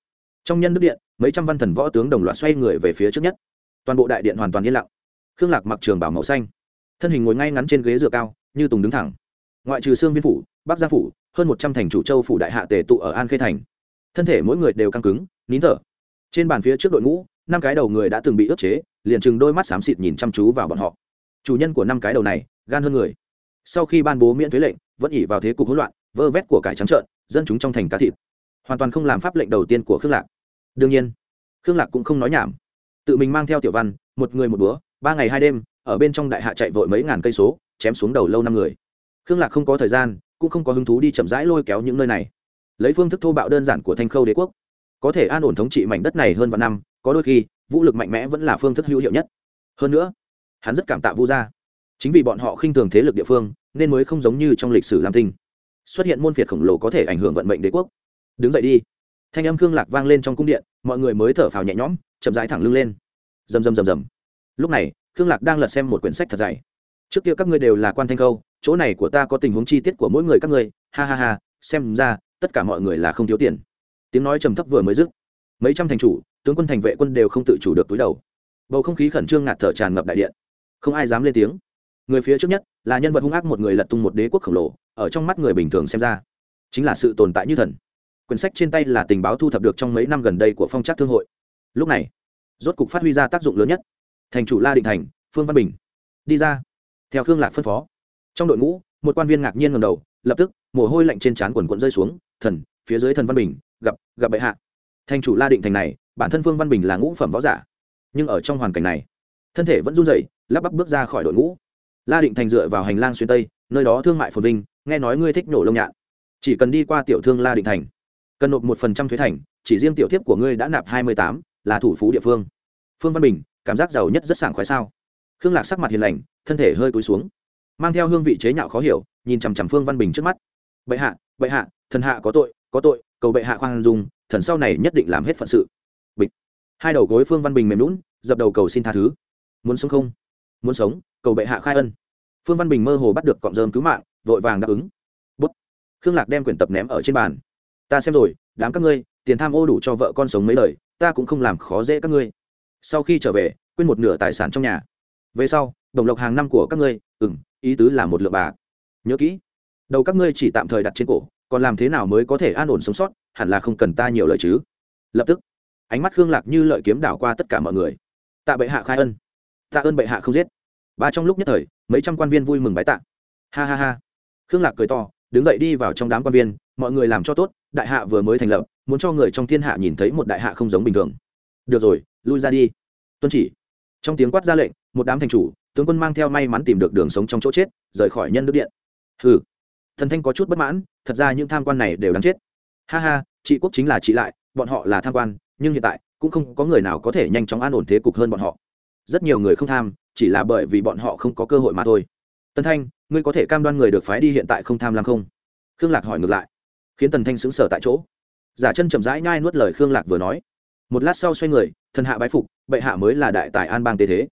Trong nhân đức điện, mấy trăm văn thần võ tướng đồng loạt xoay người về phía trước nhất. Toàn bộ đại điện hoàn toàn yên lặng. Khương lạc mặc trường bảo màu xanh thân hình ngồi ngay ngắn trên ghế dựa cao, như tùng đứng thẳng. Ngoại trừ xương viên phủ, bắc gia phủ, hơn một trăm thành chủ châu phủ đại hạ tề tụ ở an khê thành. Thân thể mỗi người đều căng cứng, nín thở. Trên bàn phía trước đội ngũ, năm cái đầu người đã từng bị ức chế, liền chừng đôi mắt xám xịt nhìn chăm chú vào bọn họ. Chủ nhân của năm cái đầu này, gan hơn người. Sau khi ban bố miễn thuế lệnh, vẫn ỉ vào thế cục hỗn loạn, vơ vét của cải trắng trợn, dân chúng trong thành cá thịt. Hoàn toàn không làm pháp lệnh đầu tiên của khương lạc. Đương nhiên, khương lạc cũng không nói nhảm. Tự mình mang theo tiểu văn, một người một búa ba ngày hai đêm ở bên trong đại hạ chạy vội mấy ngàn cây số, chém xuống đầu lâu năm người. Khương lạc không có thời gian, cũng không có hứng thú đi chậm rãi lôi kéo những nơi này. Lấy phương thức thô bạo đơn giản của thanh khâu đế quốc, có thể an ổn thống trị mảnh đất này hơn vạn năm, có đôi khi, vũ lực mạnh mẽ vẫn là phương thức hữu hiệu nhất. Hơn nữa, hắn rất cảm tạ vu gia. Chính vì bọn họ khinh thường thế lực địa phương, nên mới không giống như trong lịch sử lam tinh. Xuất hiện môn phiệt khổng lồ có thể ảnh hưởng vận mệnh đế quốc. Đứng dậy đi. Thanh âm khương lạc vang lên trong cung điện, mọi người mới thở phào nhẹ nhõm, chậm rãi thẳng lưng lên. Rầm rầm rầm rầm. Lúc này khương lạc đang lật xem một quyển sách thật dày. Trước kia các ngươi đều là quan thanh khâu chỗ này của ta có tình huống chi tiết của mỗi người các ngươi, ha ha ha, xem ra, tất cả mọi người là không thiếu tiền. Tiếng nói trầm thấp vừa mới dứt. Mấy trăm thành chủ, tướng quân thành vệ quân đều không tự chủ được túi đầu. Bầu không khí khẩn trương ngạt thở tràn ngập đại điện. Không ai dám lên tiếng. Người phía trước nhất là nhân vật hung ác một người lật tung một đế quốc khổng lồ, ở trong mắt người bình thường xem ra, chính là sự tồn tại như thần. Quyển sách trên tay là tình báo thu thập được trong mấy năm gần đây của phong trác thương hội. Lúc này, rốt cục phát huy ra tác dụng lớn nhất thành chủ la định thành, phương văn bình. Đi ra. Theo khương lạc phân phó. Trong đội ngũ, một quan viên ngạc nhiên ngầm đầu, lập tức, mồ hôi lạnh trên trán quần quận rơi xuống, thần, phía dưới thần văn bình, gặp gặp bệ hạ. Thành chủ la định thành này, bản thân phương văn bình là ngũ phẩm võ giả, nhưng ở trong hoàn cảnh này, thân thể vẫn run rẩy, lắp bắp bước ra khỏi đội ngũ. La định thành dựa vào hành lang xuyên tây, nơi đó thương mại phồn vinh, nghe nói ngươi thích nổ lông nhạn. Chỉ cần đi qua tiểu thương la định thành, cần nộp một phần trăm thuế thành, chỉ riêng tiểu thiếp của ngươi đã nạp hai mươi tám, là thủ phú địa phương. Phương văn bình cảm giác giàu nhất rất sảng khoái sao? Khương lạc sắc mặt hiền lành, thân thể hơi cúi xuống, mang theo hương vị chế nhạo khó hiểu, nhìn chằm chằm phương văn bình trước mắt. Bệ hạ bệ hạ, thần hạ có tội có tội, cầu bệ hạ khoan dung, thần sau này nhất định làm hết phận sự. Bịch. Hai đầu gối phương văn bình mềm lún dập đầu cầu xin tha thứ. Muốn sống không? Muốn sống, cầu bệ hạ khai ân. Phương văn bình mơ hồ bắt được cọng rơm cứu mạng, vội vàng đáp ứng. Bút. Khương lạc đem quyển tập ném ở trên bàn. Ta xem rồi, đám các ngươi, tiền tham ô đủ cho vợ con sống mấy lời ta cũng không làm khó dễ các ngươi sau khi trở về, quên một nửa tài sản trong nhà. Về sau, đồng lộc hàng năm của các ngươi ừ m ý tứ là một lượng bạc. Nhớ kỹ, đầu các ngươi chỉ tạm thời đặt trên cổ, còn làm thế nào mới có thể an ổn sống sót, hẳn là không cần ta nhiều lời chứ. Lập tức, ánh mắt khương lạc như lợi kiếm đảo qua tất cả mọi người. Tạ bệ hạ khai ân. Tạ ơn bệ hạ không giết. Ba trong lúc nhất thời, mấy trăm quan viên vui mừng bái tạ. Ha ha ha. Khương lạc cười to, đứng dậy đi vào trong đám quan viên, mọi người làm cho tốt, đại hạ vừa mới thành lập, muốn cho người trong thiên hạ nhìn thấy một đại hạ không giống bình thường. Được rồi lui ra đi. Tuân chỉ. Trong tiếng quát ra lệnh, một đám thành chủ, tướng quân mang theo may mắn tìm được đường sống trong chỗ chết, rời khỏi nhân nước điện. Hừ. Thần thanh có chút bất mãn, thật ra những tham quan này đều đáng chết. Ha ha trị quốc chính là trị lại, bọn họ là tham quan, nhưng hiện tại, cũng không có người nào có thể nhanh chóng an ổn thế cục hơn bọn họ. Rất nhiều người không tham, chỉ là bởi vì bọn họ không có cơ hội mà thôi. Tân thanh, ngươi có thể cam đoan người được phái đi hiện tại không tham lam không? Khương lạc hỏi ngược lại. Khiến tần thanh xứng sở tại chỗ. Giả chân chậm rãi nhai nuốt lời khương lạc vừa nói. Một lát sau xoay người thần hạ bái phục, bệ hạ mới là đại tài an bang tế thế.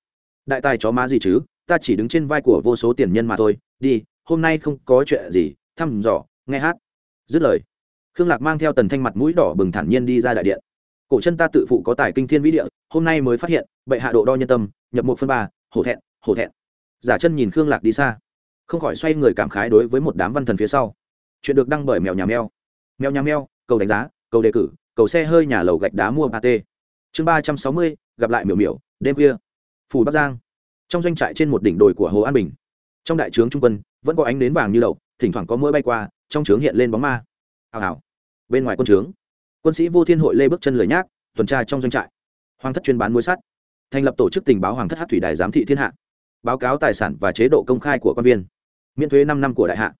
Đại tài chó má gì chứ, ta chỉ đứng trên vai của vô số tiền nhân mà thôi, đi, hôm nay không có chuyện gì, thăm dò, nghe hát. Dứt lời, khương lạc mang theo tần thanh mặt mũi đỏ bừng thản nhiên đi ra đại điện. Cổ chân ta tự phụ có tài kinh thiên vĩ địa, hôm nay mới phát hiện, bệ hạ độ đo nhân tâm, nhập một phân ba, hổ thẹn hổ thẹn. Giả chân nhìn khương lạc đi xa, không khỏi xoay người cảm khái đối với một đám văn thần phía sau. Chuyện được đăng bởi mèo nhà mèo. Mèo nhà mèo, cầu đánh giá, cầu đề cử, cầu xe hơi nhà lầu gạch đá mua ba t chương ba trăm sáu mươi, gặp lại miểu miểu, đêm khuya. Phủ bắc giang. Trong doanh trại trên một đỉnh đồi của hồ an bình, trong đại trướng trung quân, vẫn có ánh nến vàng như đậu, thỉnh thoảng có mũi bay qua, trong trướng hiện lên bóng ma. Hào hào. Bên ngoài quân trướng, quân sĩ vô thiên hội lê bước chân lười nhác, tuần tra trong doanh trại. Hoàng thất chuyên bán muối sắt. Thành lập tổ chức tình báo hoàng thất hát thủy đài giám thị thiên hạ. Báo cáo tài sản và chế độ công khai của quan viên. Miễn thuế năm năm của đại hạ.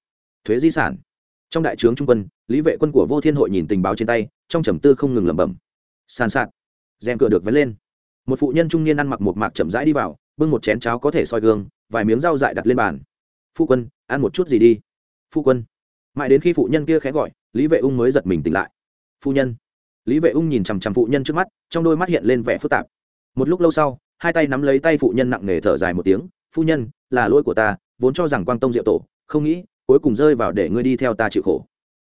Thuế di sản. Trong đại trướng trung quân, lý vệ quân của vô thiên hội nhìn tình báo trên tay, trong trầm tư không ngừng lẩm bẩm. Sàn sạt rèm cửa được vén lên. Một phụ nhân trung niên ăn mặc một mạc chậm rãi đi vào, bưng một chén cháo có thể soi gương, vài miếng rau dại đặt lên bàn. Phu quân, ăn một chút gì đi? Phu quân. Mãi đến khi phụ nhân kia khẽ gọi, lý vệ ung mới giật mình tỉnh lại. Phu nhân. Lý vệ ung nhìn chằm chằm phụ nhân trước mắt, trong đôi mắt hiện lên vẻ phức tạp. Một lúc lâu sau, hai tay nắm lấy tay phụ nhân nặng nề thở dài một tiếng, phu nhân, là lỗi của ta, vốn cho rằng quang tông diệu tổ, không nghĩ, cuối cùng rơi vào để ngươi đi theo ta chịu khổ.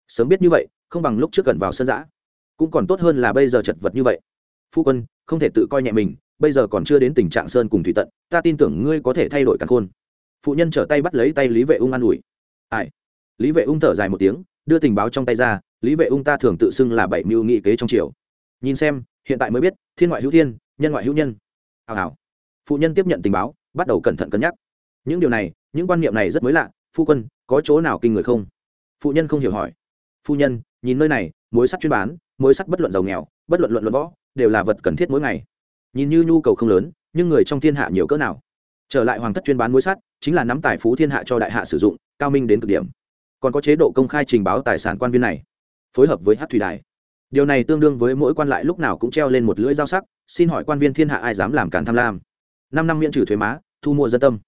Sớm biết như vậy, không bằng lúc trước gần vào sân giã. Cũng còn tốt hơn là bây giờ chật vật như vậy phu quân, không thể tự coi nhẹ mình, bây giờ còn chưa đến tình trạng sơn cùng thủy tận, ta tin tưởng ngươi có thể thay đổi căn khôn. Phụ nhân trở tay bắt lấy tay lý vệ ung an ủi. Ai? Lý vệ ung thở dài một tiếng, đưa tình báo trong tay ra, lý vệ ung ta thường tự xưng là bảy mưu nghị kế trong triều. Nhìn xem, hiện tại mới biết, thiên ngoại hữu thiên, nhân ngoại hữu nhân. Hào hào. Phụ nhân tiếp nhận tình báo, bắt đầu cẩn thận cân nhắc. Những điều này, những quan niệm này rất mới lạ, phu quân, có chỗ nào kinh người không? Phụ nhân không hiểu hỏi. Phu nhân, nhìn nơi này, mối sắt chuyên bán, mối sắt bất luận giàu nghèo, bất luận luận luận võ đều là vật cần thiết mỗi ngày. Nhìn như nhu cầu không lớn, nhưng người trong thiên hạ nhiều cỡ nào. Trở lại hoàng thất chuyên bán muối sắt, chính là nắm tài phú thiên hạ cho đại hạ sử dụng, cao minh đến cực điểm. Còn có chế độ công khai trình báo tài sản quan viên này, phối hợp với hát thủy đài. Điều này tương đương với mỗi quan lại lúc nào cũng treo lên một lưỡi dao sắc, xin hỏi quan viên thiên hạ ai dám làm cản tham lam? Năm năm miễn trừ thuế má, thu mua dân tâm.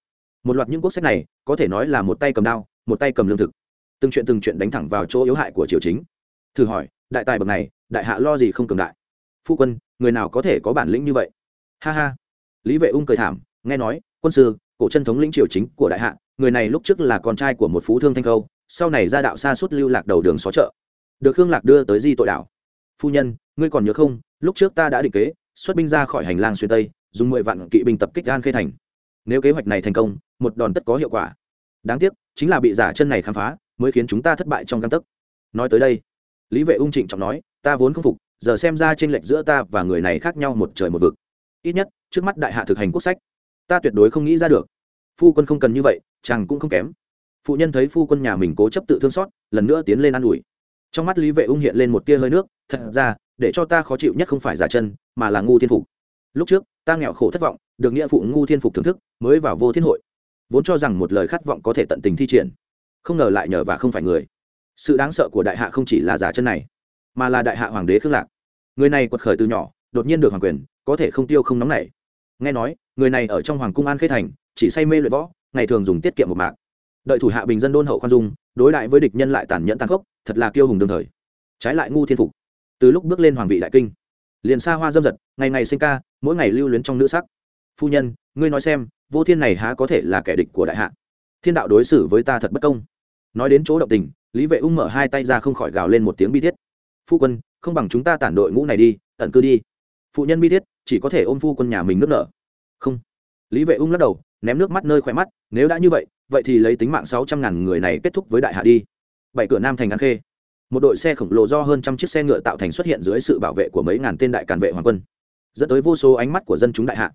Một loạt những quốc sách này, có thể nói là một tay cầm đao, một tay cầm lương thực. Từng chuyện từng chuyện đánh thẳng vào chỗ yếu hại của triều chính. Thử hỏi, đại tài bậc này, đại hạ lo gì không cường đại? Phu quân, người nào có thể có bản lĩnh như vậy? Ha ha. Lý vệ ung cười thảm, nghe nói, quân sư, cổ chân thống lĩnh triều chính của đại hạ, người này lúc trước là con trai của một phú thương thanh khâu, sau này ra đạo xa suốt lưu lạc đầu đường xó chợ. Được khương lạc đưa tới di tội đảo. Phu nhân, ngươi còn nhớ không, lúc trước ta đã định kế, xuất binh ra khỏi hành lang xuyên tây, dùng mười vạn kỵ binh tập kích an khê thành. Nếu kế hoạch này thành công, một đòn tất có hiệu quả. Đáng tiếc, chính là bị giả chân này khám phá, mới khiến chúng ta thất bại trong căn tấc. Nói tới đây, lý vệ ung trịnh trọng nói, ta vốn không phục giờ xem ra t r ê n lệch giữa ta và người này khác nhau một trời một vực. Ít nhất, trước mắt đại hạ thực hành quốc sách, ta tuyệt đối không nghĩ ra được. Phu quân không cần như vậy, chàng cũng không kém. Phụ nhân thấy phu quân nhà mình cố chấp tự thương xót, lần nữa tiến lên ă n ủi. Trong mắt lý vệ ung hiện lên một tia hơi nước, thật ra, để cho ta khó chịu nhất không phải giả chân, mà là ngu thiên phục. Lúc trước, ta nghèo khổ thất vọng, được nghĩa phụ ngu thiên phục thưởng thức, mới vào vô thiên hội. Vốn cho rằng một lời khát vọng có thể tận tình thi triển. Không ngờ lại nhờ và không phải người. Sự đáng sợ của đại hạ không chỉ là giả chân này mà là đại hạ hoàng đế khương lạc. Người này quật khởi từ nhỏ, đột nhiên được hoàng quyền, có thể không tiêu không nóng nảy. Nghe nói, người này ở trong hoàng cung an khê thành, chỉ say mê luyện võ, ngày thường dùng tiết kiệm một mạng đợi thủ hạ bình dân đôn hậu khoan dung, đối đại với địch nhân lại tàn nhẫn tàn khốc, thật là kiêu hùng đương thời. Trái lại ngu thiên phục. Từ lúc bước lên hoàng vị đại kinh, liền xa hoa dâm dật, ngày ngày sinh ca, mỗi ngày lưu luyến trong nữ sắc. Phu nhân, ngươi nói xem, vô thiên này há có thể là kẻ địch của đại hạ? Thiên đạo đối xử với ta thật bất công. Nói đến chỗ động tình, lý vệ ung mở hai tay ra không khỏi gào lên một tiếng bi thiết phu quân, không bằng chúng ta tản đội ngũ này đi, ẩn cư đi. Phụ nhân bi thiết, chỉ có thể ôm phu quân nhà mình nước nở. Không. Lý vệ ung lắc đầu, ném nước mắt nơi khỏe mắt, nếu đã như vậy vậy thì lấy tính mạng sáu trăm ngàn người này kết thúc với đại hạ đi. Bảy cửa nam thành ngắn khê. Một đội xe khổng lồ do hơn trăm chiếc xe ngựa tạo thành xuất hiện dưới sự bảo vệ của mấy ngàn tên đại càn vệ hoàng quân. Dẫn tới vô số ánh mắt của dân chúng đại hạ.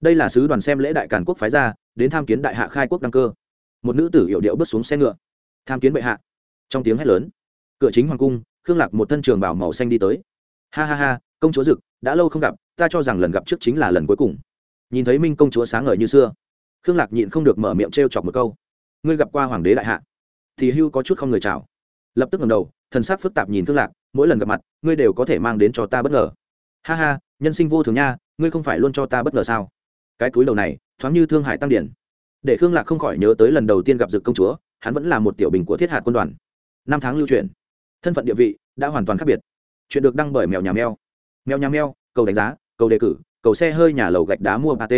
Đây là sứ đoàn xem lễ đại càn quốc phái ra, đến tham kiến đại hạ khai quốc đăng cơ. Một nữ tử hiệu điệu bước xuống xe ngựa. Tham kiến bệ hạ. Trong tiếng hét lớn, cửa chính hoàng cung khương lạc một thân trường bảo màu xanh đi tới. Ha ha ha, công chúa dực, đã lâu không gặp, ta cho rằng lần gặp trước chính là lần cuối cùng. Nhìn thấy minh công chúa sáng ngời như xưa, khương lạc nhịn không được mở miệng t r e o chọc một câu. Ngươi gặp qua hoàng đế đại hạ? Thì hưu có chút không người chào. Lập tức ngầm đầu, thần sắc phức tạp nhìn khương lạc, mỗi lần gặp mặt, ngươi đều có thể mang đến cho ta bất ngờ. Ha ha, nhân sinh vô thường nha, ngươi không phải luôn cho ta bất ngờ sao? Cái túi đầu này, thoáng như thương Hải tăng điển. Để khương lạc không khỏi nhớ tới lần đầu tiên gặp dực công chúa, hắn vẫn là một tiểu bình của thiết hạt quân đoàn. Năm tháng lưu truyền thân phận địa vị đã hoàn toàn khác biệt. Chuyện được đăng bởi mèo nhà mèo. Mèo nhà mèo, cầu đánh giá, cầu đề cử, cầu xe hơi nhà lầu gạch đá mua ba t.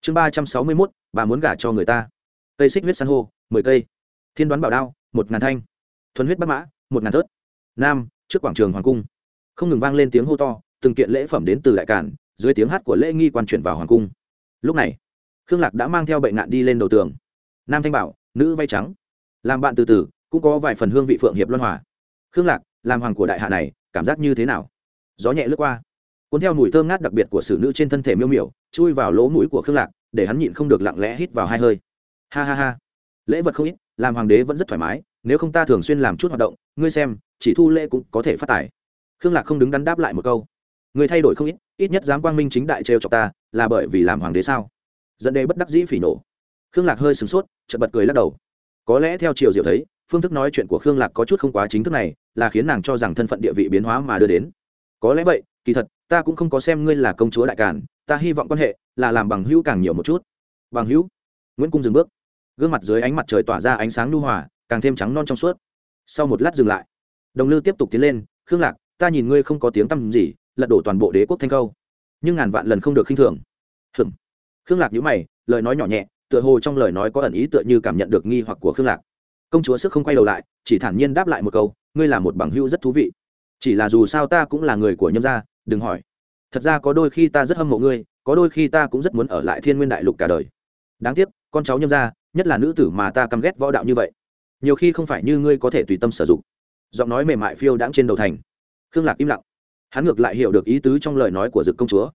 Chương ba trăm sáu mươi mốt, bà muốn gả cho người ta. Cây xích huyết san hô, mười cây. Thiên đoán bảo đao, một ngàn thanh. Thuần huyết bắc mã, một ngàn thớt. Nam, trước quảng trường hoàng cung. Không ngừng vang lên tiếng hô to, từng kiện lễ phẩm đến từ đại cản, dưới tiếng hát của lễ nghi quan chuyển vào hoàng cung. Lúc này, khương lạc đã mang theo bệnh nạn đi lên đầu tường. Nam thanh bảo, nữ vay trắng. Làm bạn từ từ, cũng có vài phần hương vị phượng hiệp luân hòa khương lạc, làm hoàng của đại hạ này, cảm giác như thế nào? Gió nhẹ lướt qua. Cuốn theo mùi thơm ngát đặc biệt của sử nữ trên thân thể miêu miểu, chui vào lỗ mũi của khương lạc, để hắn nhịn không được lặng lẽ hít vào hai hơi. Ha ha ha. Lễ vật không ít, làm hoàng đế vẫn rất thoải mái, nếu không ta thường xuyên làm chút hoạt động, ngươi xem, chỉ thu lễ cũng có thể phát tài. Khương lạc không đứng đắn đáp lại một câu. Người thay đổi không ít ít nhất dám quang minh chính đại trêu cho ta, là bởi vì làm hoàng đế sao? Dẫn đây bất đắc dĩ phỉ nổ khương lạc hơi sửng sốt, chợt bật cười lắc đầu. Có lẽ theo chiều diệu thấy phương thức nói chuyện của khương lạc có chút không quá chính thức này, là khiến nàng cho rằng thân phận địa vị biến hóa mà đưa đến. Có lẽ vậy, kỳ thật, ta cũng không có xem ngươi là công chúa đại cản ta hy vọng quan hệ là làm bằng hữu càng nhiều một chút. Bằng hữu? Nguyễn cung dừng bước. Gương mặt dưới ánh mặt trời tỏa ra ánh sáng lưu hòa, càng thêm trắng non trong suốt. Sau một lát dừng lại, đồng lư tiếp tục tiến lên, khương lạc, ta nhìn ngươi không có tiếng tăm gì, lật đổ toàn bộ đế quốc thanh câu nhưng ngàn vạn lần không được khinh thường. Hừng khương lạc nhíu mày, lời nói nhỏ nhẹ, tựa hồ trong lời nói có ẩn ý tựa như cảm nhận được nghi hoặc của khương lạc công chúa sức không quay đầu lại, chỉ thản nhiên đáp lại một câu, ngươi là một bằng hữu rất thú vị. Chỉ là dù sao ta cũng là người của nhâm gia, đừng hỏi. Thật ra có đôi khi ta rất hâm mộ ngươi, có đôi khi ta cũng rất muốn ở lại thiên nguyên đại lục cả đời. Đáng tiếc, con cháu nhâm gia, nhất là nữ tử mà ta căm ghét võ đạo như vậy. Nhiều khi không phải như ngươi có thể tùy tâm sử dụng. Giọng nói mềm mại phiêu đãng trên đầu thành. Khương lạc im lặng. Hắn ngược lại hiểu được ý tứ trong lời nói của dực công chúa.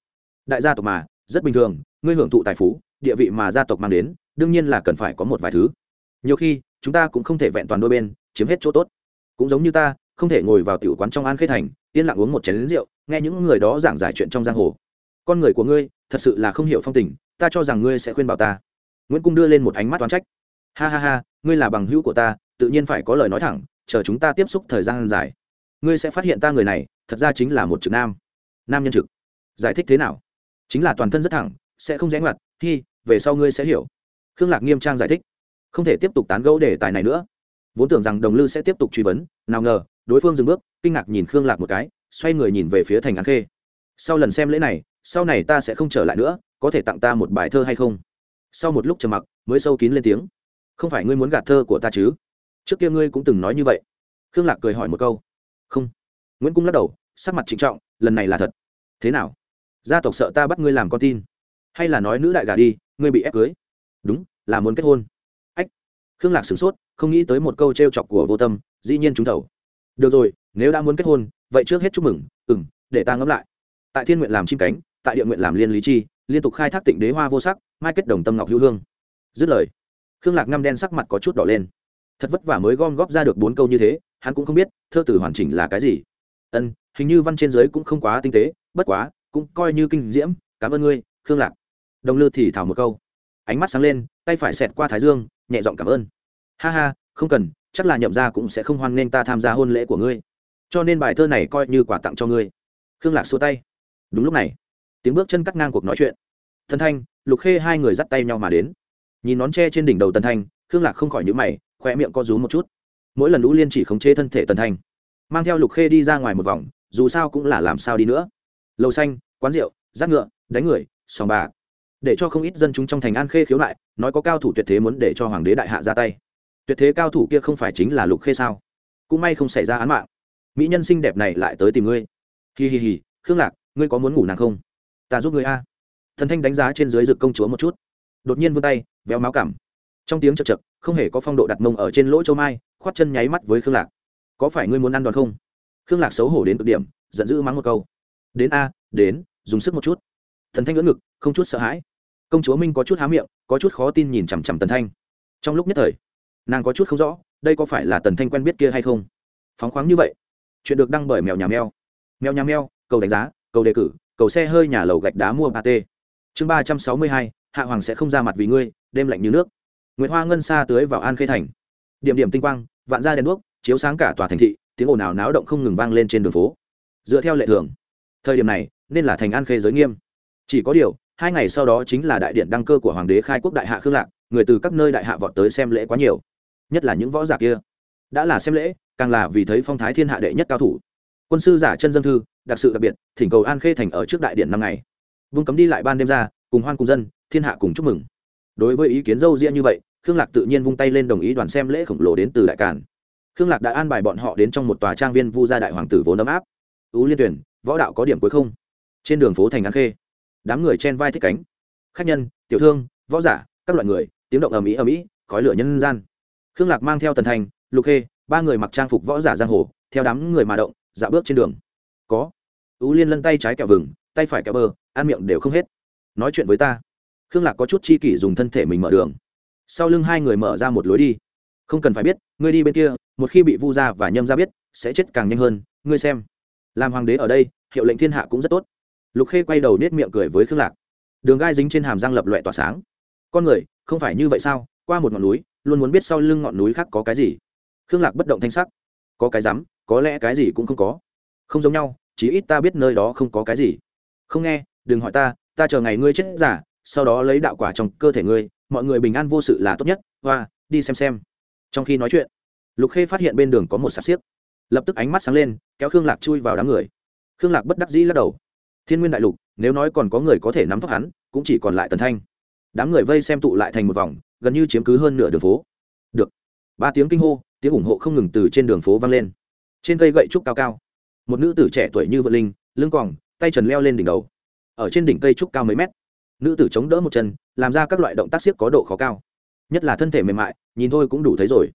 Đại gia tộc mà, rất bình thường, ngươi hưởng thụ tài phú, địa vị mà gia tộc mang đến, đương nhiên là cần phải có một vài thứ. Nhiều khi chúng ta cũng không thể vẹn toàn đôi bên, chiếm hết chỗ tốt. Cũng giống như ta, không thể ngồi vào tiểu quán trong an khê thành, yên lặng uống một chén rượu, nghe những người đó giảng giải chuyện trong giang hồ. Con người của ngươi, thật sự là không hiểu phong tình, ta cho rằng ngươi sẽ khuyên bảo ta. Nguyễn cung đưa lên một ánh mắt toán trách. Ha ha ha, ngươi là bằng hữu của ta, tự nhiên phải có lời nói thẳng, chờ chúng ta tiếp xúc thời gian dài. Ngươi sẽ phát hiện ta người này, thật ra chính là một trực nam. Nam nhân trực. Giải thích thế nào? Chính là toàn thân rất thẳng, sẽ không rẽ ngoặt khi về sau ngươi sẽ hiểu. Khương lạc nghiêm trang giải thích không thể tiếp tục tán gẫu đề tài này nữa. Vốn tưởng rằng đồng lư sẽ tiếp tục truy vấn, nào ngờ, đối phương dừng bước, kinh ngạc nhìn khương lạc một cái, xoay người nhìn về phía thành án khê. Sau lần xem lễ này, sau này ta sẽ không trở lại nữa, có thể tặng ta một bài thơ hay không? Sau một lúc trầm mặc, mới sâu kín lên tiếng. Không phải ngươi muốn gạt thơ của ta chứ? Trước kia ngươi cũng từng nói như vậy. Khương lạc cười hỏi một câu. Không. Nguyễn cung lắc đầu, sắc mặt trịnh trọng, lần này là thật. Thế nào? Gia tộc sợ ta bắt ngươi làm con tin. Hay là nói nữ đại gà đi, ngươi bị ép cưới? Đúng, là muốn kết hôn khương lạc sửng sốt, không nghĩ tới một câu t r e o chọc của vô tâm, dĩ nhiên trúng thầu. Được rồi, nếu đã muốn kết hôn, vậy trước hết chúc mừng ừ m để ta ngẫm lại. Tại thiên nguyện làm chim cánh, tại địa nguyện làm liên lý chi, liên tục khai thác tịnh đế hoa vô sắc, mai kết đồng tâm ngọc hữu hương. Dứt lời, khương lạc ngăm đen sắc mặt có chút đỏ lên. Thật vất vả mới gom góp ra được bốn câu như thế, hắn cũng không biết, thơ tử hoàn chỉnh là cái gì. Ân, hình như văn trên giới cũng không quá tinh tế, bất quá, cũng coi như kinh diễm, cảm ơn ngươi, khương lạc. Đồng lư thì thảo một câu. Ánh mắt sáng lên, tay phải xẹt qua thái dương nhẹ giọng cảm ơn. Ha ha, không cần, chắc là nhậm ra cũng sẽ không hoan nghênh ta tham gia hôn lễ của ngươi. Cho nên bài thơ này coi như quà tặng cho ngươi. Khương lạc xua tay. Đúng lúc này, tiếng bước chân cắt ngang cuộc nói chuyện. Thần thanh, lục khê hai người dắt tay nhau mà đến. Nhìn nón tre trên đỉnh đầu tần thanh, khương lạc không khỏi nhữ mày khoe miệng co rú một chút. Mỗi lần lũ liên chỉ khống chế thân thể tần thanh, mang theo lục khê đi ra ngoài một vòng, dù sao cũng là làm sao đi nữa. Lầu xanh, quán rượu, rác ngựa, đánh người, sòng bạc để cho không ít dân chúng trong thành an khê khiếu nại, nói có cao thủ tuyệt thế muốn để cho hoàng đế đại hạ ra tay. Tuyệt thế cao thủ kia không phải chính là lục khê sao? Cũng may không xảy ra án mạng. Mỹ nhân xinh đẹp này lại tới tìm ngươi. Hi hi hi, khương lạc, ngươi có muốn ngủ nàng không? Ta giúp ngươi a. Thần thanh đánh giá trên dưới rực công chúa một chút. Đột nhiên vươn tay, véo máu cảm. Trong tiếng chật chật không hề có phong độ đặt mông ở trên lỗ châu mai, khoát chân nháy mắt với khương lạc. Có phải ngươi muốn ăn đòn không? Khương lạc xấu hổ đến cực điểm, giận dữ mắng một câu. Đến a, đến, dùng sức một chút. Thần thanh ngỡ ngực, không chút sợ hãi công chúa minh có chút há miệng, có chút khó tin nhìn chằm chằm tần thanh. Trong lúc nhất thời, nàng có chút không rõ, đây có phải là tần thanh quen biết kia hay không? Phóng khoáng như vậy, chuyện được đăng bởi mèo nhà mèo. Mèo nhà mèo, cầu đánh giá, cầu đề cử, cầu xe hơi nhà lầu gạch đá mua ba t. Chương ba trăm sáu mươi hai, hạ hoàng sẽ không ra mặt vì ngươi, đêm lạnh như nước. Nguyệt hoa ngân xa tưới vào an khê thành. Điểm điểm tinh quang, vạn ra đèn đuốc, chiếu sáng cả tòa thành thị, tiếng ồn ào náo động không ngừng vang lên trên đường phố. Dựa theo lệ thường, thời điểm này, nên là thành an khê giới nghiêm. Chỉ có điều hai ngày sau đó chính là đại điện đăng cơ của hoàng đế khai quốc đại hạ khương lạc, người từ các nơi đại hạ vọt tới xem lễ quá nhiều. Nhất là những võ giả kia. Đã là xem lễ, càng là vì thấy phong thái thiên hạ đệ nhất cao thủ. Quân sư giả chân dân thư, đặc sự đặc biệt, thỉnh cầu an khê thành ở trước đại điện năm ngày. Vương cấm đi lại ban đêm ra, cùng hoan cùng dân, thiên hạ cùng chúc mừng. Đối với ý kiến dâu ria như vậy, khương lạc tự nhiên vung tay lên đồng ý đoàn xem lễ khổng lồ đến từ đại cản khương lạc đã an bài bọn họ đến trong một tòa trang viên vu gia đại hoàng tử vốn ấm áp. Ú liên tuyển võ đạo có điểm cuối không? Trên đường phố thành an khê đám người chen vai thích cánh. Khách nhân, tiểu thương, võ giả, các loại người, tiếng động ầm ĩ ầm ĩ, khói lửa nhân gian. Khương lạc mang theo tần thành, lục khê, ba người mặc trang phục võ giả giang hồ, theo đám người mà động, dạo bước trên đường. Có. Ú liên lân tay trái kẹo vừng, tay phải kẹo bơ, ăn miệng đều không hết. Nói chuyện với ta. Khương lạc có chút chi kỷ dùng thân thể mình mở đường. Sau lưng hai người mở ra một lối đi. Không cần phải biết, ngươi đi bên kia, một khi bị vu ra và nhâm ra biết, sẽ chết càng nhanh hơn, ngươi xem. Làm hoàng đế ở đây, hiệu lệnh thiên hạ cũng rất tốt lục khê quay đầu nết miệng cười với khương lạc. Đường gai dính trên hàm răng lập loẹ tỏa sáng. Con người, không phải như vậy sao? Qua một ngọn núi, luôn muốn biết sau lưng ngọn núi khác có cái gì. Khương lạc bất động thanh sắc. Có cái rắm, có lẽ cái gì cũng không có. Không giống nhau chỉ ít ta biết nơi đó không có cái gì. Không nghe, đừng hỏi ta ta chờ ngày ngươi chết giả, sau đó lấy đạo quả trong cơ thể ngươi, mọi người bình an vô sự là tốt nhất và đi xem xem. Trong khi nói chuyện, lục khê phát hiện bên đường có một sạp xiếc. Lập tức ánh mắt sáng lên, kéo khương lạc chui vào đám người. Khương lạc bất đắc dĩ lắc đầu thiên nguyên đại lục, nếu nói còn có người có thể nắm tóc hắn, cũng chỉ còn lại tần thanh. Đám người vây xem tụ lại thành một vòng, gần như chiếm cứ hơn nửa đường phố. Được. Ba tiếng kinh hô, tiếng ủng hộ không ngừng từ trên đường phố vang lên. Trên cây gậy trúc cao cao. Một nữ tử trẻ tuổi như vợ linh, lưng còng tay trần leo lên đỉnh đầu. Ở trên đỉnh cây trúc cao mấy mét. Nữ tử chống đỡ một chân, làm ra các loại động tác siếc có độ khó cao. Nhất là thân thể mềm mại, nhìn thôi cũng đủ thấy rồi.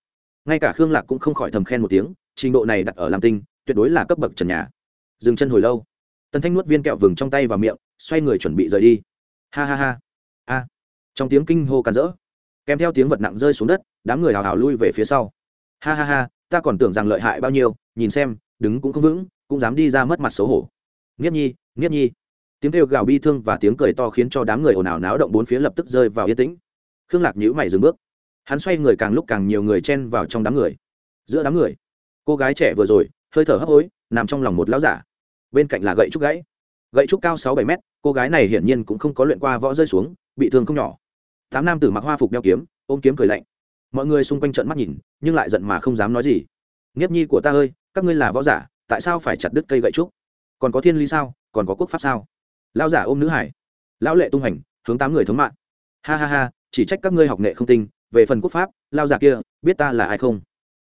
Ngay cả khương lạc cũng không khỏi thầm khen một tiếng, trình độ này đặt ở làm tinh, tuyệt đối là cấp bậc trần nhà. Dừng chân hồi lâu tần thanh nuốt viên kẹo vừng trong tay vào miệng, xoay người chuẩn bị rời đi. Ha ha ha. A. Trong tiếng kinh hô càn rỡ, kèm theo tiếng vật nặng rơi xuống đất, đám người hào hào lui về phía sau. Ha ha ha, ta còn tưởng rằng lợi hại bao nhiêu, nhìn xem, đứng cũng không vững, cũng dám đi ra mất mặt xấu hổ. Nghiếp nhi nghiếp nhi. Tiếng kêu gào bi thương và tiếng cười to khiến cho đám người ồn ào náo động bốn phía lập tức rơi vào yên tĩnh. Khương lạc nhữ mày dừng bước. Hắn xoay người càng lúc càng nhiều người chen vào trong đám người. Giữa đám người, cô gái trẻ vừa rồi, hơi thở hấp hối, nằm trong lòng một lão giả bên cạnh là gậy trúc gãy. Gậy trúc cao sáu bảy mét, cô gái này hiển nhiên cũng không có luyện qua võ rơi xuống, bị thương không nhỏ. Tám nam tử mặc hoa phục đeo kiếm, ôm kiếm cười lạnh. Mọi người xung quanh trận mắt nhìn, nhưng lại giận mà không dám nói gì. Nghiếp nhi của ta ơi, các ngươi là võ giả, tại sao phải chặt đứt cây gậy trúc? Còn có thiên lý sao? Còn có quốc pháp sao? Lao giả ôm nữ hải. Lão lệ tung hành, hướng tám người thống mạng. Ha ha ha, chỉ trách các ngươi học nghệ không tinh, về phần quốc pháp lao giả kia, biết ta là ai không?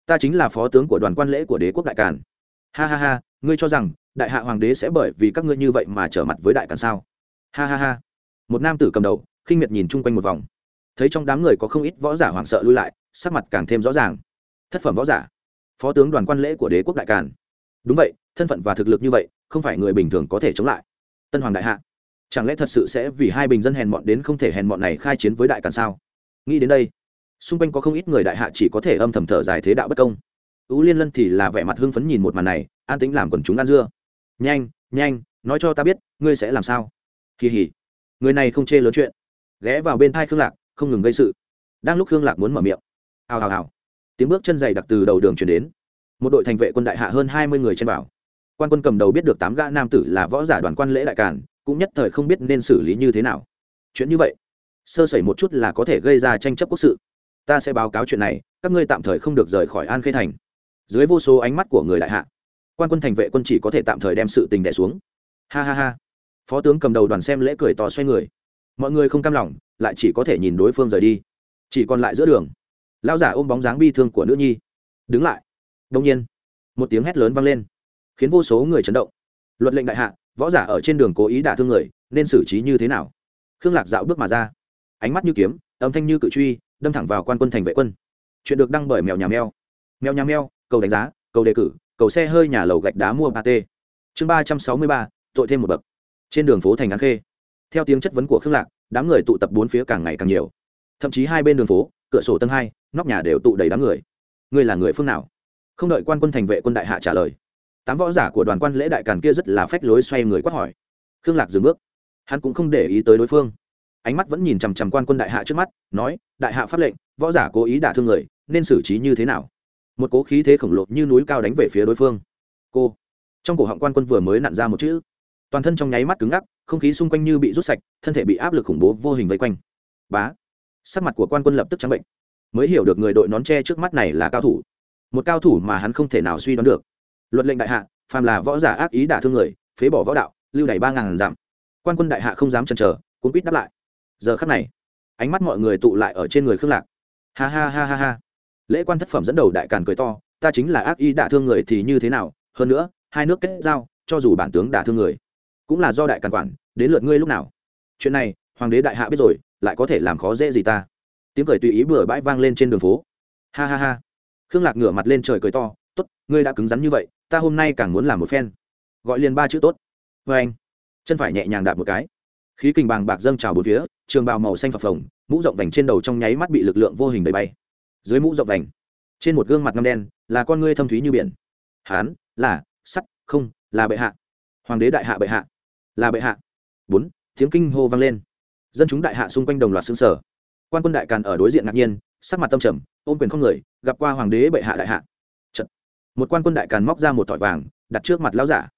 Ta chính là phó tướng của đoàn quan lễ của đế quốc đại càn ha ha ha, ngươi cho rằng, đại hạ hoàng đế sẽ bởi vì các ngươi như vậy mà trở mặt với đại càn sao? Ha ha ha. Một nam tử cầm đầu, khinh miệt nhìn chung quanh một vòng. Thấy trong đám người có không ít võ giả hoảng sợ lui lại, sắc mặt càng thêm rõ ràng. Thất phẩm võ giả. Phó tướng đoàn quan lễ của đế quốc đại càn. Đúng vậy, thân phận và thực lực như vậy, không phải người bình thường có thể chống lại. Tân hoàng đại hạ. Chẳng lẽ thật sự sẽ vì hai bình dân hèn mọn đến không thể hèn mọn này khai chiến với đại càn sao? Nghĩ đến đây, xung quanh có không ít người đại hạ chỉ có thể âm thầm thở dài thế đạo bất công ú liên lân thì là vẻ mặt hưng phấn nhìn một màn này, an tính làm quần chúng ăn dưa. Nhanh nhanh, nói cho ta biết, ngươi sẽ làm sao? Kỳ hỉ, người này không chê lớn chuyện. Ghé vào bên thai khương lạc, không ngừng gây sự. Đang lúc khương lạc muốn mở miệng, hào hào hào. Tiếng bước chân dày đặc từ đầu đường chuyển đến. Một đội thành vệ quân đại hạ hơn hai mươi người trên bảo. Quan quân cầm đầu biết được tám gã nam tử là võ giả đoàn quan lễ đại càn, cũng nhất thời không biết nên xử lý như thế nào. Chuyện như vậy, sơ sẩy một chút là có thể gây ra tranh chấp quốc sự. Ta sẽ báo cáo chuyện này, các ngươi tạm thời không được rời khỏi an khê thành dưới vô số ánh mắt của người đại hạ, quan quân thành vệ quân chỉ có thể tạm thời đem sự tình đẻ xuống. Ha ha ha. Phó tướng cầm đầu đoàn xem lễ cười to xoay người. Mọi người không cam lòng, lại chỉ có thể nhìn đối phương rời đi. Chỉ còn lại giữa đường lao giả ôm bóng dáng bi thương của nữ nhi. Đứng lại. Đông nhiên, một tiếng hét lớn vang lên, khiến vô số người chấn động. Luật lệnh đại hạ, võ giả ở trên đường cố ý đả thương người, nên xử trí như thế nào? Khương lạc dạo bước mà ra. Ánh mắt như kiếm, âm thanh như cự truy, đâm thẳng vào quan quân thành vệ quân. Chuyện được đăng bởi mèo nhà mèo. Mèo nhà mèo cầu đánh giá, cầu đề cử, cầu xe hơi nhà lầu gạch đá mua ba t. Chương ba trăm sáu mươi ba, tội thêm một bậc. Trên đường phố thành án khê. Theo tiếng chất vấn của khương lạc, đám người tụ tập bốn phía càng ngày càng nhiều. Thậm chí hai bên đường phố, cửa sổ tầng hai, nóc nhà đều tụ đầy đám người. Ngươi là người phương nào? Không đợi quan quân thành vệ quân đại hạ trả lời, tám võ giả của đoàn quan lễ đại càn kia rất là phách lối xoay người quát hỏi. Khương lạc dừng bước. Hắn cũng không để ý tới đối phương. Ánh mắt vẫn nhìn chằm chằm quan quân đại hạ trước mắt, nói, đại hạ pháp lệnh, võ giả cố ý đả thương người, nên xử trí như thế nào? Một cố khí thế khổng lồ như núi cao đánh về phía đối phương. Cô, trong cổ họng quan quân vừa mới nặn ra một chữ. Toàn thân trong nháy mắt cứng ngắc, không khí xung quanh như bị rút sạch, thân thể bị áp lực khủng bố vô hình vây quanh. Bá, sắc mặt của quan quân lập tức trắng bệnh. Mới hiểu được người đội nón tre trước mắt này là cao thủ. Một cao thủ mà hắn không thể nào suy đoán được. Luật lệnh đại hạ, phàm là võ giả ác ý đả thương người, phế bỏ võ đạo, lưu đày ba ngàn dặm. Quan quân đại hạ không dám chần chờ, cuốn quýt đáp lại. Giờ khắc này, ánh mắt mọi người tụ lại ở trên người khương lạc. Ha ha ha ha ha lễ quan thất phẩm dẫn đầu đại càn cười to, ta chính là ác y đả thương người thì như thế nào? Hơn nữa, hai nước kết giao, cho dù bản tướng đả thương người, cũng là do đại càn quản, đến lượt ngươi lúc nào? Chuyện này, hoàng đế đại hạ biết rồi, lại có thể làm khó dễ gì ta? Tiếng cười tùy ý bừa bãi vang lên trên đường phố. Ha ha ha. Khương lạc ngửa mặt lên trời cười to, tốt, ngươi đã cứng rắn như vậy, ta hôm nay càng muốn làm một phen. Gọi liền ba chữ tốt. Vê anh, chân phải nhẹ nhàng đạp một cái. Khí kình bàng bạc dâng trào bốn phía, trường bào màu xanh phập phồng, mũ rộng vành trên đầu trong nháy mắt bị lực lượng vô hình đẩy bay dưới mũ rộng vành, trên một gương mặt ngâm đen, là con ngươi thâm thúy như biển. Hán, là, sắt, không, là bệ hạ. Hoàng đế đại hạ bệ hạ, là bệ hạ. Bốn, tiếng kinh hô vang lên. Dân chúng đại hạ xung quanh đồng loạt xương sở quan quân đại càn ở đối diện ngạc nhiên, sắc mặt tâm trầm, ôm quyền không người, gặp qua hoàng đế bệ hạ đại hạ. Chật. một quan quân đại càn móc ra một thỏi vàng, đặt trước mặt lão giả.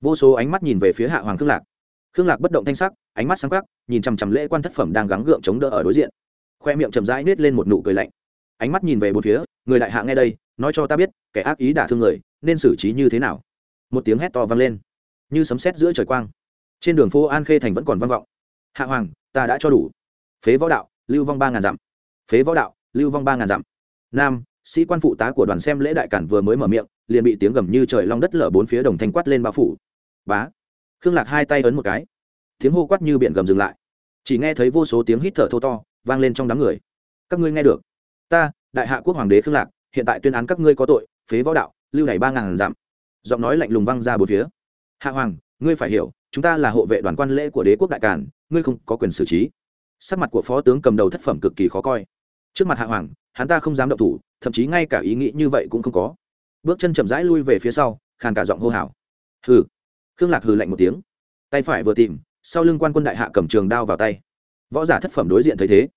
Vô số ánh mắt nhìn về phía hạ hoàng khương lạc. Khương lạc bất động thanh sắc, ánh mắt sáng quắc, nhìn chằm chằm lễ quan thất phẩm đang gắng gượng chống đỡ ở đối diện. Khoe miệng chầm rãi nết lên một nụ cười lạnh ánh mắt nhìn về bốn phía, người đại hạ nghe đây, nói cho ta biết, kẻ ác ý đả thương người, nên xử trí như thế nào? Một tiếng hét to vang lên, như sấm sét giữa trời quang. Trên đường phố an khê thành vẫn còn vang vọng. Hạ hoàng, ta đã cho đủ. Phế võ đạo, lưu vong ba ngàn dặm. Phế võ đạo, lưu vong ba ngàn dặm. Nam, sĩ quan phụ tá của đoàn xem lễ đại cản vừa mới mở miệng, liền bị tiếng gầm như trời long đất lở bốn phía đồng thanh quát lên bao phủ. Bá, khương lạc hai tay ấn một cái. Tiếng hô quát như biển gầm dừng lại. Chỉ nghe thấy vô số tiếng hít thở thô to, vang lên trong đám người. Các ngươi nghe được ta, đại hạ quốc hoàng đế khương lạc, hiện tại tuyên án các ngươi có tội, phế võ đạo, lưu này ba ngàn dặm. Giọng nói lạnh lùng văng ra bốn phía. Hạ hoàng, ngươi phải hiểu, chúng ta là hộ vệ đoàn quan lễ của đế quốc đại càn, ngươi không có quyền xử trí. Sắc mặt của phó tướng cầm đầu thất phẩm cực kỳ khó coi. Trước mặt hạ hoàng, hắn ta không dám động thủ, thậm chí ngay cả ý nghĩ như vậy cũng không có. Bước chân chậm rãi lui về phía sau, khàn cả giọng hô hào. Hừ. Khương lạc hừ lạnh một tiếng. Tay phải vừa tìm, sau lưng quan quân đại hạ cầm trường đao vào tay. Võ giả thất phẩm đối diện thấy thế.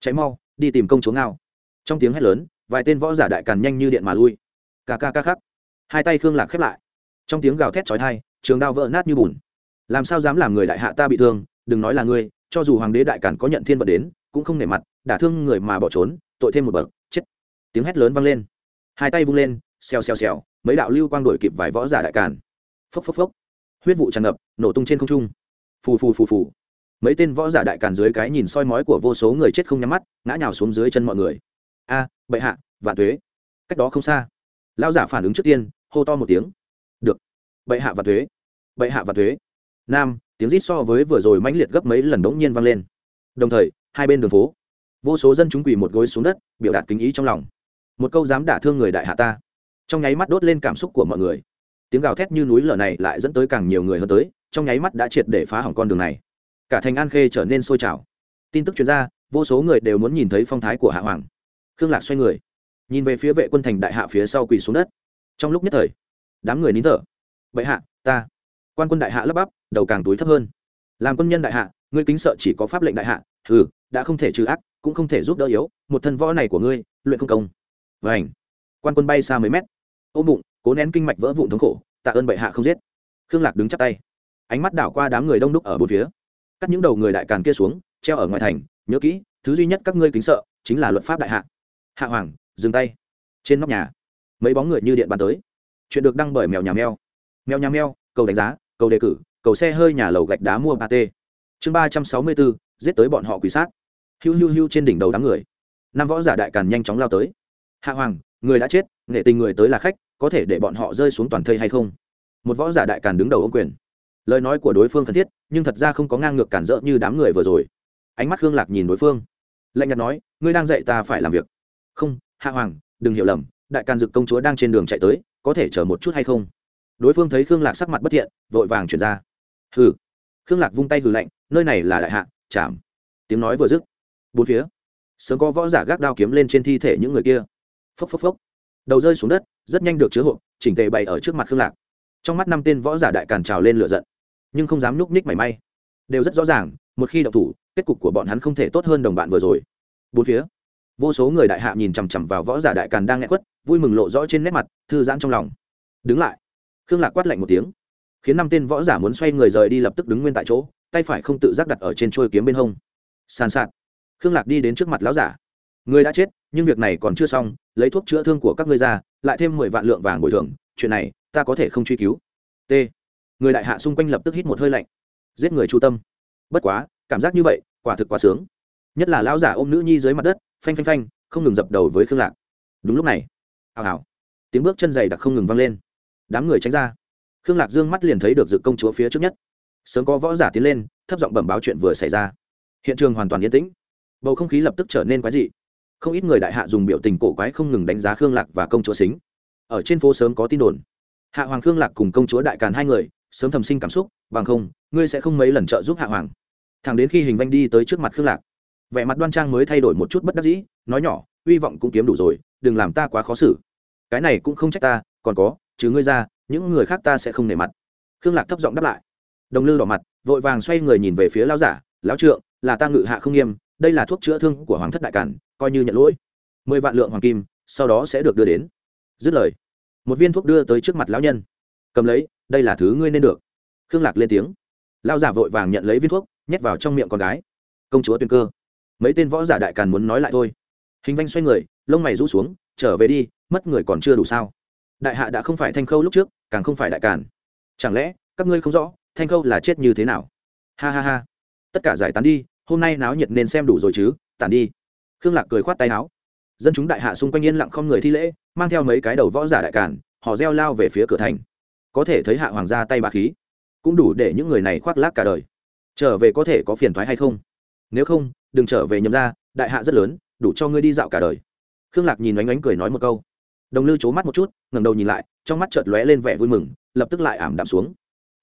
Cháy mau, đi tìm công chúa ngao trong tiếng hét lớn, vài tên võ giả đại càn nhanh như điện mà lui. Ca ca ca khắc. Hai tay khương lạc khép lại. Trong tiếng gào thét trói thai trường đao vỡ nát như bùn. Làm sao dám làm người đại hạ ta bị thương, đừng nói là ngươi, cho dù hoàng đế đại càn có nhận thiên vật đến, cũng không nể mặt, đả thương người mà bỏ trốn, tội thêm một bậc, chết. Tiếng hét lớn vang lên. Hai tay vung lên, xèo xèo xèo, mấy đạo lưu quang đổi kịp vài võ giả đại càn. Phốc phốc phốc. Huyết vụ tràn ngập, nổ tung trên không trung. Phù phù phù phù. Mấy tên võ giả đại càn dưới cái nhìn soi mói của vô số người chết không nhắm mắt, ngã nhào xuống dưới chân mọi người a, bệ hạ, vạn thuế. Cách đó không xa. Lao giả phản ứng trước tiên, hô to một tiếng. Được. Bệ hạ vạn thuế. Bệ hạ vạn thuế. Nam, tiếng rít so với vừa rồi mãnh liệt gấp mấy lần đống nhiên vang lên. Đồng thời, hai bên đường phố. Vô số dân chúng quỳ một gối xuống đất, biểu đạt kính ý trong lòng. Một câu dám đả thương người đại hạ ta. Trong nháy mắt đốt lên cảm xúc của mọi người. Tiếng gào thét như núi lở này lại dẫn tới càng nhiều người hơn tới, trong nháy mắt đã triệt để phá hỏng con đường này. Cả thành an khê trở nên sôi trào. Tin tức chuyên gia vô số người đều muốn nhìn thấy phong thái của hạ hoàng khương lạc xoay người, nhìn về phía vệ quân thành đại hạ phía sau quỳ xuống đất. Trong lúc nhất thời, đám người nín thở. Bệ hạ, ta. Quan quân đại hạ lấp bắp, đầu càng túi thấp hơn. Làm quân nhân đại hạ, ngươi kính sợ chỉ có pháp lệnh đại hạ. Ừ đã không thể trừ ác, cũng không thể giúp đỡ yếu, một thân võ này của ngươi, luyện không công. Và ảnh quan quân bay xa mấy mét. Ôm bụng, cố nén kinh mạch vỡ vụn thống khổ, tạ ơn bệ hạ không giết. Khương lạc đứng chắp tay. Ánh mắt đảo qua đám người đông đúc ở bốn phía. Cắt những đầu người đại càn kia xuống, treo ở ngoài thành, nhớ kỹ, thứ duy nhất các ngươi kính sợ, chính là luật pháp đại hạ hạ hoàng, dừng tay. Trên nóc nhà, mấy bóng người như điện bàn tới. Chuyện được đăng bởi mèo nhà mèo. Mèo nhà mèo, cầu đánh giá, cầu đề cử, cầu xe hơi nhà lầu gạch đá mua ba t. Chương ba trăm sáu mươi bốn, giết tới bọn họ quỷ sát. Hiu hiu hiu trên đỉnh đầu đám người. Năm võ giả đại càn nhanh chóng lao tới. Hạ hoàng, người đã chết, nghệ tình người tới là khách, có thể để bọn họ rơi xuống toàn thây hay không? Một võ giả đại càn đứng đầu ông quyền. Lời nói của đối phương cần thiết, nhưng thật ra không có ngang ngược cản rỡ như đám người vừa rồi. Ánh mắt hương lạc nhìn đối phương. Lạnh nhạt nói, ngươi đang dạy ta phải làm việc không, hạ hoàng, đừng hiểu lầm, đại càn dực công chúa đang trên đường chạy tới, có thể chờ một chút hay không? Đối phương thấy khương lạc sắc mặt bất thiện, vội vàng chuyển ra. Hừ. Khương lạc vung tay hừ lạnh, nơi này là đại hạ, chạm. Tiếng nói vừa dứt, bốn phía, sớm có võ giả gác đao kiếm lên trên thi thể những người kia. Phốc phốc phốc. Đầu rơi xuống đất, rất nhanh được chứa hộp chỉnh tề bày ở trước mặt khương lạc. Trong mắt năm tên võ giả đại càn trào lên lửa giận, nhưng không dám núp ních mảy may. Đều rất rõ ràng, một khi động thủ, kết cục của bọn hắn không thể tốt hơn đồng bạn vừa rồi. Bốn phía vô số người đại hạ nhìn chằm chằm vào võ giả đại càn đang nghe quất vui mừng lộ rõ trên nét mặt, thư giãn trong lòng. Đứng lại. Khương lạc quát lạnh một tiếng. Khiến năm tên võ giả muốn xoay người rời đi lập tức đứng nguyên tại chỗ, tay phải không tự giác đặt ở trên trôi kiếm bên hông. Sàn sạt. Khương lạc đi đến trước mặt lão giả. Người đã chết, nhưng việc này còn chưa xong, lấy thuốc chữa thương của các ngươi ra, lại thêm mười vạn lượng vàng bồi thường, chuyện này, ta có thể không truy cứu. T. Người đại hạ xung quanh lập tức hít một hơi lạnh. Giết người chu tâm. Bất quá, cảm giác như vậy, quả thực quá sướng. Nhất là lão giả ôm nữ nhi dưới mặt đất phanh phanh phanh, không ngừng dập đầu với khương lạc. Đúng lúc này, hào hào, tiếng bước chân dày đặc không ngừng vang lên. Đám người tránh ra. Khương lạc dương mắt liền thấy được dự công chúa phía trước nhất. Sớm có võ giả tiến lên, thấp giọng bẩm báo chuyện vừa xảy ra. Hiện trường hoàn toàn yên tĩnh. Bầu không khí lập tức trở nên quái dị. Không ít người đại hạ dùng biểu tình cổ quái không ngừng đánh giá khương lạc và công chúa xính. Ở trên phố sớm có tin đồn. Hạ hoàng khương lạc cùng công chúa đại càn hai người, sớm thầm sinh cảm xúc, bằng không, ngươi sẽ không mấy lần trợ giúp hạ hoàng. Thẳng đến khi hình vanh đi tới trước mặt khương lạc vẻ mặt đoan trang mới thay đổi một chút bất đắc dĩ, nói nhỏ, hy vọng cũng kiếm đủ rồi, đừng làm ta quá khó xử. Cái này cũng không trách ta, còn có chứ ngươi ra, những người khác ta sẽ không nể mặt. Khương lạc thấp giọng đáp lại. Đồng lư đỏ mặt, vội vàng xoay người nhìn về phía lão giả, lão trượng, là ta ngự hạ không nghiêm, đây là thuốc chữa thương của hoàng thất đại cản coi như nhận lỗi. Mười vạn lượng hoàng kim, sau đó sẽ được đưa đến. Dứt lời, một viên thuốc đưa tới trước mặt lão nhân. Cầm lấy, đây là thứ ngươi nên được. Khương lạc lên tiếng. Lão giả vội vàng nhận lấy viên thuốc, nhét vào trong miệng con gái. Công chúa tuyên cơ mấy tên võ giả đại càn muốn nói lại thôi. Hình vanh xoay người, lông mày rũ xuống, trở về đi, mất người còn chưa đủ sao. Đại hạ đã không phải thanh khâu lúc trước, càng không phải đại càn. Chẳng lẽ, các ngươi không rõ, thanh khâu là chết như thế nào? Ha ha ha. Tất cả giải tán đi, hôm nay náo nhiệt nên xem đủ rồi chứ, tản đi. Khương lạc cười khoát tay áo. Dân chúng đại hạ xung quanh yên lặng không người thi lễ, mang theo mấy cái đầu võ giả đại càn, họ reo lao về phía cửa thành. Có thể thấy hạ hoàng gia tay bà khí. Cũng đủ để những người này khoác lác cả đời. Trở về có thể có phiền thoái hay không? Nếu không đừng trở về nhầm ra, đại hạ rất lớn, đủ cho ngươi đi dạo cả đời. Khương lạc nhìn oánh oánh cười nói một câu. Đồng lư c h ố mắt một chút ngầm đầu nhìn lại, trong mắt chợt lóe lên vẻ vui mừng, lập tức lại ảm đạm xuống.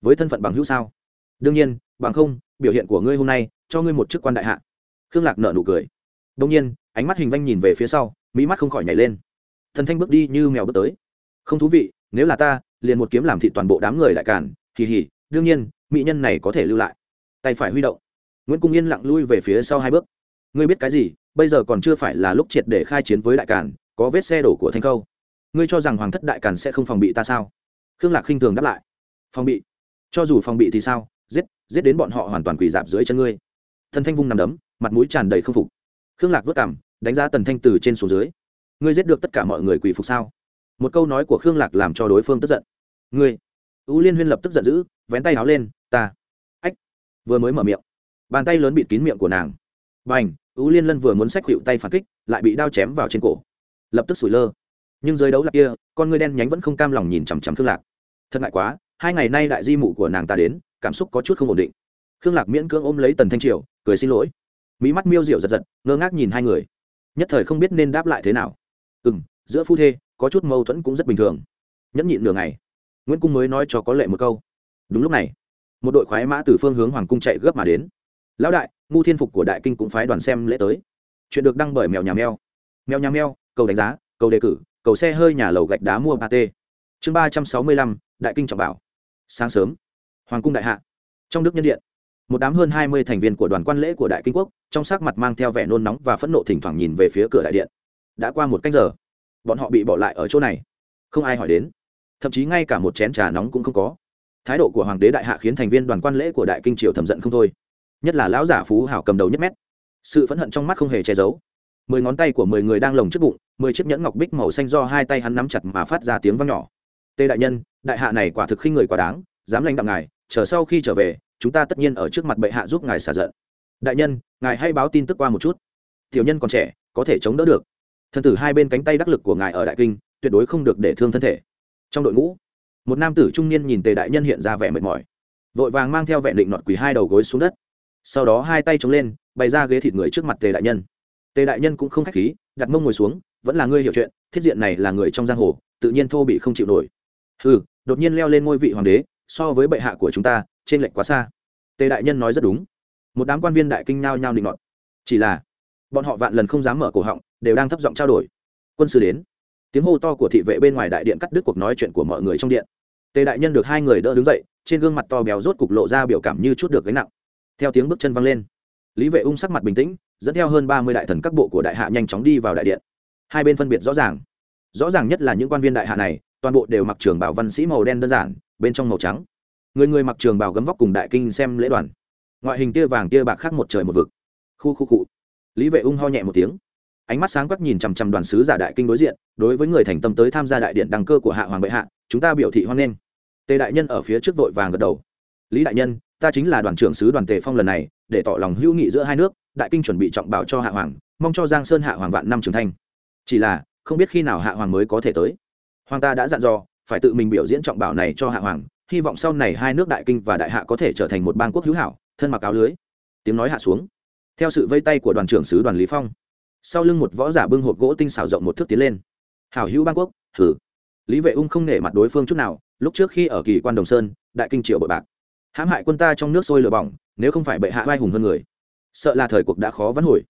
Với thân phận bằng hữu sao? Đương nhiên, bằng không, biểu hiện của ngươi hôm nay, cho ngươi một chức quan đại hạ. Khương lạc nợ nụ cười. Đông nhiên, ánh mắt hình vanh nhìn về phía sau, mỹ mắt không khỏi nhảy lên. Thần thanh bước đi như mèo bước tới. Không thú vị, nếu là ta, liền một kiếm làm thị toàn bộ đám người lại cản kỳ hỉ đương nhiên, mỹ nhân này có thể lưu lại. Tay phải huy động nguyễn cung yên lặng lui về phía sau hai bước. Ngươi biết cái gì, bây giờ còn chưa phải là lúc triệt để khai chiến với đại càn, có vết xe đổ của thanh khâu. Ngươi cho rằng hoàng thất đại càn sẽ không phòng bị ta sao? Khương lạc khinh thường đáp lại. Phòng bị? Cho dù phòng bị thì sao? Giết giết đến bọn họ hoàn toàn quỳ dạp dưới chân ngươi. Thần thanh vung nằm đấm, mặt mũi tràn đầy k phục. Khương lạc vất cảm đánh giá tần thanh từ trên xuống dưới. Ngươi giết được tất cả mọi người quỳ phục sao? Một câu nói của khương lạc làm cho đối phương tức giận. Ngươi ưu liên huyên lập tức giận dữ, vén tay áo lên, ta. Ách, vừa mới mở miệng bàn tay lớn bịt kín miệng của nàng. B à n h ưu liên lân vừa muốn xách hiệu tay phản kích, lại bị đao chém vào trên cổ. Lập tức sủi lơ. Nhưng dưới đấu lạc kia, con ngươi đen nhánh vẫn không cam lòng nhìn chằm chằm thương lạc. Thật ngại quá, hai ngày nay đại di mụ của nàng ta đến, cảm xúc có chút không ổn định. Khương lạc miễn cưỡng ôm lấy tần thanh triều, cười xin lỗi. Mỹ mắt miêu diệu giật giật, ngơ ngác nhìn hai người. Nhất thời không biết nên đáp lại thế nào. Ừ m giữa phu thê, có chút mâu thuẫn cũng rất bình thường. Nhẫn nhịn nửa ngày. Nguyễn cung mới nói cho có lệ một câu. Đúng lúc này, một đội khoái mã từ phương hướng hoàng cung chạy gấp mà đến lão đại, ngu thiên phục của đại kinh cũng phái đoàn xem lễ tới. Chuyện được đăng bởi mèo nhà mèo. Mèo nhà mèo, cầu đánh giá, cầu đề cử, cầu xe hơi nhà lầu gạch đá mua ba t chương ba trăm sáu mươi lăm, đại kinh trọng bảo. Sáng sớm, hoàng cung đại hạ. Trong đức nhân điện, một đám hơn hai mươi thành viên của đoàn quan lễ của đại kinh quốc, trong sắc mặt mang theo vẻ nôn nóng và phẫn nộ thỉnh thoảng nhìn về phía cửa đại điện. Đã qua một cách giờ, bọn họ bị bỏ lại ở chỗ này. Không ai hỏi đến. Thậm chí ngay cả một chén trà nóng cũng không có. Thái độ của hoàng đế đại hạ khiến thành viên đoàn quan lễ của đại kinh triều thầm giận không thôi nhất là lão giả phú hảo cầm đầu nhất mét. Sự phẫn hận trong mắt không hề che giấu. Mười ngón tay của mười người đang lồng trước bụng, mười chiếc nhẫn ngọc bích màu xanh do hai tay hắn nắm chặt mà phát ra tiếng vang nhỏ. Tê đại nhân, đại hạ này quả thực khinh người quá đáng, dám lãnh đạo ngài, chờ sau khi trở về, chúng ta tất nhiên ở trước mặt bệ hạ giúp ngài xả giận. Đại nhân, ngài hay báo tin tức qua một chút. Tiểu nhân còn trẻ, có thể chống đỡ được. Thân tử hai bên cánh tay đắc lực của ngài ở đại kinh, tuyệt đối không được để thương thân thể. Trong đội ngũ, một nam tử trung niên nhìn tề đại nhân hiện ra vẻ mệt mỏi. Vội vàng mang theo vẻ định nọt quỳ hai đầu gối xuống đất sau đó hai tay chống lên bày ra ghế thịt người trước mặt tề đại nhân. Tề đại nhân cũng không k h á c h khí đặt mông ngồi xuống vẫn là ngươi hiểu chuyện thiết diện này là người trong giang hồ tự nhiên thô bị không chịu nổi. Ừ đột nhiên leo lên ngôi vị hoàng đế so với bệ hạ của chúng ta trên lệnh quá xa. Tề đại nhân nói rất đúng. Một đám quan viên đại kinh nhao nhao định ngọn, chỉ là bọn họ vạn lần không dám mở cổ họng đều đang thấp giọng trao đổi. Quân sư đến. Tiếng hô to của thị vệ bên ngoài đại điện cắt đứt cuộc nói chuyện của mọi người trong điện. Tề đại nhân được hai người đỡ đứng dậy trên gương mặt to béo rốt cục lộ ra biểu cảm như chút được gánh nặng theo tiếng bước chân văng lên, lý vệ ung sắc mặt bình tĩnh, dẫn theo hơn ba mươi đại thần các bộ của đại hạ nhanh chóng đi vào đại điện. Hai bên phân biệt rõ ràng. Rõ ràng nhất là những quan viên đại hạ này, toàn bộ đều mặc trường bảo văn sĩ màu đen đơn giản, bên trong màu trắng. Người người mặc trường bảo gấm vóc cùng đại kinh xem lễ đoàn. Ngoại hình tia vàng tia bạc khác một trời một vực. Khu khu cụ lý vệ ung ho nhẹ một tiếng. Ánh mắt sáng quắc nhìn chằm chằm đoàn sứ giả đại kinh đối diện, đối với người thành tâm tới tham gia đại điện đăng cơ của hạ hoàng bệ hạ, chúng ta biểu thị hoan nghênh. Tề đại nhân ở phía trước vội vàng gật đầu. Lý đại nhân ta chính là đoàn trưởng sứ đoàn tề phong lần này, để tỏ lòng hữu nghị giữa hai nước, đại kinh chuẩn bị trọng bảo cho hạ hoàng, mong cho giang sơn hạ hoàng vạn năm trưởng thành. Chỉ là, không biết khi nào hạ hoàng mới có thể tới. Hoàng ta đã dặn dò, phải tự mình biểu diễn trọng bảo này cho hạ hoàng, hy vọng sau này hai nước đại kinh và đại hạ có thể trở thành một bang quốc hữu hảo, thân mặc áo lưới. Tiếng nói hạ xuống. Theo sự vây tay của đoàn trưởng sứ đoàn lý phong, sau lưng một võ giả bưng hộp gỗ tinh xảo rộng một thước tiến lên. Hảo hữu bang quốc thử lý vệ ung không nể mặt đối phương chút nào, lúc trước khi ở kỳ quan đồng sơn, đại kinh triệu bội bạc hãm hại quân ta trong nước sôi lửa bỏng, nếu không phải bệ hạ vai hùng hơn người, sợ là thời cuộc đã khó vắn hồi.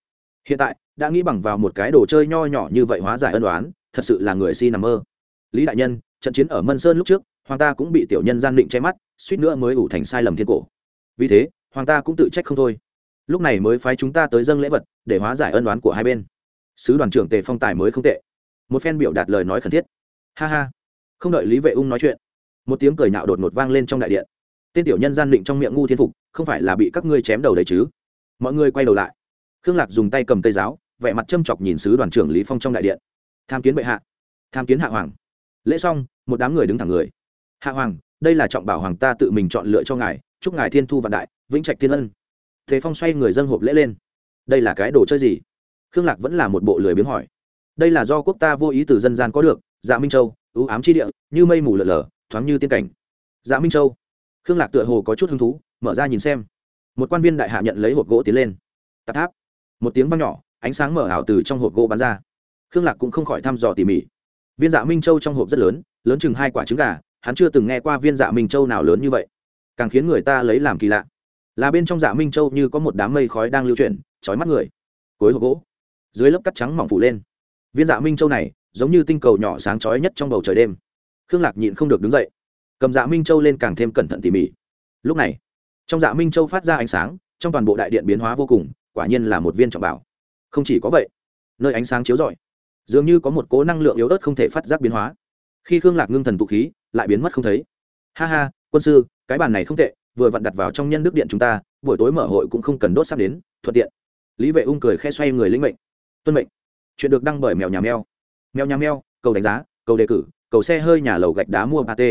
Hiện tại, đã nghĩ bằng vào một cái đồ chơi nho nhỏ như vậy hóa giải ân đoán thật sự là người si nằm mơ. Lý đại nhân, trận chiến ở mân sơn lúc trước, hoàng ta cũng bị tiểu nhân gian định che mắt, suýt nữa mới ủ thành sai lầm thiên cổ. Vì thế, hoàng ta cũng tự trách không thôi. Lúc này mới phái chúng ta tới dâng lễ vật, để hóa giải ân đoán của hai bên. Sứ đoàn trưởng tề phong tài mới không tệ. Một phen biểu đạt lời nói khẩn thiết. Ha ha. Không đợi lý vệ ung nói chuyện, một tiếng cười nhạo đột ngột vang lên trong đại điện tên tiểu nhân gian định trong miệng ngu thiên phục, không phải là bị các ngươi chém đầu đấy chứ? Mọi người quay đầu lại. Khương lạc dùng tay cầm cây giáo, vẻ mặt châm chọc nhìn sứ đoàn trưởng lý phong trong đại điện. Tham kiến bệ hạ. Tham kiến hạ hoàng. Lễ xong, một đám người đứng thẳng người. Hạ hoàng, đây là trọng bảo hoàng ta tự mình chọn lựa cho ngài, chúc ngài thiên thu vạn đại, vĩnh trạch thiên ân. Thế phong xoay người dân hộp lễ lên. Đây là cái đồ chơi gì? Khương lạc vẫn là một bộ lười biếng hỏi. Đây là do quốc ta vô ý từ dân gian có được dạ minh châu, ưu ám chi địa, như mây mù lở lở, thoáng như tiên cảnh. Dạ minh châu khương lạc tựa hồ có chút hứng thú, mở ra nhìn xem. Một quan viên đại hạ nhận lấy hộp gỗ tiến lên. Tạp tháp. Một tiếng văng nhỏ, ánh sáng mở ảo từ trong hộp gỗ bắn ra. Khương lạc cũng không khỏi thăm dò tỉ mỉ. Viên dạ minh châu trong hộp rất lớn lớn chừng hai quả trứng gà, hắn chưa từng nghe qua viên dạ minh châu nào lớn như vậy. Càng khiến người ta lấy làm kỳ lạ. Là bên trong dạ minh châu như có một đám mây khói đang lưu chuyển trói mắt người. Cuối hộp gỗ, dưới lớp cắt trắng mỏng phủ lên. Viên dạ minh châu này, giống như tinh cầu nhỏ sáng chói nhất trong bầu trời đêm. Khương lạc nhịn không được đứng dậy cầm dạ minh châu lên càng thêm cẩn thận tỉ mỉ. Lúc này, trong dạ minh châu phát ra ánh sáng, trong toàn bộ đại điện biến hóa vô cùng, quả nhiên là một viên trọng bảo. Không chỉ có vậy, nơi ánh sáng chiếu rọi, dường như có một cố năng lượng yếu ớt không thể phát giác biến hóa. Khi khương lạc ngưng thần tụ khí, lại biến mất không thấy. Ha ha, quân sư, cái bàn này không tệ, vừa vặn đặt vào trong nhân đức điện chúng ta, buổi tối mở hội cũng không cần đốt sắp đến, thuận tiện. Lý vệ ung cười khe xoay người lĩnh mệnh. Tuân mệnh. Chuyện được đăng bởi mèo nhà mèo. Mèo nhà mèo, cầu đánh giá, cầu đề cử, cầu xe hơi nhà lầu gạch đá mua ba t